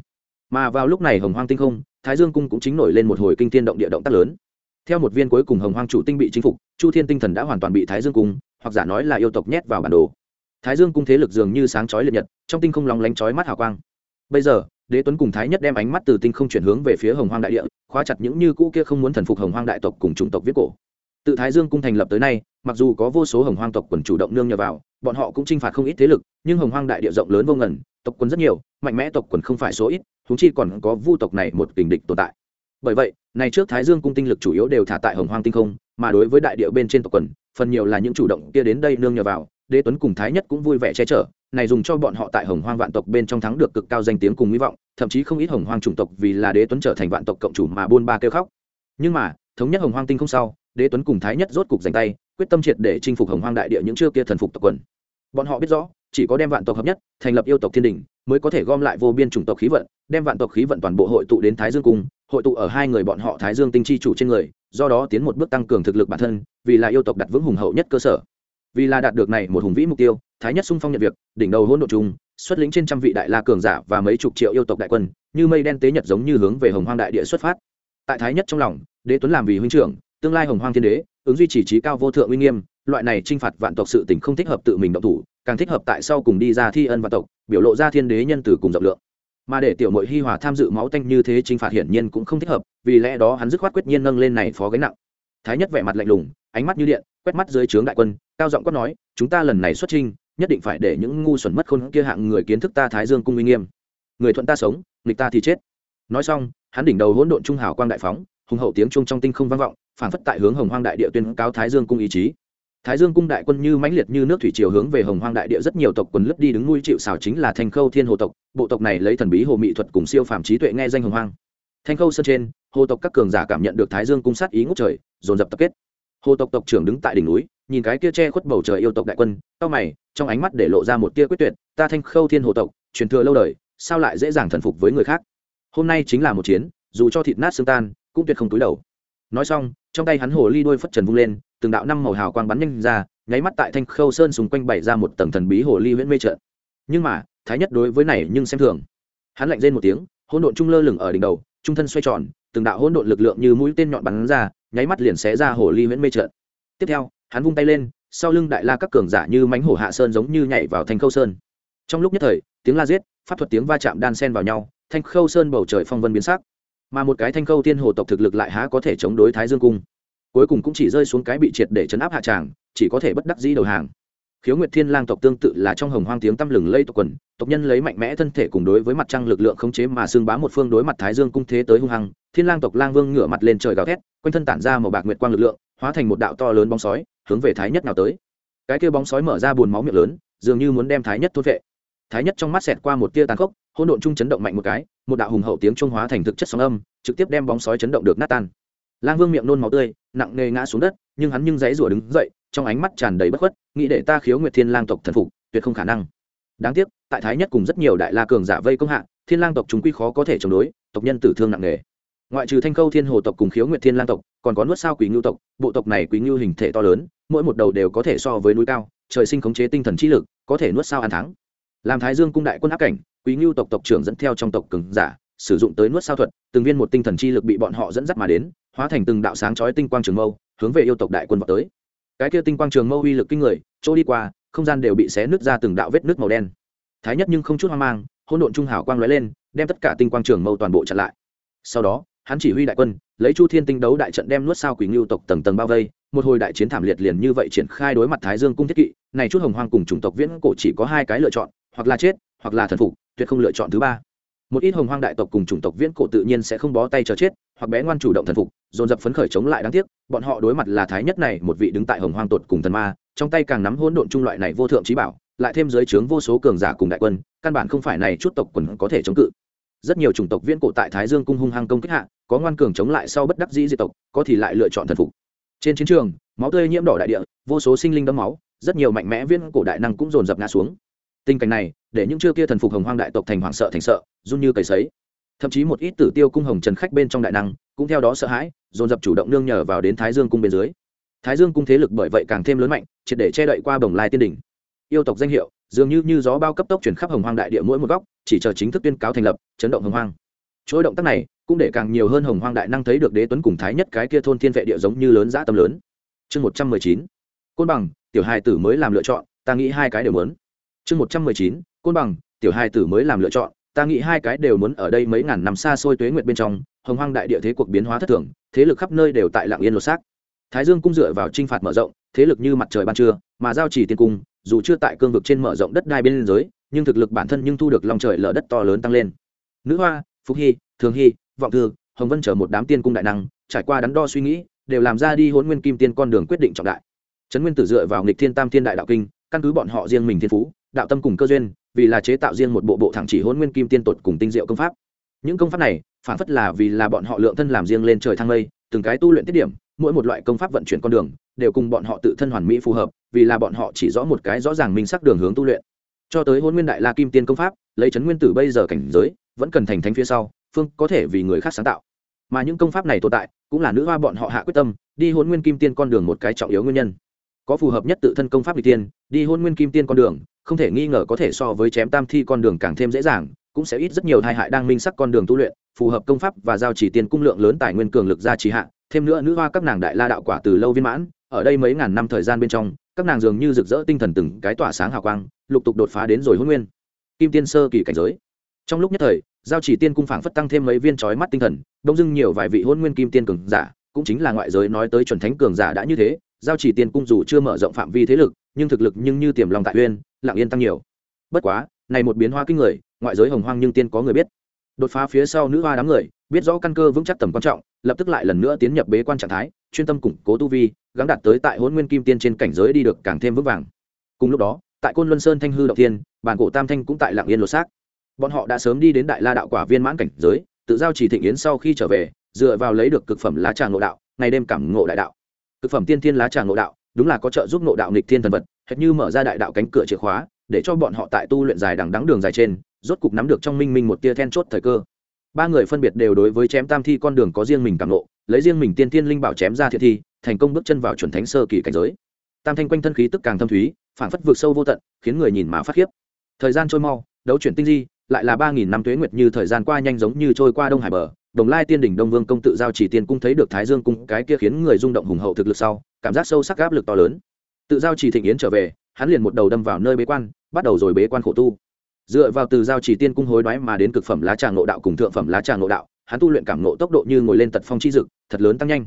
mà vào lúc này hồng hoang tinh không, thái dương cung cũng chính nổi lên một hồi kinh tiên động địa động tác lớn. Theo một viên cuối cùng hồng hoang chủ tinh bị chinh phục, chu thiên tinh thần đã hoàn toàn bị thái dương cung, hoặc giả nói là yêu tộc nhét vào bản đồ. Thái dương cung thế lực dường như sáng chói liệt nhật, trong tinh không lóng lánh chói mắt hào quang. Bây giờ, đế tuấn cùng thái nhất đem ánh mắt từ tinh không chuyển hướng về phía hồng hoang đại địa, khóa chặt những như cũ kia không muốn thần phục hồng hoang đại tộc cùng chủng tộc viết cổ. Tự thái dương cung thành lập tới nay, mặc dù có vô số hồng hoang tộc quần chủ động nương nhờ vào, bọn họ cũng chinh phạt không ít thế lực, nhưng hồng hoang đại địa rộng lớn vô ngần, tộc quần rất nhiều, mạnh mẽ tộc quần không phải số ít húng chi còn có vu tộc này một kình địch tồn tại. Bởi vậy, này trước thái dương cung tinh lực chủ yếu đều thả tại hồng hoang tinh không, mà đối với đại địa bên trên tộc quần, phần nhiều là những chủ động kia đến đây nương nhờ vào, đế tuấn cùng thái nhất cũng vui vẻ che chở, này dùng cho bọn họ tại hồng hoang vạn tộc bên trong thắng được cực cao danh tiếng cùng hy vọng, thậm chí không ít hồng hoang chủng tộc vì là đế tuấn trở thành vạn tộc cộng chủ mà buôn ba kêu khóc. Nhưng mà, thống nhất hồng hoang tinh không sau, đế tuấn cùng thái nhất rốt cục giành tay, quyết tâm triệt để chinh phục hồng hoang đại địa những chưa kia thần phục tộc quần. Bọn họ biết rõ, chỉ có đem vạn tộc hợp nhất, thành lập yêu tộc thiên đình mới có thể gom lại vô biên chủng tộc khí vận, đem vạn tộc khí vận toàn bộ hội tụ đến thái dương cung, hội tụ ở hai người bọn họ thái dương tinh chi chủ trên người, do đó tiến một bước tăng cường thực lực bản thân, vì là yêu tộc đặt vững hùng hậu nhất cơ sở. Vì là đạt được này một hùng vĩ mục tiêu, thái nhất sung phong nhận việc, đỉnh đầu hỗn độ chung xuất lĩnh trên trăm vị đại la cường giả và mấy chục triệu yêu tộc đại quân, như mây đen tế nhật giống như hướng về hồng hoang đại địa xuất phát. Tại thái nhất trong lòng, đế tuấn làm vì huynh trưởng tương lai hồng hoang thiên đế, ứng duy trì trí cao vô thượng uy nghiêm, loại này t r i n h phạt vạn tộc sự tình không thích hợp tự mình động thủ, càng thích hợp tại sau cùng đi ra thi ân vạn tộc, biểu lộ ra thiên đế nhân từ cùng rộng lượng. Mà để tiểu mội hi hòa tham dự máu tanh như thế t r i n h phạt hiển nhiên cũng không thích hợp, vì lẽ đó hắn dứt khoát quyết nhiên nâng lên này phó gánh nặng. Thái nhất vẻ mặt lạnh lùng, ánh mắt như điện, quét mắt dưới trướng đại quân, cao giọng quát nói, chúng ta lần này xuất trinh nhất định phải để những ngu xuẩn mất khôn kia hạng người kiến thức ta thái dương cung uy nghiêm. Người thuận ta sống, nghịch ta thì chết. Nói xong, hắn đỉnh đầu hỗn độn trung hào quang đại phóng, hùng hậu tiếng chuông trong tinh không vang vọng phản phất tại hướng hồng hoang đại địa tuyên cáo thái dương cung ý chí. Thái dương cung đại quân như mãnh liệt như nước thủy triều hướng về hồng hoang đại địa rất nhiều tộc quần lướt đi đứng nuôi chịu xào chính là thanh khâu thiên hồ tộc. Bộ tộc này lấy thần bí hồ mỹ thuật cùng siêu phàm trí tuệ nghe danh hồng hoang. Thanh khâu sơn trên, hồ tộc các cường giả cảm nhận được thái dương cung sát ý ngút trời, dồn dập tập kết. Hồ tộc tộc trưởng đứng tại đỉnh núi, nhìn cái kia che khuất bầu trời yêu tộc đại quân, cao mày, trong ánh mắt để lộ ra một tia quyết tuyệt, ta thanh khâu thiên hồ tộc, truyền thừa lâu đời, sao lại dễ dàng thần phục với người khác? Hôm nay chính là một chiến, dù cho thịt nát xương tan, cũng tuyệt không túi đầu nói xong, trong tay hắn hồ ly đuôi phất trần vung lên, từng đạo năm màu hào quang bắn nhanh ra, nháy mắt tại thanh khâu sơn xung quanh bày ra một tầng thần bí hồ ly huyễn mê trận. Nhưng mà, thái nhất đối với này nhưng xem thường. Hắn lạnh rên một tiếng, hỗn độn trung lơ lửng ở đỉnh đầu, trung thân xoay tròn, từng đạo hỗn độn lực lượng như mũi tên nhọn bắn ra, nháy mắt liền xé ra hồ ly huyễn mê trận. Tiếp theo, hắn vung tay lên, sau lưng đại la các cường giả như mánh hổ hạ sơn giống như nhảy vào thanh khâu sơn. Trong lúc nhất thời, tiếng la giết, pháp thuật tiếng va chạm đan sen vào nhau, thanh khâu sơn bầu trời phong vân biến sắc mà một cái thanh khâu tiên hồ tộc thực lực lại há có thể chống đối thái dương cung. Cuối cùng cũng chỉ rơi xuống cái bị triệt để chấn áp hạ tràng, chỉ có thể bất đắc dĩ đầu hàng. Khiếu nguyệt thiên lang tộc tương tự là trong hồng hoang tiếng tăm lừng lây tộc quần, tộc nhân lấy mạnh mẽ thân thể cùng đối với mặt trăng lực lượng khống chế mà xương bá một phương đối mặt thái dương cung thế tới hung hăng, thiên lang tộc lang vương ngửa mặt lên trời gào thét, quanh thân tản ra màu bạc nguyệt quang lực lượng, hóa thành một đạo to lớn bóng sói, hướng về thái nhất nào tới. Cái kia bóng sói mở ra buồn máu miệng lớn, dường như muốn đem thái nhất thôn vệ. Thái nhất trong mắt xẹt qua một tia tàn khốc hỗn độn trung chấn động mạnh một cái, một đạo hùng hậu tiếng trung hóa thành thực chất sóng âm, trực tiếp đem bóng sói chấn động được nát tan. Lang vương miệng nôn máu tươi, nặng nề ngã xuống đất, nhưng hắn nhưng dãy rủa đứng dậy, trong ánh mắt tràn đầy bất khuất, nghĩ để ta khiếu nguyệt thiên lang tộc thần phục, tuyệt không khả năng. Đáng tiếc, tại thái nhất cùng rất nhiều đại la cường giả vây công hạ, thiên lang tộc chúng quy khó có thể chống đối, tộc nhân tử thương nặng nề. Ngoại trừ thanh khâu thiên hồ tộc cùng khiếu nguyệt thiên lang tộc, còn có nuốt sao quỷ ngưu tộc, bộ tộc này quỷ ngưu hình thể to lớn, mỗi một đầu đều có thể so với núi cao, trời sinh khống chế tinh thần trí lực, có thể nuốt sao ăn thắng. Làm thái dương cung đại quân áp cảnh quý ngưu tộc tộc trưởng dẫn theo trong tộc cường giả, sử dụng tới nuốt sao thuật, từng viên một tinh thần chi lực bị bọn họ dẫn dắt mà đến, hóa thành từng đạo sáng chói tinh quang trường mâu, hướng về yêu tộc đại quân vào tới. Cái kia tinh quang trường mâu uy lực kinh người, chỗ đi qua, không gian đều bị xé nứt ra từng đạo vết nứt màu đen. Thái nhất nhưng không chút hoang mang, hỗn độn trung hào quang lóe lên, đem tất cả tinh quang trường mâu toàn bộ chặn lại. Sau đó, hắn chỉ huy đại quân, lấy chu thiên tinh đấu đại trận đem nuốt sao quỷ ngưu tộc tầng tầng bao vây, một hồi đại chiến thảm liệt liền như vậy triển khai đối mặt thái dương cung thiết kỵ, này chút hồng hoang cùng chủng tộc viễn cổ chỉ có hai cái lựa chọn, hoặc là chết, hoặc là thần phục tuyệt không lựa chọn thứ ba. Một ít hồng hoang đại tộc cùng chủng tộc viễn cổ tự nhiên sẽ không bó tay chờ chết, hoặc bé ngoan chủ động thần phục, dồn dập phấn khởi chống lại đáng tiếc, bọn họ đối mặt là thái nhất này, một vị đứng tại hồng hoang tột cùng thần ma, trong tay càng nắm hỗn độn trung loại này vô thượng trí bảo, lại thêm giới trướng vô số cường giả cùng đại quân, căn bản không phải này chút tộc quần có thể chống cự. Rất nhiều chủng tộc viễn cổ tại thái dương cung hung hăng công kích hạ, có ngoan cường chống lại sau bất đắc dĩ diệt tộc, có thì lại lựa chọn thần phục. Trên chiến trường, máu tươi nhiễm đỏ đại địa, vô số sinh linh đẫm máu, rất nhiều mạnh mẽ viên cổ đại năng cũng dồn dập ngã xuống tình cảnh này, để những chưa kia thần phục hồng hoang đại tộc thành hoảng sợ thành sợ, run như cầy sấy. Thậm chí một ít tử tiêu cung hồng trần khách bên trong đại năng, cũng theo đó sợ hãi, dồn dập chủ động nương nhờ vào đến thái dương cung bên dưới. Thái dương cung thế lực bởi vậy càng thêm lớn mạnh, triệt để che đậy qua bồng lai tiên đỉnh. Yêu tộc danh hiệu, dường như như gió bao cấp tốc chuyển khắp hồng hoang đại địa mỗi một góc, chỉ chờ chính thức tuyên cáo thành lập, chấn động hồng hoang. Chuỗi động tác này, cũng để càng nhiều hơn hồng hoang đại năng thấy được đế tuấn cùng thái nhất cái kia thôn thiên vệ địa giống như lớn dã tâm lớn. Chương một trăm mười chín. Côn bằng, tiểu hai tử mới làm lựa chọn, ta nghĩ hai cái đều muốn chương một trăm mười chín, côn bằng, tiểu hai tử mới làm lựa chọn, ta nghĩ hai cái đều muốn ở đây mấy ngàn năm xa xôi tuế nguyệt bên trong, hồng hoang đại địa thế cuộc biến hóa thất thường, thế lực khắp nơi đều tại lạng yên lột xác. Thái dương cung dựa vào t r i n h phạt mở rộng, thế lực như mặt trời ban trưa, mà giao chỉ tiên cung, dù chưa tại cương vực trên mở rộng đất đai bên liên giới nhưng thực lực bản thân nhưng thu được lòng trời lở đất to lớn tăng lên. Nữ hoa phúc hy, thường hy, vọng thư, hồng vân chở một đám tiên cung đại năng, trải qua đắn đo suy nghĩ, đều làm ra đi hôn nguyên kim tiên con đường quyết định trọng đại. Trấn nguyên tử dựa vào nghịch thiên tam thiên đại đạo kinh, căn cứ bọn họ riêng mình thiên phú đạo tâm cùng cơ duyên, vì là chế tạo riêng một bộ bộ thẳng chỉ hôn nguyên kim tiên tột cùng tinh diệu công pháp. Những công pháp này, phản phất là vì là bọn họ lượng thân làm riêng lên trời thang mây, từng cái tu luyện tiết điểm, mỗi một loại công pháp vận chuyển con đường, đều cùng bọn họ tự thân hoàn mỹ phù hợp, vì là bọn họ chỉ rõ một cái rõ ràng minh sắc đường hướng tu luyện. Cho tới hôn nguyên đại la kim tiên công pháp, lấy chấn nguyên tử bây giờ cảnh giới, vẫn cần thành thánh phía sau, phương có thể vì người khác sáng tạo. Mà những công pháp này tồn tại, cũng là nữ hoa bọn họ hạ quyết tâm, đi hôn nguyên kim tiên con đường một cái trọng yếu nguyên nhân. Có phù hợp nhất tự thân công pháp đi tiên, đi hôn nguyên kim tiên con đường không thể nghi ngờ có thể so với chém tam thi con đường càng thêm dễ dàng, cũng sẽ ít rất nhiều tai hại đang minh sắc con đường tu luyện, phù hợp công pháp và giao chỉ tiền cung lượng lớn tài nguyên cường lực ra trì hạ. Thêm nữa nữ hoa các nàng đại la đạo quả từ lâu viên mãn, ở đây mấy ngàn năm thời gian bên trong, các nàng dường như rực rỡ tinh thần từng cái tỏa sáng hào quang, lục tục đột phá đến rồi hôn nguyên. Kim tiên sơ kỳ cảnh giới. Trong lúc nhất thời, giao chỉ tiên cung phảng phất tăng thêm mấy viên trói mắt tinh thần, đông dưng nhiều vài vị hôn nguyên kim tiên cường giả, cũng chính là ngoại giới nói tới chuẩn thánh cường giả đã như thế, giao chỉ tiên cung dù chưa mở rộng phạm vi thế lực, nhưng thực lực nhưng như tiềm lòng tại uyên lặng yên tăng nhiều. Bất quá, này một biến hóa kinh người, ngoại giới hồng hoang nhưng tiên có người biết. Đột phá phía sau nữ hoa đám người, biết rõ căn cơ vững chắc tầm quan trọng, lập tức lại lần nữa tiến nhập bế quan trạng thái, chuyên tâm củng cố tu vi, gắng đạt tới tại hôn nguyên kim tiên trên cảnh giới đi được càng thêm vững vàng. Cùng lúc đó, tại côn luân sơn thanh hư động tiên bản cổ tam thanh cũng tại lạng yên lột xác. Bọn họ đã sớm đi đến đại la đạo quả viên mãn cảnh giới, tự giao chỉ thịnh yến sau khi trở về, dựa vào lấy được cực phẩm lá trà ngộ đạo, ngày đêm cảm ngộ đại đạo. Cực phẩm tiên thiên lá trà ngộ đạo, đúng là có trợ giúp ngộ đạo nghịch thiên thần vật hệt như mở ra đại đạo cánh cửa chìa khóa, để cho bọn họ tại tu luyện dài đằng đắng đường dài trên, rốt cục nắm được trong minh minh một tia then chốt thời cơ. Ba người phân biệt đều đối với chém tam thi con đường có riêng mình cảm nộ lấy riêng mình tiên tiên linh bảo chém ra thiệt thi, thành công bước chân vào chuẩn thánh sơ kỳ cảnh giới. Tam thanh quanh thân khí tức càng thâm thúy phản phất vượt sâu vô tận, khiến người nhìn mà phát khiếp. Thời gian trôi mau, đấu chuyển tinh di, lại là ba nghìn năm tuế nguyệt như thời gian qua nhanh giống như trôi qua đông hải bờ, đồng lai tiên đỉnh đông vương công tự giao chỉ tiên cung thấy được thái dương cung, cái kia khiến người rung động hùng hậu thực lực sau, cảm giác sâu sắc áp lực to lớn tự giao chỉ thịnh yến trở về, hắn liền một đầu đâm vào nơi bế quan, bắt đầu rồi bế quan khổ tu. Dựa vào từ giao chỉ tiên cung hối đoái mà đến cực phẩm lá trà ngộ đạo cùng thượng phẩm lá trà ngộ đạo, hắn tu luyện cảm ngộ tốc độ như ngồi lên tật phong chi dực, thật lớn tăng nhanh.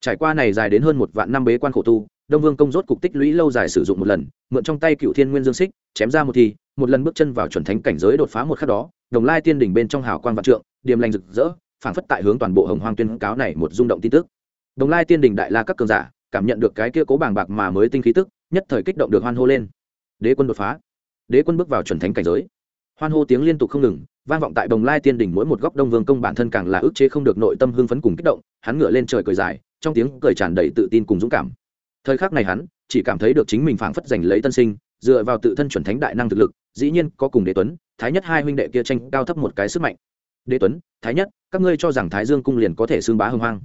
Trải qua này dài đến hơn một vạn năm bế quan khổ tu, đông vương công rốt cục tích lũy lâu dài sử dụng một lần, mượn trong tay cựu thiên nguyên dương xích, chém ra một thì một lần bước chân vào chuẩn thánh cảnh giới đột phá một khắc đó, đồng lai tiên đỉnh bên trong hào quang vạn trượng, điềm lành rực rỡ, phảng phất tại hướng toàn bộ hồng hoang tuyên cáo này một rung động tin tức. Đồng lai tiên đỉnh đại la các cường giả cảm nhận được cái kia cố bàng bạc mà mới tinh khí tức, nhất thời kích động được hoan hô lên. Đế quân đột phá. Đế quân bước vào chuẩn thánh cảnh giới. Hoan hô tiếng liên tục không ngừng, vang vọng tại đồng lai tiên đỉnh mỗi một góc đông vương công bản thân càng là ức chế không được nội tâm hưng phấn cùng kích động, hắn ngửa lên trời cười dài, trong tiếng cười tràn đầy tự tin cùng dũng cảm. Thời khắc này hắn chỉ cảm thấy được chính mình phảng phất giành lấy tân sinh, dựa vào tự thân chuẩn thánh đại năng thực lực, dĩ nhiên có cùng đế tuấn, thái nhất hai huynh đệ kia tranh cao thấp một cái sức mạnh. Đế tuấn, thái nhất, các ngươi cho rằng thái dương cung liền có thể xương bá hưng hoang.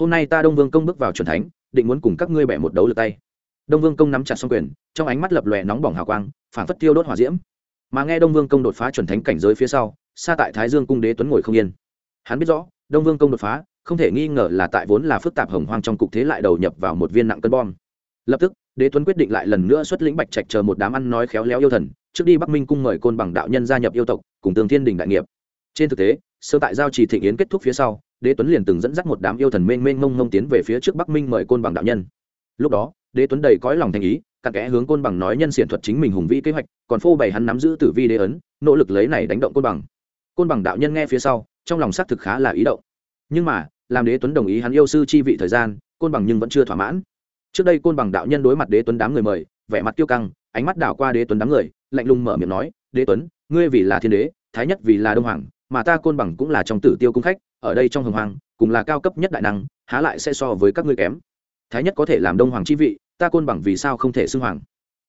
Hôm nay ta đông vương công bước vào chuẩn thánh định muốn cùng các ngươi bẻ một đấu lượt tay. Đông vương công nắm chặt xong quyền, trong ánh mắt lập lòe nóng bỏng hào quang phản phất tiêu đốt hỏa diễm. Mà nghe đông vương công đột phá chuẩn thánh cảnh giới phía sau, xa tại thái dương cung đế tuấn ngồi không yên. Hắn biết rõ, đông vương công đột phá, không thể nghi ngờ là tại vốn là phức tạp hồng hoang trong cục thế lại đầu nhập vào một viên nặng cân bom. Lập tức, đế tuấn quyết định lại lần nữa xuất lĩnh bạch trạch chờ một đám ăn nói khéo léo yêu thần, trước đi bắc minh cung mời côn bằng đạo nhân gia nhập yêu tộc, cùng tường thiên đình đại nghiệp. Trên thực tế sơ tại giao trì thịnh yến kết thúc phía sau, đế tuấn liền từng dẫn dắt một đám yêu thần mênh mênh mông mông tiến về phía trước bắc minh mời côn bằng đạo nhân. Lúc đó, đế tuấn đầy cõi lòng thành ý, cặn kẽ hướng côn bằng nói nhân xiển thuật chính mình hùng vĩ kế hoạch, còn phô bày hắn nắm giữ tử vi đế ấn, nỗ lực lấy này đánh động côn bằng. Côn bằng đạo nhân nghe phía sau, trong lòng xác thực khá là ý động. Nhưng mà, làm đế tuấn đồng ý hắn yêu sư chi vị thời gian, côn bằng nhưng vẫn chưa thỏa mãn. Trước đây côn bằng đạo nhân đối mặt đế tuấn đám người mời, vẻ mặt tiêu căng, ánh mắt đảo qua đế tuấn đám người, lạnh lùng mở miệng nói, đế tuấn, ngươi vì là thiên đế, thái nhất vì là đông hoàng mà ta côn bằng cũng là trong tử tiêu cung khách, ở đây trong hồng hoàng cùng là cao cấp nhất đại năng, há lại sẽ so với các ngươi kém. Thái nhất có thể làm đông hoàng chi vị, ta côn bằng vì sao không thể xưng hoàng?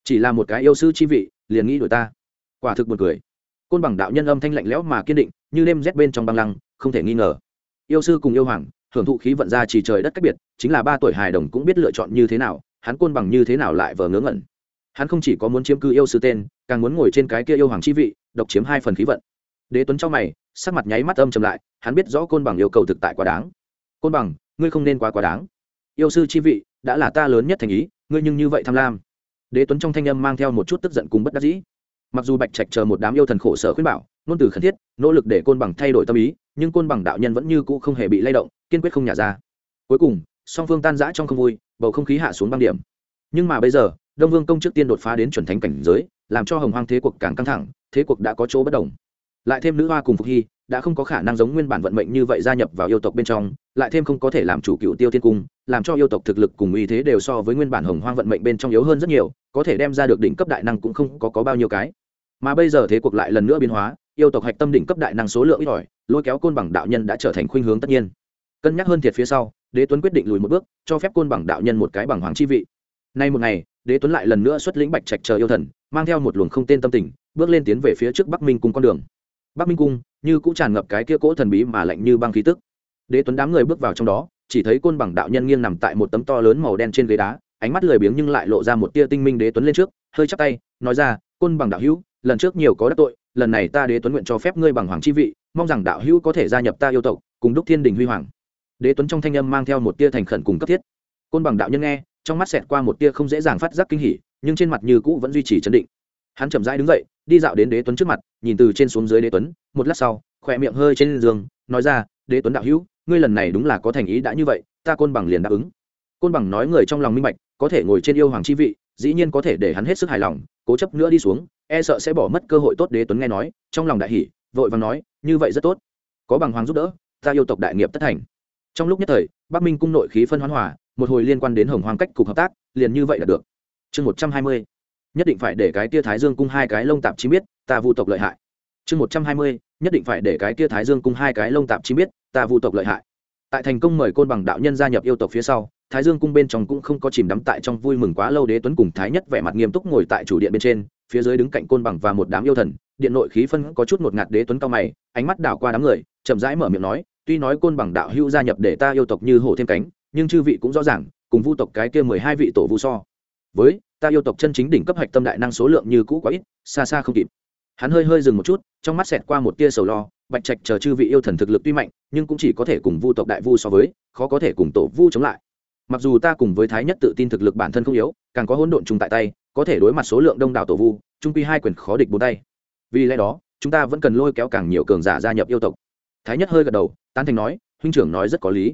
Chỉ là một cái yêu sư chi vị, liền nghĩ đổi ta. Quả thực buồn cười. Côn bằng đạo nhân âm thanh lạnh lẽo mà kiên định, như đêm rét bên trong băng lăng, không thể nghi ngờ. Yêu sư cùng yêu hoàng hưởng thụ khí vận ra chỉ trời đất cách biệt, chính là ba tuổi hài đồng cũng biết lựa chọn như thế nào, hắn côn bằng như thế nào lại vờ ngớ ngẩn. Hắn không chỉ có muốn chiếm cư yêu sư tên, càng muốn ngồi trên cái kia yêu hoàng chi vị, độc chiếm hai phần khí vận. Đế tuấn trong mày sắc mặt nháy mắt âm chầm lại, hắn biết rõ côn bằng yêu cầu thực tại quá đáng. Côn bằng, ngươi không nên quá quá đáng. Yêu sư chi vị, đã là ta lớn nhất thành ý, ngươi nhưng như vậy tham lam. Đế tuấn trong thanh âm mang theo một chút tức giận cùng bất đắc dĩ. Mặc dù bạch trạch chờ một đám yêu thần khổ sở khuyên bảo nôn từ khẩn thiết, nỗ lực để côn bằng thay đổi tâm ý, nhưng côn bằng đạo nhân vẫn như cũ không hề bị lay động, kiên quyết không nhả ra. Cuối cùng, song phương tan rã trong không vui, bầu không khí hạ xuống băng điểm. Nhưng mà bây giờ, đông vương công trước tiên đột phá đến chuẩn thánh cảnh giới, làm cho hồng hoang thế cuộc càng căng thẳng, thế cuộc đã có chỗ bất đồng lại thêm nữ hoa cùng phục hy đã không có khả năng giống nguyên bản vận mệnh như vậy gia nhập vào yêu tộc bên trong lại thêm không có thể làm chủ cựu tiêu tiên cung làm cho yêu tộc thực lực cùng uy thế đều so với nguyên bản hồng hoang vận mệnh bên trong yếu hơn rất nhiều có thể đem ra được đỉnh cấp đại năng cũng không có, có bao nhiêu cái. Mà bây giờ thế cuộc lại lần nữa biến hóa yêu tộc hạch tâm đỉnh cấp đại năng số lượng ít ỏi lôi kéo côn bằng đạo nhân đã trở thành khuynh hướng tất nhiên. Cân nhắc hơn thiệt phía sau đế tuấn quyết định lùi một bước cho phép côn bằng đạo nhân một cái bằng hoàng chi vị. Nay một ngày đế tuấn lại lần nữa xuất lĩnh bạch trạch chờ yêu thần mang theo một luồng không tên tâm tình bước lên tiến về phía trước bắc minh cùng con đường bắc minh cung, như cũng tràn ngập cái kia cỗ thần bí mà lạnh như băng khí tức. Đế tuấn đám người bước vào trong đó, chỉ thấy côn bằng đạo nhân nghiêng nằm tại một tấm to lớn màu đen trên ghế đá, ánh mắt lười biếng nhưng lại lộ ra một tia tinh minh đế tuấn lên trước, hơi chắp tay, nói ra, côn bằng đạo hữu, lần trước nhiều có đắc tội, lần này ta đế tuấn nguyện cho phép ngươi bằng hoàng chi vị, mong rằng đạo hữu có thể gia nhập ta yêu tộc, cùng đúc thiên đình huy hoàng. Đế tuấn trong thanh âm mang theo một tia thành khẩn cùng cấp thiết. Côn bằng đạo nhân nghe, trong mắt xẹt qua một tia không dễ dàng phát giác kinh hỉ, nhưng trên mặt như cũ vẫn duy trì chấn định. Hắn chậm rãi đứng dậy đi dạo đến đế tuấn trước mặt, nhìn từ trên xuống dưới đế tuấn, một lát sau, khỏe miệng hơi trên giường, nói ra, đế tuấn đạo hữu, ngươi lần này đúng là có thành ý đã như vậy, ta côn bằng liền đáp ứng. Côn bằng nói người trong lòng minh bạch, có thể ngồi trên yêu hoàng chi vị, dĩ nhiên có thể để hắn hết sức hài lòng, cố chấp nữa đi xuống e sợ sẽ bỏ mất cơ hội tốt đế tuấn nghe nói, trong lòng đại hỷ vội vàng nói, như vậy rất tốt, có bằng hoàng giúp đỡ, ta yêu tộc đại nghiệp tất thành. Trong lúc nhất thời, bắc minh cung nội khí phân hoán hòa, một hồi liên quan đến hồng hoàng cách cục hợp tác, liền như vậy là được. Chương một trăm hai mươi nhất định phải để cái tia thái dương cung hai cái lông tạp chi biết, ta vu tộc lợi hại. Chương một trăm hai mươi, nhất định phải để cái tia thái dương cung hai cái lông tạp chi biết, ta vu tộc lợi hại. Tại thành công mời côn bằng đạo nhân gia nhập yêu tộc phía sau, thái dương cung bên trong cũng không có chìm đắm tại trong vui mừng quá lâu đế tuấn cùng thái nhất vẻ mặt nghiêm túc ngồi tại chủ điện bên trên, phía dưới đứng cạnh côn bằng và một đám yêu thần, điện nội khí phân có chút một ngạt đế tuấn cao mày, ánh mắt đảo qua đám người, chậm rãi mở miệng nói, tuy nói côn bằng đạo hữu gia nhập để ta yêu tộc như hổ thêm cánh, nhưng chư vị cũng rõ ràng, cùng vu tộc cái kia mười hai vị tổ vu so với ta yêu tộc chân chính đỉnh cấp hạch tâm đại năng số lượng như cũ quá ít, xa xa không kịp. Hắn hơi hơi dừng một chút, trong mắt xẹt qua một tia sầu lo, bạch trạch chờ chư vị yêu thần thực lực tuy mạnh, nhưng cũng chỉ có thể cùng vu tộc đại vu so với, khó có thể cùng tổ vu chống lại. Mặc dù ta cùng với thái nhất tự tin thực lực bản thân không yếu, càng có hỗn độn chung tại tay, có thể đối mặt số lượng đông đảo tổ vu, trung quy hai quyền khó địch bốn tay. Vì lẽ đó, chúng ta vẫn cần lôi kéo càng nhiều cường giả gia nhập yêu tộc. Thái nhất hơi gật đầu, tán thành nói, huynh trưởng nói rất có lý.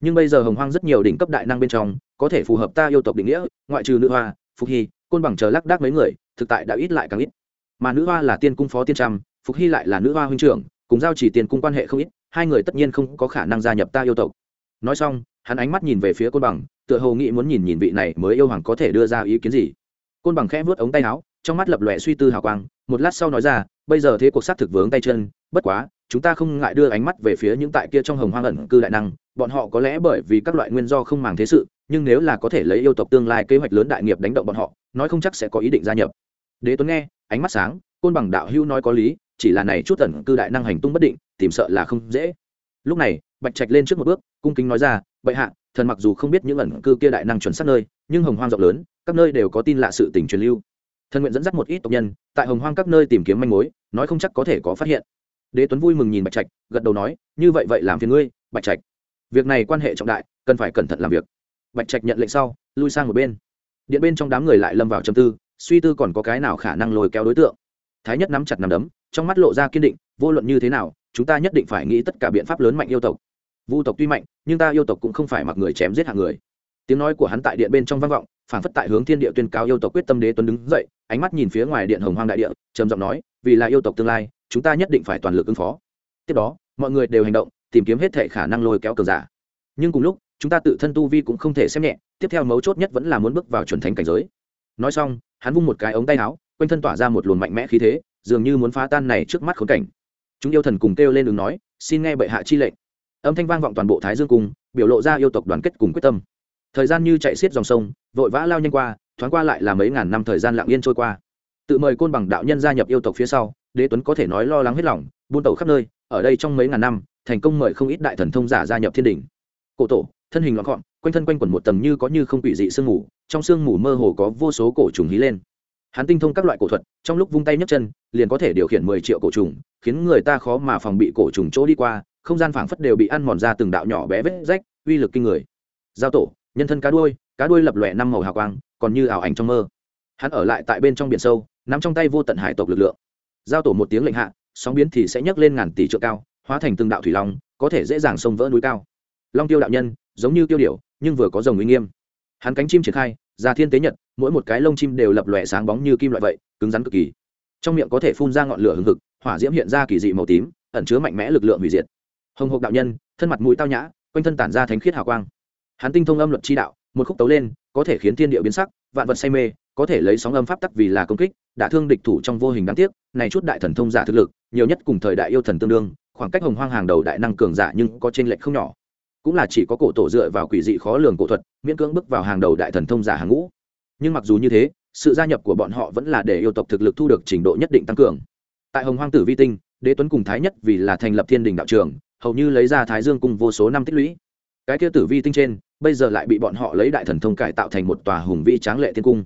Nhưng bây giờ hồng hoang rất nhiều đỉnh cấp đại năng bên trong có thể phù hợp ta yêu tộc định nghĩa, ngoại trừ nữ hoa, phục hy, côn bằng chờ lác đác mấy người, thực tại đã ít lại càng ít. Mà nữ hoa là tiên cung phó tiên trăm phục hy lại là nữ hoa huynh trưởng, cùng giao chỉ tiền cung quan hệ không ít, hai người tất nhiên không có khả năng gia nhập ta yêu tộc. Nói xong, hắn ánh mắt nhìn về phía côn bằng, tựa hồ nghĩ muốn nhìn nhìn vị này mới yêu hoàng có thể đưa ra ý kiến gì. Côn bằng khẽ vuốt ống tay áo, trong mắt lập lòe suy tư hào quang, một lát sau nói ra, bây giờ thế cuộc sát thực vướng tay chân, bất quá, chúng ta không ngại đưa ánh mắt về phía những tại kia trong hồng hoang ẩn cư đại năng, bọn họ có lẽ bởi vì các loại nguyên do không màng thế sự nhưng nếu là có thể lấy yêu tộc tương lai kế hoạch lớn đại nghiệp đánh động bọn họ, nói không chắc sẽ có ý định gia nhập. Đế tuấn nghe, ánh mắt sáng, côn bằng đạo hữu nói có lý, chỉ là này chút ẩn cư đại năng hành tung bất định, tìm sợ là không dễ. Lúc này, bạch trạch lên trước một bước, cung kính nói ra, bệ hạ, thần mặc dù không biết những ẩn cư kia đại năng chuẩn xác nơi, nhưng hồng hoang rộng lớn, các nơi đều có tin lạ sự tình truyền lưu. Thần nguyện dẫn dắt một ít tộc nhân, tại hồng hoang các nơi tìm kiếm manh mối, nói không chắc có thể có phát hiện. Đế tuấn vui mừng nhìn bạch trạch, gật đầu nói, như vậy vậy làm phiền ngươi, bạch trạch. Việc này quan hệ trọng đại, cần phải cẩn thận làm việc bạch trạch nhận lệnh sau, lui sang một bên. Điện bên trong đám người lại lâm vào châm tư, suy tư còn có cái nào khả năng lôi kéo đối tượng. Thái nhất nắm chặt nắm đấm, trong mắt lộ ra kiên định, vô luận như thế nào, chúng ta nhất định phải nghĩ tất cả biện pháp lớn mạnh yêu tộc. Vu tộc tuy mạnh, nhưng ta yêu tộc cũng không phải mặc người chém giết hạng người. Tiếng nói của hắn tại điện bên trong vang vọng, phản phất tại hướng thiên địa tuyên cao yêu tộc quyết tâm đế tuấn đứng dậy, ánh mắt nhìn phía ngoài điện hồng hoang đại địa, trầm giọng nói, vì là yêu tộc tương lai, chúng ta nhất định phải toàn lực ứng phó. Tiếp đó, mọi người đều hành động, tìm kiếm hết thể khả năng lôi kéo cờ giả. Nhưng cùng lúc chúng ta tự thân tu vi cũng không thể xem nhẹ, tiếp theo mấu chốt nhất vẫn là muốn bước vào chuẩn thánh cảnh giới. Nói xong, hắn vung một cái ống tay áo, quanh thân tỏa ra một luồng mạnh mẽ khí thế, dường như muốn phá tan này trước mắt khốn cảnh. Chúng yêu thần cùng kêu lên đường nói, xin nghe bệ hạ chi lệnh. Âm thanh vang vọng toàn bộ thái dương cung, biểu lộ ra yêu tộc đoàn kết cùng quyết tâm. Thời gian như chạy xiết dòng sông, vội vã lao nhanh qua, thoáng qua lại là mấy ngàn năm thời gian lặng yên trôi qua. Tự mời côn bằng đạo nhân gia nhập yêu tộc phía sau, đế tuấn có thể nói lo lắng hết lòng, buôn tàu khắp nơi, ở đây trong mấy ngàn năm, thành công mời không ít đại thần thông giả gia nhập thiên đình. Cổ tổ thân hình loạn gọn, quanh thân quanh quẩn một tầng như có như không quỷ dị sương mù, trong sương mù mơ hồ có vô số cổ trùng hí lên. Hắn tinh thông các loại cổ thuật, trong lúc vung tay nhấc chân, liền có thể điều khiển mười triệu cổ trùng, khiến người ta khó mà phòng bị cổ trùng chỗ đi qua, không gian phảng phất đều bị ăn mòn ra từng đạo nhỏ bé vết rách, uy lực kinh người. Giao tổ, nhân thân cá đuôi cá đuôi lập lòe năm màu hào quang, còn như ảo ảnh trong mơ. Hắn ở lại tại bên trong biển sâu, nắm trong tay vô tận hải tộc lực lượng. Giao tổ một tiếng lệnh hạ, sóng biến thì sẽ nhấc lên ngàn tỷ trượng cao, hóa thành từng đạo thủy long, có thể dễ dàng xông vỡ núi cao. Long tiêu đạo nhân giống như tiêu điểu nhưng vừa có rồng uy nghiêm. Hắn cánh chim triển khai, ra thiên tế nhật, mỗi một cái lông chim đều lập lòe sáng bóng như kim loại vậy, cứng rắn cực kỳ. Trong miệng có thể phun ra ngọn lửa hừng hực, hỏa diễm hiện ra kỳ dị màu tím, ẩn chứa mạnh mẽ lực lượng hủy diệt. Hồng hộc đạo nhân, thân mặt mũi tao nhã, quanh thân tản ra thánh khiết hào quang. Hắn tinh thông âm luật chi đạo, một khúc tấu lên, có thể khiến thiên địa biến sắc, vạn vật say mê, có thể lấy sóng âm pháp tắc vì là công kích, đã thương địch thủ trong vô hình đáng tiếc, này chút đại thần thông giả thực lực, nhiều nhất cùng thời đại yêu thần tương đương, khoảng cách hồng hoang hàng đầu đại năng cường giả nhưng có trên lệch không nhỏ cũng là chỉ có cổ tổ dựa vào quỷ dị khó lường cổ thuật, miễn cưỡng bước vào hàng đầu đại thần thông giả hàng ngũ. Nhưng mặc dù như thế, sự gia nhập của bọn họ vẫn là để yêu tộc thực lực thu được trình độ nhất định tăng cường. Tại hồng hoang tử vi tinh, đế tuấn cùng thái nhất vì là thành lập thiên đình đạo trường, hầu như lấy ra thái dương cùng vô số năm tích lũy. Cái kia tử vi tinh trên, bây giờ lại bị bọn họ lấy đại thần thông cải tạo thành một tòa hùng vĩ tráng lệ tiên cung.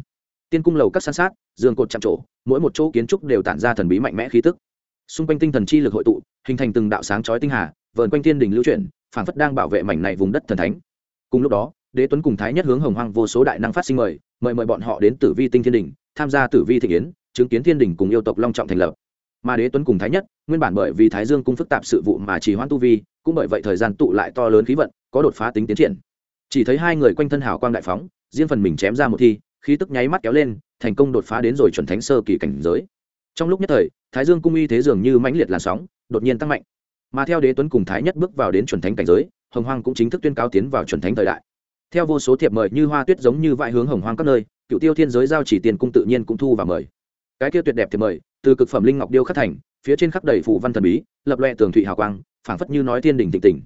Tiên cung lầu các san sát, giường cột chạm trổ, mỗi một chỗ kiến trúc đều tản ra thần bí mạnh mẽ khí tức. Xung quanh tinh thần chi lực hội tụ, hình thành từng đạo sáng chói tinh hà, vờn quanh thiên đình lưu chuyển phảng phất đang bảo vệ mảnh này vùng đất thần thánh. Cùng lúc đó, đế tuấn cùng thái nhất hướng hồng hoang vô số đại năng phát sinh mời mời mời bọn họ đến tử vi tinh thiên đình, tham gia tử vi thị yến, chứng kiến thiên đình cùng yêu tộc long trọng thành lập. Mà đế tuấn cùng thái nhất, nguyên bản bởi vì thái dương cung phức tạp sự vụ mà chỉ hoãn tu vi, cũng bởi vậy thời gian tụ lại to lớn khí vận, có đột phá tính tiến triển. Chỉ thấy hai người quanh thân hào quang đại phóng, riêng phần mình chém ra một thi, khí tức nháy mắt kéo lên, thành công đột phá đến rồi chuẩn thánh sơ kỳ cảnh giới. Trong lúc nhất thời, thái dương cung uy thế dường như mãnh liệt làn sóng, đột nhiên tăng mạnh mà theo đế tuấn cùng thái nhất bước vào đến chuẩn thánh cảnh giới, hồng hoang cũng chính thức tuyên cáo tiến vào chuẩn thánh thời đại. Theo vô số thiệp mời như hoa tuyết giống như vại hướng hồng hoang các nơi, cựu tiêu thiên giới giao chỉ tiền cung tự nhiên cũng thu và mời. Cái kia tuyệt đẹp thiệp mời, từ cực phẩm linh ngọc điêu khắc thành, phía trên khắc đầy phụ văn thần bí, lập loe tường thụy hào quang, phảng phất như nói thiên đình tịch tỉnh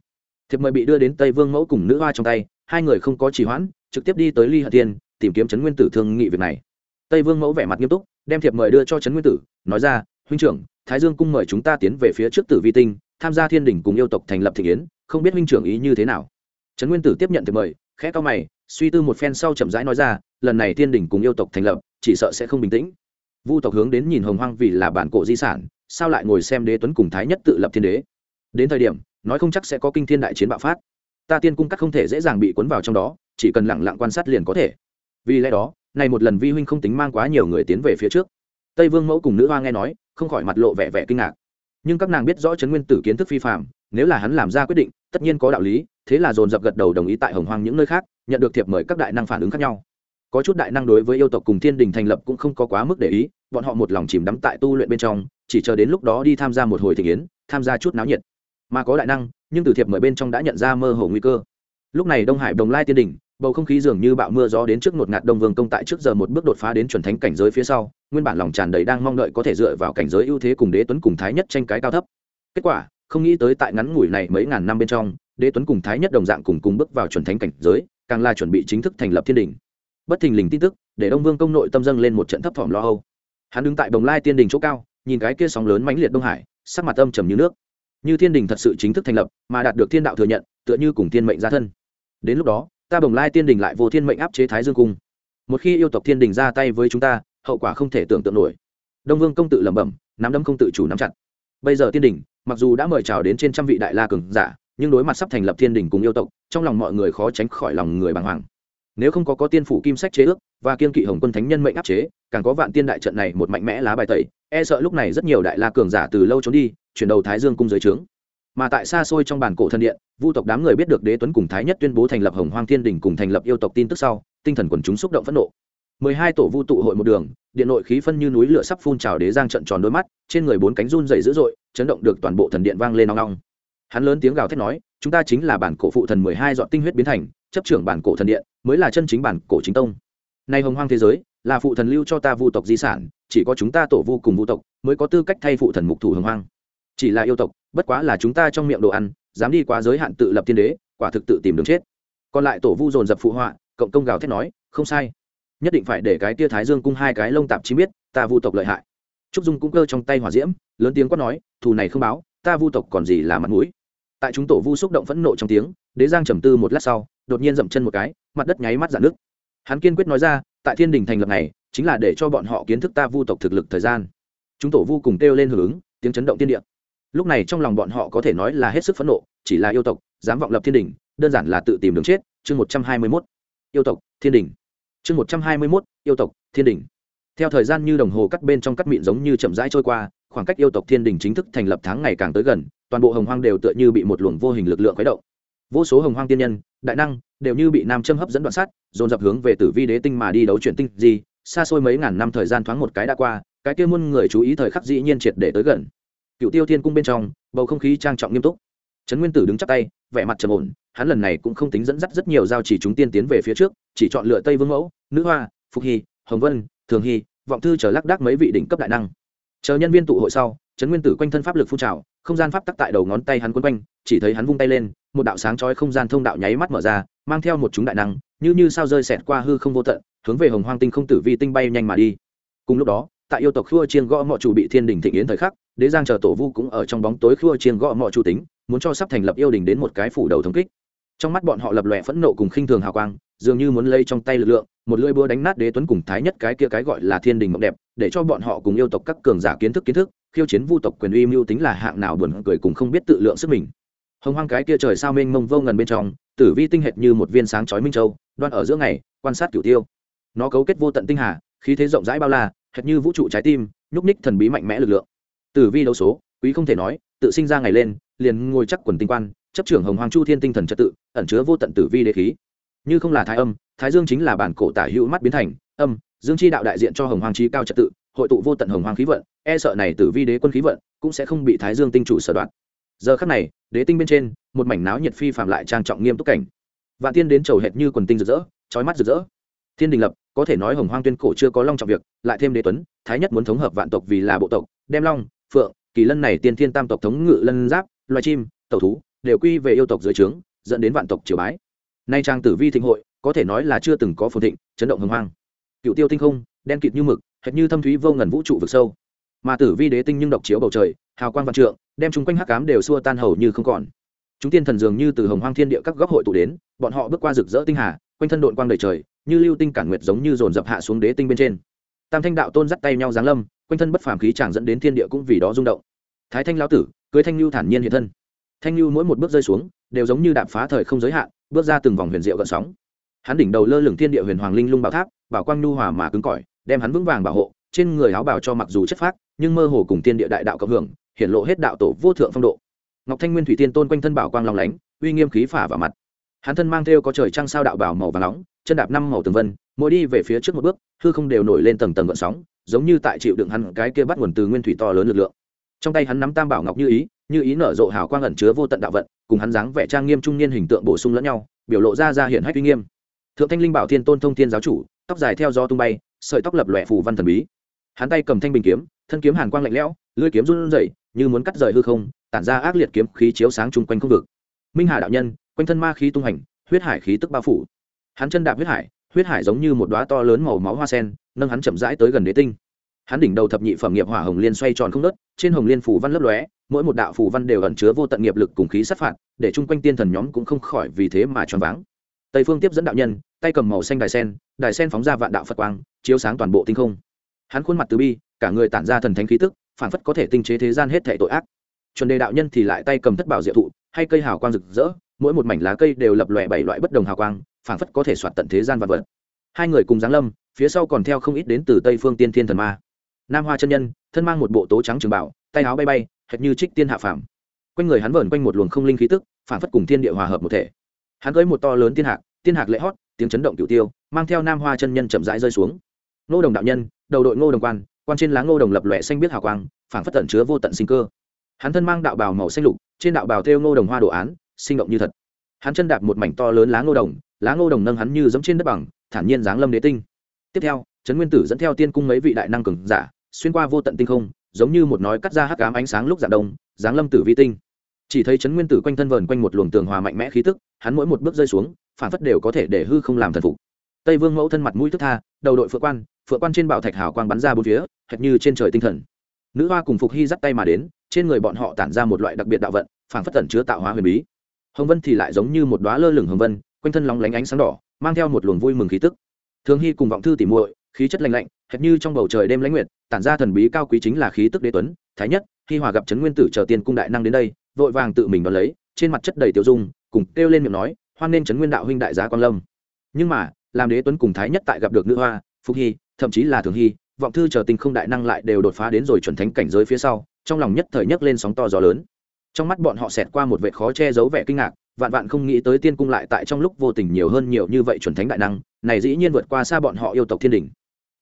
thiệp mời bị đưa đến tây vương mẫu cùng nữ hoa trong tay, hai người không có trì hoãn, trực tiếp đi tới ly Hà tiên tìm kiếm trấn nguyên tử thương nghị việc này. Tây vương mẫu vẻ mặt nghiêm túc, đem thiệp mời đưa cho trấn nguyên tử, nói ra, huynh trưởng, thái dương cung mời chúng ta tiến về phía trước tử vi tinh tham gia thiên đình cùng yêu tộc thành lập thị yến không biết huynh trưởng ý như thế nào. Trấn nguyên tử tiếp nhận thì mời, khẽ cao mày, suy tư một phen sau chậm rãi nói ra, lần này thiên đình cùng yêu tộc thành lập, chỉ sợ sẽ không bình tĩnh. Vu tộc hướng đến nhìn hồng hoang vì là bản cổ di sản, sao lại ngồi xem đế tuấn cùng thái nhất tự lập thiên đế? Đến thời điểm, nói không chắc sẽ có kinh thiên đại chiến bạo phát. Ta tiên cung cắt không thể dễ dàng bị cuốn vào trong đó, chỉ cần lẳng lặng quan sát liền có thể. Vì lẽ đó này một lần vi huynh không tính mang quá nhiều người tiến về phía trước. Tây vương mẫu cùng nữ hoa nghe nói, không khỏi mặt lộ vẻ vẻ kinh ngạc nhưng các nàng biết rõ trấn nguyên tử kiến thức phi phạm nếu là hắn làm ra quyết định, tất nhiên có đạo lý, thế là dồn dập gật đầu đồng ý tại hồng hoang những nơi khác, nhận được thiệp mời các đại năng phản ứng khác nhau. Có chút đại năng đối với yêu tộc cùng thiên đình thành lập cũng không có quá mức để ý, bọn họ một lòng chìm đắm tại tu luyện bên trong, chỉ chờ đến lúc đó đi tham gia một hồi thị yến, tham gia chút náo nhiệt. Mà có đại năng, nhưng từ thiệp mời bên trong đã nhận ra mơ hồ nguy cơ. Lúc này đông hải, đồng lai tiên đình, bầu không khí dường như bạo mưa gió đến trước một ngạt đông vương công tại trước giờ một bước đột phá đến chuẩn thánh cảnh giới phía sau nguyên bản lòng tràn đầy đang mong đợi có thể dựa vào cảnh giới ưu thế cùng đế tuấn cùng thái nhất tranh cái cao thấp. Kết quả, không nghĩ tới tại ngắn ngủi này mấy ngàn năm bên trong, đế tuấn cùng thái nhất đồng dạng cùng cùng bước vào chuẩn thánh cảnh giới, càng là chuẩn bị chính thức thành lập thiên đình. Bất thình lình tin tức, để đông vương công nội tâm dâng lên một trận thấp thỏm lo âu. Hắn đứng tại đồng lai tiên đình chỗ cao, nhìn cái kia sóng lớn mãnh liệt đông hải, sắc mặt âm trầm như nước. Như thiên đình thật sự chính thức thành lập, mà đạt được thiên đạo thừa nhận, tựa như cùng thiên mệnh gia thân. Đến lúc đó, ta bồng lai tiên đình lại vô thiên mệnh áp chế thái dương cung. Một khi yêu tộc thiên đình ra tay với chúng ta hậu quả không thể tưởng tượng nổi. Đông vương công tự lẩm bẩm, nắm đấm không tự chủ nắm chặt. Bây giờ thiên đình, mặc dù đã mời chào đến trên trăm vị đại la cường giả, nhưng đối mặt sắp thành lập thiên đình cùng yêu tộc, trong lòng mọi người khó tránh khỏi lòng người bàng hoàng. Nếu không có có tiên phủ kim sách chế ước và kiên kỵ hồng quân thánh nhân mệnh áp chế, càng có vạn tiên đại trận này một mạnh mẽ lá bài tẩy e sợ lúc này rất nhiều đại la cường giả từ lâu trốn đi, chuyển đầu thái dương cung dưới trướng. Mà tại xa xôi trong bản cổ thân điện, vu tộc đám người biết được đế tuấn cùng thái nhất tuyên bố thành lập hồng hoang thiên đình cùng thành lập yêu tộc tin tức sau, tinh thần quần chúng xúc động phẫn nộ mười hai tổ vu tụ hội một đường, điện nội khí phân như núi lửa sắp phun trào đế giang trận tròn đôi mắt, trên người bốn cánh run dày dữ dội, chấn động được toàn bộ thần điện vang lên nong nong hắn lớn tiếng gào thét nói, chúng ta chính là bản cổ phụ thần mười hai dọn tinh huyết biến thành, chấp trưởng bản cổ thần điện, mới là chân chính bản cổ chính tông. Nay hồng hoang thế giới, là phụ thần lưu cho ta vu tộc di sản, chỉ có chúng ta tổ vu cùng vu tộc mới có tư cách thay phụ thần mục thủ hồng hoang. Chỉ là yêu tộc, bất quá là chúng ta trong miệng đồ ăn, dám đi quá giới hạn tự lập thiên đế, quả thực tự tìm đường chết. Còn lại tổ vu dồn dập phụ họa, cộng công gào thét nói, không sai nhất định phải để cái tia thái dương cung hai cái lông tạp chí biết, ta vu tộc lợi hại. Trúc dung cũng cơ trong tay hỏa diễm, lớn tiếng quát nói, thù này không báo, ta vu tộc còn gì là mặt mũi. Tại chúng tổ vu xúc động phẫn nộ trong tiếng, đế giang trầm tư một lát sau, đột nhiên dậm chân một cái, mặt đất nháy mắt dạn nước hắn kiên quyết nói ra, tại thiên đình thành lập này, chính là để cho bọn họ kiến thức ta vu tộc thực lực thời gian. Chúng tổ vu cùng kêu lên hưởng ứng, tiếng chấn động tiên địa. Lúc này trong lòng bọn họ có thể nói là hết sức phẫn nộ, chỉ là yêu tộc, dám vọng lập thiên đình, đơn giản là tự tìm đường chết, chương một trăm hai mươi mốt. Yêu tộc, thiên đình chương một trăm hai mươi mốt, yêu tộc, thiên đình. Theo thời gian như đồng hồ cắt bên trong cắt mịn giống như chậm rãi trôi qua, khoảng cách yêu tộc thiên đình chính thức thành lập tháng ngày càng tới gần, toàn bộ hồng hoang đều tựa như bị một luồng vô hình lực lượng khuấy động. Vô số hồng hoang tiên nhân, đại năng, đều như bị nam châm hấp dẫn đoạn sát, dồn dập hướng về tử vi đế tinh mà đi đấu chuyển tinh gì xa xôi mấy ngàn năm thời gian thoáng một cái đã qua, cái kia muôn người chú ý thời khắc dĩ nhiên triệt để tới gần. Cựu tiêu thiên cung bên trong, bầu không khí trang trọng nghiêm túc trấn nguyên tử đứng chắc tay, vẻ mặt trầm ổn, hắn lần này cũng không tính dẫn dắt rất nhiều giao chỉ chúng tiên tiến về phía trước, chỉ chọn lựa tây vương mẫu, nữ hoa, phục hy, hồng vân, thường hy, vọng thư chờ lác đác mấy vị đỉnh cấp đại năng. Chờ nhân viên tụ hội sau, trấn nguyên tử quanh thân pháp lực phun trào, không gian pháp tắc tại đầu ngón tay hắn quấn quanh, chỉ thấy hắn vung tay lên, một đạo sáng chói không gian thông đạo nháy mắt mở ra, mang theo một chúng đại năng, như như sao rơi xẹt qua hư không vô tận, hướng về hồng hoang tinh không tử vi tinh bay nhanh mà đi. Cùng lúc đó, tại yêu tộc khua chiên gõ mọi chủ bị thiên đình thịnh yến thời khắc, đế giang chờ tổ vu cũng ở trong bóng tối khua chiên gõ mọi chủ tính muốn cho sắp thành lập yêu đình đến một cái phủ đầu thống kích. Trong mắt bọn họ lập lòe phẫn nộ cùng khinh thường hào quang, dường như muốn lây trong tay lực lượng, một lưỡi búa đánh nát đế tuấn cùng thái nhất cái kia cái gọi là thiên đình mộng đẹp, để cho bọn họ cùng yêu tộc các cường giả kiến thức kiến thức, khiêu chiến vu tộc quyền uy mưu tính là hạng nào buồn cười cùng không biết tự lượng sức mình. Hồng hoang cái kia trời sao mênh mông vô ngần bên trong, tử vi tinh hệt như một viên sáng chói minh châu, đoan ở giữa ngày, quan sát cửu tiêu. Nó cấu kết vô tận tinh hà, khí thế rộng rãi bao la, hệt như vũ trụ trái tim, nhúc ních thần bí mạnh mẽ lực lượng. Tử vi đấu số, quý không thể nói, tự sinh ra ngày lên liền ngồi chắc quần tinh quan, chấp trưởng hồng hoàng chu thiên tinh thần trật tự, ẩn chứa vô tận tử vi đế khí. Như không là thái âm, thái dương chính là bản cổ tả hữu mắt biến thành, âm, dương chi đạo đại diện cho hồng hoàng trí cao trật tự, hội tụ vô tận hồng hoàng khí vận e sợ này tử vi đế quân khí vận cũng sẽ không bị thái dương tinh chủ sở đoạn giờ khắc này, đế tinh bên trên, một mảnh náo nhiệt phi phạm lại trang trọng nghiêm túc cảnh. Vạn tiên đến trầu hệt như quần tinh rực rỡ trói mắt rực rỡ. Thiên đình lập, có thể nói hồng hoang tuyên cổ chưa có long trọng việc, lại thêm đế tuấn, thái nhất muốn thống hợp vạn tộc vì là bộ tộc, đem long, phượng, kỳ lân này tiên thiên tam tộc thống ngự lân giáp loài chim, tẩu thú đều quy về yêu tộc dưới trướng, dẫn đến vạn tộc triều bái. Nay trang tử vi thịnh hội, có thể nói là chưa từng có phồn thịnh, chấn động hưng hoang. Cựu tiêu tinh không, đen kịt như mực, hệt như thâm thúy vô ngần vũ trụ vực sâu. Mà tử vi đế tinh nhưng độc chiếu bầu trời, hào quang vạn trượng, đem chúng quanh hắc cám đều xua tan hầu như không còn. Chúng tiên thần dường như từ hồng hoang thiên địa các góc hội tụ đến, bọn họ bước qua rực rỡ tinh hà, quanh thân đội quang đầy trời, như lưu tinh cản nguyệt giống như dồn dập hạ xuống đế tinh bên trên. Tam thanh đạo tôn dắt tay nhau giáng lâm, quanh thân bất phàm khí chàng dẫn đến thiên địa cũng vì đó rung động. Thái thanh lão tử cưới thanh lưu thản nhiên hiện thân. Thanh lưu mỗi một bước rơi xuống, đều giống như đạp phá thời không giới hạn, bước ra từng vòng huyền diệu gợn sóng. Hắn đỉnh đầu lơ lửng thiên địa huyền hoàng linh lung bảo tháp, bảo quang nhu hòa mà cứng cỏi, đem hắn vững vàng bảo hộ, trên người áo bảo cho mặc dù chất phác, nhưng mơ hồ cùng thiên địa đại đạo cộng hưởng hiện lộ hết đạo tổ vô thượng phong độ. Ngọc thanh nguyên thủy tiên tôn quanh thân bảo quang long lánh, uy nghiêm khí phả vào mặt. Hắn thân mang theo có trời trăng sao đạo bảo màu và nóng, chân đạp năm màu tường vân, mỗi đi về phía trước một bước, hư không đều nổi lên tầng tầng gợn sóng, giống như tại chịu đựng hắn cái kia bắt nguồn từ nguyên thủy to lớn lực lượng trong tay hắn nắm tam bảo ngọc như ý như ý nở rộ hào quang ẩn chứa vô tận đạo vận, cùng hắn dáng vẻ trang nghiêm trung niên hình tượng bổ sung lẫn nhau, biểu lộ ra ra hiện hách uy nghiêm. Thượng thanh linh bảo thiên tôn thông thiên giáo chủ, tóc dài theo gió tung bay, sợi tóc lập lòe phủ văn thần bí. Hắn tay cầm thanh bình kiếm, thân kiếm hàn quang lạnh lẽo, lưỡi kiếm run rẩy, như muốn cắt rời hư không, tản ra ác liệt kiếm khí chiếu sáng chung quanh khu vực. Minh hà đạo nhân, quanh thân ma khí tung hành, huyết hải khí tức bao phủ. Hắn chân đạp huyết hải huyết hải giống như một đóa to lớn màu máu hoa sen, nâng hắn chậm rãi tới gần đế tinh hắn đỉnh đầu thập nhị phẩm nghiệp hỏa hồng liên xoay tròn không nớt, trên hồng liên phủ văn lấp lóe, mỗi một đạo phủ văn đều ẩn chứa vô tận nghiệp lực cùng khí sát phạt, để chung quanh tiên thần nhóm cũng không khỏi vì thế mà choáng váng. Tây phương tiếp dẫn đạo nhân, tay cầm màu xanh đài sen đài sen phóng ra vạn đạo phật quang, chiếu sáng toàn bộ tinh không. Hắn khuôn mặt từ bi, cả người tản ra thần thánh khí tức, phản phất có thể tinh chế thế gian hết thệ tội ác. Chuẩn đề đạo nhân thì lại tay cầm thất bảo diệu thụ, hay cây hào quang rực rỡ, mỗi một mảnh lá cây đều lập lòe bảy loại bất đồng hào quang, phản phất có thể soạt tận thế gian vật vật. Hai người cùng giáng lâm, phía sau còn theo không ít đến từ tây phương tiên thiên thần ma nam hoa chân nhân, thân mang một bộ tố trắng trường bảo, tay áo bay bay, hệt như trích tiên hạ phàm. Quanh người hắn vờn quanh một luồng không linh khí tức, phản phất cùng thiên địa hòa hợp một thể. Hắn cưới một to lớn tiên hạc tiên hạc lễ hót, tiếng chấn động cửu tiêu, mang theo nam hoa chân nhân chậm rãi rơi xuống. Ngô đồng đạo nhân, đầu đội ngô đồng quan quan trên lá ngô đồng lập lòe xanh biết hào quang phảng phất tận chứa vô tận sinh cơ. Hắn thân mang đạo bào màu xanh lục, trên đạo bào thêu ngô đồng hoa đồ án, sinh động như thật. Hắn chân đạp một mảnh to lớn lá ngô đồng, lá ngô đồng nâng hắn như giống trên đất bằng, thản nhiên giáng lâm đế tinh. Tiếp theo, trấn nguyên tử dẫn theo tiên cung mấy vị đại năng cường giả xuyên qua vô tận tinh không, giống như một nói cắt ra hắc ám ánh sáng lúc dạng đông giáng lâm tử vi tinh. Chỉ thấy trấn nguyên tử quanh thân vờn quanh một luồng tường hòa mạnh mẽ khí tức, hắn mỗi một bước rơi xuống, phản phất đều có thể để hư không làm thần phục. Tây vương mẫu thân mặt mũi thức tha, đầu đội phượng quan phượng quan trên bảo thạch hào quang bắn ra bốn phía, hệt như trên trời tinh thần. Nữ hoa cùng phục hy dắt tay mà đến, trên người bọn họ tản ra một loại đặc biệt đạo vận, phản phất tẩn chứa tạo hóa huyền bí. Hồng vân thì lại giống như một đoá lơ lửng hồng vân, quanh thân lóng lánh ánh sáng đỏ, mang theo một luồng vui mừng khí tức. Thường hy cùng vọng thư tỉ muội khí chất lạnh lạnh, hệt như trong bầu trời đêm lãnh nguyệt, tản ra thần bí cao quý chính là khí tức đế tuấn, thái nhất, khi hòa gặp trấn nguyên tử chờ tiên cung đại năng đến đây, vội vàng tự mình đón lấy, trên mặt chất đầy tiêu dung, cùng kêu lên miệng nói, hoan nên trấn nguyên đạo huynh đại giá quang lâm. Nhưng mà, làm đế tuấn cùng thái nhất tại gặp được nữ hoa phúc hy, thậm chí là thường hy, vọng thư chờ tình không đại năng lại đều đột phá đến rồi chuẩn thánh cảnh giới phía sau, trong lòng nhất thời nhất lên sóng to gió lớn. Trong mắt bọn họ xẹt qua một vệ khó che giấu vẻ kinh ngạc, vạn vạn không nghĩ tới tiên cung lại tại trong lúc vô tình nhiều hơn nhiều như vậy chuẩn thánh đại năng, này dĩ nhiên vượt qua xa bọn họ yêu tộc thiên đình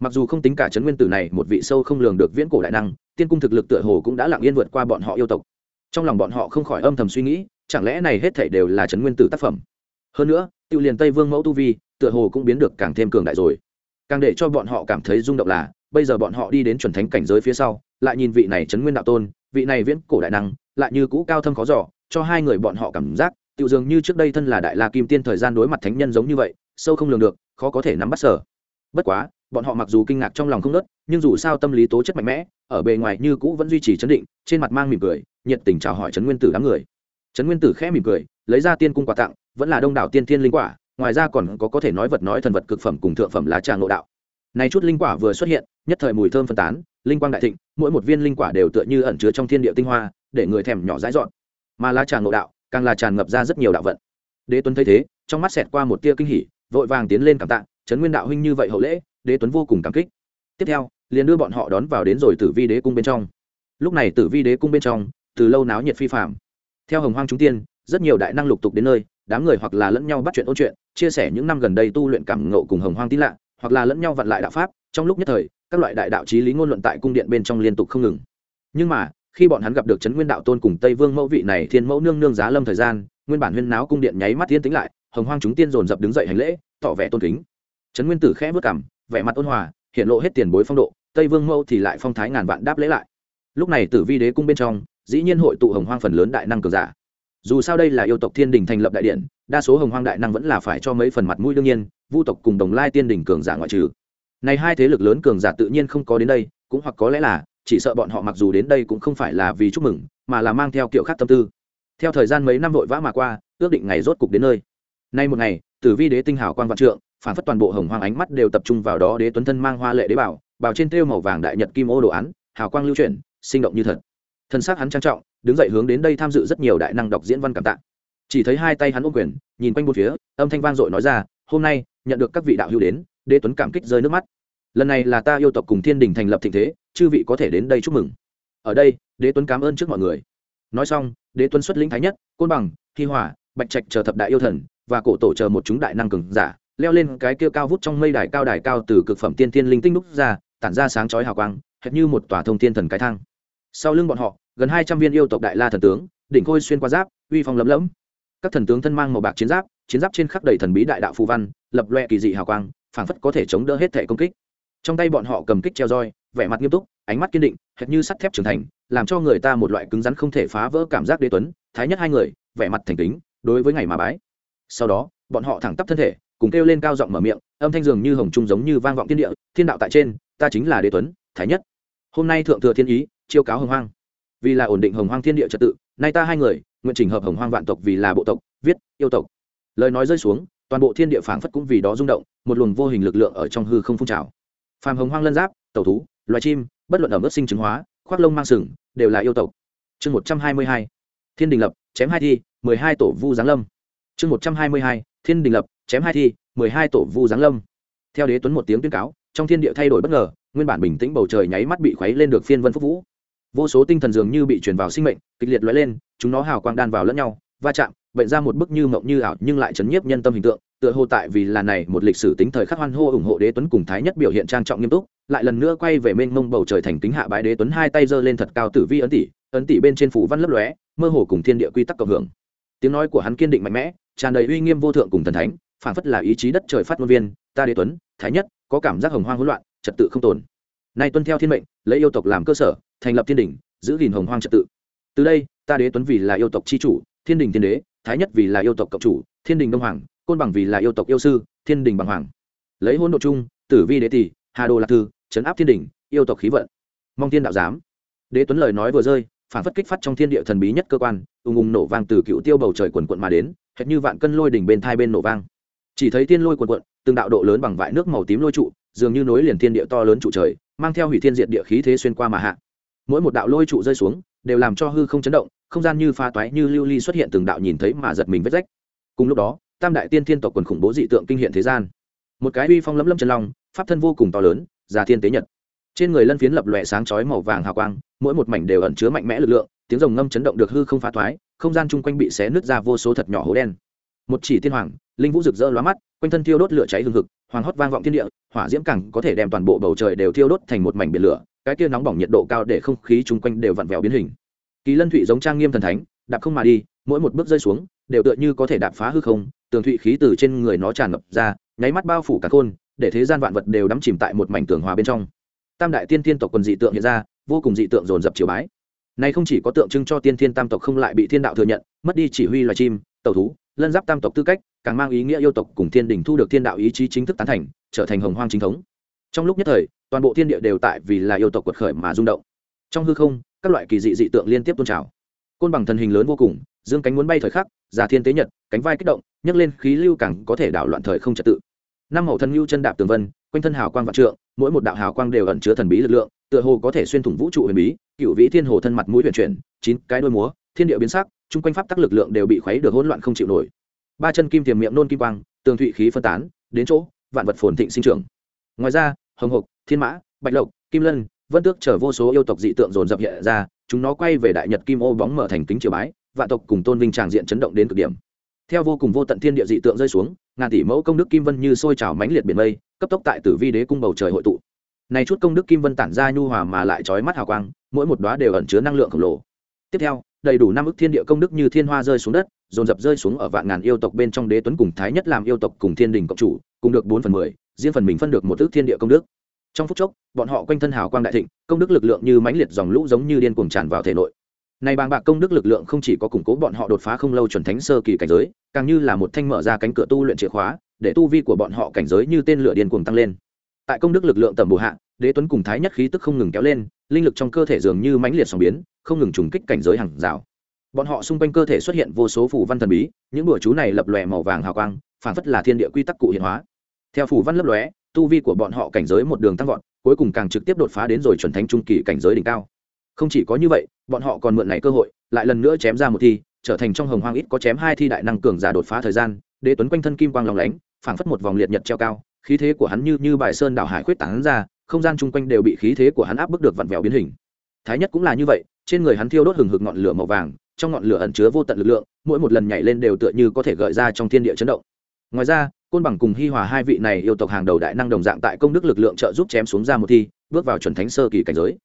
mặc dù không tính cả trấn nguyên tử này, một vị sâu không lường được viễn cổ đại năng, tiên cung thực lực tựa hồ cũng đã lặng yên vượt qua bọn họ yêu tộc. Trong lòng bọn họ không khỏi âm thầm suy nghĩ, chẳng lẽ này hết thảy đều là trấn nguyên tử tác phẩm? Hơn nữa tự liền tây vương mẫu tu vi, tựa hồ cũng biến được càng thêm cường đại rồi. Càng để cho bọn họ cảm thấy rung động là, bây giờ bọn họ đi đến chuẩn thánh cảnh giới phía sau, lại nhìn vị này trấn nguyên đạo tôn, vị này viễn cổ đại năng, lại như cũ cao thâm khó giỏ cho hai người bọn họ cảm giác tự dường như trước đây thân là đại la kim tiên thời gian đối mặt thánh nhân giống như vậy, sâu không lường được, khó có thể nắm bắt sở bất quá, bọn họ mặc dù kinh ngạc trong lòng không nớt nhưng dù sao tâm lý tố chất mạnh mẽ, ở bề ngoài như cũ vẫn duy trì chấn định, trên mặt mang mỉm cười, nhiệt tình chào hỏi trấn nguyên tử đám người. Trấn nguyên tử khẽ mỉm cười, lấy ra tiên cung quà tặng, vẫn là đông đảo tiên thiên linh quả, ngoài ra còn có có thể nói vật nói thần vật cực phẩm cùng thượng phẩm lá trà ngộ đạo. Này chút linh quả vừa xuất hiện, nhất thời mùi thơm phân tán, linh quang đại thịnh, mỗi một viên linh quả đều tựa như ẩn chứa trong thiên địa tinh hoa, để người thèm nhỏ dãi dọn. Mà lá trà ngộ đạo, càng là tràn ngập ra rất nhiều đạo vận. Đế tuấn thấy thế, trong mắt xẹt qua một tia kinh hỉ, vội vàng tiến lên cảm tạ trấn nguyên đạo huynh như vậy hậu lễ, đế tuấn vô cùng cảm kích. Tiếp theo, liền đưa bọn họ đón vào đến rồi tử vi đế cung bên trong. Lúc này tử vi đế cung bên trong, từ lâu náo nhiệt phi phạm theo hồng hoang chúng tiên, rất nhiều đại năng lục tục đến nơi, đám người hoặc là lẫn nhau bắt chuyện ôn chuyện, chia sẻ những năm gần đây tu luyện cảm ngộ cùng hồng hoang tín lạ, hoặc là lẫn nhau vặn lại đạo pháp, trong lúc nhất thời, các loại đại đạo trí lý ngôn luận tại cung điện bên trong liên tục không ngừng. Nhưng mà, khi bọn hắn gặp được trấn nguyên đạo tôn cùng tây vương mẫu vị này thiên mẫu nương nương giá lâm thời gian, nguyên bản huyên náo cung điện nháy mắt thiên tính lại, hồng hoang chúng tiên dồn dập đứng dậy hành lễ, tỏ vẻ tôn kính trấn nguyên tử khẽ vất cảm vẻ mặt ôn hòa, hiện lộ hết tiền bối phong độ, tây vương mẫu thì lại phong thái ngàn vạn đáp lễ lại. Lúc này tử vi đế cung bên trong, dĩ nhiên hội tụ hồng hoang phần lớn đại năng cường giả. Dù sao đây là yêu tộc thiên đình thành lập đại điện, đa số hồng hoang đại năng vẫn là phải cho mấy phần mặt mũi đương nhiên, vu tộc cùng đồng lai tiên đình cường giả ngoại trừ. Này hai thế lực lớn cường giả tự nhiên không có đến đây, cũng hoặc có lẽ là, chỉ sợ bọn họ mặc dù đến đây cũng không phải là vì chúc mừng, mà là mang theo kiểu khác tâm tư. Theo thời gian mấy năm vội vã mà qua, ước định ngày rốt cục đến nơi. Nay một ngày, tử vi đế tinh hào quan vạn trượng phản phất toàn bộ hồng hoang ánh mắt đều tập trung vào đó đế tuấn thân mang hoa lệ đế bảo bảo trên thêu màu vàng đại nhật kim ô đồ án, hào quang lưu chuyển, sinh động như thật. Thân xác hắn trang trọng, đứng dậy hướng đến đây tham dự rất nhiều đại năng đọc diễn văn cảm tạ. Chỉ thấy hai tay hắn ôm quyền, nhìn quanh một phía, âm thanh vang dội nói ra, hôm nay, nhận được các vị đạo hữu đến, đế tuấn cảm kích rơi nước mắt. Lần này là ta yêu tộc cùng thiên đình thành lập thịnh thế, chư vị có thể đến đây chúc mừng. Ở đây, đế tuấn cảm ơn trước mọi người. Nói xong, đế tuấn xuất lĩnh thái nhất, côn bằng, thi hỏa, bạch trạch chờ thập đại yêu thần, và cổ tổ chờ một chúng đại năng cường giả leo lên cái kia cao vút trong mây đài cao đài cao từ cực phẩm tiên thiên linh tinh đúc ra, tản ra sáng chói hào quang, hệt như một tòa thông thiên thần cái thang. Sau lưng bọn họ, gần hai trăm viên yêu tộc đại la thần tướng, đỉnh khôi xuyên qua giáp, uy phong lấm lẫm các thần tướng thân mang màu bạc chiến giáp chiến giáp trên khắc đầy thần bí đại đạo phù văn, lập loe kỳ dị hào quang, phảng phất có thể chống đỡ hết thể công kích. Trong tay bọn họ cầm kích treo roi, vẻ mặt nghiêm túc, ánh mắt kiên định, hệt như sắt thép trưởng thành, làm cho người ta một loại cứng rắn không thể phá vỡ cảm giác đế tuấn, thái nhất hai người, vẻ mặt thành kính, đối với ngày mà bái. Sau đó, bọn họ thẳng tắp thân thể cùng kêu lên cao giọng mở miệng, âm thanh dường như hồng trung giống như vang vọng thiên địa, thiên đạo tại trên, ta chính là đế tuấn, thái nhất. Hôm nay thượng thừa thiên ý, chiêu cáo hồng hoang. Vì là ổn định hồng hoang thiên địa trật tự, nay ta hai người, nguyện chỉnh hợp hồng hoang vạn tộc vì là bộ tộc, viết, yêu tộc. Lời nói rơi xuống, toàn bộ thiên địa phảng phất cũng vì đó rung động, một luồng vô hình lực lượng ở trong hư không phun trào. Phàm hồng hoang lân giáp, tẩu thú, loài chim, bất luận ở mức sinh chứng hóa, khoác lông mang sừng, đều là yêu tộc. Chương một trăm hai mươi hai. Thiên đình lập, chém hai thi, mười hai tổ vu giáng lâm. Chương một trăm hai mươi hai. Thiên đình lập chém hai thi, mười hai tổ vu giáng lâm. Theo đế tuấn một tiếng tuyên cáo, trong thiên địa thay đổi bất ngờ, nguyên bản bình tĩnh bầu trời nháy mắt bị khuấy lên được phiên vân phúc vũ. Vô số tinh thần dường như bị truyền vào sinh mệnh, kịch liệt lóe lên, chúng nó hào quang đan vào lẫn nhau, va chạm, bệnh ra một bức như mộng như ảo nhưng lại chấn nhiếp nhân tâm hình tượng, tựa hồ tại vì là này một lịch sử tính thời khắc hoan hô ủng hộ đế tuấn cùng thái nhất biểu hiện trang trọng nghiêm túc, lại lần nữa quay về mênh mông bầu trời thành kính hạ bái đế tuấn hai tay giơ lên thật cao tử vi ấn tỷ ấn tỷ bên trên phủ văn lấp lóe, mơ hồ cùng thiên địa quy tắc cộng hưởng. Tiếng nói của hắn kiên định mạnh mẽ, tràn đầy uy nghiêm vô thượng cùng thần thánh phản phất là ý chí đất trời phát ngôn viên, ta đế tuấn, thái nhất, có cảm giác hồng hoang hỗn loạn, trật tự không tồn. Nay tuân theo thiên mệnh, lấy yêu tộc làm cơ sở, thành lập thiên đình giữ gìn hồng hoang trật tự. Từ đây, ta đế tuấn vì là yêu tộc c h i chủ, thiên đình thiên đế, thái nhất vì là yêu tộc cộng chủ, thiên đình đông hoàng, côn bằng vì là yêu tộc yêu sư, thiên đình bằng hoàng. Lấy hôn độ chung, tử vi đế tỷ, hà đồ lạc thư trấn áp thiên đình yêu tộc khí vận. Mong thiên đạo giám. Đế tuấn lời nói vừa rơi phản phất kích phát trong thiên địa thần bí nhất cơ quan, ùng ùng nổ vang từ cựu tiêu bầu trời quần quận mà đến, hệt như vạn cân lôi đỉnh bên thai bên nổ vang chỉ thấy thiên lôi quần quận từng đạo độ lớn bằng vại nước màu tím lôi trụ, dường như nối liền thiên địa to lớn trụ trời, mang theo hủy thiên diện địa khí thế xuyên qua mà hạ. Mỗi một đạo lôi trụ rơi xuống, đều làm cho hư không chấn động, không gian như pha toái, như lưu ly xuất hiện từng đạo nhìn thấy mà giật mình vết rách. Cùng lúc đó, tam đại tiên thiên tộc quần khủng bố dị tượng kinh hiện thế gian. Một cái uy phong lấm lấm chân long, pháp thân vô cùng to lớn, già thiên tế nhật. Trên người lân phiến lập lòe sáng chói màu vàng hào quang, mỗi một mảnh đều ẩn chứa mạnh mẽ lực lượng, tiếng rồng ngâm chấn động được hư không phá thoái không gian chung quanh bị xé nứt ra vô số thật nhỏ hố đen một chỉ tiên hoàng, linh vũ rực rỡ lóa mắt, quanh thân thiêu đốt lửa cháy hương hực, hoàng hót vang vọng thiên địa, hỏa diễm cẳng có thể đem toàn bộ bầu trời đều thiêu đốt thành một mảnh biển lửa, cái kia nóng bỏng nhiệt độ cao để không khí chung quanh đều vặn vẹo biến hình. Kỳ lân thụy giống trang nghiêm thần thánh, đạp không mà đi, mỗi một bước rơi xuống, đều tựa như có thể đạp phá hư không, tường thụy khí từ trên người nó tràn ngập ra, nháy mắt bao phủ cả khôn, để thế gian vạn vật đều đắm chìm tại một mảnh tường hòa bên trong. Tam đại tiên tiên tộc quần dị tượng hiện ra, vô cùng dị tượng dồn dập chiều bái. Này không chỉ có tượng trưng cho tiên thiên tam tộc không lại bị thiên đạo thừa nhận, mất đi chỉ huy loài chim, tàu thú lân giáp tam tộc tư cách, càng mang ý nghĩa yêu tộc cùng thiên đình thu được thiên đạo ý chí chính thức tán thành, trở thành hồng hoang chính thống. Trong lúc nhất thời, toàn bộ thiên địa đều tại vì là yêu tộc quật khởi mà rung động. Trong hư không, các loại kỳ dị dị tượng liên tiếp tôn trào. Côn bằng thần hình lớn vô cùng, dương cánh muốn bay thời khắc già thiên tế nhật, cánh vai kích động, nhấc lên khí lưu càng có thể đảo loạn thời không trật tự. Năm hậu thần lưu chân đạp tường vân, quanh thân hào quang vạn trượng, mỗi một đạo hào quang đều ẩn chứa thần bí lực lượng, tựa hồ có thể xuyên thủng vũ trụ huyền bí, cựu vĩ thiên hồ thân mặt mũi huyền chuyển, chín cái đôi múa, thiên địa biến sắc chung quanh pháp tắc lực lượng đều bị khuấy được hỗn loạn không chịu nổi. Ba chân kim tiềm miệng nôn kim quang, tường thụy khí phân tán, đến chỗ, vạn vật phồn thịnh sinh trưởng. Ngoài ra, hồng hộc, thiên mã, bạch lộc, kim lân, vân tước chở vô số yêu tộc dị tượng dồn dập hiện ra, chúng nó quay về đại nhật kim ô bóng mở thành kính triều bái, vạn tộc cùng tôn vinh tràng diện chấn động đến cực điểm. Theo vô cùng vô tận thiên địa dị tượng rơi xuống, ngàn tỷ mẫu công đức kim vân như sôi trào mãnh liệt biển mây, cấp tốc tại tử vi đế cung bầu trời hội tụ. Này chút công đức kim vân tản ra nhu hòa mà lại chói mắt hào quang, mỗi một đóa đều ẩn chứa năng lượng khổng lồ. Tiếp theo đầy đủ năm ức thiên địa công đức như thiên hoa rơi xuống đất, dồn dập rơi xuống ở vạn ngàn yêu tộc bên trong đế tuấn cùng thái nhất làm yêu tộc cùng thiên đình cộng chủ, cùng được bốn phần mười, riêng phần mình phân được một ước thiên địa công đức. Trong phút chốc, bọn họ quanh thân hào quang đại thịnh, công đức lực lượng như mãnh liệt dòng lũ giống như điên cuồng tràn vào thể nội. Này bàng bạc công đức lực lượng không chỉ có củng cố bọn họ đột phá không lâu chuẩn thánh sơ kỳ cảnh giới, càng như là một thanh mở ra cánh cửa tu luyện chìa khóa, để tu vi của bọn họ cảnh giới như tên lửa điên cuồng tăng lên tại công đức lực lượng tầm bổ hạ, đế tuấn cùng thái nhất khí tức không ngừng kéo lên, linh lực trong cơ thể dường như mãnh liệt sòng biến, không ngừng trùng kích cảnh giới hàng rào. Bọn họ xung quanh cơ thể xuất hiện vô số phủ văn thần bí, những bữa chú này lập lòe màu vàng hào quang phản phất là thiên địa quy tắc cụ hiện hóa. Theo phủ văn lấp lóe, tu vi của bọn họ cảnh giới một đường tăng vọt, cuối cùng càng trực tiếp đột phá đến rồi chuẩn thánh trung kỳ cảnh giới đỉnh cao. Không chỉ có như vậy, bọn họ còn mượn này cơ hội, lại lần nữa chém ra một thi, trở thành trong hồng hoang ít có chém hai thi đại năng cường giả đột phá thời gian, đế tuấn quanh thân kim quang lòng lánh, phảng phất một vòng liệt nhật treo cao khí thế của hắn như như bài sơn đảo hải khuyết tán ra, không gian chung quanh đều bị khí thế của hắn áp bức được vặn vẹo biến hình. Thái nhất cũng là như vậy, trên người hắn thiêu đốt hừng hực ngọn lửa màu vàng, trong ngọn lửa ẩn chứa vô tận lực lượng, mỗi một lần nhảy lên đều tựa như có thể gợi ra trong thiên địa chấn động. Ngoài ra, côn bằng cùng hi hòa hai vị này yêu tộc hàng đầu đại năng đồng dạng tại công đức lực lượng trợ giúp chém xuống ra một thi, bước vào chuẩn thánh sơ kỳ cảnh giới.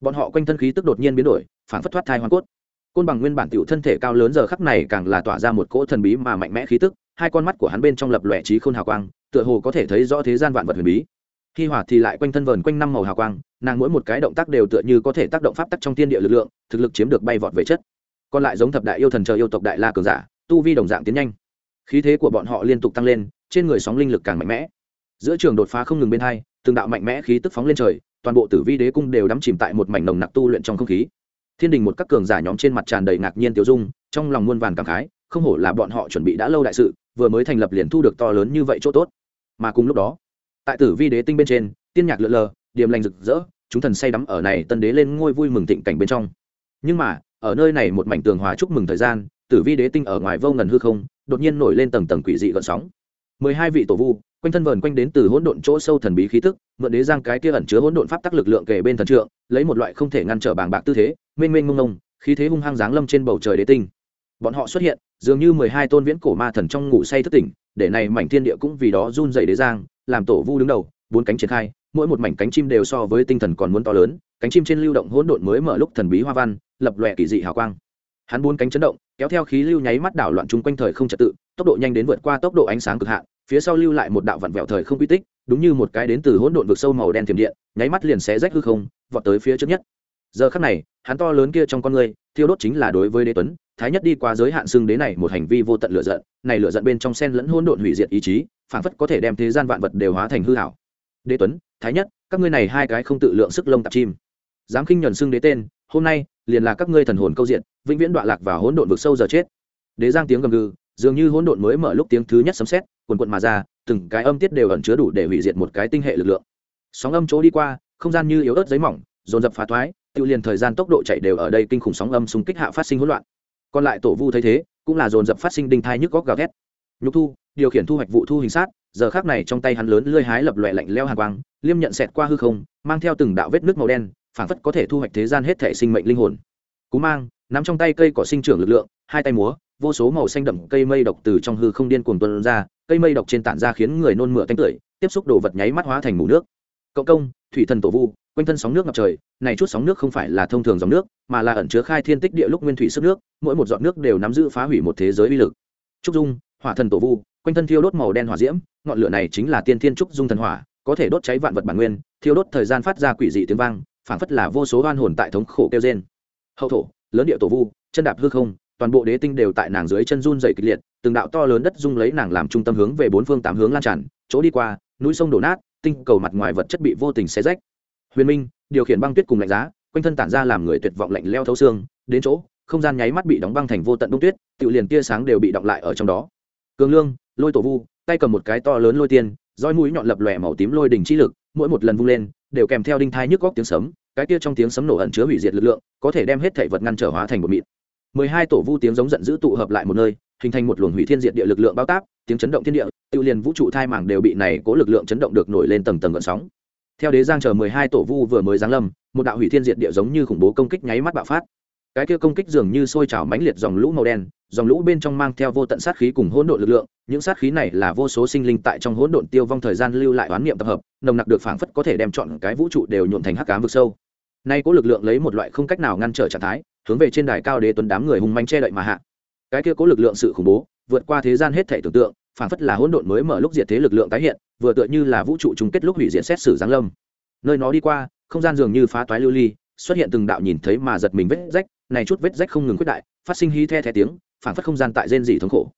Bọn họ quanh thân khí tức đột nhiên biến đổi, phản phất thoát thai hoa cốt. Côn bằng nguyên bản tiểu thân thể cao lớn giờ khắc này càng là tỏa ra một cỗ thần bí mà mạnh mẽ khí tức, hai con mắt của hắn bên trong lập lòe trí khôn hào quang tựa hồ có thể thấy rõ thế gian vạn vật huyền bí. Hi hòa thì lại quanh thân vờn quanh năm màu hào quang, nàng mỗi một cái động tác đều tựa như có thể tác động pháp tắc trong thiên địa lực lượng, thực lực chiếm được bay vọt về chất. Còn lại giống thập đại yêu thần chờ yêu tộc đại la cường giả, tu vi đồng dạng tiến nhanh. Khí thế của bọn họ liên tục tăng lên, trên người sóng linh lực càng mạnh mẽ. Giữa trường đột phá không ngừng bên hai, từng đạo mạnh mẽ khí tức phóng lên trời, toàn bộ tử vi đế cung đều đắm chìm tại một mảnh nồng nặc tu luyện trong không khí. Thiên đình một các cường giả nhóm trên mặt tràn đầy ngạc nhiên tiêu dung, trong lòng muôn vàn cảm khái, không hổ là bọn họ chuẩn bị đã lâu đại sự, vừa mới thành lập liền thu được to lớn như vậy chỗ tốt mà cùng lúc đó, tại tử vi đế tinh bên trên, tiên nhạc lượn lờ, điềm lành rực rỡ, chúng thần say đắm ở này tân đế lên ngôi vui mừng thịnh cảnh bên trong. Nhưng mà, ở nơi này một mảnh tường hòa chúc mừng thời gian, tử vi đế tinh ở ngoài vô ngần hư không, đột nhiên nổi lên tầng tầng quỷ dị gợn sóng. Mười hai vị tổ vu, quanh thân vờn quanh đến từ hỗn độn chỗ sâu thần bí khí tức, mượn đế giang cái kia ẩn chứa hỗn độn pháp tắc lực lượng kề bên thần trượng, lấy một loại không thể ngăn trở bàng bạc tư thế, mênh mênh ngông ngông khí thế hung hăng giáng lâm trên bầu trời đế tinh. Bọn họ xuất hiện, dường như mười hai tôn viễn cổ ma thần trong ngủ say thức tỉnh để này mảnh thiên địa cũng vì đó run dày đế giang, làm tổ vu đứng đầu, bốn cánh triển khai, mỗi một mảnh cánh chim đều so với tinh thần còn muốn to lớn, cánh chim trên lưu động hỗn độn mới mở lúc thần bí hoa văn, lập lòe kỳ dị hào quang. Hắn bốn cánh chấn động, kéo theo khí lưu nháy mắt đảo loạn chung quanh thời không trật tự, tốc độ nhanh đến vượt qua tốc độ ánh sáng cực hạn, phía sau lưu lại một đạo vặn vẹo thời không quy tích, đúng như một cái đến từ hỗn độn vực sâu màu đen thiểm điện, nháy mắt liền xé rách hư không, vọt tới phía trước nhất. Giờ khắc này, hắn to lớn kia trong con người, thiêu đốt chính là đối với đế tuấn thái nhất đi qua giới hạn xưng đế này, một hành vi vô tận lửa giận, này lửa giận bên trong sen lẫn hỗn độn hủy diệt ý chí, phảng phất có thể đem thế gian vạn vật đều hóa thành hư hảo đế tuấn, thái nhất, các ngươi này hai cái không tự lượng sức lông tạp chim. Dám khinh nhuần xưng đế tên, hôm nay, liền là các ngươi thần hồn câu diện, vĩnh viễn đọa lạc và hỗn độn vực sâu giờ chết. Đế giang tiếng gầm gừ, dường như hỗn độn mới mở lúc tiếng thứ nhất sấm sét quần quận mà ra, từng cái âm tiết đều ẩn chứa đủ để hủy diệt một cái tinh hệ lực lượng. Sóng âm chỗ đi qua, không gian như yếu ớt giấy mỏng, dồn dập phá thoái tự liền thời gian tốc độ chạy đều ở đây kinh khủng sóng âm xung kích hạ phát sinh hỗn loạn còn lại tổ vu thấy thế, cũng là dồn dập phát sinh đinh thai nhức góc gào thét. Nhục thu, điều khiển thu hoạch vụ thu hình sát, giờ khác này trong tay hắn lớn lơi hái lập loẹ lạnh leo hàng quang, liêm nhận xẹt qua hư không, mang theo từng đạo vết nước màu đen, phảng phất có thể thu hoạch thế gian hết thể sinh mệnh linh hồn. Cú mang, nắm trong tay cây cỏ sinh trưởng lực lượng, hai tay múa, vô số màu xanh đậm cây mây độc từ trong hư không điên cuồng tuôn ra, cây mây độc trên tản ra khiến người nôn mửa tanh tưởi, tiếp xúc đồ vật nháy mắt hóa thành mù nước cộng công, thủy thần tổ vu, quanh thân sóng nước ngập trời, này chút sóng nước không phải là thông thường dòng nước, mà là ẩn chứa khai thiên tích địa lúc nguyên thủy sức nước, mỗi một giọt nước đều nắm giữ phá hủy một thế giới uy lực. Trúc dung, hỏa thần tổ vu, quanh thân thiêu đốt màu đen hỏa diễm, ngọn lửa này chính là tiên thiên trúc dung thần hỏa, có thể đốt cháy vạn vật bản nguyên, thiêu đốt thời gian phát ra quỷ dị tiếng vang, phảng phất là vô số oan hồn tại thống khổ kêu trên hậu thổ, lớn địa tổ vu, chân đạp hư không, toàn bộ đế tinh đều tại nàng dưới chân run dày kịch liệt, từng đạo to lớn đất dung lấy nàng làm trung tâm hướng về bốn phương tám hướng lan tràn, chỗ đi qua, núi sông đổ nát tinh cầu mặt ngoài vật chất bị vô tình xé rách. Huyền minh, điều khiển băng tuyết cùng lạnh giá, quanh thân tản ra làm người tuyệt vọng lạnh leo thấu xương. Đến chỗ, không gian nháy mắt bị đóng băng thành vô tận đông tuyết tự liền tia sáng đều bị động lại ở trong đó. Cường lương, lôi tổ vu, tay cầm một cái to lớn lôi tiên, roi mũi nhọn lập lòe màu tím lôi đỉnh chi lực, mỗi một lần vung lên, đều kèm theo đinh thai nhức góc tiếng sấm, cái kia trong tiếng sấm nổ ẩn chứa hủy diệt lực lượng, có thể đem hết thể vật ngăn trở hóa thành một mịn. Mười hai tổ vu tiếng giống giận dữ tụ hợp lại một nơi, hình thành một luồng hủy thiên diệt địa lực lượng bao táp tiếng chấn động thiên địa tự liền vũ trụ thai mảng đều bị này cố lực lượng chấn động được nổi lên tầng tầng gợn sóng. Theo đế giang chờ mười hai tổ vu vừa mới giáng lâm, một đạo hủy thiên diệt địa giống như khủng bố công kích nháy mắt bạo phát. Cái kia công kích dường như sôi trào mãnh liệt dòng lũ màu đen, dòng lũ bên trong mang theo vô tận sát khí cùng hỗn độn lực lượng, những sát khí này là vô số sinh linh tại trong hỗn độn tiêu vong thời gian lưu lại oán niệm tập hợp, nồng nặc được phảng phất có thể đem chọn cái vũ trụ đều nhuộm thành hắc ám vực sâu. Nay cố lực lượng lấy một loại không cách nào ngăn trở trạng thái, hướng về trên đài cao đế tuấn đám người hùng manh che đậy mà hạ. Cái kia cố lực lượng sự khủng bố, vượt qua thế gian hết thể tưởng tượng phản phất là hỗn độn mới mở lúc diệt thế lực lượng tái hiện, vừa tựa như là vũ trụ chung kết lúc hủy diệt xét xử giáng lâm. Nơi nó đi qua, không gian dường như phá toái lưu ly, xuất hiện từng đạo nhìn thấy mà giật mình vết rách, này chút vết rách không ngừng quyết đại, phát sinh hí the the tiếng phản phất không gian tại rên dị thống khổ.